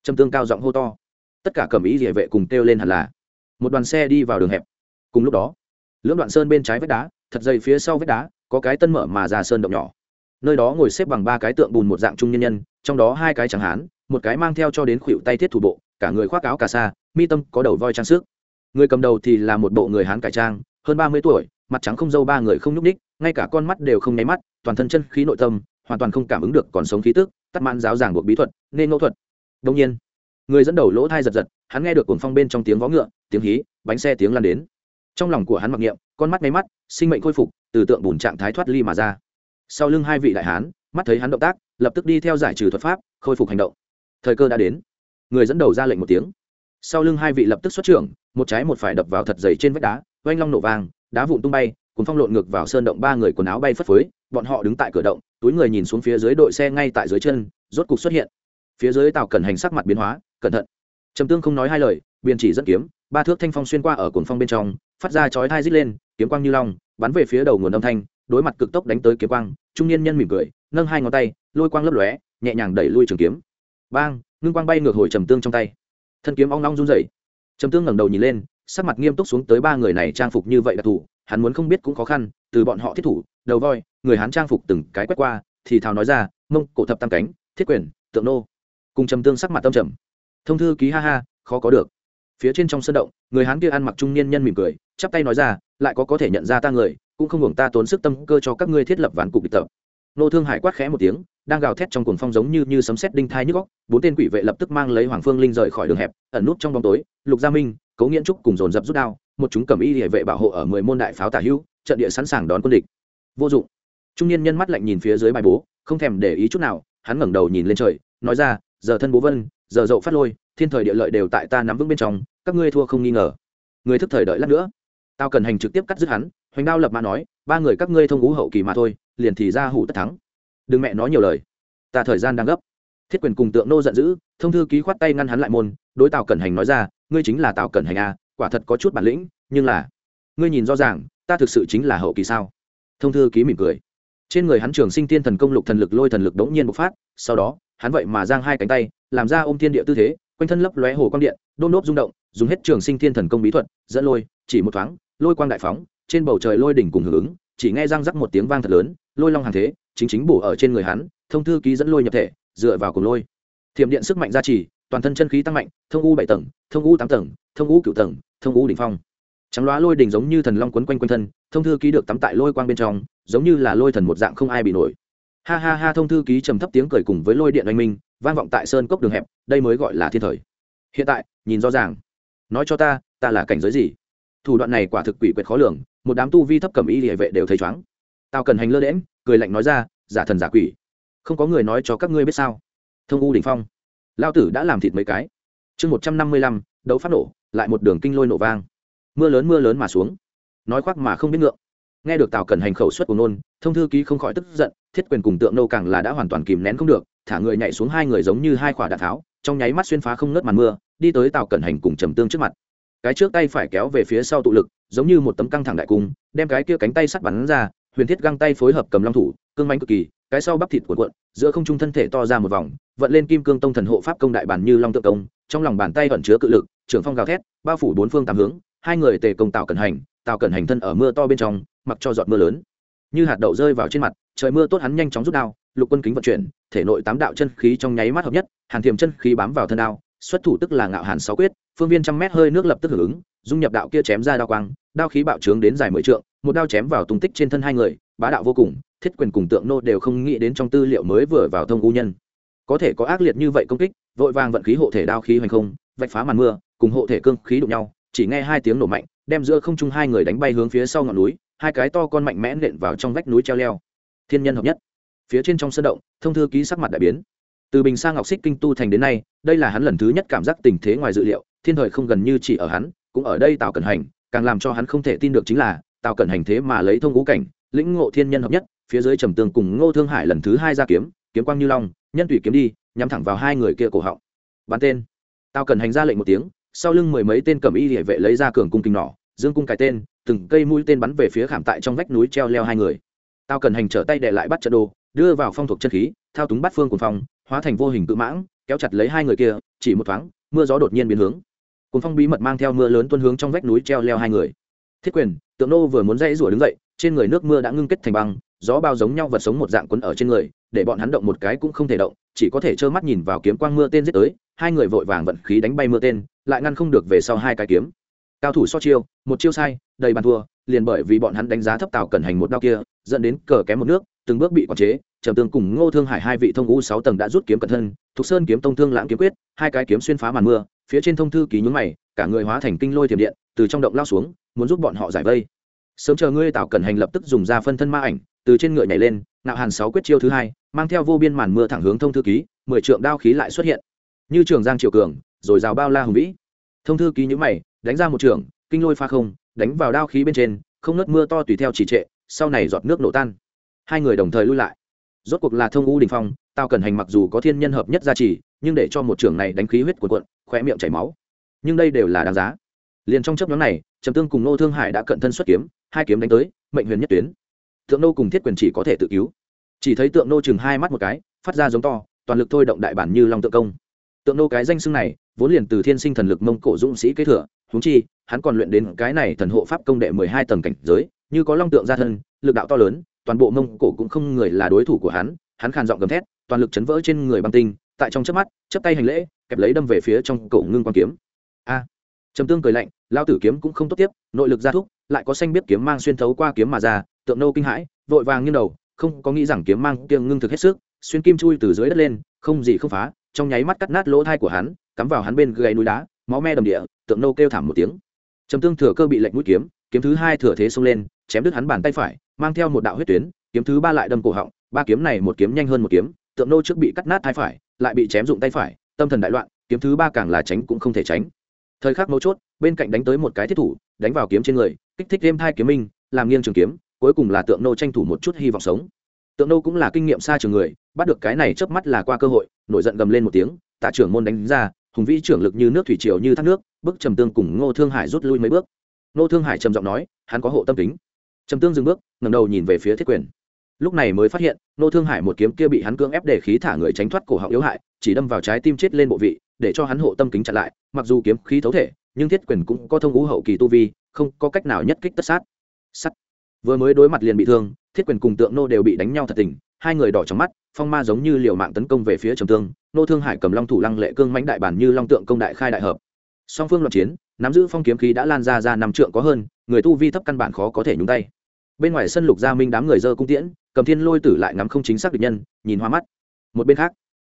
Trầm tương cao giọng hô to. Tất cả cầm ý địa vệ cùng kêu lên hẳn là. Một đoàn xe đi vào đường hẹp. Cùng lúc đó, lưỡng đoạn sơn bên trái vách đá, thật dày phía sau vách đá, có cái tân mở mà ra sơn động nhỏ nơi đó ngồi xếp bằng ba cái tượng bùn một dạng trung nhân nhân, trong đó hai cái chẳng hán, một cái mang theo cho đến khuỵu tay thiết thủ bộ, cả người khoác áo cà sa, mi tâm có đầu voi trang sức. Người cầm đầu thì là một bộ người hán cải trang, hơn ba mươi tuổi, mặt trắng không dâu ba người không nhúc ních ngay cả con mắt đều không nháy mắt, toàn thân chân khí nội tâm, hoàn toàn không cảm ứng được còn sống khí tức, tắt mãn giáo giảng buộc bí thuật, nên ngẫu thuật. Đông nhiên, người dẫn đầu lỗ thai giật giật, hắn nghe được cuồng phong bên trong tiếng vó ngựa, tiếng hí, bánh xe tiếng lan đến. Trong lòng của hắn mặc niệm, con mắt máy mắt, sinh mệnh khôi phục, từ tượng bùn trạng thái thoát ly mà ra sau lưng hai vị đại hán, mắt thấy hắn động tác, lập tức đi theo giải trừ thuật pháp, khôi phục hành động. Thời cơ đã đến. Người dẫn đầu ra lệnh một tiếng. Sau lưng hai vị lập tức xuất trưởng, một trái một phải đập vào thật dày trên vách đá, oanh long nổ vàng đá vụn tung bay cùng phong lộn ngược vào sơn động ba người quần áo bay phất phới, bọn họ đứng tại cửa động, túi người nhìn xuống phía dưới đội xe ngay tại dưới chân, rốt cục xuất hiện. Phía dưới tàu cần hành sắc mặt biến hóa, cẩn thận. Trầm tương không nói hai lời, biên chỉ dẫn kiếm, ba thước thanh phong xuyên qua ở cồn phong bên trong, phát ra chói thai rít lên, kiếm quang như long, bắn về phía đầu nguồn âm thanh đối mặt cực tốc đánh tới kiếm quang, trung niên nhân mỉm cười, nâng hai ngón tay, lôi quang lấp lóe, nhẹ nhàng đẩy lui trường kiếm. Bang, ngưng quang bay ngược hồi trầm tương trong tay. Thân kiếm ong long run rẩy. Trầm tương ngẩng đầu nhìn lên, sắc mặt nghiêm túc xuống tới ba người này trang phục như vậy đặc thù hắn muốn không biết cũng khó khăn, từ bọn họ thiết thủ, đầu voi, người hắn trang phục từng cái quét qua, thì thào nói ra, mông, cổ thập tam cánh, thiết quyền, tượng nô. Cùng trầm tương sắc mặt tâm trầm. Thông thư ký ha ha, khó có được. Phía trên trong sân động, người hán kia ăn mặc trung niên nhân mỉm cười, chắp tay nói ra, lại có có thể nhận ra ta người cũng không hưởng ta tốn sức tâm cơ cho các ngươi thiết lập ván cục địch tập. Nô thương hải quát khẽ một tiếng, đang gào thét trong cuồng phong giống như như sấm sét đinh thai nhức góc bốn tên quỷ vệ lập tức mang lấy hoàng phương linh rời khỏi đường hẹp, ẩn nút trong bóng tối, lục gia minh cấu nghiễn trúc cùng dồn dập rút đao, một chúng cầm y địa vệ bảo hộ ở mười môn đại pháo tả hữu, trận địa sẵn sàng đón quân địch. Vô dụng. Trung niên nhân mắt lạnh nhìn phía dưới bài bố, không thèm để ý chút nào, hắn ngẩng đầu nhìn lên trời, nói ra, giờ thân bố vân, giờ dậu phát lôi, thiên thời địa lợi đều tại ta nắm vững bên trong, các ngươi thua không nghi ngờ. Người thức thời đợi lát nữa. Tao cần hành trực tiếp cắt dứt hắn hoành đao lập mã nói, ba người các ngươi thông ngũ hậu kỳ mà thôi, liền thì ra hủ tất thắng. Đừng mẹ nói nhiều lời. Ta thời gian đang gấp. Thiết quyền cùng tượng nô giận dữ, thông thư ký khoát tay ngăn hắn lại môn, đối tào cẩn hành nói ra, ngươi chính là tào cẩn hành à quả thật có chút bản lĩnh, nhưng là, ngươi nhìn rõ ràng, ta thực sự chính là hậu kỳ sao? Thông thư ký mỉm cười. Trên người hắn trường sinh tiên thần công lục thần lực lôi thần lực đống nhiên bộc phát, sau đó, hắn vậy mà giang hai cánh tay, làm ra ôm thiên địa tư thế, quanh thân lấp lóe hồ quang điện, đôn đốp rung động, dùng hết trường sinh thiên thần công bí thuật, dẫn lôi, chỉ một thoáng, lôi quang đại phóng trên bầu trời lôi đỉnh cùng hưởng ứng, chỉ nghe răng rắc một tiếng vang thật lớn, lôi long hàng thế, chính chính bổ ở trên người hắn, thông thư ký dẫn lôi nhập thể, dựa vào cùng lôi. Thiểm điện sức mạnh gia trì, toàn thân chân khí tăng mạnh, thông u bảy tầng, thông u tám tầng, thông u cửu tầng, thông u đỉnh phong. Trắng loá lôi đỉnh giống như thần long quấn quanh quanh thân, thông thư ký được tắm tại lôi quang bên trong, giống như là lôi thần một dạng không ai bị nổi. Ha ha ha, thông thư ký trầm thấp tiếng cười cùng với lôi điện oanh minh, vang vọng tại sơn cốc đường hẹp, đây mới gọi là thiên thời. Hiện tại, nhìn rõ ràng. Nói cho ta ta là cảnh giới gì? Thủ đoạn này quả thực quỷ quyệt khó lường, một đám tu vi thấp cầm y địa vệ đều thấy chóng tao cần hành lơ đễm cười lạnh nói ra, giả thần giả quỷ. Không có người nói cho các ngươi biết sao? Thông u đình phong. Lao tử đã làm thịt mấy cái. Chương một trăm năm mươi lăm, đấu phát nổ, lại một đường kinh lôi nổ vang. Mưa lớn mưa lớn mà xuống. Nói khoác mà không biết ngượng. Nghe được tào cần hành khẩu suất của nôn thông thư ký không khỏi tức giận, thiết quyền cùng tượng nâu càng là đã hoàn toàn kìm nén không được, thả người nhảy xuống hai người giống như hai quả đạn tháo, trong nháy mắt xuyên phá không ngớt màn mưa, đi tới tào cẩn hành cùng trầm tương trước mặt cái trước tay phải kéo về phía sau tụ lực, giống như một tấm căng thẳng đại cung, đem cái kia cánh tay sắt bắn ra, huyền thiết găng tay phối hợp cầm long thủ, cương manh cực kỳ, cái sau bắp thịt cuộn cuộn, giữa không trung thân thể to ra một vòng, vận lên kim cương tông thần hộ pháp công đại bản như long tượng công, trong lòng bàn tay ẩn chứa cự lực, trưởng phong gào thét, bao phủ bốn phương tám hướng, hai người tề công tạo cẩn hành, tạo cẩn hành thân ở mưa to bên trong, mặc cho giọt mưa lớn. Như hạt đậu rơi vào trên mặt, trời mưa tốt hắn nhanh chóng rút đao, lục quân kính vận chuyển, thể nội tám đạo chân khí trong nháy mắt hợp nhất, hàn thiềm chân khí bám vào thân đao, xuất thủ tức là ngạo hàn sáu quyết phương viên trăm mét hơi nước lập tức hưởng ứng, dung nhập đạo kia chém ra đao quang, đao khí bạo trướng đến dài mười trượng, một đao chém vào tung tích trên thân hai người, bá đạo vô cùng, thiết quyền cùng tượng nô đều không nghĩ đến trong tư liệu mới vừa vào thông u nhân. Có thể có ác liệt như vậy công kích, vội vàng vận khí hộ thể đao khí hoành không, vạch phá màn mưa, cùng hộ thể cương khí đụng nhau, chỉ nghe hai tiếng nổ mạnh, đem giữa không trung hai người đánh bay hướng phía sau ngọn núi, hai cái to con mạnh mẽ nện vào trong vách núi treo leo. Thiên nhân hợp nhất. Phía trên trong sân động, thông thư ký sắc mặt đại biến. Từ bình sang ngọc xích kinh tu thành đến nay, đây là hắn lần thứ nhất cảm giác tình thế ngoài dự liệu thiên thời không gần như chỉ ở hắn, cũng ở đây tào cẩn hành, càng làm cho hắn không thể tin được chính là, tào cẩn hành thế mà lấy thông ngũ cảnh, lĩnh ngộ thiên nhân hợp nhất, phía dưới trầm tường cùng ngô thương hải lần thứ hai ra kiếm kiếm quang như long, nhân tùy kiếm đi, nhắm thẳng vào hai người kia cổ họng. Bắn tên. Tào cẩn hành ra lệnh một tiếng, sau lưng mười mấy tên cầm y địa vệ lấy ra cường cung kinh nỏ, dương cung cái tên, từng cây mũi tên bắn về phía khảm tại trong vách núi treo leo hai người. Tao cần hành trở tay để lại bắt trận đồ, đưa vào phong thuộc chân khí, thao túng bắt phương cuồng phong, hóa thành vô hình cự mãng, kéo chặt lấy hai người kia, chỉ một thoáng, mưa gió đột nhiên biến hướng cuốn phong bí mật mang theo mưa lớn tuôn hướng trong vách núi treo leo hai người. Thiết quyền, tượng nô vừa muốn dãy rủa đứng dậy, trên người nước mưa đã ngưng kết thành băng, gió bao giống nhau vật sống một dạng quấn ở trên người, để bọn hắn động một cái cũng không thể động, chỉ có thể trơ mắt nhìn vào kiếm quang mưa tên giết tới, hai người vội vàng vận khí đánh bay mưa tên, lại ngăn không được về sau hai cái kiếm. Cao thủ so chiêu, một chiêu sai, đầy bàn thua, liền bởi vì bọn hắn đánh giá thấp tào cẩn hành một đao kia, dẫn đến cờ kém một nước, từng bước bị quản chế, trầm tương cùng ngô thương hải hai vị thông ngũ sáu tầng đã rút kiếm cẩn thân, thục sơn kiếm tông thương lãng kiếm quyết, hai cái kiếm xuyên phá màn mưa phía trên thông thư ký nhúng mày, cả người hóa thành kinh lôi thiểm điện, từ trong động lao xuống, muốn giúp bọn họ giải vây. Sớm chờ ngươi tào cẩn hành lập tức dùng ra phân thân ma ảnh, từ trên ngựa nhảy lên, nạo hàn sáu quyết chiêu thứ hai, mang theo vô biên màn mưa thẳng hướng thông thư ký, mười trượng đao khí lại xuất hiện. Như trường giang triều cường, rồi rào bao la hùng vĩ. Thông thư ký nhữ mày, đánh ra một trường, kinh lôi pha không, đánh vào đao khí bên trên, không nớt mưa to tùy theo chỉ trệ, sau này giọt nước nổ tan. Hai người đồng thời lui lại. Rốt cuộc là thông u đình phong, tao cần hành mặc dù có thiên nhân hợp nhất gia trì, nhưng để cho một trưởng này đánh khí huyết cuộn cuộn khỏe miệng chảy máu. Nhưng đây đều là đáng giá. Liền trong chấp nhóm này, trầm tương cùng nô thương hải đã cận thân xuất kiếm, hai kiếm đánh tới, mệnh huyền nhất tuyến. Tượng nô cùng thiết quyền chỉ có thể tự cứu. Chỉ thấy tượng nô chừng hai mắt một cái, phát ra giống to, toàn lực thôi động đại bản như long tượng công. Tượng nô cái danh xưng này, vốn liền từ thiên sinh thần lực mông cổ dũng sĩ kế thừa, huống chi, hắn còn luyện đến cái này thần hộ pháp công đệ mười hai tầng cảnh giới, như có long tượng gia thân, lực đạo to lớn, toàn bộ mông cổ cũng không người là đối thủ của hắn hắn khàn giọng gầm thét, toàn lực chấn vỡ trên người băng tinh, tại trong chớp mắt, chớp tay hành lễ kẹp lấy đâm về phía trong cổ ngưng quan kiếm. A. Trầm tương cười lạnh, lao tử kiếm cũng không tốt tiếp, nội lực ra thúc, lại có xanh biết kiếm mang xuyên thấu qua kiếm mà ra, tượng nô kinh hãi, vội vàng như đầu, không có nghĩ rằng kiếm mang kiêng ngưng thực hết sức, xuyên kim chui từ dưới đất lên, không gì không phá, trong nháy mắt cắt nát lỗ thai của hắn, cắm vào hắn bên gầy núi đá, máu me đầm địa, tượng nô kêu thảm một tiếng. Trầm tương thừa cơ bị lệnh mũi kiếm kiếm thứ hai thừa thế xông lên, chém đứt hắn bàn tay phải, mang theo một đạo huyết tuyến, kiếm thứ ba lại đâm cổ họng, ba kiếm này một kiếm nhanh hơn một kiếm, tượng nô trước bị cắt nát tay phải, lại bị chém dụng tay phải tâm thần đại loạn, kiếm thứ ba càng là tránh cũng không thể tránh. Thời khắc mấu chốt, bên cạnh đánh tới một cái thiết thủ, đánh vào kiếm trên người, kích thích thêm hai kiếm minh, làm nghiêng trường kiếm, cuối cùng là tượng nô tranh thủ một chút hy vọng sống. Tượng nô cũng là kinh nghiệm xa trường người, bắt được cái này chớp mắt là qua cơ hội, nổi giận gầm lên một tiếng, tạ trưởng môn đánh ra, hùng vĩ trưởng lực như nước thủy triều như thác nước bức trầm tương cùng ngô thương hải rút lui mấy bước. Ngô thương hải trầm giọng nói, hắn có hộ tâm tính. Trầm tương dừng bước, ngẩng đầu nhìn về phía thiết quyền. Lúc này mới phát hiện, ngô thương hải một kiếm kia bị hắn cưỡng ép để khí thả người tránh thoát cổ họng yếu hại chỉ đâm vào trái tim chết lên bộ vị, để cho hắn hộ tâm kính chặn lại, mặc dù kiếm khí thấu thể, nhưng thiết quyền cũng có thông ngũ hậu kỳ tu vi, không có cách nào nhất kích tất sát. Sắt. Vừa mới đối mặt liền bị thương, thiết quyền cùng tượng nô đều bị đánh nhau thật tình, hai người đỏ trong mắt, phong ma giống như liều mạng tấn công về phía trầm tương, nô thương hải cầm long thủ lăng lệ cương mãnh đại bản như long tượng công đại khai đại hợp. Song phương loạn chiến, nắm giữ phong kiếm khí đã lan ra ra năm trượng có hơn, người tu vi thấp căn bản khó có thể nhúng tay. Bên ngoài sân lục gia minh đám người dơ cung tiễn, cầm thiên lôi tử lại ngắm không chính xác địch nhân, nhìn hoa mắt. Một bên khác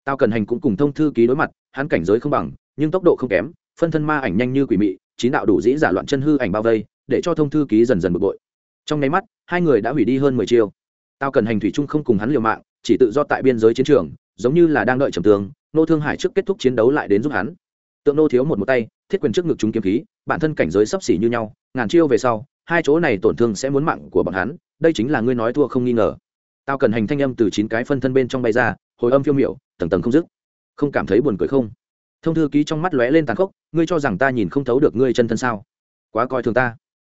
tao cần hành cũng cùng thông thư ký đối mặt, hắn cảnh giới không bằng, nhưng tốc độ không kém, phân thân ma ảnh nhanh như quỷ mị, chín đạo đủ dĩ giả loạn chân hư ảnh bao vây, để cho thông thư ký dần dần bực bội. Trong nháy mắt, hai người đã hủy đi hơn mười chiêu. Tao cần hành thủy chung không cùng hắn liều mạng, chỉ tự do tại biên giới chiến trường, giống như là đang đợi trầm tường, nô thương hải trước kết thúc chiến đấu lại đến giúp hắn. Tượng nô thiếu một một tay, thiết quyền trước ngực chúng kiếm khí, bản thân cảnh giới sấp xỉ như nhau, ngàn chiêu về sau, hai chỗ này tổn thương sẽ muốn mạng của bọn hắn, đây chính là ngươi nói thua không nghi ngờ. Tao cần hành thanh âm từ chín cái phân thân bên trong bay ra hồi âm phiêu miểu, tầng tầng không dứt. Không cảm thấy buồn cười không? Thông thư ký trong mắt lóe lên tàn khốc, ngươi cho rằng ta nhìn không thấu được ngươi chân thân sao? Quá coi thường ta.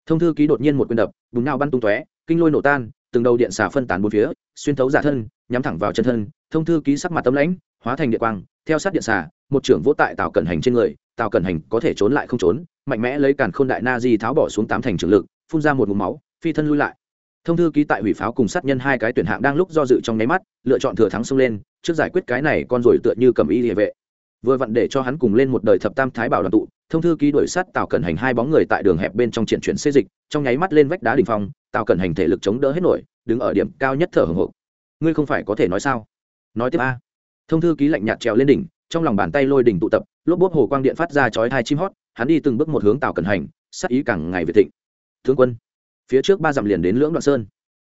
Thông thư ký đột nhiên một quyền đập, bùng nào bắn tung tóe, kinh lôi nổ tan, từng đầu điện xà phân tán bốn phía, xuyên thấu giả thân, nhắm thẳng vào chân thân. Thông thư ký sắc mặt tấm lãnh, hóa thành điện quang, theo sát điện xà, một trưởng vỗ tại tào cẩn hành trên người, tào cẩn hành có thể trốn lại không trốn, mạnh mẽ lấy càn khôn đại na di tháo bỏ xuống tám thành trường lực, phun ra một ngụm máu, phi thân lui lại thông thư ký tại hủy pháo cùng sát nhân hai cái tuyển hạng đang lúc do dự trong nháy mắt, lựa chọn thừa thắng xông lên, trước giải quyết cái này con rồi tựa như cầm y địa vệ. Vừa vặn để cho hắn cùng lên một đời thập tam thái bảo đoàn tụ, thông thư ký đuổi sát tào cẩn hành hai bóng người tại đường hẹp bên trong triển chuyển xê dịch, trong nháy mắt lên vách đá đình phong, tào cẩn hành thể lực chống đỡ hết nổi, đứng ở điểm cao nhất thở hồng hộc. Ngươi không phải có thể nói sao? Nói tiếp a. Thông thư ký lạnh nhạt trèo lên đỉnh, trong lòng bàn tay lôi đỉnh tụ tập lốp bốp hồ quang điện phát ra chói hai chim hót, hắn đi từng bước một hướng tào cẩn hành sắc ý càng ngày về thịnh. Tướng quân phía trước ba dặm liền đến lưỡng đoạn sơn.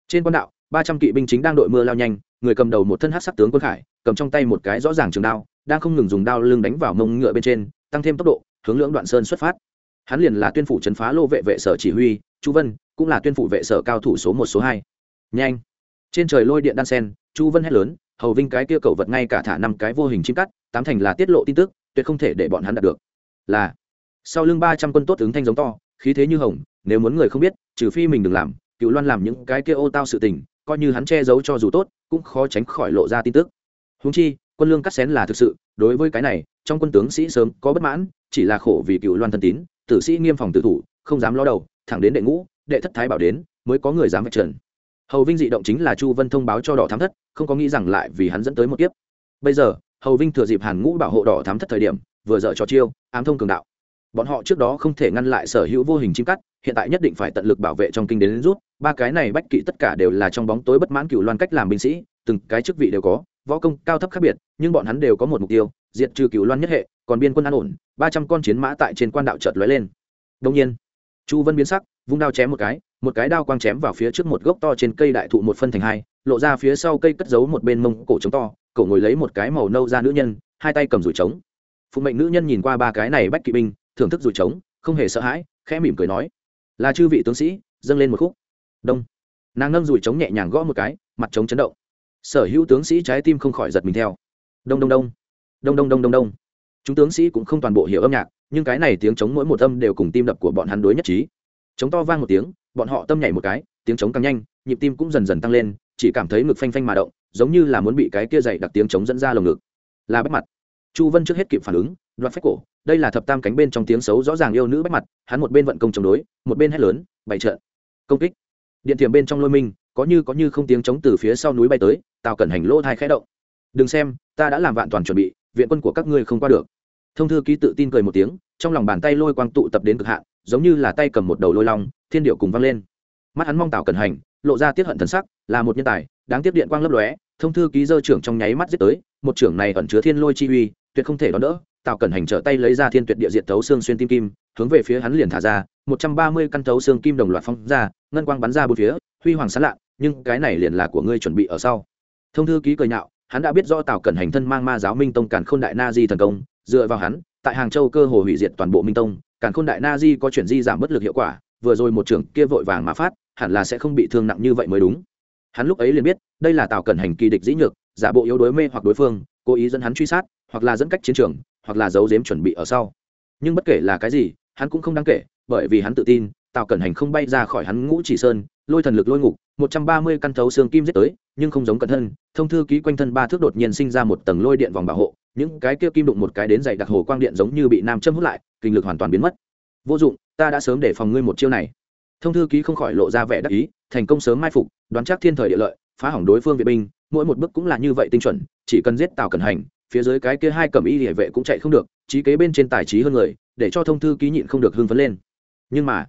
Trên quan đạo, ba trăm kỵ binh chính đang đội mưa lao nhanh, người cầm đầu một thân hát sắc tướng quân khải, cầm trong tay một cái rõ ràng trường đao, đang không ngừng dùng đao lưng đánh vào mông ngựa bên trên, tăng thêm tốc độ, hướng lưỡng đoạn sơn xuất phát. Hắn liền là tuyên phủ trấn phá lô vệ vệ sở chỉ huy, chu vân, cũng là tuyên phủ vệ sở cao thủ số một, số hai. Nhanh! Trên trời lôi điện đan sen, chu vân hét lớn, hầu vinh cái kia cầu vật ngay cả thả năm cái vô hình chim cắt, tám thành là tiết lộ tin tức, tuyệt không thể để bọn hắn đạt được. Là, sau lưng ba trăm quân tốt ứng thanh giống to khí thế như hồng, nếu muốn người không biết, trừ phi mình đừng làm cựu loan làm những cái kia ô tao sự tình, coi như hắn che giấu cho dù tốt, cũng khó tránh khỏi lộ ra tin tức. Húng chi, quân lương cắt xén là thực sự, đối với cái này, trong quân tướng sĩ sớm có bất mãn, chỉ là khổ vì cựu loan thân tín, tử sĩ nghiêm phòng tự thủ, không dám lo đầu, thẳng đến đệ ngũ, đệ thất thái bảo đến, mới có người dám vạch trần. Hầu vinh dị động chính là chu vân thông báo cho đỏ thám thất, không có nghĩ rằng lại vì hắn dẫn tới một kiếp. Bây giờ, hầu vinh thừa dịp hàn ngũ bảo hộ đỏ thám thất thời điểm, vừa dở cho chiêu, ám thông cường đạo bọn họ trước đó không thể ngăn lại sở hữu vô hình chim cắt, hiện tại nhất định phải tận lực bảo vệ trong kinh đến rút. Ba cái này bách kỵ tất cả đều là trong bóng tối bất mãn cựu loan cách làm binh sĩ, từng cái chức vị đều có, võ công cao thấp khác biệt, nhưng bọn hắn đều có một mục tiêu, diệt trừ cựu loan nhất hệ, còn biên quân an ổn. Ba trăm con chiến mã tại trên quan đạo chợt lóe lên. Đông nhiên, chu vân biến sắc, vung đao chém một cái một cái đao quang chém vào phía trước một gốc to trên cây đại thụ một phân thành hai, lộ ra phía sau cây cất giấu một bên mông cổ trống to, cổ ngồi lấy một cái màu nâu ra nữ nhân, hai tay cầm rủi trống. Phụ mệnh nữ nhân nhìn qua ba cái này bách kỵ binh thưởng thức rủi trống, không hề sợ hãi, khẽ mỉm cười nói. Là chư vị tướng sĩ, dâng lên một khúc. Đông. Nàng nâng rủi trống nhẹ nhàng gõ một cái, mặt trống chấn động. Sở hữu tướng sĩ trái tim không khỏi giật mình theo. Đông đông đông. Đông đông đông đông đông. Chúng tướng sĩ cũng không toàn bộ hiểu âm nhạc, nhưng cái này tiếng trống mỗi một âm đều cùng tim đập của bọn hắn đối nhất trí. Trống to vang một tiếng, bọn họ tâm nhảy một cái, tiếng trống càng nhanh, nhịp tim cũng dần dần tăng lên, chỉ cảm thấy ngực phanh phanh mà động, giống như là muốn bị cái kia dày đặc tiếng trống dẫn ra lồng ngực. Là bách mặt. Chu vân trước hết kịp phản ứng đoạt phách cổ, đây là thập tam cánh bên trong tiếng xấu rõ ràng yêu nữ bách mặt, hắn một bên vận công chống đối, một bên hét lớn, bày trợ công kích. Điện thiểm bên trong lôi minh, có như có như không tiếng chống từ phía sau núi bay tới, tào cẩn hành lỗ thai khẽ động. Đừng xem, ta đã làm vạn toàn chuẩn bị, viện quân của các ngươi không qua được. Thông thư ký tự tin cười một tiếng, trong lòng bàn tay lôi quang tụ tập đến cực hạn, giống như là tay cầm một đầu lôi long, thiên điệu cùng vang lên. Mắt hắn mong tào cẩn hành, lộ ra tiết hận thần sắc, là một nhân tài, đáng tiếp điện quang lấp lóe, thông thư ký dơ trưởng trong nháy mắt giết tới, một trưởng này ẩn chứa thiên lôi chi uy, tuyệt không thể đón đỡ tào cẩn hành trở tay lấy ra thiên tuyệt địa diện thấu xương xuyên tim kim, hướng về phía hắn liền thả ra, một trăm ba mươi căn thấu xương kim đồng loạt phong ra, ngân quang bắn ra bốn phía, huy hoàng sán lạ, nhưng cái này liền là của ngươi chuẩn bị ở sau. Thông thư ký cười nhạo, hắn đã biết rõ tào cẩn hành thân mang ma giáo minh tông càn khôn đại na di thần công, dựa vào hắn, tại hàng châu cơ hồ hủy diệt toàn bộ minh tông, càn khôn đại na di có chuyển di giảm bất lực hiệu quả, vừa rồi một trưởng kia vội vàng mà phát, hẳn là sẽ không bị thương nặng như vậy mới đúng. Hắn lúc ấy liền biết, đây là tào cẩn hành kỳ địch dĩ nhược, giả bộ yếu đối mê hoặc đối phương, cố ý dẫn hắn truy sát, hoặc là dẫn cách chiến trường hoặc là giấu giếm chuẩn bị ở sau. Nhưng bất kể là cái gì, hắn cũng không đáng kể, bởi vì hắn tự tin, tào cẩn hành không bay ra khỏi hắn ngũ chỉ sơn, lôi thần lực lôi ngục, một trăm ba mươi căn thấu xương kim giết tới, nhưng không giống cẩn thân, thông thư ký quanh thân ba thước đột nhiên sinh ra một tầng lôi điện vòng bảo hộ, những cái kia kim đụng một cái đến dày đặc hồ quang điện giống như bị nam châm hút lại, kinh lực hoàn toàn biến mất. Vô dụng, ta đã sớm để phòng ngươi một chiêu này. Thông thư ký không khỏi lộ ra vẻ đắc ý, thành công sớm mai phục, đoán chắc thiên thời địa lợi, phá hỏng đối phương vệ binh, mỗi một bước cũng là như vậy tinh chuẩn, chỉ cần giết tào cẩn hành phía dưới cái kia hai cầm y địa vệ cũng chạy không được, trí kế bên trên tài trí hơn người, để cho thông thư ký nhịn không được hưng phấn lên. Nhưng mà,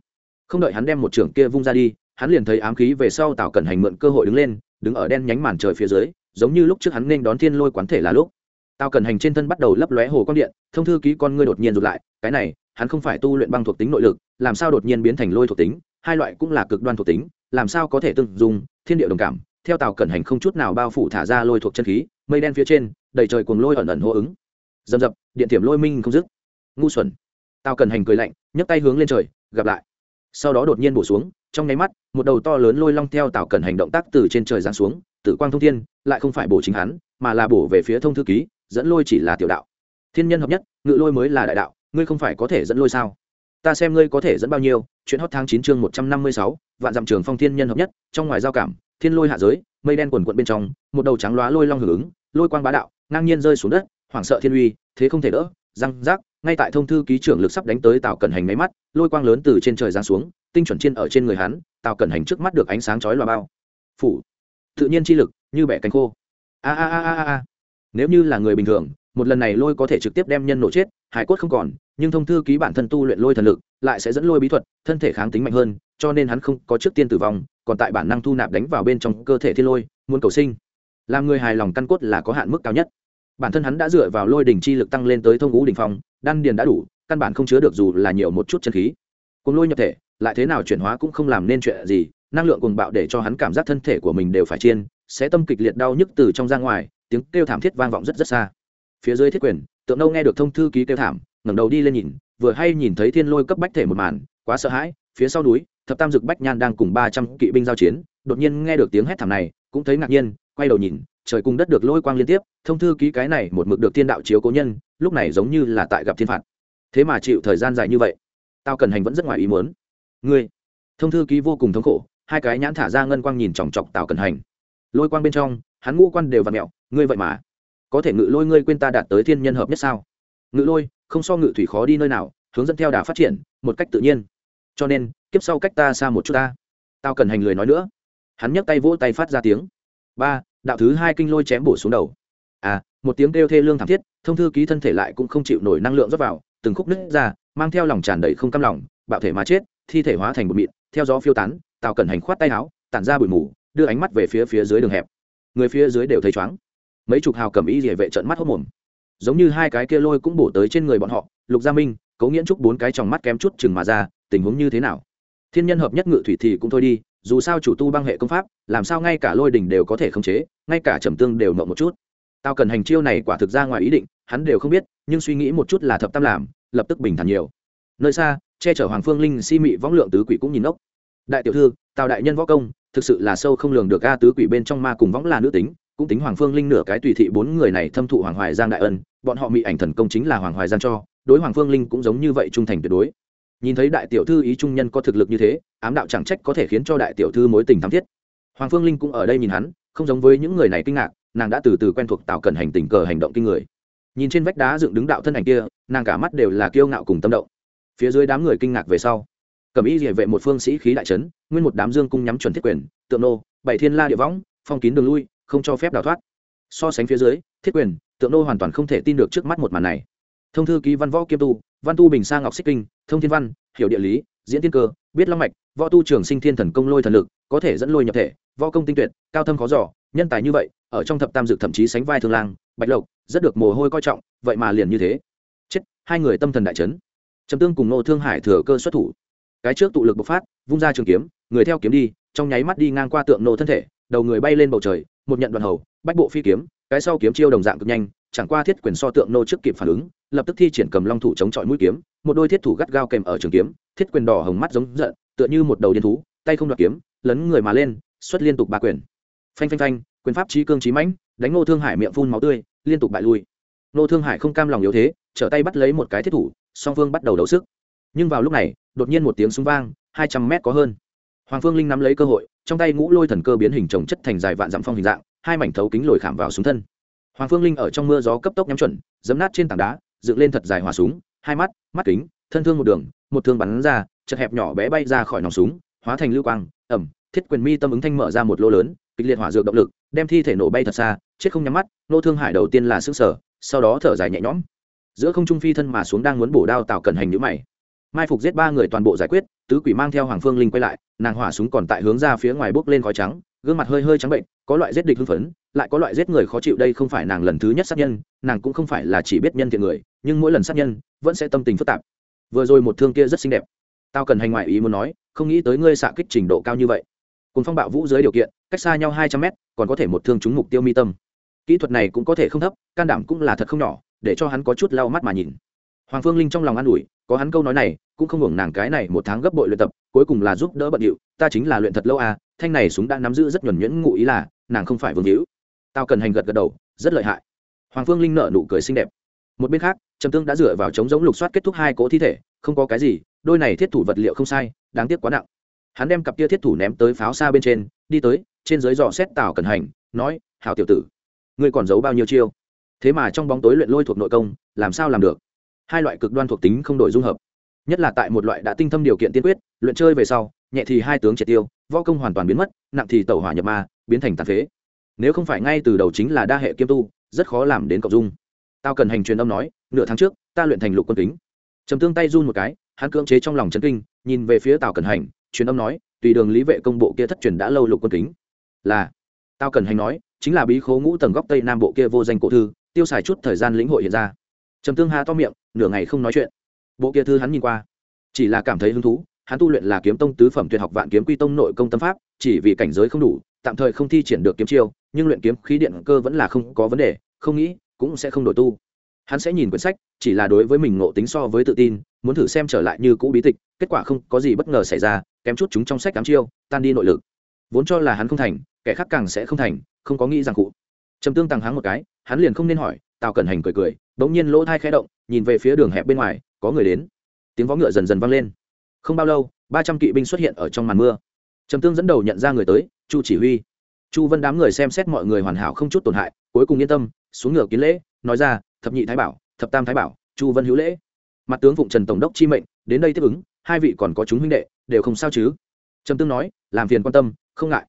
không đợi hắn đem một trưởng kia vung ra đi, hắn liền thấy ám khí về sau tào cẩn hành mượn cơ hội đứng lên, đứng ở đen nhánh màn trời phía dưới, giống như lúc trước hắn nên đón thiên lôi quán thể là lúc. Tào cẩn hành trên thân bắt đầu lấp lóe hồ quang điện, thông thư ký con ngươi đột nhiên rụt lại, cái này, hắn không phải tu luyện băng thuộc tính nội lực, làm sao đột nhiên biến thành lôi thuộc tính, hai loại cũng là cực đoan thuộc tính, làm sao có thể tương dùng thiên địa đồng cảm, theo tào cẩn hành không chút nào bao phủ thả ra lôi thuộc chân khí, mây đen phía trên đầy trời cuồng lôi ẩn ẩn hô ứng. Dầm dập, điện tiềm lôi minh không dứt. Ngu xuẩn. Tao cần hành cười lạnh, nhấc tay hướng lên trời, gặp lại. Sau đó đột nhiên bổ xuống, trong nháy mắt, một đầu to lớn lôi long theo tào cần hành động tác từ trên trời giáng xuống, tử quang thông thiên, lại không phải bổ chính hắn, mà là bổ về phía thông thư ký, dẫn lôi chỉ là tiểu đạo. Thiên nhân hợp nhất, ngự lôi mới là đại đạo, ngươi không phải có thể dẫn lôi sao? Ta xem ngươi có thể dẫn bao nhiêu, chuyện hot tháng chín chương một trăm năm mươi sáu, vạn dặm trường phong thiên nhân hợp nhất, trong ngoài giao cảm, thiên lôi hạ giới, mây đen quần quận bên trong, một đầu trắng lóa lôi long hưởng ứng, lôi quang bá đạo ngang nhiên rơi xuống đất, hoảng sợ thiên uy, thế không thể đỡ, răng rác, ngay tại thông thư ký trưởng lực sắp đánh tới tào cẩn hành máy mắt, lôi quang lớn từ trên trời giáng xuống, tinh chuẩn trên ở trên người hắn, tào cẩn hành trước mắt được ánh sáng chói loa bao. Phủ, tự nhiên chi lực, như bẻ cánh khô. A a a a a. Nếu như là người bình thường, một lần này lôi có thể trực tiếp đem nhân nổ chết, hải cốt không còn, nhưng thông thư ký bản thân tu luyện lôi thần lực, lại sẽ dẫn lôi bí thuật, thân thể kháng tính mạnh hơn, cho nên hắn không có trước tiên tử vong, còn tại bản năng thu nạp đánh vào bên trong cơ thể thiên lôi, muốn cầu sinh làm người hài lòng căn cốt là có hạn mức cao nhất. Bản thân hắn đã dựa vào lôi đỉnh chi lực tăng lên tới thông ngũ đỉnh phong, đan điền đã đủ, căn bản không chứa được dù là nhiều một chút chân khí. Cùng lôi nhập thể, lại thế nào chuyển hóa cũng không làm nên chuyện gì, năng lượng cùng bạo để cho hắn cảm giác thân thể của mình đều phải chiên, sẽ tâm kịch liệt đau nhức từ trong ra ngoài, tiếng kêu thảm thiết vang vọng rất rất xa. Phía dưới thiết quyền, tượng nâu nghe được thông thư ký kêu thảm, ngẩng đầu đi lên nhìn, vừa hay nhìn thấy thiên lôi cấp bách thể một màn, quá sợ hãi, phía sau núi, thập tam dực bách nhan đang cùng ba trăm kỵ binh giao chiến, đột nhiên nghe được tiếng hét thảm này, cũng thấy ngạc nhiên quay đầu nhìn, trời cùng đất được lôi quang liên tiếp, thông thư ký cái này một mực được thiên đạo chiếu cố nhân, lúc này giống như là tại gặp thiên phạt. Thế mà chịu thời gian dài như vậy, tao cần hành vẫn rất ngoài ý muốn. Ngươi, thông thư ký vô cùng thống khổ, hai cái nhãn thả ra ngân quang nhìn chòng chọc tào cần hành. Lôi quang bên trong, hắn ngũ quan đều v ặ mẹo, ngươi vậy mà. Có thể ngự lôi ngươi quên ta đạt tới thiên nhân hợp nhất sao? Ngự lôi, không so ngự thủy khó đi nơi nào, hướng dẫn theo đà phát triển, một cách tự nhiên. Cho nên, kiếp sau cách ta xa một chút ta. Tao cần hành lười nói nữa. Hắn nhấc tay vỗ tay phát ra tiếng ba, đạo thứ hai kinh lôi chém bổ xuống đầu. À một tiếng kêu thê lương thảm thiết, thông thư ký thân thể lại cũng không chịu nổi năng lượng rót vào, từng khúc nứt ra, mang theo lòng tràn đầy không cam lòng, bạo thể mà chết, thi thể hóa thành một mịn, theo gió phiêu tán, tào cẩn hành khoát tay áo, tản ra bụi mù, đưa ánh mắt về phía phía dưới đường hẹp. Người phía dưới đều thấy chóng mấy chục hào cầm y địa vệ trận mắt hốt mồm. Giống như hai cái kia lôi cũng bổ tới trên người bọn họ, lục gia minh, cố nghiễn trúc bốn cái tròng mắt kém chút chừng mà ra, tình huống như thế nào? Thiên nhân hợp nhất ngự thủy thì cũng thôi đi dù sao chủ tu băng hệ công pháp, làm sao ngay cả lôi đỉnh đều có thể khống chế, ngay cả trầm tương đều mộng một chút. Tao cần hành chiêu này quả thực ra ngoài ý định, hắn đều không biết, nhưng suy nghĩ một chút là thập tam làm, lập tức bình thản nhiều. Nơi xa, che chở hoàng phương linh si mị võng lượng tứ quỷ cũng nhìn ốc đại tiểu thư, tào đại nhân võ công, thực sự là sâu không lường được a, tứ quỷ bên trong ma cùng võng là nữ tính, cũng tính hoàng phương linh nửa cái tùy thị bốn người này thâm thụ hoàng hoài giang đại ân, bọn họ mị ảnh thần công chính là hoàng hoài giang cho, đối hoàng phương linh cũng giống như vậy trung thành tuyệt đối nhìn thấy đại tiểu thư ý trung nhân có thực lực như thế, ám đạo chẳng trách có thể khiến cho đại tiểu thư mối tình thắm thiết. Hoàng phương linh cũng ở đây nhìn hắn, không giống với những người này kinh ngạc, nàng đã từ từ quen thuộc tạo cần hành tình cờ hành động kinh người. Nhìn trên vách đá dựng đứng đạo thân ảnh kia, nàng cả mắt đều là kiêu ngạo cùng tâm động. Phía dưới đám người kinh ngạc về sau cầm ý địa vệ một phương sĩ khí đại trấn nguyên một đám dương cung nhắm chuẩn thiết quyền, tượng nô, bảy thiên la địa võng, phong kín đường lui, không cho phép đào thoát. So sánh phía dưới, thiết quyền, tượng nô hoàn toàn không thể tin được trước mắt một màn này. Thông thư ký văn võ kiêm tu, văn tu bình sa ngọc xích kinh thông thiên văn, hiểu địa lý, diễn tiên cơ, biết long mạch, võ tu trường sinh thiên thần công lôi thần lực, có thể dẫn lôi nhập thể, võ công tinh tuyệt, cao thâm khó giỏ nhân tài như vậy, ở trong thập tam dực thậm chí sánh vai thương lang, bạch lộc, rất được mồ hôi coi trọng, vậy mà liền như thế. Chết, hai người tâm thần đại trấn trầm tương cùng nô thương hải thừa cơ xuất thủ. Cái trước tụ lực bộc phát, vung ra trường kiếm, người theo kiếm đi, trong nháy mắt đi ngang qua tượng nô thân thể, đầu người bay lên bầu trời, một nhận đoàn hầu, bách bộ phi kiếm, cái sau kiếm chiêu đồng dạng cực nhanh, chẳng qua thiết quyền so tượng nô trước kịp phản ứng lập tức thi triển cầm long thủ chống chọi mũi kiếm, một đôi thiết thủ gắt gao kèm ở trường kiếm, thiết quyền đỏ hồng mắt giống giận, tựa như một đầu điên thú, tay không đoạt kiếm, lấn người mà lên, xuất liên tục ba quyền. Phanh phanh phanh, quyền pháp trí cương trí mãnh, đánh ngô thương hải miệng phun máu tươi, liên tục bại lui. Ngô thương hải không cam lòng yếu thế, trở tay bắt lấy một cái thiết thủ, song phương bắt đầu đấu sức. Nhưng vào lúc này, đột nhiên một tiếng súng vang, hai trăm mét có hơn. Hoàng phương linh nắm lấy cơ hội, trong tay ngũ lôi thần cơ biến hình trồng chất thành dài vạn dặm phong hình dạng, hai mảnh thấu kính lồi khảm vào súng thân. Hoàng phương linh ở trong mưa gió cấp tốc nhắm chuẩn dấm nát trên tảng đá dựng lên thật dài hỏa súng, hai mắt mắt kính, thân thương một đường, một thương bắn ra, chật hẹp nhỏ bé bay ra khỏi nòng súng, hóa thành lưu quang, ẩm, thiết quyền mi tâm ứng thanh mở ra một lô lớn, kịch liệt hỏa dược động lực, đem thi thể nổ bay thật xa, chết không nhắm mắt, nô thương hải đầu tiên là xương sở, sau đó thở dài nhẹ nhõm. Giữa không trung phi thân mà xuống đang muốn bổ đao tạo cần hành nhữ mày. Mai phục giết ba người toàn bộ giải quyết, tứ quỷ mang theo hoàng phương linh quay lại, nàng hỏa súng còn tại hướng ra phía ngoài bốc lên khói trắng, gương mặt hơi hơi trắng bệnh có loại giết địch hưng phấn, lại có loại giết người khó chịu đây không phải nàng lần thứ nhất sát nhân, nàng cũng không phải là chỉ biết nhân thiện người, nhưng mỗi lần sát nhân, vẫn sẽ tâm tình phức tạp. Vừa rồi một thương kia rất xinh đẹp. Tao cần hành ngoại ý muốn nói, không nghĩ tới ngươi xạ kích trình độ cao như vậy. Cùng phong bạo vũ dưới điều kiện, cách xa nhau hai trăm mét, còn có thể một thương trúng mục tiêu mi tâm. Kỹ thuật này cũng có thể không thấp, can đảm cũng là thật không nhỏ, để cho hắn có chút lau mắt mà nhìn. Hoàng phương linh trong lòng an ủi, có hắn câu nói này, cũng không hưởng nàng cái này một tháng gấp bội luyện tập, cuối cùng là giúp đỡ bận điệu, ta chính là luyện thật lâu à thanh này súng đã nắm giữ rất nhuẩn nhuyễn ngụ ý là nàng không phải vương hữu. Tao cần hành gật gật đầu, rất lợi hại. Hoàng phương linh nợ nụ cười xinh đẹp. Một bên khác, trầm tương đã dựa vào chống giống lục soát kết thúc hai cỗ thi thể, không có cái gì, đôi này thiết thủ vật liệu không sai, đáng tiếc quá nặng. Hắn đem cặp kia thiết thủ ném tới pháo xa bên trên, đi tới, trên dưới dò xét tào cần hành, nói hào tiểu tử, ngươi còn giấu bao nhiêu chiêu? Thế mà trong bóng tối luyện lôi thuộc nội công, làm sao làm được? Hai loại cực đoan thuộc tính không đổi dung hợp. Nhất là tại một loại đã tinh thâm điều kiện tiên quyết, luyện chơi về sau, nhẹ thì hai tướng triệt tiêu võ công hoàn toàn biến mất, nặng thì tẩu hỏa nhập ma, biến thành tàn phế. Nếu không phải ngay từ đầu chính là đa hệ kiêm tu, rất khó làm đến cộng dung. Tao cần hành truyền âm nói, nửa tháng trước, ta luyện thành lục quân kính. Trầm tương tay run một cái, hắn cưỡng chế trong lòng chấn kinh, nhìn về phía tào cần hành, truyền âm nói, tùy đường lý vệ công bộ kia thất truyền đã lâu lục quân kính. Là tao cần hành nói, chính là bí khố ngũ tầng góc tây nam bộ kia vô danh cổ thư, tiêu xài chút thời gian lĩnh hội hiện ra. Trầm tương hà to miệng, nửa ngày không nói chuyện. Bộ kia thư hắn nhìn qua, chỉ là cảm thấy hứng thú hắn tu luyện là kiếm tông tứ phẩm tuyệt học vạn kiếm quy tông nội công tâm pháp, chỉ vì cảnh giới không đủ, tạm thời không thi triển được kiếm chiêu, nhưng luyện kiếm khí điện cơ vẫn là không có vấn đề, không nghĩ cũng sẽ không đổi tu. Hắn sẽ nhìn quyển sách, chỉ là đối với mình ngộ tính so với tự tin, muốn thử xem trở lại như cũ bí tịch, kết quả không có gì bất ngờ xảy ra, kém chút chúng trong sách cám chiêu, tan đi nội lực. Vốn cho là hắn không thành, kẻ khác càng sẽ không thành, không có nghĩ rằng cụ. Trầm tương tăng hắng một cái, hắn liền không nên hỏi, tào cẩn hành cười cười, bỗng nhiên lỗ thai khẽ động, nhìn về phía đường hẹp bên ngoài, có người đến. Tiếng vó ngựa dần dần vang lên không bao lâu, ba trăm kỵ binh xuất hiện ở trong màn mưa. Trầm tương dẫn đầu nhận ra người tới, chu chỉ huy. Chu vân đám người xem xét mọi người hoàn hảo không chút tổn hại, cuối cùng yên tâm, xuống ngựa kiến lễ, nói ra, thập nhị thái bảo, thập tam thái bảo, chu vân hữu lễ. Mặt tướng phụng trần tổng đốc chi mệnh, đến đây tiếp ứng, hai vị còn có chúng huynh đệ, đều không sao chứ? Trầm tương nói, làm phiền quan tâm, không ngại.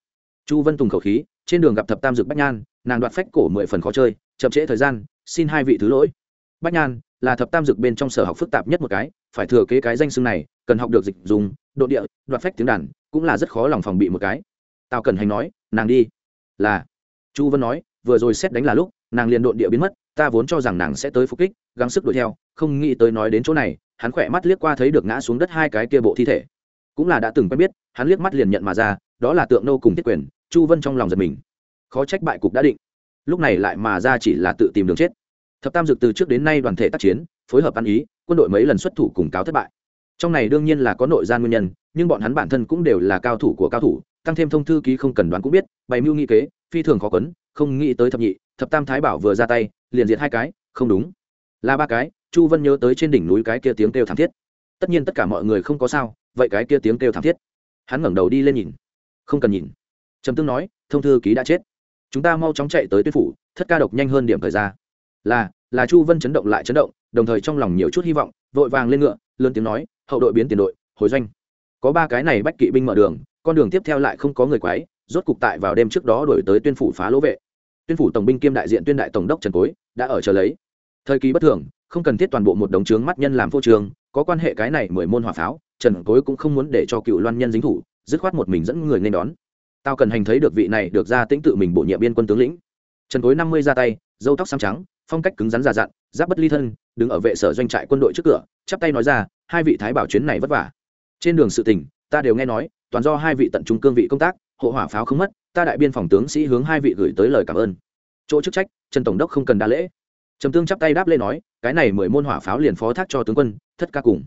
Chu vân tùng khẩu khí, trên đường gặp thập tam dực bách nhan, nàng đoạt phách cổ mười phần khó chơi, chậm trễ thời gian, xin hai vị thứ lỗi. Bách nhan là thập tam dực bên trong sở học phức tạp nhất một cái, phải thừa kế cái danh xưng này, cần học được dịch dùng, độ địa, đoạt phách tiếng đàn, cũng là rất khó lòng phòng bị một cái. Tào cần hành nói, nàng đi. Là. Chu vân nói, vừa rồi xét đánh là lúc, nàng liền độn địa biến mất, ta vốn cho rằng nàng sẽ tới phục kích, gắng sức đuổi theo, không nghĩ tới nói đến chỗ này, hắn khỏe mắt liếc qua thấy được ngã xuống đất hai cái kia bộ thi thể. Cũng là đã từng quen biết, hắn liếc mắt liền nhận mà ra, đó là tượng nô cùng tiết quyền, chu vân trong lòng giật mình. Khó trách bại cục đã định. Lúc này lại mà ra chỉ là tự tìm đường chết thập tam Dược từ trước đến nay đoàn thể tác chiến, phối hợp ăn ý, quân đội mấy lần xuất thủ cùng cáo thất bại. Trong này đương nhiên là có nội gian nguyên nhân, nhưng bọn hắn bản thân cũng đều là cao thủ của cao thủ, tăng thêm thông thư ký không cần đoán cũng biết, bày mưu nghị kế, phi thường khó quấn, không nghĩ tới thập nhị, thập tam thái bảo vừa ra tay, liền diệt hai cái, không đúng. Là ba cái, chu vân nhớ tới trên đỉnh núi cái kia tiếng kêu thảm thiết. Tất nhiên tất cả mọi người không có sao, vậy cái kia tiếng kêu thảm thiết. Hắn ngẩng đầu đi lên nhìn. Không cần nhìn. Trầm tương nói, thông thư ký đã chết. Chúng ta mau chóng chạy tới tuyết phủ, thất ca độc nhanh hơn điểm thời gian là là chu vân chấn động lại chấn động, đồng thời trong lòng nhiều chút hy vọng, vội vàng lên ngựa, lớn tiếng nói, hậu đội biến tiền đội, hồi doanh. Có ba cái này bách kỵ binh mở đường, con đường tiếp theo lại không có người quái rốt cục tại vào đêm trước đó đổi tới tuyên phủ phá lỗ vệ. Tuyên phủ tổng binh kiêm đại diện tuyên đại tổng đốc trần cối đã ở chờ lấy. Thời kỳ bất thường, không cần thiết toàn bộ một đống trướng mắt nhân làm vô trường có quan hệ cái này mười môn hỏa pháo, trần cối cũng không muốn để cho cựu loan nhân dính thủ, dứt khoát một mình dẫn người nên đón. Tao cần hành thấy được vị này được ra tĩnh tự mình bổ nhiệm biên quân tướng lĩnh. Trần cối năm mươi ra tay dâu tóc xám trắng phong cách cứng rắn già dặn, giáp bất ly thân, đứng ở vệ sở doanh trại quân đội trước cửa, chắp tay nói ra, hai vị thái bảo chuyến này vất vả. Trên đường sự tình, ta đều nghe nói, toàn do hai vị tận trung cương vị công tác, hộ hỏa pháo không mất, ta đại biên phòng tướng sĩ hướng hai vị gửi tới lời cảm ơn. Chỗ chức trách, trần tổng đốc không cần đa lễ. Trầm tương chắp tay đáp lên nói, cái này mười môn hỏa pháo liền phó thác cho tướng quân, thất ca cùng.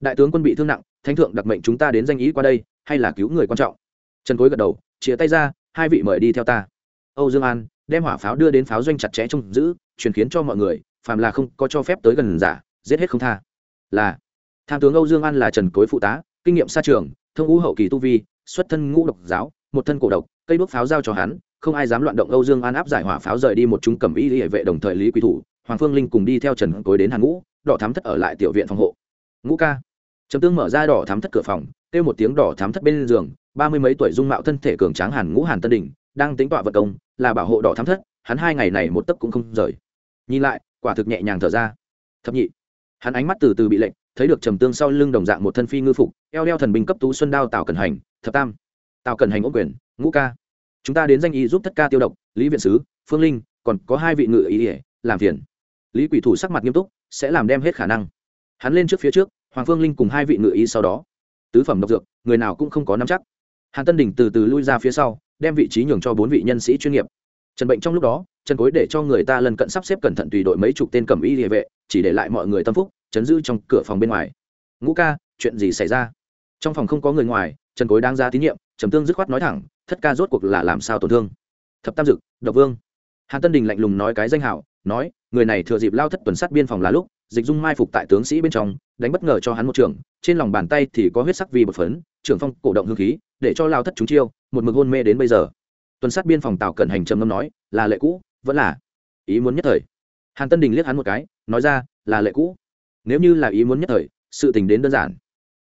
Đại tướng quân bị thương nặng, thánh thượng đặc mệnh chúng ta đến danh ý qua đây, hay là cứu người quan trọng? Trần cối gật đầu, chia tay ra, hai vị mời đi theo ta. Âu dương an, đem hỏa pháo đưa đến pháo doanh chặt chẽ trông giữ truyền khiến cho mọi người, phàm là không có cho phép tới gần giả, giết hết không tha. Là, tham tướng âu dương an là trần cối phụ tá, kinh nghiệm xa trường, thông ngũ hậu kỳ tu vi, xuất thân ngũ độc giáo, một thân cổ độc, cây đuốc pháo giao cho hắn, không ai dám loạn động âu dương an áp giải hỏa pháo rời đi một trung cầm y hệ vệ đồng thời lý quý thủ, hoàng phương linh cùng đi theo trần cối đến hàng ngũ, đỏ thám thất ở lại tiểu viện phòng hộ. Ngũ ca. Trầm tương mở ra đỏ thám thất cửa phòng, kêu một tiếng đỏ thám thất bên giường, ba mươi mấy tuổi dung mạo thân thể cường tráng hàn ngũ hàn tân đình, đang tính tọa vật công, là bảo hộ đỏ thám thất hắn hai ngày này một tấc cũng không rời. Nhìn lại, quả thực nhẹ nhàng thở ra. Thập nhị, hắn ánh mắt từ từ bị lệnh thấy được trầm tương sau lưng đồng dạng một thân phi ngư phục, eo đeo thần binh cấp tú xuân đao tào cần hành, thập tam. Tào cần hành ốc quyền, ngũ ca, chúng ta đến danh y giúp thất ca tiêu độc, lý viện sứ, phương linh, còn có hai vị ngự ý ỉa làm phiền. Lý quỷ thủ sắc mặt nghiêm túc, sẽ làm đem hết khả năng. Hắn lên trước phía trước, hoàng phương linh cùng hai vị ngự ý sau đó. Tứ phẩm độc dược, người nào cũng không có nắm chắc. Hàn tân đình từ từ lui ra phía sau, đem vị trí nhường cho bốn vị nhân sĩ chuyên nghiệp trần bệnh trong lúc đó, trần cối để cho người ta lần cận sắp xếp cẩn thận tùy đội mấy chục tên cầm y địa vệ, chỉ để lại mọi người tâm phúc, chấn giữ trong cửa phòng bên ngoài. Ngũ ca, chuyện gì xảy ra? Trong phòng không có người ngoài, trần cối đang ra tín nhiệm, trầm tương dứt khoát nói thẳng, thất ca rốt cuộc là làm sao tổn thương? Thập tam dực, độc vương. Hàn tân đình lạnh lùng nói cái danh hảo, nói, người này thừa dịp lao thất tuần sát biên phòng là lúc, dịch dung mai phục tại tướng sĩ bên trong, đánh bất ngờ cho hắn một trường, trên lòng bàn tay thì có huyết sắc vì bột phấn, trưởng phong cổ động hương khí, để cho lao thất chúng chiêu, một mực hôn mê đến bây giờ tuần sát biên phòng tào cẩn hành trầm ngâm nói, là lệ cũ, vẫn là. Ý muốn nhất thời. Hàn tân đình liếc hắn một cái, nói ra, là lệ cũ. Nếu như là ý muốn nhất thời, sự tình đến đơn giản.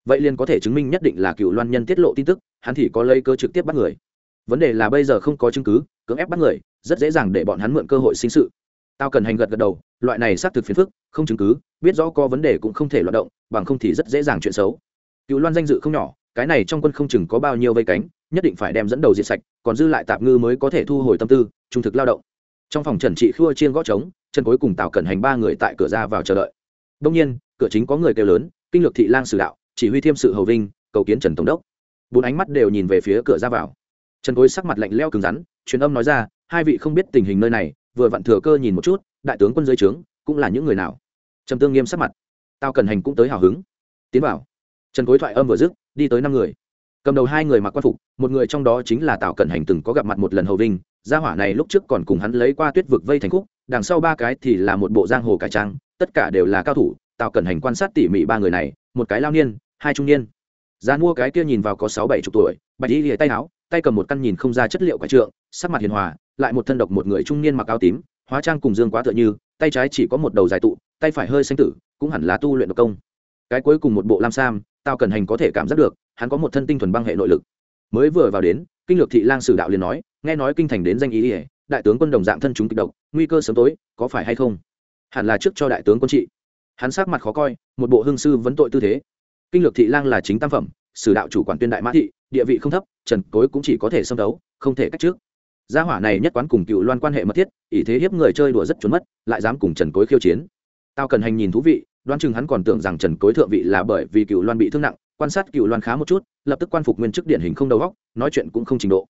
Vậy liền có thể chứng minh nhất định là cựu loan nhân tiết lộ tin tức, hắn thì có lấy cơ trực tiếp bắt người. Vấn đề là bây giờ không có chứng cứ, cưỡng ép bắt người, rất dễ dàng để bọn hắn mượn cơ hội sinh sự. Tao cần hành gật gật đầu, loại này xác thực phiền phức, không chứng cứ, biết rõ có vấn đề cũng không thể loạt động, bằng không thì rất dễ dàng chuyện xấu. Cựu loan danh dự không nhỏ, cái này trong quân không chừng có bao nhiêu vây cánh nhất định phải đem dẫn đầu diệt sạch, còn dư lại tạp ngư mới có thể thu hồi tâm tư, trung thực lao động. Trong phòng trần trị khua chiên gõ trống chân cuối cùng tào cẩn hành ba người tại cửa ra vào chờ đợi. Đông nhiên, cửa chính có người kêu lớn, kinh lược thị lang sử đạo, chỉ huy thiêm sự hầu vinh, cầu kiến trần tổng đốc. Bốn ánh mắt đều nhìn về phía cửa ra vào. Trần cối sắc mặt lạnh leo cứng rắn, truyền âm nói ra, hai vị không biết tình hình nơi này, vừa vặn thừa cơ nhìn một chút, đại tướng quân dưới trướng, cũng là những người nào? Trầm tương nghiêm sắc mặt. Tao cần hành cũng tới hào hứng. Tiến bảo trần cối thoại âm vừa dứt, đi tới năm người cầm đầu hai người mặc quan phục, một người trong đó chính là tào cẩn hành từng có gặp mặt một lần hầu vinh, gia hỏa này lúc trước còn cùng hắn lấy qua tuyết vực vây thành khúc, đằng sau ba cái thì là một bộ giang hồ cải trang, tất cả đều là cao thủ, tào cẩn hành quan sát tỉ mỉ ba người này, một cái lao niên, hai trung niên. Giá mua cái kia nhìn vào có sáu bảy chục tuổi, bạch y lìa tay áo, tay cầm một căn nhìn không ra chất liệu quái trượng, sắc mặt hiền hòa, lại một thân độc một người trung niên mặc áo tím, hóa trang cùng dương quá tựa như, tay trái chỉ có một đầu dài tụ, tay phải hơi xanh tử, cũng hẳn là tu luyện độc công. Cái cuối cùng một bộ lam sam tao cần hành có thể cảm giác được hắn có một thân tinh thuần băng hệ nội lực. Mới vừa vào đến, kinh lược thị lang sử đạo liền nói, nghe nói kinh thành đến danh ý ỉa đại tướng quân đồng dạng thân chúng kịch độc, nguy cơ sớm tối, có phải hay không? Hẳn là trước cho đại tướng quân trị. Hắn sắc mặt khó coi, một bộ hương sư vấn tội tư thế. Kinh lược thị lang là chính tam phẩm, sử đạo chủ quản tuyên đại mã thị, địa vị không thấp, trần cối cũng chỉ có thể xâm đấu, không thể cách trước. Gia hỏa này nhất quán cùng cựu loan quan hệ mật thiết ỷ thế hiếp người chơi đùa rất trốn mất, lại dám cùng trần cối khiêu chiến. Tao cần hành nhìn thú vị, đoán chừng hắn còn tưởng rằng trần cối thượng vị là bởi vì cựu loan bị thương nặng quan sát cựu loan khá một chút, lập tức quan phục nguyên chức điển hình không đầu góc nói chuyện cũng không trình độ.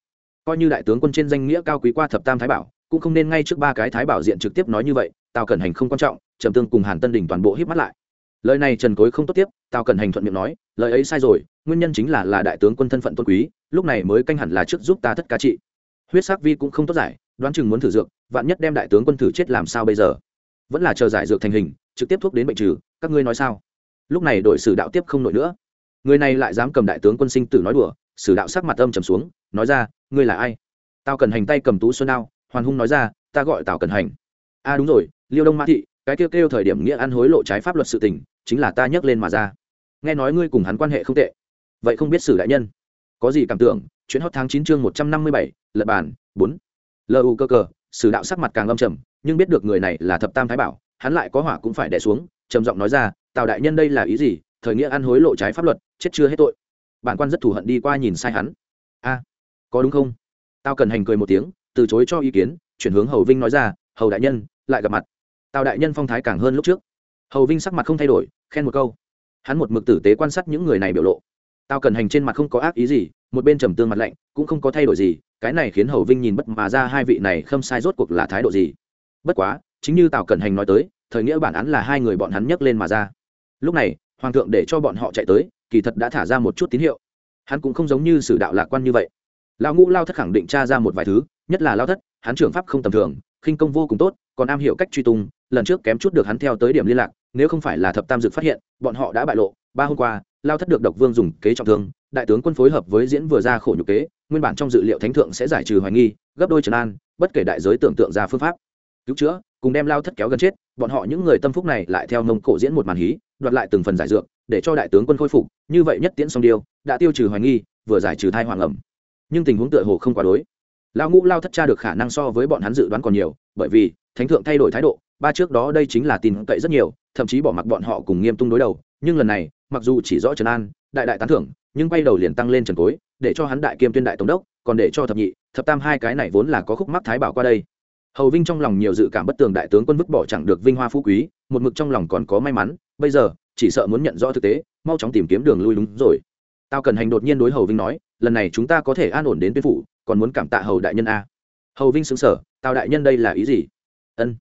Coi như đại tướng quân trên danh nghĩa cao quý qua thập tam thái bảo, cũng không nên ngay trước ba cái thái bảo diện trực tiếp nói như vậy, tào cẩn hành không quan trọng, trầm tương cùng hàn tân đình toàn bộ hít mắt lại. Lời này trần cối không tốt tiếp, tào cẩn hành thuận miệng nói, lời ấy sai rồi, nguyên nhân chính là là đại tướng quân thân phận tôn quý, lúc này mới canh hẳn là trước giúp ta thất cả trị. Huyết sắc vi cũng không tốt giải, đoán chừng muốn thử dược, vạn nhất đem đại tướng quân thử chết làm sao bây giờ? Vẫn là chờ giải dược thành hình, trực tiếp thuốc đến bệnh trừ, các ngươi nói sao? Lúc này đội sử đạo tiếp không nổi nữa người này lại dám cầm đại tướng quân sinh tử nói đùa, sử đạo sắc mặt âm trầm xuống, nói ra, ngươi là ai? Tao cần hành tay cầm tú xuân đao hoàn hung nói ra, ta gọi tào cần hành. A à đúng rồi, liêu đông mã thị, cái kêu kêu thời điểm nghĩa ăn hối lộ trái pháp luật sự tình, chính là ta nhắc lên mà ra. Nghe nói ngươi cùng hắn quan hệ không tệ. Vậy không biết sử đại nhân, có gì cảm tưởng? Chuyến hot tháng chín chương một trăm năm mươi bảy, lật bàn, bốn. Lu cơ cờ sử đạo sắc mặt càng âm trầm, nhưng biết được người này là thập tam thái bảo, hắn lại có hỏa cũng phải đẻ xuống, trầm giọng nói ra, tào đại nhân đây là ý gì? Thời nghĩa ăn hối lộ trái pháp luật, chết chưa hết tội. Bản quan rất thù hận đi qua nhìn sai hắn. A, có đúng không? Tao cần hành cười một tiếng, từ chối cho ý kiến, chuyển hướng hầu vinh nói ra, hầu đại nhân, lại gặp mặt. Tào đại nhân phong thái càng hơn lúc trước. Hầu vinh sắc mặt không thay đổi, khen một câu. Hắn một mực tử tế quan sát những người này biểu lộ. Tao cần hành trên mặt không có ác ý gì, một bên trầm tương mặt lạnh, cũng không có thay đổi gì, cái này khiến hầu vinh nhìn bất mà ra hai vị này khâm sai rốt cuộc là thái độ gì. Bất quá, chính như tào cần hành nói tới, thời nghĩa bản án là hai người bọn hắn nhấc lên mà ra. Lúc này hoàng thượng để cho bọn họ chạy tới, kỳ thật đã thả ra một chút tín hiệu. Hắn cũng không giống như sử đạo lạc quan như vậy. Lão ngũ lao thất khẳng định tra ra một vài thứ, nhất là lao thất, hắn trưởng pháp không tầm thường, khinh công vô cùng tốt, còn am hiểu cách truy tung, lần trước kém chút được hắn theo tới điểm liên lạc, nếu không phải là thập tam dực phát hiện, bọn họ đã bại lộ. Ba hôm qua, lao thất được độc vương dùng kế trọng thương, đại tướng quân phối hợp với diễn vừa ra khổ nhục kế, nguyên bản trong dự liệu thánh thượng sẽ giải trừ hoài nghi, gấp đôi trần an, bất kể đại giới tưởng tượng ra phương pháp. Cứu chữa, cùng đem lao thất kéo gần chết, bọn họ những người tâm phúc này lại theo mông cổ diễn một màn hí đoạt lại từng phần giải dược, để cho đại tướng quân khôi phục, như vậy nhất tiễn song điêu, đã tiêu trừ hoài nghi, vừa giải trừ thai hoàng ẩm. Nhưng tình huống tựa hồ không quá đối. Lao ngũ lao thất tra được khả năng so với bọn hắn dự đoán còn nhiều, bởi vì, thánh thượng thay đổi thái độ, ba trước đó đây chính là tin cậy rất nhiều, thậm chí bỏ mặc bọn họ cùng nghiêm tung đối đầu, nhưng lần này, mặc dù chỉ rõ trần an, đại đại tán thưởng, nhưng bay đầu liền tăng lên trần cối, để cho hắn đại kiêm tuyên đại tổng đốc, còn để cho thập nhị, thập tam hai cái này vốn là có khúc mắc thái bảo qua đây. Hầu vinh trong lòng nhiều dự cảm bất tường đại tướng quân vứt bỏ chẳng được vinh hoa phú quý, một mực trong lòng còn có may mắn bây giờ, chỉ sợ muốn nhận rõ thực tế, mau chóng tìm kiếm đường lui đúng rồi. Tao cần hành đột nhiên đối hầu vinh nói, lần này chúng ta có thể an ổn đến tuyên phủ, còn muốn cảm tạ hầu đại nhân a. Hầu vinh xứng sở tao đại nhân đây là ý gì? Ân.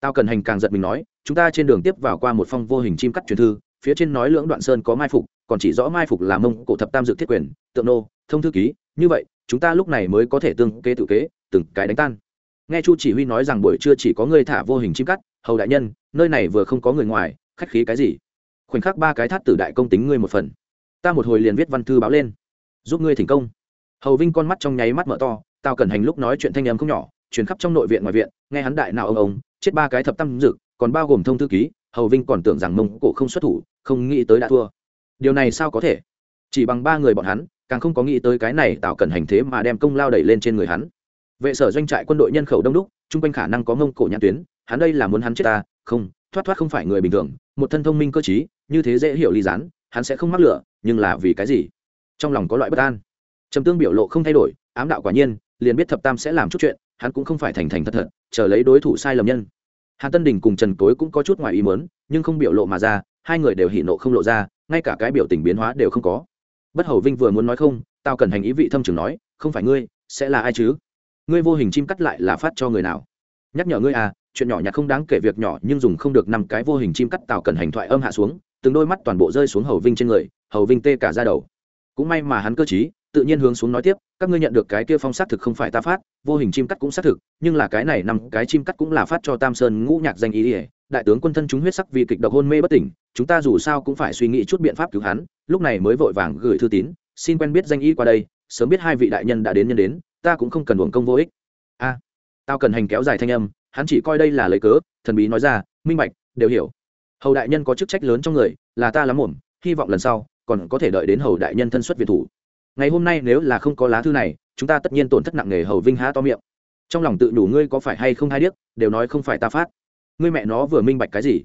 Tao cần hành càng giật mình nói, chúng ta trên đường tiếp vào qua một phong vô hình chim cắt truyền thư, phía trên nói lưỡng đoạn sơn có mai phục, còn chỉ rõ mai phục là mông cổ thập tam dự thiết quyền, tượng nô, thông thư ký, như vậy, chúng ta lúc này mới có thể tương kế tự kế, từng cái đánh tan. Nghe chu chỉ huy nói rằng buổi trưa chỉ có người thả vô hình chim cắt, hầu đại nhân, nơi này vừa không có người ngoài khách khí cái gì? Khoảnh khắc ba cái thắt tử đại công tính ngươi một phần. Ta một hồi liền viết văn thư báo lên. Giúp ngươi thành công. Hầu vinh con mắt trong nháy mắt mở to tao cần hành lúc nói chuyện thanh em không nhỏ chuyển khắp trong nội viện ngoài viện, nghe hắn đại nào ông ông, chết ba cái thập tâm dực, còn bao gồm thông thư ký, hầu vinh còn tưởng rằng mông cổ không xuất thủ, không nghĩ tới đã thua. Điều này sao có thể? Chỉ bằng ba người bọn hắn, càng không có nghĩ tới cái này tạo cần hành thế mà đem công lao đẩy lên trên người hắn. Vệ sở doanh trại quân đội nhân khẩu đông đúc, chung quanh khả năng có mông cổ nhãn tuyến, hắn đây là muốn hắn chết ta, không thoát thoát không phải người bình thường, một thân thông minh cơ t như thế dễ hiểu ly gián, hắn sẽ không mắc lửa, nhưng là vì cái gì? Trong lòng có loại bất an. Trầm tương biểu lộ không thay đổi, ám đạo quả nhiên, liền biết thập tam sẽ làm chút chuyện, hắn cũng không phải thành thành thật thật, chờ lấy đối thủ sai lầm nhân. Hàn tân đình cùng trần cối cũng có chút ngoài ý mớn nhưng không biểu lộ mà ra, hai người đều hỉ nộ không lộ ra, ngay cả cái biểu tình biến hóa đều không có. Bất hầu vinh vừa muốn nói không tao cần hành ý vị thâm trường nói, không phải ngươi, sẽ là ai chứ? Ngươi vô hình chim cắt lại là phát cho người nào? Nhắc nhở ngươi à chuyện nhỏ nhặt không đáng kể việc nhỏ nhưng dùng không được năm cái vô hình chim cắt tào cần hành thoại âm hạ xuống, từng đôi mắt toàn bộ rơi xuống hầu vinh trên người, hầu vinh tê cả ra đầu. Cũng may mà hắn cơ chí tự nhiên hướng xuống nói tiếp, các ngươi nhận được cái kia phong xác thực không phải ta phát, vô hình chim cắt cũng xác thực, nhưng là cái này nằm cái chim cắt cũng là phát cho tam sơn ngũ nhạc danh ý ỉa đại tướng quân thân chúng huyết sắc vì kịch độc hôn mê bất tỉnh, chúng ta dù sao cũng phải suy nghĩ chút biện pháp cứu hắn, lúc này mới vội vàng gửi thư tín, xin quen biết danh y qua đây, sớm biết hai vị đại nhân đã đến nhân đến, ta cũng không cần uổng công vô ích. A, tao cần hành kéo dài thanh âm hắn chỉ coi đây là lấy cớ, thần bí nói ra, minh bạch, đều hiểu. Hầu đại nhân có chức trách lớn trong người, là ta lắm ổn hy vọng lần sau, còn có thể đợi đến hầu đại nhân thân xuất việt thủ. Ngày hôm nay nếu là không có lá thư này, chúng ta tất nhiên tổn thất nặng nề hầu vinh há to miệng. Trong lòng tự đủ ngươi có phải hay không hay điếc, đều nói không phải ta phát. Ngươi mẹ nó vừa minh bạch cái gì?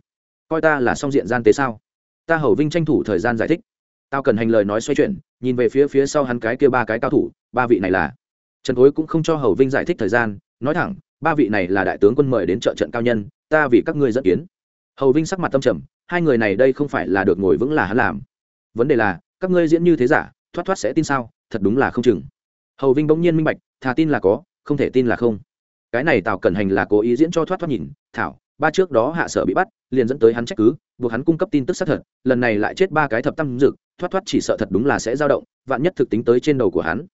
Coi ta là song diện gian tế sao? Ta hầu vinh tranh thủ thời gian giải thích. Tao cần hành lời nói xoay chuyển, nhìn về phía phía sau hắn cái kia ba cái cao thủ, ba vị này là. Trần cối cũng không cho hầu vinh giải thích thời gian, nói thẳng ba vị này là đại tướng quân mời đến trợ trận cao nhân, ta vì các ngươi dẫn kiến. Hầu vinh sắc mặt tâm trầm, hai người này đây không phải là được ngồi vững là hắn làm. Vấn đề là, các ngươi diễn như thế giả, thoát thoát sẽ tin sao? Thật đúng là không chừng. Hầu vinh bỗng nhiên minh bạch, thà tin là có, không thể tin là không. Cái này tào cẩn hành là cố ý diễn cho thoát thoát nhìn, thảo, ba trước đó hạ sở bị bắt, liền dẫn tới hắn trách cứ, buộc hắn cung cấp tin tức xác thật, lần này lại chết ba cái thập tâm dực thoát thoát chỉ sợ thật đúng là sẽ dao động, vạn nhất thực tính tới trên đầu của hắn.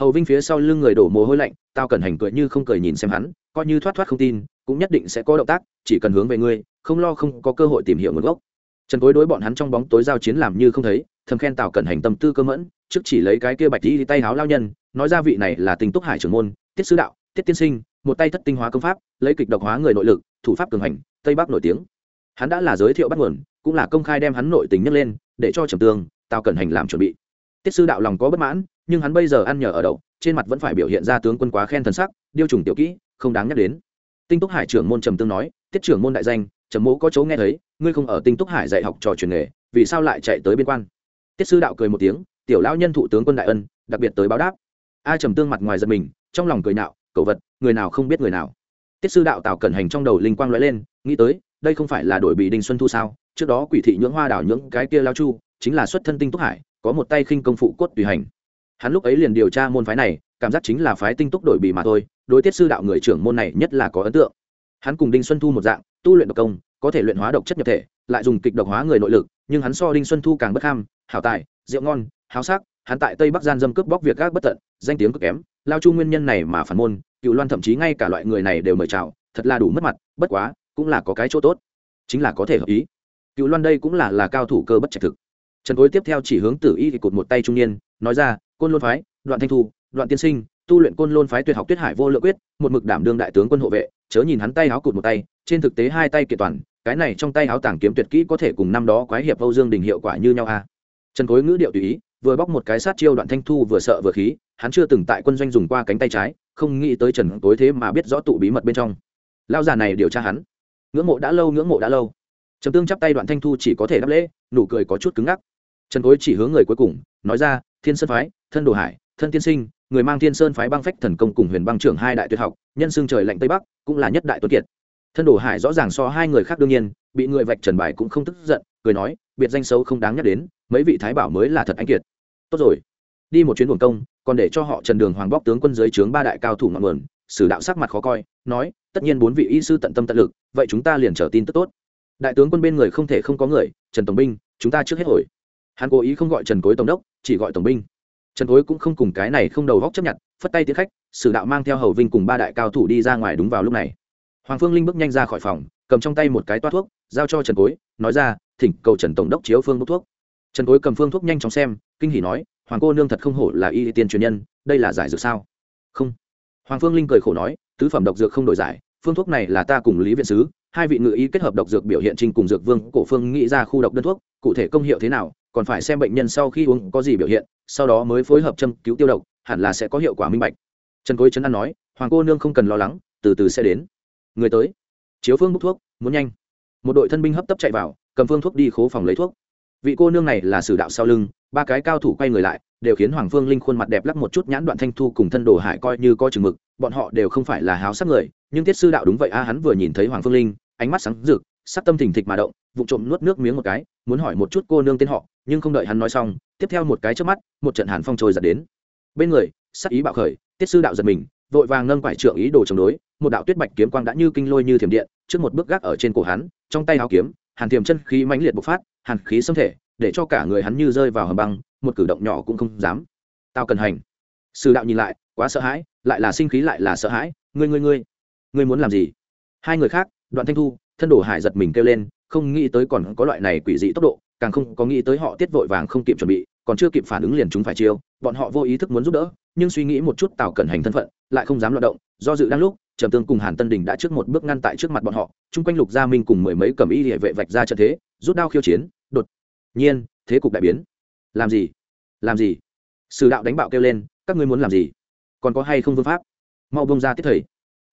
Hầu vinh phía sau lưng người đổ mồ hôi lạnh tao cần hành cười như không cười nhìn xem hắn coi như thoát thoát không tin, cũng nhất định sẽ có động tác, chỉ cần hướng về ngươi, không lo không có cơ hội tìm hiểu nguồn gốc. Trần cối đối bọn hắn trong bóng tối giao chiến làm như không thấy, thầm khen tào cẩn hành tâm tư cơ mẫn, trước chỉ lấy cái kia bạch đi tay háo lao nhân, nói ra vị này là tình túc hải trưởng môn, tiết sư đạo, tiết tiên sinh, một tay thất tinh hóa công pháp, lấy kịch độc hóa người nội lực, thủ pháp cường hành, tây bắc nổi tiếng. Hắn đã là giới thiệu bắt nguồn, cũng là công khai đem hắn nội tình nhấc lên, để cho trầm tương tào cẩn hành làm chuẩn bị. Tiết sư đạo lòng có bất mãn, nhưng hắn bây giờ ăn nhờ ở đậu, trên mặt vẫn phải biểu hiện ra tướng quân quá khen thần sắc, điêu trùng tiểu kỹ không đáng nhắc đến. Tinh túc hải trưởng môn trầm tương nói, tiết trưởng môn đại danh, trầm mỗ có chỗ nghe thấy, ngươi không ở tinh túc hải dạy học trò truyền nghề, vì sao lại chạy tới biên quan? Tiết sư đạo cười một tiếng, tiểu lão nhân thụ tướng quân đại ân, đặc biệt tới báo đáp. A trầm tương mặt ngoài giật mình, trong lòng cười nạo cậu vật, người nào không biết người nào. Tiết sư đạo tạo cẩn hành trong đầu linh quang lóe lên, nghĩ tới, đây không phải là đổi bị đinh xuân thu sao? Trước đó quỷ thị nhưỡng hoa đảo nhưỡng cái kia lao chu, chính là xuất thân tinh túc hải, có một tay khinh công phụ cốt tùy hành. Hắn lúc ấy liền điều tra môn phái này cảm giác chính là phái tinh túc đổi bì mà thôi, đối tiết sư đạo người trưởng môn này nhất là có ấn tượng. Hắn cùng đinh xuân thu một dạng, tu luyện độc công, có thể luyện hóa độc chất nhập thể, lại dùng kịch độc hóa người nội lực, nhưng hắn so đinh xuân thu càng bất ham, hảo tài, rượu ngon, háo sắc, hắn tại tây bắc gian dâm cướp bóc việc gác bất tận, danh tiếng cực kém, lao chu nguyên nhân này mà phản môn, cựu loan thậm chí ngay cả loại người này đều mời chào, thật là đủ mất mặt, bất quá, cũng là có cái chỗ tốt, chính là có thể hợp ý. Cựu loan đây cũng là là cao thủ cơ bất trạch thực. Trần cối tiếp theo chỉ hướng tử y thì cụt một tay trung niên, nói ra, côn lôn phái, đoạn thanh thu đoạn tiên sinh, tu luyện côn lôn phái tuyệt học tuyết hải vô lượng quyết, một mực đảm đương đại tướng quân hộ vệ, chớ nhìn hắn tay áo cụt một tay, trên thực tế hai tay kiện toàn, cái này trong tay áo tàng kiếm tuyệt kỹ có thể cùng năm đó quái hiệp âu dương đình hiệu quả như nhau a. À. trần cối ngữ điệu tùy ý, vừa bóc một cái sát chiêu đoạn thanh thu vừa sợ vừa khí, hắn chưa từng tại quân doanh dùng qua cánh tay trái, không nghĩ tới trần cối thế mà biết rõ tụ bí mật bên trong. Lao già này điều tra hắn. Ngưỡng mộ đã lâu, ngưỡng mộ đã lâu. Trầm tương chắp tay đoạn thanh thu chỉ có thể đáp lễ, nụ cười có chút cứng ngắc. Trần cối chỉ hướng người cuối cùng, nói ra, thiên sơn phái, thân đồ hải, thân tiên sinh người mang thiên sơn phái băng phách thần công cùng huyền băng trưởng hai đại tuyệt học, nhân xương trời lạnh tây bắc, cũng là nhất đại tuấn kiệt. Thân đồ hải rõ ràng so hai người khác đương nhiên, bị người vạch trần bài cũng không tức giận, cười nói, biệt danh xấu không đáng nhắc đến, mấy vị thái bảo mới là thật anh kiệt. Tốt rồi, đi một chuyến buồng công, còn để cho họ trần đường hoàng bóc tướng quân dưới trướng ba đại cao thủ ngọn nguồn, sử đạo sắc mặt khó coi, nói, tất nhiên bốn vị y sư tận tâm tận lực, vậy chúng ta liền trở tin tức tốt. Đại tướng quân bên người không thể không có người, trần tổng binh, chúng ta trước hết hồi. Hắn cố ý không gọi trần cối tổng đốc, chỉ gọi tổng binh trần thối cũng không cùng cái này không đầu góc chấp nhận, phất tay tiến khách, sử đạo mang theo hầu vinh cùng ba đại cao thủ đi ra ngoài đúng vào lúc này. Hoàng phương linh bước nhanh ra khỏi phòng, cầm trong tay một cái toa thuốc, giao cho trần thối, nói ra, thỉnh cầu trần tổng đốc chiếu phương bốc thuốc. Trần thối cầm phương thuốc nhanh chóng xem, kinh hỉ nói, hoàng cô nương thật không hổ là y tiên truyền nhân, đây là giải dược sao? Không. Hoàng phương linh cười khổ nói, tứ phẩm độc dược không đổi giải, phương thuốc này là ta cùng lý viện sứ, hai vị ngự y kết hợp độc dược biểu hiện trình cùng dược vương, cổ phương nghĩ ra khu độc đơn thuốc, cụ thể công hiệu thế nào, còn phải xem bệnh nhân sau khi uống có gì biểu hiện sau đó mới phối hợp châm cứu tiêu độc, hẳn là sẽ có hiệu quả minh bạch. Trần cối trấn an nói, hoàng cô nương không cần lo lắng, từ từ sẽ đến. Người tới. Chiếu phương bốc thuốc, muốn nhanh. Một đội thân binh hấp tấp chạy vào, cầm phương thuốc đi khố phòng lấy thuốc. Vị cô nương này là sử đạo sau lưng, ba cái cao thủ quay người lại, đều khiến hoàng phương linh khuôn mặt đẹp lắc một chút nhãn đoạn thanh thu cùng thân đồ hải coi như coi chừng mực, bọn họ đều không phải là háo sắc người, nhưng tiết sư đạo đúng vậy a, hắn vừa nhìn thấy hoàng phương linh, ánh mắt sáng rực, sắc tâm thình thịch mà động vụ trộm nuốt nước miếng một cái, muốn hỏi một chút cô nương tên họ nhưng không đợi hắn nói xong, tiếp theo một cái trước mắt, một trận hàn phong trôi giật đến. Bên người, sắc ý bạo khởi, tiết sư đạo giật mình, vội vàng nâng quải trượng ý đồ chống đối, một đạo tuyết bạch kiếm quang đã như kinh lôi như thiểm điện, trước một bước gác ở trên cổ hắn, trong tay áo kiếm, hàn thiềm chân khí mãnh liệt bộc phát, hàn khí xâm thể, để cho cả người hắn như rơi vào hầm băng, một cử động nhỏ cũng không dám. Tao cần hành. Sư đạo nhìn lại, quá sợ hãi, lại là sinh khí lại là sợ hãi, ngươi ngươi ngươi ngươi muốn làm gì? Hai người khác, đoạn thanh thu, thân đồ hải giật mình kêu lên, không nghĩ tới còn có loại này quỷ dị tốc độ càng không có nghĩ tới họ tiết vội vàng không kịp chuẩn bị, còn chưa kịp phản ứng liền chúng phải chiêu, bọn họ vô ý thức muốn giúp đỡ, nhưng suy nghĩ một chút tào cẩn hành thân phận, lại không dám loạt động, do dự đang lúc, trầm tương cùng hàn tân đình đã trước một bước ngăn tại trước mặt bọn họ, chung quanh lục gia minh cùng mười mấy cầm y địa vệ vạch ra trận thế, rút đao khiêu chiến, đột nhiên, thế cục đại biến. Làm gì? Làm gì? Sử đạo đánh bạo kêu lên, các ngươi muốn làm gì? Còn có hay không vương pháp? Mau bông ra tiết thầy.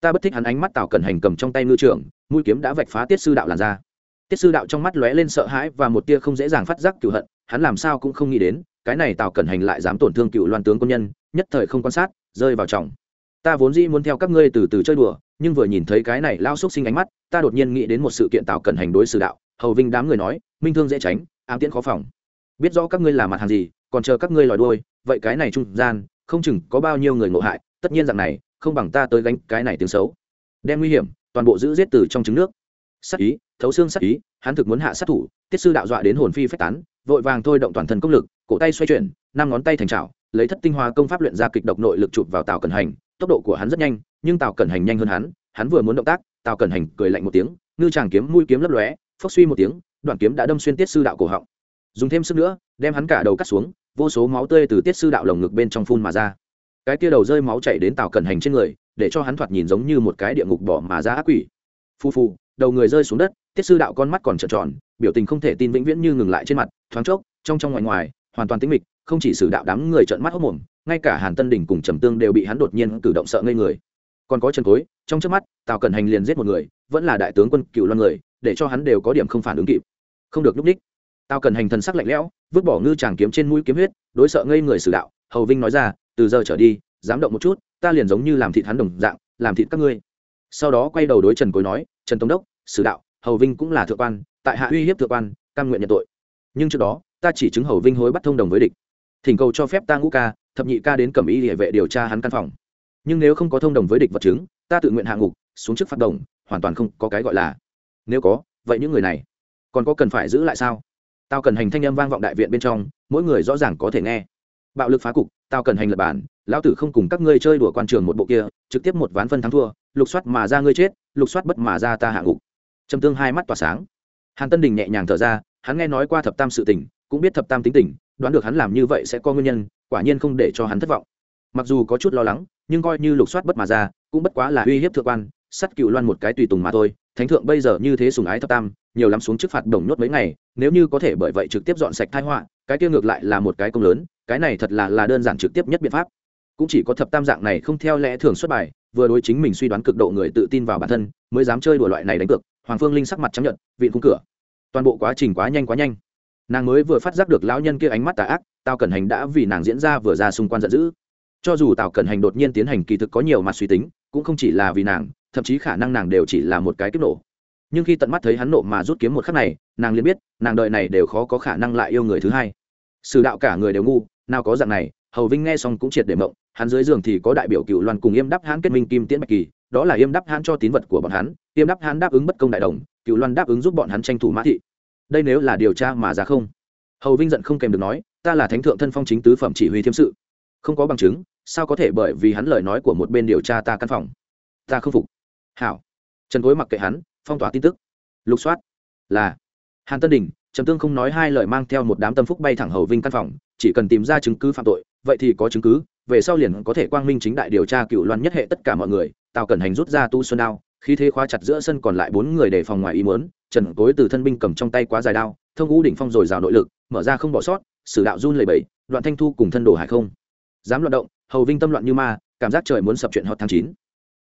Ta bất thích hắn ánh mắt tào cẩn hành cầm trong tay ngư trưởng, mũi kiếm đã vạch phá tiết sư đạo làn ra tiết sư đạo trong mắt lóe lên sợ hãi và một tia không dễ dàng phát giác cựu hận, hắn làm sao cũng không nghĩ đến, cái này tào cẩn hành lại dám tổn thương cựu loan tướng quân nhân, nhất thời không quan sát, rơi vào trọng ta vốn dĩ muốn theo các ngươi từ từ chơi đùa, nhưng vừa nhìn thấy cái này lao xúc sinh ánh mắt, ta đột nhiên nghĩ đến một sự kiện tào cẩn hành đối xử đạo. Hầu vinh đám người nói, minh thương dễ tránh, ám tiễn khó phòng. Biết rõ các ngươi là mặt hàng gì, còn chờ các ngươi lòi đuôi, vậy cái này trung gian, không chừng có bao nhiêu người ngộ hại, tất nhiên rằng này, không bằng ta tới gánh cái này tiếng xấu. Đem nguy hiểm, toàn bộ giữ giết từ trong trứng nước. Sắc ý thấu xương sắc ý, hắn thực muốn hạ sát thủ, tiết sư đạo dọa đến hồn phi phách tán, vội vàng thôi động toàn thân công lực, cổ tay xoay chuyển, năm ngón tay thành trào lấy thất tinh hoa công pháp luyện ra kịch độc nội lực chụp vào tào cẩn hành, tốc độ của hắn rất nhanh, nhưng tào cẩn hành nhanh hơn hắn hắn vừa muốn động tác, tào cẩn hành cười lạnh một tiếng, ngư tràng kiếm mũi kiếm lấp lóe, phốc suy một tiếng, đoạn kiếm đã đâm xuyên tiết sư đạo cổ họng. Dùng thêm sức nữa, đem hắn cả đầu cắt xuống, vô số máu tươi từ tiết sư đạo lồng ngực bên trong phun mà ra. Cái tia đầu rơi máu chảy đến tào cẩn hành trên người, để cho hắn thoạt nhìn giống như một cái địa ngục bỏ mà ra ác quỷ. Phu phu đầu người rơi xuống đất tiết sư đạo con mắt còn trợn tròn, biểu tình không thể tin vĩnh viễn như ngừng lại trên mặt, thoáng chốc, trong trong ngoài ngoài, hoàn toàn tĩnh mịch, không chỉ sử đạo đám người trợn mắt hốc mồm ngay cả hàn tân đình cùng trầm tương đều bị hắn đột nhiên cử động sợ ngây người. Còn có trần cối, trong trước mắt, tào cẩn hành liền giết một người, vẫn là đại tướng quân cựu loan người, để cho hắn đều có điểm không phản ứng kịp. Không được núp ních tào cẩn hành thần sắc lạnh lẽo, vứt bỏ ngư tràng kiếm trên mũi kiếm huyết, đối sợ ngây người sử đạo, hầu vinh nói ra, từ giờ trở đi, dám động một chút, ta liền giống như làm thịt hắn đồng dạng, làm thịt các ngươi. Sau đó quay đầu đối trần cối nói, trần tổng đốc, sử đạo hầu vinh cũng là thượng quan, tại hạ uy hiếp thượng quan căn nguyện nhận tội. Nhưng trước đó, ta chỉ chứng hầu vinh hối bắt thông đồng với địch. Thỉnh cầu cho phép ta ngũ ca, thập nhị ca đến cẩm y địa vệ điều tra hắn căn phòng. Nhưng nếu không có thông đồng với địch vật chứng, ta tự nguyện hạ ngục, xuống trước phát đồng, hoàn toàn không có cái gọi là. Nếu có, vậy những người này còn có cần phải giữ lại sao? Tao cần hành thanh âm vang vọng đại viện bên trong, mỗi người rõ ràng có thể nghe. Bạo lực phá cục, tao cần hành lập bản, lão tử không cùng các ngươi chơi đùa quan trường một bộ kia, trực tiếp một ván phân thắng thua, lục soát mà ra ngươi chết, lục soát bất mà ra ta hạ ngục trầm tương hai mắt tỏa sáng. Hàn tân đình nhẹ nhàng thở ra, hắn nghe nói qua thập tam sự tình, cũng biết thập tam tính tình, đoán được hắn làm như vậy sẽ có nguyên nhân, quả nhiên không để cho hắn thất vọng. Mặc dù có chút lo lắng, nhưng coi như lục soát bất mà ra, cũng bất quá là uy hiếp thượng quan, sắt cựu loan một cái tùy tùng mà thôi. Thánh thượng bây giờ như thế sùng ái thập tam, nhiều lắm xuống trước phạt đồng nhốt mấy ngày, nếu như có thể bởi vậy trực tiếp dọn sạch thái họa, cái kia ngược lại là một cái công lớn, cái này thật là là đơn giản trực tiếp nhất biện pháp. Cũng chỉ có thập tam dạng này không theo lẽ thường xuất bài, vừa đối chính mình suy đoán cực độ người tự tin vào bản thân, mới dám chơi đùa loại này đánh cược hoàng phương linh sắc mặt chấp nhận vịn khung cửa. Toàn bộ quá trình quá nhanh quá nhanh. Nàng mới vừa phát giác được lão nhân kia ánh mắt tà ác, tào cẩn hành đã vì nàng diễn ra vừa ra xung quanh giận dữ. Cho dù tào cẩn hành đột nhiên tiến hành kỳ thực có nhiều mặt suy tính, cũng không chỉ là vì nàng, thậm chí khả năng nàng đều chỉ là một cái kích nổ. Nhưng khi tận mắt thấy hắn nộ mà rút kiếm một khắc này, nàng liền biết, nàng đợi này đều khó có khả năng lại yêu người thứ hai. Sử đạo cả người đều ngu, nào có dạng này, hầu vinh nghe xong cũng triệt để mộng, hắn dưới giường thì có đại biểu cựu loan cùng yêm đắp hãn kết minh kim tiễn bạch kỳ đó là yêm đắp hãn cho tín vật của bọn hắn, yêm đắp hãn đáp ứng bất công đại đồng, cựu loan đáp ứng giúp bọn hắn tranh thủ mã thị. Đây nếu là điều tra mà ra không? Hầu vinh giận không kèm được nói, ta là thánh thượng thân phong chính tứ phẩm chỉ huy thiêm sự. Không có bằng chứng, sao có thể bởi vì hắn lời nói của một bên điều tra ta căn phòng? Ta không phục. Hảo. Trần cối mặc kệ hắn, phong tỏa tin tức. Lục soát. Là. Hàn tân đình, trầm tương không nói hai lời mang theo một đám tâm phúc bay thẳng hầu vinh căn phòng, chỉ cần tìm ra chứng cứ phạm tội, vậy thì có chứng cứ, về sau liền có thể quang minh chính đại điều tra cựu loan nhất hệ tất cả mọi người tào cẩn hành rút ra tu xuân đao khi thế khóa chặt giữa sân còn lại bốn người để phòng ngoài ý muốn, trần cối từ thân binh cầm trong tay quá dài đao, thông ngũ đỉnh phong rồi rào nội lực, mở ra không bỏ sót, sử đạo run lầy bẫy đoạn thanh thu cùng thân đồ hải không. Dám loạn động, hầu vinh tâm loạn như ma, cảm giác trời muốn sập chuyện hot tháng chín.